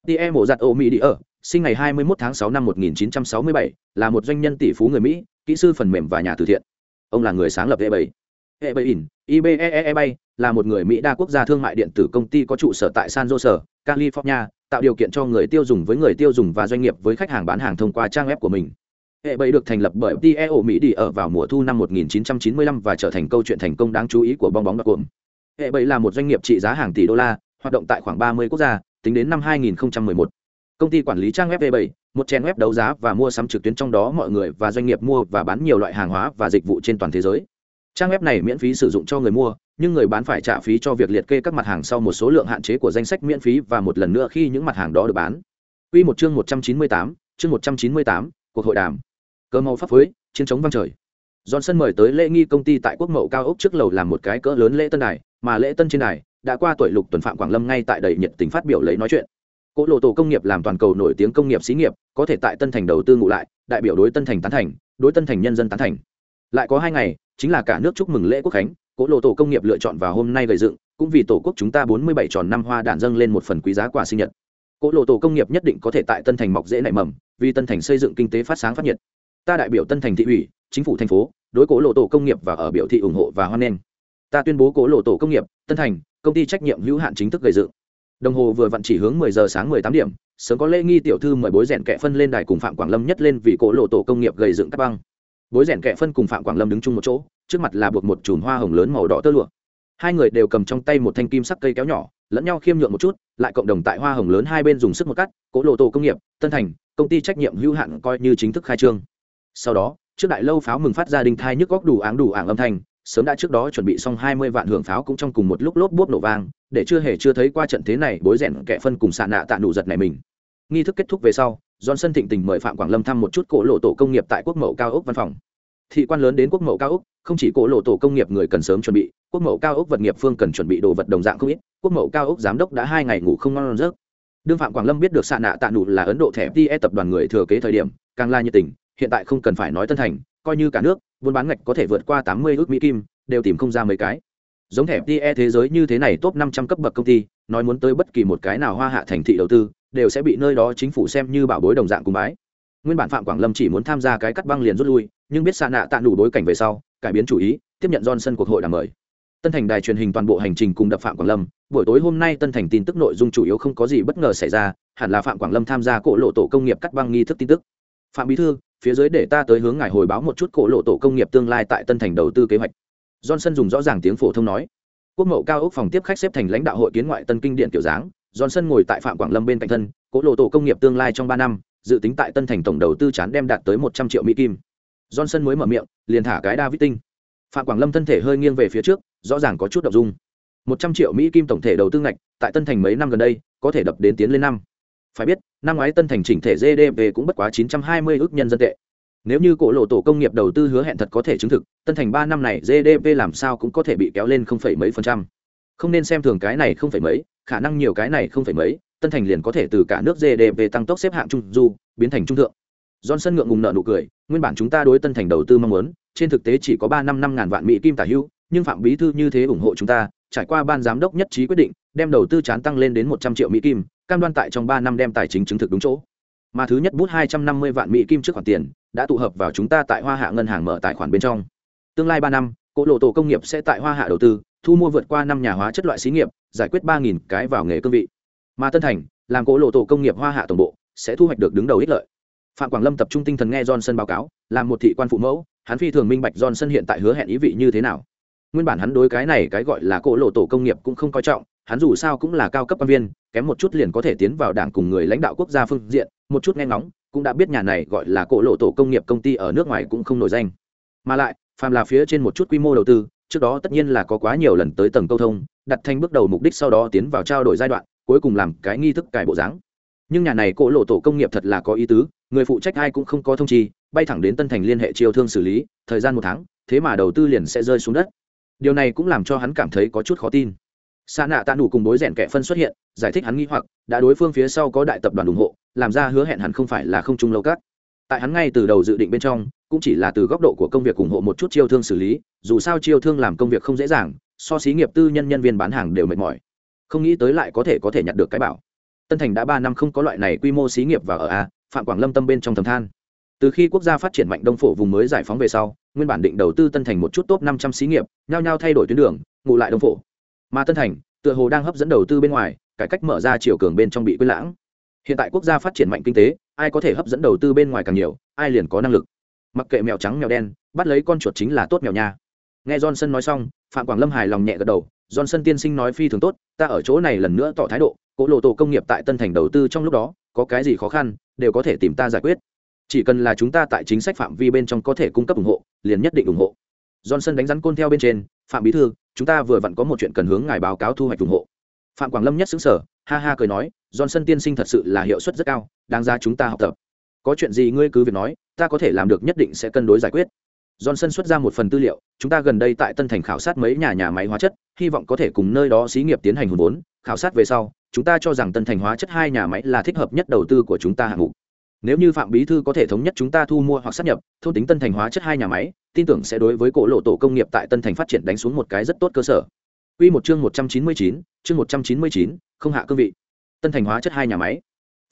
tie mổ giặt ô mỹ đi ở sinh ngày 21 tháng 6 năm 1967, là một doanh nhân tỷ phú người Mỹ, kỹ sư phần mềm và nhà từ thiện. Ông là người sáng lập eBay. eBay in, eBay là một người Mỹ đa quốc gia thương mại điện tử công ty có trụ sở tại San Jose, California, tạo điều kiện cho người tiêu dùng với người tiêu dùng và doanh nghiệp với khách hàng bán hàng thông qua trang web của mình eBay được thành lập bởi TEO Mỹ đi ở vào mùa thu năm 1995 và trở thành câu chuyện thành công đáng chú ý của bong bóng đặc cụm. bẫy là một doanh nghiệp trị giá hàng tỷ đô la, hoạt động tại khoảng 30 quốc gia, tính đến năm 2011 công ty quản lý trang web hệ bẫy một trang web đấu giá và mua sắm trực tuyến trong đó mọi người và doanh nghiệp mua và bán nhiều loại hàng hóa và dịch vụ trên toàn thế giới trang web này miễn phí sử dụng cho người mua nhưng người bán phải trả phí cho việc liệt kê các mặt hàng sau một số lượng hạn chế của danh sách miễn phí và một lần nữa khi những mặt hàng đó được bán Quy một chương 198, chương 198, cuộc hội đàm. Cơ màu pháp phối, chiến chống vang trời. Johnson mời tới lễ nghi công ty tại quốc mậu cao ốc trước lầu làm một cái cỡ lớn lễ tân đài, mà lễ tân trên đài đã qua tuổi lục tuần phạm quảng lâm ngay tại đầy nhiệt tình phát biểu lấy nói chuyện. Cỗ lộ tổ công nghiệp làm toàn cầu nổi tiếng công nghiệp xí nghiệp, có thể tại Tân Thành đầu tư ngụ lại, đại biểu đối Tân Thành tán thành, đối Tân Thành nhân dân tán thành. Lại có hai ngày, chính là cả nước chúc mừng lễ quốc khánh, cỗ lộ tổ công nghiệp lựa chọn vào hôm nay gầy dựng, cũng vì tổ quốc chúng ta 47 tròn năm hoa đạn dâng lên một phần quý giá quà sinh nhật cỗ lộ tổ công nghiệp nhất định có thể tại tân thành mọc dễ nảy mầm vì tân thành xây dựng kinh tế phát sáng phát nhiệt ta đại biểu tân thành thị ủy, chính phủ thành phố, đối cố lộ tổ công nghiệp và ở biểu thị ủng hộ và hoan nghênh. Ta tuyên bố cố lộ tổ công nghiệp, tân thành, công ty trách nhiệm hữu hạn chính thức gây dựng. Đồng hồ vừa vặn chỉ hướng 10 giờ sáng 18 điểm, sớm có lễ nghi tiểu thư mời bối rèn kẹ phân lên đài cùng phạm quảng lâm nhất lên vì cố lộ tổ công nghiệp gây dựng các băng. Bối rèn kẹ phân cùng phạm quảng lâm đứng chung một chỗ, trước mặt là buộc một chùm hoa hồng lớn màu đỏ tơ lụa. Hai người đều cầm trong tay một thanh kim sắc cây kéo nhỏ, lẫn nhau khiêm nhượng một chút, lại cộng đồng tại hoa hồng lớn hai bên dùng sức một cắt cố lộ tổ công nghiệp, tân thành, công ty trách nhiệm hữu hạn coi như chính thức khai trương sau đó, trước đại lâu pháo mừng phát ra đinh thai nhức góc đủ áng đủ ảng âm thanh, sớm đã trước đó chuẩn bị xong hai mươi vạn hưởng pháo cũng trong cùng một lúc lốp bốp nổ vang, để chưa hề chưa thấy qua trận thế này bối rèn kẻ phân cùng xạ nạ tạ nụ giật này mình. Nghi thức kết thúc về sau, johnson thịnh tình mời phạm quảng lâm thăm một chút cổ lộ tổ công nghiệp tại quốc mậu cao ốc văn phòng. Thị quan lớn đến quốc mậu cao ốc, không chỉ cổ lộ tổ công nghiệp người cần sớm chuẩn bị, quốc mậu cao ốc vật nghiệp phương cần chuẩn bị đồ vật đồng dạng không ít, quốc mậu cao ốc giám đốc đã hai ngày ngủ không ngon giấc. Đương phạm quảng lâm biết được xạ nạ tạ nụ là ấn độ thẻ fte tập đoàn người thừa kế thời điểm, càng la nhiệt tình hiện tại không cần phải nói tân thành, coi như cả nước, buôn bán ngạch có thể vượt qua tám mươi ước mỹ kim, đều tìm không ra mấy cái. Giống thẻ fte thế giới như thế này top năm trăm cấp bậc công ty, nói muốn tới bất kỳ một cái nào hoa hạ thành thị đầu tư, đều sẽ bị nơi đó chính phủ xem như bảo bối đồng dạng cùng bái. Nguyên bản phạm quảng lâm chỉ muốn tham gia cái cắt băng liền rút lui, nhưng biết xa nạ tạ đủ bối cảnh về sau, cải biến chủ ý, tiếp nhận johnson cuộc hội đàm mời. Tân thành đài truyền hình toàn bộ hành trình cùng đập phạm quảng lâm, buổi tối hôm nay tân thành tin tức nội dung chủ yếu không có gì bất ngờ xảy ra, hẳn là phạm quảng lâm tham gia cổ lộ tổ công nghiệp cắt băng nghi thức tin tức. Phạm bí thư phía dưới để ta tới hướng ngài hồi báo một chút cổ lộ tổ công nghiệp tương lai tại tân thành đầu tư kế hoạch. Johnson dùng rõ ràng tiếng phổ thông nói. Quốc mậu cao ốc phòng tiếp khách xếp thành lãnh đạo hội kiến ngoại tân kinh điện kiểu dáng. Johnson ngồi tại phạm quảng lâm bên cạnh thân, cổ lộ tổ công nghiệp tương lai trong ba năm, dự tính tại tân thành tổng đầu tư chán đem đạt tới một trăm triệu mỹ kim. Johnson mới mở miệng, liền thả cái david tinh. Phạm quảng lâm thân thể hơi nghiêng về phía trước, rõ ràng có chút đ ộ n g dung. Một trăm triệu mỹ kim tổng thể đầu tư ngạch, tại tân thành mấy năm gần đây, có thể đập đến tiến lên năm phải biết năm ngoái tân thành chỉnh thể gdp cũng bất quá chín trăm hai mươi ước nhân dân tệ. Nếu như cổ lộ tổ công nghiệp đầu tư hứa hẹn thật có thể chứng thực tân thành ba năm này gdp làm sao cũng có thể bị kéo lên không phẩy mấy phần trăm. Không nên xem thường cái này không phẩy mấy khả năng nhiều cái này không phẩy mấy tân thành liền có thể từ cả nước gdp tăng tốc xếp hạng trung du biến thành trung thượng. Johnson ngượng ngùng nợ nụ cười, nguyên bản chúng ta đối Tân Thành đầu tư mong muốn, trên thực tế chỉ có ba năm năm ngàn vạn mỹ kim tả hữu, nhưng phạm bí thư như thế ủng hộ chúng ta, trải qua ban giám đốc nhất trí quyết định, đem đầu tư chán tăng lên đến một trăm triệu mỹ kim, cam đoan tại trong ba năm đem tài chính chứng thực đúng chỗ. Mà thứ nhất bút hai trăm năm mươi vạn mỹ kim trước khoản tiền, đã tụ hợp vào chúng ta tại Hoa Hạ ngân hàng mở tài khoản bên trong. Tương lai ba năm, cỗ lộ tổ công nghiệp sẽ tại Hoa Hạ đầu tư, thu mua vượt qua năm nhà hóa chất loại xí nghiệp, giải quyết ba nghìn cái vào nghề cương vị. Mà Tân Thành, làm cỗ lộ tổ công nghiệp Hoa Hạ tổng bộ, sẽ thu hoạch được đứng đầu ích lợi phạm quảng lâm tập trung tinh thần nghe johnson báo cáo làm một thị quan phụ mẫu hắn phi thường minh bạch johnson hiện tại hứa hẹn ý vị như thế nào nguyên bản hắn đối cái này cái gọi là cỗ lộ tổ công nghiệp cũng không coi trọng hắn dù sao cũng là cao cấp quan viên, kém một chút liền có thể tiến vào đảng cùng người lãnh đạo quốc gia phương diện, một chút nghe ngóng, cũng đã biết nhà này gọi là cỗ lộ tổ công nghiệp công ty ở nước ngoài cũng không nổi danh. Mà lại, phàm là phía trên một chút quy mô đầu tư, trước đó tất nhiên là có quá nhiều lần tới tầng câu thông, đặt thành bước đầu mục đích sau đó tiến vào trao đổi giai đoạn, cuối cùng làm cái nghi thức cải bộ dáng. Nhưng nhà này cỗ lộ tổ công nghiệp thật là có ý tứ, người phụ trách ai cũng không có thông chi, bay thẳng đến tân thành liên hệ chiêu thương xử lý, thời gian một tháng, thế mà đầu tư liền sẽ rơi xuống đất. Điều này cũng làm cho hắn cảm thấy có chút khó tin xa nạ tạ đủ cùng bối rèn kẻ phân xuất hiện, giải thích hắn nghi hoặc, đã đối phương phía sau có đại tập đoàn ủng hộ, làm ra hứa hẹn hắn không phải là không chung lâu các. Tại hắn ngay từ đầu dự định bên trong, cũng chỉ là từ góc độ của công việc ủng hộ một chút chiêu thương xử lý, dù sao chiêu thương làm công việc không dễ dàng, so xí nghiệp tư nhân nhân viên bán hàng đều mệt mỏi. Không nghĩ tới lại có thể có thể nhặt được cái bảo. Tân thành đã ba năm không có loại này quy mô xí nghiệp và ở a, phạm quảng lâm tâm bên trong thầm than. Từ khi quốc gia phát triển mạnh đông phổ vùng mới giải phóng về sau, nguyên bản định đầu tư tân thành một chút top năm trăm xí nghiệp, nhao nhao thay đổi tuyến đường, ngụ lại đông phổ mà tân thành, tựa hồ đang hấp dẫn đầu tư bên ngoài, cải cách mở ra chiều cường bên trong bị quên lãng. Hiện tại quốc gia phát triển mạnh kinh tế, ai có thể hấp dẫn đầu tư bên ngoài càng nhiều, ai liền có năng lực. Mặc kệ mèo trắng mèo đen, bắt lấy con chuột chính là tốt mèo nha. Nghe johnson nói xong, phạm quảng lâm hài lòng nhẹ gật đầu, johnson tiên sinh nói phi thường tốt, ta ở chỗ này lần nữa tỏ thái độ cỗ lộ tổ công nghiệp tại tân thành đầu tư trong lúc đó, có cái gì khó khăn, đều có thể tìm ta giải quyết. Chỉ cần là chúng ta tại chính sách phạm vi bên trong có thể cung cấp ủng hộ, liền nhất định ủng hộ. Johnson đánh rắn côn theo bên trên, phạm bí thư chúng ta vừa vặn có một chuyện cần hướng ngài báo cáo thu hoạch ủng hộ. Phạm quảng lâm nhất xứng sở ha ha cười nói, johnson tiên sinh thật sự là hiệu suất rất cao, đáng ra chúng ta học tập. Có chuyện gì ngươi cứ việc nói, ta có thể làm được nhất định sẽ cân đối giải quyết. Johnson xuất ra một phần tư liệu, chúng ta gần đây tại tân thành khảo sát mấy nhà nhà máy hóa chất, hy vọng có thể cùng nơi đó xí nghiệp tiến hành hùn vốn. Khảo sát về sau, chúng ta cho rằng tân thành hóa chất hai nhà máy là thích hợp nhất đầu tư của chúng ta hạng mục nếu như phạm bí thư có thể thống nhất chúng ta thu mua hoặc sát nhập thôn tính tân thành hóa chất hai nhà máy tin tưởng sẽ đối với cổ lộ tổ công nghiệp tại tân thành phát triển đánh xuống một cái rất tốt cơ sở Quy một chương 199, chương 199, không hạ cương vị. Tân Thành hóa chất hai nhà máy.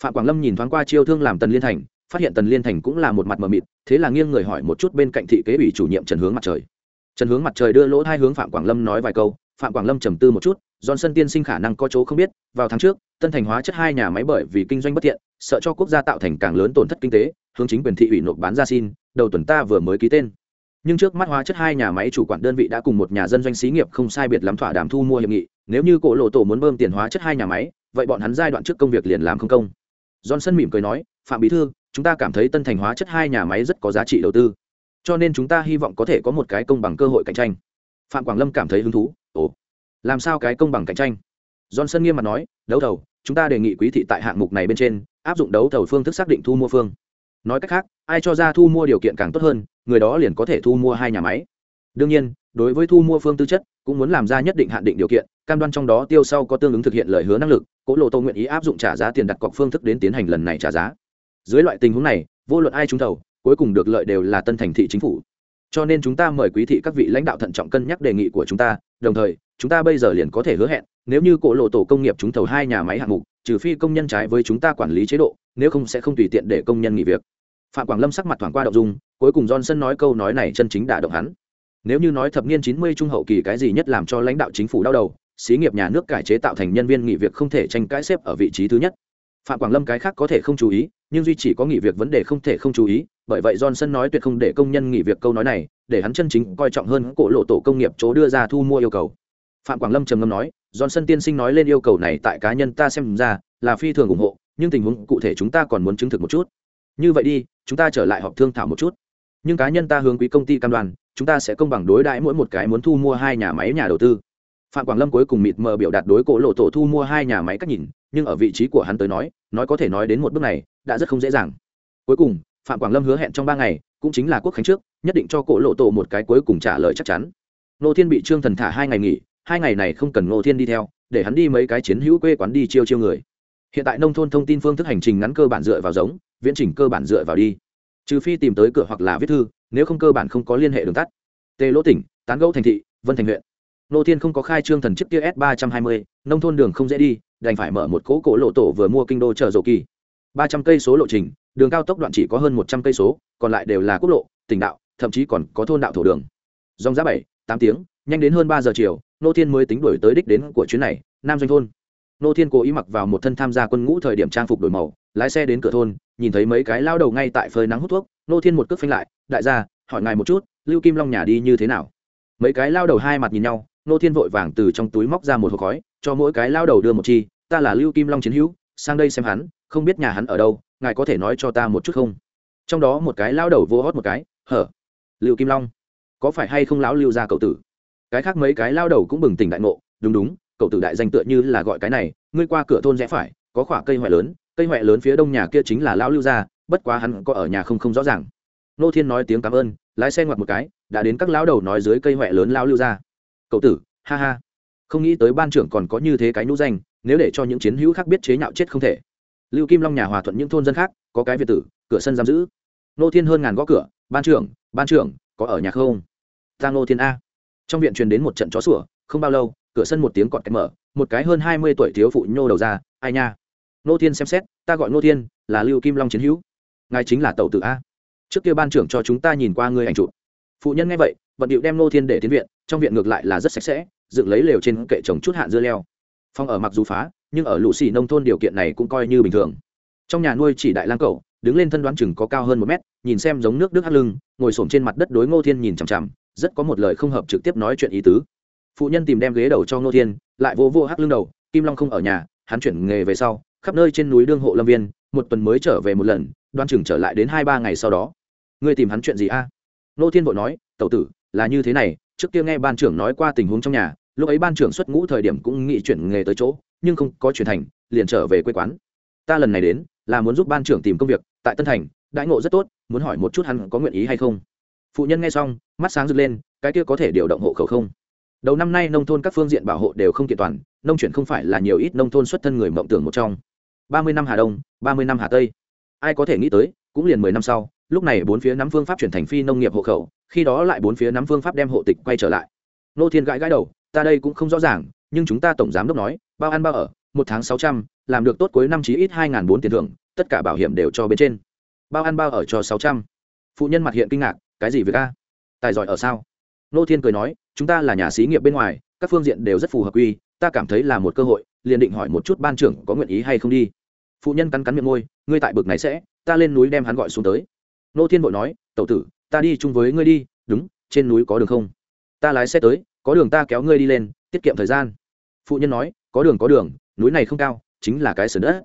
Phạm Quảng Lâm nhìn thoáng qua chiêu thương làm Tần Liên Thành, phát hiện Tần Liên Thành cũng là một mặt mờ mịt, thế là nghiêng người hỏi một chút bên cạnh thị kế ủy chủ nhiệm Trần Hướng Mặt Trời. Trần Hướng Mặt Trời đưa lỗ hai hướng Phạm Quảng Lâm nói vài câu, Phạm Quảng Lâm trầm tư một chút, Johnson tiên sinh khả năng có chỗ không biết, vào tháng trước, Tân Thành hóa chất hai nhà máy bởi vì kinh doanh bất thiện, sợ cho quốc gia tạo thành càng lớn tổn thất kinh tế, hướng chính quyền thị ủy nộp bán ra xin, đầu tuần ta vừa mới ký tên. Nhưng trước mắt hóa chất hai nhà máy chủ quản đơn vị đã cùng một nhà dân doanh xí nghiệp không sai biệt lắm thỏa đàm thu mua hiệp nghị nếu như cổ lộ tổ muốn bơm tiền hóa chất hai nhà máy vậy bọn hắn giai đoạn trước công việc liền làm không công. Johnson mỉm cười nói phạm bí thư chúng ta cảm thấy tân thành hóa chất hai nhà máy rất có giá trị đầu tư cho nên chúng ta hy vọng có thể có một cái công bằng cơ hội cạnh tranh. Phạm quảng lâm cảm thấy hứng thú ồ làm sao cái công bằng cạnh tranh? Johnson nghiêm mặt nói đấu thầu chúng ta đề nghị quý thị tại hạng mục này bên trên áp dụng đấu thầu phương thức xác định thu mua phương. Nói cách khác, ai cho ra thu mua điều kiện càng tốt hơn, người đó liền có thể thu mua hai nhà máy. Đương nhiên, đối với thu mua phương tư chất, cũng muốn làm ra nhất định hạn định điều kiện, cam đoan trong đó tiêu sau có tương ứng thực hiện lời hứa năng lực cỗ lộ tô nguyện ý áp dụng trả giá tiền đặt cọc phương thức đến tiến hành lần này trả giá. Dưới loại tình huống này, vô luận ai trúng thầu, cuối cùng được lợi đều là tân thành thị chính phủ. Cho nên chúng ta mời quý thị các vị lãnh đạo thận trọng cân nhắc đề nghị của chúng ta, đồng thời chúng ta bây giờ liền có thể hứa hẹn, nếu như cổ lộ tổ công nghiệp trúng thầu hai nhà máy hạng mục, trừ phi công nhân trái với chúng ta quản lý chế độ, nếu không sẽ không tùy tiện để công nhân nghỉ việc. Phạm quảng lâm sắc mặt thoảng qua động dung, cuối cùng johnson nói câu nói này chân chính đả động hắn. Nếu như nói thập niên chín mươi trung hậu kỳ cái gì nhất làm cho lãnh đạo chính phủ đau đầu, xí nghiệp nhà nước cải chế tạo thành nhân viên nghỉ việc không thể tranh cãi xếp ở vị trí thứ nhất. Phạm quảng lâm cái khác có thể không chú ý, nhưng duy chỉ có nghỉ việc vấn đề không thể không chú ý, bởi vậy johnson nói tuyệt không để công nhân nghỉ việc câu nói này, để hắn chân chính coi trọng hơn cổ lộ tổ công nghiệp chỗ đưa ra thu mua yêu cầu phạm quảng lâm trầm ngâm nói, johnson tiên sinh nói lên yêu cầu này tại cá nhân ta xem ra là phi thường ủng hộ, nhưng tình huống cụ thể chúng ta còn muốn chứng thực một chút. Như vậy đi, chúng ta trở lại họp thương thảo một chút. Nhưng cá nhân ta hướng quý công ty cam đoan, chúng ta sẽ công bằng đối đãi mỗi một cái muốn thu mua hai nhà máy nhà đầu tư. Phạm quảng lâm cuối cùng mịt mờ biểu đạt đối cổ lộ tổ thu mua hai nhà máy cách nhìn, nhưng ở vị trí của hắn tới nói nói có thể nói đến một bước này, đã rất không dễ dàng. Cuối cùng, phạm quảng lâm hứa hẹn trong ba ngày, cũng chính là quốc khánh trước, nhất định cho cổ lộ tổ một cái cuối cùng trả lời chắc chắn. Nô thiên bị trương thần thả hai ngày nghỉ hai ngày này không cần Ngô thiên đi theo, để hắn đi mấy cái chiến hữu quê quán đi chiêu chiêu người. Hiện tại nông thôn thông tin phương thức hành trình ngắn cơ bản dựa vào giống, viễn trình cơ bản dựa vào đi. Trừ phi tìm tới cửa hoặc là viết thư, nếu không cơ bản không có liên hệ đường tắt. Tê lỗ tỉnh, tán gẫu thành thị, vân thành huyện. Nô thiên không có khai trương thần chức kia s ba trăm hai mươi, nông thôn đường không dễ đi, đành phải mở một cỗ cổ lộ tổ vừa mua kinh đô chợ dầu kỳ. ba trăm cây số lộ trình, đường cao tốc đoạn chỉ có hơn một trăm cây số, còn lại đều là quốc lộ, tỉnh đạo, thậm chí còn có thôn đạo thổ đường. Dòng giá bảy, tám tiếng, nhanh đến hơn ba giờ chiều nô thiên mới tính đổi tới đích đến của chuyến này, nam doanh thôn. Nô thiên cố ý mặc vào một thân tham gia quân ngũ thời điểm trang phục đổi màu, lái xe đến cửa thôn, nhìn thấy mấy cái lao đầu ngay tại phơi nắng hút thuốc. Nô thiên một cước phanh lại, đại gia, hỏi ngài một chút, lưu kim long nhà đi như thế nào? Mấy cái lao đầu hai mặt nhìn nhau, nô thiên vội vàng từ trong túi móc ra một hộp khói, cho mỗi cái lao đầu đưa một chi, ta là lưu kim long chiến hữu, sang đây xem hắn, không biết nhà hắn ở đâu, ngài có thể nói cho ta một chút không? Trong đó một cái lao đầu vô hót một cái, hở, lưu kim long, có phải hay không lão lưu ra cậu tử? Cái khác mấy cái lao đầu cũng bừng tỉnh đại ngộ, đúng đúng, cậu tử đại danh tựa như là gọi cái này, ngươi qua cửa thôn rẽ phải, có khoả cây hoại lớn, cây hoại lớn phía đông nhà kia chính là lao lưu gia, bất quá hắn có ở nhà không không rõ ràng. Nô thiên nói tiếng cảm ơn, lái xe ngoặt một cái, đã đến các lão đầu nói dưới cây hoại lớn lao lưu gia. Cậu tử, ha ha, không nghĩ tới ban trưởng còn có như thế cái nhũ danh, nếu để cho những chiến hữu khác biết chế nhạo chết không thể. Lưu kim long nhà hòa thuận những thôn dân khác, có cái việt tử, cửa sân giam giữ. Nô thiên hơn ngàn gõ cửa, ban trưởng ban trưởng, có ở nhà không? Ta nô thiên a trong viện truyền đến một trận chó sủa không bao lâu cửa sân một tiếng cọt cách mở một cái hơn hai mươi tuổi thiếu phụ nhô đầu ra ai nha? Nô thiên xem xét ta gọi nô thiên là lưu kim long chiến hữu. Ngài chính là tàu tử a. Trước kia ban trưởng cho chúng ta nhìn qua người ảnh chụp. Phụ nhân nghe vậy vận điệu đem nô thiên để tiến viện trong viện ngược lại là rất sạch sẽ dựng lấy lều trên kệ trồng chút hạn dưa leo. Phong ở mặc dù phá nhưng ở lũ xì nông thôn điều kiện này cũng coi như bình thường. Trong nhà nuôi chỉ đại lang cầu, đứng lên thân đoán chừng có cao hơn một mét nhìn xem giống nước đức hắt lưng ngồi xổm trên mặt đất đối ngô thiên nhìn chằm chằm rất có một lời không hợp trực tiếp nói chuyện ý tứ. Phụ nhân tìm đem ghế đầu cho ngô thiên, lại vô vô hắt lưng đầu, kim long không ở nhà, hắn chuyển nghề về sau, khắp nơi trên núi đương hộ lâm viên, một tuần mới trở về một lần, đoan chừng trở lại đến hai ba ngày sau đó. Ngươi tìm hắn chuyện gì a? Nô thiên vội nói, tẩu tử, là như thế này, trước kia nghe ban trưởng nói qua tình huống trong nhà, lúc ấy ban trưởng xuất ngũ thời điểm cũng nghĩ chuyển nghề tới chỗ, nhưng không có chuyển thành, liền trở về quê quán. Ta lần này đến, là muốn giúp ban trưởng tìm công việc, tại tân thành, đãi ngộ rất tốt, muốn hỏi một chút hắn có nguyện ý hay không phụ nhân nghe xong, mắt sáng rực lên, cái kia có thể điều động hộ khẩu không? Đầu năm nay nông thôn các phương diện bảo hộ đều không kiện toàn, nông chuyển không phải là nhiều ít nông thôn xuất thân người mộng tưởng một trong. Ba mươi năm hà đông, ba mươi năm hà tây. Ai có thể nghĩ tới, cũng liền mười năm sau, lúc này bốn phía nắm phương pháp chuyển thành phi nông nghiệp hộ khẩu, khi đó lại bốn phía nắm phương pháp đem hộ tịch quay trở lại. Nô thiên gãi gãi đầu, ta đây cũng không rõ ràng, nhưng chúng ta tổng giám đốc nói, bao ăn bao ở, một tháng sáu trăm, làm được tốt cuối năm chí ít hai n g h n bốn tiền thưởng, tất cả bảo hiểm đều cho bên trên. Bao ăn bao ở cho sáu trăm. Phụ nhân mặt hiện kinh ngạc cái gì việc a? Tài giỏi ở sao? Nô thiên cười nói, chúng ta là nhà xí nghiệp bên ngoài, các phương diện đều rất phù hợp quy, ta cảm thấy là một cơ hội, liền định hỏi một chút ban trưởng có nguyện ý hay không đi. Phụ nhân cắn cắn miệng môi, ngươi tại bực này sẽ, ta lên núi đem hắn gọi xuống tới. Nô thiên vội nói, tẩu tử, ta đi chung với ngươi đi, đúng, trên núi có đường không? Ta lái xe tới, có đường ta kéo ngươi đi lên, tiết kiệm thời gian. Phụ nhân nói, có đường có đường, núi này không cao, chính là cái sườn đất.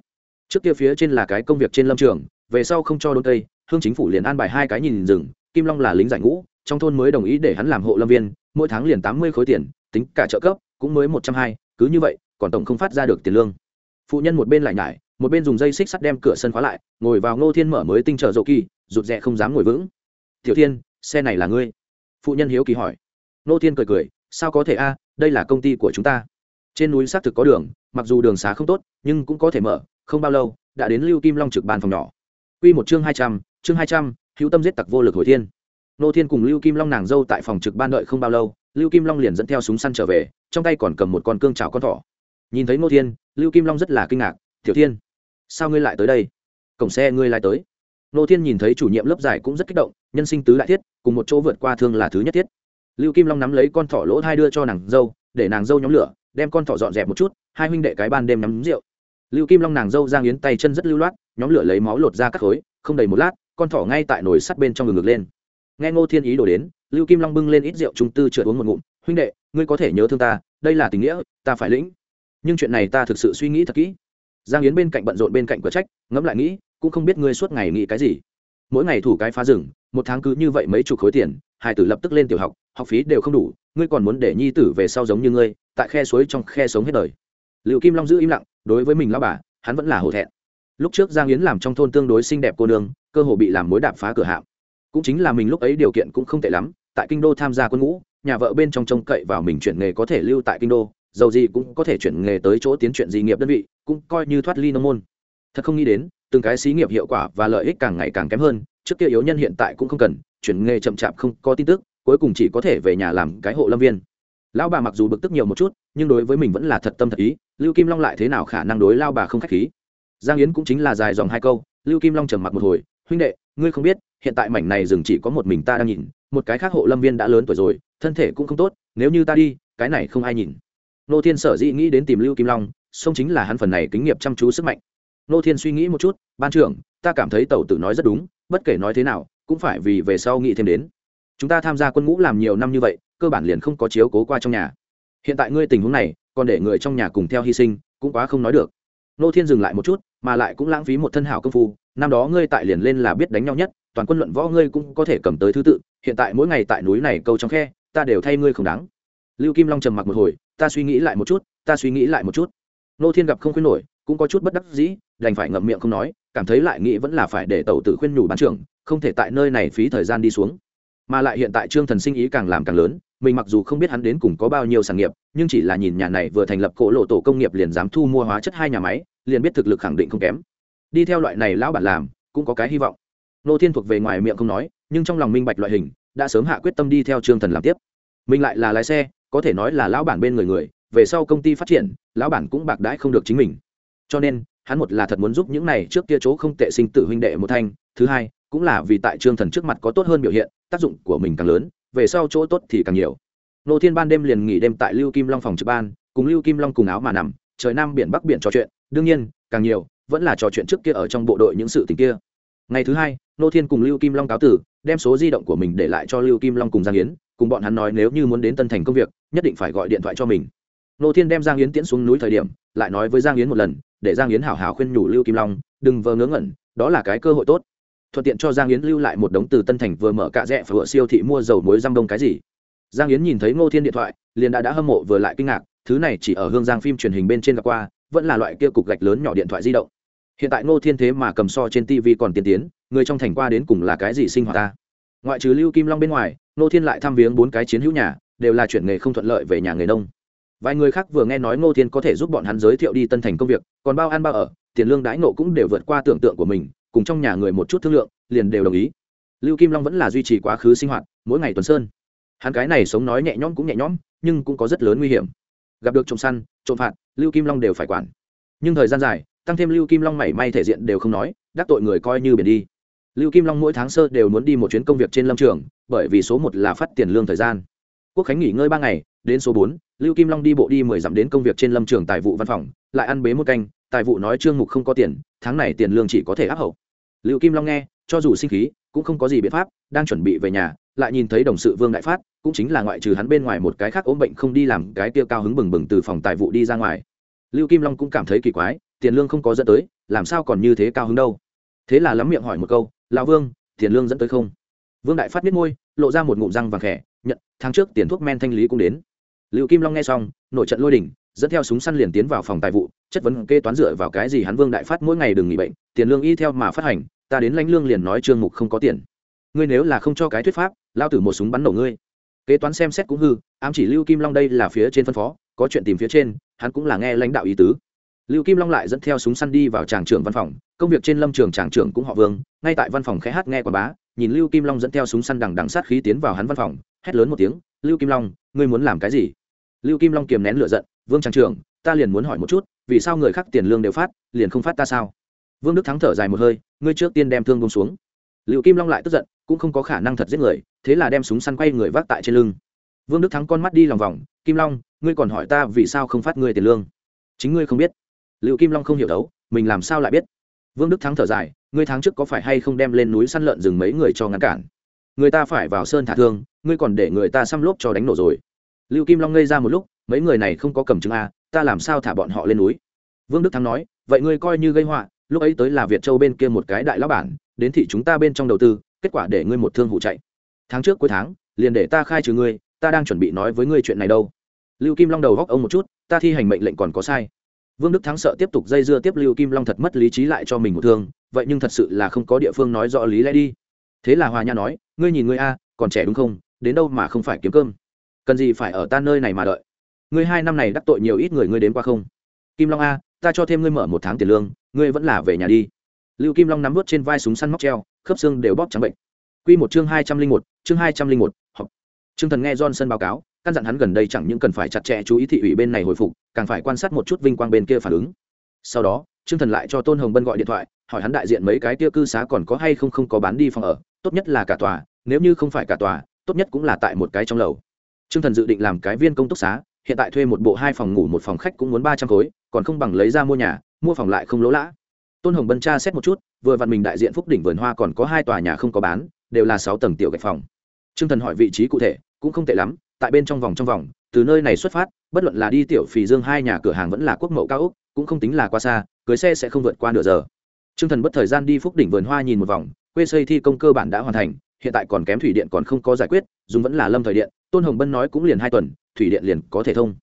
Trước kia phía trên là cái công việc trên lâm trường, về sau không cho đôn tây hương chính phủ liền an bài hai cái nhìn rừng kim long là lính giải ngũ, trong thôn mới đồng ý để hắn làm hộ lâm viên, mỗi tháng liền tám mươi khối tiền, tính cả trợ cấp, cũng mới một trăm hai, cứ như vậy, còn tổng không phát ra được tiền lương. Phụ nhân một bên lại nhải, một bên dùng dây xích sắt đem cửa sân khóa lại, ngồi vào ngô thiên mở mới tinh trợ dầu kỳ, rụt rè không dám ngồi vững. Tiểu thiên, xe này là ngươi? Phụ nhân hiếu kỳ hỏi. Ngô thiên cười cười, sao có thể a, đây là công ty của chúng ta. Trên núi xác thực có đường, mặc dù đường xá không tốt, nhưng cũng có thể mở, không bao lâu, đã đến lưu kim long trực ban phòng nhỏ. Quy một chương hai trăm, chương hai trăm hữu tâm giết tặc vô lực hồi thiên. Nô thiên cùng lưu kim long nàng dâu tại phòng trực ban đợi không bao lâu, lưu kim long liền dẫn theo súng săn trở về, trong tay còn cầm một con cương chảo con thỏ. Nhìn thấy nô thiên, lưu kim long rất là kinh ngạc, tiểu thiên, sao ngươi lại tới đây? Cổng xe ngươi lại tới? Nô thiên nhìn thấy chủ nhiệm lớp giải cũng rất kích động, nhân sinh tứ đại thiết, cùng một chỗ vượt qua thương là thứ nhất thiết. Lưu kim long nắm lấy con thỏ lỗ thai đưa cho nàng dâu, để nàng dâu nhóm lửa, đem con thỏ dọn dẹp một chút, hai huynh đệ cái ban đêm nắm rượu. Lưu kim long nàng dâu giang yến tay chân rất lưu loát, nhóm lửa lấy máu lột ra các khối, không đầy một lát con thỏ ngay tại nồi sắt bên trong ngừng ngực lên. Nghe ngô thiên ý đổ đến, lưu kim long bưng lên ít rượu trung tư trượt uống một ngụm. Huynh đệ, ngươi có thể nhớ thương ta, đây là tình nghĩa, ta phải lĩnh. Nhưng chuyện này ta thực sự suy nghĩ thật kỹ. Giang yến bên cạnh bận rộn bên cạnh cửa trách, ngẫm lại nghĩ, cũng không biết ngươi suốt ngày nghĩ cái gì. Mỗi ngày thủ cái phá rừng, một tháng cứ như vậy mấy chục khối tiền hải tử lập tức lên tiểu học học phí đều không đủ, ngươi còn muốn để nhi tử về sau giống như ngươi, tại khe suối trong khe sống hết đời. Liệu kim long giữ im lặng, đối với mình lao bà, hắn vẫn là hổ thẹn. Lúc trước giang yến làm trong thôn tương đối xinh đẹp cô nương cơ hồ bị làm mối đạp phá cửa hạm. Cũng chính là mình lúc ấy điều kiện cũng không tệ lắm, tại kinh đô tham gia quân ngũ, nhà vợ bên trong trông cậy vào mình chuyển nghề có thể lưu tại kinh đô, dầu gì cũng có thể chuyển nghề tới chỗ tiến chuyện gì nghiệp đơn vị, cũng coi như thoát ly nông môn. Thật không nghĩ đến, từng cái xí nghiệp hiệu quả và lợi ích càng ngày càng kém hơn, trước kia yếu nhân hiện tại cũng không cần, chuyển nghề chậm chạp không có tin tức, cuối cùng chỉ có thể về nhà làm cái hộ lâm viên. Lão bà mặc dù bực tức nhiều một chút, nhưng đối với mình vẫn là thật tâm thật ý, lưu kim long lại thế nào khả năng đối lao bà không k h á c h khí? Giang yến cũng chính là dài dòng hai câu, lưu kim long trầm mặc một hồi huynh đệ, ngươi không biết, hiện tại mảnh này rừng chỉ có một mình ta đang nhìn, một cái khác hộ lâm viên đã lớn tuổi rồi, thân thể cũng không tốt, nếu như ta đi, cái này không ai nhìn. Nô thiên sở dĩ nghĩ đến tìm lưu kim long, song chính là hắn phần này kính nghiệp chăm chú sức mạnh. Nô thiên suy nghĩ một chút, ban trưởng, ta cảm thấy tẩu tử nói rất đúng, bất kể nói thế nào, cũng phải vì về sau nghĩ thêm đến. Chúng ta tham gia quân ngũ làm nhiều năm như vậy, cơ bản liền không có chiếu cố qua trong nhà. Hiện tại ngươi tình huống này, còn để người trong nhà cùng theo hy sinh, cũng quá không nói được. Nô thiên dừng lại một chút mà lại cũng lãng phí một thân hảo công phu, năm đó ngươi tại liền lên là biết đánh nhau nhất, toàn quân luận võ ngươi cũng có thể cầm tới thứ tự, hiện tại mỗi ngày tại núi này câu trong khe, ta đều thay ngươi không đáng. Lưu kim long trầm mặc một hồi, ta suy nghĩ lại một chút, ta suy nghĩ lại một chút. Nô thiên gặp không khuyên nổi, cũng có chút bất đắc dĩ, đành phải ngậm miệng không nói, cảm thấy lại nghĩ vẫn là phải để tẩu tử khuyên nhủ bán trưởng, không thể tại nơi này phí thời gian đi xuống. Mà lại hiện tại trương thần sinh ý càng làm càng lớn mình mặc dù không biết hắn đến cùng có bao nhiêu sản nghiệp, nhưng chỉ là nhìn nhà này vừa thành lập cỗ lộ tổ công nghiệp liền dám thu mua hóa chất hai nhà máy, liền biết thực lực khẳng định không kém. Đi theo loại này lão bản làm, cũng có cái hy vọng. Nô thiên thuộc về ngoài miệng không nói, nhưng trong lòng minh bạch loại hình, đã sớm hạ quyết tâm đi theo trương thần làm tiếp. Mình lại là lái xe, có thể nói là lão bản bên người người, về sau công ty phát triển, lão bản cũng bạc đãi không được chính mình. Cho nên, hắn một là thật muốn giúp những này trước kia chỗ không tệ sinh tự huynh đệ một thanh, thứ hai, cũng là vì tại trương thần trước mặt có tốt hơn biểu hiện, tác dụng của mình càng lớn về sau chỗ tốt thì càng nhiều. Nô thiên ban đêm liền nghỉ đêm tại lưu kim long phòng trực ban, cùng lưu kim long cùng áo mà nằm, trời nam biển bắc biển trò chuyện. Đương nhiên, càng nhiều, vẫn là trò chuyện trước kia ở trong bộ đội những sự tình kia. Ngày thứ hai, nô thiên cùng lưu kim long cáo tử, đem số di động của mình để lại cho lưu kim long cùng giang yến, cùng bọn hắn nói nếu như muốn đến tân thành công việc, nhất định phải gọi điện thoại cho mình. Nô thiên đem giang yến tiễn xuống núi thời điểm, lại nói với giang yến một lần, để giang yến hảo hảo khuyên nhủ lưu kim long, đừng vờ ngớ ngẩn, đó là cái cơ hội tốt thuận tiện cho giang yến lưu lại một đống từ tân thành vừa mở cạ rẽ phở siêu thị mua dầu muối răm đông cái gì. Giang yến nhìn thấy ngô thiên điện thoại, liền đã đã hâm mộ vừa lại kinh ngạc, thứ này chỉ ở hương giang phim truyền hình bên trên gặp qua, vẫn là loại kia cục gạch lớn nhỏ điện thoại di động. Hiện tại ngô thiên thế mà cầm so trên tv còn tiên tiến, người trong thành qua đến cùng là cái gì sinh hoạt ta? Ngoại trừ lưu kim long bên ngoài, ngô thiên lại thăm viếng bốn cái chiến hữu nhà, đều là chuyển nghề không thuận lợi về nhà người nông. Vài người khác vừa nghe nói ngô thiên có thể giúp bọn hắn giới thiệu đi tân thành công việc, còn bao ăn bao ở, tiền lương đãi nộ cũng đều vượt qua tưởng tượng của mình cùng trong nhà người một chút thương lượng, liền đều đồng ý. Lưu kim long vẫn là duy trì quá khứ sinh hoạt, mỗi ngày tuần sơn. Hắn cái này sống nói nhẹ nhõm cũng nhẹ nhõm, nhưng cũng có rất lớn nguy hiểm. Gặp được trộm săn, trộm phạt, lưu kim long đều phải quản. Nhưng thời gian dài, tăng thêm lưu kim long mảy may thể diện đều không nói, đắc tội người coi như biển đi. Lưu kim long mỗi tháng sơ đều muốn đi một chuyến công việc trên lâm trường, bởi vì số một là phát tiền lương thời gian. Quốc khánh nghỉ ngơi ba ngày, đến số bốn, lưu kim long đi bộ đi mười dặm đến công việc trên lâm trường tài vụ văn phòng, lại ăn bế một canh, tài vụ nói trương mục không có tiền, tháng này tiền lương chỉ có thể áp hậu lưu kim long nghe, cho dù sinh khí, cũng không có gì biện pháp, đang chuẩn bị về nhà, lại nhìn thấy đồng sự vương đại phát, cũng chính là ngoại trừ hắn bên ngoài một cái khác ốm bệnh không đi làm, cái tiêu cao hứng bừng bừng từ phòng tài vụ đi ra ngoài. Lưu kim long cũng cảm thấy kỳ quái, tiền lương không có dẫn tới, làm sao còn như thế cao hứng đâu? Thế là lắm miệng hỏi một câu, lão vương, tiền lương dẫn tới không? Vương đại phát biết môi, lộ ra một ngụm răng vàng khẽ, nhận, tháng trước tiền thuốc men thanh lý cũng đến. Lưu kim long nghe xong, nội trận lôi đỉnh dẫn theo súng săn liền tiến vào phòng tài vụ, chất vấn kê toán dựa vào cái gì hắn vương đại phát mỗi ngày đừng nghỉ bệnh, tiền lương y theo mà phát hành ta đến lãnh lương liền nói trương mục không có tiền. Ngươi nếu là không cho cái thuyết pháp lao tử một súng bắn nổ ngươi. Kế toán xem xét cũng hư, ám chỉ lưu kim long đây là phía trên phân phó, có chuyện tìm phía trên, hắn cũng là nghe lãnh đạo ý tứ. Lưu kim long lại dẫn theo súng săn đi vào tràng trưởng văn phòng, công việc trên lâm trường tràng trưởng cũng họ vương, ngay tại văn phòng khẽ hát nghe quả bá, nhìn lưu kim long dẫn theo súng săn đằng đằng sát khí tiến vào hắn văn phòng, hét lớn một tiếng, lưu kim long, ngươi muốn làm cái gì? Lưu kim long kiềm nén lửa giận, vương tràng trưởng, ta liền muốn hỏi một chút, vì sao người khác tiền lương đều phát, liền không phát ta sao? Vương đức thắng thở dài một hơi, ngươi trước tiên đem thương bông xuống. Liệu kim long lại tức giận, cũng không có khả năng thật giết người, thế là đem súng săn quay người vác tại trên lưng. Vương đức thắng con mắt đi lòng vòng, kim long, ngươi còn hỏi ta vì sao không phát ngươi tiền lương? Chính ngươi không biết. Liệu kim long không hiểu đấu mình làm sao lại biết? Vương đức thắng thở dài, ngươi tháng trước có phải hay không đem lên núi săn lợn rừng mấy người cho ngăn cản? Người ta phải vào sơn thả thương, ngươi còn để người ta xăm lốp cho đánh nổ rồi. Lưu kim long ngây ra một lúc, mấy người này không có cầm chứng a, ta làm sao thả bọn họ lên núi? Vương đức thắng nói, vậy ngươi coi như gây họa lúc ấy tới là việt châu bên kia một cái đại lão bản, đến thị chúng ta bên trong đầu tư, kết quả để ngươi một thương hụ chạy. Tháng trước cuối tháng, liền để ta khai trừ ngươi, ta đang chuẩn bị nói với ngươi chuyện này đâu. Lưu kim long đầu góc ông một chút, ta thi hành mệnh lệnh còn có sai. Vương đức thắng sợ tiếp tục dây dưa tiếp lưu kim long thật mất lý trí lại cho mình một thương, vậy nhưng thật sự là không có địa phương nói rõ lý lẽ đi. Thế là hòa nha nói, ngươi nhìn ngươi a, còn trẻ đúng không, đến đâu mà không phải kiếm cơm? Cần gì phải ở ta nơi này mà đợi? Ngươi hai năm này đắc tội nhiều ít người, ngươi đến qua không? Kim long a, ta cho thêm ngươi mở một tháng tiền lương ngươi vẫn là về nhà đi. Lưu kim long nắm vớt trên vai súng săn móc treo, khớp xương đều bóp trắng bệnh. Q một chương hai trăm linh một, chương hai trăm linh một học t thần nghe johnson báo cáo, căn dặn hắn gần đây chẳng những cần phải chặt chẽ chú ý thị ủy bên này hồi phục, càng phải quan sát một chút vinh quang bên kia phản ứng. Sau đó t thần lại cho tôn hồng bân gọi điện thoại, hỏi hắn đại diện mấy cái kia cư xá còn có hay không không có bán đi phòng ở, tốt nhất là cả tòa, nếu như không phải cả tòa, tốt nhất cũng là tại một cái trong lầu. T thần dự định làm cái viên công túc xá hiện tại thuê một bộ hai phòng ngủ, một phòng khách cũng muốn ba trăm khối, còn không bằng lấy ra mua nhà, mua phòng lại không lỗ lã. Tôn hồng bân tra xét một chút, vừa vặn mình đại diện phúc đỉnh vườn hoa còn có hai tòa nhà không có bán, đều là sáu tầng tiểu gạch phòng. T r ư ơ n g thần hỏi vị trí cụ thể, cũng không tệ lắm, tại bên trong vòng trong vòng, từ nơi này xuất phát, bất luận là đi tiểu phì dương hai nhà cửa hàng vẫn là quốc mậu cao úc, cũng không tính là quá xa, cưới xe sẽ không vượt qua nửa giờ. T r ư ơ n g thần bất thời gian đi phúc đỉnh vườn hoa nhìn một vòng, quê xây thi công cơ bản đã hoàn thành, hiện tại còn kém thủy điện còn không có giải quyết, dùng vẫn là lâm thời điện, tôn hồng bân nói cũng liền hai tuần thủy điện liền có thể thông.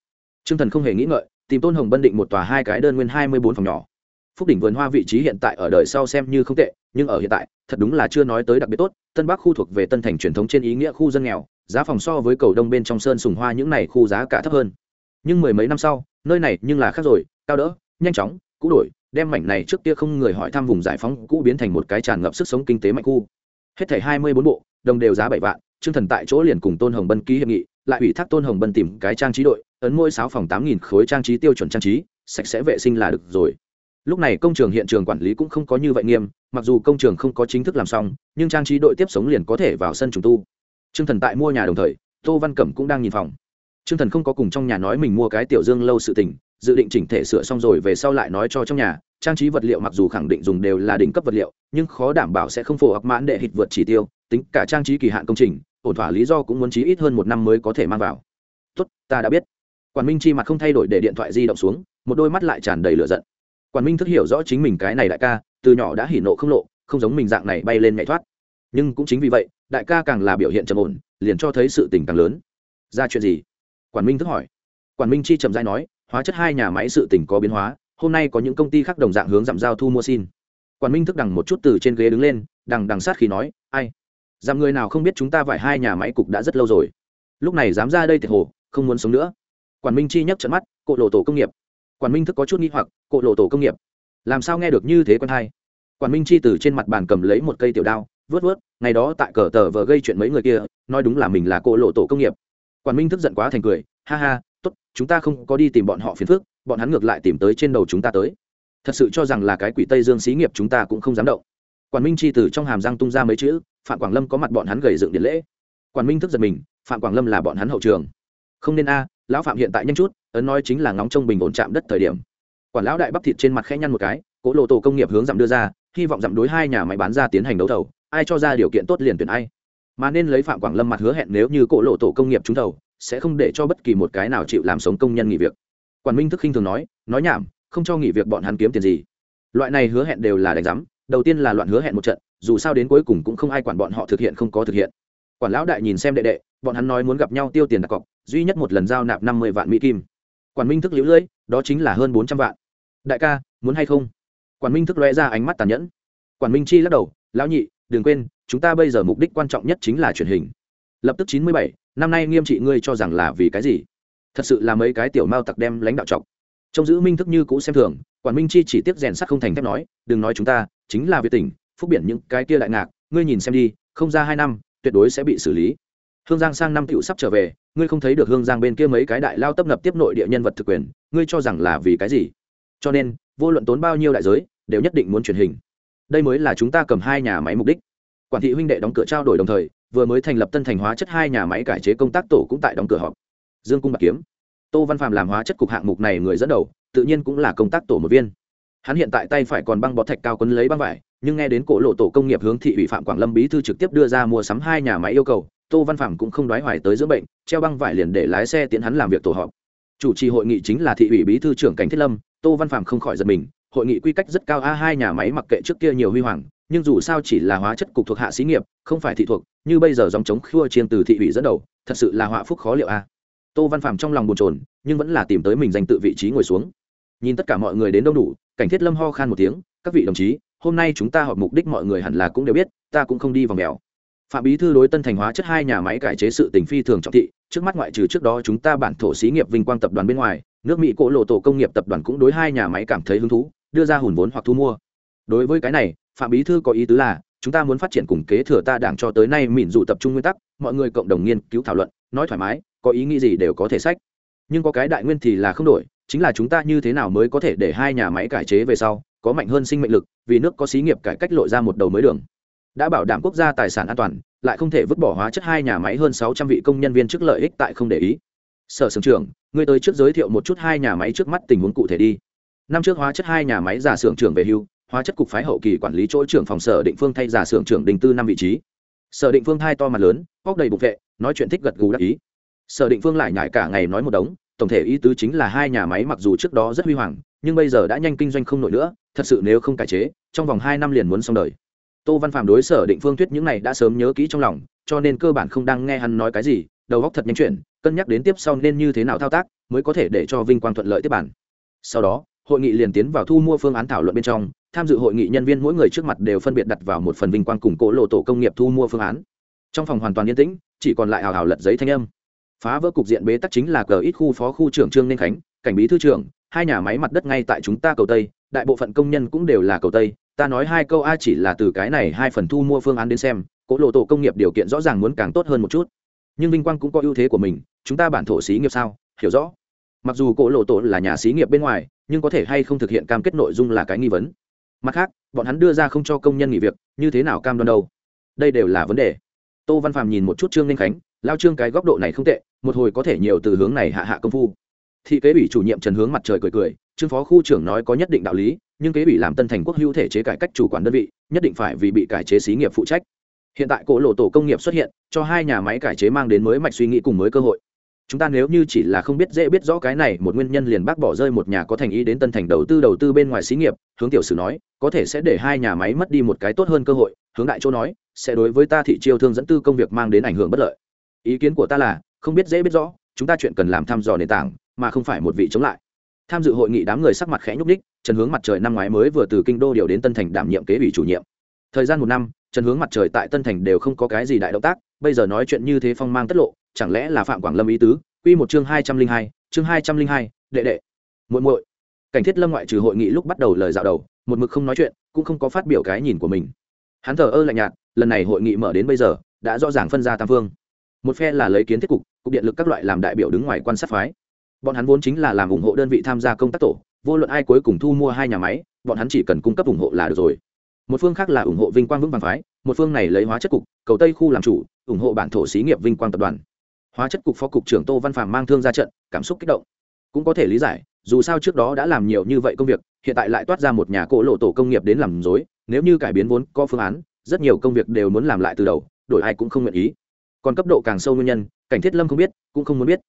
Trương thần không hề nghĩ ngợi, tìm tôn hồng bân định một tòa hai cái đơn nguyên hai mươi bốn phòng nhỏ. Phúc đỉnh vườn hoa vị trí hiện tại ở đời sau xem như không tệ, nhưng ở hiện tại, thật đúng là chưa nói tới đặc biệt tốt, tân bắc khu thuộc về tân thành truyền thống trên ý nghĩa khu dân nghèo, giá phòng so với cầu đông bên trong sơn sùng hoa những này khu giá cả thấp hơn. Nhưng mười mấy năm sau, nơi này nhưng là khác rồi, cao đỡ, nhanh chóng, cũ đổi, đem mảnh này trước kia không người hỏi thăm vùng giải phóng cũ biến thành một cái tràn ngập sức sống kinh tế mạnh khu. Hết thảy hai mươi bốn bộ, đồng đều giá bảy vạn chương thần tại chỗ liền cùng tôn hồng bân ký hiệp nghị lại ủy thác tôn hồng bân tìm cái trang trí đội, ấn mỗi sáu phòng tám nghìn khối trang trí tiêu chuẩn trang trí, sạch sẽ vệ sinh là được rồi. Lúc này công trường hiện trường quản lý cũng không có như vậy nghiêm, mặc dù công trường không có chính thức làm xong, nhưng trang trí đội tiếp sống liền có thể vào sân trùng tu. T r ư ơ n g thần tại mua nhà đồng thời, tô văn cẩm cũng đang nhìn phòng. T r ư ơ n g thần không có cùng trong nhà nói mình mua cái tiểu dương lâu sự tình, dự định chỉnh thể sửa xong rồi về sau lại nói cho trong nhà, trang trí vật liệu mặc dù khẳng định dùng đều là đỉnh cấp vật liệu, nhưng khó đảm bảo sẽ không phù hợp mãn đệ hịt vượt chỉ tiêu, tính cả trang trí kỳ hạn công trình ổn thỏa lý do cũng muốn chí ít hơn một năm mới có thể mang vào. Tốt, ta đã biết. Quản minh chi mặt không thay đổi để điện thoại di động xuống, một đôi mắt lại tràn đầy lửa giận. Quản minh thức hiểu rõ chính mình cái này đại ca, từ nhỏ đã hỉ nộ không lộ, không giống mình dạng này bay lên nhảy thoát. Nhưng cũng chính vì vậy, đại ca càng là biểu hiện trầm ổn, liền cho thấy sự tình càng lớn. Ra chuyện gì? Quản minh thức hỏi. Quản minh chi trầm dai nói, hóa chất hai nhà máy sự tình có biến hóa, hôm nay có những công ty khác đồng dạng hướng giảm giao thu mua xin. Quản minh thức đằng một chút từ trên ghế đứng lên, đằng đằng sát khi nói, ai giảm người nào không biết chúng ta vải hai nhà máy cục đã rất lâu rồi. Lúc này dám ra đây thiệt hồ, không muốn sống nữa. Quản minh chi nhấc trận mắt, cộ lộ tổ công nghiệp. Quản minh thức có chút nghi hoặc, cộ lộ tổ công nghiệp. Làm sao nghe được như thế quân hai? Quản minh chi từ trên mặt bàn cầm lấy một cây tiểu đao, vớt vớt, ngày đó tại cờ tờ vờ gây chuyện mấy người kia, nói đúng là mình là cộ lộ tổ công nghiệp. Quản minh thức giận quá thành cười, ha ha, tốt, chúng ta không có đi tìm bọn họ phiền phức, bọn hắn ngược lại tìm tới trên đầu chúng ta tới. Thật sự cho rằng là cái quỷ tây dương xí nghiệp chúng ta cũng không dám động quản minh chi từ trong hàm răng tung ra mấy chữ, phạm quảng lâm có mặt bọn hắn gầy dựng điện lễ. Quản minh thức giật mình, phạm quảng lâm là bọn hắn hậu trường. Không nên a, lão phạm hiện tại nhanh chút, ấn nói chính là ngóng trông bình ổn chạm đất thời điểm. Quản lão đại bắp thịt trên mặt khẽ nhăn một cái cỗ lộ tổ công nghiệp hướng dặm đưa ra, hy vọng dặm đối hai nhà máy bán ra tiến hành đấu thầu, ai cho ra điều kiện tốt liền tuyển ai. Mà nên lấy phạm quảng lâm mặt hứa hẹn nếu như cỗ lộ tổ công nghiệp trúng thầu, sẽ không để cho bất kỳ một cái nào chịu làm sống công nhân nghỉ việc. Quản minh thức khinh thường nói nói nhảm, không cho nghỉ việc bọn hắn kiếm tiền gì. Loại này hứa hẹn đều là đánh giám đầu tiên là loạn hứa hẹn một trận, dù sao đến cuối cùng cũng không ai quản bọn họ thực hiện không có thực hiện. Quản lão đại nhìn xem đệ đệ, bọn hắn nói muốn gặp nhau tiêu tiền đặt cọc, duy nhất một lần giao nạp năm mươi vạn mỹ kim. Quản minh thức liễu lưỡi đó chính là hơn bốn trăm vạn. Đại ca, muốn hay không? Quản minh thức lóe ra ánh mắt tàn nhẫn. Quản minh chi lắc đầu, lão nhị, đừng quên, chúng ta bây giờ mục đích quan trọng nhất chính là truyền hình. Lập tức chín mươi bảy, năm nay nghiêm trị ngươi cho rằng là vì cái gì? Thật sự là mấy cái tiểu mao tặc đem lãnh đạo chọc. Trông giữ minh thức như cũ xem thường, quản minh chi chỉ tiếp rèn sắt không thành thép nói, đừng nói chúng ta chính là việt tỉnh, phúc biển những cái kia đại ngạc, ngươi nhìn xem đi, không ra hai năm, tuyệt đối sẽ bị xử lý. Hương giang sang năm cựu sắp trở về, ngươi không thấy được hương giang bên kia mấy cái đại lao tấp nập tiếp nội địa nhân vật thực quyền, ngươi cho rằng là vì cái gì? Cho nên, vô luận tốn bao nhiêu đại giới, đều nhất định muốn truyền hình. Đây mới là chúng ta cầm hai nhà máy mục đích. Quản thị huynh đệ đóng cửa trao đổi đồng thời, vừa mới thành lập tân thành hóa chất hai nhà máy cải chế công tác tổ cũng tại đóng cửa họp. Dương cung bạc kiếm. Tô văn phạm làm hóa chất cục hạng mục này người dẫn đầu, tự nhiên cũng là công tác tổ một viên hắn hiện tại tay phải còn băng bó thạch cao quấn lấy băng vải, nhưng nghe đến cổ lộ tổ công nghiệp hướng thị ủy phạm quảng lâm bí thư trực tiếp đưa ra mua sắm hai nhà máy yêu cầu, tô văn phạm cũng không đoái hoài tới dưỡng bệnh, treo băng vải liền để lái xe tiến hắn làm việc tổ họp. Chủ trì hội nghị chính là thị ủy bí thư trưởng cảnh thiết lâm, tô văn phạm không khỏi giật mình, hội nghị quy cách rất cao a, hai nhà máy mặc kệ trước kia nhiều huy hoàng, nhưng dù sao chỉ là hóa chất cục thuộc hạ xí nghiệp, không phải thị thuộc, như bây giờ dòng chống khua chiên từ thị ủy dẫn đầu, thật sự là họa phúc khó liệu a. Tô văn phạm trong lòng bồn chồn, nhưng vẫn là tìm tới mình danh tự vị trí ngồi xuống. Nhìn tất cả mọi người đến đông đủ cảnh thiết lâm ho khan một tiếng, các vị đồng chí, hôm nay chúng ta họp mục đích mọi người hẳn là cũng đều biết, ta cũng không đi vòng mèo. Phạm bí thư đối tân thành hóa chất hai nhà máy cải chế sự tình phi thường trọng thị, trước mắt ngoại trừ trước đó chúng ta bản thổ xí nghiệp vinh quang tập đoàn bên ngoài, nước mỹ cỗ lộ tổ công nghiệp tập đoàn cũng đối hai nhà máy cảm thấy hứng thú, đưa ra hùn vốn hoặc thu mua. Đối với cái này, phạm bí thư có ý tứ là, chúng ta muốn phát triển cùng kế thừa ta đảng cho tới nay mỉn dụ tập trung nguyên tắc, mọi người cộng đồng nghiên cứu thảo luận, nói thoải mái, có ý nghĩ gì đều có thể sách. Nhưng có cái đại nguyên thì là không đổi chính là chúng ta như thế nào mới có thể để hai nhà máy cải chế về sau có mạnh hơn sinh mệnh lực, vì nước có xí nghiệp cải cách lội ra một đầu mới đường. Đã bảo đảm quốc gia tài sản an toàn, lại không thể vứt bỏ hóa chất hai nhà máy hơn sáu trăm vị công nhân viên trước lợi ích tại không để ý. Sở sưởng trưởng, ngươi tới trước giới thiệu một chút hai nhà máy trước mắt tình huống cụ thể đi. Năm trước hóa chất hai nhà máy giả xưởng trưởng về hưu, hóa chất cục phái hậu kỳ quản lý chỗ trưởng phòng sở định phương thay giả xưởng trưởng đình tư năm vị trí. Sở định phương thai to mặt lớn, bóc đầy bục vệ, nói chuyện thích gật gù đắc ý. Sở định phương lại nhải cả ngày nói một đống tổng thể ý tứ chính là hai nhà máy mặc dù trước đó rất huy hoàng, nhưng bây giờ đã nhanh kinh doanh không nổi nữa, thật sự nếu không cải chế, trong vòng hai năm liền muốn xong đời. Tô văn phạm đối sở định phương thuyết những này đã sớm nhớ kỹ trong lòng, cho nên cơ bản không đang nghe hắn nói cái gì, đầu góc thật nhanh chuyển, cân nhắc đến tiếp sau nên như thế nào thao tác, mới có thể để cho vinh quang thuận lợi tiếp bản. Sau đó, hội nghị liền tiến vào thu mua phương án thảo luận bên trong, tham dự hội nghị nhân viên mỗi người trước mặt đều phân biệt đặt vào một phần vinh quang củng cố lộ tổ công nghiệp thu mua phương án. Trong phòng hoàn toàn yên tĩnh, chỉ còn lại hào hào lật giấy thanh âm phá vỡ cục diện bế tắc chính là cờ ít khu phó khu trưởng trương nên khánh, cảnh bí thư trưởng, hai nhà máy mặt đất ngay tại chúng ta cầu tây, đại bộ phận công nhân cũng đều là cầu tây, ta nói hai câu a chỉ là từ cái này hai phần thu mua phương án đến xem, cỗ lộ tổ công nghiệp điều kiện rõ ràng muốn càng tốt hơn một chút. Nhưng vinh quang cũng có ưu thế của mình, chúng ta bản thổ xí nghiệp sao? Hiểu rõ. Mặc dù cỗ lộ tổ là nhà xí nghiệp bên ngoài, nhưng có thể hay không thực hiện cam kết nội dung là cái nghi vấn. Mặt khác, bọn hắn đưa ra không cho công nhân nghỉ việc, như thế nào cam đoan đâu? Đây đều là vấn đề. Tô văn phàm nhìn một chút trương ninh khánh, lao trương cái góc độ này không tệ một hồi có thể nhiều từ hướng này hạ hạ công phu. Thị kế ủy chủ nhiệm trần hướng mặt trời cười cười, trương phó khu trưởng nói có nhất định đạo lý, nhưng kế ủy làm tân thành quốc hữu thể chế cải cách chủ quản đơn vị, nhất định phải vì bị cải chế xí nghiệp phụ trách. Hiện tại cổ lộ tổ công nghiệp xuất hiện, cho hai nhà máy cải chế mang đến mới mạch suy nghĩ cùng mới cơ hội. Chúng ta nếu như chỉ là không biết dễ biết rõ cái này, một nguyên nhân liền bác bỏ rơi một nhà có thành ý đến tân thành đầu tư đầu tư bên ngoài xí nghiệp, hướng tiểu sử nói, có thể sẽ để hai nhà máy mất đi một cái tốt hơn cơ hội, hướng đại chỗ nói, sẽ đối với ta thị chiêu thương dẫn tư công việc mang đến ảnh hưởng bất lợi. Ý kiến của ta là không biết dễ biết rõ, chúng ta chuyện cần làm thăm dò nền tảng, mà không phải một vị chống lại. Tham dự hội nghị đám người sắc mặt khẽ nhúc ních trần hướng mặt trời năm ngoái mới vừa từ kinh đô điều đến tân thành đảm nhiệm kế ủy chủ nhiệm. Thời gian một năm, trần hướng mặt trời tại tân thành đều không có cái gì đại động tác, bây giờ nói chuyện như thế phong mang tất lộ, chẳng lẽ là phạm quảng lâm ý tứ? Q một chương hai trăm linh hai, chương hai trăm linh hai, đệ đệ. Muội muội. Cảnh thiết lâm ngoại trừ hội nghị lúc bắt đầu lời dạo đầu, một mực không nói chuyện, cũng không có phát biểu cái nhìn của mình. Hắn thờ ơ lạnh nhạt, lần này hội nghị mở đến bây giờ, đã rõ ràng phân ra tam phương. Một phe là lấy kiến thiết cục cục điện lực các loại làm đại biểu đứng ngoài quan sát phái. Bọn hắn vốn chính là làm ủng hộ đơn vị tham gia công tác tổ, vô luận ai cuối cùng thu mua hai nhà máy, bọn hắn chỉ cần cung cấp ủng hộ là được rồi. Một phương khác là ủng hộ vinh quang vững vàng phái, một phương này lấy hóa chất cục, cầu tây khu làm chủ, ủng hộ bản thổ xí nghiệp vinh quang tập đoàn. Hóa chất cục phó cục trưởng tô văn phàm mang thương ra trận, cảm xúc kích động. Cũng có thể lý giải, dù sao trước đó đã làm nhiều như vậy công việc, hiện tại lại toát ra một nhà cỗ lộ tổ công nghiệp đến làm dối nếu như cải biến vốn có phương án, rất nhiều công việc đều muốn làm lại từ đầu, đổi ai cũng không nguyện ý còn cấp độ càng sâu nguyên nhân, cảnh thiết lâm không biết, cũng không muốn biết.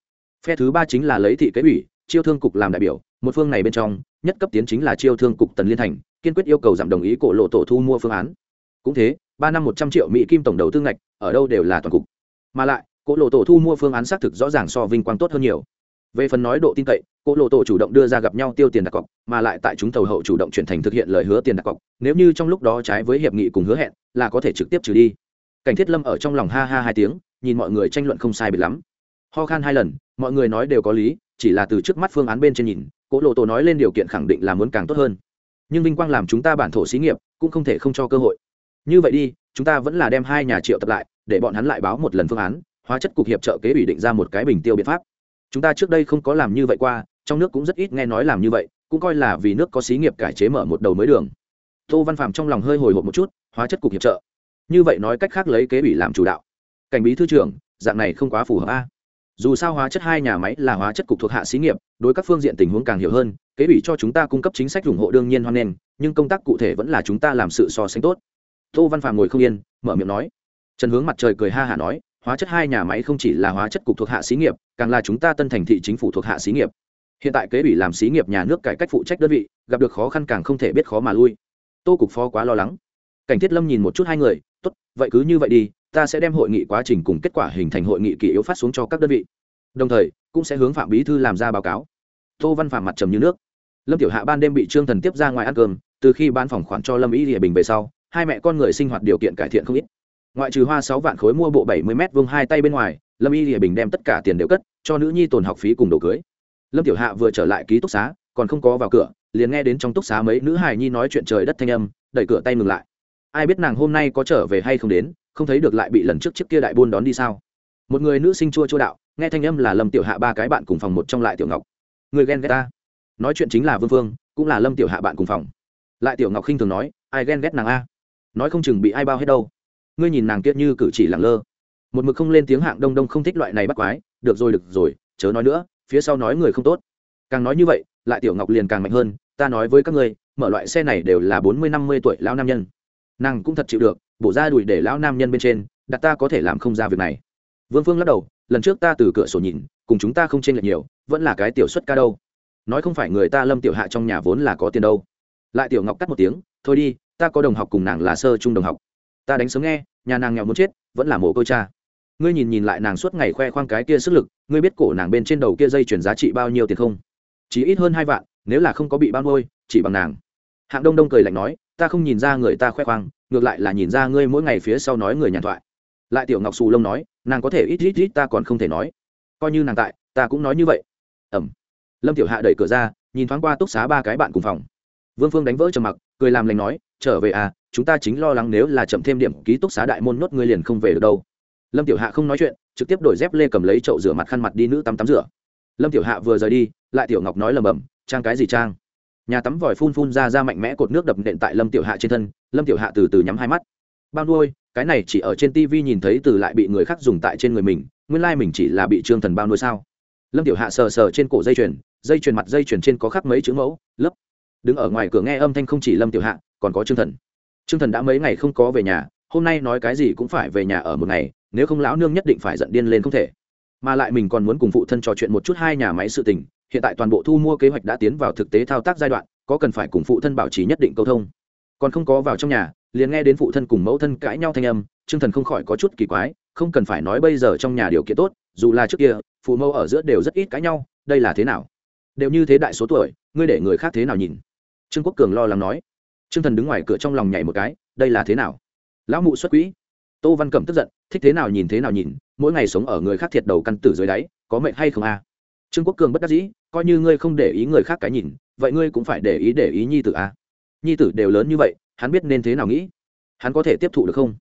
Phe thứ ba chính là lấy thị kế ủy, chiêu thương cục làm đại biểu, một phương này bên trong, nhất cấp tiến chính là chiêu thương cục tần liên thành, kiên quyết yêu cầu giảm đồng ý cổ lộ tổ thu mua phương án. Cũng thế, ba năm một trăm triệu mỹ kim tổng đầu tư ngạch, ở đâu đều là toàn cục. Mà lại, cổ lộ tổ thu mua phương án xác thực rõ ràng so vinh quang tốt hơn nhiều. Về phần nói độ tin cậy, cổ lộ tổ chủ động đưa ra gặp nhau tiêu tiền đặt cọc, mà lại tại chúng thầu hậu chủ động chuyển thành thực hiện lời hứa tiền đặt cọc, nếu như trong lúc đó trái với hiệp nghị cùng hứa hẹn, là có thể trực tiếp trừ đi cảnh thiết lâm ở trong lòng ha ha hai tiếng, nhìn mọi người tranh luận không sai biệt lắm. Ho khan hai lần, mọi người nói đều có lý, chỉ là từ trước mắt phương án bên trên nhìn cỗ lộ tổ nói lên điều kiện khẳng định là muốn càng tốt hơn. Nhưng vinh quang làm chúng ta bản thổ xí nghiệp, cũng không thể không cho cơ hội. Như vậy đi, chúng ta vẫn là đem hai nhà triệu tập lại, để bọn hắn lại báo một lần phương án, hóa chất cục hiệp trợ kế ủy định ra một cái bình tiêu biện pháp. Chúng ta trước đây không có làm như vậy qua, trong nước cũng rất ít nghe nói làm như vậy, cũng coi là vì nước có xí nghiệp cải chế mở một đầu mới đường. Tô văn phạm trong lòng hơi hồi hộp một chút, hóa chất cục hiệp trợ như vậy nói cách khác lấy kế ủy làm chủ đạo. Cảnh bí thư trưởng, dạng này không quá phù hợp a. Dù sao hóa chất hai nhà máy là hóa chất cục thuộc hạ xí nghiệp, đối các phương diện tình huống càng hiểu hơn, kế ủy cho chúng ta cung cấp chính sách ủng hộ đương nhiên hoan nghênh, nhưng công tác cụ thể vẫn là chúng ta làm sự so sánh tốt. Tô văn phàm ngồi không yên, mở miệng nói. Trần hướng mặt trời cười ha hả nói, hóa chất hai nhà máy không chỉ là hóa chất cục thuộc hạ xí nghiệp, càng là chúng ta tân thành thị chính phủ thuộc hạ xí nghiệp. Hiện tại kế ủy làm xí nghiệp nhà nước cải cách phụ trách đơn vị, gặp được khó khăn càng không thể biết khó mà lui. Tô cục phó quá lo lắng cảnh thiết lâm nhìn một chút hai người, tốt, vậy cứ như vậy đi, ta sẽ đem hội nghị quá trình cùng kết quả hình thành hội nghị kỷ yếu phát xuống cho các đơn vị. Đồng thời, cũng sẽ hướng phạm bí thư làm ra báo cáo. Tô văn phạm mặt trầm như nước. Lâm tiểu hạ ban đêm bị trương thần tiếp ra ngoài ăn cơm, từ khi ban phòng khoản cho lâm ý địa bình về sau, hai mẹ con người sinh hoạt điều kiện cải thiện không ít. Ngoại trừ hoa sáu vạn khối mua bộ bảy mươi m vương hai tay bên ngoài, lâm y địa bình đem tất cả tiền đều cất, cho nữ nhi tồn học phí cùng đồ cưới. Lâm tiểu hạ vừa trở lại ký túc xá, còn không có vào cửa, liền nghe đến trong túc xá mấy nữ hài nhi nói chuyện trời đất thanh âm, đẩy cửa tay ngừng lại ai biết nàng hôm nay có trở về hay không đến, không thấy được lại bị lần trước chiếc kia đại buôn đón đi sao? Một người nữ sinh chua chua đạo, nghe thanh âm là lâm tiểu hạ ba cái bạn cùng phòng một trong lại tiểu ngọc. Người ghen ghét ta. Nói chuyện chính là vương phương cũng là lâm tiểu hạ bạn cùng phòng. Lại tiểu ngọc khinh thường nói, ai ghen ghét nàng a? Nói không chừng bị ai bao hết đâu. Ngươi nhìn nàng kiết như cử chỉ lẳng lơ. Một mực không lên tiếng hạng đông đông không thích loại này bắt quái, được rồi được rồi, chớ nói nữa, phía sau nói người không tốt. Càng nói như vậy, lại tiểu ngọc liền càng mạnh hơn, ta nói với các ngươi, mở loại xe này đều là bốn mươi năm mươi tuổi lão nam nhân nàng cũng thật chịu được, bổ ra đùi để lão nam nhân bên trên, đặt ta có thể làm không ra việc này. Vương phương lắc đầu, lần trước ta từ cửa sổ nhìn, cùng chúng ta không chênh lệch nhiều, vẫn là cái tiểu xuất ca đâu. Nói không phải người ta lâm tiểu hạ trong nhà vốn là có tiền đâu. Lại tiểu ngọc cắt một tiếng, thôi đi, ta có đồng học cùng nàng là sơ trung đồng học. Ta đánh sớm nghe, nhà nàng nghèo muốn chết, vẫn là mồ côi cha. Ngươi nhìn nhìn lại nàng suốt ngày khoe khoang cái kia sức lực, ngươi biết cổ nàng bên trên đầu kia dây chuyển giá trị bao nhiêu tiền không? Chỉ ít hơn hai vạn, nếu là không có bị bao nuôi, chỉ bằng nàng. Hạng đông đông cười lạnh nói ta không nhìn ra người ta khoe khoang, ngược lại là nhìn ra ngươi mỗi ngày phía sau nói người nhàn thoại. Lại tiểu ngọc xù lông nói, nàng có thể ít ít ít ta còn không thể nói. Coi như nàng tại, ta cũng nói như vậy. Ẩm. Lâm tiểu hạ đẩy cửa ra, nhìn thoáng qua túc xá ba cái bạn cùng phòng. Vương phương đánh vỡ trầm mặc, cười làm lành nói, trở về à chúng ta chính lo lắng nếu là chậm thêm điểm ký túc xá đại môn nốt ngươi liền không về được đâu. Lâm tiểu hạ không nói chuyện, trực tiếp đổi dép lê cầm lấy chậu rửa mặt khăn mặt đi nữ tắm tắm rửa. Lâm tiểu hạ vừa rời đi, lại tiểu ngọc nói lầm bầm, trang cái gì trang? Nhà tắm vòi phun phun ra ra mạnh mẽ cột nước đập nện tại lâm tiểu hạ trên thân, lâm tiểu hạ từ từ nhắm hai mắt. Bao nuôi, cái này chỉ ở trên tv nhìn thấy từ lại bị người khác dùng tại trên người mình, nguyên lai、like、mình chỉ là bị trương thần bao nuôi sao? Lâm tiểu hạ sờ sờ trên cổ dây chuyền dây chuyền mặt dây chuyền trên có khắc mấy chữ mẫu lớp đứng ở ngoài cửa nghe âm thanh không chỉ lâm tiểu hạ, còn có trương thần. Trương thần đã mấy ngày không có về nhà, hôm nay nói cái gì cũng phải về nhà ở một ngày, nếu không lão nương nhất định phải giận điên lên không thể. Mà lại mình còn muốn cùng phụ thân trò chuyện một chút hai nhà máy sự tình hiện tại toàn bộ thu mua kế hoạch đã tiến vào thực tế thao tác giai đoạn, có cần phải cùng phụ thân bảo trì nhất định câu thông. Còn không có vào trong nhà, liền nghe đến phụ thân cùng mẫu thân cãi nhau thanh âm, trương thần không khỏi có chút kỳ quái, không cần phải nói bây giờ trong nhà điều kiện tốt, dù là trước kia, phụ mẫu ở giữa đều rất ít cãi nhau, đây là thế nào? Đều như thế đại số tuổi, ngươi để người khác thế nào nhìn? Trương quốc cường lo lắng nói. Trương thần đứng ngoài cửa trong lòng nhảy một cái, đây là thế nào? Lão mụ xuất quỹ. Tô văn cẩm tức giận, thích thế nào nhìn thế nào nhìn, mỗi ngày sống ở người khác thiệt đầu căn tử dưới đáy, có mệnh hay không a? à? Trương quốc cường bất đắc dĩ, coi như ngươi không để ý người khác cái nhìn, vậy ngươi cũng phải để ý để ý nhi tử a à? nhi tử đều lớn như vậy, hắn biết nên thế nào nghĩ? Hắn có thể tiếp thụ được không?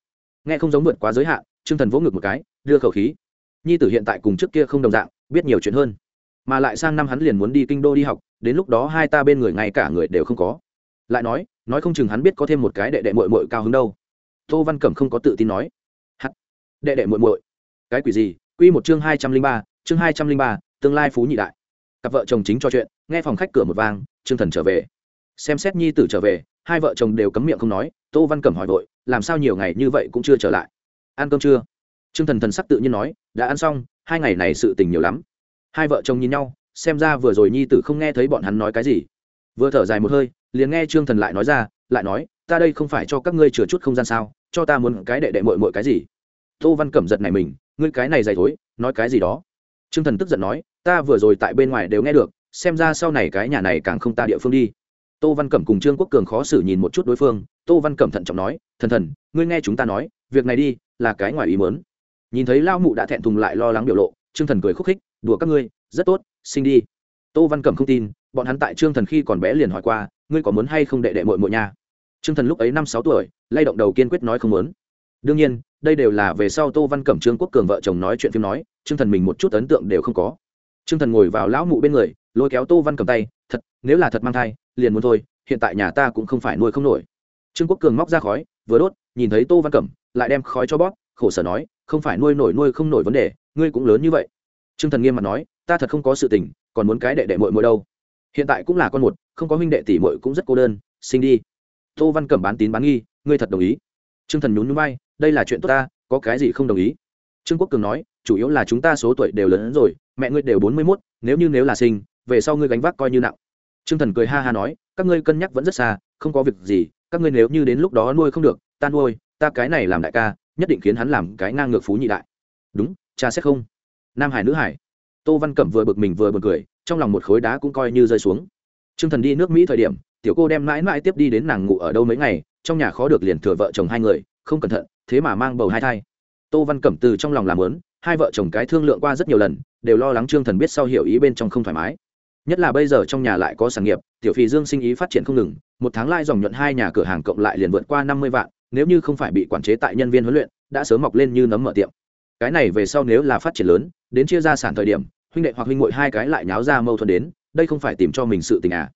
Nghe không giống vượt quá giới hạn, trương thần vỗ ngực một cái, đưa khẩu khí. Nhi tử hiện tại cùng trước kia không đồng dạng, biết nhiều chuyện hơn. Mà lại sang năm hắn liền muốn đi kinh đô đi học, đến lúc đó hai ta bên người ngay cả người đều không có. Lại nói nói không chừng hắn biết có thêm một cái đệ đệ mội mội cao hứng đâu. Tô văn cẩm không có tự tin nói. Hắt. Đệ đệ mội mội cái quỷ gì? Quy một chương hai trăm linh ba, chương hai trăm linh ba tương lai phú nhị đại. Cặp vợ chồng chính cho chuyện, nghe phòng khách cửa một vang, trương thần trở về. Xem xét nhi tử trở về, hai vợ chồng đều cấm miệng không nói, tô văn cẩm hỏi vội, làm sao nhiều ngày như vậy cũng chưa trở lại? Ăn cơm chưa? Trương thần thần sắc tự nhiên nói, đã ăn xong, hai ngày này sự tình nhiều lắm. Hai vợ chồng nhìn nhau, xem ra vừa rồi nhi tử không nghe thấy bọn hắn nói cái gì. Vừa thở dài một hơi, liền nghe trương thần lại nói ra, lại nói, ta đây không phải cho các ngươi chừa chút không gian sao, cho ta muốn cái đệ đệ mội mội cái gì? Tô văn cẩm giật này mình, ngươi cái này dày thối, nói cái gì đó? Trương thần tức giận nói ta vừa rồi tại bên ngoài đều nghe được, xem ra sau này cái nhà này càng không ta địa phương đi. Tô văn cẩm cùng trương quốc cường khó xử nhìn một chút đối phương, tô văn cẩm thận trọng nói, thần thần, ngươi nghe chúng ta nói, việc này đi, là cái ngoài ý mớn nhìn thấy lao mụ đã thẹn thùng lại lo lắng biểu lộ, trương thần cười khúc khích, đùa các ngươi, rất tốt sinh đi. Tô văn cẩm không tin, bọn hắn tại trương thần khi còn bé liền hỏi qua, ngươi có muốn hay không đệ đệ mội mội nha? Trương thần lúc ấy năm sáu tuổi, lay động đầu kiên quyết nói không muốn. Đương nhiên, đây đều là về sau tô văn cẩm trương quốc cường vợ chồng nói chuyện phim nói, trương thần mình một chút ấn tượng đều không có trương thần ngồi vào lão mụ bên người, lôi kéo tô văn cầm tay, thật, nếu là thật mang thai, liền muốn thôi, hiện tại nhà ta cũng không phải nuôi không nổi. Trương quốc cường móc ra khói, vừa đốt, nhìn thấy tô văn cẩm lại đem khói cho bóp, khổ sở nói, không phải nuôi nổi nuôi không nổi vấn đề, ngươi cũng lớn như vậy. Trương thần nghiêm mặt nói, ta thật không có sự tình, còn muốn cái đệ đệ mội mội đâu. Hiện tại cũng là con một, không có huynh đệ tỷ mội cũng rất cô đơn, sinh đi. Tô văn cẩm bán tín bán nghi, ngươi thật đồng ý. Trương thần nhún nhún bay đây là chuyện tốt ta, có cái gì không đồng ý? Trương quốc cường nói, chủ yếu là chúng ta số tuổi đều lớn hơn rồi, mẹ ngươi đều bốn mươi mốt, nếu như nếu là sinh, về sau ngươi gánh vác coi như nặng. Trương thần cười ha ha nói, các ngươi cân nhắc vẫn rất xa, không có việc gì, các ngươi nếu như đến lúc đó nuôi không được, ta nuôi, ta cái này làm đại ca, nhất định khiến hắn làm cái ngang ngược phú nhị đại. Đúng, cha sẽ không. Nam hải, nữ hải. Tô văn cẩm vừa bực mình vừa buồn cười, trong lòng một khối đá cũng coi như rơi xuống. T r ư ơ n g thần đi nước mỹ thời điểm, tiểu cô đem mãi mãi tiếp đi đến nàng ngủ ở đâu mấy ngày, trong nhà khó được liền thừa vợ chồng hai người, không cẩn thận, thế mà mang bầu hai thai tô văn cẩm từ trong lòng làm lớn, hai vợ chồng cái thương lượng qua rất nhiều lần, đều lo lắng trương thần biết sau hiểu ý bên trong không thoải mái. Nhất là bây giờ trong nhà lại có sản nghiệp, tiểu phì dương sinh ý phát triển không ngừng, một tháng lai dòng nhuận hai nhà cửa hàng cộng lại liền vượt qua năm mươi vạn, nếu như không phải bị quản chế tại nhân viên huấn luyện, đã sớm mọc lên như nấm mở tiệm. Cái này về sau nếu là phát triển lớn, đến chia ra sản thời điểm, huynh đệ hoặc huynh ngội hai cái lại nháo ra mâu thuẫn đến, đây không phải tìm cho mình sự tình à.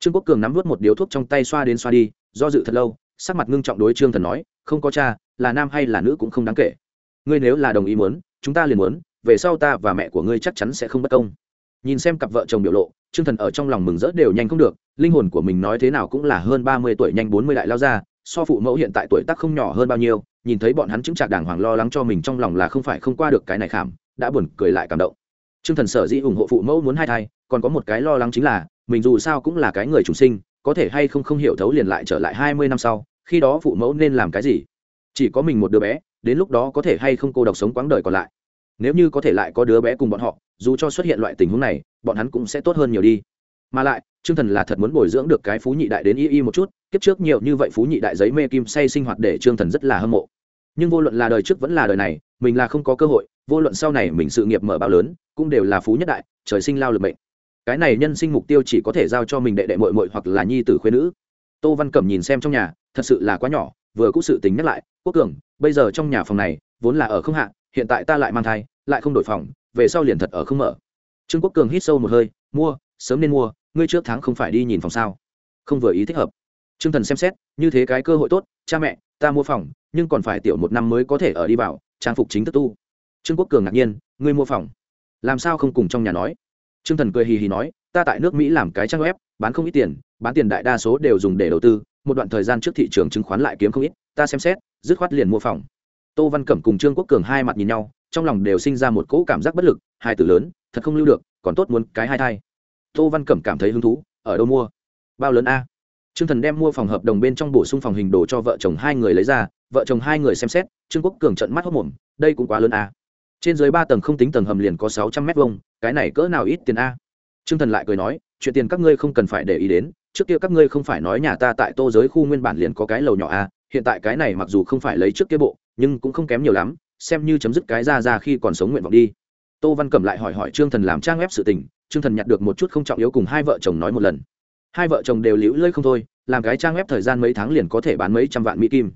Trương quốc cường nắm vớt một điếu thuốc trong tay xoa đến xoa đi, do dự thật lâu, sắc mặt ngưng trọng đối trương thần nói, không có cha, là nam hay là nữ cũng không đáng kể ngươi nếu là đồng ý muốn, chúng ta liền muốn, về sau ta và mẹ của ngươi chắc chắn sẽ không bất công. Nhìn xem cặp vợ chồng biểu lộ, trương thần ở trong lòng mừng rỡ đều nhanh không được, linh hồn của mình nói thế nào cũng là hơn ba mươi tuổi nhanh bốn mươi đại lao ra, so phụ mẫu hiện tại tuổi tác không nhỏ hơn bao nhiêu, nhìn thấy bọn hắn chứng trạc đàng hoàng lo lắng cho mình trong lòng là không phải không qua được cái này khảm, đã buồn cười lại cảm động. Trương thần sở dĩ ủng hộ phụ mẫu muốn hai thai, còn có một cái lo lắng chính là, mình dù sao cũng là cái người chủ sinh, có thể hay không không hiểu thấu liền lại trở lại hai mươi năm sau, khi đó phụ mẫu nên làm cái gì? Chỉ có mình một đứa bé đến lúc đó có thể hay không cô độc sống quãng đời còn lại nếu như có thể lại có đứa bé cùng bọn họ dù cho xuất hiện loại tình huống này bọn hắn cũng sẽ tốt hơn nhiều đi mà lại Trương Thần là thật muốn bồi dưỡng được cái phú nhị đại đến y y một chút, kiếp trước nhiều như vậy phú nhị đại giấy mê kim say sinh hoạt để Trương Thần rất là hâm mộ. Nhưng vô luận là đời trước vẫn là đời này, mình là không có cơ hội, vô luận sau này mình sự nghiệp mở bao lớn, cũng đều là phú nhất đại, trời sinh lao lực mệnh. Cái này nhân sinh mục tiêu chỉ có thể giao cho mình đệ đệ muội muội hoặc là nhi tử khuyên nữ. Tô Văn Cẩm nhìn xem trong nhà, thật sự là quá nhỏ, vừa cũng sự tình nhắc lại, Quốc Cường, bây giờ trong nhà phòng này vốn là ở không hạ, hiện tại ta lại mang thai, lại không đổi phòng, về sau liền thật ở không mở. Trương Quốc Cường hít sâu một hơi, mua, sớm nên mua, ngươi trước tháng không phải đi nhìn phòng sao? Không vừa ý thích hợp. T r ư ơ n g thần xem xét như thế cái cơ hội tốt cha mẹ ta mua phòng nhưng còn phải tiểu một năm mới có thể ở đi vào trang phục chính thức tu. Trương quốc cường ngạc nhiên ngươi mua phòng? Làm sao không cùng trong nhà nói? T r ư ơ n g thần cười hì hì nói ta tại nước mỹ làm cái trang web bán không ít tiền bán tiền đại đa số đều dùng để đầu tư một đoạn thời gian trước thị trường chứng khoán lại kiếm không ít ta xem xét dứt khoát liền mua phòng tô văn cẩm cùng trương quốc cường hai mặt nhìn nhau trong lòng đều sinh ra một cỗ cảm giác bất lực hai từ lớn thật không lưu được còn tốt muốn cái hai thai tô văn cẩm cảm thấy hứng thú ở đâu mua bao lớn a Trương Thần đem mua phòng hợp đồng bên trong bổ sung phòng hình đồ cho vợ chồng hai người lấy ra, vợ chồng hai người xem xét, Trương Quốc Cường trợn mắt hốt mồm, đây cũng quá lớn a. Trên dưới ba tầng không tính tầng hầm liền có sáu trăm mét vuông, cái này cỡ nào ít tiền a. Trương Thần lại cười nói, chuyện tiền các ngươi không cần phải để ý đến, trước kia các ngươi không phải nói nhà ta tại Tô giới khu nguyên bản liền có cái lầu nhỏ a, hiện tại cái này mặc dù không phải lấy trước kia bộ, nhưng cũng không kém nhiều lắm, xem như chấm dứt cái ra ra khi còn sống nguyện vọng đi. Tô Văn Cẩm lại hỏi hỏi Trương Thần làm trang ép sự tình, Trương Thần nhặt được một chút không trọng yếu cùng hai vợ chồng nói một lần. Hai vợ chồng đều liễu lơi không thôi, làm cái trang ép thời gian mấy tháng liền có thể bán mấy trăm vạn mỹ kim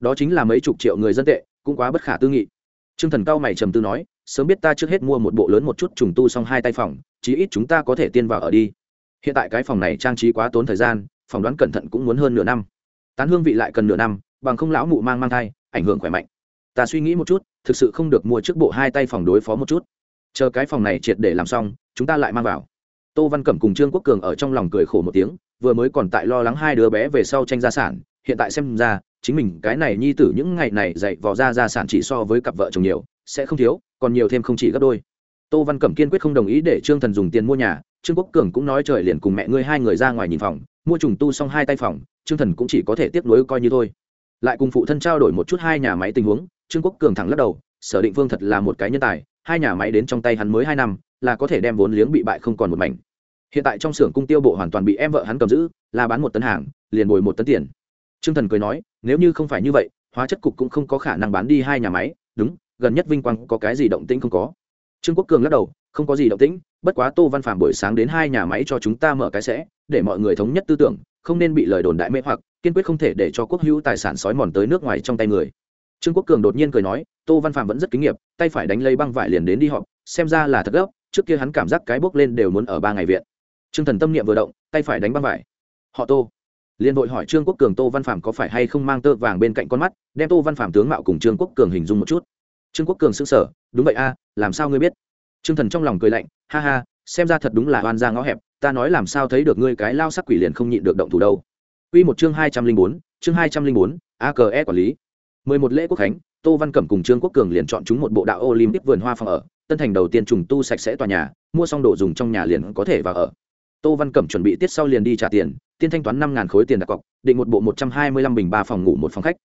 đó chính là mấy chục triệu người dân tệ cũng quá bất khả tư nghị Trương thần cao mày trầm tư nói sớm biết ta trước hết mua một bộ lớn một chút trùng tu xong hai tay phòng chí ít chúng ta có thể tiên vào ở đi hiện tại cái phòng này trang trí quá tốn thời gian phỏng đoán cẩn thận cũng muốn hơn nửa năm tán hương vị lại cần nửa năm, bằng không lão mụ mang mang thai, ảnh hưởng khỏe mạnh. Ta suy nghĩ một chút, thực sự không được mua trước bộ hai tay phòng đối phó một chút. Chờ cái phòng này triệt để làm xong, chúng ta lại mang vào. Tô văn cẩm cùng trương quốc cường ở trong lòng cười khổ một tiếng, vừa mới còn tại lo lắng hai đứa bé về sau tranh gia sản, hiện tại xem ra, chính mình cái này nhi tử những ngày này dạy vò ra gia sản chỉ so với cặp vợ chồng nhiều, sẽ không thiếu, còn nhiều thêm không chỉ gấp đôi. Tô văn cẩm kiên quyết không đồng ý để trương thần dùng tiền mua nhà, trương quốc cường cũng nói trời liền cùng mẹ ngươi hai người ra ngoài nhìn phòng, mua trùng tu xong hai tay phòng trương thần cũng chỉ có thể tiếp nối coi như thôi. Lại cùng phụ thân trao đổi một chút hai nhà máy tình huống, trương quốc cường thẳng lắc đầu, sở định phương thật là một cái nhân tài, hai nhà máy đến trong tay hắn mới hai năm, là có thể đem vốn liếng bị bại không còn một mảnh. Hiện tại trong xưởng cung tiêu bộ hoàn toàn bị em vợ hắn cầm giữ, là bán một tấn hàng, liền bồi một tấn tiền. Trương thần cười nói, nếu như không phải như vậy, hóa chất cục cũng không có khả năng bán đi hai nhà máy, đúng, gần nhất vinh quang có cái gì động tĩnh không có. Trương quốc cường lắc đầu, không có gì động tĩnh, bất quá tô văn phạm buổi sáng đến hai nhà máy cho chúng ta mở cái sẽ, để mọi người thống nhất tư tưởng không nên bị lời đồn đại mê hoặc kiên quyết không thể để cho quốc hữu tài sản sói mòn tới nước ngoài trong tay người trương quốc cường đột nhiên cười nói tô văn phạm vẫn rất kinh nghiệm tay phải đánh lấy băng vải liền đến đi họp xem ra là thật gấp trước kia hắn cảm giác cái bốc lên đều muốn ở ba ngày viện Trương Thần tâm niệm vừa động, tay phải đánh băng vải. Họ Tô. Liên đội hỏi Trương Quốc Cường Tô Văn phạm có phải hay không mang tơ vàng bên cạnh con mắt, đem Tô Văn phạm tướng mạo cùng Trương Quốc Cường hình dung một chút. Trương Quốc Cường sững sờ, đúng vậy a, làm sao ngươi biết? Trương Thần trong lòng cười lạnh, ha ha, xem ra thật đúng là oan ra ngõ hẹp, ta nói làm sao thấy được ngươi cái lao sắc quỷ liền không nhịn được động thủ đâu. Quy một chương hai trăm linh bốn, chương hai trăm linh bốn, AKE quản lý. mười một lễ quốc khánh, Tô Văn Cẩm cùng Trương Quốc Cường liền chọn chúng một bộ đạo Olympic vườn hoa phòng ở, tân thành đầu tiên trùng tu sạch sẽ tòa nhà, mua xong đồ dùng trong nhà liền có thể vào ở tô văn cẩm chuẩn bị tiết sau liền đi trả tiền tiên thanh toán năm ngàn khối tiền đặt cọc định một bộ một trăm hai mươi lăm bình ba phòng ngủ một phòng khách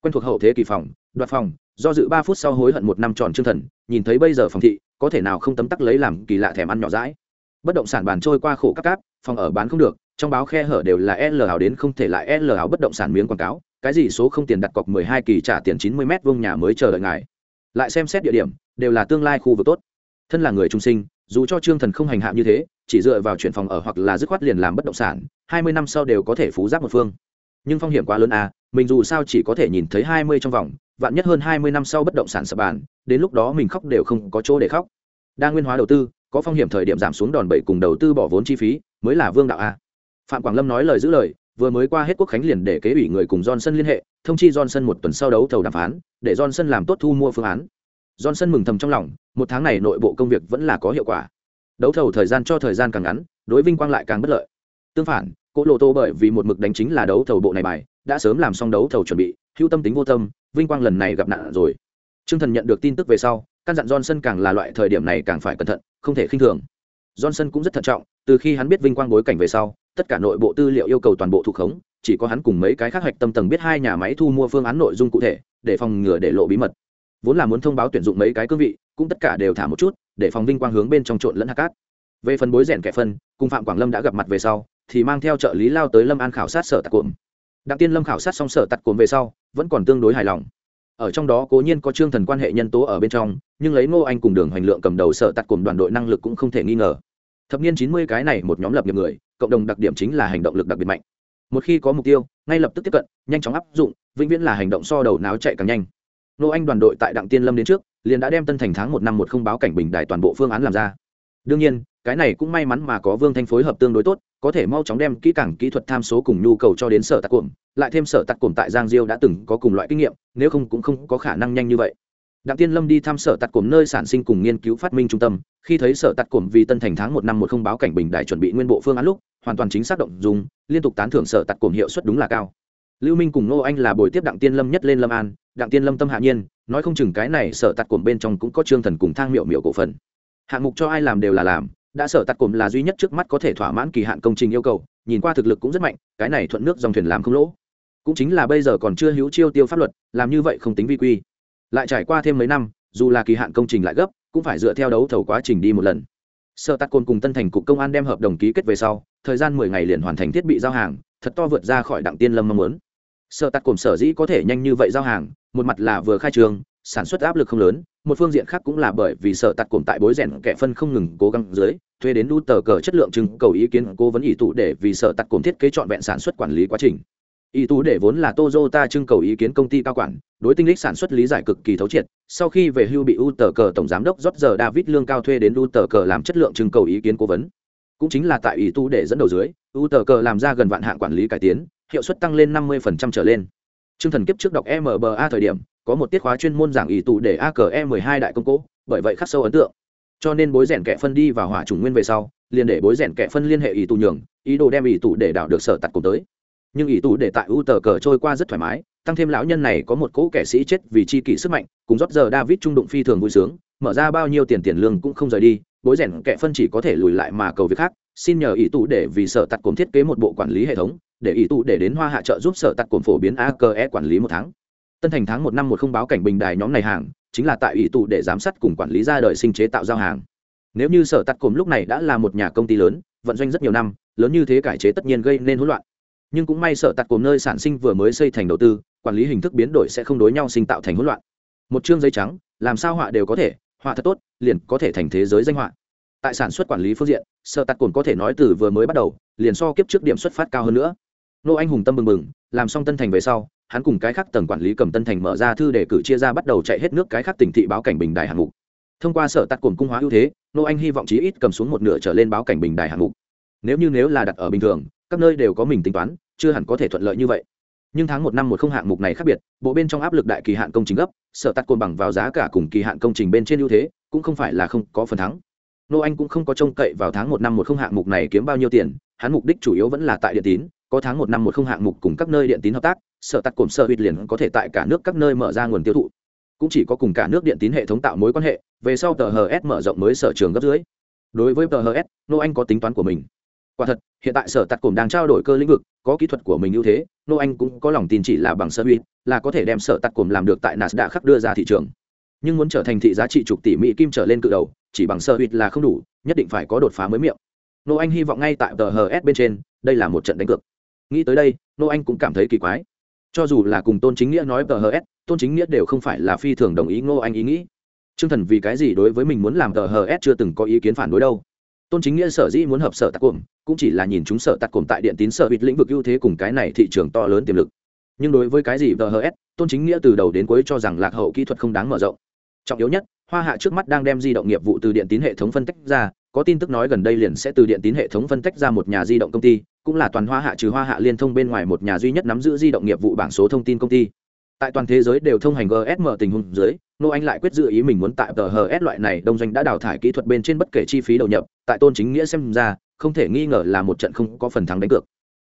quen thuộc hậu thế kỳ phòng đoạt phòng do dự ba phút sau hối hận một năm tròn chương thần nhìn thấy bây giờ phòng thị có thể nào không tấm tắc lấy làm kỳ lạ thèm ăn nhỏ rãi bất động sản bàn trôi qua khổ các cáp, phòng ở bán không được, trong báo khe hở đều là l hào đến không thể lại l hào bất động sản miếng quảng cáo, cái gì số không tiền đặt cọc mười hai kỳ trả tiền chín mươi m vuông nhà mới chờ đợi ngài. Lại xem xét địa điểm, đều là tương lai khu vực tốt. Thân là người trung sinh, dù cho trương thần không hành hạ như thế, chỉ dựa vào chuyển phòng ở hoặc là dứt khoát liền làm bất động sản, hai mươi năm sau đều có thể phú giáp một phương. Nhưng phong hiểm quá lớn à mình dù sao chỉ có thể nhìn thấy hai mươi trong vòng, vạn nhất hơn hai mươi năm sau bất động sản sập bàn, đến lúc đó mình khóc đều không có chỗ để khóc. Đa nguyên hóa đầu tư có phong hiểm thời điểm giảm xuống đòn bẩy cùng đầu tư bỏ vốn chi phí, mới là vương đạo a. Phạm quảng lâm nói lời giữ lời, vừa mới qua hết quốc khánh liền để kế ủy người cùng johnson liên hệ, thông chi johnson một tuần sau đấu thầu đàm phán, để johnson làm tốt thu mua phương án. Johnson mừng thầm trong lòng, một tháng này nội bộ công việc vẫn là có hiệu quả. Đấu thầu thời gian cho thời gian càng ngắn, đối vinh quang lại càng bất lợi. Tương phản cỗ lộ tô bởi vì một mực đánh chính là đấu thầu bộ này bài, đã sớm làm xong đấu thầu chuẩn bị, hữu tâm tính vô tâm, vinh quang lần này gặp nạn rồi. T r ư ơ n g thần nhận được tin tức về sau căn dặn johnson càng là loại thời điểm này càng phải cẩn thận, không thể khinh thường. Johnson cũng rất thận trọng, từ khi hắn biết vinh quang bối cảnh về sau, tất cả nội bộ tư liệu yêu cầu toàn bộ thuộc khống, chỉ có hắn cùng mấy cái khác hạch tâm tầng biết hai nhà máy thu mua phương án nội dung cụ thể, để phòng ngừa để lộ bí mật. Vốn là muốn thông báo tuyển dụng mấy cái cương vị, cũng tất cả đều thả một chút, để phòng vinh quang hướng bên trong trộn lẫn hạt cát. Về phần bối rèn kẻ phân, cùng phạm quảng lâm đã gặp mặt về sau, thì mang theo trợ lý lao tới lâm an khảo sát sở tạc cuộm đặng tiên lâm khảo sát xong sở tạc cuộm về sau, vẫn còn tương đối hài lòng. Ở trong đó cố nhiên có trương thần quan hệ nhân tố ở bên trong nhưng lấy ngô anh cùng đường hoành lượng cầm đầu sở tạc cùng đoàn đội năng lực cũng không thể nghi ngờ. Thập niên chín mươi cái này một nhóm lập nghiệp người, cộng đồng đặc điểm chính là hành động lực đặc biệt mạnh. Một khi có mục tiêu, ngay lập tức tiếp cận, nhanh chóng áp dụng, vĩnh viễn là hành động so đầu náo chạy càng nhanh. Ngô anh đoàn đội tại đặng tiên lâm đến trước, liền đã đem tân thành tháng một năm một không báo cảnh bình đại toàn bộ phương án làm ra. Đương nhiên, cái này cũng may mắn mà có vương thanh phối hợp tương đối tốt, có thể mau chóng đem kỹ càng kỹ thuật tham số cùng nhu cầu cho đến sở tạc cuộm lại thêm sở tạc cuộm tại giang diêu đã từng có cùng loại kinh nghiệm, nếu không cũng không có khả năng nhanh như vậy đặng tiên lâm đi thăm sở tạc cổm nơi sản sinh cùng nghiên cứu phát minh trung tâm. Khi thấy sở tạc cổm vì tân thành tháng một năm một không báo cảnh bình đại chuẩn bị nguyên bộ phương án lúc, hoàn toàn chính xác động dùng, liên tục tán thưởng sở tạc cổm hiệu suất đúng là cao. Lưu minh cùng nô anh là buổi tiếp đặng tiên lâm nhất lên lâm an. Đặng tiên lâm tâm hạ nhiên, nói không chừng cái này sở tạt cổm bên trong cũng có trương thần cùng thang miệu miệu cổ phần. Hạng mục cho ai làm đều là làm, đã sở tạt cổm là duy nhất trước mắt có thể thỏa mãn kỳ hạn công trình yêu cầu, nhìn qua thực lực cũng rất mạnh, cái này thuận nước dòng thuyền làm không lỗ. Cũng chính là bây giờ còn chưa hữu chiêu tiêu pháp luật, làm như vậy không tính vi quy lại trải qua thêm mấy năm, dù là kỳ hạn công trình lại gấp, cũng phải dựa theo đấu thầu quá trình đi một lần. Sợ Tắc côn cùng tân thành cục công an đem hợp đồng ký kết về sau, thời gian mười ngày liền hoàn thành thiết bị giao hàng, thật to vượt ra khỏi đặng tiên lâm mong muốn. Sợ Tắc cồn sở dĩ có thể nhanh như vậy giao hàng, một mặt là vừa khai trường sản xuất áp lực không lớn, một phương diện khác cũng là bởi vì sợ tặc cồn tại bối rèn kẻ phân không ngừng cố gắng dưới, thuê đến đu tờ cờ chất lượng chứng cầu ý kiến cố vấn ý tụ để vì sợ tặc cồn thiết kế trọn vẹn sản xuất quản lý quá trình ý tú để vốn là Toyota trưng cầu ý kiến công ty cao quản, đối tinh lịch sản xuất lý giải cực kỳ thấu triệt. Sau khi về hưu bị U tờ cờ tổng giám đốc Roger David lương cao thuê đến U tờ cờ làm chất lượng trưng cầu ý kiến cố vấn. Cũng chính là tại ý tú để dẫn đầu dưới, U tờ cờ làm ra gần vạn hạng quản lý cải tiến, hiệu suất tăng lên 50% trở lên. Trương Thần kiếp trước đọc MBA thời điểm, có một tiết khóa chuyên môn giảng ý tú để AKE 12 đại công cố, bởi vậy khắc sâu ấn tượng. Cho nên bối rèn kẻ phân đi vào hỏa chủng nguyên về sau, liền để bối rèn kẻ phân liên hệ ý tú nhường, ý đồ đem ý tú để đảo được sở tạt cùng tới nhưng ý tù để tại u tờ cờ trôi qua rất thoải mái, tăng thêm lão nhân này có một cỗ kẻ sĩ chết vì chi kỷ sức mạnh, cùng rót giờ david trung đụng phi thường vui sướng, mở ra bao nhiêu tiền tiền lương cũng không rời đi, bối rèn kẻ phân chỉ có thể lùi lại mà cầu việc khác, xin nhờ ý tù để vì sở tặc cồn thiết kế một bộ quản lý hệ thống, để ý tù để đến hoa hạ trợ giúp sở tặc cồn phổ biến ake quản lý một tháng. Tân thành tháng một năm một không báo cảnh bình đài nhóm này hàng, chính là tại ý tù để giám sát cùng quản lý ra đời sinh chế tạo giao hàng. Nếu như sở tặc cồn lúc này đã là một nhà công ty lớn, vận doanh rất nhiều năm, lớn như thế cải chế tất nhiên gây nên hỗn loạn nhưng cũng may sợ tạt cồn nơi sản sinh vừa mới xây thành đầu tư, quản lý hình thức biến đổi sẽ không đối nhau sinh tạo thành hỗn loạn. Một chương giấy trắng, làm sao họa đều có thể, họa thật tốt, liền có thể thành thế giới danh họa. Tại sản xuất quản lý phương diện, sợ tạt cồn có thể nói từ vừa mới bắt đầu, liền so kiếp trước điểm xuất phát cao hơn nữa. Nô anh hùng tâm mừng mừng làm xong tân thành về sau, hắn cùng cái khác tầng quản lý cầm tân thành mở ra thư để cử chia ra bắt đầu chạy hết nước cái khác tỉnh thị báo cảnh bình đài hạng mục. Thông qua sở tặc cồn cung hóa ưu thế, nô anh hy vọng chí ít cầm xuống một nửa trở lên báo cảnh bình đài hạng mục nếu như nếu là đặt ở bình thường, các nơi đều có mình tính toán, chưa hẳn có thể thuận lợi như vậy. Nhưng tháng một năm một không hạng mục này khác biệt, bộ bên trong áp lực đại kỳ hạn công trình gấp, sở tắt côn bằng vào giá cả cùng kỳ hạn công trình bên trên ưu thế, cũng không phải là không có phần thắng. Nô anh cũng không có trông cậy vào tháng một năm một không hạng mục này kiếm bao nhiêu tiền, hắn mục đích chủ yếu vẫn là tại điện tín, có tháng một năm một không hạng mục cùng các nơi điện tín hợp tác, sở tắt cồn sở huyệt liền có thể tại cả nước các nơi mở ra nguồn tiêu thụ. Cũng chỉ có cùng cả nước điện tín hệ thống tạo mối quan hệ, về sau tờ hs mở rộng mới sở trường gấp dưới. Đối với tờ hs nô anh có tính toán của mình quả thật hiện tại sở tạt cổm đang trao đổi cơ lĩnh vực có kỹ thuật của mình ưu thế nô anh cũng có lòng tin chỉ là bằng sơ huy, là có thể đem sở tạt cổm làm được tại nas đã khắc đưa ra thị trường. Nhưng muốn trở thành thị giá trị chục tỷ mỹ kim trở lên cự đầu chỉ bằng sơ huy là không đủ nhất định phải có đột phá mới miệng. Nô anh hy vọng ngay tại tờ hs bên trên đây là một trận đánh cược. Nghĩ tới đây nô anh cũng cảm thấy kỳ quái. Cho dù là cùng tôn chính nghĩa nói tờ hs tôn chính nghĩa đều không phải là phi thường đồng ý ngô anh ý nghĩ. T r ư ơ n g thần vì cái gì đối với mình muốn làm tờ hs chưa từng có ý kiến phản đối đâu? Tôn chính nghĩa sở dĩ muốn hợp sở tạc cuộm cũng chỉ là nhìn chúng sở tạc cuộm tại điện tín sở bịt lĩnh vực ưu thế cùng cái này thị trường to lớn tiềm lực. Nhưng đối với cái gì vhs tôn chính nghĩa từ đầu đến cuối cho rằng lạc hậu kỹ thuật không đáng mở rộng. Trọng yếu nhất, hoa hạ trước mắt đang đem di động nghiệp vụ từ điện tín hệ thống phân tách ra, có tin tức nói gần đây liền sẽ từ điện tín hệ thống phân tách ra một nhà di động công ty, cũng là toàn hoa hạ trừ hoa hạ liên thông bên ngoài một nhà duy nhất nắm giữ di động nghiệp vụ bảng số thông tin công ty tại toàn thế giới đều thông hành gsm tình huống dưới nô anh lại quyết dự ý mình muốn tại tờ hs loại này đông doanh đã đào thải kỹ thuật bên trên bất kể chi phí đầu nhập tại tôn chính nghĩa xem ra không thể nghi ngờ là một trận không có phần thắng đánh cược.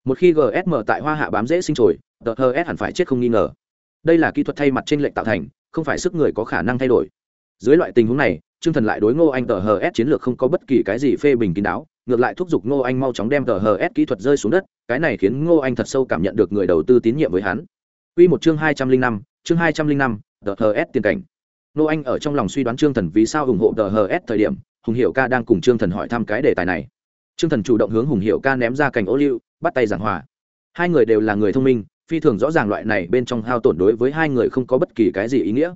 Một khi gsm tại hoa hạ bám dễ sinh trồi tờ hs hẳn phải chết không nghi ngờ. Đây là kỹ thuật thay mặt trên lệnh tạo thành không phải sức người có khả năng thay đổi. Dưới loại tình huống này Trương Thần lại đối Ngô Anh tờ HS chiến lược không có bất kỳ cái gì phê bình kín đáo, ngược lại thúc giục Ngô Anh mau chóng đem tờ HS kỹ thuật rơi xuống đất, cái này khiến Ngô Anh thật sâu cảm nhận được người đầu tư tín nhiệm với hắn. Quy một chương 205, chương 205, DHS tiền cảnh. Nô Anh ở trong lòng suy đoán Trương Thần vì sao ủng hộ DHS thời điểm, Hùng Hiểu Ca đang cùng Trương Thần hỏi thăm cái đề tài này. Trương Thần chủ động hướng Hùng Hiểu Ca ném ra cành ô liu, bắt tay giảng hòa. Hai người đều là người thông minh, phi thường rõ ràng loại này bên trong hao tổn đối với hai người không có bất kỳ cái gì ý nghĩa.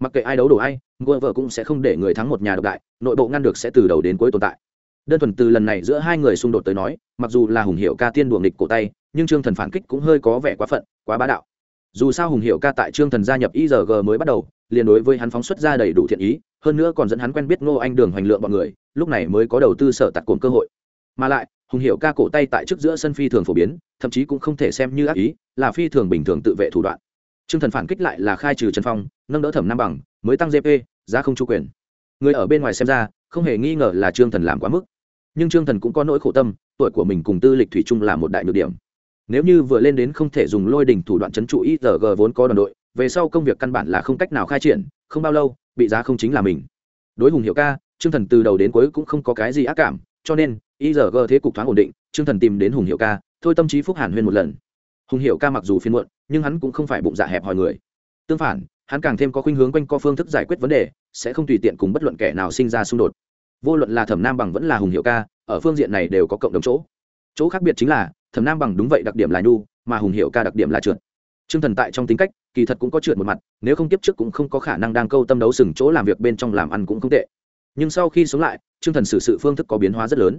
Mặc kệ ai đấu đổ ai, vợ cũng sẽ không để người thắng một nhà độc đại, nội bộ ngăn được sẽ từ đầu đến cuối tồn tại. Đơn thuần từ lần này giữa hai người xung đột tới nói, mặc dù là Hùng Hiểu Ca tiên đuổi nghịch cổ tay, nhưng Trương Thần phản kích cũng hơi có vẻ quá phận, quá bá đạo dù sao hùng hiệu ca tại trương thần gia nhập igg mới bắt đầu, liền đối với hắn phóng xuất ra đầy đủ thiện ý, hơn nữa còn dẫn hắn quen biết ngô anh đường hoành lượng bọn người, lúc này mới có đầu tư sở tặc cồn cơ hội. Mà lại, hùng hiệu ca cổ tay tại trước giữa sân phi thường phổ biến, thậm chí cũng không thể xem như ác ý, là phi thường bình thường tự vệ thủ đoạn. Trương thần phản kích lại là khai trừ trần phong, nâng đỡ thẩm nam bằng, mới tăng gp giá không chủ quyền. Người ở bên ngoài xem ra, không hề nghi ngờ là trương thần làm quá mức. Nhưng trương thần cũng có nỗi khổ tâm, tuổi của mình cùng tư lịch thủy chung là một đại nhược điểm nếu như vừa lên đến không thể dùng lôi đỉnh thủ đoạn chấn trụ itg vốn có đoàn đội, về sau công việc căn bản là không cách nào khai triển, không bao lâu, bị giá không chính là mình. Đối hùng hiệu ca chương thần từ đầu đến cuối cũng không có cái gì ác cảm, cho nên igg thế cục thoáng ổn định, trương thần tìm đến hùng hiệu ca, thôi tâm trí phúc hàn huyên một lần. Hùng hiệu ca mặc dù phiên muộn, nhưng hắn cũng không phải bụng dạ hẹp hòi người. Tương phản, hắn càng thêm có khuynh hướng quanh co phương thức giải quyết vấn đề, sẽ không tùy tiện cùng bất luận kẻ nào sinh ra xung đột. Vô luận là thẩm nam bằng vẫn là hùng hiệu ca, ở phương diện này đều có cộng đồng chỗ. Chỗ khác biệt chính là thẩm nam bằng đúng vậy đặc điểm là nhu, mà hùng hiệu ca đặc điểm là trượt. T r ư ơ n g thần tại trong tính cách, kỳ thật cũng có trượt một mặt, nếu không tiếp trước cũng không có khả năng đang câu tâm đấu sừng chỗ làm việc bên trong làm ăn cũng không tệ. Nhưng sau khi sống lại t r ư ơ n g thần xử sự phương thức có biến hóa rất lớn.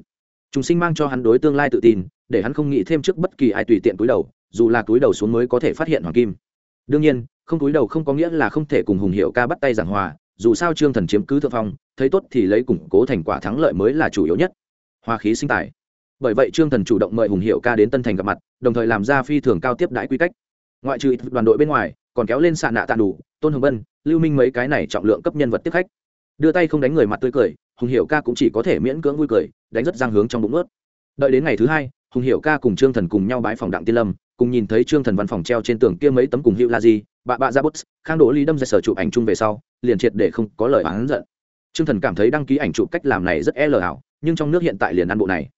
Chúng sinh mang cho hắn đối tương lai tự tin, để hắn không nghĩ thêm trước bất kỳ ai tùy tiện túi đầu, dù là túi đầu xuống mới có thể phát hiện hoàng kim. Đương nhiên, không túi đầu không có nghĩa là không thể cùng hùng hiệu ca bắt tay giảng hòa, dù sao trương thần chiếm cứ thượng phong, thấy tốt thì lấy củng cố thành quả thắng lợi mới là chủ yếu nhất. Hoa khí sinh tài bởi vậy trương thần chủ động mời hùng hiệu ca đến tân thành gặp mặt, đồng thời làm ra phi thường cao tiếp đãi quy cách. Ngoại trừ đoàn đội bên ngoài, còn kéo lên sạn nạ tạ đủ tôn hồng vân, lưu minh mấy cái này trọng lượng cấp nhân vật tiếp khách. Đưa tay không đánh người mặt tươi cười, hùng hiệu ca cũng chỉ có thể miễn cưỡng vui cười, đánh rất giang hướng trong bụng ướt đợi đến ngày thứ hai, hùng hiệu ca cùng trương thần cùng nhau bái phòng đặng tiên lâm, cùng nhìn thấy trương thần văn phòng treo trên tường kia mấy tấm cùng hiệu la di, bạ bạ ra bút, khang đỗ ly đâm ra sở chụp ảnh chung về sau, liền triệt để không có lời oán giận. Trương thần cảm thấy đăng ký ảnh chụp cách làm này rất e lờ ảo, nhưng trong nước hiện tại liền ăn bộ này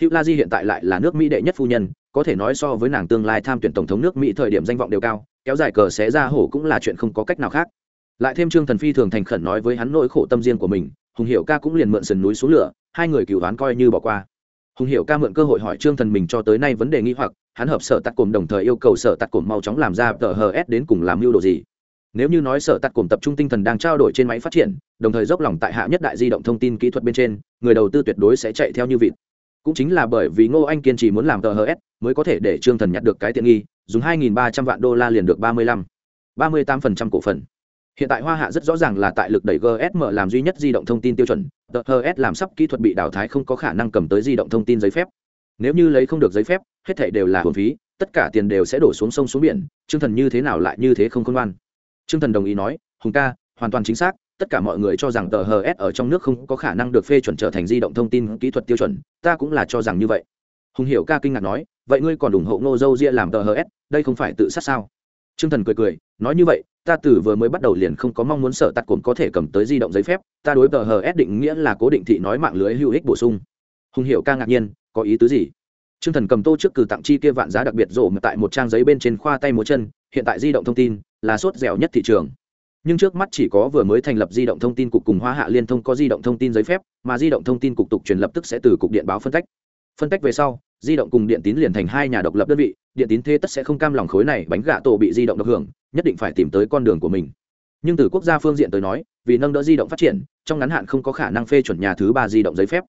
hữu la di hiện tại lại là nước mỹ đệ nhất phu nhân, có thể nói so với nàng tương lai tham tuyển tổng thống nước mỹ thời điểm danh vọng đều cao, kéo dài cờ xé ra hổ cũng là chuyện không có cách nào khác. Lại thêm trương thần phi thường thành khẩn nói với hắn nỗi khổ tâm riêng của mình, hùng hiệu ca cũng liền mượn sườn núi xuống lửa, hai người cựu đoán coi như bỏ qua. Hùng hiệu ca mượn cơ hội hỏi trương thần mình cho tới nay vấn đề nghi hoặc, hắn hợp sở tắt cồn đồng thời yêu cầu sở tắt cồn mau chóng làm ra tờ hờ s đến cùng làm mưu đồ gì. Nếu như nói sở tắt cồn tập trung tinh thần đang trao đổi trên máy phát triển, đồng thời dốc lòng tại hạ nhất đại di động thông tin kỹ thuật bên trên, người đầu tư tuyệt đối sẽ chạy theo như vịt cũng chính là bởi vì ngô anh kiên trì muốn làm tờ hs mới có thể để trương thần nhặt được cái tiện nghi dùng 2.300 vạn đô la liền được 35, 38% cổ phần. Hiện tại hoa hạ rất rõ ràng là tại lực đẩy gsm làm duy nhất di động thông tin tiêu chuẩn tờ hs làm sắp kỹ thuật bị đào thái không có khả năng cầm tới di động thông tin giấy phép. Nếu như lấy không được giấy phép hết thảy đều là hồn phí tất cả tiền đều sẽ đổ xuống sông xuống biển trương thần như thế nào lại như thế không khôn ngoan? Trương thần đồng ý nói hùng ca hoàn toàn chính xác tất cả mọi người cho rằng tờ hs ở trong nước không có khả năng được phê chuẩn trở thành di động thông tin kỹ thuật tiêu chuẩn, ta cũng là cho rằng như vậy. Hùng hiểu ca kinh ngạc nói, vậy ngươi còn ủng hộ ngô dâu ria làm tờ hs đây không phải tự sát sao? T r ư ơ n g thần cười cười, nói như vậy, ta từ vừa mới bắt đầu liền không có mong muốn sợ tắt cồn có thể cầm tới di động giấy phép, ta đối tờ hs định nghĩa là cố định thị nói mạng lưới hữu ích bổ sung. Hùng hiểu ca ngạc nhiên, có ý tứ gì? T r ư ơ n g thần cầm tô trước cử tặng chi kia vạn giá đặc biệt rộ tại một trang giấy bên trên khoa tay múa chân, hiện tại di động thông tin là sốt dẻo nhất thị trường nhưng trước mắt chỉ có vừa mới thành lập di động thông tin cục cùng hoa hạ liên thông có di động thông tin giấy phép, mà di động thông tin cục tục truyền lập tức sẽ từ cục điện báo phân tách. Phân tách về sau, di động cùng điện tín liền thành hai nhà độc lập đơn vị, điện tín thế tất sẽ không cam lòng khối này bánh gạ tổ bị di động độc hưởng, nhất định phải tìm tới con đường của mình. Nhưng từ quốc gia phương diện tới nói, vì nâng đỡ di động phát triển, trong ngắn hạn không có khả năng phê chuẩn nhà thứ ba di động giấy phép.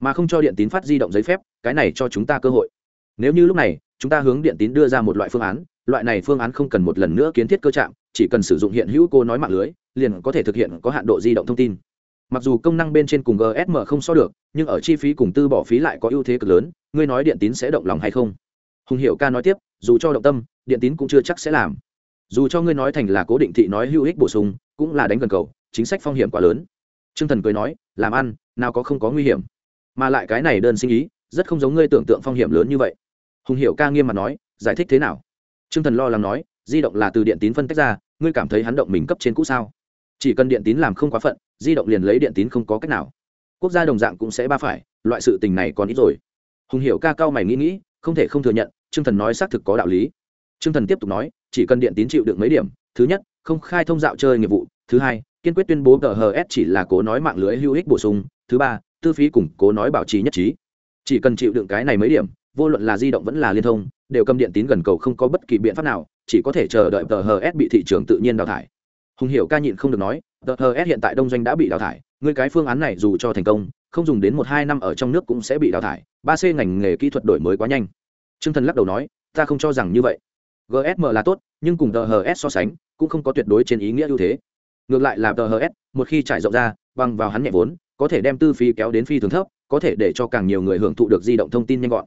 Mà không cho điện tín phát di động giấy phép, cái này cho chúng ta cơ hội. Nếu như lúc này, chúng ta hướng điện tín đưa ra một loại phương án loại này phương án không cần một lần nữa kiến thiết cơ trạng chỉ cần sử dụng hiện hữu cô nói mạng lưới, liền có thể thực hiện có hạn độ di động thông tin. Mặc dù công năng bên trên cùng gsm không so được, nhưng ở chi phí cùng tư bỏ phí lại có ưu thế cực lớn, ngươi nói điện tín sẽ động lòng hay không? Hùng hiệu ca nói tiếp, dù cho động tâm, điện tín cũng chưa chắc sẽ làm. Dù cho ngươi nói thành là cố định thị nói hữu ích bổ sung, cũng là đánh gần cầu, chính sách phong hiểm quá lớn. T r ư ơ n g thần cười nói, làm ăn, nào có không có nguy hiểm. Mà lại cái này đơn sinh ý, rất không giống ngươi tưởng tượng phong hiểm lớn như vậy. Hùng hiệu ca nghiêm mặt nói, giải thích thế nào? Trương thần lo lắng nói, di động là từ điện tín phân tách ra, ngươi cảm thấy hắn động mình cấp trên cũ sao? Chỉ cần điện tín làm không quá phận, di động liền lấy điện tín không có cách nào. Quốc gia đồng dạng cũng sẽ ba phải, loại sự tình này còn ít rồi. Hùng hiểu ca cao mày nghĩ nghĩ, không thể không thừa nhận, Trương thần nói xác thực có đạo lý. Trương thần tiếp tục nói, chỉ cần điện tín chịu được mấy điểm, thứ nhất, không khai thông dạo chơi nghiệp vụ, thứ hai, kiên quyết tuyên bố ghs chỉ là cố nói mạng lưới hữu ích bổ sung, thứ ba, tư phí củng cố nói bảo trì nhất trí. Chỉ cần chịu đựng cái này mấy điểm vô luận là di động vẫn là liên thông, đều cầm điện tín gần cầu không có bất kỳ biện pháp nào, chỉ có thể chờ đợi tờ hs bị thị trường tự nhiên đào thải. Hùng hiểu ca nhịn không được nói, tờ hs hiện tại đông doanh đã bị đào thải người cái phương án này dù cho thành công, không dùng đến một hai năm ở trong nước cũng sẽ bị đào thải, ba c ngành nghề kỹ thuật đổi mới quá nhanh. T r ư ơ n g thần lắc đầu nói, ta không cho rằng như vậy. Gsm là tốt, nhưng cùng tờ hs so sánh, cũng không có tuyệt đối trên ý nghĩa ưu thế. Ngược lại là tờ hs một khi trải rộng ra băng vào hắn nhẹ vốn, có thể đem tư phí kéo đến phi thường thấp, có thể để cho càng nhiều người hưởng thụ được di động thông tin nhanh gọn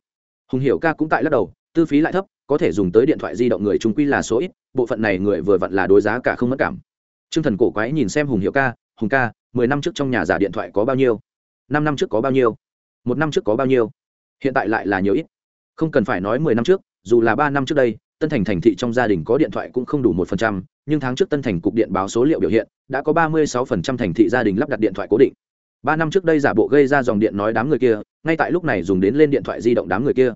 hùng hiểu ca cũng tại lắc đầu, tư phí lại thấp, có thể dùng tới điện thoại di động người trung quy là số ít, bộ phận này người vừa vặn là đối giá cả không mất cảm. T r ư ơ n g thần cổ quái nhìn xem hùng hiệu ca, hùng ca, mười năm trước trong nhà giả điện thoại có bao nhiêu? Năm năm trước có bao nhiêu? Một năm trước có bao nhiêu? Hiện tại lại là nhiều ít. Không cần phải nói mười năm trước, dù là ba năm trước đây, tân thành thành thị trong gia đình có điện thoại cũng không đủ một phần trăm, nhưng tháng trước tân thành cục điện báo số liệu biểu hiện đã có ba mươi sáu phần trăm thành thị gia đình lắp đặt điện thoại cố định ba năm trước đây giả bộ gây ra dòng điện nói đám người kia, ngay tại lúc này dùng đến lên điện thoại di động đám người kia.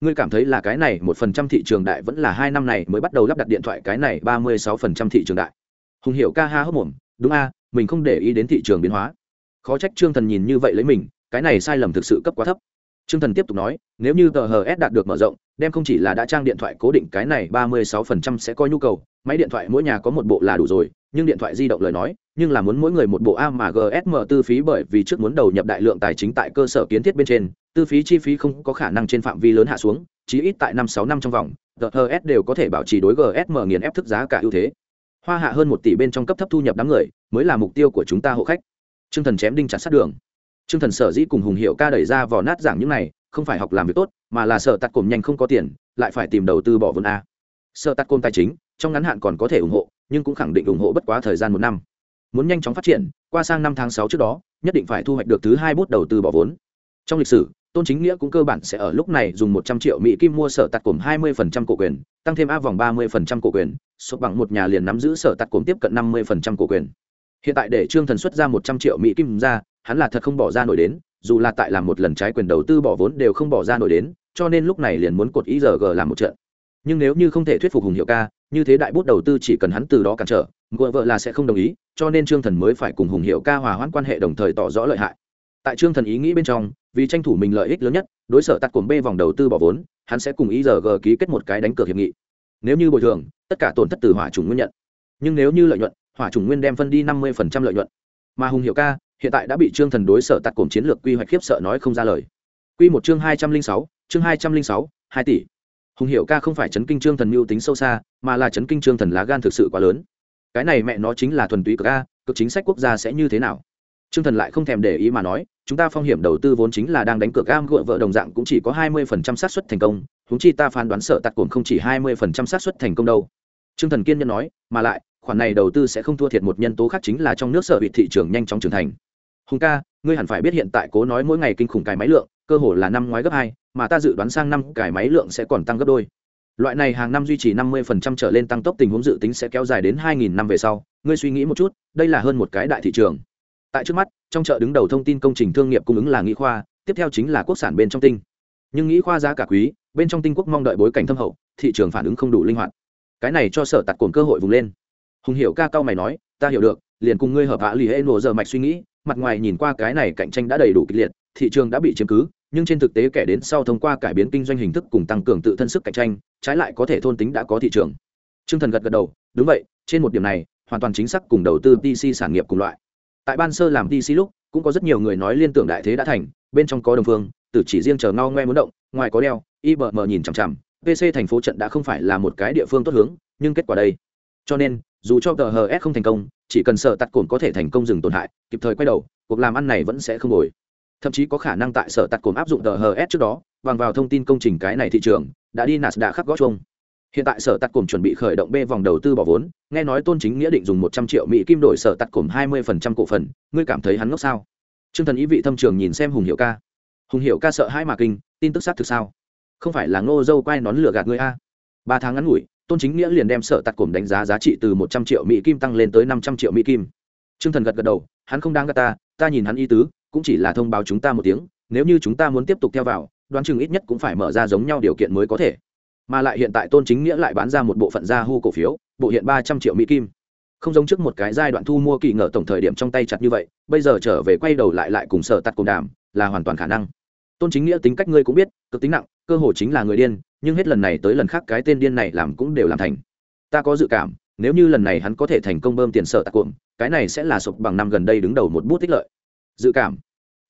Ngươi cảm thấy là cái này một phần trăm thị trường đại vẫn là hai năm này mới bắt đầu lắp đặt điện thoại cái này ba mươi sáu phần trăm thị trường đại. Hùng hiểu ca ha hốc mồm, đúng a, mình không để ý đến thị trường biến hóa. Khó trách trương thần nhìn như vậy lấy mình, cái này sai lầm thực sự cấp quá thấp. Trương thần tiếp tục nói, nếu như tờ S đạt được mở rộng, đem không chỉ là đã trang điện thoại cố định cái này ba mươi sáu phần trăm sẽ coi nhu cầu, máy điện thoại mỗi nhà có một bộ là đủ rồi nhưng điện thoại di động lời nói, nhưng là muốn mỗi người một bộ a mà gsm tư phí bởi vì trước muốn đầu nhập đại lượng tài chính tại cơ sở kiến thiết bên trên, tư phí chi phí không có khả năng trên phạm vi lớn hạ xuống, chí ít tại năm sáu năm trong vòng gs đều có thể bảo trì đối gsm nghiền ép thức giá cả ưu thế. Hoa hạ hơn một tỷ bên trong cấp thấp thu nhập đám người, mới là mục tiêu của chúng ta hộ khách. T r ư ơ n g thần chém đinh chặt sát đường. T r ư ơ n g thần sở dĩ cùng hùng hiệu ca đẩy ra vỏ nát giảng những này, không phải học làm việc tốt, mà là sợ tắt cồm nhanh không có tiền, lại phải tìm đầu tư bỏ vốn a. Sợ tắt cồm tài chính, trong ngắn hạn còn có thể ủng hộ nhưng cũng khẳng định ủng hộ bất quá thời gian một năm. Muốn nhanh chóng phát triển, qua sang năm tháng sáu trước đó, nhất định phải thu hoạch được thứ hai bút đầu tư bỏ vốn. Trong lịch sử, tôn chính nghĩa cũng cơ bản sẽ ở lúc này dùng một trăm triệu mỹ kim mua sở tạt cồm hai mươi phần trăm cổ quyền, tăng thêm a vòng ba mươi phần trăm cổ quyền số bằng một nhà liền nắm giữ sở tạt cồm tiếp cận năm mươi phần trăm cổ quyền. Hiện tại để trương thần xuất ra một trăm triệu mỹ kim ra, hắn là thật không bỏ ra nổi đến, dù là tại làm một lần trái quyền đầu tư bỏ vốn đều không bỏ ra nổi đến, cho nên lúc này liền muốn cột ý giờ g làm một trận. Nhưng nếu như không thể thuyết phục hùng hiệu ca như thế đại bút đầu tư chỉ cần hắn từ đó cản trở vợ vợ là sẽ không đồng ý, cho nên trương thần mới phải cùng hùng hiệu ca hòa hoãn quan hệ đồng thời tỏ rõ lợi hại. Tại trương thần ý nghĩ bên trong, vì tranh thủ mình lợi ích lớn nhất, đối sở tắt cồn b vòng đầu tư bỏ vốn, hắn sẽ cùng ý giờ g ký kết một cái đánh cược hiệp nghị. Nếu như bồi thường, tất cả tổn thất từ hỏa trùng nguyên nhận. Nhưng nếu như lợi nhuận, hỏa trùng nguyên đem phân đi năm mươi lợi nhuận. Mà hùng hiệu ca, hiện tại đã bị trương thần đối sở tắt cổm chiến lược quy hoạch khiếp sợ nói không ra lời. Q một chương hai trăm linh sáu, chương hai trăm linh sáu, hai tỷ hùng hiệu ca không phải chấn kinh trương thần mưu tính sâu xa, mà là chấn kinh trương thần lá gan thực sự quá lớn. Cái này mẹ nó chính là thuần túy cực a, cực chính sách quốc gia sẽ như thế nào? Trương thần lại không thèm để ý mà nói, chúng ta phong hiểm đầu tư vốn chính là đang đánh cược gam gội vợ đồng dạng cũng chỉ có hai mươi phần trăm xác suất thành công húng chi ta phán đoán sợ tặc cồn không chỉ hai mươi phần trăm xác suất thành công đâu. Trương thần kiên nhân nói, mà lại, khoản này đầu tư sẽ không thua thiệt một nhân tố khác chính là trong nước sở bị thị trường nhanh chóng trưởng thành. Hùng ca, ngươi hẳn phải biết hiện tại cố nói mỗi ngày kinh khủng cái máy lượng cơ hồ là năm ngoái gấp hai, mà ta dự đoán sang năm cải máy lượng sẽ còn tăng gấp đôi. Loại này hàng năm duy trì năm mươi phần trăm trở lên tăng tốc tình huống dự tính sẽ kéo dài đến hai nghìn năm về sau. Ngươi suy nghĩ một chút, đây là hơn một cái đại thị trường. Tại trước mắt, trong chợ đứng đầu thông tin công trình thương nghiệp cung ứng là nghĩ khoa, tiếp theo chính là quốc sản bên trong tinh. Nhưng nghĩ khoa giá cả quý, bên trong tinh quốc mong đợi bối cảnh thâm hậu, thị trường phản ứng không đủ linh hoạt. Cái này cho sở tạt cồn cơ hội vùng lên. Hùng hiểu ca cao mày nói, ta hiểu được, liền cùng ngươi hợp hạ lì hệ nổ giờ mạch suy nghĩ, mặt ngoài nhìn qua cái này cạnh tranh đã đầy đủ kịch liệt, thị trường đã bị chiếm cứ nhưng trên thực tế kẻ đến sau thông qua cải biến kinh doanh hình thức cùng tăng cường tự thân sức cạnh tranh, trái lại có thể thôn tính đã có thị trường. T r ư ơ n g thần gật gật đầu, đúng vậy, trên một điểm này, hoàn toàn chính xác cùng đầu tư pc sản nghiệp cùng loại. Tại ban sơ làm pc lúc, cũng có rất nhiều người nói liên tưởng đại thế đã thành, bên trong có đồng phương từ chỉ riêng chờ ngao ngoe muốn động, ngoài có đeo ibm nhìn chằm chằm pc thành phố trận đã không phải là một cái địa phương tốt hướng, nhưng kết quả đây. Cho nên, dù cho tờ hs không thành công, chỉ cần sợ tắt cồn có thể thành công dừng tổn hại, kịp thời quay đầu, cuộc làm ăn này vẫn sẽ không ngồi thậm chí có khả năng tại sở tạt cồn áp dụng tờ hs trước đó, bằng vào thông tin công trình cái này thị trường, đã đi nạt đã khắc gót chung hiện tại sở tạt cồn chuẩn bị khởi động b vòng đầu tư bỏ vốn, nghe nói tôn chính nghĩa định dùng một trăm triệu mỹ kim đổi sở tạt cồn hai mươi phần trăm cổ phần, ngươi cảm thấy hắn ngốc sao? T r ư ơ n g thần ý vị thâm trường nhìn xem hùng hiệu ca. Hùng hiệu ca sợ hai mà kinh, tin tức xác thực sao? Không phải là ngô dâu quay nón lửa gạt ngươi a? Ba tháng ngắn ngủi, tôn chính nghĩa liền đem sở tạt cồn đánh giá giá trị từ một trăm triệu mỹ kim tăng lên tới năm trăm triệu mỹ kim. T r ư ơ n g thần gật gật đầu, hắn không đang gạt ta ta nhìn hắn y tứ cũng chỉ là thông báo chúng ta một tiếng, nếu như chúng ta muốn tiếp tục theo vào, đoán chừng ít nhất cũng phải mở ra giống nhau điều kiện mới có thể. Mà lại hiện tại tôn chính nghĩa lại bán ra một bộ phận gia hu cổ phiếu, bộ hiện ba trăm triệu mỹ kim. Không giống trước một cái giai đoạn thu mua kỳ ngờ tổng thời điểm trong tay chặt như vậy, bây giờ trở về quay đầu lại lại cùng sở tắt cùng đàm, là hoàn toàn khả năng. Tôn chính nghĩa tính cách ngươi cũng biết, cực tính nặng, cơ hồ chính là người điên, nhưng hết lần này tới lần khác cái tên điên này làm cũng đều làm thành. Ta có dự cảm, nếu như lần này hắn có thể thành công bơm tiền sở tạc cuộn, cái này sẽ là sụp bằng năm gần đây đứng đầu một bút tích lợi dự cảm.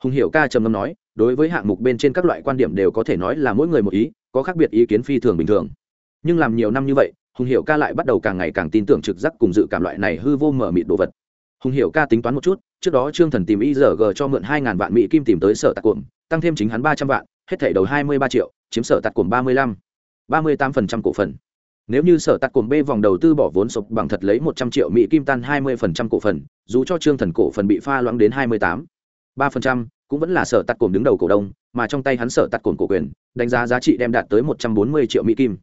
Hùng hiệu ca trầm ngâm nói, đối với hạng mục bên trên các loại quan điểm đều có thể nói là mỗi người một ý, có khác biệt ý kiến phi thường bình thường. Nhưng làm nhiều năm như vậy, hùng hiệu ca lại bắt đầu càng ngày càng tin tưởng trực giác cùng dự cảm loại này hư vô mở mịt đồ vật. Hùng hiệu ca tính toán một chút, trước đó trương thần tìm igg cho mượn hai ngàn vạn mỹ kim tìm tới sở tạc cuộn, tăng thêm chính hắn ba trăm vạn, hết thảy đầu hai mươi ba triệu, chiếm sở tạc cuộn ba mươi lăm, ba mươi tám phần trăm cổ phần. Nếu như sở tạc cuộn b vòng đầu tư bỏ vốn sụp bằng thật lấy một trăm triệu mỹ kim tan hai mươi phần trăm cổ phần, dù cho trương thần cổ phần bị pha loãng đến hai mươi tám ba phần trăm, cũng vẫn là sở tạt cồn đứng đầu cổ đông, mà trong tay hắn sở tạt cồn cổ quyền, đánh giá giá trị đem đạt tới một trăm bốn mươi triệu mỹ kim.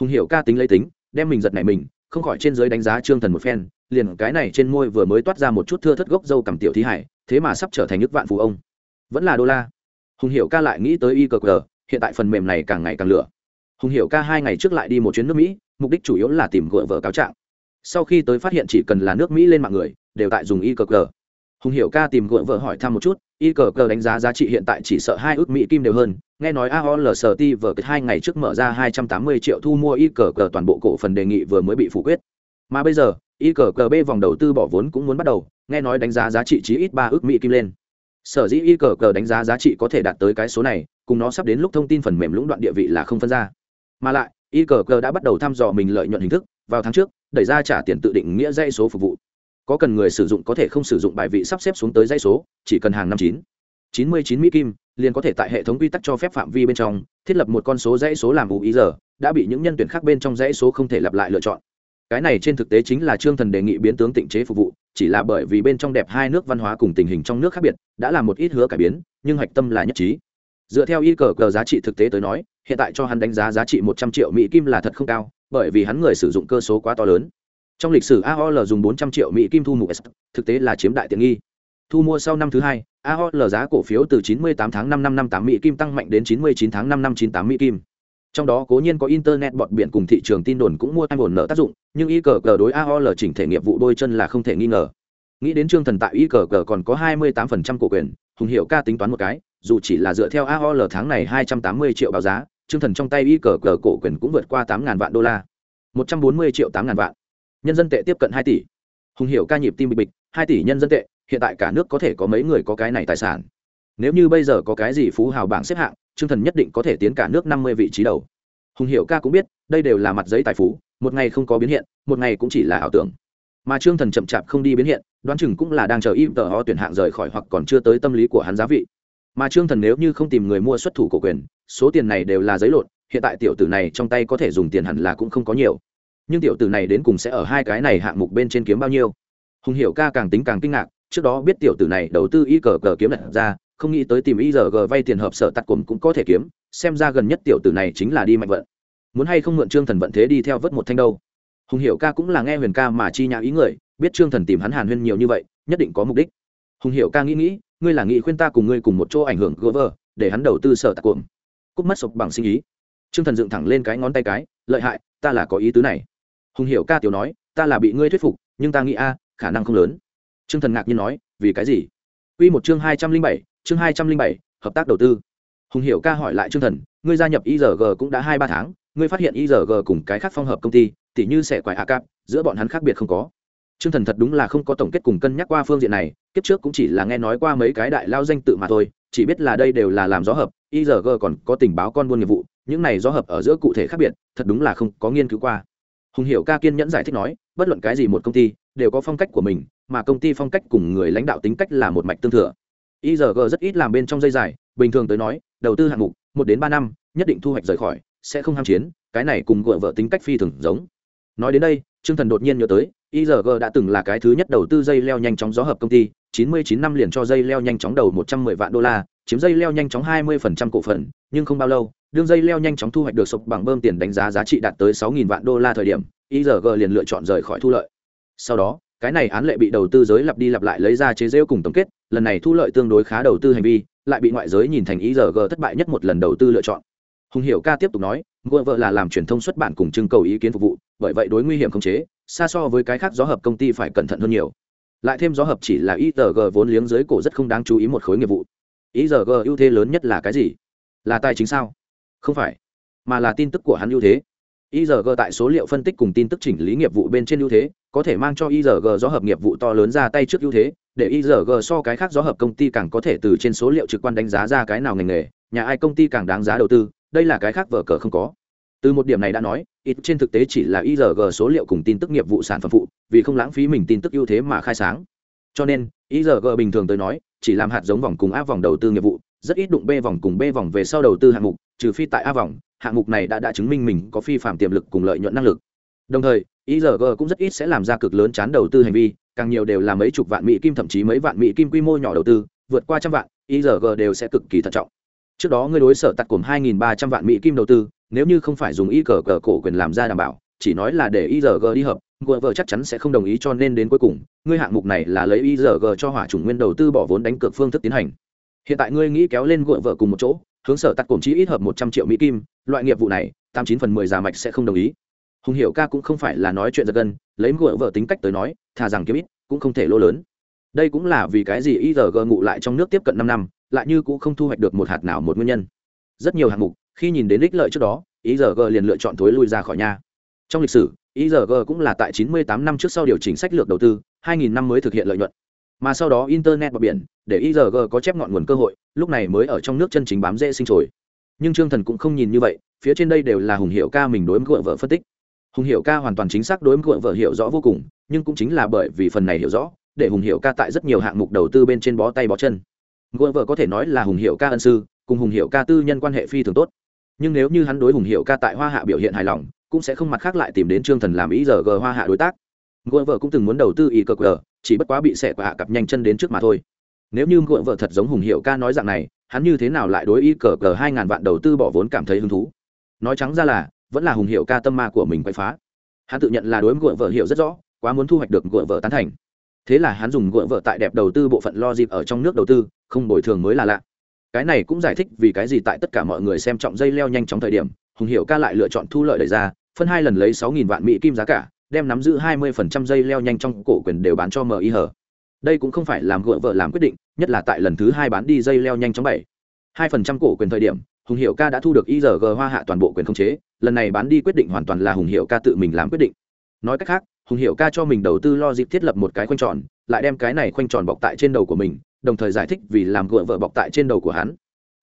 Hùng hiểu ca tính lấy tính, đem mình giật này mình, không khỏi trên giới đánh giá trương thần một phen, liền cái này trên môi vừa mới toát ra một chút thưa thất gốc dâu cầm tiểu thí hải, thế mà sắp trở thành nước vạn phú ông. Vẫn là đô la. Hùng Hiểu ca lại nghĩ tới y cờ cờ, hiện tại phần mềm này càng ngày càng lửa. Hùng Hiểu ca hai ngày trước lại đi một chuyến nước mỹ, mục đích chủ yếu là tìm gỡ vợ cáo trạng. Sau khi tới phát hiện chỉ cần là nước mỹ lên mạng người, đều tại dùng y cờ cờ hùng hiệu ca tìm gỡ vợ hỏi thăm một chút, y cờ cờ đánh giá giá trị hiện tại chỉ sợ hai ước mỹ kim đều hơn. Nghe nói aol sờ ti vờ hai ngày trước mở ra hai trăm tám mươi triệu thu mua y cờ cờ, toàn bộ cổ phần đề nghị vừa mới bị phủ quyết. Mà bây giờ, y cờ cờ b vòng đầu tư bỏ vốn cũng muốn bắt đầu, nghe nói đánh giá giá trị chí ít ba ước mỹ kim lên. Sở dĩ y cờ cờ đánh giá giá trị có thể đạt tới cái số này, cùng nó sắp đến lúc thông tin phần mềm lũng đoạn địa vị là không phân ra. Mà lại, y cờ cờ đã bắt đầu thăm dò mình lợi nhuận hình thức, vào tháng trước, đẩy ra trả tiền tự định nghĩa dây số phục vụ có cần người sử dụng có thể không sử dụng bài vị sắp xếp xuống tới dây số, chỉ cần hàng năm chín. chín mươi chín mỹ kim, liền có thể tại hệ thống quy tắc cho phép phạm vi bên trong, thiết lập một con số dãy số làm ủ ý giờ đã bị những nhân tuyển khác bên trong dãy số không thể lặp lại lựa chọn. Cái này trên thực tế chính là trương thần đề nghị biến tướng tịnh chế phục vụ, chỉ là bởi vì bên trong đẹp hai nước văn hóa cùng tình hình trong nước khác biệt, đã làm một ít hứa cải biến, nhưng hạch tâm là nhất trí. Dựa theo y cờ cờ giá trị thực tế tới nói, hiện tại cho hắn đánh giá giá trị một trăm triệu mỹ kim là thật không cao, bởi vì hắn người sử dụng cơ số quá to lớn trong lịch sử aol dùng bốn trăm triệu mỹ kim thu mục s thực tế là chiếm đại tiện nghi. Thu mua sau năm thứ hai aol giá cổ phiếu từ 98 tháng 5 năm năm tám mỹ kim tăng mạnh đến 99 tháng 5 năm 98 mỹ kim. Trong đó, cố nhiên có internet bọt biển cùng thị trường tin đồn cũng mua tăng ổn nợ tác dụng, nhưng y cờ cờ đối aol chỉnh thể nghiệp vụ đôi chân là không thể nghi ngờ. Nghĩ đến trương thần tại y cờ cờ còn có 28% cổ quyền, hùng hiệu ca tính toán một cái, dù chỉ là dựa theo aol tháng này 280 triệu báo giá, trương thần trong tay y cờ cờ cổ quyền cũng vượt qua 8.000 vạn đô la. 140 triệu 8.000 vạn nhân dân tệ tiếp cận 2 tỷ. Hùng hiệu ca nhịp tim bịch bịch 2 tỷ nhân dân tệ, hiện tại cả nước có thể có mấy người có cái này tài sản. Nếu như bây giờ có cái gì phú hào bảng xếp hạng, trương thần nhất định có thể tiến cả nước năm mươi vị trí đầu. Hùng hiệu ca cũng biết, đây đều là mặt giấy tài phú, một ngày không có biến hiện, một ngày cũng chỉ là ảo tưởng. Mà trương thần chậm chạp không đi biến hiện, đoán chừng cũng là đang chờ im tờ ho tuyển hạng rời khỏi hoặc còn chưa tới tâm lý của hắn giá vị. Mà trương thần nếu như không tìm người mua xuất thủ cổ quyền, số tiền này đều là giấy lộn, hiện tại tiểu tử này trong tay có thể dùng tiền hẳn là cũng không có nhiều nhưng tiểu tử này đến cùng sẽ ở hai cái này hạng mục bên trên kiếm bao nhiêu? Hùng hiệu ca càng tính càng kinh ngạc, trước đó biết tiểu tử này đầu tư y cờ cờ kiếm đặt ra, không nghĩ tới tìm y giờ g vay tiền hợp sở tặc cồm cũng có thể kiếm, xem ra gần nhất tiểu tử này chính là đi mạnh vận. Muốn hay không mượn trương thần vận thế đi theo vớt một thanh đâu? Hùng hiệu ca cũng là nghe huyền ca mà chi nhã ý người, biết trương thần tìm hắn hàn huyên nhiều như vậy, nhất định có mục đích. Hùng hiệu ca nghĩ nghĩ, ngươi là nghĩ khuyên ta cùng ngươi cùng một chỗ ảnh hưởng gỡ vờ để hắn đầu tư sở tặc cồm cúc mất sụp bằng sinh ý. Trương thần dựng thẳng lên cái ngón tay cái, lợi hại, ta là có ý tứ này hùng hiệu ca tiểu nói ta là bị ngươi thuyết phục nhưng ta nghĩ a khả năng không lớn. Trương thần ngạc nhiên nói vì cái gì? Q một chương hai trăm linh bảy chương hai trăm linh bảy hợp tác đầu tư. Hùng hiểu ca hỏi lại trương thần ngươi gia nhập igg cũng đã hai ba tháng ngươi phát hiện igg cùng cái khác phong hợp công ty tỉ như sẽ quải a cap, giữa bọn hắn khác biệt không có. Trương thần thật đúng là không có tổng kết cùng cân nhắc qua phương diện này kiếp trước cũng chỉ là nghe nói qua mấy cái đại lao danh tự mà thôi chỉ biết là đây đều là làm gió hợp igg còn có tình báo con buôn nghiệp vụ những này gió hợp ở giữa cụ thể khác biệt thật đúng là không có nghiên cứu qua hùng hiểu ca kiên nhẫn giải thích nói, bất luận cái gì một công ty, đều có phong cách của mình, mà công ty phong cách cùng người lãnh đạo tính cách là một mạch tương thừa. Igg rất ít làm bên trong dây dài, bình thường tới nói, đầu tư hạng mục, một đến ba năm, nhất định thu hoạch rời khỏi, sẽ không ham chiến, cái này cùng gợ vợ tính cách phi thường giống. Nói đến đây, trương thần đột nhiên nhớ tới igg đã từng là cái thứ nhất đầu tư dây leo nhanh chóng gió hợp công ty, chín mươi chín năm liền cho dây leo nhanh chóng đầu một trăm mười vạn đô la chiếm dây leo nhanh chóng hai mươi phần trăm cổ phần, nhưng không bao lâu, đương dây leo nhanh chóng thu hoạch được sụp bằng bơm tiền đánh giá giá trị đạt tới sáu nghìn vạn đô la thời điểm IRG liền lựa chọn rời khỏi thu lợi. Sau đó, cái này án lệ bị đầu tư giới lặp đi lặp lại lấy ra chế giễu cùng tổng kết, lần này thu lợi tương đối khá đầu tư hành vi, lại bị ngoại giới nhìn thành IRG thất bại nhất một lần đầu tư lựa chọn. Hùng hiểu ca tiếp tục nói ngựa vợ là làm truyền thông xuất bản cùng trưng cầu ý kiến phục vụ, bởi vậy đối nguy hiểm không chế, xa so với cái khác gió hợp công ty phải cẩn thận hơn nhiều. Lại thêm gió hợp chỉ là ITG vốn liếng dưới cổ rất không đáng chú ý một khối nghiệp vụ ý giờ g ưu thế lớn nhất là cái gì là tài chính sao không phải mà là tin tức của hắn ưu thế IRG tại số liệu phân tích cùng tin tức chỉnh lý nghiệp vụ bên trên ưu thế, có thể mang cho IRG gió hợp nghiệp vụ to lớn ra tay trước ưu thế, để IRG so cái khác gió hợp công ty càng có thể từ trên số liệu trực quan đánh giá ra cái nào ngành nghề, nhà ai công ty càng đáng giá đầu tư, đây là cái khác vở cờ không có. Từ một điểm này đã nói, ít trên thực tế chỉ là IRG số liệu cùng tin tức nghiệp vụ sản phẩm phụ, vì không lãng phí mình tin tức ưu thế mà khai sáng. Cho nên, IRG bình thường tới nói, chỉ làm hạt giống vòng cùng A vòng đầu tư nghiệp vụ, rất ít đụng B vòng cùng B vòng về sau đầu tư hạng mục, trừ phi tại A vòng, hạng mục này đã đã chứng minh mình có phi phạm tiềm lực cùng lợi nhuận năng lực. Đồng thời IRG cũng rất ít sẽ làm ra cực lớn chán đầu tư hành vi càng nhiều đều là mấy chục vạn mỹ kim thậm chí mấy vạn mỹ kim quy mô nhỏ đầu tư vượt qua trăm vạn IRG đều sẽ cực kỳ thận trọng. Trước đó ngươi đối sở tặc cùng 2.300 vạn mỹ kim đầu tư nếu như không phải dùng IRG cổ quyền làm ra đảm bảo chỉ nói là để IRG đi hợp ngựa vợ chắc chắn sẽ không đồng ý cho nên đến cuối cùng, ngươi hạng mục này là lấy igg cho hỏa chủng nguyên đầu tư bỏ vốn đánh cược phương thức tiến hành. Hiện tại ngươi nghĩ kéo lên gội vợ cùng một chỗ, hướng sở tắt cổng chi ít hợp một trăm triệu mỹ kim, loại nghiệp vụ này, tám chín phần mười già mạch sẽ không đồng ý. Hùng hiểu ca cũng không phải là nói chuyện giật gân, lấy gội vợ tính cách tới nói, thà rằng kiếm ít, cũng không thể lỗ lớn. Đây cũng là vì cái gì igg ngụ lại trong nước tiếp cận năm năm, lại như cũng không thu hoạch được một hạt nào một nguyên nhân. Rất nhiều hạng mục, khi nhìn đến ích lợi trước đó igg liền lựa chọn thối lui ra khỏi nhà. Trong lịch sử IRG cũng là tại 98 năm trước sau điều chỉnh sách lược đầu tư 2000 năm mới thực hiện lợi nhuận. Mà sau đó internet bờ biển, để IRG có chép ngọn nguồn cơ hội, lúc này mới ở trong nước chân chính bám dễ sinh trồi. Nhưng trương thần cũng không nhìn như vậy, phía trên đây đều là hùng hiệu ca mình đối với vợ phân tích. Hùng hiệu ca hoàn toàn chính xác đối với vợ hiểu rõ vô cùng, nhưng cũng chính là bởi vì phần này hiểu rõ, để hùng hiệu ca tại rất nhiều hạng mục đầu tư bên trên bó tay bó chân. Ngựa vợ có thể nói là hùng hiệu ca ân sư, cùng hùng hiệu ca tư nhân quan hệ phi thường tốt. Nhưng nếu như hắn đối hùng hiệu ca tại hoa hạ biểu hiện hài lòng cũng sẽ không mặt khác lại tìm đến trương thần làm ý giờ g hoa hạ đối tác. Gội vợ cũng từng muốn đầu tư ý cờ cờ chỉ bất quá bị xẻ và hạ cặp nhanh chân đến trước mà thôi. Nếu như gội vợ thật giống hùng hiệu ca nói dạng này, hắn như thế nào lại đối ý cờ cờ hai ngàn vạn đầu tư bỏ vốn cảm thấy hứng thú? Nói trắng ra là, vẫn là hùng hiệu ca tâm ma của mình quay phá. Hắn tự nhận là đối gội vợ hiểu rất rõ, quá muốn thu hoạch được gội vợ tán thành. Thế là hắn dùng gội vợ tại đẹp đầu tư bộ phận lo dịp ở trong nước đầu tư, không bồi thường mới là lạ. Cái này cũng giải thích vì cái gì tại tất cả mọi người xem trọng dây leo nhanh chóng thời điểm hùng hiệu ca lại lựa chọn thu lợi đẩy ra phân hai lần lấy sáu nghìn vạn mỹ kim giá cả đem nắm giữ hai mươi phần trăm dây leo nhanh trong cổ quyền đều bán cho MI hở. Đây cũng không phải làm gượng vợ làm quyết định, nhất là tại lần thứ hai bán đi dây leo nhanh trong bảy. Hai phần trăm cổ quyền thời điểm, Hùng Hiệu Ca đã thu được IRG Hoa Hạ toàn bộ quyền khống chế, lần này bán đi quyết định hoàn toàn là Hùng Hiệu Ca tự mình làm quyết định. Nói cách khác, Hùng Hiệu Ca cho mình đầu tư lo dịp thiết lập một cái khoanh tròn, lại đem cái này khoanh tròn bọc tại trên đầu của mình, đồng thời giải thích vì làm gượng vợ bọc tại trên đầu của hắn.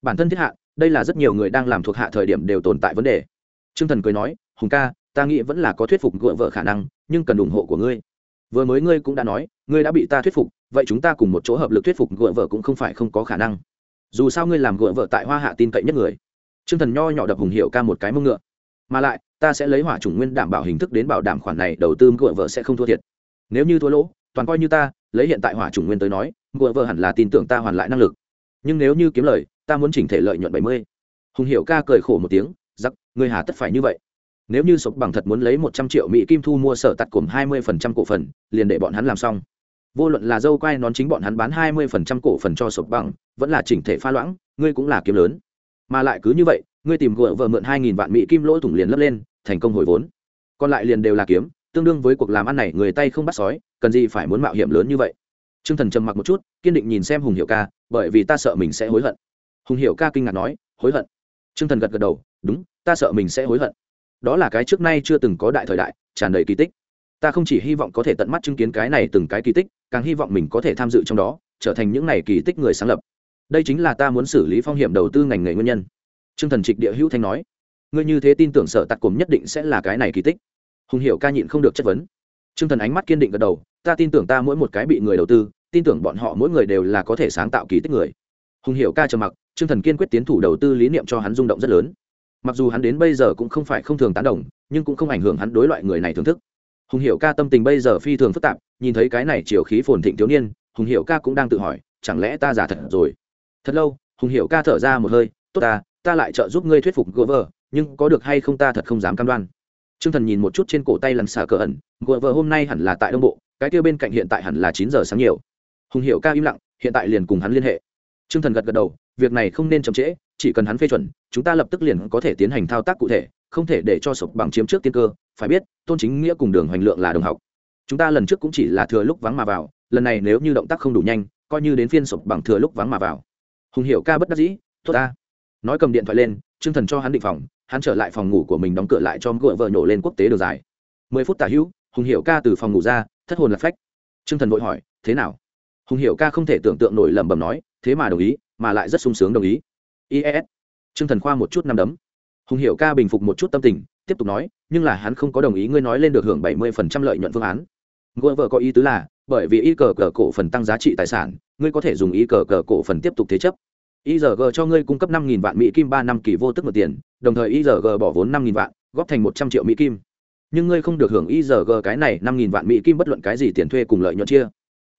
Bản thân thiết hạ, đây là rất nhiều người đang làm thuộc hạ thời điểm đều tồn tại vấn đề. Trương Thần cười nói, "Hùng ca, ta nghĩ vẫn là có thuyết phục gượng vợ khả năng nhưng cần ủng hộ của ngươi. Vừa mới ngươi cũng đã nói ngươi đã bị ta thuyết phục vậy chúng ta cùng một chỗ hợp lực thuyết phục gượng vợ cũng không phải không có khả năng. Dù sao ngươi làm gượng vợ tại hoa hạ tin cậy nhất người. T r ư ơ n g thần nho nhỏ đập hùng hiệu ca một cái mông ngựa. Mà lại ta sẽ lấy hỏa chủng nguyên đảm bảo hình thức đến bảo đảm khoản này đầu tư gượng vợ sẽ không thua thiệt. Nếu như thua lỗ toàn coi như ta lấy hiện tại hỏa chủng nguyên tới nói gượng vợ hẳn là tin tưởng ta hoàn lại năng lực. Nhưng nếu như kiếm lời ta muốn chỉnh thể lợi nhuận bảy mươi. Hùng hiệu ca cười khổ một tiếng, giặc, ngươi hà tất phải như vậy. Nếu như sộc bằng thật muốn lấy một trăm triệu mỹ kim thu mua sở tạt cổm hai mươi phần trăm cổ phần, liền để bọn hắn làm xong. Vô luận là dâu quai nón chính bọn hắn bán hai mươi phần trăm cổ phần cho sộc bằng, vẫn là chỉnh thể pha loãng, ngươi cũng là kiếm lớn. Mà lại cứ như vậy, ngươi tìm gỡ vợ mượn hai nghìn vạn mỹ kim lỗ thủng liền lấp lên, thành công hồi vốn. Còn lại liền đều là kiếm, tương đương với cuộc làm ăn này người tay không bắt sói, cần gì phải muốn mạo hiểm lớn như vậy? T r ư ơ n g thần trầm mặc một chút, kiên định nhìn xem hùng hiệu ca, bởi vì ta sợ mình sẽ hối hận hùng hiệu ca kinh ngạc nói, hối hận. T r ư ơ n g thần gật gật đầu, đúng, ta sợ mình sẽ hối hận. Đó là cái trước nay chưa từng có đại thời đại, tràn đầy kỳ tích. Ta không chỉ hy vọng có thể tận mắt chứng kiến cái này từng cái kỳ tích, càng hy vọng mình có thể tham dự trong đó, trở thành những này kỳ tích người sáng lập. Đây chính là ta muốn xử lý phong hiểm đầu tư ngành nghề nguyên nhân. T r ư ơ n g thần trịch địa hữu thanh nói, ngươi như thế tin tưởng sở tặc cồm nhất định sẽ là cái này kỳ tích. Hùng hiệu ca nhịn không được chất vấn. T r ư ơ n g thần ánh mắt kiên định gật đầu, ta tin tưởng ta mỗi một cái bị người đầu tư, tin tưởng bọn họ mỗi người đều là có thể sáng tạo kỳ tích người hùng hiệu ca trầm mặc, trương thần kiên quyết tiến thủ đầu tư lý niệm cho hắn rung động rất lớn. Mặc dù hắn đến bây giờ cũng không phải không thường tán đồng, nhưng cũng không ảnh hưởng hắn đối loại người này thưởng thức. Hùng hiệu ca tâm tình bây giờ phi thường phức tạp, nhìn thấy cái này chiều khí phồn thịnh thiếu niên, hùng hiệu ca cũng đang tự hỏi, chẳng lẽ ta giả thật rồi? Thật lâu, hùng hiệu ca thở ra một hơi, tốt ta ta lại trợ giúp ngươi thuyết phục gỡ vờ nhưng có được hay không ta thật không dám cam đoan. T r ư ơ n g thần nhìn một chút trên cổ tay lằn xà cờ ẩn gỡ vờ hôm nay hẳn là tại đông bộ, cái kia bên cạnh hiện tại hẳn là chín giờ sáng nhiều. Hùng hiệu ca im lặng, hiện tại liền cùng hắn liên hệ t r ư ơ n g thần gật gật đầu, việc này không nên chậm trễ, chỉ cần hắn phê chuẩn, chúng ta lập tức liền có thể tiến hành thao tác cụ thể, không thể để cho sụp bằng chiếm trước tiên cơ, phải biết, tôn chính nghĩa cùng đường hoành lượng là đồng học. Chúng ta lần trước cũng chỉ là thừa lúc vắng mà vào, lần này nếu như động tác không đủ nhanh, coi như đến phiên sụp bằng thừa lúc vắng mà vào. Hùng hiểu ca bất đắc dĩ, tốt ta. Nói cầm điện thoại lên, Trương thần cho hắn định phòng, hắn trở lại phòng ngủ của mình đóng cửa lại cho gỡ vợ nhổ lên quốc tế đường dài. Mười phút tả hữu, hùng hiểu ca từ phòng ngủ ra, thất hồn lạc phách. Trương thần vội hỏi, thế nào? Hùng hiểu ca không thể tưởng tượng nổi lẩm bẩm nói thế mà đồng ý, mà lại rất sung sướng đồng ý. Is trương thần khoa một chút năm đấm. Hùng hiệu ca bình phục một chút tâm tình, tiếp tục nói, nhưng là hắn không có đồng ý ngươi nói lên được hưởng bảy mươi phần trăm lợi nhuận phương án. Gỡ vợ có ý tứ là, bởi vì y cờ cờ cổ phần tăng giá trị tài sản, ngươi có thể dùng y cờ cờ cổ phần tiếp tục thế chấp. Igg cho ngươi cung cấp năm nghìn vạn mỹ kim ba năm kỳ vô tức một tiền, đồng thời igg bỏ vốn năm nghìn vạn, góp thành một trăm triệu mỹ kim. Nhưng ngươi không được hưởng igg cái này năm nghìn vạn mỹ kim bất luận cái gì tiền thuê cùng lợi nhuận chia.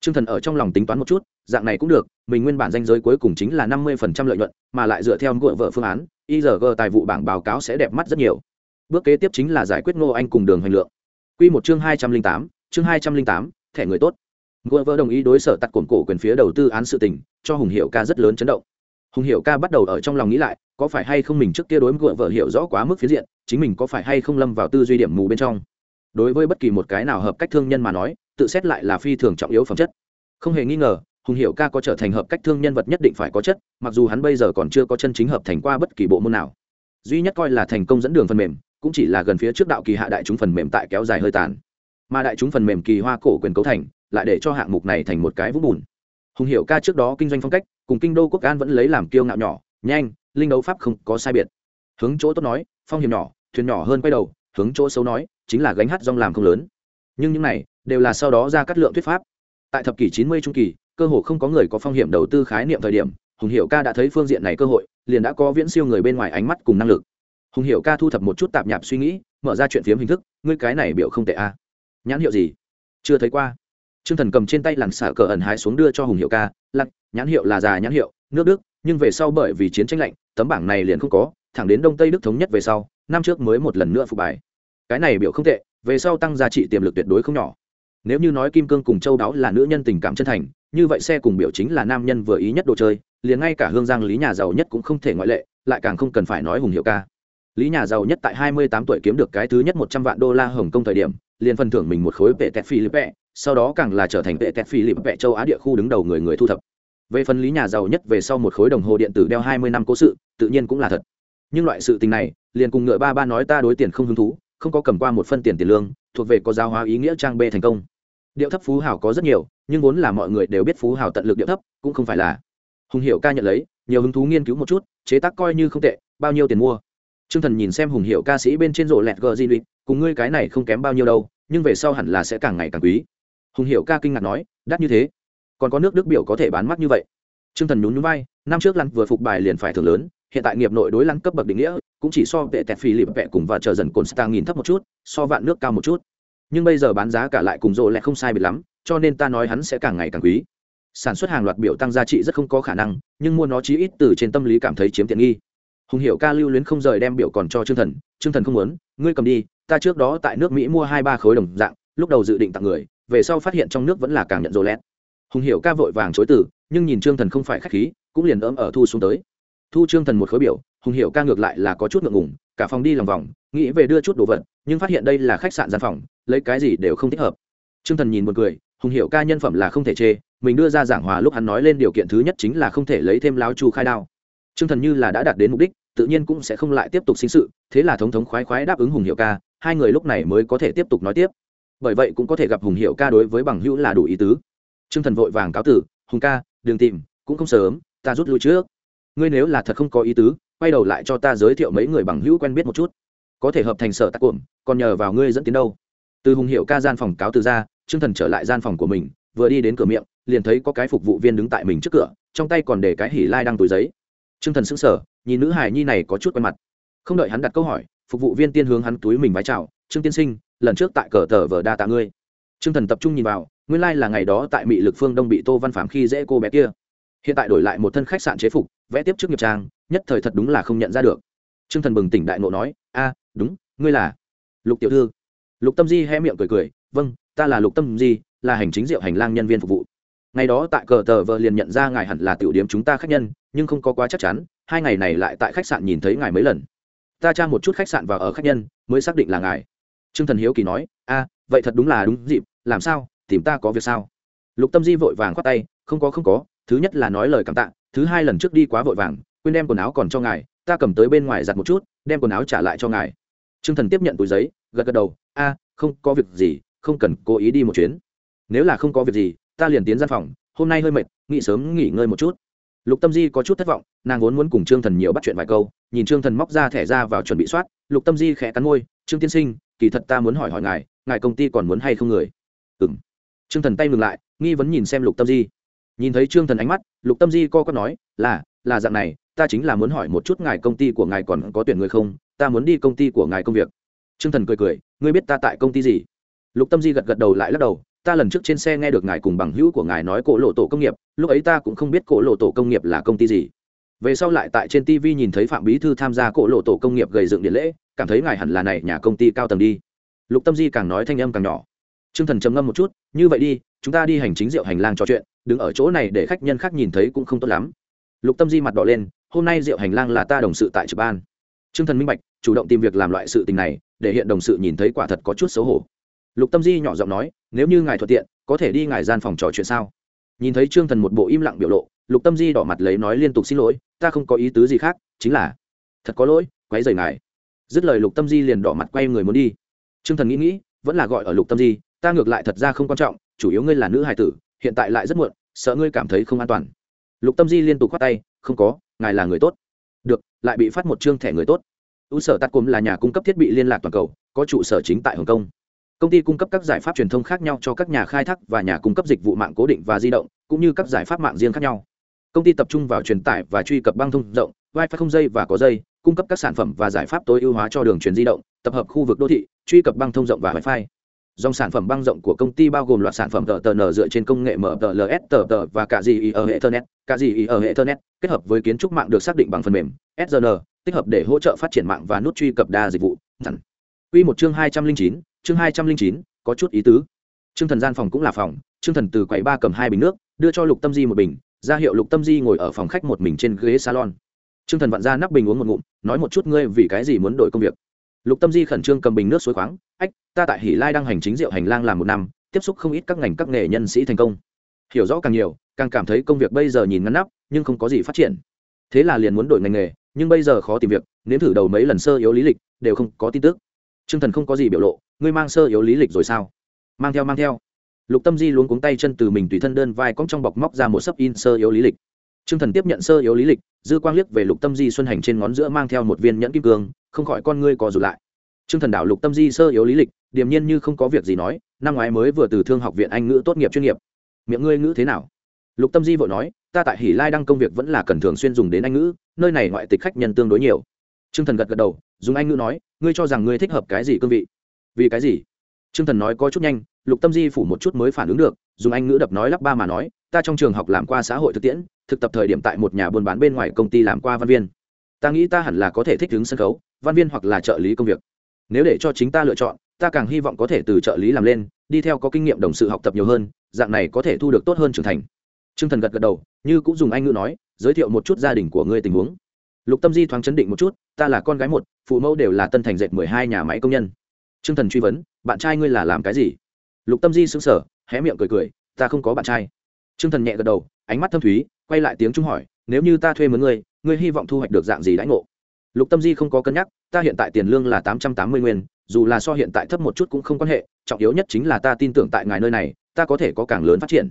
Trương Thần ở trong lòng tính toán một chút, dạng này cũng được, mình nguyên bản danh giới cuối cùng chính là năm 50% lợi nhuận, mà lại dựa theo ngựa vợ phương án, IRG tài vụ bảng báo cáo sẽ đẹp mắt rất nhiều. Bước kế tiếp chính là giải quyết Ngô Anh cùng Đường Hoành Lượng. Quy một chương hai trăm linh tám chương hai trăm linh tám thẻ người tốt ngựa vợ đồng ý đối sở tặt cổn cổ quyền phía đầu tư án sự tình cho hùng hiệu ca rất lớn chấn động hùng hiệu ca bắt đầu ở trong lòng nghĩ lại có phải hay không mình trước kia đối ngựa vợ hiểu rõ quá mức phía diện chính mình có phải hay không lâm vào tư duy điểm mù bên trong đối với bất kỳ một cái nào hợp cách thương nhân mà nói tự xét lại là phi thường trọng yếu phẩm chất. Không hề nghi ngờ, hùng hiệu ca có trở thành hợp cách thương nhân vật nhất định phải có chất, mặc dù hắn bây giờ còn chưa có chân chính hợp thành qua bất kỳ bộ môn nào. Duy nhất coi là thành công dẫn đường phần mềm, cũng chỉ là gần phía trước đạo kỳ hạ đại chúng phần mềm tại kéo dài hơi tàn. Mà đại chúng phần mềm kỳ hoa cổ quyền cấu thành, lại để cho hạng mục này thành một cái vũng bùn. Hùng hiệu ca trước đó kinh doanh phong cách, cùng kinh đô quốc an vẫn lấy làm kiêu ngạo nhỏ, nhanh, linh đấu pháp không có sai biệt. Hướng chỗ tốt nói, phong hiểm nhỏ, thuyền nhỏ hơn quay đầu, hướng chỗ xấu nói, chính là gánh hát rong làm không lớn. Nhưng những này đều là sau đó ra cắt lượng thuyết pháp. Tại thập kỷ chín mươi trung kỳ, cơ hội không có người có phong hiểm đầu tư khái niệm thời điểm, hùng hiệu ca đã thấy phương diện này cơ hội, liền đã có viễn siêu người bên ngoài ánh mắt cùng năng lực. Hùng hiệu ca thu thập một chút tạp nhạp suy nghĩ, mở ra chuyện phiếm hình thức, ngươi cái này biểu không tệ a nhãn hiệu gì? Chưa thấy qua. T r ư ơ n g thần cầm trên tay làn xả cờ ẩn hái xuống đưa cho hùng hiệu ca, lặc, nhãn hiệu là già nhãn hiệu, nước đức, nhưng về sau bởi vì chiến tranh lạnh, tấm bảng này liền không có, thẳng đến đông tây đức thống nhất về sau, năm trước mới một lần nữa phục bài. Cái này biểu không tệ, về sau tăng giá trị tiềm lực tuyệt đối không nhỏ nếu như nói kim cương cùng châu đáo là nữ nhân tình cảm chân thành, như vậy xe cùng biểu chính là nam nhân vừa ý nhất đồ chơi, liền ngay cả hương giang lý nhà giàu nhất cũng không thể ngoại lệ, lại càng không cần phải nói hùng hiệu ca. Lý nhà giàu nhất tại 28 tuổi kiếm được cái thứ nhất 100 vạn đô la hồng kông thời điểm, liền phân thưởng mình một khối vệ tẹt philippe, sau đó càng là trở thành vệ tẹt philippe châu á địa khu đứng đầu người người thu thập. Về phần lý nhà giàu nhất về sau một khối đồng hồ điện tử đeo 20 năm cố sự, tự nhiên cũng là thật. Nhưng loại sự tình này, liền cùng ngựa ba ba nói ta đối tiền không hứng thú, không có cầm qua một phân tiền tiền lương, thuộc về có giáo hóa ý nghĩa trang bê thành công điệu thấp phú hào có rất nhiều nhưng vốn là mọi người đều biết phú hào tận lực điệu thấp cũng không phải là hùng hiệu ca nhận lấy nhiều hứng thú nghiên cứu một chút chế tác coi như không tệ bao nhiêu tiền mua Trương Thần nhìn xem hùng hiệu ca sĩ bên trên rộ lẹt gờ di luyện, cùng ngươi cái này không kém bao nhiêu đâu, nhưng về sau hẳn là sẽ càng ngày càng quý. Hùng hiệu ca kinh ngạc nói, đắt như thế, còn có nước Đức biểu có thể bán mắc như vậy. Trương Thần nhún nhún vai, năm trước lăn vừa phục bài liền phải thưởng lớn, hiện tại nghiệp nội đối lăn cấp bậc định nghĩa, cũng chỉ so vệ tẹt phi lịp vẹ cùng và chờ dần cồn stang nghìn thấp một chút, so vạn nước cao một chút. Nhưng bây giờ bán giá cả lại cùng rộ lẹt không sai biệt lắm, cho nên ta nói hắn sẽ càng ngày càng quý. Sản xuất hàng loạt biểu tăng giá trị rất không có khả năng, nhưng mua nó chí ít từ trên tâm lý cảm thấy chiếm tiện nghi. Hùng hiệu ca lưu luyến không rời đem biểu còn cho trương thần trương thần không muốn ngươi cầm đi ta trước đó tại nước mỹ mua hai ba khối đồng dạng lúc đầu dự định tặng người về sau phát hiện trong nước vẫn là càng nhận rộ lẹt. Hùng hiệu ca vội vàng chối từ nhưng nhìn trương thần không phải k h á c h khí cũng liền ấm ở thu xuống tới thu trương thần một khối biểu, hùng hiệu ca ngược lại là có chút ngượng ngùng, cả phòng đi lòng vòng, nghĩ về đưa chút đồ vật, nhưng phát hiện đây là khách sạn gian phòng, lấy cái gì đều không thích hợp. Trương thần nhìn một người hùng hiệu ca nhân phẩm là không thể chê, mình đưa ra giảng hòa lúc hắn nói lên điều kiện thứ nhất chính là không thể lấy thêm láo chu khai đao. Trương thần như là đã đạt đến mục đích, tự nhiên cũng sẽ không lại tiếp tục sinh sự, thế là thống thống khoái khoái đáp ứng hùng hiệu ca, hai người lúc này mới có thể tiếp tục nói tiếp. Bởi vậy cũng có thể gặp hùng hiệu ca đối với bằng hữu là đủ ý tứ. Trương thần vội vàng cáo tử, hùng ca, đừng tìm, cũng không sớm, ta rút lui trước ngươi nếu là thật không có ý tứ, quay đầu lại cho ta giới thiệu mấy người bằng hữu quen biết một chút. Có thể hợp thành sở tắc cuộm còn nhờ vào ngươi dẫn tiến đâu. Từ hùng hiệu ca gian phòng cáo từ ra, trương thần trở lại gian phòng của mình, vừa đi đến cửa miệng, liền thấy có cái phục vụ viên đứng tại mình trước cửa, trong tay còn để cái hỉ lai đang túi giấy. T r ư ơ n g thần sững sờ, nhìn nữ hải nhi này có chút quen mặt. Không đợi hắn đặt câu hỏi, phục vụ viên tiên hướng hắn túi mình vái chào, trương tiên sinh, lần trước tại cờ tờ vờ đa tạ ngươi. Trương thần tập trung nhìn vào, nguyên lai là ngày đó tại mỹ lực phương đông bị tô văn phạm khi dễ cô bé kia. Hiện tại đổi lại một thân khách sạn chế phục vẽ tiếp trước nghiệp trang, nhất thời thật đúng là không nhận ra được. Trương thần bừng tỉnh đại nộ nói, a, đúng, ngươi là lục tiểu thư. Lục tâm di hé miệng cười cười vâng ta là lục tâm di, là hành chính diệu hành lang nhân viên phục vụ. Ngày đó tại cờ tờ vợ liền nhận ra ngài hẳn là tiểu điểm chúng ta khách nhân, nhưng không có quá chắc chắn, hai ngày này lại tại khách sạn nhìn thấy ngài mấy lần. Ta tra một chút khách sạn và ở khách nhân, mới xác định là ngài. T r ư ơ n g thần hiếu kỳ nói, a, vậy thật đúng là đúng dịp, làm sao? Tìm ta có việc sao? Lục tâm di vội vàng khoát tay, không có không có thứ nhất là nói lời cảm tạ, thứ hai lần trước đi quá vội vàng, quên đem quần áo còn cho ngài, ta cầm tới bên ngoài giặt một chút, đem quần áo trả lại cho ngài. T r ư ơ n g thần tiếp nhận túi giấy, gật gật đầu, a, không có việc gì, không cần cố ý đi một chuyến. Nếu là không có việc gì, ta liền tiến gian phòng, hôm nay hơi mệt, nghỉ sớm nghỉ ngơi một chút. Lục tâm di có chút thất vọng, nàng vốn muốn cùng trương thần nhiều bắt chuyện vài câu, nhìn trương thần móc ra thẻ ra vào chuẩn bị soát, lục tâm di khẽ cắn môi, trương tiên sinh, kỳ thật ta muốn hỏi hỏi ngài ngài công ty còn muốn hay không người? Ừ m trương thần tay ngừng lại, nghi vấn nhìn xem lục tâm di nhìn thấy trương thần ánh mắt, lục tâm di co có nói, là là dạng này, ta chính là muốn hỏi một chút ngài công ty của ngài còn có tuyển người không? Ta muốn đi công ty của ngài công việc. Trương thần cười cười, ngươi biết ta tại công ty gì? Lục tâm di gật gật đầu lại lắc đầu, ta lần trước trên xe nghe được ngài cùng bằng hữu của ngài nói cổ lộ tổ công nghiệp, lúc ấy ta cũng không biết cổ lộ tổ công nghiệp là công ty gì. Về sau lại tại trên tv nhìn thấy phạm bí thư tham gia cổ lộ tổ công nghiệp gầy dựng điện lễ, cảm thấy ngài hẳn là này nhà công ty cao tầng đi. Lục tâm di càng nói thanh âm càng nhỏ. T r ư ơ n g thần trầm ngâm một chút, như vậy đi chúng ta đi hành chính rượu hành lang trò chuyện, đứng ở chỗ này để khách nhân khác nhìn thấy cũng không tốt lắm. Lục tâm di mặt đỏ lên, hôm nay rượu hành lang là ta đồng sự tại trực ban. T r ư ơ n g thần minh bạch, chủ động tìm việc làm loại sự tình này, để hiện đồng sự nhìn thấy quả thật có chút xấu hổ. Lục tâm di nhỏ giọng nói, nếu như ngài thuận tiện, có thể đi ngài gian phòng trò chuyện sao? Nhìn thấy trương thần một bộ im lặng biểu lộ, lục tâm di đỏ mặt lấy nói liên tục xin lỗi, ta không có ý tứ gì khác, chính là, thật có lỗi, quấy rầy ngài. Dứt lời lục tâm di liền đỏ mặt quay người muốn đi. T r ư ơ n g thần nghĩ nghĩ, vẫn là gọi ở lục tâm di, ta ngược lại thật ra không quan trọng chủ yếu ngươi là nữ hài tử, hiện tại lại rất muộn, sợ ngươi cảm thấy không an toàn. Lục tâm di liên tục k h o á t tay, không có, ngài là người tốt. Được, lại bị phát một chương thẻ người tốt. U sở tắt côm là nhà cung cấp thiết bị liên lạc toàn cầu, có trụ sở chính tại hồng kông. Công ty cung cấp các giải pháp truyền thông khác nhau cho các nhà khai thác và nhà cung cấp dịch vụ mạng cố định và di động, cũng như các giải pháp mạng riêng khác nhau. Công ty tập trung vào truyền tải và truy cập băng thông rộng, wifi không dây và có dây, cung cấp các sản phẩm và giải pháp tối ưu hóa cho đường truyền di động, tập hợp khu vực đô thị, truy cập băng thông rộng và wifi dòng sản phẩm băng rộng của công ty bao gồm loạt sản phẩm tờ tờ n dựa trên công nghệ mở tờ tờ và cả gì ở hệ internet cả gì ở hệ internet kết hợp với kiến trúc mạng được xác định bằng phần mềm srn tích hợp để hỗ trợ phát triển mạng và nút truy cập đa dịch vụ. Dặn. Quy một chương hai trăm linh chín chương hai trăm linh chín có chút ý tứ. Chương thần gian phòng cũng là phòng chương thần từ quầy ba cầm hai bình nước đưa cho lục tâm di một bình ra hiệu lục tâm di ngồi ở phòng khách một mình trên ghế salon. Chương Thần vặn ra nắp bình uống một ngụm, nói một chút ngươi vì cái gì muốn đổi công việc. Lục Tâm Di khẩn trương cầm bình nước suối khoáng, "Ách, ta tại Hỷ Lai đang hành chính rượu hành lang làm một năm, tiếp xúc không ít các ngành các nghề nhân sĩ thành công. Hiểu rõ càng nhiều, càng cảm thấy công việc bây giờ nhìn ngắn nắp, nhưng không có gì phát triển. Thế là liền muốn đổi ngành nghề, nhưng bây giờ khó tìm việc, nếm thử đầu mấy lần sơ yếu lý lịch, đều không có tin tức." Trương Thần không có gì biểu lộ, "Ngươi mang sơ yếu lý lịch rồi sao?" "Mang theo mang theo." Lục Tâm Di luống cuống tay chân từ mình tùy thân đơn vai cong trong bọc móc ra một sấp in sơ yếu lý lịch. Trương Thần tiếp nhận sơ yếu lý lịch, dư quang liếc về Lục Tâm Di xuân hành trên ngón giữa mang theo một viên nhẫn kim cương, không khỏi con ngươi co rụt lại. Trương Thần đạo Lục Tâm Di sơ yếu lý lịch, điềm nhiên như không có việc gì nói, năm ngoái mới vừa từ Thương học viện Anh ngữ tốt nghiệp chuyên nghiệp. Miệng ngươi ngữ thế nào? Lục Tâm Di vội nói, ta tại Hỉ Lai đang công việc vẫn là cần thường xuyên dùng đến Anh ngữ, nơi này ngoại tịch khách nhân tương đối nhiều. Trương Thần gật gật đầu, dùng Anh ngữ nói, ngươi cho rằng ngươi thích hợp cái gì cương vị? Vì cái gì? Trương Thần nói có chút nhanh, Lục Tâm Di phủ một chút mới phản ứng được, dùng Anh ngữ đập nói lắp ba mà nói, ta trong trường học làm qua xã hội thực tiễn, thực tập thời điểm tại một nhà buôn bán bên ngoài công ty làm qua văn viên ta nghĩ ta hẳn là có thể thích ứng sân khấu văn viên hoặc là trợ lý công việc. Nếu để cho chính ta lựa chọn, ta càng hy vọng có thể từ trợ lý làm lên, đi theo có kinh nghiệm đồng sự học tập nhiều hơn, dạng này có thể thu được tốt hơn trưởng thành. T r ư ơ n g thần gật gật đầu, như cũng dùng anh ngữ nói, giới thiệu một chút gia đình của ngươi tình huống. Lục tâm di thoáng chấn định một chút, ta là con gái một, phụ mẫu đều là tân thành dệt mười hai nhà máy công nhân. T r ư ơ n g thần truy vấn, bạn trai ngươi là làm cái gì? Lục tâm di xứng sở hé miệng cười cười, ta không có bạn trai. T r ư ơ n g thần nhẹ gật đầu, ánh mắt thâm thúy, quay lại tiếng trung hỏi, nếu như ta thuê mướn ngươi ngươi hy vọng thu hoạch được dạng gì đãi ngộ? Lục tâm di không có cân nhắc, ta hiện tại tiền lương là tám trăm tám mươi nguyên, dù là so hiện tại thấp một chút cũng không quan hệ, trọng yếu nhất chính là ta tin tưởng tại ngài nơi này, ta có thể có càng lớn phát triển.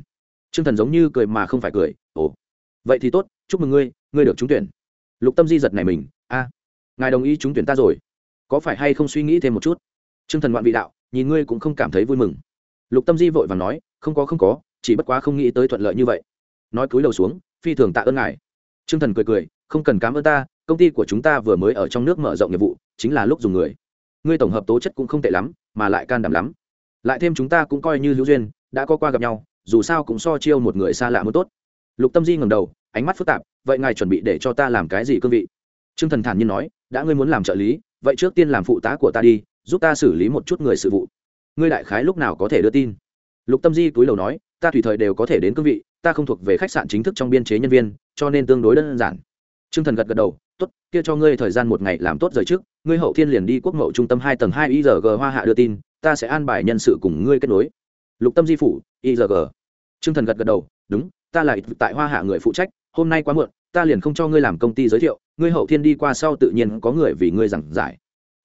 T r ư ơ n g thần giống như cười mà không phải cười, ồ, vậy thì tốt, chúc mừng ngươi ngươi được trúng tuyển. Lục tâm di giật này mình, a, ngài đồng ý trúng tuyển ta rồi, có phải hay không suy nghĩ thêm một chút? T r ư ơ n g thần ngoạn vị đạo, nhìn ngươi cũng không cảm thấy vui mừng. Lục tâm di vội và nói, không có không có, chỉ bất quá không nghĩ tới thuận lợi như vậy. Nói cúi đầu xuống, phi thường tạ ơn ngài. T r ư ơ n g thần cười cười, không cần cám ơn ta công ty của chúng ta vừa mới ở trong nước mở rộng nghiệp vụ, chính là lúc dùng người. Ngươi tổng hợp tố chất cũng không tệ lắm, mà lại can đảm lắm. Lại thêm chúng ta cũng coi như hữu duyên, đã có qua gặp nhau, dù sao cũng so chiêu một người xa lạ mới tốt. Lục tâm di ngầm đầu, ánh mắt phức tạp, vậy ngài chuẩn bị để cho ta làm cái gì cương vị? T r ư ơ n g thần thản nhiên nói, đã ngươi muốn làm trợ lý, vậy trước tiên làm phụ tá của ta đi, giúp ta xử lý một chút người sự vụ. Ngươi đại khái lúc nào có thể đưa tin? Lục tâm di túi đầu nói, ta tùy thời đều có thể đến cương vị, ta không thuộc về khách sạn chính thức trong biên chế nhân viên, cho nên tương đối đơn giản. T r ư ơ n g thần gật gật đầu tốt, kia cho ngươi thời gian một ngày làm tốt rời trước, ngươi hậu thiên liền đi quốc mậu trung tâm hai tầng hai igg hoa hạ đưa tin, ta sẽ an bài nhân sự cùng ngươi kết nối. Lục tâm di phủ igg t r ư ơ n g thần gật gật đầu, đúng, ta là tại hoa hạ người phụ trách, hôm nay quá muộn, ta liền không cho ngươi làm công ty giới thiệu, ngươi hậu thiên đi qua sau tự nhiên có người vì ngươi giảng giải.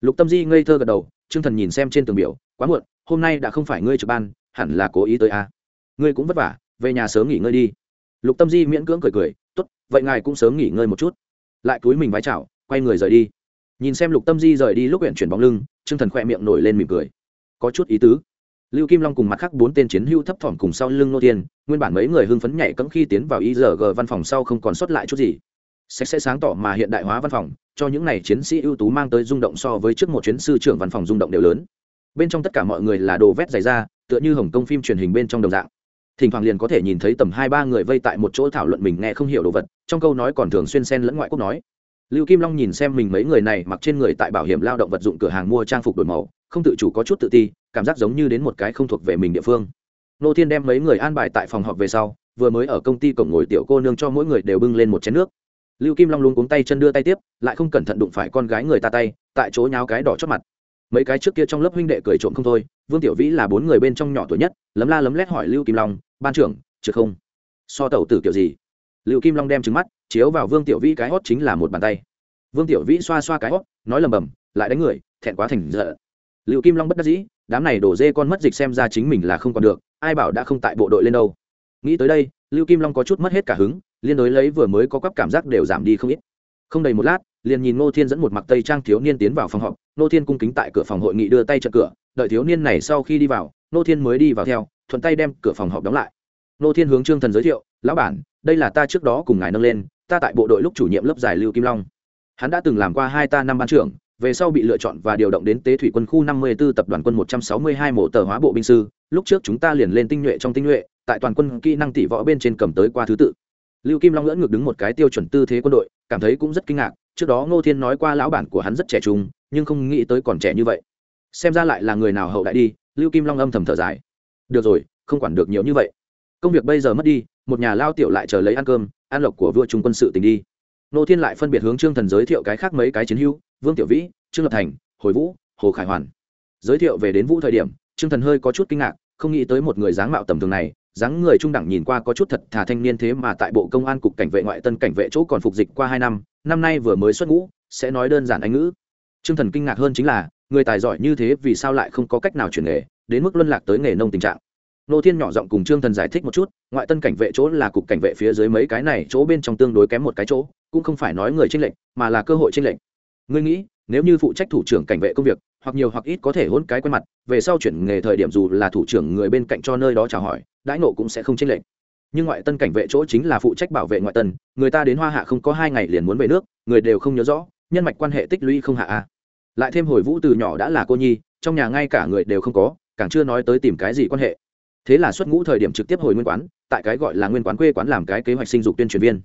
Lục tâm di ngây thơ gật đầu t r ư ơ n g thần nhìn xem trên tường biểu, quá muộn, hôm nay đã không phải ngươi trực ban, hẳn là cố ý tới a. À. ngươi cũng vất vả, về nhà sớm nghỉ ngơi đi. Lục tâm di miễn cưỡng cười cười t ố t vậy ngài cũng sớm nghỉ ngơi một chút lại cúi mình vái chào, quay người rời đi. Nhìn xem lục tâm di rời đi lúc huyện chuyển bóng lưng chương thần khoe miệng nổi lên mỉm cười. Có chút ý tứ. Lưu kim long cùng mặt khác bốn tên chiến hữu thấp thỏm cùng sau lưng nô tiên nguyên bản mấy người hưng phấn nhảy cẫng khi tiến vào igg văn phòng sau không còn sót lại chút gì. Sạch sẽ sáng tỏ mà hiện đại hóa văn phòng, cho những n à y chiến sĩ ưu tú mang tới rung động so với trước một chuyến sư trưởng văn phòng rung động đều lớn. Bên trong tất cả mọi người là đồ vét dày ra tựa như hồng kông phim truyền hình bên trong đồng dạng thỉnh thoảng liền có thể nhìn thấy tầm hai ba người vây tại một chỗ thảo luận mình nghe không hiểu đồ vật, trong câu nói còn thường xuyên xen lẫn ngoại quốc nói. Lưu kim long nhìn xem mình mấy người này mặc trên người tại bảo hiểm lao động vật dụng cửa hàng mua trang phục đổi màu, không tự chủ có chút tự ti, cảm giác giống như đến một cái không thuộc về mình địa phương. Nô thiên đem mấy người an bài tại phòng họp về sau, vừa mới ở công ty cổng ngồi tiểu cô nương cho mỗi người đều bưng lên một chén nước. Lưu kim long luôn cuống tay chân đưa tay tiếp, lại không cẩn thận đụng phải con gái người ta tay, tại chỗ nháo cái đỏ chót mặt mấy cái trước kia trong lớp huynh đệ cười trộm không thôi, vương tiểu vĩ là bốn người bên trong nhỏ tuổi nhất, lấm la lấm lét hỏi lưu kim long, ban trưởng chứ không? So tẩu tử kiểu gì? Lưu kim long đem trứng mắt chiếu vào vương tiểu vĩ cái hót chính là một bàn tay. Vương tiểu vĩ xoa xoa cái hót, nói lầm bầm, lại đánh người, thẹn quá thành giận. Lưu kim long bất đắc dĩ, đám này đổ dê con mất dịch xem ra chính mình là không còn được, ai bảo đã không tại bộ đội lên đâu. Nghĩ tới đây, lưu kim long có chút mất hết cả hứng, liên đối lấy vừa mới có quắp cảm giác đều giảm đi không ít. Không đầy một lát liền nhìn ngô thiên dẫn một mặc tây trang thiếu niên tiến vào phòng họp, ngô thiên cung kính tại cửa phòng hội nghị đưa tay chặn cửa, đợi thiếu niên này sau khi đi vào, ngô thiên mới đi vào theo, thuận tay đem cửa phòng họp đóng lại. Ngô thiên hướng trương thần giới thiệu, lão bản, đây là ta trước đó cùng ngài nâng lên, ta tại bộ đội lúc chủ nhiệm lớp giải lưu kim long. Hắn đã từng làm qua hai ta năm ban trưởng, về sau bị lựa chọn và điều động đến tế thủy quân khu 54 tập đoàn quân 162 mộ tờ hóa bộ binh sư, lúc trước chúng ta liền lên tinh nhuệ trong tinh nhuệ, tại toàn quân kỹ năng tỷ võ bên trên cầm tới qua thứ tự lưu kim long ngỡ ngược đứng một cái tiêu chuẩn tư thế quân đội, cảm thấy cũng rất kinh ngạc, trước đó ngô thiên nói qua lão bản của hắn rất trẻ trung, nhưng không nghĩ tới còn trẻ như vậy. Xem ra lại là người nào hậu đại đi, lưu kim long âm thầm thở dài. Được rồi, không quản được nhiều như vậy. Công việc bây giờ mất đi, một nhà lao tiểu lại chờ lấy ăn cơm ăn lộc của vua trung quân sự tình đi. Ngô thiên lại phân biệt hướng trương thần giới thiệu cái khác mấy cái chiến hữu, vương tiểu vĩ, trương lập thành, hồi vũ, hồ khải hoàn. Giới thiệu về đến vũ thời điểm, trương thần hơi có chút kinh ngạc, không nghĩ tới một người dáng mạo tầm thường này dáng người trung đẳng nhìn qua có chút thật thà thanh niên thế mà tại bộ công an cục cảnh vệ ngoại tân cảnh vệ chỗ còn phục dịch qua hai năm năm nay vừa mới xuất ngũ, sẽ nói đơn giản anh ngữ. Trương thần kinh ngạc hơn chính là, người tài giỏi như thế vì sao lại không có cách nào chuyển nghề, đến mức luân lạc tới nghề nông tình trạng. Nô thiên nhỏ giọng cùng trương thần giải thích một chút, ngoại tân cảnh vệ chỗ là cục cảnh vệ phía dưới mấy cái này, chỗ bên trong tương đối kém một cái chỗ, cũng không phải nói người tranh lệnh mà là cơ hội tranh lệnh ngươi nghĩ, nếu như phụ trách thủ trưởng cảnh vệ công việc hoặc nhiều hoặc ít có thể hôn cái quen mặt, về sau chuyển nghề thời điểm dù là thủ trưởng người bên cạnh cho nơi đó chào hỏi, đãi nộ cũng sẽ không chênh lệch. Nhưng ngoại tân cảnh vệ chỗ chính là phụ trách bảo vệ ngoại tân, người ta đến hoa hạ không có hai ngày liền muốn về nước, người đều không nhớ rõ, nhân mạch quan hệ tích lũy không hạ a. Lại thêm hồi vũ từ nhỏ đã là cô nhi, trong nhà ngay cả người đều không có, càng chưa nói tới tìm cái gì quan hệ. Thế là xuất ngũ thời điểm trực tiếp hồi nguyên quán, tại cái gọi là nguyên quán quê quán làm cái kế hoạch sinh dục tuyên truyền viên.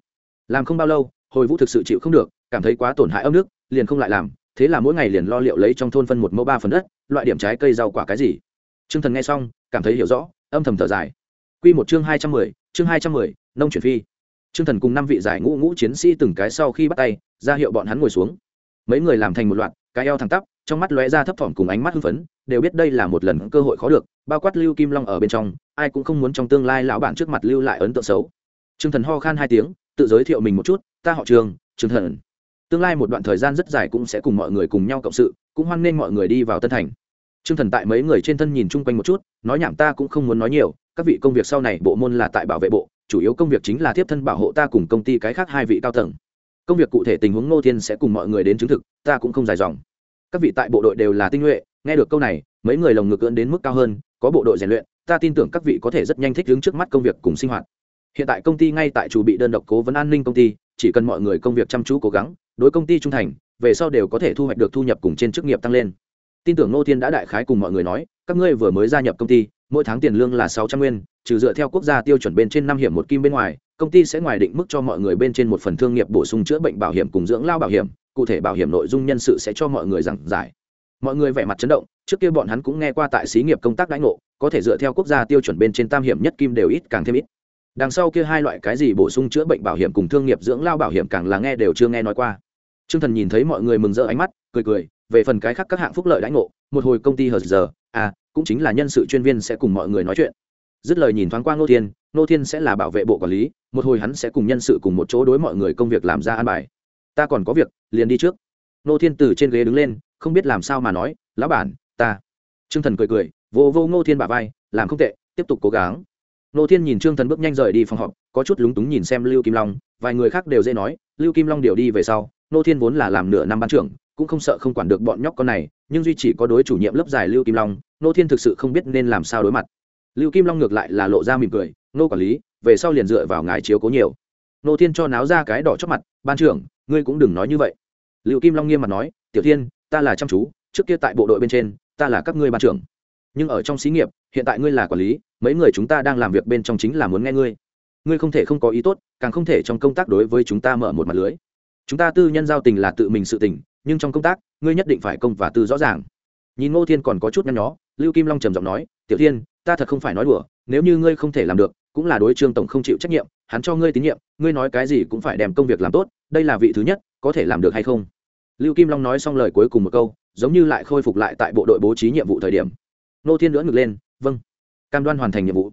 Làm không bao lâu, hồi vũ thực sự chịu không được, cảm thấy quá tổn hại ấm nước, liền không lại làm thế là mỗi ngày liền lo liệu lấy trong thôn phân một mẫu ba phần đất, loại điểm trái cây rau quả cái gì. T r ư ơ n g thần nghe xong, cảm thấy hiểu rõ, âm thầm thở dài. Q một chương hai trăm mười, chương hai trăm mười, nông chuyển phi. T r ư ơ n g thần cùng năm vị giải ngũ ngũ chiến sĩ từng cái sau khi bắt tay, ra hiệu bọn hắn ngồi xuống. Mấy người làm thành một loạt, cái eo thẳng tắp, trong mắt lóe ra thấp thỏm cùng ánh mắt hưng phấn, đều biết đây là một lần cơ hội khó được, bao quát lưu kim long ở bên trong, ai cũng không muốn trong tương lai lão bản trước mặt lưu lại ấn tượng xấu. T r ư ơ n g thần ho khan hai tiếng, tự giới thiệu mình một chút, ta họ trường t thần tương lai một đoạn thời gian rất dài cũng sẽ cùng mọi người cùng nhau cộng sự, cũng hoan nghênh mọi người đi vào tân thành. T r ư ơ n g thần tại mấy người trên thân nhìn chung quanh một chút, nói nhảm ta cũng không muốn nói nhiều, các vị công việc sau này bộ môn là tại bảo vệ bộ, chủ yếu công việc chính là tiếp thân bảo hộ ta cùng công ty cái khác hai vị cao tầng. Công việc cụ thể tình huống ngô thiên sẽ cùng mọi người đến chứng thực, ta cũng không dài dòng. Các vị tại bộ đội đều là tinh nhuệ, nghe được câu này, mấy người lồng ngực ưỡn đến mức cao hơn, có bộ đội rèn luyện, ta tin tưởng các vị có thể rất nhanh thích đứng trước mắt công việc cùng sinh hoạt. Hiện tại công ty ngay tại chủ bị đơn độc cố vấn an ninh công ty, chỉ cần mọi người công việc chăm chú cố gắng đối công ty trung thành, về sau đều có thể thu hoạch được thu nhập cùng trên chức nghiệp tăng lên. Tin tưởng nô thiên đã đại khái cùng mọi người nói, các ngươi vừa mới gia nhập công ty, mỗi tháng tiền lương là sáu trăm nguyên, trừ dựa theo quốc gia tiêu chuẩn bên trên năm hiểm một kim bên ngoài, công ty sẽ ngoài định mức cho mọi người bên trên một phần thương nghiệp bổ sung chữa bệnh bảo hiểm cùng dưỡng lao bảo hiểm, cụ thể bảo hiểm nội dung nhân sự sẽ cho mọi người giảng giải. Mọi người vẻ mặt chấn động, trước kia bọn hắn cũng nghe qua tại xí nghiệp công tác đãi ngộ, có thể dựa theo quốc gia tiêu chuẩn bên trên tam hiểm nhất kim đều ít càng thêm ít. Đằng sau kia hai loại cái gì bổ sung chữa bệnh bảo hiểm cùng thương nghiệp dưỡng lao bảo hiểm càng là nghe đều chưa nghe nói qua. Trương thần nhìn thấy mọi người mừng rỡ ánh mắt, cười cười, về phần cái khác các hạng phúc lợi đãi ngộ, một hồi công ty hở giờ à cũng chính là nhân sự chuyên viên sẽ cùng mọi người nói chuyện. Dứt lời nhìn thoáng qua ngô thiên ngô thiên sẽ là bảo vệ bộ quản lý, một hồi hắn sẽ cùng nhân sự cùng một chỗ đối mọi người công việc làm ra an bài. Ta còn có việc, liền đi trước. Ngô thiên từ trên ghế đứng lên, không biết làm sao mà nói, lão bản, ta. Trương thần cười cười vô vô ngô thiên bà vai, làm không tệ, tiếp tục cố gắng. Ngô thiên nhìn trương thần bước nhanh rời đi phòng họp, có chút lúng túng nhìn xem lưu kim long, vài người khác đều dễ nói, lưu kim long điều đi về sau nô thiên vốn là làm nửa năm ban trưởng, cũng không sợ không quản được bọn nhóc con này, nhưng duy chỉ có đối chủ nhiệm lớp giải lưu kim long, nô thiên thực sự không biết nên làm sao đối mặt. Lưu kim long ngược lại là lộ ra mỉm cười, nô quản lý, về sau liền dựa vào ngài chiếu cố nhiều. Nô thiên cho náo ra cái đỏ chót mặt, ban trưởng, ngươi cũng đừng nói như vậy. Lưu kim long nghiêm mặt nói, tiểu thiên, ta là chăm chú, trước kia tại bộ đội bên trên, ta là các ngươi ban trưởng. Nhưng ở trong xí nghiệp, hiện tại ngươi là quản lý, mấy người chúng ta đang làm việc bên trong chính là muốn nghe ngươi. Ngươi không thể không có ý tốt, càng không thể trong công tác đối với chúng ta mở một mặt lưới chúng ta tư nhân giao tình là tự mình sự tình, nhưng trong công tác, ngươi nhất định phải công và tư rõ ràng. Nhìn ngô thiên còn có chút nhăn nhó, lưu kim long trầm giọng nói, tiểu thiên, ta thật không phải nói đùa, nếu như ngươi không thể làm được, cũng là đối trương tổng không chịu trách nhiệm, hắn cho ngươi tín nhiệm, ngươi nói cái gì cũng phải đem công việc làm tốt, đây là vị thứ nhất, có thể làm được hay không? Lưu kim long nói xong lời cuối cùng một câu, giống như lại khôi phục lại tại bộ đội bố trí nhiệm vụ thời điểm. Nô thiên nữa ngực lên vâng. Cam đoan hoàn thành nhiệm vụ.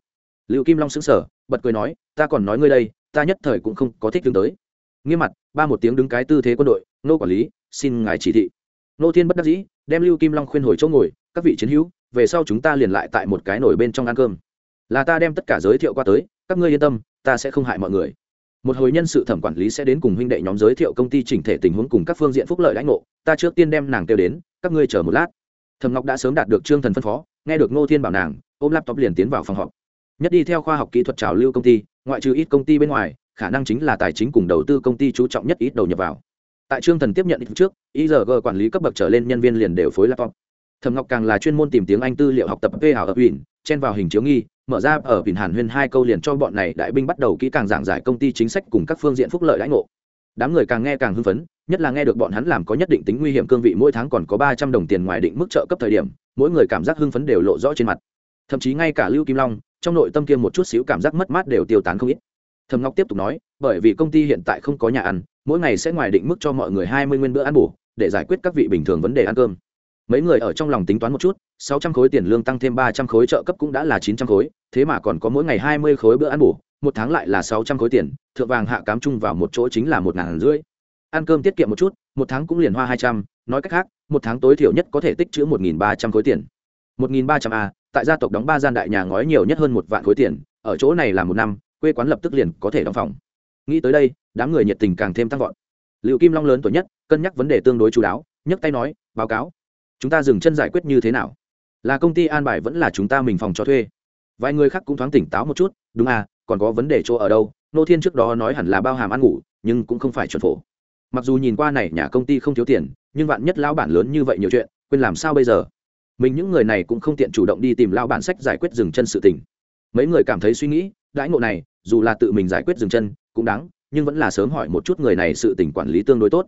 Lưu kim long xứng sở bật cười nói, ta còn nói ngươi đây, ta nhất thời cũng không có thích tương tới nghiêm mặt, ba một tiếng đứng cái tư thế quân đội, nô quản lý, xin ngài chỉ thị. Nô thiên bất đắc dĩ, đem lưu kim long khuyên hồi chỗ ngồi, các vị chiến hữu, về sau chúng ta liền lại tại một cái nổi bên trong ăn cơm. Là ta đem tất cả giới thiệu qua tới, các ngươi yên tâm, ta sẽ không hại mọi người. Một hồi nhân sự thẩm quản lý sẽ đến cùng huynh đệ nhóm giới thiệu công ty chỉnh thể tình huống cùng các phương diện phúc lợi lãnh ngộ, ta trước tiên đem nàng kêu đến, các ngươi chờ một lát. Thẩm ngọc đã sớm đạt được trương thần phân phó, nghe được ngô thiên bảo nàng, ôm laptop liền tiến vào phòng họp. Nhất đi theo khoa học kỹ thuật trào lưu công ty, ngoại trừ ít công ty bên ngoài khả năng chính là tài chính cùng đầu tư công ty chú trọng nhất ít đầu nhập vào. Tại trương thần tiếp nhận ít trước igg quản lý cấp bậc trở lên nhân viên liền đều phối laptop. Thẩm ngọc càng là chuyên môn tìm tiếng anh tư liệu học tập p hảo ở ủy chen vào hình chiếu nghi, mở ra ở bình hàn huyên hai câu liền cho bọn này đại binh bắt đầu kỹ càng giảng giải công ty chính sách cùng các phương diện phúc lợi lãnh ngộ. Đám người càng nghe càng hưng phấn, nhất là nghe được bọn hắn làm có nhất định tính nguy hiểm cương vị mỗi tháng còn có ba trăm đồng tiền ngoài định mức trợ cấp thời điểm, mỗi người cảm giác hưng phấn đều lộ rõ trên mặt. Thậm chí ngay cả lưu kim long, trong nội tâm kia một chút xíu cảm giác mất mát đều tiêu tán không ít thầm ngọc tiếp tục nói, bởi vì công ty hiện tại không có nhà ăn, mỗi ngày sẽ ngoài định mức cho mọi người hai mươi nguyên bữa ăn bổ để giải quyết các vị bình thường vấn đề ăn cơm. Mấy người ở trong lòng tính toán một chút, sáu trăm khối tiền lương tăng thêm ba trăm khối trợ cấp cũng đã là chín trăm khối, thế mà còn có mỗi ngày hai mươi khối bữa ăn bổ một tháng lại là sáu trăm khối tiền, thượng vàng hạ cám chung vào một chỗ chính là một ngàn rưỡi. Ăn cơm tiết kiệm một chút, một tháng cũng liền hoa hai trăm, nói cách khác, một tháng tối thiểu nhất có thể tích chữ một nghìn ba trăm khối tiền. Một nghìn ba trăm a, tại gia tộc đóng ba gian đại nhà ngói nhiều nhất hơn một vạn khối tiền, ở chỗ này là một năm quê quán lập tức liền có thể đóng phòng. Nghĩ tới đây, đám người nhiệt tình càng thêm tăng vọt. Liệu kim long lớn tuổi nhất, cân nhắc vấn đề tương đối chú đáo, nhấc tay nói, báo cáo, chúng ta dừng chân giải quyết như thế nào? Là công ty an bài vẫn là chúng ta mình phòng cho thuê? Vài người khác cũng thoáng tỉnh táo một chút, đúng à còn có vấn đề chỗ ở đâu? Nô thiên trước đó nói hẳn là bao hàm ăn ngủ, nhưng cũng không phải chuẩn phổ. Mặc dù nhìn qua này nhà công ty không thiếu tiền, nhưng vạn nhất lão bản lớn như vậy nhiều chuyện, quên làm sao bây giờ? Mình những người này cũng không tiện chủ động đi tìm lão bản sách giải quyết dừng chân sự tình mấy người cảm thấy suy nghĩ, đãi ngộ này, dù là tự mình giải quyết dừng chân, cũng đáng, nhưng vẫn là sớm hỏi một chút người này sự tình quản lý tương đối tốt.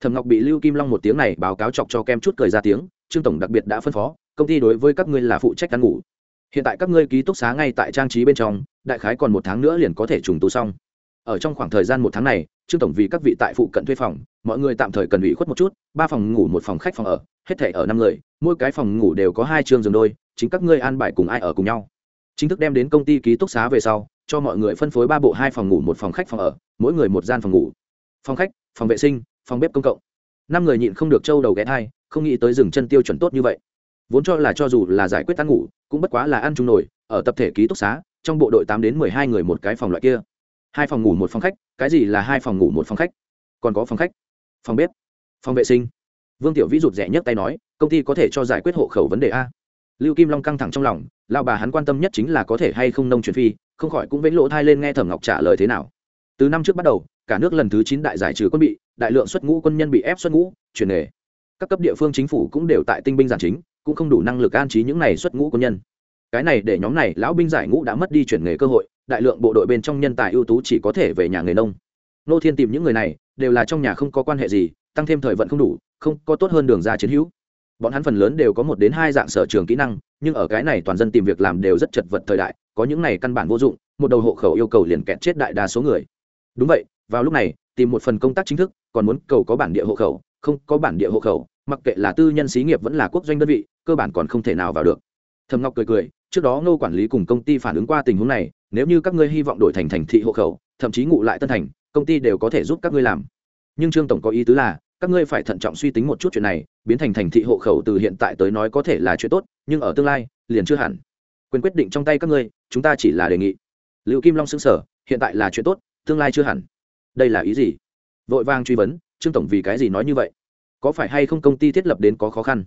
Thẩm ngọc bị lưu kim long một tiếng này báo cáo chọc cho kem chút cười ra tiếng, trương tổng đặc biệt đã phân phó, công ty đối với các ngươi là phụ trách ăn ngủ. Hiện tại các ngươi ký túc xá ngay tại trang trí bên trong, đại khái còn một tháng nữa liền có thể trùng tu xong. Ở trong khoảng thời gian một tháng này, trương tổng vì các vị tại phụ cận thuê phòng, mọi người tạm thời cần ủy khuất một chút, ba phòng ngủ một phòng khách phòng ở, hết thể ở năm người, mỗi cái phòng ngủ đều có hai chương giường đôi, chính các ngươi an bài cùng ai ở cùng nhau chính thức đem đến công ty ký túc xá về sau, cho mọi người phân phối ba bộ hai phòng ngủ, một phòng khách phòng ở, mỗi người một gian phòng ngủ. Phòng khách, phòng vệ sinh, phòng bếp công cộng. Năm người nhịn không được trâu đầu ghé thai, không nghĩ tới dừng chân tiêu chuẩn tốt như vậy. Vốn cho là cho dù là giải quyết ăn ngủ, cũng bất quá là ăn chung nổi ở tập thể ký túc xá, trong bộ đội tám đến mười hai người một cái phòng loại kia. Hai phòng ngủ, một phòng khách, cái gì là hai phòng ngủ, một phòng khách? Còn có phòng khách, phòng bếp, phòng vệ sinh. Vương tiểu vĩ rụt rẻ nhất tay nói, công ty có thể cho giải quyết hộ khẩu vấn đề a lưu kim long căng thẳng trong lòng lao bà hắn quan tâm nhất chính là có thể hay không nông chuyển phi, không khỏi cũng vĩnh lỗ thai lên nghe thẩm ngọc trả lời thế nào. Từ năm trước bắt đầu, cả nước lần thứ chín đại giải trừ quân bị, đại lượng xuất ngũ quân nhân bị ép xuất ngũ, chuyển nghề. Các cấp địa phương chính phủ cũng đều tại tinh binh giản chính, cũng không đủ năng lực an trí những này xuất ngũ quân nhân. Cái này để nhóm này lão binh giải ngũ đã mất đi chuyển nghề cơ hội, đại lượng bộ đội bên trong nhân tài ưu tú chỉ có thể về nhà người nông. Nô thiên tìm những người này, đều là trong nhà không có quan hệ gì, tăng thêm thời vận không đủ, không có tốt hơn đường ra chiến hữu bọn hắn phần lớn đều có một đến hai dạng sở trường kỹ năng, nhưng ở cái này toàn dân tìm việc làm đều rất chật vật thời đại, có những này căn bản vô dụng, một đầu hộ khẩu yêu cầu liền kẹt chết đại đa số người. Đúng vậy, vào lúc này, tìm một phần công tác chính thức, còn muốn cầu có bản địa hộ khẩu, không có bản địa hộ khẩu, mặc kệ là tư nhân xí nghiệp vẫn là quốc doanh đơn vị, cơ bản còn không thể nào vào được. Thầm ngọc cười cười, trước đó ngô quản lý cùng công ty phản ứng qua tình huống này, nếu như các ngươi hy vọng đổi thành thành thị hộ khẩu, thậm chí ngụ lại tân thành, công ty đều có thể giúp các ngươi làm. Nhưng trương tổng có ý tứ là các ngươi phải thận trọng suy tính một chút chuyện này, biến thành thành thị hộ khẩu từ hiện tại tới nói có thể là chuyện tốt, nhưng ở tương lai, liền chưa hẳn. Quyền quyết định trong tay các ngươi, chúng ta chỉ là đề nghị. Liệu kim long xứng sở hiện tại là chuyện tốt, tương lai chưa hẳn. Đây là ý gì? Vội vang truy vấn, trương tổng vì cái gì nói như vậy? Có phải hay không công ty thiết lập đến có khó khăn?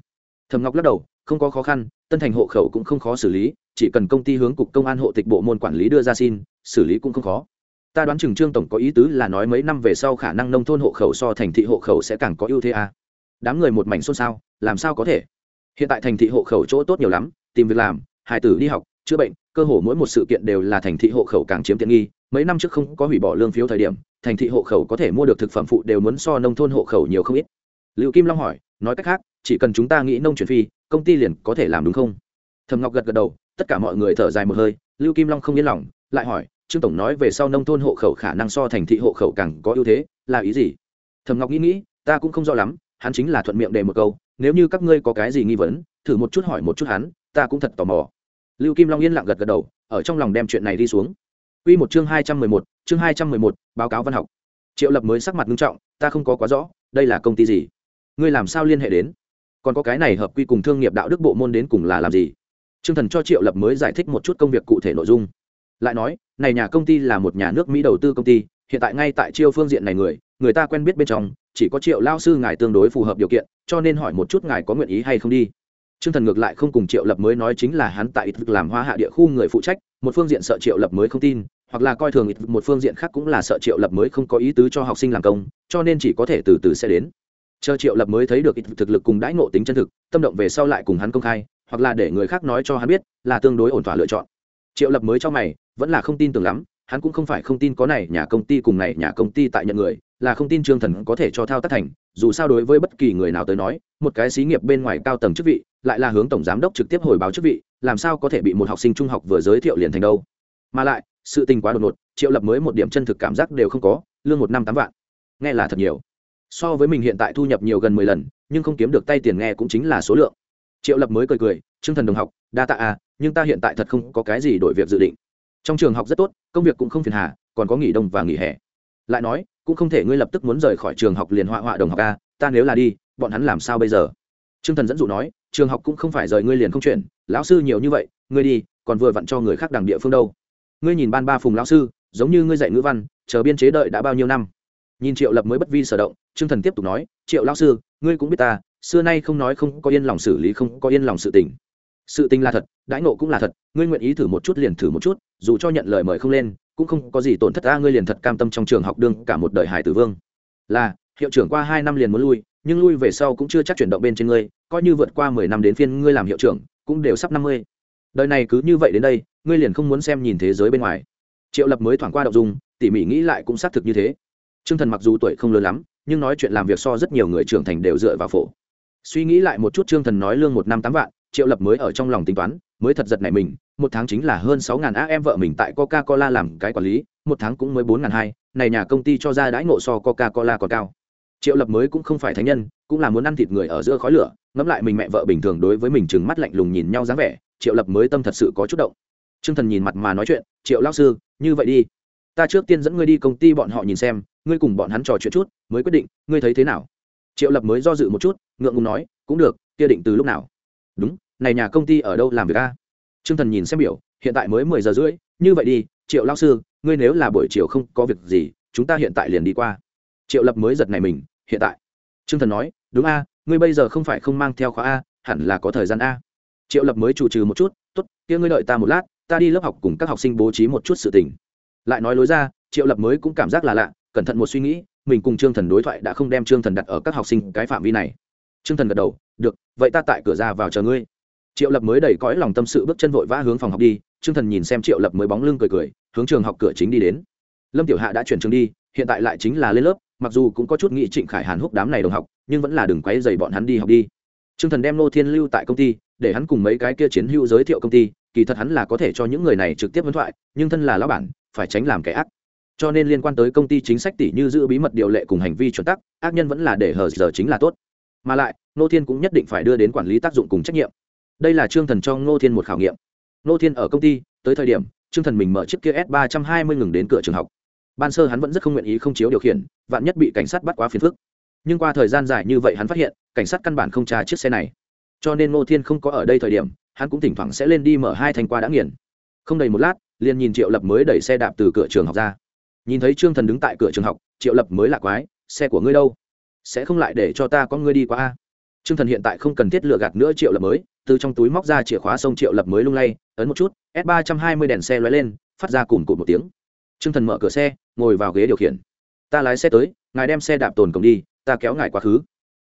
Thầm ngọc lắc đầu, không có khó khăn, tân thành hộ khẩu cũng không khó xử lý, chỉ cần công ty hướng cục công an hộ tịch bộ môn quản lý đưa ra xin, xử lý cũng không khó ta đoán chừng trương tổng có ý tứ là nói mấy năm về sau khả năng nông thôn hộ khẩu so thành thị hộ khẩu sẽ càng có ưu thế à. đám người một mảnh xôn xao, làm sao có thể? Hiện tại thành thị hộ khẩu chỗ tốt nhiều lắm, tìm việc làm, hài tử đi học, chữa bệnh, cơ hồ mỗi một sự kiện đều là thành thị hộ khẩu càng chiếm tiện nghi. Mấy năm trước không có hủy bỏ lương phiếu thời điểm, thành thị hộ khẩu có thể mua được thực phẩm phụ đều muốn so nông thôn hộ khẩu nhiều không ít. Liệu kim long hỏi, nói cách khác, chỉ cần chúng ta nghĩ nông chuyển phi, công ty liền có thể làm đúng không? Thầm ngọc gật gật đầu, tất cả mọi người thở dài một hơi, lưu kim long không yên lòng, lại hỏi trương tổng nói về sau nông thôn hộ khẩu khả năng so thành thị hộ khẩu càng có ưu thế là ý gì thầm ngọc nghĩ nghĩ ta cũng không rõ lắm hắn chính là thuận miệng đề một câu nếu như các ngươi có cái gì nghi vấn thử một chút hỏi một chút hắn ta cũng thật tò mò lưu kim long yên lặng gật gật đầu ở trong lòng đem chuyện này đi xuống Quy một chương hai trăm mười một, chương hai trăm mười một, báo cáo văn học. Triệu Lập mới sắc mặt nghiêm trọng, ta không có quá rõ, đây là công ty gì? Ngươi làm sao liên hệ đến? Còn có cái này hợp quy cùng thương nghiệp đạo đức bộ môn đến cùng là làm gì? Trương Thần cho Triệu Lập mới giải thích một chút công việc cụ thể nội dung. Lại nói, này nhà công ty là một nhà nước Mỹ đầu tư công ty, hiện tại ngay tại chiêu phương diện này người, người ta quen biết bên trong, chỉ có Triệu lao sư ngài tương đối phù hợp điều kiện, cho nên hỏi một chút ngài có nguyện ý hay không đi. Trương Thần ngược lại không cùng Triệu Lập mới nói chính là hắn tại thực làm hoa hạ địa khu người phụ trách, một phương diện sợ Triệu Lập mới không tin, hoặc là coi thường một phương diện khác cũng là sợ Triệu Lập mới không có ý tứ cho học sinh làm công, cho nên chỉ có thể từ từ sẽ đến. Chờ Triệu Lập mới thấy được thực lực cùng đãi ngộ tính chân thực, tâm động về sau lại cùng hắn công khai, hoặc là để người khác nói cho hắn biết, là tương đối ổn thỏa lựa chọn. Triệu Lập mới cho mày, vẫn là không tin tưởng lắm, hắn cũng không phải không tin có này nhà công ty cùng này nhà công ty tại nhận người, là không tin Trương Thần có thể cho thao tác thành, dù sao đối với bất kỳ người nào tới nói, một cái xí nghiệp bên ngoài cao tầng chức vị, lại là hướng tổng giám đốc trực tiếp hồi báo chức vị làm sao có thể bị một học sinh trung học vừa giới thiệu liền thành đâu. Mà lại sự tình quá đột ngột triệu lập mới một điểm chân thực cảm giác đều không có lương một năm tám vạn. Nghe là thật nhiều. So với mình hiện tại thu nhập nhiều gần mười lần nhưng không kiếm được tay tiền nghe cũng chính là số lượng. Triệu lập mới cười cười chương thần đồng học đa tạ à nhưng ta hiện tại thật không có cái gì đổi việc dự định trong trường học rất tốt công việc cũng không phiền hà còn có nghỉ đông và nghỉ hè lại nói cũng không thể ngươi lập tức muốn rời khỏi trường học liền họa họa đồng học ca ta nếu là đi bọn hắn làm sao bây giờ Trương Thần dẫn dụ nói, trường học cũng không phải rời ngươi liền không chuyển, lão sư nhiều như vậy, ngươi đi, còn vừa vặn cho người khác đằng địa phương đâu. Ngươi nhìn ban ba phùng lão sư, giống như ngươi dạy ngữ văn, chờ biên chế đợi đã bao nhiêu năm. Nhìn Triệu Lập mới bất vi sở động, Trương Thần tiếp tục nói, "Triệu lão sư, ngươi cũng biết ta, xưa nay không nói không có yên lòng xử lý không có yên lòng sự tình. Sự tình là thật, đãi nộ cũng là thật, ngươi nguyện ý thử một chút liền thử một chút, dù cho nhận lời mời không lên, cũng không có gì tổn thất ta, ngươi liền thật cam tâm trong trường học đương cả một đời hải tử vương." Là, hiệu trưởng qua hai năm liền muốn lui, nhưng lui về sau cũng chưa chắc chuyển động bên trên ngươi coi như vượt qua mười năm đến phiên ngươi làm hiệu trưởng cũng đều sắp năm mươi. Đời này cứ như vậy đến đây ngươi liền không muốn xem nhìn thế giới bên ngoài. Triệu lập mới thoảng qua đậu dung tỉ mỉ nghĩ lại cũng xác thực như thế. T r ư ơ n g thần mặc dù tuổi không lớn lắm nhưng nói chuyện làm việc so rất nhiều người trưởng thành đều dựa vào phổ. Suy nghĩ lại một chút t r ư ơ n g thần nói lương một năm tám vạn triệu lập mới ở trong lòng tính toán, mới thật giật này mình, một tháng chính là hơn sáu ngàn a em vợ mình tại coca cola làm cái quản lý, một tháng cũng mới bốn ngàn hai, này nhà công ty cho ra đãi ngộ so coca cola còn cao. Triệu lập mới cũng không phải thánh nhân, cũng là muốn ăn thịt người ở giữa khói lửa, ngẫm lại mình mẹ vợ bình thường đối với mình chừng mắt lạnh lùng nhìn nhau dáng vẻ, triệu lập mới tâm thật sự có chút động. T r ư ơ n g thần nhìn mặt mà nói chuyện, triệu lao sư, như vậy đi. Ta trước tiên dẫn ngươi đi công ty bọn họ nhìn xem, ngươi cùng bọn hắn trò chuyện chút, mới quyết định, ngươi thấy thế nào? Triệu lập mới do dự một chút, ngượng ngùng nói, cũng được, kia định từ lúc nào? Đúng này nhà công ty ở đâu làm việc a? T r ư ơ n g thần nhìn xem biểu, hiện tại mới mười giờ rưỡi, như vậy đi, triệu lao sư, ngươi nếu là buổi chiều không có việc gì, chúng ta hiện tại liền đi qua. Triệu lập mới giật này mình, hiện tại. T r ư ơ n g thần nói, đúng a, ngươi bây giờ không phải không mang theo khóa a, hẳn là có thời gian a. Triệu lập mới chủ trừ một chút t ố t kia ngươi đợi ta một lát, ta đi lớp học cùng các học sinh bố trí một chút sự tình. Lại nói lối ra, triệu lập mới cũng cảm giác là lạ, cẩn thận một suy nghĩ, mình cùng trương thần đối thoại đã không đem trương thần đặt ở các học sinh cái phạm vi này. Trương thần gật đầu, được, vậy ta tại cửa ra vào chờ ngươi triệu lập mới đầy cõi lòng tâm sự bước chân vội vã hướng phòng học đi, trương thần nhìn xem triệu lập mới bóng lưng cười cười, hướng trường học cửa chính đi đến. Lâm tiểu hạ đã chuyển trường đi, hiện tại lại chính là lên lớp, mặc dù cũng có chút nghị trịnh khải hàn húc đám này đồng học, nhưng vẫn là đừng quấy dày bọn hắn đi học đi. T r ư ơ n g thần đem nô thiên lưu tại công ty, để hắn cùng mấy cái kia chiến hữu giới thiệu công ty, kỳ thật hắn là có thể cho những người này trực tiếp vấn thoại, nhưng thân là lão bản, phải tránh làm kẻ ác. Cho nên liên quan tới công ty chính sách tỷ như giữ bí mật điều lệ cùng hành vi chuẩn tắc, ác nhân vẫn là để hờ giờ chính là tốt. Mà lại nô thiên cũng nhất định phải đưa đến quản lý tác dụng cùng trách nhiệm đây là trương thần cho Ngô thiên một khảo nghiệm. Ngô thiên ở công ty, tới thời điểm, trương thần mình mở chiếc kia s ba trăm hai mươi ngừng đến cửa trường học. Ban sơ hắn vẫn rất không nguyện ý không chiếu điều khiển, vạn nhất bị cảnh sát bắt quá phiền phức. Nhưng qua thời gian dài như vậy hắn phát hiện, cảnh sát căn bản không tra chiếc xe này. Cho nên ngô thiên không có ở đây thời điểm, hắn cũng thỉnh thoảng sẽ lên đi mở hai thành qua đã nghiền. Không đầy một lát, liền nhìn triệu lập mới đẩy xe đạp từ cửa trường học ra. Nhìn thấy trương thần đứng tại cửa trường học, triệu lập mới lạ quái, xe của ngươi đâu? Sẽ không lại để cho ta có ngươi đi qua a? Trương thần hiện tại không cần thiết lựa gạt nữa triệu lập mới từ trong túi móc ra chìa khóa sông triệu lập mới lung lay, ấn một chút, s ba trăm hai mươi đèn xe lóe lên, phát ra cùng cụt một tiếng. Trương thần mở cửa xe, ngồi vào ghế điều khiển. Ta lái xe tới, ngài đem xe đạp tồn cổng đi, ta kéo ngài quá khứ.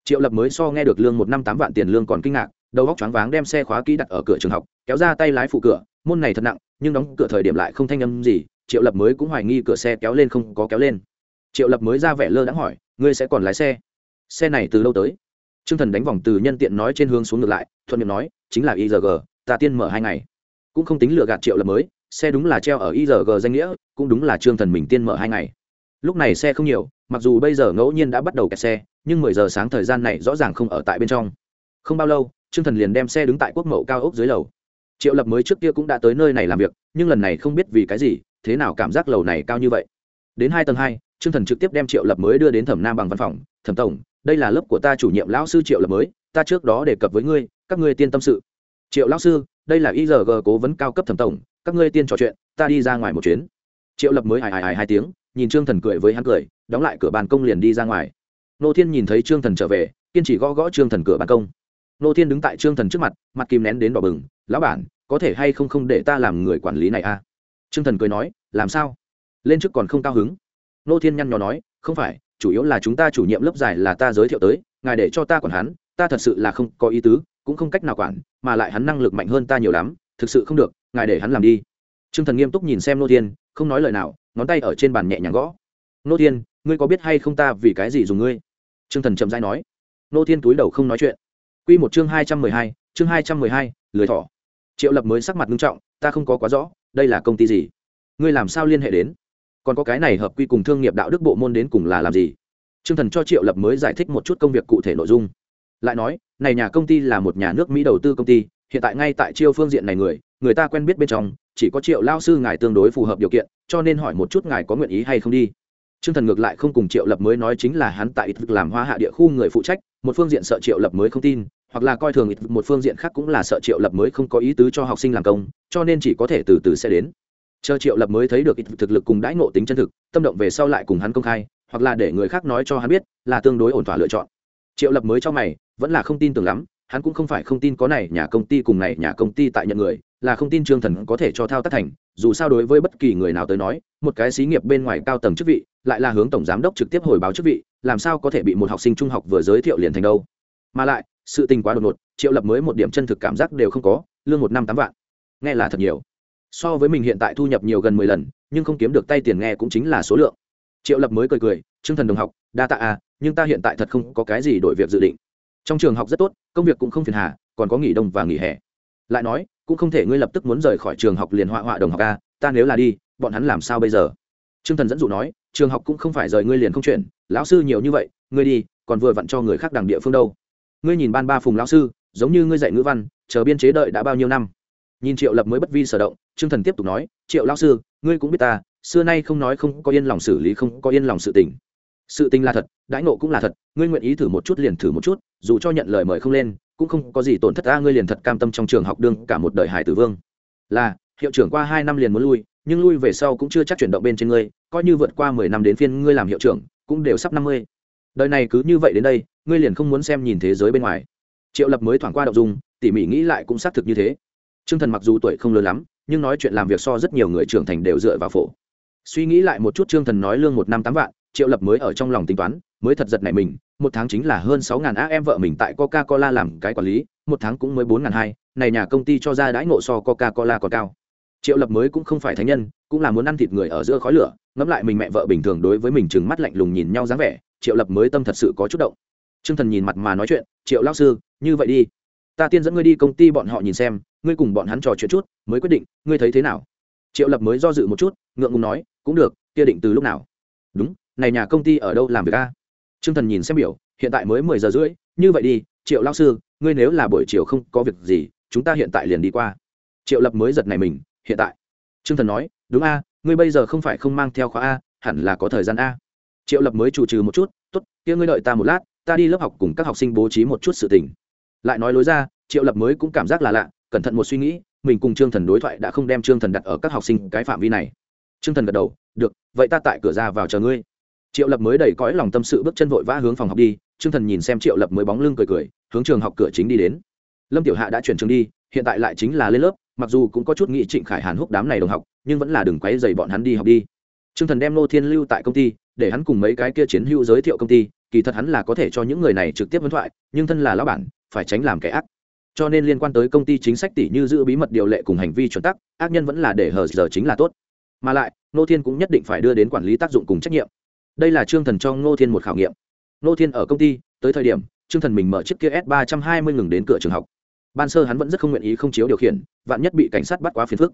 Triệu lập mới so nghe được lương một năm tám vạn tiền lương còn kinh ngạc, đầu góc choáng váng đem xe khóa kỹ đặt ở cửa trường học, kéo ra tay lái phụ cửa, môn này thật nặng, nhưng đóng cửa thời điểm lại không thanh âm gì, triệu lập mới cũng hoài nghi cửa xe kéo lên không có kéo lên. Triệu lập mới ra vẻ lơ đãng hỏi, ngươi sẽ còn lái xe? Xe này từ lâu tới? Trương Thần đánh vòng từ nhân tiện nói trên hướng xuống ngược lại, thuận miệng nói, chính là IRG, ta tiên mở hai ngày. Cũng không tính lừa gạt triệu lập mới, xe đúng là treo ở IRG danh nghĩa, cũng đúng là Trương Thần mình tiên mở hai ngày. Lúc này xe không nhiều, mặc dù bây giờ ngẫu nhiên đã bắt đầu kẹt xe, nhưng mười giờ sáng thời gian này rõ ràng không ở tại bên trong. Không bao lâu, Trương Thần liền đem xe đứng tại quốc mậu cao ốc dưới lầu. Triệu Lập mới trước kia cũng đã tới nơi này làm việc, nhưng lần này không biết vì cái gì, thế nào cảm giác lầu này cao như vậy. Đến hai tầng hai, Trương Thần trực tiếp đem Triệu Lập mới đưa đến Thẩm Nam bằng văn phòng, "Thẩm tổng, đây là lớp của ta chủ nhiệm lão sư Triệu Lập mới, ta trước đó đề cập với ngươi các ngươi tiên tâm sự. Triệu lão sư đây là igg cố vấn cao cấp thẩm tổng các ngươi tiên trò chuyện ta đi ra ngoài một chuyến. Triệu lập mới hài hài hài hai tiếng nhìn trương thần cười với hắn cười đóng lại cửa bàn công liền đi ra ngoài. Nô thiên nhìn thấy trương thần trở về kiên trì gõ gõ trương thần cửa bàn công. Nô thiên đứng tại trương thần trước mặt mặt kìm nén đến đỏ bừng lão bản có thể hay không không để ta làm người quản lý này a à? trương thần cười nói làm sao? Lên trước còn không cao hứng. Nô thiên nhăn nhò nói không phải chủ yếu là chúng ta chủ nhiệm lớp giải là ta giới thiệu tới, ngài để cho ta quản hắn, ta thật sự là không có ý tứ, cũng không cách nào quản, mà lại hắn năng lực mạnh hơn ta nhiều lắm, thực sự không được, ngài để hắn làm đi. T r ư ơ n g thần nghiêm túc nhìn xem nô thiên, không nói lời nào, ngón tay ở trên bàn nhẹ nhàng gõ. Nô thiên, ngươi có biết hay không ta vì cái gì dùng ngươi? T r ư ơ n g thần chậm dãi nói. Nô thiên túi đầu không nói chuyện. Q một chương hai trăm mười hai, chương hai trăm mười hai, lười thỏ. Triệu lập mới sắc mặt nghiêm trọng, ta không có quá rõ, đây là công ty gì? Ngươi làm sao liên hệ đến? Còn có cái này hợp quy cùng thương nghiệp đạo đức bộ môn đến cùng là làm gì? T r ư ơ n g thần cho triệu lập mới giải thích một chút công việc cụ thể nội dung. Lại nói, này nhà công ty là một nhà nước mỹ đầu tư công ty, hiện tại ngay tại chiêu phương diện này người người ta quen biết bên trong, chỉ có triệu lao sư ngài tương đối phù hợp điều kiện, cho nên hỏi một chút ngài có nguyện ý hay không đi. T r ư ơ n g thần ngược lại không cùng triệu lập mới nói chính là hắn tại ít vực làm hoa hạ địa khu người phụ trách, một phương diện sợ triệu lập mới không tin, hoặc là coi thường ít vực một phương diện khác cũng là sợ triệu lập mới không có ý tứ cho học sinh làm công, cho nên chỉ có thể từ từ sẽ đến chờ triệu lập mới thấy được ít thực lực cùng đãi ngộ tính chân thực, tâm động về sau lại cùng hắn công khai, hoặc là để người khác nói cho hắn biết, là tương đối ổn thỏa lựa chọn. Triệu lập mới cho mày, vẫn là không tin tưởng lắm, hắn cũng không phải không tin có này nhà công ty cùng này nhà công ty tại nhận người, là không tin trương thần có thể cho thao tác thành, dù sao đối với bất kỳ người nào tới nói, một cái xí nghiệp bên ngoài cao tầng chức vị, lại là hướng tổng giám đốc trực tiếp hồi báo chức vị, làm sao có thể bị một học sinh trung học vừa giới thiệu liền thành đâu. Mà lại, sự tình quá đột ngột, triệu lập mới một điểm chân thực cảm giác đều không có, lương một năm tám vạn. Nghe là thật nhiều so với mình hiện tại thu nhập nhiều gần mười lần, nhưng không kiếm được tay tiền nghe cũng chính là số lượng. Triệu lập mới cười cười, trương thần đồng học, đa tạ à nhưng ta hiện tại thật không có cái gì đổi việc dự định. Trong trường học rất tốt, công việc cũng không phiền hà, còn có nghỉ đông và nghỉ hè. Lại nói, cũng không thể ngươi lập tức muốn rời khỏi trường học liền họa họa đồng học a ta nếu là đi, bọn hắn làm sao bây giờ? T r ư ơ n g thần dẫn dụ nói, trường học cũng không phải rời ngươi liền không chuyển lão sư nhiều như vậy, ngươi đi, còn vừa vặn cho người khác đằng địa phương đâu. Ngươi nhìn ban ba phùng lão sư, giống như ngươi dạy ngữ văn, chờ biên chế đợi đã bao nhiêu năm? Nhìn triệu lập mới bất vi sở động, trương thần tiếp tục nói, triệu lão sư, ngươi cũng biết ta, xưa nay không nói không có yên lòng xử lý, không có yên lòng sự tình. Sự tình là thật, đãi nộ cũng là thật, ngươi nguyện ý thử một chút liền thử một chút, dù cho nhận lời mời không lên, cũng không có gì tổn thất ta, ngươi liền thật cam tâm trong trường học đương cả một đời hải tử vương. Là, hiệu trưởng qua hai năm liền muốn lui, nhưng lui về sau cũng chưa chắc chuyển động bên trên ngươi, coi như vượt qua mười năm đến phiên ngươi làm hiệu trưởng, cũng đều sắp năm mươi. Đời này cứ như vậy đến đây, ngươi liền không muốn xem nhìn thế giới bên ngoài. Triệu lập mới thoảng qua đậu dung, tỉ mỉ nghĩ lại cũng xác thực như thế. Trương thần mặc dù tuổi không lớn lắm, nhưng nói chuyện làm việc so rất nhiều người trưởng thành đều dựa vào phổ. Suy nghĩ lại một chút Trương thần nói lương một năm tám vạn, triệu lập mới ở trong lòng tính toán, mới thật giật nảy mình, một tháng chính là hơn sáu ngàn em vợ mình tại coca cola làm cái quản lý, một tháng cũng mới bốn ngàn hai, này nhà công ty cho ra đãi ngộ so coca cola còn cao. Triệu lập mới cũng không phải thánh nhân, cũng là muốn ăn thịt người ở giữa khói lửa, ngẫm lại mình mẹ vợ bình thường đối với mình chừng mắt lạnh lùng nhìn nhau dáng vẻ, triệu lập mới tâm thật sự có chút động. Trương thần nhìn mặt mà nói chuyện, triệu lão sư, như vậy đi, ta tiên dẫn ngươi đi công ty bọn họ nhìn xem ngươi cùng bọn hắn trò chuyện chút, mới quyết định, ngươi thấy thế nào? Triệu lập mới do dự một chút, ngượng ngùng nói, cũng được, kia định từ lúc nào? Đúng, này nhà công ty ở đâu làm việc a? T r ư ơ n g thần nhìn xem biểu, hiện tại mới mười giờ rưỡi, như vậy đi, triệu lao sư, ngươi nếu là buổi chiều không có việc gì, chúng ta hiện tại liền đi qua. Triệu lập mới giật này mình, hiện tại. T r ư ơ n g thần nói, đúng a, ngươi bây giờ không phải không mang theo khóa a, hẳn là có thời gian a. Triệu lập mới chủ trừ một chút t ố t kia ngươi đợi ta một lát, ta đi lớp học cùng các học sinh bố trí một chút sự tình. Lại nói lối ra, triệu lập mới cũng cảm giác là lạ cẩn thận một suy nghĩ, mình cùng trương thần đối thoại đã không đem trương thần đặt ở các học sinh cái phạm vi này. Trương thần gật đầu, được, vậy ta tại cửa ra vào chờ ngươi. Triệu lập mới đẩy cõi lòng tâm sự bước chân vội vã hướng phòng học đi, trương thần nhìn xem triệu lập mới bóng lưng cười cười, hướng trường học cửa chính đi đến. Lâm tiểu hạ đã chuyển trường đi, hiện tại lại chính là lên lớp, mặc dù cũng có chút nghị trịnh khải hàn húc đám này đồng học, nhưng vẫn là đừng quấy dày bọn hắn đi học đi. Trương thần đem nô thiên lưu tại công ty, để hắn cùng mấy cái kia chiến hữu giới thiệu công ty, kỳ thật hắn là có thể cho những người này trực tiếp vấn thoại, nhưng thân là lão bản, phải tránh làm kẻ ác cho nên liên quan tới công ty chính sách tỷ như giữ bí mật điều lệ cùng hành vi chuẩn tắc, ác nhân vẫn là để hờ giờ chính là tốt. Mà lại nô thiên cũng nhất định phải đưa đến quản lý tác dụng cùng trách nhiệm. Đây là trương thần cho ngô thiên một khảo nghiệm. Ngô thiên ở công ty, tới thời điểm, trương thần mình mở chiếc kia s ba trăm hai mươi ngừng đến cửa trường học. Ban sơ hắn vẫn rất không nguyện ý không chiếu điều khiển, vạn nhất bị cảnh sát bắt quá phiền phức.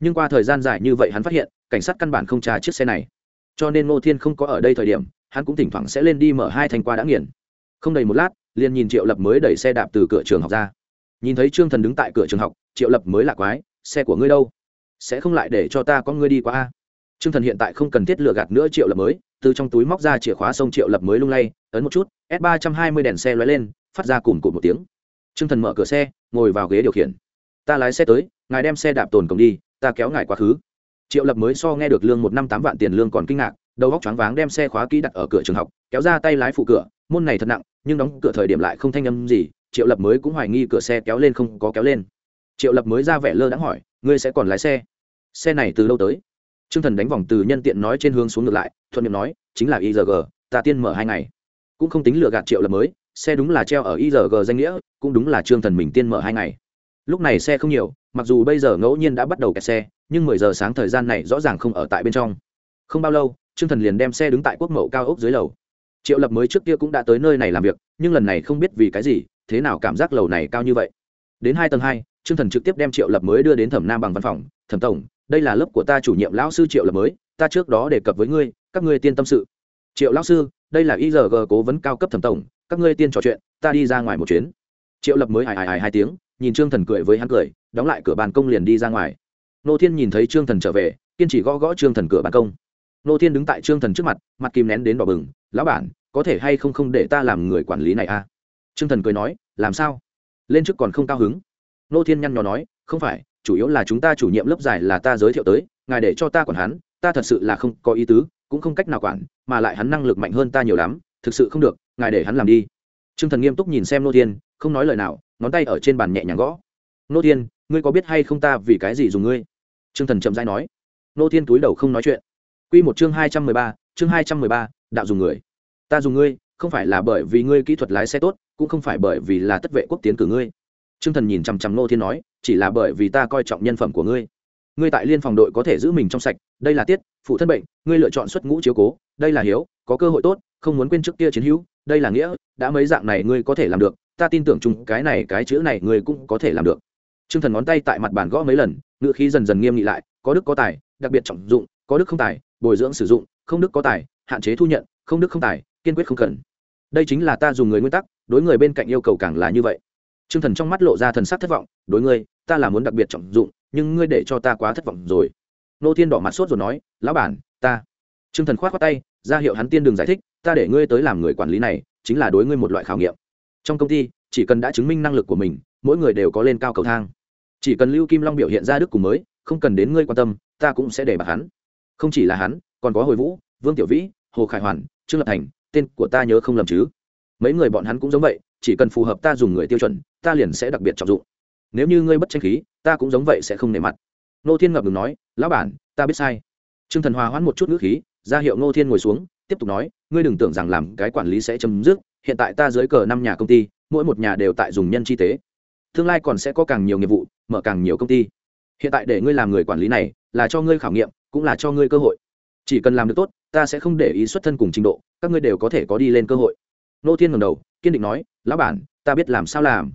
Nhưng qua thời gian dài như vậy hắn phát hiện, cảnh sát căn bản không tra chiếc xe này. Cho nên ngô thiên không có ở đây thời điểm, hắn cũng thỉnh thoảng sẽ lên đi mở hai thành qua đã nghiền. Không đầy một lát, liền nhìn triệu lập mới đẩy xe đạp từ cửa trường học ra nhìn thấy trương thần đứng tại cửa trường học, triệu lập mới là quái, xe của ngươi đâu? Sẽ không lại để cho ta có ngươi đi qua a? Trương thần hiện tại không cần thiết lựa gạt nữa triệu lập mới, từ trong túi móc ra chìa khóa sông triệu lập mới lung lay, ấn một chút, s ba trăm hai mươi đèn xe lóe lên, phát ra cùng cụt một tiếng. Trương thần mở cửa xe, ngồi vào ghế điều khiển. Ta lái xe tới, ngài đem xe đạp tồn cổng đi, ta kéo ngài quá khứ. Triệu lập mới so nghe được lương một năm tám vạn tiền lương còn kinh ngạc, đầu góc choáng váng đem xe khóa kỹ đặt ở cửa trường học, kéo ra tay lái phụ cửa, môn này thật nặng, nhưng đóng cửa thời điểm lại không thanh âm gì triệu lập mới cũng hoài nghi cửa xe kéo lên không có kéo lên. Triệu lập mới ra vẻ lơ đãng hỏi, ngươi sẽ còn lái xe? Xe này từ lâu tới. T r ư ơ n g thần đánh vòng từ nhân tiện nói trên hướng xuống ngược lại, thuận miệng nói, chính là igg ta tiên mở hai ngày. Cũng không tính lựa gạt triệu lập mới, xe đúng là treo ở igg danh nghĩa, cũng đúng là trương thần mình tiên mở hai ngày. Lúc này xe không nhiều, mặc dù bây giờ ngẫu nhiên đã bắt đầu kẹt xe, nhưng mười giờ sáng thời gian này rõ ràng không ở tại bên trong. Không bao lâu, trương thần liền đem xe đứng tại quốc mậu cao ốc dưới lầu. Triệu lập mới trước kia cũng đã tới nơi này làm việc, nhưng lần này không biết vì cái gì thế nào cảm giác lầu này cao như vậy? Đến hai tầng hai, trương thần trực tiếp đem triệu lập mới đưa đến thẩm nam bằng văn phòng. Thẩm tổng, đây là lớp của ta chủ nhiệm lão sư triệu lập mới, ta trước đó đề cập với ngươi, các ngươi tiên tâm sự. Triệu lão sư, đây là igg cố vấn cao cấp thẩm tổng, các ngươi tiên trò chuyện, ta đi ra ngoài một chuyến. Triệu lập mới hài hài hài hai tiếng, nhìn trương thần cười với hắn cười, đóng lại cửa bàn công liền đi ra ngoài. Nô thiên nhìn thấy trương thần trở về, kiên chỉ gõ gõ trương thần cửa bàn công. Nô thiên đứng tại trương thần trước mặt mặt kìm nén đến đỏ bừng, lão bản, có thể hay không không để ta làm người quản lý này a à? Trương thần cười nói, làm sao? Lên trước còn không cao hứng? Nô thiên nhăn nhò nói, không phải, chủ yếu là chúng ta chủ nhiệm lớp giải là ta giới thiệu tới, ngài để cho ta quản hắn, ta thật sự là không có ý tứ, cũng không cách nào quản, mà lại hắn năng lực mạnh hơn ta nhiều lắm, thực sự không được, ngài để hắn làm đi. Trương thần nghiêm túc nhìn xem nô thiên, không nói lời nào, ngón tay ở trên bàn nhẹ nhàng gõ. Nô thiên, ngươi có biết hay không ta vì cái gì dùng ngươi? Trương thần chậm dãi nói. Nô thiên túi đầu không nói chuyện. Quy một chương hai trăm mười ba, chương hai trăm mười ba, đạo dùng người. Ta dùng ngươi, không phải là bởi vì ngươi kỹ thuật lái xe tốt cũng không phải bởi vì là tất vệ quốc tiến cử ngươi Trương Thần nhìn chằm chằm Nô Thiên nói, chỉ là bởi vì ta coi trọng nhân phẩm của ngươi. Ngươi tại liên phòng đội có thể giữ mình trong sạch, đây là tiết, phụ thân bệnh, ngươi lựa chọn xuất ngũ chiếu cố, đây là hiếu, có cơ hội tốt, không muốn quên trước kia chiến hữu, đây là nghĩa, đã mấy dạng này ngươi có thể làm được, ta tin tưởng chung cái này cái chữ này ngươi cũng có thể làm được. Trương Thần ngón tay tại mặt bàn gõ mấy lần, ngự khí dần dần nghiêm nghị lại, có đức có tài, đặc biệt trọng dụng, có đức không tài, bồi dưỡng sử dụng, không đức có tài, hạn chế thu nhận, không đức không tài, kiên quyết không cần. Đây chính là ta dùng người nguyên tắc, đối người bên cạnh yêu cầu càng là như vậy. Trương Thần trong mắt lộ ra thần sắc thất vọng, đối ngươi, ta là muốn đặc biệt trọng dụng, nhưng ngươi để cho ta quá thất vọng rồi. Nô Thiên đỏ mặt sốt rồi nói, lão bản, ta. Trương Thần khoát khoát tay, ra hiệu hắn tiên đường giải thích, ta để ngươi tới làm người quản lý này, chính là đối ngươi một loại khảo nghiệm. Trong công ty, chỉ cần đã chứng minh năng lực của mình, mỗi người đều có lên cao cầu thang. Chỉ cần Lưu Kim Long biểu hiện ra đức cùng mới, không cần đến ngươi quan tâm, ta cũng sẽ để bạc hắn. Không chỉ là hắn, còn có Hồi Vũ, Vương Tiểu Vĩ, Hồ Khải Hoàn, Trương Lập Thành, tên của ta nhớ không lầm chứ? Mấy người bọn hắn cũng giống vậy, chỉ cần phù hợp ta dùng người tiêu chuẩn ta liền sẽ đặc biệt trọng dụng. Nếu như ngươi bất tranh khí ta cũng giống vậy sẽ không nể mặt. Nô thiên ngập ngừng nói lão bản ta biết sai. T r ư ơ n g thần hòa hoãn một chút ngữ khí ra hiệu nô thiên ngồi xuống tiếp tục nói ngươi đừng tưởng rằng làm cái quản lý sẽ chấm dứt hiện tại ta dưới cờ năm nhà công ty mỗi một nhà đều tại dùng nhân chi tế. Tương lai còn sẽ có càng nhiều nghiệp vụ mở càng nhiều công ty. Hiện tại để ngươi làm người quản lý này là cho ngươi khảo nghiệm cũng là cho ngươi cơ hội. Chỉ cần làm được tốt ta sẽ không để ý xuất thân cùng trình độ các ngươi đều có thể có đi lên cơ hội nô thiên ngầm đầu, kiên định nói, lão bản, ta biết làm sao làm.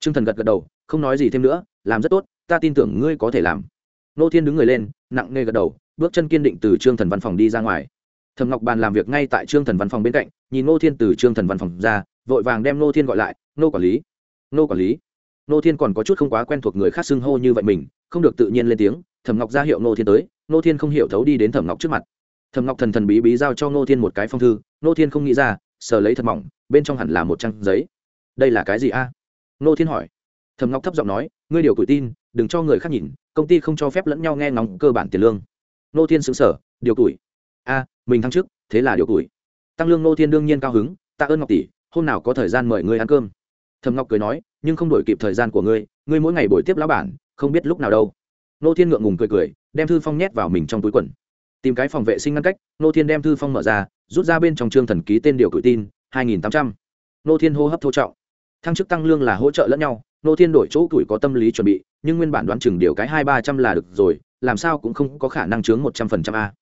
T r ư ơ n g thần gật gật đầu, không nói gì thêm nữa, làm rất tốt, ta tin tưởng ngươi có thể làm. Nô thiên đứng người lên, nặng nề gật đầu, bước chân kiên định từ trương thần văn phòng đi ra ngoài. Thầm ngọc bàn làm việc ngay tại trương thần văn phòng bên cạnh, nhìn nô thiên từ trương thần văn phòng ra, vội vàng đem nô thiên gọi lại, nô quản lý, nô quản lý. Nô thiên còn có chút không quá quen thuộc người khác xưng hô như vậy mình, không được tự nhiên lên tiếng thầm ngọc ra hiệu nô thiên tới, nô thiên không hiểu thấu đi đến thầm ngọc trước mặt. Thầm ngọc thần thần bí bí giao cho nô thiên một cái phong thư, nô thiên không nghĩ ra sờ lấy thật mỏng, bên trong hẳn là một trang giấy. Đây là cái gì a? Nô thiên hỏi. Thầm ngọc thấp giọng nói, ngươi điều tuổi tin, đừng cho người khác nhìn, công ty không cho phép lẫn nhau nghe ngóng cơ bản tiền lương. Nô thiên xứng sở điều tuổi a, mình thăng chức thế là điều tuổi tăng lương nô thiên đương nhiên cao hứng, tạ ơn ngọc tỷ, hôm nào có thời gian mời ngươi ăn cơm. Thầm ngọc cười nói, nhưng không đổi kịp thời gian của ngươi ngươi mỗi ngày buổi tiếp lão bản, không biết lúc nào đâu. Nô thiên ngượng ngùng cười cười, đem thư phong nhét vào mình trong túi quần. Tìm cái phòng vệ sinh ngăn cách, nô thiên đem thư phong mở ra rút ra bên trong chương thần ký tên điều cử tin, hai nghìn tám trăm. Nô thiên hô hấp thô trọng. Thăng chức tăng lương là hỗ trợ lẫn nhau, nô thiên đổi chỗ tuổi có tâm lý chuẩn bị, nhưng nguyên bản đoán chừng điều cái hai ba trăm là được rồi, làm sao cũng không có khả năng chướng một trăm phần trăm a.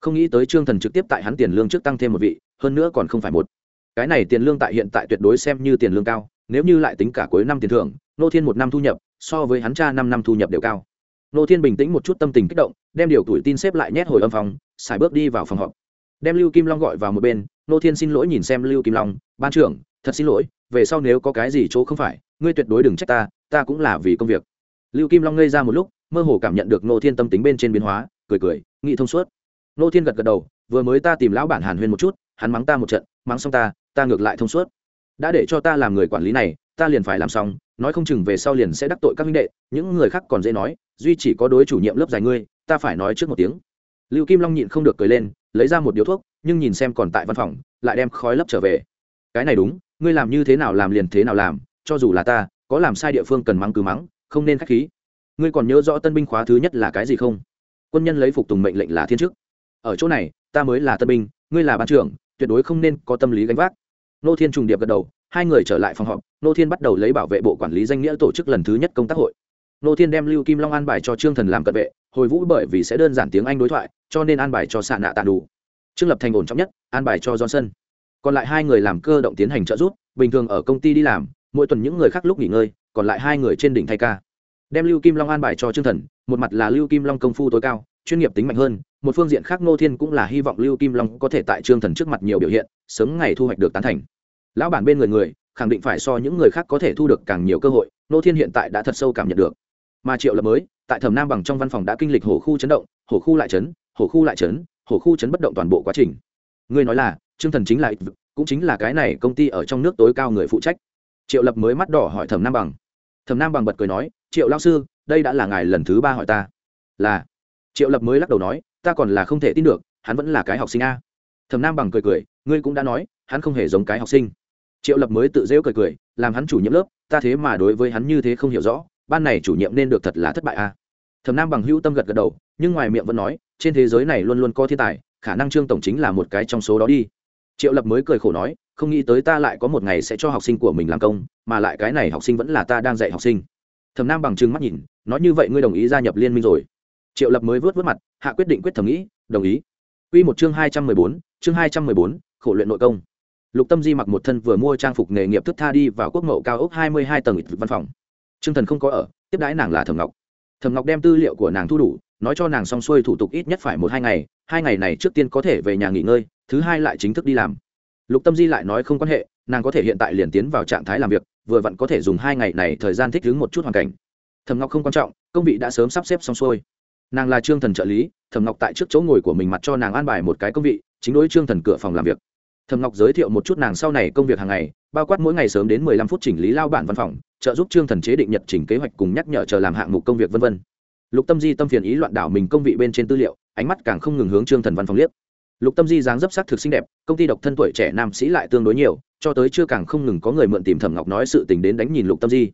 Không nghĩ tới trương thần trực tiếp tại hắn tiền lương trước tăng thêm một vị, hơn nữa còn không phải một. Cái này tiền lương tại hiện tại tuyệt đối xem như tiền lương cao, nếu như lại tính cả cuối năm tiền thưởng, nô thiên một năm thu nhập, so với hắn cha năm năm thu nhập đều cao. Nô thiên bình tĩnh một chút tâm tình kích động, đem điều tuổi tin xếp lại nhét hồi âm phòng, xài bước đi vào phòng họp đem lưu kim long gọi vào một bên, nô thiên xin lỗi nhìn xem lưu kim long, ban trưởng, thật xin lỗi, về sau nếu có cái gì chỗ không phải, ngươi tuyệt đối đừng trách ta ta cũng là vì công việc. Lưu kim long ngây ra một lúc, mơ hồ cảm nhận được nô thiên tâm tính bên trên biến hóa, cười cười nghĩ thông suốt. Nô thiên gật gật đầu, vừa mới ta tìm lão bản hàn huyên một chút, hắn mắng ta một trận, mắng xong ta ta ngược lại thông suốt. Đã để cho ta làm người quản lý này, ta liền phải làm xong, nói không chừng về sau liền sẽ đắc tội các minh đệ, những người khác còn dễ nói, duy chỉ có đối chủ nhiệm lớp dài ngươi, ta phải nói trước một tiếng. Lưu kim long nhịn không được cười lên lấy ra một điếu thuốc, nhưng nhìn xem còn tại văn phòng, lại đem khói lấp trở về. Cái này đúng, ngươi làm như thế nào làm liền thế nào làm, cho dù là ta, có làm sai địa phương cần mắng cứ mắng, không nên k h á c h khí. Ngươi còn nhớ rõ tân binh khóa thứ nhất là cái gì không? Quân nhân lấy phục tùng mệnh lệnh là thiên chức. Ở chỗ này, ta mới là tân binh, ngươi là ban trưởng, tuyệt đối không nên có tâm lý gánh vác. Nô thiên trùng điệp gật đầu, hai người trở lại phòng họp, nô thiên bắt đầu lấy bảo vệ bộ quản lý danh nghĩa tổ chức lần thứ nhất công tác hội. Nô thiên đem lưu kim long an bài cho trương thần làm cận vệ hồi vũ bởi vì sẽ đơn giản tiếng anh đối thoại, cho nên an bài cho xạ nạ tạ đủ trương lập thành ổn trọng nhất, an bài cho johnson. Còn lại hai người làm cơ động tiến hành trợ giúp, bình thường ở công ty đi làm, mỗi tuần những người khác lúc nghỉ ngơi, còn lại hai người trên đỉnh thay ca. Đem lưu kim long an bài cho trương thần, một mặt là lưu kim long công phu tối cao, chuyên nghiệp tính mạnh hơn, một phương diện khác ngô thiên cũng là hy vọng lưu kim long có thể tại trương thần trước mặt nhiều biểu hiện, sớm ngày thu hoạch được tán thành. Lão bản bên người người, khẳng định phải so những người khác có thể thu được càng nhiều cơ hội, ngô thiên hiện tại đã thật sâu cảm nhận được mà triệu lập mới, tại thẩm nam bằng trong văn phòng đã kinh lịch hổ khu chấn động hổ khu lại chấn hổ khu lại chấn hổ khu chấn bất động toàn bộ quá trình. Ngươi nói là, trương thần chính là cũng chính là cái này công ty ở trong nước tối cao người phụ trách. Triệu lập mới mắt đỏ hỏi thẩm nam bằng. Thẩm nam bằng bật cười nói, triệu lao sư, đây đã là ngài lần thứ ba hỏi ta. Là. Triệu lập mới lắc đầu nói, ta còn là không thể tin được, hắn vẫn là cái học sinh a. Thẩm nam bằng cười cười, ngươi cũng đã nói, hắn không hề giống cái học sinh. Triệu lập mới tự rêu cười cười, làm hắn chủ nhiệm lớp, ta thế mà đối với hắn như thế không hiểu rõ ban này chủ nhiệm nên được thật là thất bại a thẩm nam bằng hữu tâm gật gật đầu, nhưng ngoài miệng vẫn nói, trên thế giới này luôn luôn có thiên tài, khả năng trương tổng chính là một cái trong số đó đi. Triệu lập mới cười khổ nói, không nghĩ tới ta lại có một ngày sẽ cho học sinh của mình làm công, mà lại cái này học sinh vẫn là ta đang dạy học sinh. Thẩm nam bằng trừng mắt nhìn, nói như vậy ngươi đồng ý gia nhập liên minh rồi. Triệu lập mới vớt vớt mặt, hạ quyết định quyết thẩm nghĩ, đồng ý. Quy một chương hai trăm mười bốn, chương hai trăm mười bốn, khổ luyện nội công. Lục tâm di mặc một thân vừa mua trang phục nghề nghiệp thức tha đi vào quốc mậu cao ốc hai mươi hai tầng văn phòng. Trương thần không có ở, tiếp đãi nàng là thẩm ngọc. Thẩm ngọc đem tư liệu của nàng thu đủ, nói cho nàng xong xuôi thủ tục ít nhất phải một hai ngày hai ngày này trước tiên có thể về nhà nghỉ ngơi, thứ hai lại chính thức đi làm. Lục tâm di lại nói không quan hệ, nàng có thể hiện tại liền tiến vào trạng thái làm việc, vừa vặn có thể dùng hai ngày này thời gian thích ứng một chút hoàn cảnh. Thẩm ngọc không quan trọng, công vị đã sớm sắp xếp xong xuôi. Nàng là trương thần trợ lý, thẩm ngọc tại trước chỗ ngồi của mình mặt cho nàng an bài một cái công vị, chính đối trương thần cửa phòng làm việc thẩm ngọc giới thiệu một chút nàng sau này công việc hàng ngày bao quát mỗi ngày sớm đến mười lăm phút chỉnh lý lao bản văn phòng trợ giúp trương thần chế định nhật chỉnh kế hoạch cùng nhắc nhở chờ làm hạng mục công việc v v lục tâm di tâm phiền ý loạn đảo mình công vị bên trên tư liệu ánh mắt càng không ngừng hướng trương thần văn phòng liếc. Lục tâm di dáng dấp sắc thực xinh đẹp công ty độc thân tuổi trẻ nam sĩ lại tương đối nhiều cho tới chưa càng không ngừng có người mượn tìm thẩm ngọc nói sự tình đến đánh nhìn lục tâm di.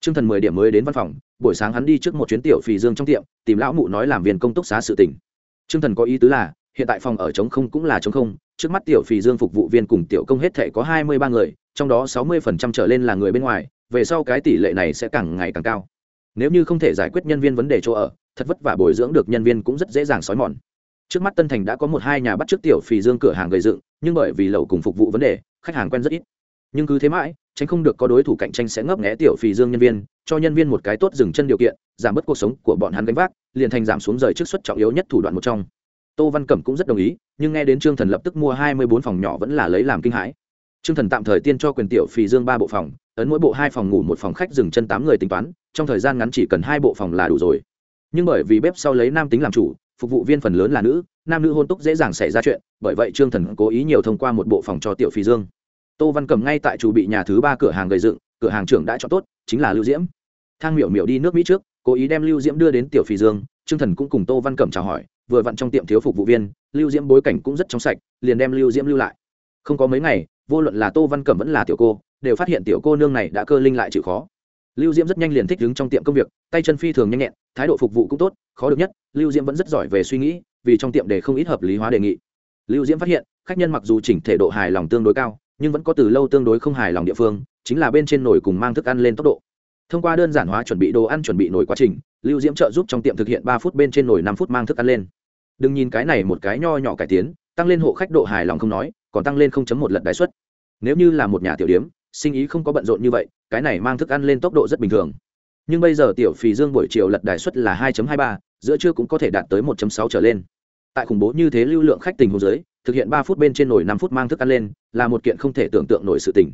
Trương Thần mười điểm mới đến văn phòng, buổi sáng hắn đi trước một chuyến tiểu phì dương trong tiệm, tìm lão mụ nói làm viên công túc xá sự tình. Trương Thần có ý tứ là, hiện tại phòng ở trống không cũng là trống không, trước mắt tiểu phì dương phục vụ viên cùng tiểu công hết thể có hai mươi ba người, trong đó sáu 60% trở lên là người bên ngoài, về sau cái tỷ lệ này sẽ càng ngày càng cao. Nếu như không thể giải quyết nhân viên vấn đề chỗ ở, thật vất vả bồi dưỡng được nhân viên cũng rất dễ dàng sói mòn. Trước mắt Tân Thành đã có một hai nhà bắt trước tiểu phì dương cửa hàng gây dựng, nhưng bởi vì lầu cùng phục vụ vấn đề, khách hàng quen rất ít. Nhưng cứ thế mãi, tránh không được có đối thủ cạnh tranh sẽ ngấp nghé tiểu phì dương nhân viên cho nhân viên một cái tốt dừng chân điều kiện giảm bớt cuộc sống của bọn hắn gánh vác liền thành giảm xuống rời trước suất trọng yếu nhất thủ đoạn một trong tô văn cẩm cũng rất đồng ý, nhưng nghe đến trương thần lập tức mua hai mươi bốn phòng nhỏ vẫn là lấy làm kinh hãi. Trương thần tạm thời tiên cho quyền tiểu phì dương ba bộ phòng, ấn mỗi bộ hai phòng ngủ một phòng khách dừng chân tám người tính toán, trong thời gian ngắn chỉ cần hai bộ phòng là đủ rồi. Nhưng bởi vì bếp sau lấy nam tính làm chủ, phục vụ viên phần lớn là nữ, nam nữ hôn túc dễ dàng xảy ra chuyện, bởi vậy trương thần cố ý nhiều thông qua một bộ phòng cho tiểu phì dương. Tô văn cầm ngay tại chủ bị nhà thứ ba cửa hàng gây dựng, cửa hàng trưởng đã cho tốt, chính là lưu diễm. Thang miểu miểu đi nước mỹ trước, cố ý đem lưu diễm đưa đến tiểu phi dương, trương thần cũng cùng tô văn cẩm chào hỏi vừa vặn trong tiệm thiếu phục vụ viên, lưu diễm bối cảnh cũng rất trong sạch, liền đem lưu diễm lưu lại. Không có mấy ngày, vô luận là tô văn cẩm vẫn là tiểu cô, đều phát hiện tiểu cô nương này đã cơ linh lại chịu khó. Lưu diễm rất nhanh liền thích đứng trong tiệm công việc, tay chân phi thường nhanh nhẹn, thái độ phục vụ cũng tốt, khó được nhất, lưu diễm vẫn rất giỏi về suy nghĩ, vì trong tiệm để không ít hợp lý hóa đề nghị. Lưu diễm phát hiện, khách nhân mặc dù chỉnh thể độ hài lòng tương đối cao, nhưng vẫn có từ lâu tương đối không hài lòng địa phương, chính là bên trên nồi cùng mang thức ăn lên tốc độ. Thông qua đơn giản hóa chuẩn bị đồ ăn chuẩn bị nồi quá trình, lưu diễm trợ giúp trong tiệm thực hiện ba phút bên trên nồi năm phút mang thức ăn lên đừng nhìn cái này một cái nho nhỏ cải tiến tăng lên hộ khách độ hài lòng không nói còn tăng lên không chấm một lần đại suất. Nếu như là một nhà tiểu điếm sinh ý không có bận rộn như vậy cái này mang thức ăn lên tốc độ rất bình thường. Nhưng bây giờ tiểu phì dương buổi chiều lật đài suất là 2.23, giữa trưa cũng có thể đạt tới 1.6 trở lên. Tại khủng bố như thế lưu lượng khách tình hồ dưới thực hiện ba phút bên trên nồi năm phút mang thức ăn lên là một kiện không thể tưởng tượng nổi sự tình.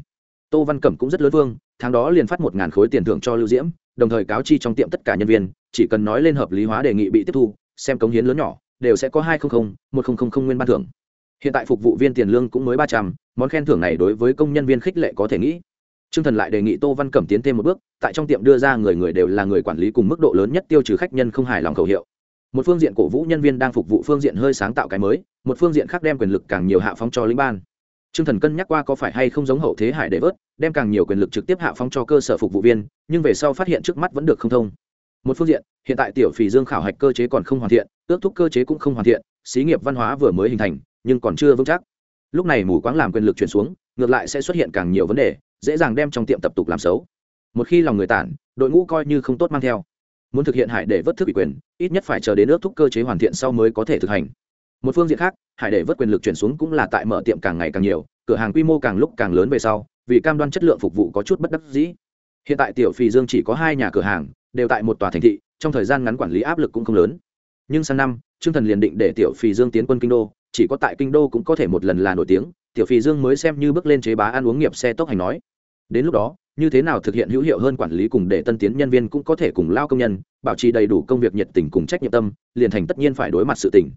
Tô văn cẩm cũng rất lớn vương tháng đó liền phát một ngàn khối tiền thưởng cho lưu diễm đồng thời cáo chi trong tiệm tất cả nhân viên chỉ cần nói lên hợp lý hóa đề nghị bị tiếp thu xem cống hiến lớn nhỏ đều sẽ có hai trăm linh một nghìn nguyên ban thưởng. Hiện tại phục vụ viên tiền lương cũng mới ba trăm, món khen thưởng này đối với công nhân viên khích lệ có thể nghĩ. T r ư ơ n g thần lại đề nghị tô văn cẩm tiến thêm một bước, tại trong tiệm đưa ra người người đều là người quản lý cùng mức độ lớn nhất tiêu trừ khách nhân không hài lòng khẩu hiệu. Một phương diện cổ vũ nhân viên đang phục vụ phương diện hơi sáng tạo cái mới, một phương diện khác đem quyền lực càng nhiều hạ phóng cho lĩnh ban. T r ư ơ n g thần cân nhắc qua có phải hay không giống hậu thế hải để vớt, đem càng nhiều quyền lực trực tiếp hạ phóng cho cơ sở phục vụ viên, nhưng về sau phát hiện trước mắt vẫn được không thông một phương diện, hiện tại tiểu phì dương khảo hạch cơ chế còn không hoàn thiện, ước thúc cơ chế cũng không hoàn thiện, xí nghiệp văn hóa vừa mới hình thành, nhưng còn chưa vững chắc. Lúc này mù quáng làm quyền lực chuyển xuống, ngược lại sẽ xuất hiện càng nhiều vấn đề, dễ dàng đem trong tiệm tập tục làm xấu. Một khi lòng người tản, đội ngũ coi như không tốt mang theo. Muốn thực hiện hải để vớt thức ủy quyền, ít nhất phải chờ đến ước thúc cơ chế hoàn thiện sau mới có thể thực hành. Một phương diện khác, hải để vớt quyền lực chuyển xuống cũng là tại mở tiệm càng ngày càng nhiều, cửa hàng quy mô càng lúc càng lớn về sau, vì cam đoan chất lượng phục vụ có chút bất đắc dĩ hiện tại tiểu phì dương chỉ có hai nhà cửa hàng, đều tại một tòa thành thị, trong thời gian ngắn quản lý áp lực cũng không lớn. Nhưng sang năm, trương thần liền định để tiểu phì dương tiến quân kinh đô, chỉ có tại kinh đô cũng có thể một lần là nổi tiếng, tiểu phì dương mới xem như bước lên chế bá ăn uống nghiệp xe tốc hành nói. Đến lúc đó, như thế nào thực hiện hữu hiệu hơn quản lý cùng để tân tiến nhân viên cũng có thể cùng lao công nhân, bảo trì đầy đủ công việc nhiệt tình cùng trách nhiệm tâm, liền thành tất nhiên phải đối mặt sự tình.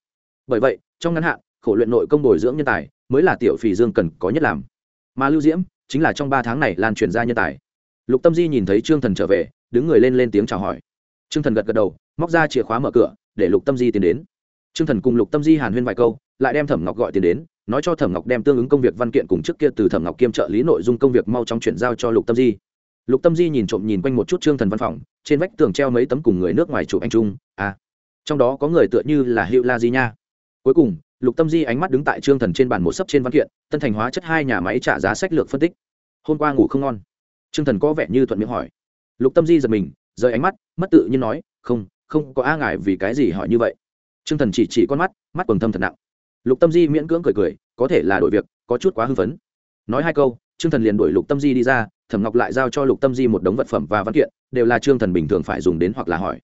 Bởi vậy, trong ngắn hạn, khổ luyện nội công bồi dưỡng nhân tài mới là tiểu phì dương cần có nhất làm. Mà lưu diễm chính là trong ba tháng này lan truyền ra nhân tài lục tâm di nhìn thấy trương thần trở về, đứng người lên lên tiếng chào hỏi. Trương thần gật gật đầu, móc ra chìa khóa mở cửa, để lục tâm di tiến đến. Trương thần cùng lục tâm di hàn huyên vài câu, lại đem thẩm ngọc gọi tiền đến, nói cho thẩm ngọc đem tương ứng công việc văn kiện cùng trước kia từ thẩm ngọc kiêm trợ lý nội dung công việc mau chóng chuyển giao cho lục tâm di. Lục tâm di nhìn trộm nhìn quanh một chút trương thần văn phòng, trên vách tường treo mấy tấm cùng người nước ngoài chụp anh trung à trong đó có người tựa như là hiệu la di nha. Cuối cùng, lục tâm di ánh mắt đứng tại trương thần trên bàn một sấp trên văn kiện, tân thành hóa chất hai nhà máy trả giá sách lược phân tích. Hôm qua ngủ không ngon trương thần có vẻ như thuận miệng hỏi. Lục tâm di giật mình, rời ánh mắt, mất tự nhiên nói, không không có a ngại vì cái gì hỏi như vậy. Trương thần chỉ chỉ con mắt mắt quần thâm thật nặng. Lục tâm di miễn cưỡng cười cười, có thể là đổi việc, có chút quá hưng phấn. Nói hai câu, trương thần liền đuổi lục tâm di đi ra, thẩm ngọc lại giao cho lục tâm di một đống vật phẩm và văn kiện, đều là trương thần bình thường phải dùng đến hoặc là hỏi.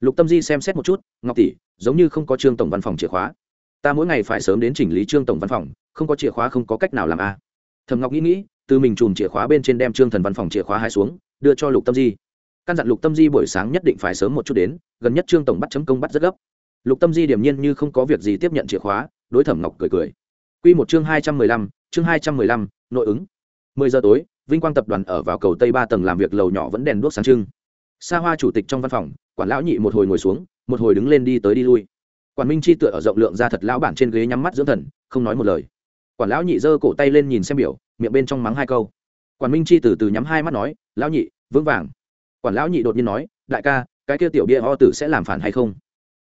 Lục tâm di xem xét một chút, ngọc tỷ, giống như không có trương tổng văn phòng chìa khóa. Ta mỗi ngày phải sớm đến chỉnh lý trương tổng văn phòng, không có chìa khóa không có cách nào làm a. À. thẩm ngọc nghĩ nghĩ từ mình chùm chìa khóa bên trên đem trương thần văn phòng chìa khóa hai xuống, đưa cho lục tâm di. Căn dặn lục tâm di buổi sáng nhất định phải sớm một chút đến, gần nhất trương tổng bắt chấm công bắt rất gấp. Lục tâm di điềm nhiên như không có việc gì tiếp nhận chìa khóa, đối thẩm ngọc cười cười. Q một chương hai trăm mười lăm, chương hai trăm mười lăm, nội ứng. Mười giờ tối, vinh quang tập đoàn ở vào cầu tây ba tầng làm việc lầu nhỏ vẫn đèn đuốc sáng trưng. Xa hoa chủ tịch trong văn phòng, quản lão nhị một hồi ngồi xuống, một hồi đứng lên đi tới đi lui. Quản minh chi tựa ở rộng lượng ra thật lão bản trên ghế nhắm mắt dưỡng thần, không nói một lời quản lão nhị giơ cổ tay lên nhìn xem biểu, miệng bên trong mắng hai câu. Quản minh chi từ từ nhắm hai mắt nói, lão nhị, vững vàng. Quản lão nhị đột nhiên nói, đại ca, cái kia tiểu bia ho tử sẽ làm phản hay không?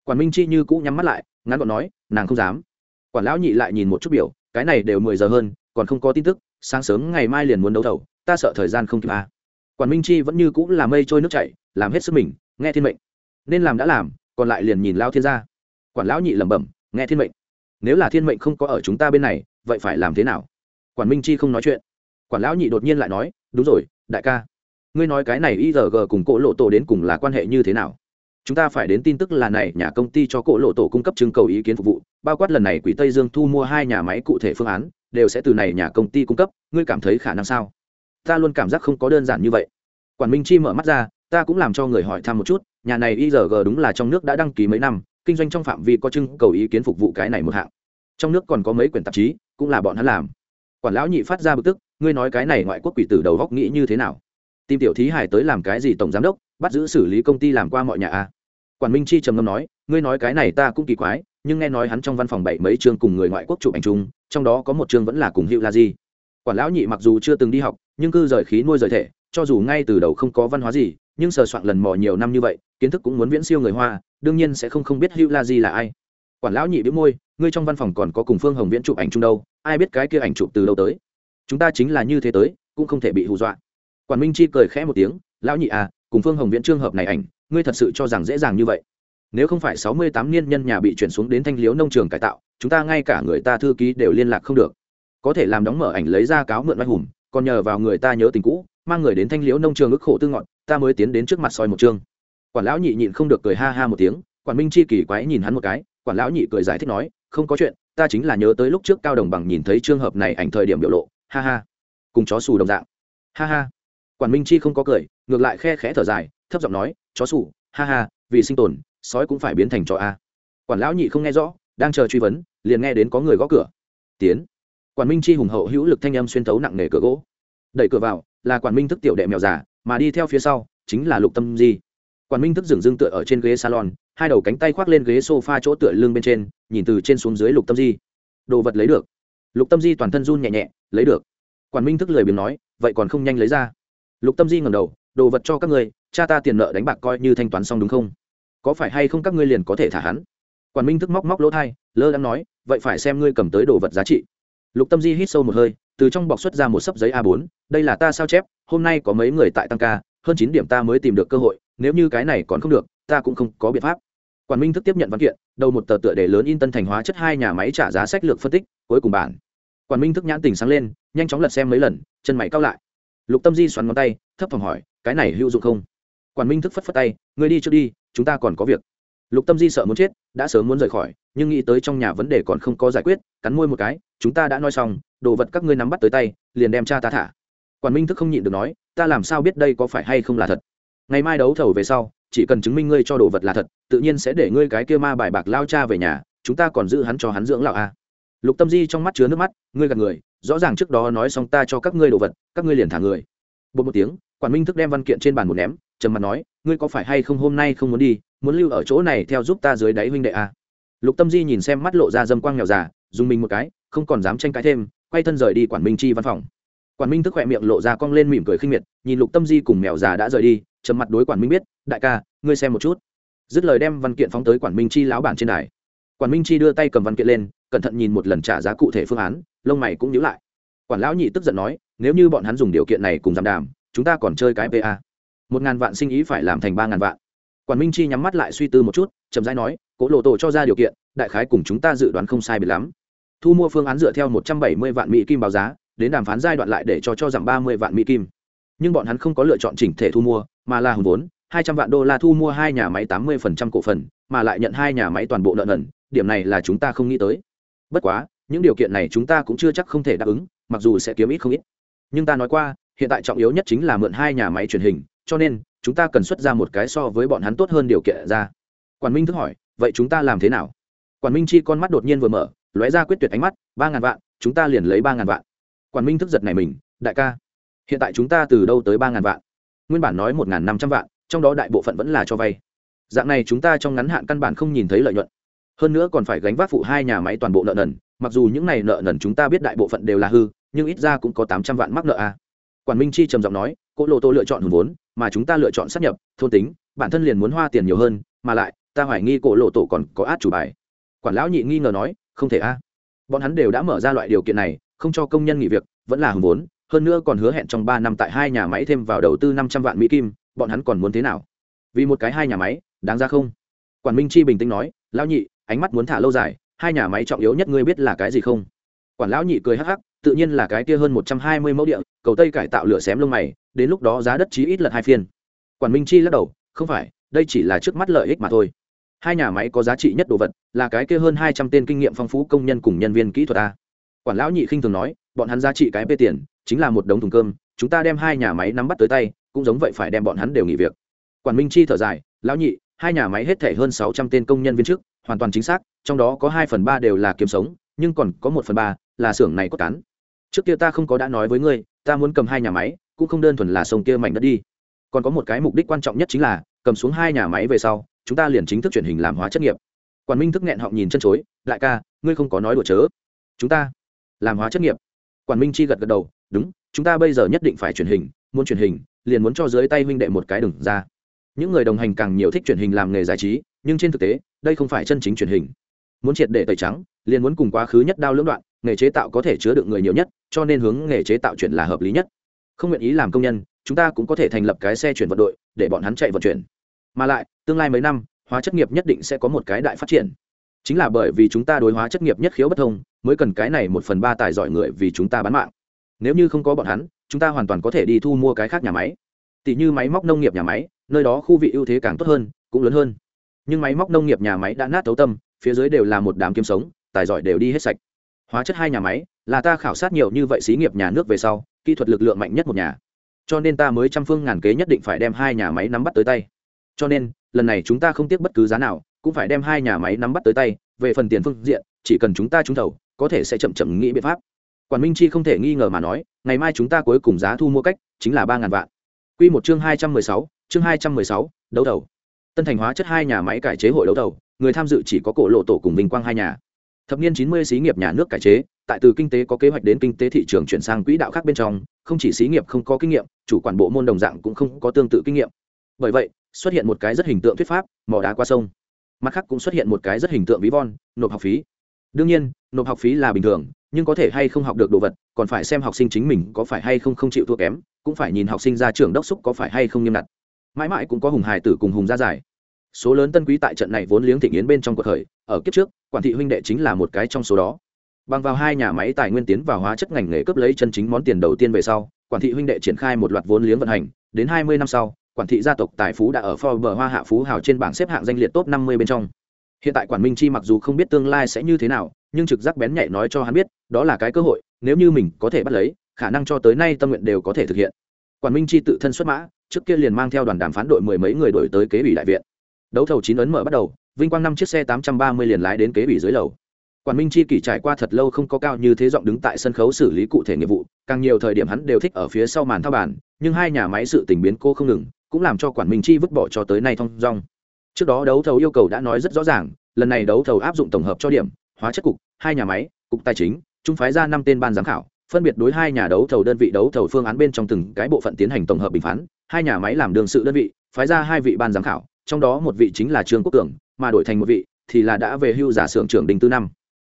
Quản minh chi như cũ nhắm mắt lại, ngắn gọn nói, nàng không dám. Quản lão nhị lại nhìn một chút biểu, cái này đều mười giờ hơn, còn không có tin tức, sáng sớm ngày mai liền muốn đấu thầu, ta sợ thời gian không kịp à. quản minh chi vẫn như cũ là mây trôi nước chảy, làm hết sức mình, nghe thiên mệnh. Nên làm đã làm, còn lại liền nhìn lao thiên gia. Quản lão nhị lẩm bẩm, nghe thiên mệnh. Nếu là thiên mệnh không có ở chúng ta bên này vậy phải làm thế nào? Quản minh chi không nói chuyện. Quản lão nhị đột nhiên lại nói, đúng rồi, đại ca. Ngươi nói cái này igg cùng cỗ lộ tổ đến cùng là quan hệ như thế nào? Chúng ta phải đến tin tức là này, nhà công ty cho cỗ lộ tổ cung cấp trưng cầu ý kiến phục vụ, bao quát lần này quỹ tây dương thu mua hai nhà máy cụ thể phương án, đều sẽ từ này nhà công ty cung cấp. Ngươi cảm thấy khả năng sao? Ta luôn cảm giác không có đơn giản như vậy. Quản minh chi mở mắt ra, ta cũng làm cho người hỏi thăm một chút, nhà này igg đúng là trong nước đã đăng ký mấy năm, kinh doanh trong phạm vi có trưng cầu ý kiến phục vụ cái này một hạng trong nước còn có mấy quyển tạp chí, cũng là bọn hắn làm. Quản lão nhị phát ra bực tức, ngươi nói cái này ngoại quốc quỷ tử đầu góc nghĩ như thế nào? Tìm tiểu thí hải tới làm cái gì tổng giám đốc, bắt giữ xử lý công ty làm qua mọi nhà a quản minh chi trầm ngâm nói, ngươi nói cái này ta cũng kỳ quái, nhưng nghe nói hắn trong văn phòng bảy mấy chương cùng người ngoại quốc chụp ảnh chung, trong đó có một chương vẫn là cùng hữu la di. Quản lão nhị mặc dù chưa từng đi học, nhưng cư rời khí nuôi rời thể, cho dù ngay từ đầu không có văn hóa gì, nhưng sờ soạn lần mò nhiều năm như vậy, kiến thức cũng muốn viễn siêu người hoa, đương nhiên sẽ không không biết hữu la di là ai. Quản lão nhị biếu môi ngươi trong văn phòng còn có cùng phương hồng viễn chụp ảnh chung đâu, ai biết cái kia ảnh chụp từ đâu tới? Chúng ta chính là như thế tới, cũng không thể bị hù dọa. Quản minh chi cười khẽ một tiếng, lão nhị à cùng phương hồng viễn trường hợp này ảnh, ngươi thật sự cho rằng dễ dàng như vậy? Nếu không phải sáu mươi tám niên nhân nhà bị chuyển xuống đến thanh liếu nông trường cải tạo, chúng ta ngay cả người ta thư ký đều liên lạc không được. Có thể làm đóng mở ảnh lấy ra cáo mượn mai hùng, còn nhờ vào người ta nhớ tình cũ, mang người đến thanh liễu nông trường ức khổ tư ngọn, ta mới tiến đến trước mặt soi một chương. Quản lão nhị nhịn không được cười ha ha một tiếng, quản minh chi kỳ quái nhìn hắn một cái quản lão nhị cười giải thích nói, không có chuyện, ta chính là nhớ tới lúc trước cao đồng bằng nhìn thấy trường hợp này ảnh thời điểm biểu lộ, ha ha, cùng chó xù đồng dạng. Ha ha. Quản minh chi không có cười, ngược lại khe khẽ thở dài, thấp giọng nói, chó xù ha ha, vì sinh tồn, sói cũng phải biến thành chó a. Quản lão nhị không nghe rõ, đang chờ truy vấn, liền nghe đến có người gõ cửa. Tiến. Quản minh chi hùng hậu hữu lực thanh âm xuyên thấu nặng nề cửa gỗ. Đẩy cửa vào, là quản minh thức tiểu đệ mèo già, mà đi theo phía sau, chính là lục tâm di. Quản minh thức dừng dưng tựa ở trên ghế salon hai đầu cánh tay khoác lên ghế sofa chỗ tựa lưng bên trên nhìn từ trên xuống dưới lục tâm di. Đồ vật lấy được. Lục tâm di toàn thân run nhẹ nhẹ lấy được. Quản minh thức lười biếng nói vậy còn không nhanh lấy ra. Lục tâm di ngẩng đầu đồ vật cho các ngươi cha ta tiền nợ đánh bạc coi như thanh toán xong đúng không? Có phải hay không các ngươi liền có thể thả hắn? Quản minh thức móc móc lỗ tai, lơ đang nói vậy phải xem ngươi cầm tới đồ vật giá trị. Lục tâm di hít sâu một hơi từ trong bọc xuất ra một sấp giấy a 4 đây là ta sao chép hôm nay có mấy người tại tăng ca hơn chín điểm ta mới tìm được cơ hội nếu như cái này còn không được ta cũng không có biện pháp quản minh thức tiếp nhận văn kiện, đầu một tờ tựa đề lớn in tân thành hóa chất hai nhà máy trả giá sách lược phân tích, cuối cùng bản. Quản minh thức nhãn tình sáng lên, nhanh chóng lật xem mấy lần, chân mày cao lại. Lục tâm di xoắn ngón tay, thấp phòng hỏi, cái này hữu dụng không? Quản minh thức phất phất tay người đi trước đi, chúng ta còn có việc. Lục tâm di sợ muốn chết, đã sớm muốn rời khỏi, nhưng nghĩ tới trong nhà vấn đề còn không có giải quyết, cắn môi một cái, chúng ta đã nói xong, đồ vật các ngươi nắm bắt tới tay, liền đem cha ta thả. Quản minh thức không nhịn được nói, ta làm sao biết đây có phải hay không là thật? Ngày mai đấu thầu về sau chỉ cần chứng minh ngươi cho đồ vật là thật, tự nhiên sẽ để ngươi cái kia ma bài bạc lao cha về nhà, chúng ta còn giữ hắn cho hắn dưỡng lão a. Lục tâm di trong mắt chứa nước mắt, ngươi gạt người, rõ ràng trước đó nói xong ta cho các ngươi đồ vật, các ngươi liền thả người. Bột một tiếng, quản minh thức đem văn kiện trên bàn một ném, trầm mặt nói, ngươi có phải hay không hôm nay không muốn đi, muốn lưu ở chỗ này theo giúp ta dưới đáy huynh đệ a? Lục tâm di nhìn xem mắt lộ ra dâm quang nghèo già, dùng mình một cái, không còn dám tranh cãi thêm, quay thân rời đi quản minh chi văn phòng. Quản minh thức khỏe miệng lộ ra cong lên mỉm cười khinh miệt, nhìn lục tâm di cùng mèo già đã rời đi trầm mặt đối quản minh biết, đại ca, ngươi xem một chút. Dứt lời đem văn kiện phóng tới quản minh chi lão bản trên đài. Quản minh chi đưa tay cầm văn kiện lên, cẩn thận nhìn một lần trả giá cụ thể phương án, lông mày cũng nhíu lại. Quản lão nhị tức giận nói, nếu như bọn hắn dùng điều kiện này cùng giảm đàm, chúng ta còn chơi cái pa một ngàn vạn sinh ý phải làm thành ba ngàn vạn. Quản minh chi nhắm mắt lại suy tư một chút, chậm rãi nói, cố lộ tổ cho ra điều kiện, đại khái cùng chúng ta dự đoán không sai biệt lắm. Thu mua phương án dựa theo một trăm bảy mươi vạn mỹ kim báo giá, đến đàm phán giai đoạn lại để cho cho giảm ba mươi vạn mỹ kim. Nhưng bọn hắn không có lựa chọn chỉnh thể thu mua mà là hùng vốn, hai trăm vạn đô la thu mua hai nhà máy tám mươi phần trăm cổ phần, mà lại nhận hai nhà máy toàn bộ nợ nần, điểm này là chúng ta không nghĩ tới. Bất quá, những điều kiện này chúng ta cũng chưa chắc không thể đáp ứng, mặc dù sẽ kiếm ít không ít. Nhưng ta nói qua, hiện tại trọng yếu nhất chính là mượn hai nhà máy truyền hình, cho nên, chúng ta cần xuất ra một cái so với bọn hắn tốt hơn điều kiện ra. Quản minh thức hỏi, vậy chúng ta làm thế nào? Quản minh chi con mắt đột nhiên vừa mở, lóe ra quyết tuyệt ánh mắt, ba ngàn vạn, chúng ta liền lấy ba ngàn vạn. Quản minh thức giật này mình, đại ca, hiện tại chúng ta từ đâu tới ba ngàn vạn? Nguyên bản nói một ngàn năm trăm vạn, trong đó đại bộ phận vẫn là cho vay. Dạng này chúng ta trong ngắn hạn căn bản không nhìn thấy lợi nhuận. Hơn nữa còn phải gánh vác phụ hai nhà máy toàn bộ nợ nần, mặc dù những này nợ nần chúng ta biết đại bộ phận đều là hư, nhưng ít ra cũng có tám trăm vạn mắc nợ a. À. quản minh chi trầm giọng nói cỗ lô tô lựa chọn hùn vốn, mà chúng ta lựa chọn sát nhập, thôn tính, bản thân liền muốn hoa tiền nhiều hơn, mà lại, ta hoài nghi cổ lộ tổ còn có át chủ bài. Quản lão nhị nghi ngờ nói, không thể a. Bọn hắn đều đã mở ra loại điều kiện này, không cho công nhân nghỉ việc, vẫn là hùn vốn hơn nữa còn hứa hẹn trong ba năm tại hai nhà máy thêm vào đầu tư năm trăm vạn mỹ kim, bọn hắn còn muốn thế nào? Vì một cái hai nhà máy, đáng ra không? Quản minh chi bình tĩnh nói, lão nhị, ánh mắt muốn thả lâu dài, hai nhà máy trọng yếu nhất ngươi biết là cái gì không? Quản lão nhị cười hắc hắc, tự nhiên là cái kia hơn một trăm hai mươi mẫu địa, cầu tây cải tạo lửa xém lông mày, đến lúc đó giá đất chí ít lật hai phiên. Quản minh chi lắc đầu, không phải, đây chỉ là trước mắt lợi ích mà thôi. Hai nhà máy có giá trị nhất đồ vật, là cái kia hơn hai trăm tên kinh nghiệm phong phú công nhân cùng nhân viên kỹ thuật a. Quản lão nhị khinh thường nói bọn hắn giá trị cái bê tiền, chính là một đống thùng cơm, chúng ta đem hai nhà máy nắm bắt tới tay, cũng giống vậy phải đem bọn hắn đều nghỉ việc. Quản minh chi thở dài, lão nhị, hai nhà máy hết thể hơn sáu trăm tên công nhân viên chức, hoàn toàn chính xác, trong đó có hai phần ba đều là kiếm sống, nhưng còn có một phần ba là xưởng này có cán. Trước kia ta không có đã nói với ngươi, ta muốn cầm hai nhà máy, cũng không đơn thuần là sông kia mảnh đất đi. Còn có một cái mục đích quan trọng nhất chính là, cầm xuống hai nhà máy về sau, chúng ta liền chính thức chuyển hình làm hóa chất nghiệp. Quản minh thức nghẹn họng nhìn chân chối lại ca, ngươi không có nói đùa chớ. Chúng ta làm hóa chất nghiệp quản minh chi gật gật đầu, đúng, chúng ta bây giờ nhất định phải truyền hình, muốn truyền hình, liền muốn cho dưới tay huynh đệ một cái đừng ra. Những người đồng hành càng nhiều thích truyền hình làm nghề giải trí, nhưng trên thực tế, đây không phải chân chính truyền hình. Muốn triệt để tẩy trắng, liền muốn cùng quá khứ nhất đao lưỡng đoạn, nghề chế tạo có thể chứa được người nhiều nhất, cho nên hướng nghề chế tạo chuyển là hợp lý nhất. Không nguyện ý làm công nhân, chúng ta cũng có thể thành lập cái xe chuyển vận đội, để bọn hắn chạy vận chuyển. Mà lại, tương lai mấy năm, hóa chất nghiệp nhất định sẽ có một cái đại phát triển chính là bởi vì chúng ta đối hóa chất nghiệp nhất khiếu bất thông, mới cần cái này một phần ba tài giỏi người vì chúng ta bán mạng. Nếu như không có bọn hắn, chúng ta hoàn toàn có thể đi thu mua cái khác nhà máy. Tỷ như máy móc nông nghiệp nhà máy, nơi đó khu vị ưu thế càng tốt hơn, cũng lớn hơn. Nhưng máy móc nông nghiệp nhà máy đã nát tấu tâm, phía dưới đều là một đám kiếm sống, tài giỏi đều đi hết sạch. Hóa chất hai nhà máy, là ta khảo sát nhiều như vậy xí nghiệp nhà nước về sau, kỹ thuật lực lượng mạnh nhất một nhà. Cho nên ta mới trăm phương ngàn kế nhất định phải đem hai nhà máy nắm bắt tới tay. Cho nên, lần này chúng ta không tiếc bất cứ giá nào cũng phải đem hai nhà máy nắm bắt tới tay, về phần tiền phương diện, chỉ cần chúng ta trúng thầu, có thể sẽ chậm chậm nghĩ biện pháp. Quản minh chi không thể nghi ngờ mà nói, ngày mai chúng ta cuối cùng giá thu mua cách chính là ba ngàn vạn. Q một chương hai trăm mười sáu, chương hai trăm mười sáu, đấu thầu. Tân thành hóa chất hai nhà máy cải chế hội đấu thầu, người tham dự chỉ có cổ lộ tổ cùng vinh quang hai nhà. Thập niên chín mươi xí nghiệp nhà nước cải chế, tại từ kinh tế có kế hoạch đến kinh tế thị trường chuyển sang quỹ đạo khác bên trong, không chỉ xí nghiệp không có kinh nghiệm, chủ quản bộ môn đồng dạng cũng không có tương tự kinh nghiệm. Bởi vậy, xuất hiện một cái rất hình tượng thuyết pháp mỏ đá qua sông mặt khác cũng xuất hiện một cái rất hình tượng ví von, nộp học phí. Đương nhiên, nộp học phí là bình thường, nhưng có thể hay không học được đồ vật, còn phải xem học sinh chính mình có phải hay không không chịu thua kém, cũng phải nhìn học sinh ra trường đốc xúc có phải hay không nghiêm ngặt. Mãi mãi cũng có hùng hài tử cùng hùng gia giải. Số lớn tân quý tại trận này vốn liếng thịnh yến bên trong cuộc khởi, ở kiếp trước, quản thị huynh đệ chính là một cái trong số đó. Bằng vào hai nhà máy tài nguyên tiến và hóa chất ngành nghề cấp lấy chân chính món tiền đầu tiên về sau, quản thị huynh đệ triển khai một loạt vốn liếng vận hành, đến hai mươi năm sau quản thị gia tộc tài phú đã ở Forbes Hoa Hạ Phú Hào trên bảng xếp hạng danh liệt top 50 bên trong. Hiện tại quản Minh Chi mặc dù không biết tương lai sẽ như thế nào, nhưng trực giác bén nhạy nói cho hắn biết, đó là cái cơ hội, nếu như mình có thể bắt lấy, khả năng cho tới nay tâm nguyện đều có thể thực hiện. Quản Minh Chi tự thân xuất mã, trước kia liền mang theo đoàn đàm phán đội mười mấy người đổi tới kế ủy đại viện. Đấu thầu chín ấn mở bắt đầu, vinh quang năm chiếc xe 830 liền lái đến kế ủy dưới lầu. Quản Minh Chi kỳ trải qua thật lâu không có cao như thế giọng đứng tại sân khấu xử lý cụ thể nghiệp vụ, càng nhiều thời điểm hắn đều thích ở phía sau màn thao bàn, nhưng hai nhà máy sự tình biến cô không ngừng, cũng làm cho quản minh chi vứt bỏ cho tới nay thông dong. Trước đó đấu thầu yêu cầu đã nói rất rõ ràng, lần này đấu thầu áp dụng tổng hợp cho điểm, hóa chất cục, hai nhà máy, cục tài chính, trung phái ra năm tên ban giám khảo, phân biệt đối hai nhà đấu thầu đơn vị đấu thầu phương án bên trong từng cái bộ phận tiến hành tổng hợp bình phán, hai nhà máy làm đường sự đơn vị, phái ra hai vị ban giám khảo, trong đó một vị chính là trương quốc cường mà đổi thành một vị thì là đã về hưu giả xưởng trưởng đinh tư năm.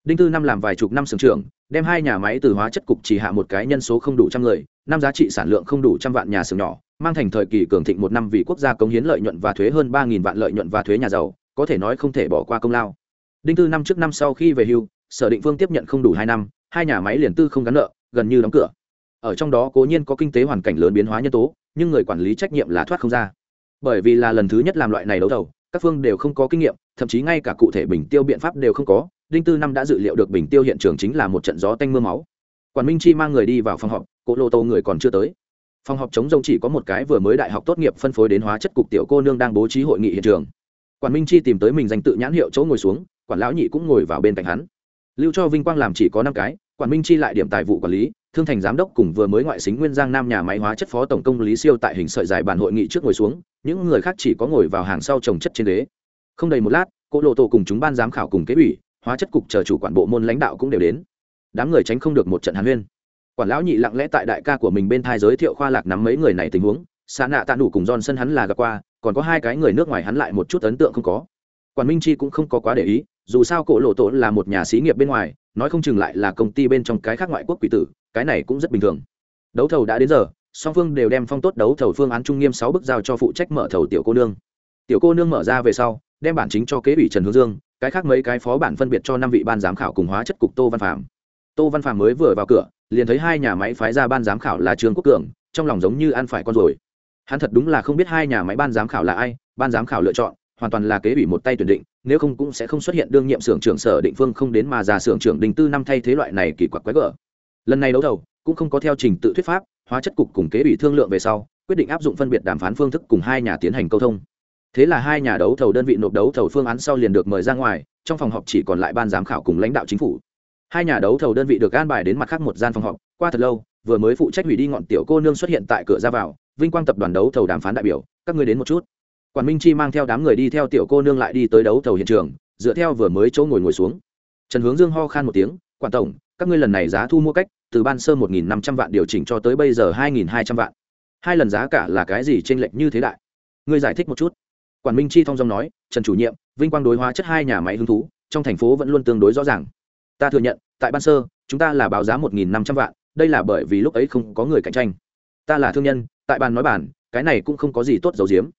Đinh tư năm làm vài chục năm xưởng trưởng, đem hai nhà máy từ hóa chất cục chỉ hạ một cái nhân số không đủ trăm người, năm giá trị sản lượng không đủ trăm vạn nhà xưởng nhỏ mang thành thời kỳ cường thịnh một năm vì quốc gia cống hiến lợi nhuận và thuế hơn ba nghìn vạn lợi nhuận và thuế nhà giàu, có thể nói không thể bỏ qua công lao. Đinh tư năm trước năm sau khi về hưu, sở định phương tiếp nhận không đủ hai năm, hai nhà máy liền tư không gắn nợ, gần như đóng cửa. Ở trong đó cố nhiên có kinh tế hoàn cảnh lớn biến hóa nhân tố, nhưng người quản lý trách nhiệm là thoát không ra. Bởi vì là lần thứ nhất làm loại này đấu thầu, các phương đều không có kinh nghiệm, thậm chí ngay cả cụ thể bình tiêu biện pháp đều không có. Đinh tư năm đã dự liệu được bình tiêu hiện trường chính là một trận gió tanh mưa máu. Quản minh chi mang người đi vào phòng họp cỗ lô tô người còn chưa tới phòng họp chống rông chỉ có một cái vừa mới đại học tốt nghiệp phân phối đến hóa chất cục tiểu cô nương đang bố trí hội nghị hiện trường. Quản minh chi tìm tới mình danh tự nhãn hiệu chỗ ngồi xuống, quản lão nhị cũng ngồi vào bên cạnh hắn. Lưu cho vinh quang làm chỉ có năm cái, quản minh chi lại điểm tài vụ quản lý, thương thành giám đốc cùng vừa mới ngoại xính nguyên giang nam nhà máy hóa chất phó tổng công lý siêu tại hình sợi dài bàn hội nghị trước ngồi xuống, những người khác chỉ có ngồi vào hàng sau trồng chất trên ghế. Không đầy một lát, cô lộ tổ cùng chúng ban giám khảo cùng kế ủy, hóa chất cục chờ chủ quản bộ môn lãnh đạo cũng đều đến. Đám người tránh không được một trận hàn huyên quản lão nhị lặng lẽ tại đại ca của mình bên thai giới thiệu khoa lạc nắm mấy người này tình huống xa nạ tạ đủ cùng giòn sân hắn là gặp qua, còn có hai cái người nước ngoài hắn lại một chút ấn tượng không có. Quản minh chi cũng không có quá để ý, dù sao cổ lộ tổ là một nhà xí nghiệp bên ngoài, nói không chừng lại là công ty bên trong cái khác ngoại quốc quỷ tử, cái này cũng rất bình thường. Đấu thầu đã đến giờ, song phương đều đem phong tốt đấu thầu phương án trung nghiêm sáu bức giao cho phụ trách mở thầu tiểu cô nương. Tiểu cô nương mở ra về sau, đem bản chính cho kế ủy trần hướng dương, cái khác mấy cái phó bản phân biệt cho năm vị ban giám khảo cùng hóa chất cục tô văn phạm tô văn phạm mới vừa vào cửa liền thấy hai nhà máy phái ra ban giám khảo là trương quốc cường, trong lòng giống như ăn phải con rồi hắn thật đúng là không biết hai nhà máy ban giám khảo là ai, ban giám khảo lựa chọn, hoàn toàn là kế ủy một tay tuyển định, nếu không cũng sẽ không xuất hiện đương nhiệm xưởng trưởng sở định phương không đến mà già xưởng trưởng đình tư năm thay thế loại này kỳ quặc quái gở. Lần này đấu thầu, cũng không có theo trình tự thuyết pháp, hóa chất cục cùng kế ủy thương lượng về sau, quyết định áp dụng phân biệt đàm phán phương thức cùng hai nhà tiến hành câu thông. Thế là hai nhà đấu thầu đơn vị nộp đấu thầu phương án sau liền được mời ra ngoài, trong phòng họp chỉ còn lại ban giám khảo cùng lãnh đạo chính phủ hai nhà đấu thầu đơn vị được an bài đến mặt khác một gian phòng họp, qua thật lâu, vừa mới phụ trách hủy đi ngọn tiểu cô nương xuất hiện tại cửa ra vào, vinh quang tập đoàn đấu thầu đàm phán đại biểu, các người đến một chút. Quản minh chi mang theo đám người đi theo tiểu cô nương lại đi tới đấu thầu hiện trường, dựa theo vừa mới chỗ ngồi ngồi xuống. Trần hướng dương ho khan một tiếng, quản tổng, các ngươi lần này giá thu mua cách, từ ban sơ một nghìn năm trăm vạn điều chỉnh cho tới bây giờ hai nghìn hai trăm vạn. Hai lần giá cả là cái gì t r ê n lệch như thế đại? Ngươi giải thích một chút. Quản minh chi thong dong nói, trần chủ nhiệm, vinh quang đối hóa chất hai nhà máy hứng thú, trong thành phố vẫn luôn tương đối rõ ràng ta thừa nhận, tại ban sơ, chúng ta là báo giá một nghìn năm trăm vạn, đây là bởi vì lúc ấy không có người cạnh tranh. Ta là thương nhân, tại bàn nói bàn cái này cũng không có gì tốt giấu giếm.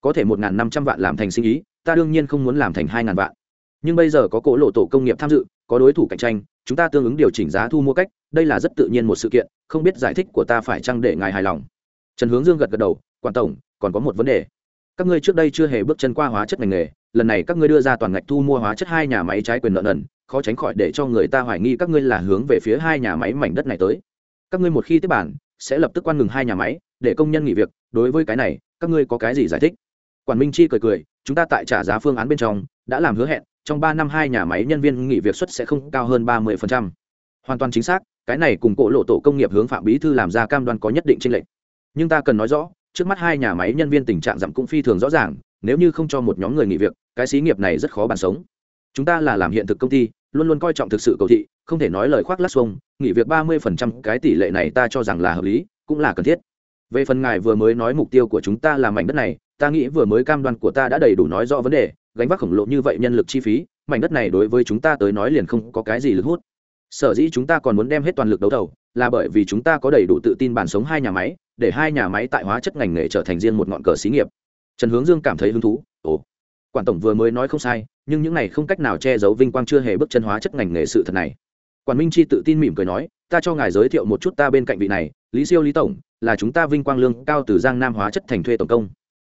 có thể một n g h n năm trăm vạn làm thành sinh ý, ta đương nhiên không muốn làm thành hai ngàn vạn. Nhưng bây giờ có cỗ lộ tổ công nghiệp tham dự, có đối thủ cạnh tranh, chúng ta tương ứng điều chỉnh giá thu mua cách, đây là rất tự nhiên một sự kiện, không biết giải thích của ta phải chăng để ngài hài lòng. Trần hướng dương gật gật đầu, quản tổng, còn có một vấn đề. Các ngươi trước đây chưa hề bước chân qua hóa chất ngành nghề, lần này các ngươi đưa ra toàn ngạch thu mua hóa chất hai nhà máy trái quyền nợ nần khó tránh khỏi để cho người ta hoài nghi các ngươi là hướng về phía hai nhà máy mảnh đất này tới. Các ngươi một khi tiếp bản, sẽ lập tức quan ngừng hai nhà máy, để công nhân nghỉ việc. Đối với cái này, các ngươi có cái gì giải thích? Quản minh chi cười cười, chúng ta tại trả giá phương án bên trong, đã làm hứa hẹn, trong ba năm hai nhà máy nhân viên nghỉ việc suất sẽ không cao hơn ba mươi hoàn toàn chính xác, cái này cùng cổ lộ tổ công nghiệp hướng phạm bí thư làm ra cam đoan có nhất định tranh lệch. Nhưng ta cần nói rõ, trước mắt hai nhà máy nhân viên tình trạng giảm cũng phi thường rõ ràng, nếu như không cho một nhóm người nghỉ việc, cái xí nghiệp này rất khó bàn sống. Chúng ta là làm hiện thực công ty luôn luôn coi trọng thực sự cầu thị, không thể nói lời khoác lắc xuông, nghỉ việc ba mươi phần trăm cái tỷ lệ này ta cho rằng là hợp lý, cũng là cần thiết. Về phần ngài vừa mới nói mục tiêu của chúng ta là mảnh đất này, ta nghĩ vừa mới cam đoan của ta đã đầy đủ nói rõ vấn đề, gánh vác khổng lồ như vậy nhân lực chi phí, mảnh đất này đối với chúng ta tới nói liền không có cái gì lực hút. Sở dĩ chúng ta còn muốn đem hết toàn lực đấu thầu, là bởi vì chúng ta có đầy đủ tự tin bản sống hai nhà máy, để hai nhà máy tại hóa chất ngành nghề trở thành riêng một ngọn cờ xí nghiệp. Trần hướng dương cảm thấy hứng thú, ồ quản tổng vừa mới nói không sai, nhưng những này không cách nào che giấu vinh quang chưa hề bước chân hóa chất ngành nghề sự thật này. Quản minh chi tự tin mỉm cười nói, ta cho ngài giới thiệu một chút ta bên cạnh vị này, lý siêu lý tổng, là chúng ta vinh quang lương cao từ giang nam hóa chất thành thuê tổng công.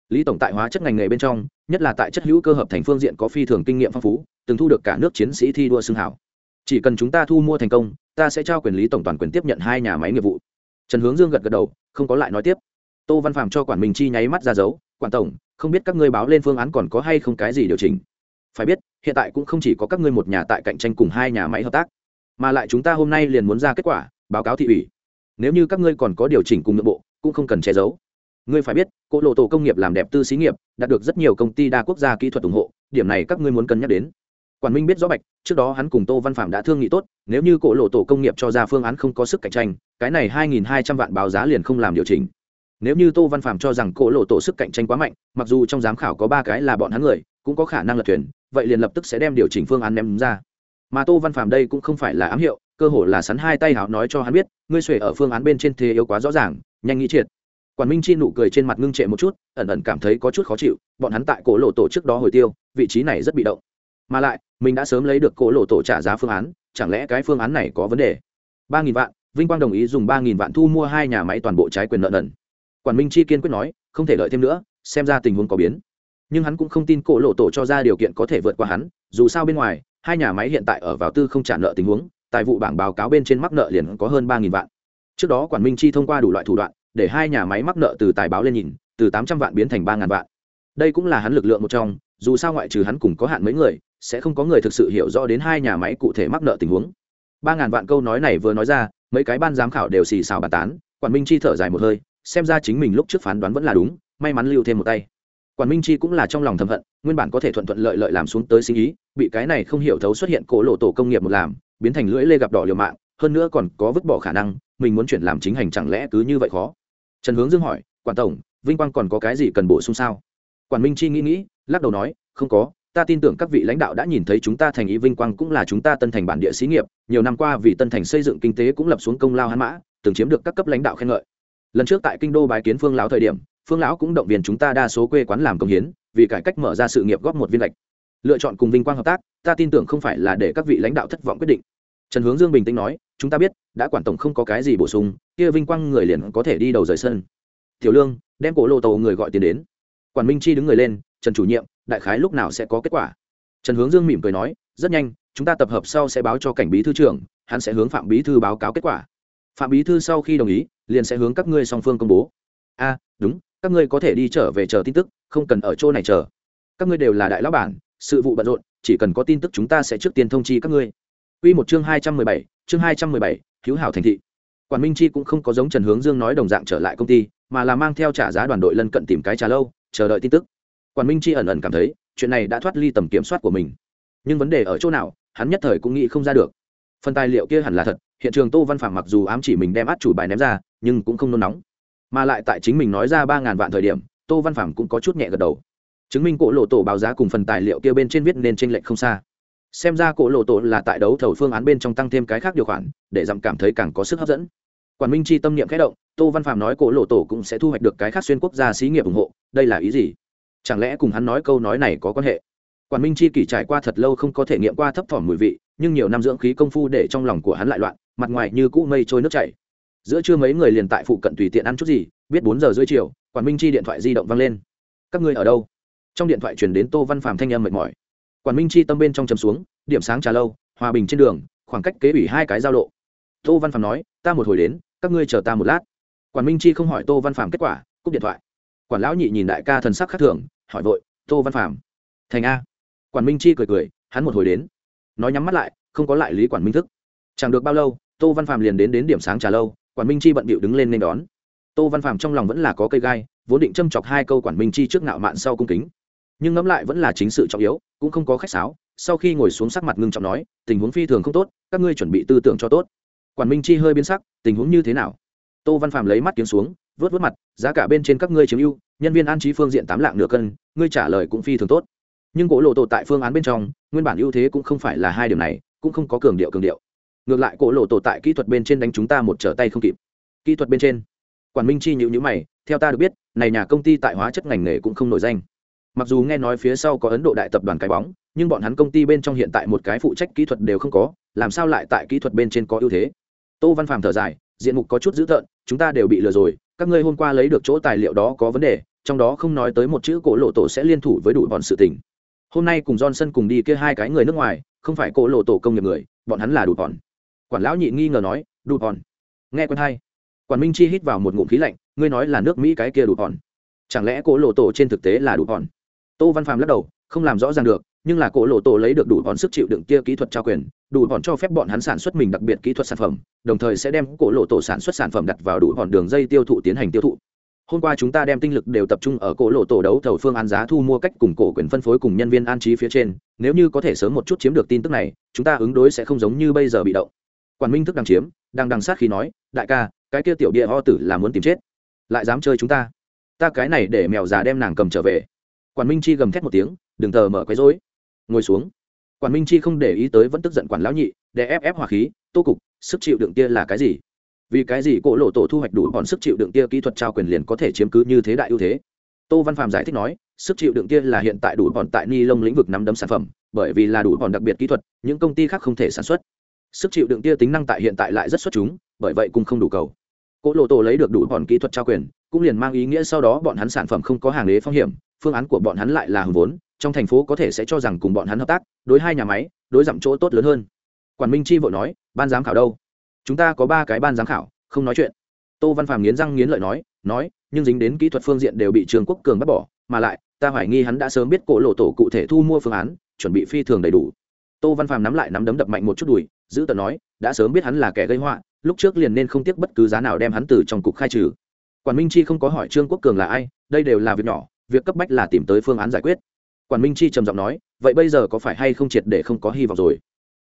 Lý tổng tại hóa chất ngành nghề bên trong, nhất là tại chất hữu cơ hợp thành phương diện có phi thường kinh nghiệm phong phú, từng thu được cả nước chiến sĩ thi đua xưng hảo. Chỉ cần chúng ta thu mua thành công, ta sẽ trao quyền lý tổng toàn quyền tiếp nhận hai nhà máy nghiệp vụ. Trần hướng dương gật gật đầu, không có lại nói tiếp. Tô văn phạm cho quản minh chi nháy mắt ra dấu quản tổng, không biết các ngươi báo lên phương án còn có hay không cái gì điều chỉnh. Phải biết, hiện tại cũng không chỉ có các ngươi một nhà tại cạnh tranh cùng hai nhà máy hợp tác, mà lại chúng ta hôm nay liền muốn ra kết quả, báo cáo thị ủy. Nếu như các ngươi còn có điều chỉnh cùng nội bộ, cũng không cần che giấu. Ngươi phải biết cỗ lộ tổ công nghiệp làm đẹp tư xí nghiệp, đạt được rất nhiều công ty đa quốc gia kỹ thuật ủng hộ, điểm này các ngươi muốn cân nhắc đến. Quản minh biết rõ bạch, trước đó hắn cùng tô văn phạm đã thương nghị tốt, nếu như cỗ lộ tổ công nghiệp cho ra phương án không có sức cạnh tranh, cái này hai nghìn hai trăm vạn báo giá liền không làm điều chỉnh nếu như tô văn phạm cho rằng cổ lộ tổ sức cạnh tranh quá mạnh, mặc dù trong giám khảo có ba cái là bọn hắn người, cũng có khả năng lật thuyền, vậy liền lập tức sẽ đem điều chỉnh phương án ném ra. Mà tô văn phạm đây cũng không phải là ám hiệu, cơ hồ là sắn hai tay hảo nói cho hắn biết, ngươi xuể ở phương án bên trên thế yếu quá rõ ràng, nhanh nghĩ triệt. Quản minh chi nụ cười trên mặt ngưng trệ một chút, ẩn ẩn cảm thấy có chút khó chịu, bọn hắn tại cổ lộ tổ trước đó hồi tiêu, vị trí này rất bị động. Mà lại, mình đã sớm lấy được cổ lộ tổ trả giá phương án, chẳng lẽ cái phương án này có vấn đề? Ba nghìn vạn, vinh quang đồng ý dùng ba nghìn vạn thu mua hai nhà máy toàn bộ trái quyền nợ nần quản minh chi kiên quyết nói, không thể lợi thêm nữa, xem ra tình huống có biến. Nhưng hắn cũng không tin cổ lộ tổ cho ra điều kiện có thể vượt qua hắn, dù sao bên ngoài, hai nhà máy hiện tại ở vào tư không trả nợ tình huống, tài vụ bảng báo cáo bên trên mắc nợ liền có hơn ba nghìn vạn. Trước đó quản minh chi thông qua đủ loại thủ đoạn, để hai nhà máy mắc nợ từ tài báo lên nhìn, từ tám trăm vạn biến thành ba ngàn vạn. Đây cũng là hắn lực lượng một trong, dù sao ngoại trừ hắn cùng có hạn mấy người, sẽ không có người thực sự hiểu rõ đến hai nhà máy cụ thể mắc nợ tình huống. Ba ngàn vạn câu nói này vừa nói ra, mấy cái ban giám khảo đều xì xào bàn tán, quản minh chi thở dài một hơi xem ra chính mình lúc trước phán đoán vẫn là đúng, may mắn lưu thêm một tay. Quản minh chi cũng là trong lòng thầm hận, nguyên bản có thể thuận thuận lợi lợi làm xuống tới sinh ý, bị cái này không hiểu thấu xuất hiện cổ lộ tổ công nghiệp một làm, biến thành lưỡi lê gặp đỏ liều mạng, hơn nữa còn có vứt bỏ khả năng, mình muốn chuyển làm chính hành chẳng lẽ cứ như vậy khó? Trần hướng dương hỏi, quản tổng, vinh quang còn có cái gì cần bổ sung sao? Quản minh chi nghĩ nghĩ, lắc đầu nói, không có, ta tin tưởng các vị lãnh đạo đã nhìn thấy chúng ta thành ý vinh quang cũng là chúng ta tân thành bản địa xí nghiệp, nhiều năm qua vì tân thành xây dựng kinh tế cũng lập xuống công lao hắn mã, từng chiếm được các cấp lãnh đạo khen ngợi lần trước tại kinh đô bái kiến phương lão thời điểm, phương lão cũng động viên chúng ta đa số quê quán làm công hiến, vì cải cách mở ra sự nghiệp góp một viên lệch lựa chọn cùng vinh quang hợp tác, ta tin tưởng không phải là để các vị lãnh đạo thất vọng quyết định. Trần hướng dương bình tĩnh nói, chúng ta biết, đã quản tổng không có cái gì bổ sung, kia vinh quang người liền có thể đi đầu rời sân. Tiểu lương, đem cổ lộ tàu người gọi tiền đến. Quản minh chi đứng người lên, trần chủ nhiệm, đại khái lúc nào sẽ có kết quả? Trần hướng dương mỉm cười nói, rất nhanh, chúng ta tập hợp sau sẽ báo cho cảnh bí thư trưởng, hắn sẽ hướng phạm bí thư báo cáo kết quả. Phạm bí thư sau khi đồng ý liền sẽ hướng các ngươi song phương công bố a đúng các ngươi có thể đi trở về chờ tin tức không cần ở chỗ này chờ các ngươi đều là đại lão bản sự vụ bận rộn chỉ cần có tin tức chúng ta sẽ trước tiên thông chi các ngươi Quy một chương hai trăm mười bảy, chương hai trăm mười bảy, hữu hảo thành thị. Quản Minh Chi cũng không có giống Trần Hướng Dương nói đồng dạng trở lại công ty, mà là mang theo trả giá đoàn đội lân cận tìm cái trà lâu, chờ đợi tin tức. Quản Minh Chi ẩn ẩn cảm thấy, chuyện này đã thoát ly tầm kiểm soát của mình. Nhưng vấn đề ở chỗ nào, hắn nhất thời cũng nghĩ không ra được. Phần tài liệu kia hẳn là thật, hiện trường Tô Văn phạm mặc dù ám chỉ mình đem át chủ bài ném ra, nhưng cũng không nôn nóng. Mà lại tại chính mình nói ra ba ngàn vạn thời điểm, Tô Văn phạm cũng có chút nhẹ gật đầu. Chứng minh cổ lộ tổ báo giá cùng phần tài liệu kia bên trên viết nên chênh lệch không xa xem ra cổ lộ tổ là tại đấu thầu phương án bên trong tăng thêm cái khác điều khoản để giảm cảm thấy càng có sức hấp dẫn quản minh chi tâm niệm khẽ động tô văn phạm nói cổ lộ tổ cũng sẽ thu hoạch được cái khác xuyên quốc gia xí nghiệp ủng hộ đây là ý gì chẳng lẽ cùng hắn nói câu nói này có quan hệ quản minh chi kỷ trải qua thật lâu không có thể nghiệm qua thấp thỏm mùi vị, nhưng nhiều năm dưỡng khí công phu để trong lòng của hắn lại loạn, mặt ngoài như cũ mây trôi nước chảy. Giữa trưa mấy người liền tại phụ cận tùy tiện ăn chút gì, biết bốn giờ rưỡi chiều, quản minh chi điện thoại di động vang lên. Các ngươi ở đâu? Trong điện thoại chuyển đến tô văn phàm thanh âm mệt mỏi. Quản minh chi tâm bên trong chầm xuống, điểm sáng trà lâu, hòa bình trên đường, khoảng cách kế ủy hai cái giao lộ. Tô văn phàm nói, ta một hồi đến, các ngươi chờ ta một lát. Quản minh chi không hỏi tô văn phàm kết quả, cúp điện thoại. Quản lão nhị nhìn đại ca thần sắc khác thường, hỏi vội, tô văn phàm, thành a? Quản minh chi cười cười, hắn một hồi đến. Nói nhắm mắt lại, không có lại lý quản minh thức. Chẳng được bao lâu, tô văn Phạm liền đến đến điểm sáng trà lâu, quản minh chi bận bịu đứng lên nên đón. Tô văn Phạm trong lòng vẫn là có cây gai, vốn định châm chọc hai câu quản minh chi trước ngạo mạn sau cung kính. Nhưng ngẫm lại vẫn là chính sự trọng yếu, cũng không có khách sáo, sau khi ngồi xuống sắc mặt ngưng trọng nói, tình huống phi thường không tốt, các ngươi chuẩn bị tư tưởng cho tốt. Quản minh chi hơi biến sắc, tình huống như thế nào? Tô văn Phạm lấy mắt kiếm xuống, vớt vớt mặt, giá cả bên trên các ngươi chiếm ưu, nhân viên an trí phương diện tám lạng nửa cân, ngươi trả lời cũng phi thường tốt nhưng cổ lộ tổ tại phương án bên trong, nguyên bản ưu thế cũng không phải là hai điều này, cũng không có cường điệu cường điệu. Ngược lại cổ lộ tổ tại kỹ thuật bên trên đánh chúng ta một trở tay không kịp. Kỹ thuật bên trên, quản minh chi nhữ nhữ mày, theo ta được biết, này nhà công ty tại hóa chất ngành nghề cũng không nổi danh. Mặc dù nghe nói phía sau có ấn độ đại tập đoàn cái bóng, nhưng bọn hắn công ty bên trong hiện tại một cái phụ trách kỹ thuật đều không có, làm sao lại tại kỹ thuật bên trên có ưu thế? Tô văn phàm thở dài, diện mục có chút dữ tợn, chúng ta đều bị lừa rồi, các ngươi hôm qua lấy được chỗ tài liệu đó có vấn đề, trong đó không nói tới một chữ cổ lộ tổ sẽ liên thủ với đủ bọn sự tình hôm nay cùng johnson cùng đi kia hai cái người nước ngoài, không phải cổ lộ tổ công nghiệp người, bọn hắn là đủ còn quản lão nhị nghi ngờ nói đủ còn nghe quen hay. Quản minh chi hít vào một ngụm khí lạnh, ngươi nói là nước mỹ cái kia đủ còn chẳng lẽ cổ lộ tổ trên thực tế là đủ còn tô văn phàm lắc đầu, không làm rõ ràng được, nhưng là cổ lộ tổ lấy được đủ còn sức chịu đựng kia kỹ thuật trao quyền đủ còn cho phép bọn hắn sản xuất mình đặc biệt kỹ thuật sản phẩm, đồng thời sẽ đem cổ lộ tổ sản xuất sản phẩm đặt vào đủ còn đường dây tiêu thụ tiến hành tiêu thụ hôm qua chúng ta đem tinh lực đều tập trung ở cổ lộ tổ đấu thầu phương án giá thu mua cách cùng cổ quyền phân phối cùng nhân viên an trí phía trên, nếu như có thể sớm một chút chiếm được tin tức này, chúng ta ứng đối sẽ không giống như bây giờ bị động. Quản minh thức đang chiếm, đang đằng sát khi nói, đại ca, cái kia tiểu địa ho tử là muốn tìm chết. Lại dám chơi chúng ta. Ta cái này để mèo già đem nàng cầm trở về. Quản minh chi gầm thét một tiếng, đừng tờ mở quấy rối. Ngồi xuống. Quản minh chi không để ý tới vẫn tức giận quản lão nhị để ép ép hỏa khí, tô cục, sức chịu đựng tia là cái gì? Vì cái gì cổ lộ tổ thu hoạch đủ bọn sức chịu đựng kia kỹ thuật trao quyền liền có thể chiếm cứ như thế đại ưu thế? Tô văn phạm giải thích nói, sức chịu đựng kia là hiện tại đủ bọn tại ni lông lĩnh vực nắm đấm sản phẩm, bởi vì là đủ bọn đặc biệt kỹ thuật, những công ty khác không thể sản xuất. Sức chịu đựng kia tính năng tại hiện tại lại rất xuất chúng, bởi vậy cũng không đủ cầu. Cỗ lộ tổ lấy được đủ bọn kỹ thuật trao quyền, cũng liền mang ý nghĩa sau đó bọn hắn sản phẩm không có hàng đế phong hiểm, phương án của bọn hắn lại là hưởng vốn, trong thành phố có thể sẽ cho rằng cùng bọn hắn hợp tác, đối hai nhà máy, đối giảm chỗ tốt lớn hơn. Quản minh chi vội nói, ban giám khảo đâu? Chúng ta có ba cái ban giám khảo, không nói chuyện. Tô văn phàm nghiến răng nghiến lợi nói nói, nhưng dính đến kỹ thuật phương diện đều bị trường quốc cường bắt bỏ, mà lại, ta hoài nghi hắn đã sớm biết cổ lộ tổ cụ thể thu mua phương án, chuẩn bị phi thường đầy đủ. Tô văn phàm nắm lại nắm đấm đập mạnh một chút đùi, giữ tờ nói, đã sớm biết hắn là kẻ gây họa, lúc trước liền nên không tiếc bất cứ giá nào đem hắn từ trong cục khai trừ. Quản minh chi không có hỏi trương quốc cường là ai, đây đều là việc nhỏ, việc cấp bách là tìm tới phương án giải quyết. Quản minh chi trầm giọng nói, vậy bây giờ có phải hay không triệt để không có hy vọng rồi?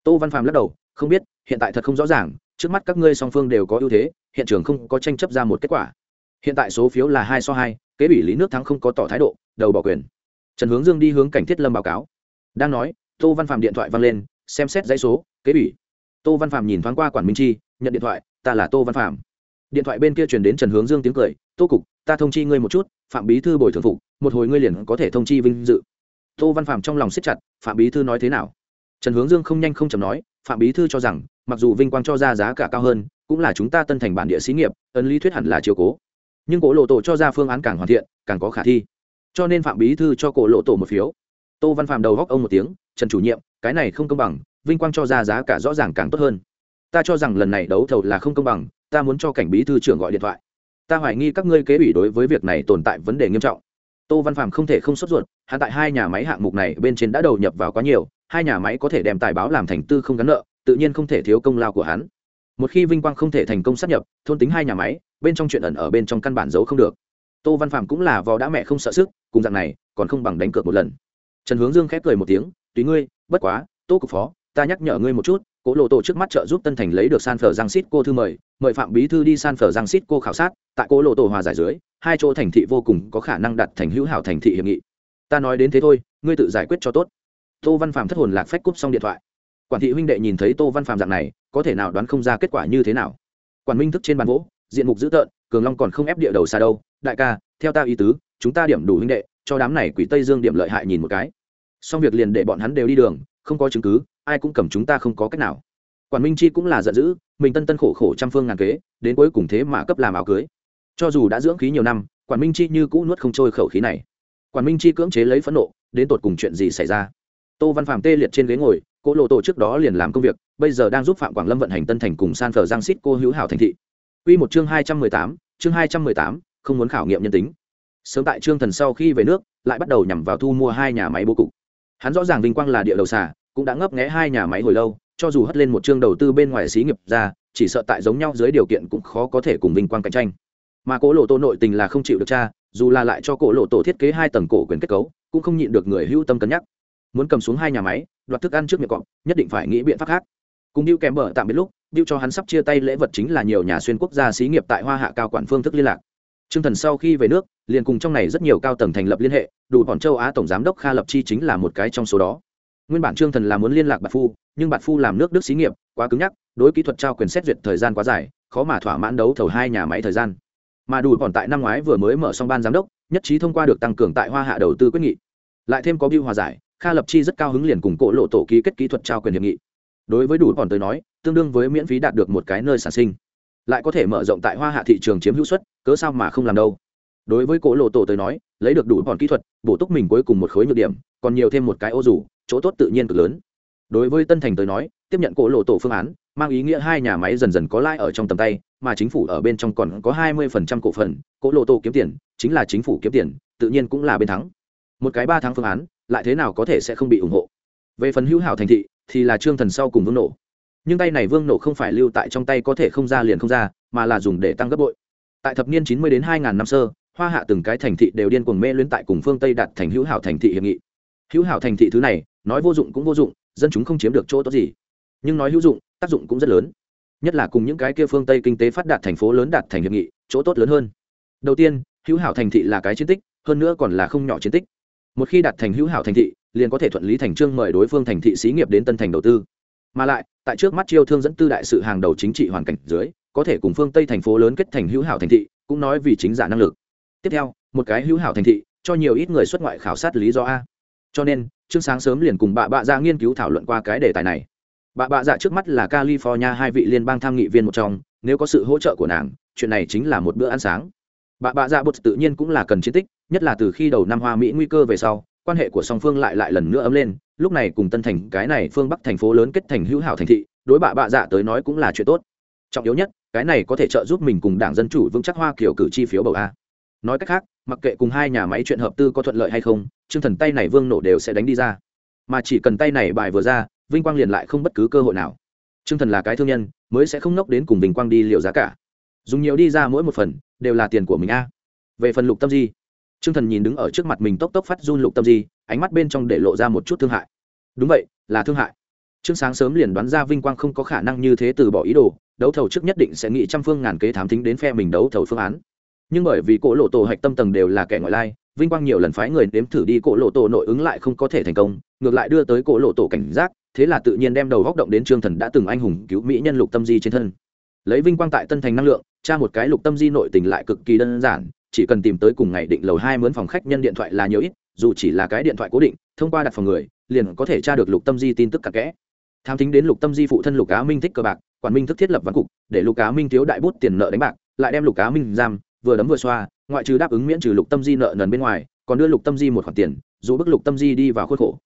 Tô văn phàm lắc đầu, không biết, hiện tại thật không rõ ràng trước mắt các ngươi song phương đều có ưu thế, hiện trường không có tranh chấp ra một kết quả. Hiện tại số phiếu là hai so hai, kế ủy lý nước thắng không có tỏ thái độ, đầu bỏ quyền. Trần hướng dương đi hướng cảnh thiết lâm báo cáo. Đang nói, tô văn phạm điện thoại văng lên, xem xét dãy số, kế ủy. Tô văn phạm nhìn thoáng qua quản minh chi, nhận điện thoại, ta là tô văn phạm điện thoại bên kia truyền đến trần hướng dương tiếng cười, tô cục, ta thông chi ngươi một chút, phạm bí thư bồi thường phục, một hồi ngươi liền có thể thông chi vinh dự. Tô văn phạm trong lòng siết chặt, phạm bí thư nói thế nào? Trần hướng dương không nhanh không chầm nói, phạm bí thư cho rằng mặc dù vinh quang cho ra giá cả cao hơn, cũng là chúng ta tân thành bản địa xí nghiệp, ấn lý thuyết hẳn là chiều cố. Nhưng cổ lộ tổ cho ra phương án càng hoàn thiện, càng có khả thi. Cho nên phạm bí thư cho cổ lộ tổ một phiếu. Tô văn phạm đầu góc ông một tiếng, trần chủ nhiệm, cái này không công bằng, vinh quang cho ra giá cả rõ ràng càng tốt hơn. Ta cho rằng lần này đấu thầu là không công bằng, ta muốn cho cảnh bí thư trưởng gọi điện thoại. Ta hoài nghi các ngươi kế ủy đối với việc này tồn tại vấn đề nghiêm trọng. Tô văn phạm không thể không sốt ruột hạ tại hai nhà máy hạng mục này bên trên đã đầu nhập vào quá nhiều, hai nhà máy có thể đem tài báo làm thành tư không gắn nợ tự nhiên không thể thiếu công lao của hắn. Một khi vinh quang không thể thành công sát nhập, thôn tính hai nhà máy, bên trong chuyện ẩn ở bên trong căn bản giấu không được. Tô văn phạm cũng là vò đã mẹ không sợ sức, cùng dạng này, còn không bằng đánh cược một lần. Trần hướng dương khép cười một tiếng, tùy ngươi, bất quá, tô cục phó, ta nhắc nhở ngươi một chút, cố lộ tổ trước mắt trợ giúp tân thành lấy được san phở giang xít cô thư mời mời phạm bí thư đi san phở giang xít cô khảo sát, tại cố lộ tổ hòa giải dưới, hai chỗ thành thị vô cùng có khả năng đặt thành hữu hảo thành thị hiệp nghị. Ta nói đến thế thôi, ngươi tự giải quyết cho tốt. Tô văn phạm thất hồn lạc phách cúp xong điện thoại quản thị huynh đệ nhìn thấy tô văn phạm dạng này, có thể nào đoán không ra kết quả như thế nào? Quản minh thức trên bàn gỗ, diện mục dữ tợn, cường long còn không ép địa đầu xa đâu. Đại ca, theo ta ý tứ, chúng ta điểm đủ huynh đệ, cho đám này quỷ tây dương điểm lợi hại nhìn một cái. Xong việc liền để bọn hắn đều đi đường, không có chứng cứ, ai cũng cầm chúng ta không có cách nào. Quản minh chi cũng là giận dữ, mình tân tân khổ khổ trăm phương ngàn kế, đến cuối cùng thế mà cấp làm áo cưới. Cho dù đã dưỡng khí nhiều năm, quản minh chi như cũ nuốt không trôi khẩu khí này. Quản minh chi cưỡng chế lấy phẫn nộ, đến tột cùng chuyện gì xảy ra? Tô văn phạm tê liệt trên ghế ngồi cô lộ tổ trước đó liền làm công việc, bây giờ đang giúp phạm quảng lâm vận hành tân thành cùng san phờ giang xít cô hữu hảo thành thị. Quy một chương hai trăm mười tám, chương hai trăm mười tám, không muốn khảo nghiệm nhân tính. Sớm tại trương thần sau khi về nước, lại bắt đầu nhằm vào thu mua hai nhà máy bố cục. Hắn rõ ràng vinh quang là địa đầu xà, cũng đã ngấp nghé hai nhà máy hồi lâu, cho dù hất lên một chương đầu tư bên ngoài xí nghiệp ra, chỉ sợ tại giống nhau dưới điều kiện cũng khó có thể cùng vinh quang cạnh tranh. Mà Cố lộ tổ nội tình là không chịu được cha, dù là lại cho cổ lộ tổ thiết kế hai tầng cổ quyền kết cấu, cũng không nhịn được người hưu tâm cân nhắc muốn cầm xuống hai nhà máy đoạt thức ăn trước miệng cọp nhất định phải nghĩ biện pháp khác cùng điệu kèm bờ tạm biệt lúc điệu cho hắn sắp chia tay lễ vật chính là nhiều nhà xuyên quốc gia xí nghiệp tại hoa hạ cao quản phương thức liên lạc Trương Thần sau khi về nước, liền cùng trong này rất nhiều cao tầng thành lập liên hệ, đủ bọn châu Á tổng giám đốc Kha Lập Chi chính là một cái trong số đó. Nguyên bản Trương Thần là muốn liên lạc Bạt Phu, nhưng Bạt Phu làm nước Đức xí nghiệp, quá cứng nhắc, đối kỹ thuật trao quyền xét duyệt thời gian quá dài, khó mà thỏa mãn đấu thầu hai nhà máy thời gian. Mà đủ bọn tại năm ngoái vừa mới mở xong ban giám đốc, nhất trí thông qua được tăng cường tại Hoa Hạ đầu tư quyết nghị. Lại thêm có Bưu hòa giải, Kha Lập Chi rất cao hứng liền cùng cổ lộ tổ ký kết kỹ thuật trao quyền hiệp nghị. Đối với đủ bọn tới nói, tương đương với miễn phí đạt được một cái nơi sản sinh. Lại có thể mở rộng tại hoa hạ thị trường chiếm hữu suất cớ sao mà không làm đâu. Đối với cỗ lộ tổ tới nói lấy được đủ bọn kỹ thuật bổ túc mình cuối cùng một khối nhược điểm còn nhiều thêm một cái ô rủ chỗ tốt tự nhiên cực lớn. Đối với tân thành tới nói tiếp nhận cỗ lộ tổ phương án mang ý nghĩa hai nhà máy dần dần có lãi ở trong tầm tay mà chính phủ ở bên trong còn có hai mươi phần trăm cổ phần cỗ lộ tổ kiếm tiền chính là chính phủ kiếm tiền tự nhiên cũng là bên thắng. Một cái ba tháng phương án lại thế nào có thể sẽ không bị ủng hộ. Về phần hữu hảo thành thị, thì là trương thần sau cùng vương nổ. Nhưng tay này vương nổ không phải lưu tại trong tay có thể không ra liền không ra, mà là dùng để tăng gấp bội. Tại thập niên chín mươi đến hai ngàn năm sơ, hoa hạ từng cái thành thị đều điên cuồng mê luyến tại cùng phương tây đặt thành hữu hảo thành thị hiệp nghị. Hữu hảo thành thị thứ này, nói vô dụng cũng vô dụng, dân chúng không chiếm được chỗ tốt gì. Nhưng nói hữu dụng, tác dụng cũng rất lớn. Nhất là cùng những cái kia phương tây kinh tế phát đạt thành phố lớn đạt thành hiệp nghị, chỗ tốt lớn hơn. Đầu tiên, hữu hảo thành thị là cái chiến tích, hơn nữa còn là không nhỏ chiến tích một khi đạt thành hữu hảo thành thị, liền có thể thuận lý thành trương mời đối phương thành thị xí nghiệp đến tân thành đầu tư. Mà lại, tại trước mắt chiêu thương dẫn tư đại sự hàng đầu chính trị hoàn cảnh dưới, có thể cùng phương tây thành phố lớn kết thành hữu hảo thành thị, cũng nói vì chính giả năng lực. Tiếp theo, một cái hữu hảo thành thị, cho nhiều ít người xuất ngoại khảo sát lý do a. Cho nên, trương sáng sớm liền cùng bà bạ ra dạ nghiên cứu thảo luận qua cái đề tài này. Bà bạ dạ trước mắt là california hai vị liên bang tham nghị viên một trong, nếu có sự hỗ trợ của nàng, chuyện này chính là một bữa ăn sáng. Bà bạ dạ bột tự nhiên cũng là cần chiến tích nhất là từ khi đầu năm hoa mỹ nguy cơ về sau, quan hệ của song phương lại lại lần nữa ấm lên, lúc này cùng tân thành, cái này phương bắc thành phố lớn kết thành hữu hảo thành thị, đối bạ bạ dạ tới nói cũng là chuyện tốt. Trọng yếu nhất, cái này có thể trợ giúp mình cùng đảng dân chủ vững chắc hoa kiểu cử chi phiếu bầu a. Nói cách khác, mặc kệ cùng hai nhà máy chuyện hợp tư có thuận lợi hay không chương thần tay này vương nổ đều sẽ đánh đi ra. Mà chỉ cần tay này bài vừa ra, vinh quang liền lại không bất cứ cơ hội nào. Chương thần là cái thương nhân, mới sẽ không nốc đến cùng vinh quang đi liệu giá cả. Dùng nhiều đi ra mỗi một phần, đều là tiền của mình a. Về phần lục tâm di Trương thần nhìn đứng ở trước mặt mình tốc tốc phát run lục tâm di, ánh mắt bên trong để lộ ra một chút thương hại. Đúng vậy, là thương hại. Trương sáng sớm liền đoán ra vinh quang không có khả năng như thế từ bỏ ý đồ, đấu thầu trước nhất định sẽ nghĩ trăm phương ngàn kế thám thính đến phe mình đấu thầu phương án. Nhưng bởi vì cỗ lộ tổ hạch tâm tầng đều là kẻ ngoại lai, vinh quang nhiều lần phái người nếm thử đi cỗ lộ tổ nội ứng lại không có thể thành công, ngược lại đưa tới cỗ lộ tổ cảnh giác, thế là tự nhiên đem đầu góc động đến trương thần đã từng anh hùng cứu mỹ nhân lục tâm di trên thân. Lấy vinh quang tại tân thành năng lượng, tra một cái lục tâm di nội tình lại cực kỳ đơn giản chỉ cần tìm tới cùng ngày định lầu hai mướn phòng khách nhân điện thoại là nhiều ít, dù chỉ là cái điện thoại cố định, thông qua đặt phòng người, liền có thể tra được lục tâm di tin tức cặn kẽ. Tham tính đến lục tâm di phụ thân lục cá minh thích cờ bạc, quản minh thức thiết lập văn cục, để lục cá minh thiếu đại bút tiền nợ đánh bạc, lại đem lục cá minh giam, vừa đấm vừa xoa, ngoại trừ đáp ứng miễn trừ lục tâm di nợ nần bên ngoài, còn đưa lục tâm di một khoản tiền, dù bức lục tâm di đi vào khuôn khổ.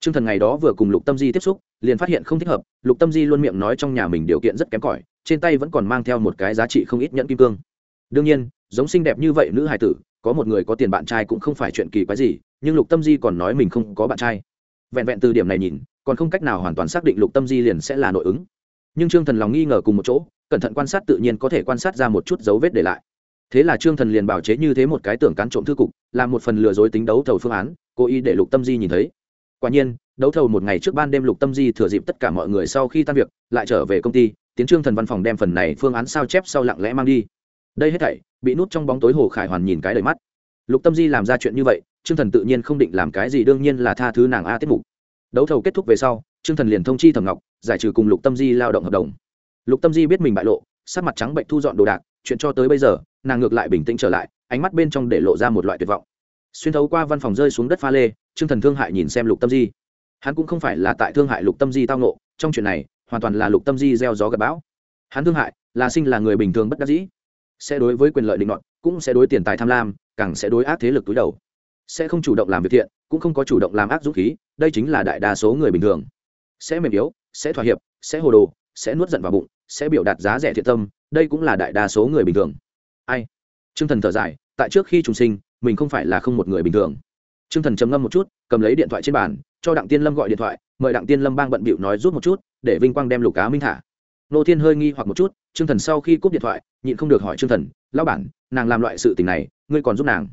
T r ư ơ n g thần ngày đó vừa cùng lục tâm di tiếp xúc, liền phát hiện không thích hợp, lục tâm di luôn miệng nói trong nhà mình điều kiện rất kém cỏi, trên tay vẫn còn mang theo một cái giá trị không ít nhẫn kim cương đương nhiên, giống xinh đẹp như vậy nữ hài tử, có một người có tiền bạn trai cũng không phải chuyện kỳ quái gì, nhưng lục tâm di còn nói mình không có bạn trai. Vẹn vẹn từ điểm này nhìn, còn không cách nào hoàn toàn xác định lục tâm di liền sẽ là nội ứng. Nhưng trương thần lòng nghi ngờ cùng một chỗ, cẩn thận quan sát tự nhiên có thể quan sát ra một chút dấu vết để lại. Thế là trương thần liền bảo chế như thế một cái tưởng cán trộm thư cục, làm một phần lừa dối tính đấu thầu phương án, cố ý để lục tâm di nhìn thấy. Quả nhiên, đấu thầu một ngày trước ban đêm lục tâm di thừa dịp tất cả mọi người sau khi tan việc, lại trở về công ty, tiến trương thần văn phòng đem phần này phương án sao chép sau lặng lẽ mang đi đây hết thảy, bị nút trong bóng tối hồ khải hoàn nhìn cái đầy mắt. Lục tâm di làm ra chuyện như vậy, trương thần tự nhiên không định làm cái gì, đương nhiên là tha thứ nàng a tiết mục. Đấu thầu kết thúc về sau, trương thần liền thông chi thẩm ngọc, giải trừ cùng lục tâm di lao động hợp đồng. Lục tâm di biết mình bại lộ, sắc mặt trắng bệnh thu dọn đồ đạc, chuyện cho tới bây giờ, nàng ngược lại bình tĩnh trở lại, ánh mắt bên trong để lộ ra một loại tuyệt vọng. Xuyên thấu qua văn phòng rơi xuống đất pha lê chương thần thương hại nhìn xem lục tâm di. Hắn cũng không phải là tại thương hại lục tâm di tao nộ trong chuyện này, hoàn toàn là lục tâm di gieo gió gặp bão. Hắn thương hại, là sinh là người bình thường bất đắc dĩ sẽ đối với quyền lợi định luận cũng sẽ đối tiền tài tham lam, càng sẽ đối ác thế lực túi đầu. Sẽ không chủ động làm việc thiện, cũng không có chủ động làm ác dũng khí, đây chính là đại đa số người bình thường. Sẽ mềm yếu, sẽ thỏa hiệp, sẽ hồ đồ, sẽ nuốt giận vào bụng, sẽ biểu đạt giá rẻ thiện tâm, đây cũng là đại đa số người bình thường. Ai? T r ư ơ n g thần thở dài, tại trước khi trùng sinh, mình không phải là không một người bình thường. T r ư ơ n g thần trầm ngâm một chút, cầm lấy điện thoại trên bàn, cho đặng tiên lâm gọi điện thoại, mời đặng tiên lâm bang bận bịu nói rút một chút, để vinh quang đem lục cá minh thả. Nô thiên hơi nghi hoặc một chút Trương thần sau khi cúp điện thoại nhịn không được hỏi Trương thần lao bản nàng làm loại sự tình này ngươi còn giúp nàng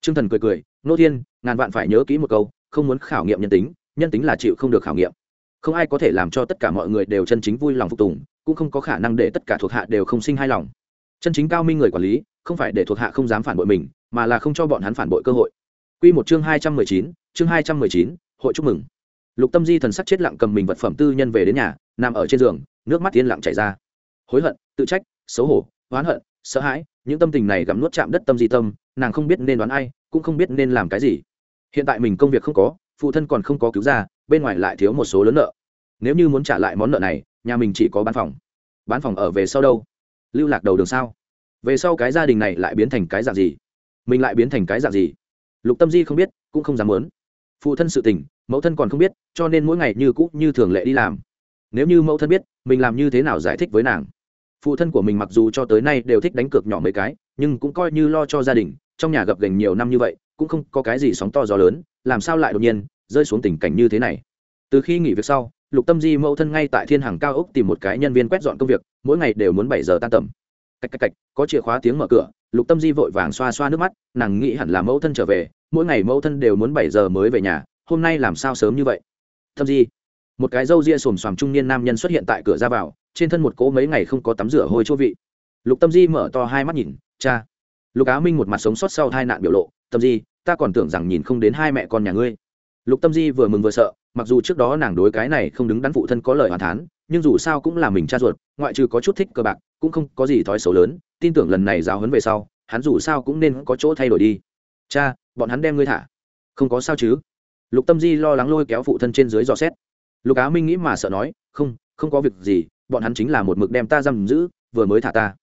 Trương thần cười cười nô thiên ngàn vạn phải nhớ kỹ một câu không muốn khảo nghiệm nhân tính nhân tính là chịu không được khảo nghiệm không ai có thể làm cho tất cả mọi người đều chân chính vui lòng phục tùng cũng không có khả năng để tất cả thuộc hạ đều không sinh hài lòng chân chính cao minh người quản lý không phải để thuộc hạ không dám phản bội mình mà là không cho bọn hắn phản bội cơ hội Quy một chương hai trăm mười chín, chương hai trăm mười chín, hội chúc mừng. Lục Tâm Di thần sắc chết lặng cầm mình vật phẩm tư nhân về đến nhà, nằm ở trên giường, nước mắt yên lặng chảy ra. Hối hận, tự trách, xấu hổ, oán hận, sợ hãi, những tâm tình này gặm nuốt chạm đất tâm di tâm, nàng không biết nên đoán ai, cũng không biết nên làm cái gì. Hiện tại mình công việc không có, phụ thân còn không có cứu ra, bên ngoài lại thiếu một số lớn nợ. Nếu như muốn trả lại món nợ này nhà mình chỉ có bán phòng. Bán phòng ở về sau đâu? Lưu lạc đầu đường sao? Về sau cái gia đình này lại biến thành cái dạng gì? Mình lại biến thành cái dạng gì? Lục tâm di không biết cũng không dám muốn. Phụ thân sự tình mẫu thân còn không biết cho nên mỗi ngày như cũ như thường lệ đi làm. Nếu như mẫu thân biết mình làm như thế nào giải thích với nàng? Phụ thân của mình mặc dù cho tới nay đều thích đánh cược nhỏ mấy cái nhưng cũng coi như lo cho gia đình trong nhà gập gành nhiều năm như vậy cũng không có cái gì sóng to gió lớn làm sao lại đột nhiên rơi xuống tình cảnh như thế này? Từ khi nghỉ việc sau lục tâm di mẫu thân ngay tại thiên hàng cao ốc tìm một cái nhân viên quét dọn công việc mỗi ngày đều muốn bảy giờ tan tầm. Cạch cạch cạch, có chìa khóa tiếng mở cửa lục tâm di vội vàng xoa xoa nước mắt nàng nghĩ hẳn là mẫu thân trở về mỗi ngày mẫu thân đều muốn bảy giờ mới về nhà hôm nay làm sao sớm như vậy? Tâm di một cái râu ria xồm xoàm trung niên nam nhân xuất hiện tại cửa ra vào, trên thân một cỗ mấy ngày không có tắm rửa hôi chỗ vị. Lục tâm di mở to hai mắt nhìn, cha. Lục á minh một mặt sống sót sau hai nạn biểu lộ, tâm di, ta còn tưởng rằng nhìn không đến hai mẹ con nhà ngươi. Lục tâm di vừa mừng vừa sợ, mặc dù trước đó nàng đối cái này không đứng đắn phụ thân có lời hoàn thán, nhưng dù sao cũng là mình cha ruột, ngoại trừ có chút thích cơ bạc, cũng không có gì thói xấu lớn, tin tưởng lần này giáo huấn về sau, hắn dù sao cũng nên có chỗ thay đổi đi. Cha, bọn hắn đem ngươi thả. Không có sao chứ. Lục tâm di lo lắng lôi kéo phụ thân trên dưới dò xét lục á minh nghĩ mà sợ nói, không không có việc gì, bọn hắn chính là một mực đem ta giam giữ, vừa mới thả ta.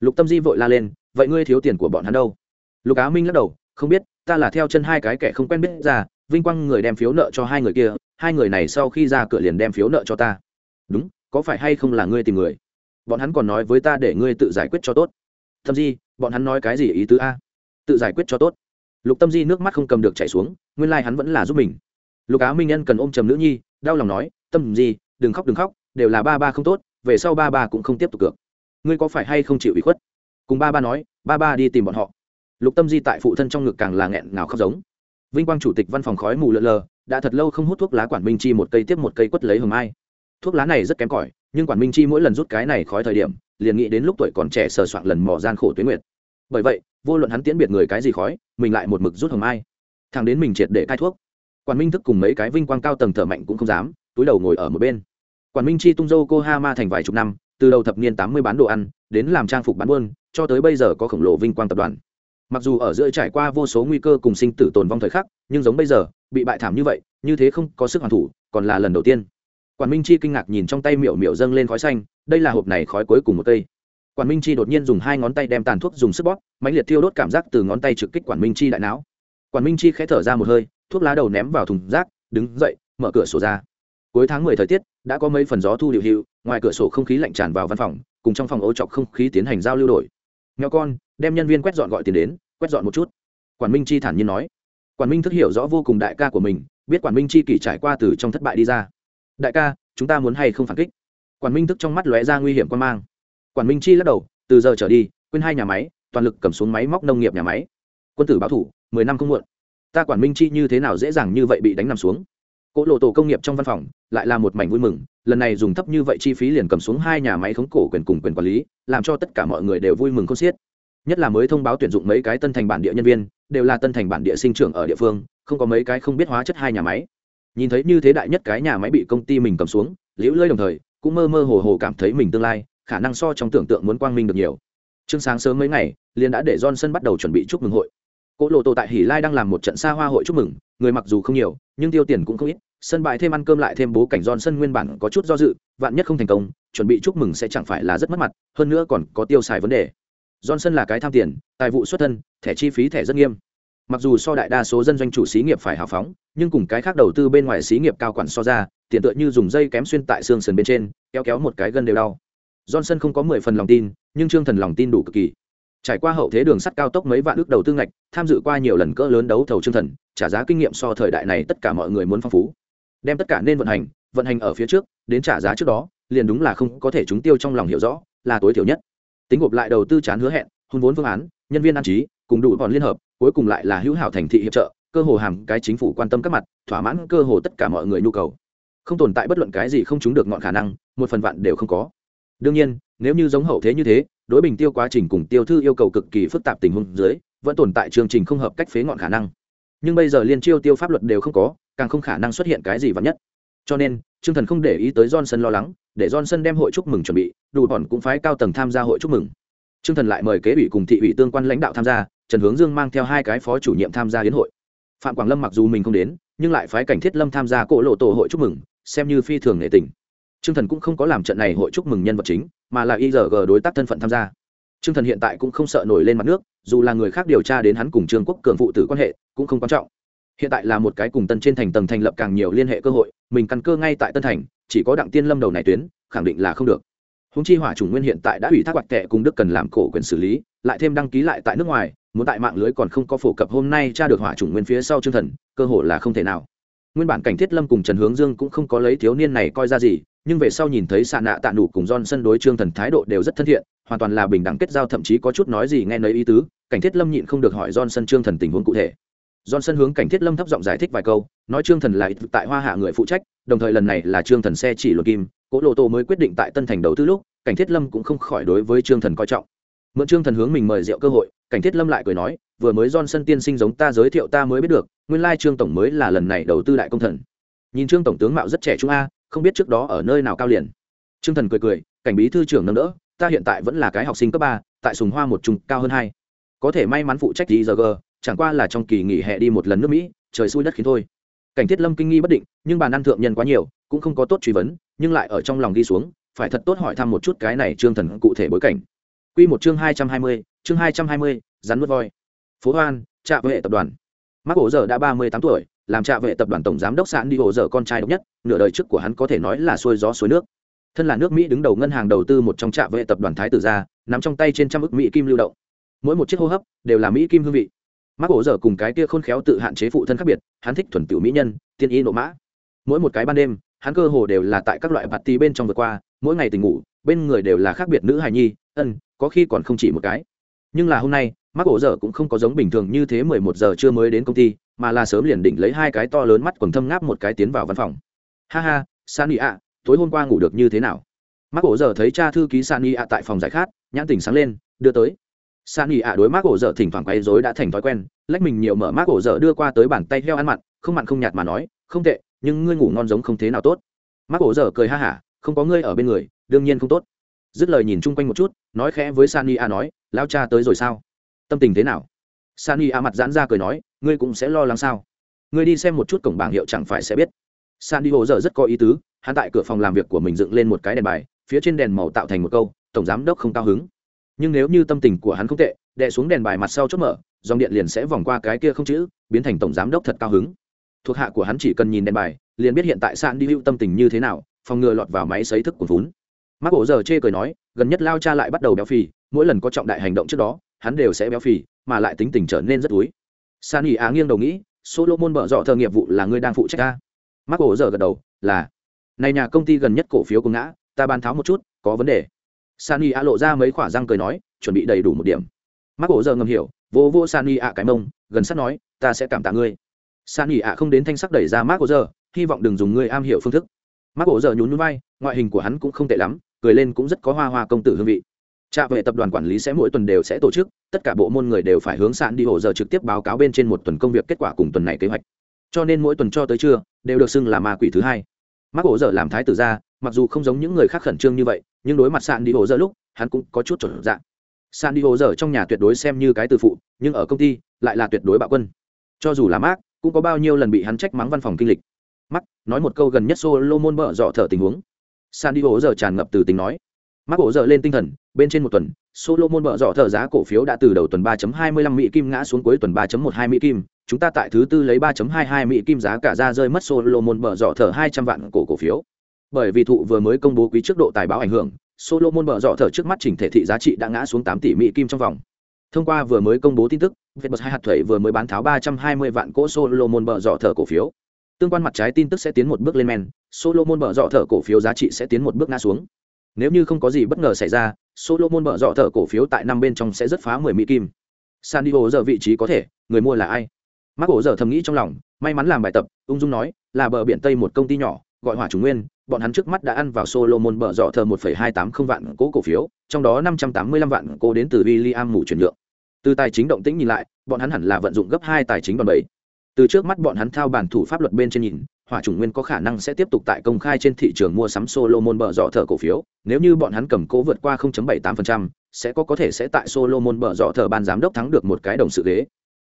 Lục tâm di vội la lên, vậy ngươi thiếu tiền của bọn hắn đâu? Lục á minh lắc đầu, không biết, ta là theo chân hai cái kẻ không quen biết ra, vinh quang người đem phiếu nợ cho hai người kia, hai người này sau khi ra cửa liền đem phiếu nợ cho ta. Đúng, có phải hay không là ngươi tìm người? Bọn hắn còn nói với ta để ngươi tự giải quyết cho tốt. Thậm di, bọn hắn nói cái gì ý tứ a? Tự giải quyết cho tốt. Lục tâm di nước mắt không cầm được chảy xuống, nguyên lai、like、hắn vẫn là giúp mình. Lục á minh nhân cần ôm trầm nữ nhi đau lòng nói, tâm gì, đừng khóc đừng khóc, đều là ba ba không tốt, về sau ba ba cũng không tiếp tục cược ngươi có phải hay không chịu ủy khuất? Cùng ba ba nói, ba ba đi tìm bọn họ. Lục tâm di tại phụ thân trong ngực càng là nghẹn ngào khóc giống. Vinh quang chủ tịch văn phòng khói mù lợn lờ, đã thật lâu không hút thuốc lá quản minh chi một cây tiếp một cây quất lấy hồng ai thuốc lá này rất kém cỏi, nhưng quản minh chi mỗi lần rút cái này khói thời điểm, liền nghĩ đến lúc tuổi còn trẻ sờ soạn lần mò gian khổ tuyến nguyệt. Bởi vậy, vô luận hắn tiễn biệt người cái gì khói, mình lại một mực rút hồng ai thằng đến mình triệt để cai thuốc quản minh thức cùng mấy cái vinh quang cao tầng thở mạnh cũng không dám, túi đầu ngồi ở một bên. Quản minh chi tung dâu cô ha ma thành vài chục năm, từ đầu thập niên tám mươi bán đồ ăn, đến làm trang phục bán buôn, cho tới bây giờ có khổng lồ vinh quang tập đoàn. Mặc dù ở giữa trải qua vô số nguy cơ cùng sinh tử tồn vong thời khắc, nhưng giống bây giờ, bị bại thảm như vậy, như thế không có sức hoàn thủ, còn là lần đầu tiên. Quản minh chi kinh ngạc nhìn trong tay miệu miệu dâng lên khói xanh, đây là hộp này khói cuối cùng một cây. Quản minh chi đột nhiên dùng hai ngón tay đem tàn thuốc dùng sức bóp, mãnh liệt thiêu đốt cảm giác từ ngón tay trực kích quản minh chi đại não. Quản minh chi khẽ thở ra một hơi thuốc lá đầu ném vào thùng rác, đứng dậy, mở cửa sổ ra. Cuối tháng mười thời tiết, đã có mấy phần gió thu điệu hiệu, ngoài cửa sổ không khí lạnh tràn vào văn phòng, cùng trong phòng ô chọc không khí tiến hành giao lưu đổi. Nghèo con, đem nhân viên quét dọn gọi tiền đến, quét dọn một chút. Quản minh chi thản nhiên nói. Quản minh thức hiểu rõ vô cùng đại ca của mình, biết quản minh chi kỷ trải qua từ trong thất bại đi ra. Đại ca, chúng ta muốn hay không phản kích? Quản minh thức trong mắt lóe ra nguy hiểm quan mang. Quản minh chi lắc đầu, từ giờ trở đi, quên hai nhà máy, toàn lực cầm xuống máy móc nông nghiệp nhà máy. Quân tử báo thủ, mười năm không muộn ta quản minh chi như thế nào dễ dàng như vậy bị đánh nằm xuống. Cỗ lộ tổ công nghiệp trong văn phòng lại là một mảnh vui mừng, lần này dùng thấp như vậy chi phí liền cầm xuống hai nhà máy khống cổ quyền cùng quyền quản lý, làm cho tất cả mọi người đều vui mừng không xiết. Nhất là mới thông báo tuyển dụng mấy cái tân thành bản địa nhân viên, đều là tân thành bản địa sinh trưởng ở địa phương, không có mấy cái không biết hóa chất hai nhà máy. Nhìn thấy như thế đại nhất cái nhà máy bị công ty mình cầm xuống, liễu lơi đồng thời, cũng mơ mơ hồ hồ cảm thấy mình tương lai, khả năng so trong tưởng tượng muốn quang minh được nhiều. Chương sáng sớm mấy ngày, liền đã để johnson bắt đầu chuẩn bị chúc mừng hội cỗ lộ tổ tại hỉ lai đang làm một trận xa hoa hội chúc mừng, người mặc dù không nhiều, nhưng tiêu tiền cũng không ít, sân bãi thêm ăn cơm lại thêm bố cảnh giòn sân nguyên bản có chút do dự, vạn nhất không thành công, chuẩn bị chúc mừng sẽ chẳng phải là rất mất mặt, hơn nữa còn có tiêu xài vấn đề. Johnson là cái tham tiền, tài vụ xuất thân, thẻ chi phí thẻ rất nghiêm. Mặc dù so đại đa số dân doanh chủ xí nghiệp phải hào phóng, nhưng cùng cái khác đầu tư bên ngoài xí nghiệp cao quản so ra, tiền tựa như dùng dây kém xuyên tại xương sườn bên trên, kéo kéo một cái gân đều đau. Johnson không có mười phần lòng tin, nhưng trương thần lòng tin đủ cực kỳ trải qua hậu thế đường sắt cao tốc mấy vạn ước đầu tư ngạch, tham dự qua nhiều lần cỡ lớn đấu thầu trương thần, trả giá kinh nghiệm so thời đại này tất cả mọi người muốn phong phú. Đem tất cả nên vận hành vận hành ở phía trước, đến trả giá trước đó, liền đúng là không có thể chúng tiêu trong lòng hiểu rõ, là tối thiểu nhất. Tính gộp lại đầu tư chán hứa hẹn, hôn vốn phương án, nhân viên an trí, cùng đủ bọn liên hợp, cuối cùng lại là hữu hảo thành thị hiệp trợ, cơ hồ hàm cái chính phủ quan tâm các mặt, thỏa mãn cơ hồ tất cả mọi người nhu cầu. Không tồn tại bất luận cái gì không chúng được ngọn khả năng, một phần vạn đều không có. Đương nhiên, nếu như giống hậu thế như thế đối bình tiêu quá trình cùng tiêu thư yêu cầu cực kỳ phức tạp tình huống dưới, vẫn tồn tại chương trình không hợp cách phế ngọn khả năng. Nhưng bây giờ liên chiêu tiêu pháp luật đều không có, càng không khả năng xuất hiện cái gì vắn nhất. Cho nên, trương thần không để ý tới johnson lo lắng, để johnson đem hội chúc mừng chuẩn bị, đủ bọn cũng phái cao tầng tham gia hội chúc mừng. Trương thần lại mời kế ủy cùng thị ủy tương quan lãnh đạo tham gia, trần hướng dương mang theo hai cái phó chủ nhiệm tham gia hiến hội. Phạm quảng lâm mặc dù mình không đến, nhưng lại phái cảnh thiết lâm tham gia cỗ lộ tổ hội chúc mừng, xem như phi thường nghệ tình trương thần cũng không có làm trận này hội chúc mừng nhân vật chính, mà là IRG đối tác thân phận tham gia. Trương thần hiện tại cũng không sợ nổi lên mặt nước, dù là người khác điều tra đến hắn cùng trương quốc cường phụ tử quan hệ, cũng không quan trọng. Hiện tại là một cái cùng tân trên thành tầng thành lập càng nhiều liên hệ cơ hội, mình căn cơ ngay tại tân thành, chỉ có đặng tiên lâm đầu này tuyến, khẳng định là không được. Hùng chi hỏa chủng nguyên hiện tại đã ủy thác quạt tệ cùng đức cần làm cổ quyền xử lý, lại thêm đăng ký lại tại nước ngoài, muốn tại mạng lưới còn không có phổ cập hôm nay tra được hỏa chủng nguyên phía sau Trương thần, cơ hội là không thể nào. Nguyên bản cảnh thiết lâm cùng trần hướng dương cũng không có lấy thiếu niên này coi ra gì nhưng về sau nhìn thấy xạ nạ tạ nụ cùng don sân đối trương thần thái độ đều rất thân thiện hoàn toàn là bình đẳng kết giao thậm chí có chút nói gì nghe nấy ý tứ cảnh thiết lâm nhịn không được hỏi don sân trương thần tình huống cụ thể don sân hướng cảnh thiết lâm thấp giọng giải thích vài câu nói trương thần là tại hoa hạ người phụ trách đồng thời lần này là trương thần xe chỉ luật kim cỗ lộ tô mới quyết định tại tân thành đầu tư lúc cảnh thiết lâm cũng không khỏi đối với trương thần coi trọng mượn trương thần hướng mình mời rượu cơ hội cảnh thiết lâm lại cười nói vừa mới Johnson tiên sinh giống ta giới thiệu ta mới biết được, nguyên lai Trương tổng mới là lần này đầu tư đại công thần. Nhìn Trương tổng tướng mạo rất trẻ trung a, không biết trước đó ở nơi nào cao liền. Trương thần cười cười, cảnh bí thư trưởng nâng đỡ, ta hiện tại vẫn là cái học sinh cấp ba, tại Sùng Hoa một trung cao hơn hai. Có thể may mắn phụ trách IGG, chẳng qua là trong kỳ nghỉ hè đi một lần nước Mỹ, trời xui đất khiến thôi. Cảnh Thiết Lâm kinh nghi bất định, nhưng bàn ăn thượng nhân quá nhiều, cũng không có tốt truy vấn, nhưng lại ở trong lòng đi xuống, phải thật tốt hỏi thăm một chút cái này Trương thần cụ thể bối cảnh. Quy một chương hai trăm hai mươi, chương hai trăm hai mươi, rắn nuốt voi phố hoan trạm vệ tập đoàn mắc giờ đã ba mươi tám tuổi làm trạ vệ tập đoàn tổng giám đốc sản đi hồ giờ con trai độc nhất, nửa đời trước của hắn có thể nói là xuôi gió suối nước. Thân là nước mỹ đứng đầu ngân hàng đầu tư một trong trạ vệ tập đoàn thái tử gia, nắm trong tay trên trăm ức mỹ kim lưu động. Mỗi một chiếc hô hấp đều là mỹ kim hương vị. Mắc hồ giờ cùng cái kia khôn khéo tự hạn chế phụ thân khác biệt, hắn thích thuần tiểu mỹ nhân, tiên y nộ mã. Mỗi một cái ban đêm, hắn cơ hồ đều là tại các loại bạt tí bên trong vượt qua, mỗi ngày tình ngủ, bên người đều là khác biệt nữ hài nhi, ân, có khi còn không chỉ một cái. Nhưng là hôm nay mắc ổ giờ cũng không có giống bình thường như thế mười một giờ chưa mới đến công ty mà là sớm liền định lấy hai cái to lớn mắt quần thâm ngáp một cái tiến vào văn phòng. Ha ha, sani ạ, tối hôm qua ngủ được như thế nào? Mắc ổ giờ thấy cha thư ký sani ạ tại phòng giải khát, nhãn tỉnh sáng lên, đưa tới. Sani ạ đối mắc ổ giờ thỉnh thoảng quấy dối đã thành thói quen, lách mình nhiều mở mắc ổ giờ đưa qua tới bàn tay heo ăn mặn, không mặn không nhạt mà nói, không tệ, nhưng ngươi ngủ ngon giống không thế nào tốt. Mắc ổ giờ cười ha hả, không có ngươi ở bên người, đương nhiên không tốt. Dứt lời nhìn chung quanh một chút, nói khẽ với sani a nói lao cha tới rồi sao? Tâm tình thế nào? Sani a mặt giãn ra cười nói ngươi cũng sẽ lo lắng sao? Ngươi đi xem một chút cổng bảng hiệu chẳng phải sẽ biết. Sani hồ giờ rất có ý tứ, hắn tại cửa phòng làm việc của mình dựng lên một cái đèn bài, phía trên đèn màu tạo thành một câu, tổng giám đốc không cao hứng. Nhưng nếu như tâm tình của hắn không tệ, đè xuống đèn bài mặt sau chốt mở, dòng điện liền sẽ vòng qua cái kia không chữ, biến thành tổng giám đốc thật cao hứng. Thuộc hạ của hắn chỉ cần nhìn đèn bài, liền biết hiện tại san đi hữu tâm tình như thế nào, phòng ngừa lọt vào máy xấy thức của vốn. Mắc ổ giờ chê cười nói, gần nhất lao cha lại bắt đầu béo phì, mỗi lần có trọng đại hành động trước đó, hắn đều sẽ béo phì, mà lại tính tình trở nên rất túi san ỉ á nghiêng đầu nghĩ solo môn mở dọ thờ nghiệp vụ là ngươi đang phụ trách ta. Mắc ổ giờ gật đầu, là. Này nhà công ty gần nhất cổ phiếu cũng ngã, ta bán tháo một chút, có vấn đề. San ỉ á lộ ra mấy khoả răng cười nói, chuẩn bị đầy đủ một điểm. Mắc ổ giờ ngầm hiểu, vô vô san ỉ á cái mông, gần sát nói, ta sẽ cảm tạ ngươi. San ỉ á không đến thanh sắc đẩy ra mắc ổ giờ, hy vọng đừng dùng ngươi am hiểu phương thức. Mắc ổ giờ nhún nhún vai, ngoại hình của hắn cũng không tệ lắm, cười lên cũng rất có hoa hoa công tử hương vị trạ vệ tập đoàn quản lý sẽ mỗi tuần đều sẽ tổ chức, tất cả bộ môn người đều phải hướng sạn đi hồ giờ trực tiếp báo cáo bên trên một tuần công việc kết quả cùng tuần này kế hoạch. Cho nên mỗi tuần cho tới trưa, đều được xưng là ma quỷ thứ hai. Mắc hồ giờ làm thái tử ra, mặc dù không giống những người khác khẩn trương như vậy, nhưng đối mặt sạn đi hồ giờ lúc, hắn cũng có chút chuẩn dạng. Sạn đi hồ giờ trong nhà tuyệt đối xem như cái từ phụ, nhưng ở công ty, lại là tuyệt đối bạo quân. Cho dù là mác cũng có bao nhiêu lần bị hắn trách mắng văn phòng kinh lịch. Mắc nói một câu gần nhất solo môn bở dọ thở tình huống. San hồ giờ tràn ngập từ tính nói mắc bộ giờ lên tinh thần bên trên một tuần solomon bợ dọ thở giá cổ phiếu đã từ đầu tuần 3.25 mỹ kim ngã xuống cuối tuần 3.12 mỹ kim chúng ta tại thứ tư lấy 3.22 mỹ kim giá cả ra rơi mất solomon bợ dọ thở 200 vạn cổ cổ phiếu bởi vì thụ vừa mới công bố quý trước độ tài báo ảnh hưởng solomon bợ dọ thở trước mắt chỉnh thể thị giá trị đã ngã xuống 8 tỷ mỹ kim trong vòng thông qua vừa mới công bố tin tức Vietbus hai hạt thuế vừa mới bán tháo 320 vạn cỗ Solomon bợ dọ thở cổ phiếu. Tương quan mặt trái tin tức sẽ tiến một bước lên men, Solomon bợ dọ thở cổ phiếu giá trị sẽ tiến một bước ngã xuống. Nếu như không có gì bất ngờ xảy ra, Solomon mở dọ thở cổ phiếu tại năm bên trong sẽ rất phá 10 mỹ kim. San Diego giờ vị trí có thể, người mua là ai? Marco giờ thầm nghĩ trong lòng, may mắn làm bài tập, ung dung nói, là bờ biển Tây một công ty nhỏ, gọi Hỏa Trùng Nguyên, bọn hắn trước mắt đã ăn vào Solomon mở dọ thờ 1.280 vạn cố cổ phiếu, trong đó 585 vạn cố đến từ William mù chuyển nhượng. Từ tài chính động tĩnh nhìn lại, bọn hắn hẳn là vận dụng gấp hai tài chính đòn bẩy. Từ trước mắt bọn hắn thao bản thủ pháp luật bên trên nhìn, Hỏa chủng Nguyên có khả năng sẽ tiếp tục tại công khai trên thị trường mua sắm Solomon bờ dọ thở cổ phiếu, nếu như bọn hắn cầm cố vượt qua 0.78%, sẽ có có thể sẽ tại Solomon bờ dọ thở ban giám đốc thắng được một cái đồng sự ghế.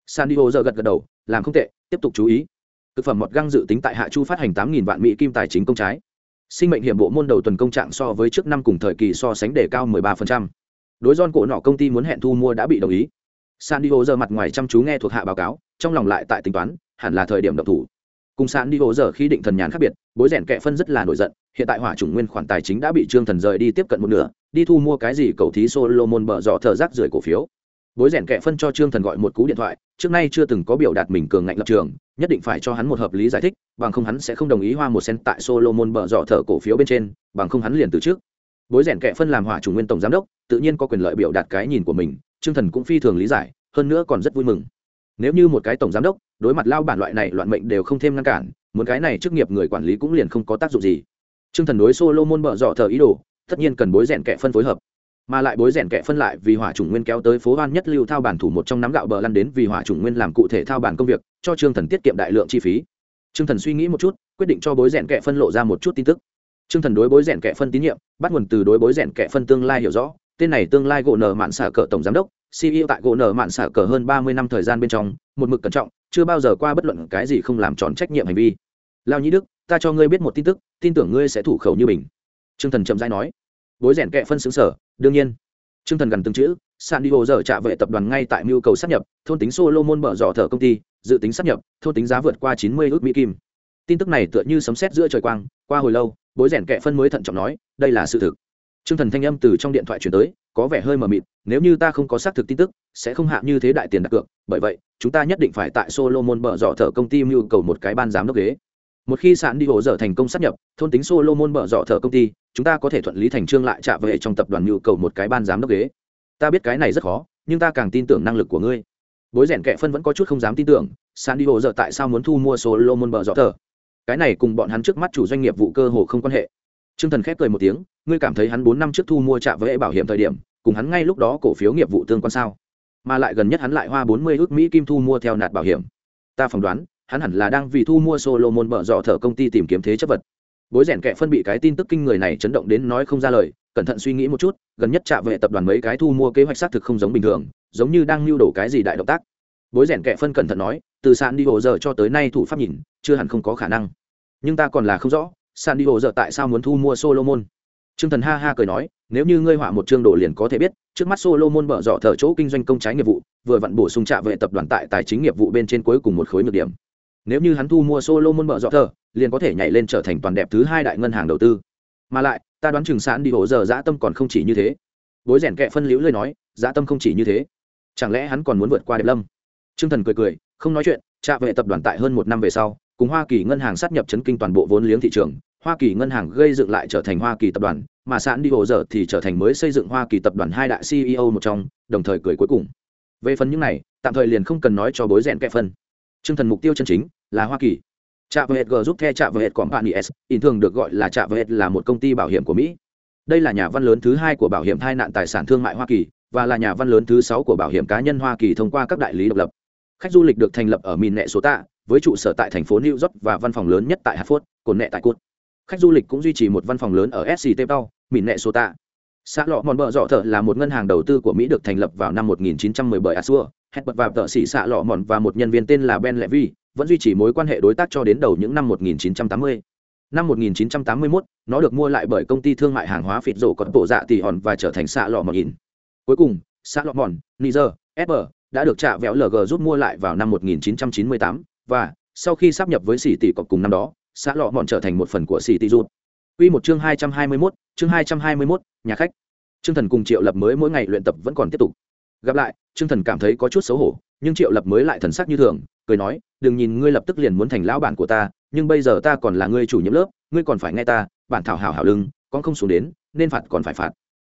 Sandio giờ gật gật đầu, làm không tệ, tiếp tục chú ý. Thực phẩm mọt găng dự tính tại Hạ Chu phát hành 8000 vạn mỹ kim tài chính công trái sinh mệnh hiểm bộ môn đầu tuần công trạng so với trước năm cùng thời kỳ so sánh đề cao 13%. đối don cổ nọ công ty muốn hẹn thu mua đã bị đồng ý san diego giờ mặt ngoài chăm chú nghe thuộc hạ báo cáo trong lòng lại tại tính toán hẳn là thời điểm động thủ cùng san diego giờ khi định thần nhàn khác biệt, bối rèn kệ phân rất là nổi giận, hiện tại hỏa chủng nguyên khoản tài chính đã bị trương thần rời đi tiếp cận một nửa, đi thu mua cái gì cầu thí solomon bở dọ thở rác rưởi cổ phiếu. Bối rèn kệ phân cho trương thần gọi một cú điện thoại, trước nay chưa từng có biểu đạt mình cường ngạnh lập trường, nhất định phải cho hắn một hợp lý giải thích, bằng không hắn sẽ không đồng ý hoa một sen tại solomon bở dọ thở cổ phiếu bên trên, bằng không hắn liền từ trước. Bối rèn kệ phân làm hỏa chủ nguyên tổng giám đốc, tự nhiên có quyền lợi biểu đạt cái nhìn của mình, trương thần cũng phi thường lý giải, hơn nữa còn rất vui mừng. Nếu như một cái tổng giám đốc đối mặt lao bản loại này loạn mệnh đều không thêm ngăn cản, muốn cái này chức nghiệp người quản lý cũng liền không có tác dụng gì. Trương thần đối solomon bợ dọ thờ ý đồ, tất nhiên cần bối rèn kệ phân phối hợp. Mà lại bối rèn kẻ phân lại vì hỏa chủng nguyên kéo tới phố hoan nhất lưu thao bản thủ một trong nắm gạo bờ lăn đến vì hỏa chủng nguyên làm cụ thể thao bản công việc, cho trương thần tiết kiệm đại lượng chi phí. Trương thần suy nghĩ một chút, quyết định cho bối rèn kẻ phân lộ ra một chút tin tức. Trương thần đối bối rèn kẻ phân tín nhiệm, bắt nguồn từ đối bối rèn kẻ phân tương lai hiểu rõ. Tên này tương lai gỗ nở mạn xả cờ tổng giám đốc ceo tại gỗ nở mạn xả cờ hơn ba mươi năm thời gian bên trong, một mực cẩn trọng chưa bao giờ qua bất luận cái gì không làm tròn trách nhiệm hành vi lao nhĩ đức ta cho ngươi biết một tin tức tin tưởng ngươi sẽ thủ khẩu như mình trương thần chậm rãi nói bối rèn kẹ phân xứng sở đương nhiên Trương Thần gần từng chữ, San hồ dở trả vệ tập đoàn ngay tại nhu cầu sát nhập, thôn tính solo môn mở dò thở công ty, dự tính sát nhập, thôn tính giá vượt qua 90 ước mỹ kim. Tin tức này tựa như sấm sét giữa trời quang, qua hồi lâu, bối rèn kệ phân mới thận trọng nói, đây là sự thực. Trương Thần thanh âm từ trong điện thoại truyền tới, có vẻ hơi mờ mịt, nếu như ta không có xác thực tin tức, sẽ không hạ như thế đại tiền đặt cược, bởi vậy, chúng ta nhất định phải tại Solomon bở dọ thở công ty mưu cầu một cái ban giám đốc ghế. Một khi sản đi hồ dở thành công sát nhập, thôn tính Solomon bở dọ thở công ty, chúng ta có thể thuận lý thành trương lại trả về trong tập đoàn nhu cầu một cái ban giám đốc ghế. Ta biết cái này rất khó nhưng ta càng tin tưởng năng lực của ngươi. Bối rèn kệ phân vẫn có chút không dám tin tưởng san đi hồ dở tại sao muốn thu mua Solomon bở bờ dọ thờ cái này cùng bọn hắn trước mắt chủ doanh nghiệp vụ cơ hồ không quan hệ. T r ư ơ n g thần khép cười một tiếng ngươi cảm thấy hắn bốn năm trước thu mua trạm với bảo hiểm thời điểm, cùng hắn ngay lúc đó cổ phiếu nghiệp vụ tương quan sao? Mà lại gần nhất hắn lại hoa bốn mươi ước mỹ kim thu mua theo nạt bảo hiểm. Ta phỏng đoán, hắn hẳn là đang vì thu mua Solomon bợ rọ thở công ty tìm kiếm thế chấp vật. Bối rèn kệ phân bị cái tin tức kinh người này chấn động đến nói không ra lời, cẩn thận suy nghĩ một chút, gần nhất trạm vệ tập đoàn mấy cái thu mua kế hoạch xác thực không giống bình thường, giống như đang lưu đổ cái gì đại động tác. Bối rèn kệ phân cẩn thận nói, từ sạn đi hồ giờ cho tới nay thủ pháp nhìn, chưa hẳn không có khả năng. Nhưng ta còn là không rõ sạn đi hồ giờ tại sao muốn thu mua solomon? Trương Thần ha ha cười nói, nếu như ngươi họa một chương đồ liền có thể biết, trước mắt Solomon bở rõ thở chỗ kinh doanh công trái nghiệp vụ, vừa vặn bổ sung trạ về tập đoàn tại tài chính nghiệp vụ bên trên cuối cùng một khối nhược điểm. Nếu như hắn thu mua Solomon bở rõ thở, liền có thể nhảy lên trở thành toàn đẹp thứ hai đại ngân hàng đầu tư. Mà lại, ta đoán chừng sản đi hổ giờ dã tâm còn không chỉ như thế bối rèn kệ phân liễu lời nói dã tâm không chỉ như thế chẳng lẽ hắn còn muốn vượt qua đẹp lâm Trương thần cười cười không nói chuyện trạ về tập đoàn tại hơn một năm về sau cùng hoa kỳ ngân hàng sát nhập chấn kinh toàn bộ vốn liếng thị trường hoa kỳ ngân hàng gây dựng lại trở thành hoa kỳ tập đoàn mà sán đi hồ giờ thì trở thành mới xây dựng hoa kỳ tập đoàn hai đại ceo một trong đồng thời cười cuối cùng về phần những này tạm thời liền không cần nói cho bối rèn kệ phân Trương thần mục tiêu chân chính là hoa kỳ Trạ Vệ G giúp The Trạ Vệ Company S, in thường được gọi là Trạ Vệ là một công ty bảo hiểm của Mỹ. Đây là nhà văn lớn thứ hai của bảo hiểm tai nạn tài sản thương mại Hoa Kỳ và là nhà văn lớn thứ sáu của bảo hiểm cá nhân Hoa Kỳ thông qua các đại lý độc lập. Khách du lịch được thành lập ở Minnesota, với trụ sở tại thành phố New York và văn phòng lớn nhất tại Hartford, cồn nệ tại Cốt. Khách du lịch cũng duy trì một văn phòng lớn ở SCT Town, Minnesota. Xã lọ mòn bờ dọ thở là một ngân hàng đầu tư của Mỹ được thành lập vào năm 1910 bởi Asua, hẹn bật và tợ sĩ xã lọ mòn và một nhân viên tên là ben levy vẫn duy trì mối quan hệ đối tác cho đến đầu những năm 1980. Năm 1981, nó được mua lại bởi công ty thương mại hàng hóa phịt rổ còn bộ dạ tỷ hòn và trở thành xã lọ mòn in. Cuối cùng, xã lọ mòn, Niger, SB, đã được trả véo LG rút mua lại vào năm 1998 và sau khi sắp nhập với xỉ tỷ cọc cùng năm đó, xã lọ mòn trở thành một phần của xì tị rút. Quy một chương 221, chương 221, nhà khách. Trương Thần cùng Triệu Lập mới mỗi ngày luyện tập vẫn còn tiếp tục. Gặp lại, Trương Thần cảm thấy có chút xấu hổ, nhưng Triệu Lập mới lại thần sắc như thường, cười nói, "Đừng nhìn ngươi lập tức liền muốn thành lão bản của ta, nhưng bây giờ ta còn là ngươi chủ nhiệm lớp, ngươi còn phải nghe ta, bản thảo hảo hảo lưng, con không xuống đến, nên phạt còn phải phạt."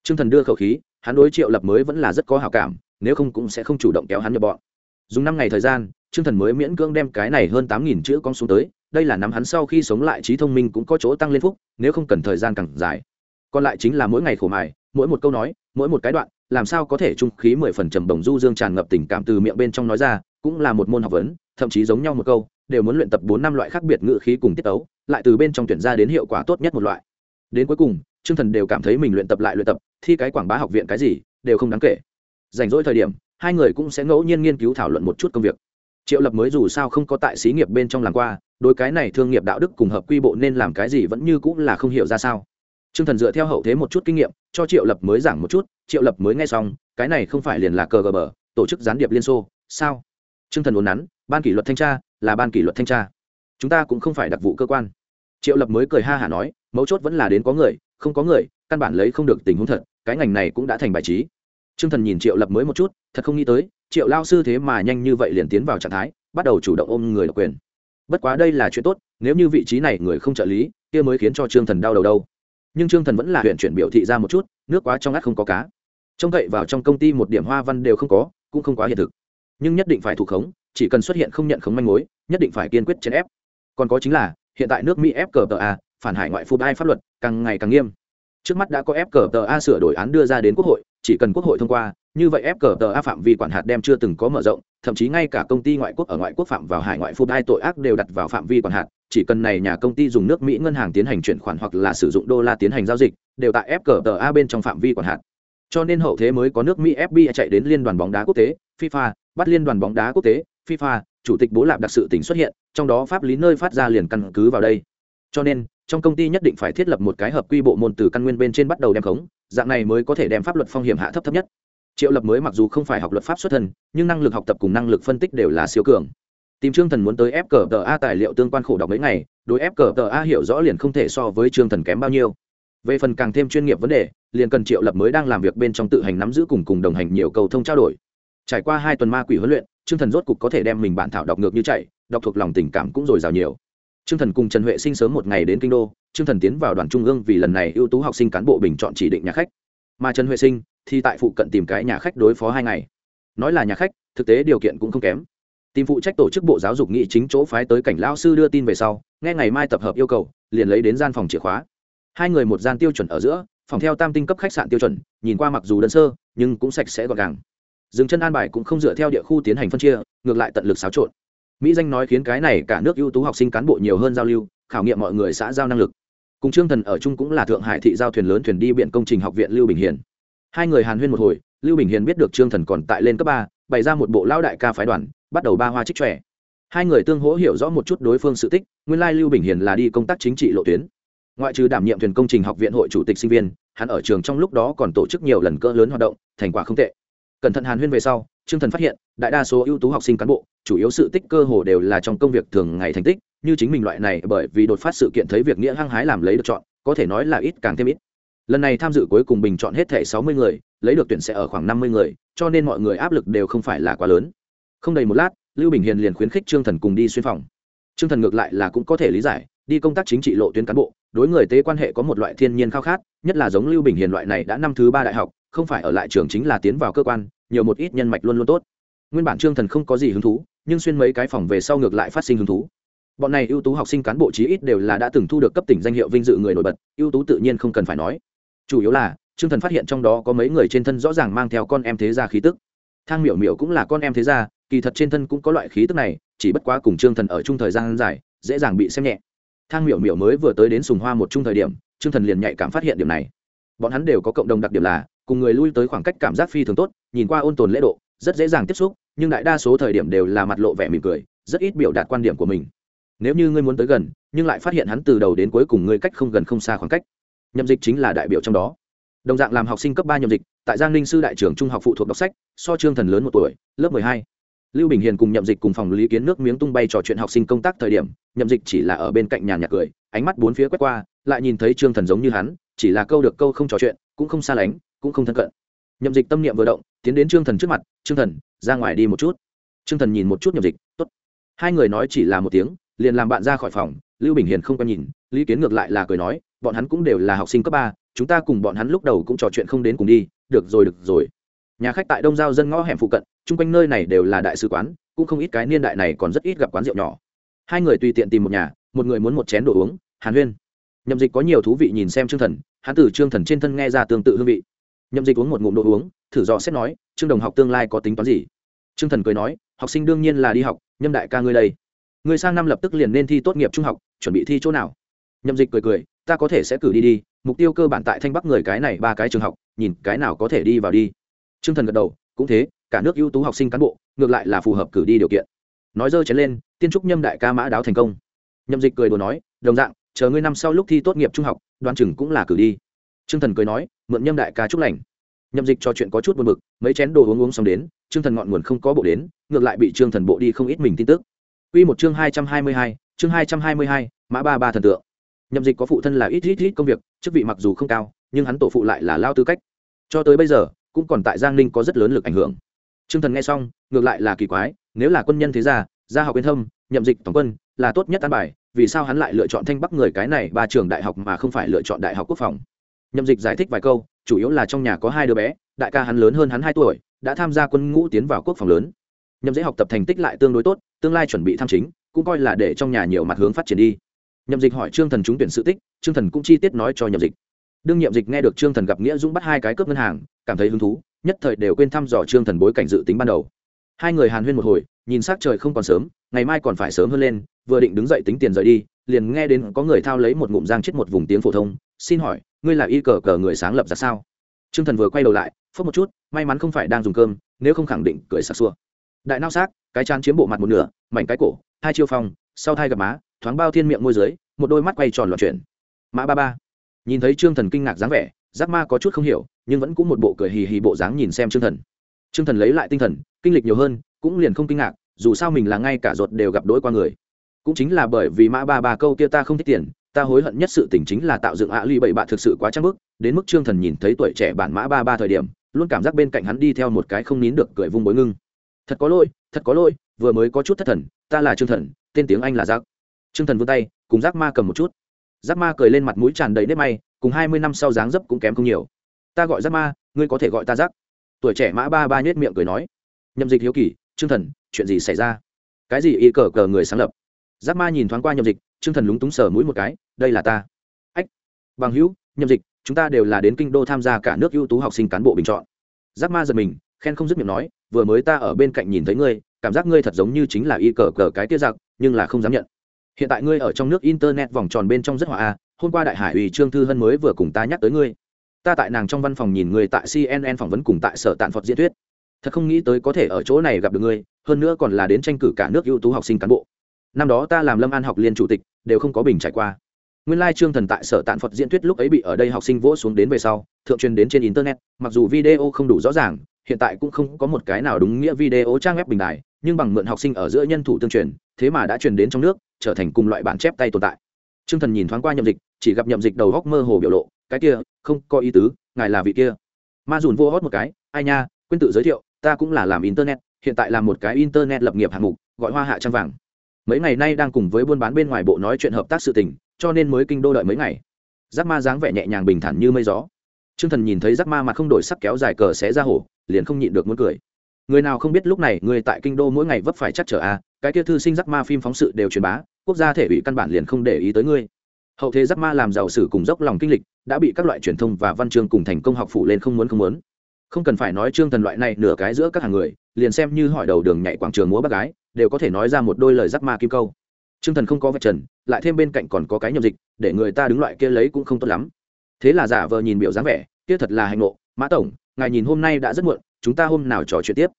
Trương Thần đưa khẩu khí, hắn đối Triệu Lập mới vẫn là rất có hảo cảm, nếu không cũng sẽ không chủ động kéo hắn nhập bọn. Dùng năm ngày thời gian, Trương Thần mới miễn cưỡng đem cái này hơn tám nghìn chữ con xuống tới, đây là nắm hắn sau khi sống lại trí thông minh cũng có chỗ tăng lên phúc, nếu không cần thời gian càng dài. Còn lại chính là mỗi ngày khổ mài, mỗi một câu nói, mỗi một cái đoạn, làm sao có thể trung khí mười phần trầm đồng du dương tràn ngập tình cảm từ miệng bên trong nói ra, cũng là một môn học vấn, thậm chí giống nhau một câu, đều muốn luyện tập bốn năm loại khác biệt ngữ khí cùng tiết tấu, lại từ bên trong tuyển ra đến hiệu quả tốt nhất một loại. Đến cuối cùng, Trương Thần đều cảm thấy mình luyện tập lại luyện tập, thi cái quảng bá học viện cái gì, đều không đáng kể. Rảnh rỗi thời điểm, hai người cũng sẽ ngẫu nhiên nghiên cứu thảo luận một chút công việc triệu lập mới dù sao không có tại xí nghiệp bên trong làm qua, đối cái này thương nghiệp đạo đức cùng hợp quy bộ nên làm cái gì vẫn như cũng là không hiểu ra sao. T r ư ơ n g thần dựa theo hậu thế một chút kinh nghiệm, cho triệu lập mới giảng một chút, triệu lập mới nghe xong, cái này không phải liền là cờ gờ bờ, tổ chức gián điệp liên xô, sao? T r ư ơ n g thần uốn nắn, ban kỷ luật thanh tra, là ban kỷ luật thanh tra. Chúng ta cũng không phải đặc vụ cơ quan. Triệu lập mới cười ha hả nói, mấu chốt vẫn là đến có người, không có người, căn bản lấy không được tình huống thật, cái ngành này cũng đã thành bài trí. T r ư ơ n g thần nhìn triệu lập mới một chút, thật không nghĩ tới triệu lao sư thế mà nhanh như vậy liền tiến vào trạng thái, bắt đầu chủ động ôm người độc quyền. Bất quá đây là chuyện tốt, nếu như vị trí này người không trợ lý, kia mới khiến cho trương thần đau đầu đâu. Nhưng trương thần vẫn là huyện chuyển biểu thị ra một chút, nước quá trong ngắt không có cá. Trông cậy vào trong công ty một điểm hoa văn đều không có, cũng không quá hiện thực. Nhưng nhất định phải thủ khống, chỉ cần xuất hiện không nhận khống manh mối, nhất định phải kiên quyết chèn ép. Còn có chính là, hiện tại nước mỹ ép cờ tờ a, phản hải ngoại phụ ai pháp luật, càng ngày càng nghiêm. Trước mắt đã có ép cờ tờ a sửa đổi án đưa ra đến quốc hội chỉ cần quốc hội thông qua, như vậy ép cờ tờ a phạm vi quản hạt đem chưa từng có mở rộng, thậm chí ngay cả công ty ngoại quốc ở ngoại quốc phạm vào hải ngoại phụ hai tội ác đều đặt vào phạm vi quản hạt, chỉ cần này nhà công ty dùng nước mỹ ngân hàng tiến hành chuyển khoản hoặc là sử dụng đô la tiến hành giao dịch, đều tại ép cờ tờ a bên trong phạm vi quản hạt. Cho nên hậu thế mới có nước mỹ fbi chạy đến liên đoàn bóng đá quốc tế, fifa, bắt liên đoàn bóng đá quốc tế, fifa, chủ tịch bố lạp đặc sự tỉnh xuất hiện, trong đó pháp lý nơi phát ra liền căn cứ vào đây cho nên, trong công ty nhất định phải thiết lập một cái hợp quy bộ môn từ căn nguyên bên trên bắt đầu đem khống, dạng này mới có thể đem pháp luật phong hiểm hạ thấp thấp nhất. Triệu lập mới mặc dù không phải học luật pháp xuất thân, nhưng năng lực học tập cùng năng lực phân tích đều là siêu cường. Tìm trương thần muốn tới ép cờ tờ a tài liệu tương quan khổ đọc mấy ngày, đối ép cờ tờ a hiểu rõ liền không thể so với trương thần kém bao nhiêu. Về phần càng thêm chuyên nghiệp vấn đề, liền cần triệu lập mới đang làm việc bên trong tự hành nắm giữ cùng cùng đồng hành nhiều cầu thông trao đổi. Trải qua hai tuần ma quỷ huấn luyện, trương thần rốt cục có thể đem mình bản thảo đọc ngược như chạy, đọc thuộc lòng tình cảm cũng dồi dào nhiều trương thần cùng trần huệ sinh sớm một ngày đến kinh đô, trương thần tiến vào đoàn trung ương vì lần này ưu tú học sinh cán bộ bình chọn chỉ định nhà khách. Mà trần huệ sinh thì tại phụ cận tìm cái nhà khách đối phó hai ngày. Nói là nhà khách, thực tế điều kiện cũng không kém. Tìm phụ trách tổ chức bộ giáo dục nghị chính chỗ phái tới cảnh lão sư đưa tin về sau, nghe ngày mai tập hợp yêu cầu, liền lấy đến gian phòng chìa khóa. Hai người một gian tiêu chuẩn ở giữa, phòng theo tam tinh cấp khách sạn tiêu chuẩn, nhìn qua mặc dù đơn sơ, nhưng cũng sạch sẽ gọn gàng. Dừng chân an bài cũng không dựa theo địa khu tiến hành phân chia, ngược lại tận lực xáo trộn mỹ danh nói khiến cái này cả nước ưu tú học sinh cán bộ nhiều hơn giao lưu, khảo nghiệm mọi người xã giao năng lực. Cùng trương thần ở chung cũng là thượng hải thị giao thuyền lớn thuyền đi biển công trình học viện lưu bình hiền. Hai người hàn huyên một hồi, lưu bình hiền biết được trương thần còn tại lên cấp ba, bày ra một bộ lao đại ca phái đoàn, bắt đầu ba hoa trích trẻ. Hai người tương hỗ hiểu rõ một chút đối phương sự tích, nguyên lai lưu bình hiền là đi công tác chính trị lộ tuyến. Ngoại trừ đảm nhiệm thuyền công trình học viện hội chủ tịch sinh viên, hắn ở trường trong lúc đó còn tổ chức nhiều lần cỡ lớn hoạt động, thành quả không tệ. Cẩn thận hàn huyên về sau trương thần phát hiện, đại đa số ưu tú học sinh cán bộ, chủ yếu sự tích cơ hồ đều là trong công việc thường ngày thành tích, như chính mình loại này bởi vì đột phát sự kiện thấy việc nghĩa hăng hái làm lấy được chọn, có thể nói là ít càng thêm ít. Lần này tham dự cuối cùng bình chọn hết thể sáu mươi người, lấy được tuyển sẽ ở khoảng năm mươi người, cho nên mọi người áp lực đều không phải là quá lớn. Không đầy một lát, lưu bình hiền liền khuyến khích trương thần cùng đi xuyên phòng. Trương thần ngược lại là cũng có thể lý giải, đi công tác chính trị lộ tuyến cán bộ, đối người tế quan hệ có một loại thiên nhiên khao khát, nhất là giống lưu bình hiền loại này đã năm thứ ba đại học không phải ở lại trường chính là tiến vào cơ quan, nhiều một ít nhân mạch luôn luôn tốt. Nguyên bản trương thần không có gì hứng thú, nhưng xuyên mấy cái phòng về sau ngược lại phát sinh hứng thú. Bọn này ưu tú học sinh cán bộ chí ít đều là đã từng thu được cấp tỉnh danh hiệu vinh dự người nổi bật, ưu tú tự nhiên không cần phải nói. Chủ yếu là, trương thần phát hiện trong đó có mấy người trên thân rõ ràng mang theo con em thế gia khí tức. Thang miểu miểu cũng là con em thế gia, kỳ thật trên thân cũng có loại khí tức này, chỉ bất quá cùng trương thần ở chung thời gian dài, dễ dàng bị xem nhẹ. Thang miểu miểu mới vừa tới đến sùng hoa một chung thời điểm, trương thần liền nhạy cảm phát hiện điểm này. Bọn hắn đều có cộng đồng đặc điểm là cùng người lui tới khoảng cách cảm giác phi thường tốt, nhìn qua ôn tồn lễ độ, rất dễ dàng tiếp xúc, nhưng đại đa số thời điểm đều là mặt lộ vẻ mỉm cười, rất ít biểu đạt quan điểm của mình. Nếu như ngươi muốn tới gần, nhưng lại phát hiện hắn từ đầu đến cuối cùng ngươi cách không gần không xa khoảng cách, nhậm dịch chính là đại biểu trong đó. Đồng dạng làm học sinh cấp ba nhậm dịch, tại giang ninh sư đại trưởng trung học phụ thuộc đọc sách, so trương thần lớn một tuổi, lớp mười hai. Lưu bình hiền cùng nhậm dịch cùng phòng lý kiến nước miếng tung bay trò chuyện học sinh công tác thời điểm, nhậm dịch chỉ là ở bên cạnh nhàn nhạc cười, ánh mắt bốn phía quét qua, lại nhìn thấy trương thần giống như hắn, chỉ là câu được câu không trò chuyện, cũng không xa lánh cũng không thân cận. Nhậm dịch tâm niệm vừa động, tiến đến trương thần trước mặt, trương thần, ra ngoài đi một chút. Trương thần nhìn một chút nhậm dịch t ố t hai người nói chỉ là một tiếng, liền làm bạn ra khỏi phòng, lưu bình hiền không có nhìn, lý kiến ngược lại là cười nói, bọn hắn cũng đều là học sinh cấp ba, chúng ta cùng bọn hắn lúc đầu cũng trò chuyện không đến cùng đi, được rồi được rồi. Nhà khách tại đông giao dân ngõ hẻm phụ cận, chung quanh nơi này đều là đại sứ quán, cũng không ít cái niên đại này còn rất ít gặp quán rượu nhỏ. Hai người tùy tiện tìm một nhà, một người muốn một chén đồ uống, hàn huyên. Nhậm dịch có nhiều thú vị nhìn xem trương thần, hắn từ trương thần trên thân nghe ra tương tự hương vị nhậm dịch uống một ngụm đồ uống, thử dò xét nói, trương đồng học tương lai có tính toán gì? Trương thần cười nói, học sinh đương nhiên là đi học, nhâm đại ca ngươi đây. Ngươi sang năm lập tức liền nên thi tốt nghiệp trung học, chuẩn bị thi chỗ nào? Nhậm dịch cười cười, ta có thể sẽ cử đi đi, mục tiêu cơ bản tại thanh bắc người cái này ba cái trường học, nhìn cái nào có thể đi vào đi. Trương thần gật đầu, cũng thế, cả nước ưu tú học sinh cán bộ, ngược lại là phù hợp cử đi điều kiện. Nói dơ chén lên, tiên trúc nhâm đại ca mã đáo thành công. Nhậm dịch cười đồ nói, đồng dạng, chờ ngươi năm sau lúc thi tốt nghiệp trung học đoan chừng cũng là cử đi trương thần cười nói, mượn nhâm đại ca chúc lành. Nhậm dịch trò chuyện có chút buồn bực, mấy chén đồ uống uống xong đến, trương thần ngọn nguồn không có bộ đến, ngược lại bị trương thần bộ đi không ít mình tin tức. Quy một chương hai trăm hai mươi hai, chương hai trăm hai mươi hai, mã ba ba thần tượng. Nhậm dịch có phụ thân là ít ít ít công việc, chức vị mặc dù không cao, nhưng hắn tổ phụ lại là lao tư cách. Cho tới bây giờ, cũng còn tại giang ninh có rất lớn lực ảnh hưởng. Trương thần nghe xong, ngược lại là kỳ quái, nếu là quân nhân thế gia gia học yên thâm, nhậm dịch tổng quân là tốt nhất an bài, vì sao hắn lại lựa chọn thanh bắc người cái này ba trường đại học mà không phải lựa chọn đại học quốc phòng? Nhậm dịch giải thích vài câu, chủ yếu là trong nhà có hai đứa bé, đại ca hắn lớn hơn hắn hai tuổi, đã tham gia quân ngũ tiến vào quốc phòng lớn. Nhậm dễ học tập thành tích lại tương đối tốt, tương lai chuẩn bị tham chính, cũng coi là để trong nhà nhiều mặt hướng phát triển đi. Nhậm dịch hỏi trương thần trúng tuyển sự tích, trương thần cũng chi tiết nói cho nhậm dịch. Đương nhậm dịch nghe được trương thần gặp nghĩa dũng bắt hai cái cướp ngân hàng, cảm thấy hứng thú, nhất thời đều quên thăm dò trương thần bối cảnh dự tính ban đầu. Hai người hàn huyên một hồi, nhìn s trời không còn sớm, ngày mai còn phải sớm hơn lên, vừa định đứng dậy tính tiền rời đi liền nghe đến có người thao lấy một ngụm giang chết một vùng tiếng phổ thông, xin hỏi, ngươi là y cờ cờ người sáng lập ra sao? Trương thần vừa quay đầu lại phớt một chút, may mắn không phải đang dùng cơm, nếu không khẳng định cười sặc xua đại nao xác, cái chán chiếm bộ mặt một nửa, mảnh cái cổ, hai chiêu phong, sau thai gặp má, thoáng bao thiên miệng môi dưới, một đôi mắt quay tròn loạn chuyển. Mã ba ba. Nhìn thấy trương thần kinh ngạc dáng vẻ, giác ma có chút không hiểu, nhưng vẫn cũng một bộ cười hì hì bộ dáng nhìn xem trương thần. Trương thần lấy lại tinh thần, kinh lịch nhiều hơn, cũng liền không kinh ngạc, dù sao mình là ngay cả ruột đều gặp đỗi qua người cũng chính là bởi vì mã ba ba câu kia ta không thích tiền, ta hối hận nhất sự tình chính là tạo dựng ạ ly bảy bạ thực sự quá trang bức, đến mức trương thần nhìn thấy tuổi trẻ bản mã ba ba thời điểm, luôn cảm giác bên cạnh hắn đi theo một cái không nín được cười vung bối ngưng. Thật có lỗi, thật có lỗi, vừa mới có chút thất thần, ta là trương thần, tên tiếng anh là giác. Trương thần vươn tay, cùng giác ma cầm một chút. Giác ma cười lên mặt mũi tràn đầy nếp may, cùng hai mươi năm sau dáng dấp cũng kém không nhiều. Ta gọi giác ma, ngươi có thể gọi ta giác. Tuổi trẻ mã ba ba nhét miệng cười nói. Nhậm dịch hiếu kỳ, trương thần, chuyện gì xảy ra? Cái gì y cờ cờ người sáng lập? Giáp ma nhìn thoáng qua nhậm dịch, trương thần lúng túng sở mũi một cái, đây là ta. Ách, bằng hữu, nhậm dịch, chúng ta đều là đến kinh đô tham gia cả nước ưu tú học sinh cán bộ bình chọn. Giáp ma giật mình, khen không dứt miệng nói, vừa mới ta ở bên cạnh nhìn thấy ngươi, cảm giác ngươi thật giống như chính là y cờ cờ cái tiết giặc, nhưng là không dám nhận. Hiện tại ngươi ở trong nước internet vòng tròn bên trong rất hòa a, hôm qua đại hải ủy trương thư hân mới vừa cùng ta nhắc tới ngươi. Ta tại nàng trong văn phòng nhìn ngươi tại cnn phỏng vấn cùng tại sở tạn phật diễn thuyết. Thật không nghĩ tới có thể ở chỗ này gặp được ngươi, hơn nữa còn là đến tranh cử cả nước ưu tú học sinh cán bộ năm đó ta làm lâm an học liên chủ tịch, đều không có bình trải qua. Nguyên lai trương thần tại sở tạn phật diễn thuyết lúc ấy bị ở đây học sinh vỗ xuống đến về sau, thượng truyền đến trên internet, mặc dù video không đủ rõ ràng, hiện tại cũng không có một cái nào đúng nghĩa video trang web bình đài, nhưng bằng mượn học sinh ở giữa nhân thủ tương truyền, thế mà đã truyền đến trong nước, trở thành cùng loại bản chép tay tồn tại. Trương thần nhìn thoáng qua nhậm dịch, chỉ gặp nhậm dịch đầu góc mơ hồ biểu lộ, cái kia, không có ý tứ, ngài là vị kia. Ma dùn vô hót một cái, ai nha, quên tự giới thiệu, ta cũng là làm internet, hiện tại là một cái internet lập nghiệp hạng mục, gọi hoa hạ trang vàng mấy ngày nay đang cùng với buôn bán bên ngoài bộ nói chuyện hợp tác sự tình, cho nên mới kinh đô đợi mấy ngày. Giác ma dáng vẻ nhẹ nhàng bình thản như mây gió. T r ư ơ n g thần nhìn thấy giác ma mặt không đổi sắc kéo dài cờ xé ra hổ, liền không nhịn được muốn cười. Người nào không biết lúc này người tại kinh đô mỗi ngày vấp phải chắc trở a à, cái kia thư sinh giác ma phim phóng sự đều truyền bá, quốc gia thể ủy căn bản liền không để ý tới ngươi. Hậu thế giác ma làm giàu sử cùng dốc lòng kinh lịch, đã bị các loại truyền thông và văn chương cùng thành công học phụ lên không muốn không muốn. Không cần phải nói trương thần loại này nửa cái giữa các hàng người, liền xem như hỏi đầu đường nhảy quảng trường múa bác gái đều có thể nói ra một đôi lời giắc ma kim câu. Trương Thần không có vạch trần, lại thêm bên cạnh còn có cái nhầm dịch, để người ta đứng loại kia lấy cũng không tốt lắm. Thế là giả vờ nhìn biểu dáng vẻ, kia thật là hành nộ, Mã tổng, ngài nhìn hôm nay đã rất muộn, chúng ta hôm nào trò chuyện tiếp.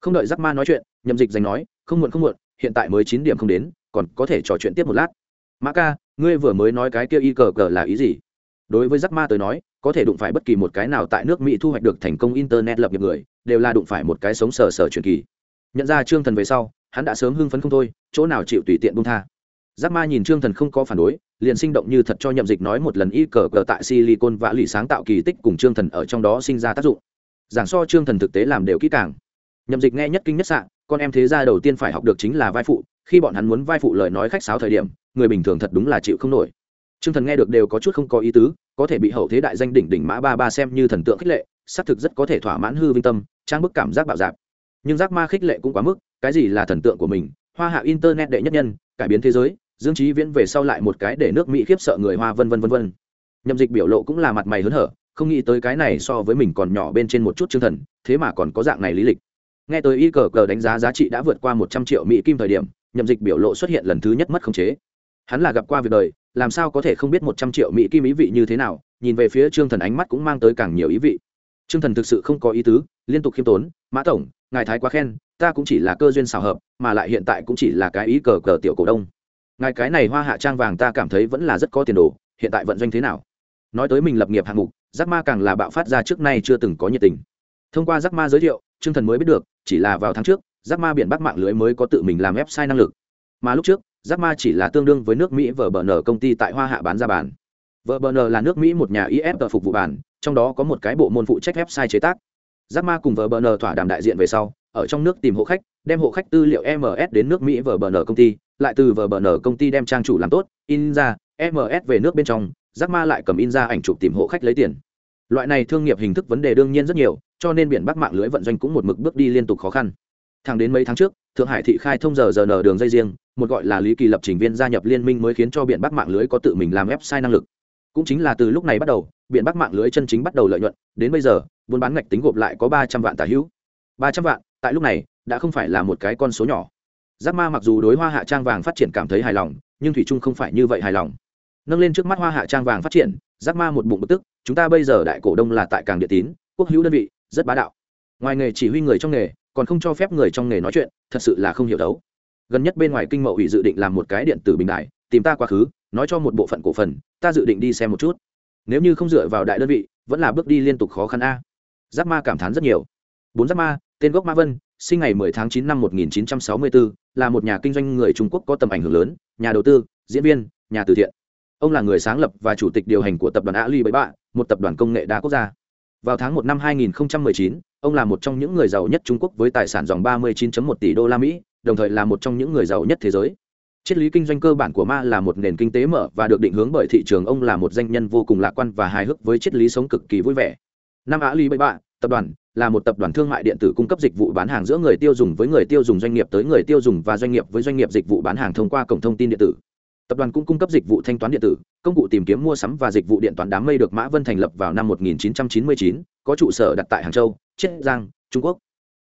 không đợi giắc ma nói chuyện nhậm dịch dành nói không muộn không muộn hiện tại mới chín điểm không đến còn có thể trò chuyện tiếp một lát. Mã ca ngươi vừa mới nói cái kia y cờ cờ là ý gì? Đối với giắc ma tới nói có thể đụng phải bất kỳ một cái nào tại nước mỹ thu hoạch được thành công internet lập nghiệp người đều là đụng phải một cái sống sờ sờ truyền kỳ. Nhận ra trương thần về sau hắn đã sớm hưng phấn không thôi, chỗ nào chịu tùy tiện buông tha. Giác ma nhìn trương thần không có phản đối, liền sinh động như thật cho nhậm dịch nói một lần y cờ cờ tại silicon vã lì sáng tạo kỳ tích cùng trương thần ở trong đó sinh ra tác dụng. Giảng so trương thần thực tế làm đều kỹ càng. Nhậm dịch nghe nhất kinh nhất sạn con em thế gia đầu tiên phải học được chính là vai phụ, khi bọn hắn muốn vai phụ lời nói khách sáo thời điểm, người bình thường thật đúng là chịu không nổi. Trương thần nghe được đều có chút không có ý tứ, có thể bị hậu thế đại danh đỉnh đỉnh mã ba ba xem như thần tượng khích lệ, xác thực rất có thể thỏa mãn hư vinh tâm, trang bức cảm giác bạo dạp nhưng giác ma khích lệ cũng quá mức, cái gì là thần tượng của mình? Hoa hạ internet đệ nhất nhân, cải biến thế giới, dương trí viễn về sau lại một cái để nước mỹ khiếp sợ người hoa vân vân vân vân. Nhậm dịch biểu lộ cũng là mặt mày hớn hở, không nghĩ tới cái này so với mình còn nhỏ bên trên một chút chương thần, thế mà còn có dạng này lý lịch. Nghe tới y cờ cờ đánh giá giá trị đã vượt qua một trăm triệu mỹ kim thời điểm, nhậm dịch biểu lộ xuất hiện lần thứ nhất mất khống chế. Hắn là gặp qua việc đời, làm sao có thể không biết một trăm triệu mỹ kim ý vị như thế nào, nhìn về phía trương thần ánh mắt cũng mang tới càng nhiều ý vị. Trương thần thực sự không có ý tứ, liên tục khiêm tốn mã tổng, ngài thái quá khen, ta cũng chỉ là cơ duyên xào hợp, mà lại hiện tại cũng chỉ là cái ý cờ cờ tiểu cổ đông. Ngài cái này hoa hạ trang vàng ta cảm thấy vẫn là rất có tiền đồ, hiện tại vận doanh thế nào? Nói tới mình lập nghiệp hạng mục, giác ma càng là bạo phát ra trước nay chưa từng có nhiệt tình. Thông qua giác ma giới thiệu, trương thần mới biết được, chỉ là vào tháng trước, giác ma biển bắc mạng lưới mới có tự mình làm website năng lực. Mà lúc trước, giác ma chỉ là tương đương với nước mỹ vờ bờ nở công ty tại hoa hạ bán ra bản vờ bờ nở là nước mỹ một nhà if phục vụ bản trong đó có một cái bộ môn phụ trách website chế tác giáp ma cùng vờ bờ nờ thỏa đàm đại diện về sau, ở trong nước tìm hộ khách, đem hộ khách tư liệu ms đến nước mỹ vờ bờ nờ công ty, lại từ vờ bờ nờ công ty đem trang chủ làm tốt, in ra ms về nước bên trong giáp ma lại cầm in ra ảnh chụp tìm hộ khách lấy tiền. Loại này thương nghiệp hình thức vấn đề đương nhiên rất nhiều, cho nên biển bắc mạng lưới vận doanh cũng một mực bước đi liên tục khó khăn. Thẳng đến mấy tháng trước, thượng hải thị khai thông giờ giờ nở đường dây riêng, một gọi là lý kỳ lập trình viên gia nhập liên minh mới khiến cho biển bắc mạng lưới có tự mình làm website năng lực. Cũng chính là từ lúc này bắt đầu, biển bắc mạng lưới chân chính bắt đầu lợi nhuận, đến bây giờ buôn bán ngạch tính gộp lại có ba trăm vạn tà hữu. Ba trăm vạn, tại lúc này, đã không phải là một cái con số nhỏ. Giáp ma mặc dù đối hoa hạ trang vàng phát triển cảm thấy hài lòng, nhưng thủy trung không phải như vậy hài lòng. Nâng lên trước mắt hoa hạ trang vàng phát triển giáp ma một bụng bực tức, chúng ta bây giờ đại cổ đông là tại càng địa tín, quốc hữu đơn vị, rất bá đạo. Ngoài nghề chỉ huy người trong nghề, còn không cho phép người trong nghề nói chuyện, thật sự là không hiểu đấu. Gần nhất bên ngoài kinh mậu ủy dự định làm một cái điện tử bình đại, tìm ta quá khứ, nói cho một bộ phận cổ phần, ta dự định đi xem một chút. Nếu như không dựa vào đại đơn vị, vẫn là bước đi liên tục khó khăn a giáp ma cảm thán rất nhiều bốn giáp ma tên gốc ma vân sinh ngày 10 tháng 9 năm 1964, là một nhà kinh doanh người Trung Quốc có tầm ảnh hưởng lớn, nhà đầu tư, diễn viên, nhà từ thiện. Ông là người sáng lập và chủ tịch điều hành của tập đoàn Alibaba, một tập đoàn công nghệ đa quốc gia. Vào tháng 1 năm 2019, ông là một trong những người giàu nhất Trung Quốc với tài sản dòng 39.1 tỷ đô la Mỹ, đồng thời là một trong những người giàu nhất thế giới. Triết lý kinh doanh cơ bản của Ma là một nền kinh tế mở và được định hướng bởi thị trường. Ông là một danh nhân vô cùng lạc quan và hài hước với triết lý sống cực kỳ vui vẻ. Năm Bạ, tập đoàn là một tập đoàn thương mại điện tử cung cấp dịch vụ bán hàng giữa người tiêu dùng với người tiêu dùng doanh nghiệp tới người tiêu dùng và doanh nghiệp với doanh nghiệp dịch vụ bán hàng thông qua cổng thông tin điện tử. Tập đoàn cũng cung cấp dịch vụ thanh toán điện tử, công cụ tìm kiếm mua sắm và dịch vụ điện toán đám mây được Mã Vân thành lập vào năm 1999, có trụ sở đặt tại Hàng Châu, Chiết Giang, Trung Quốc.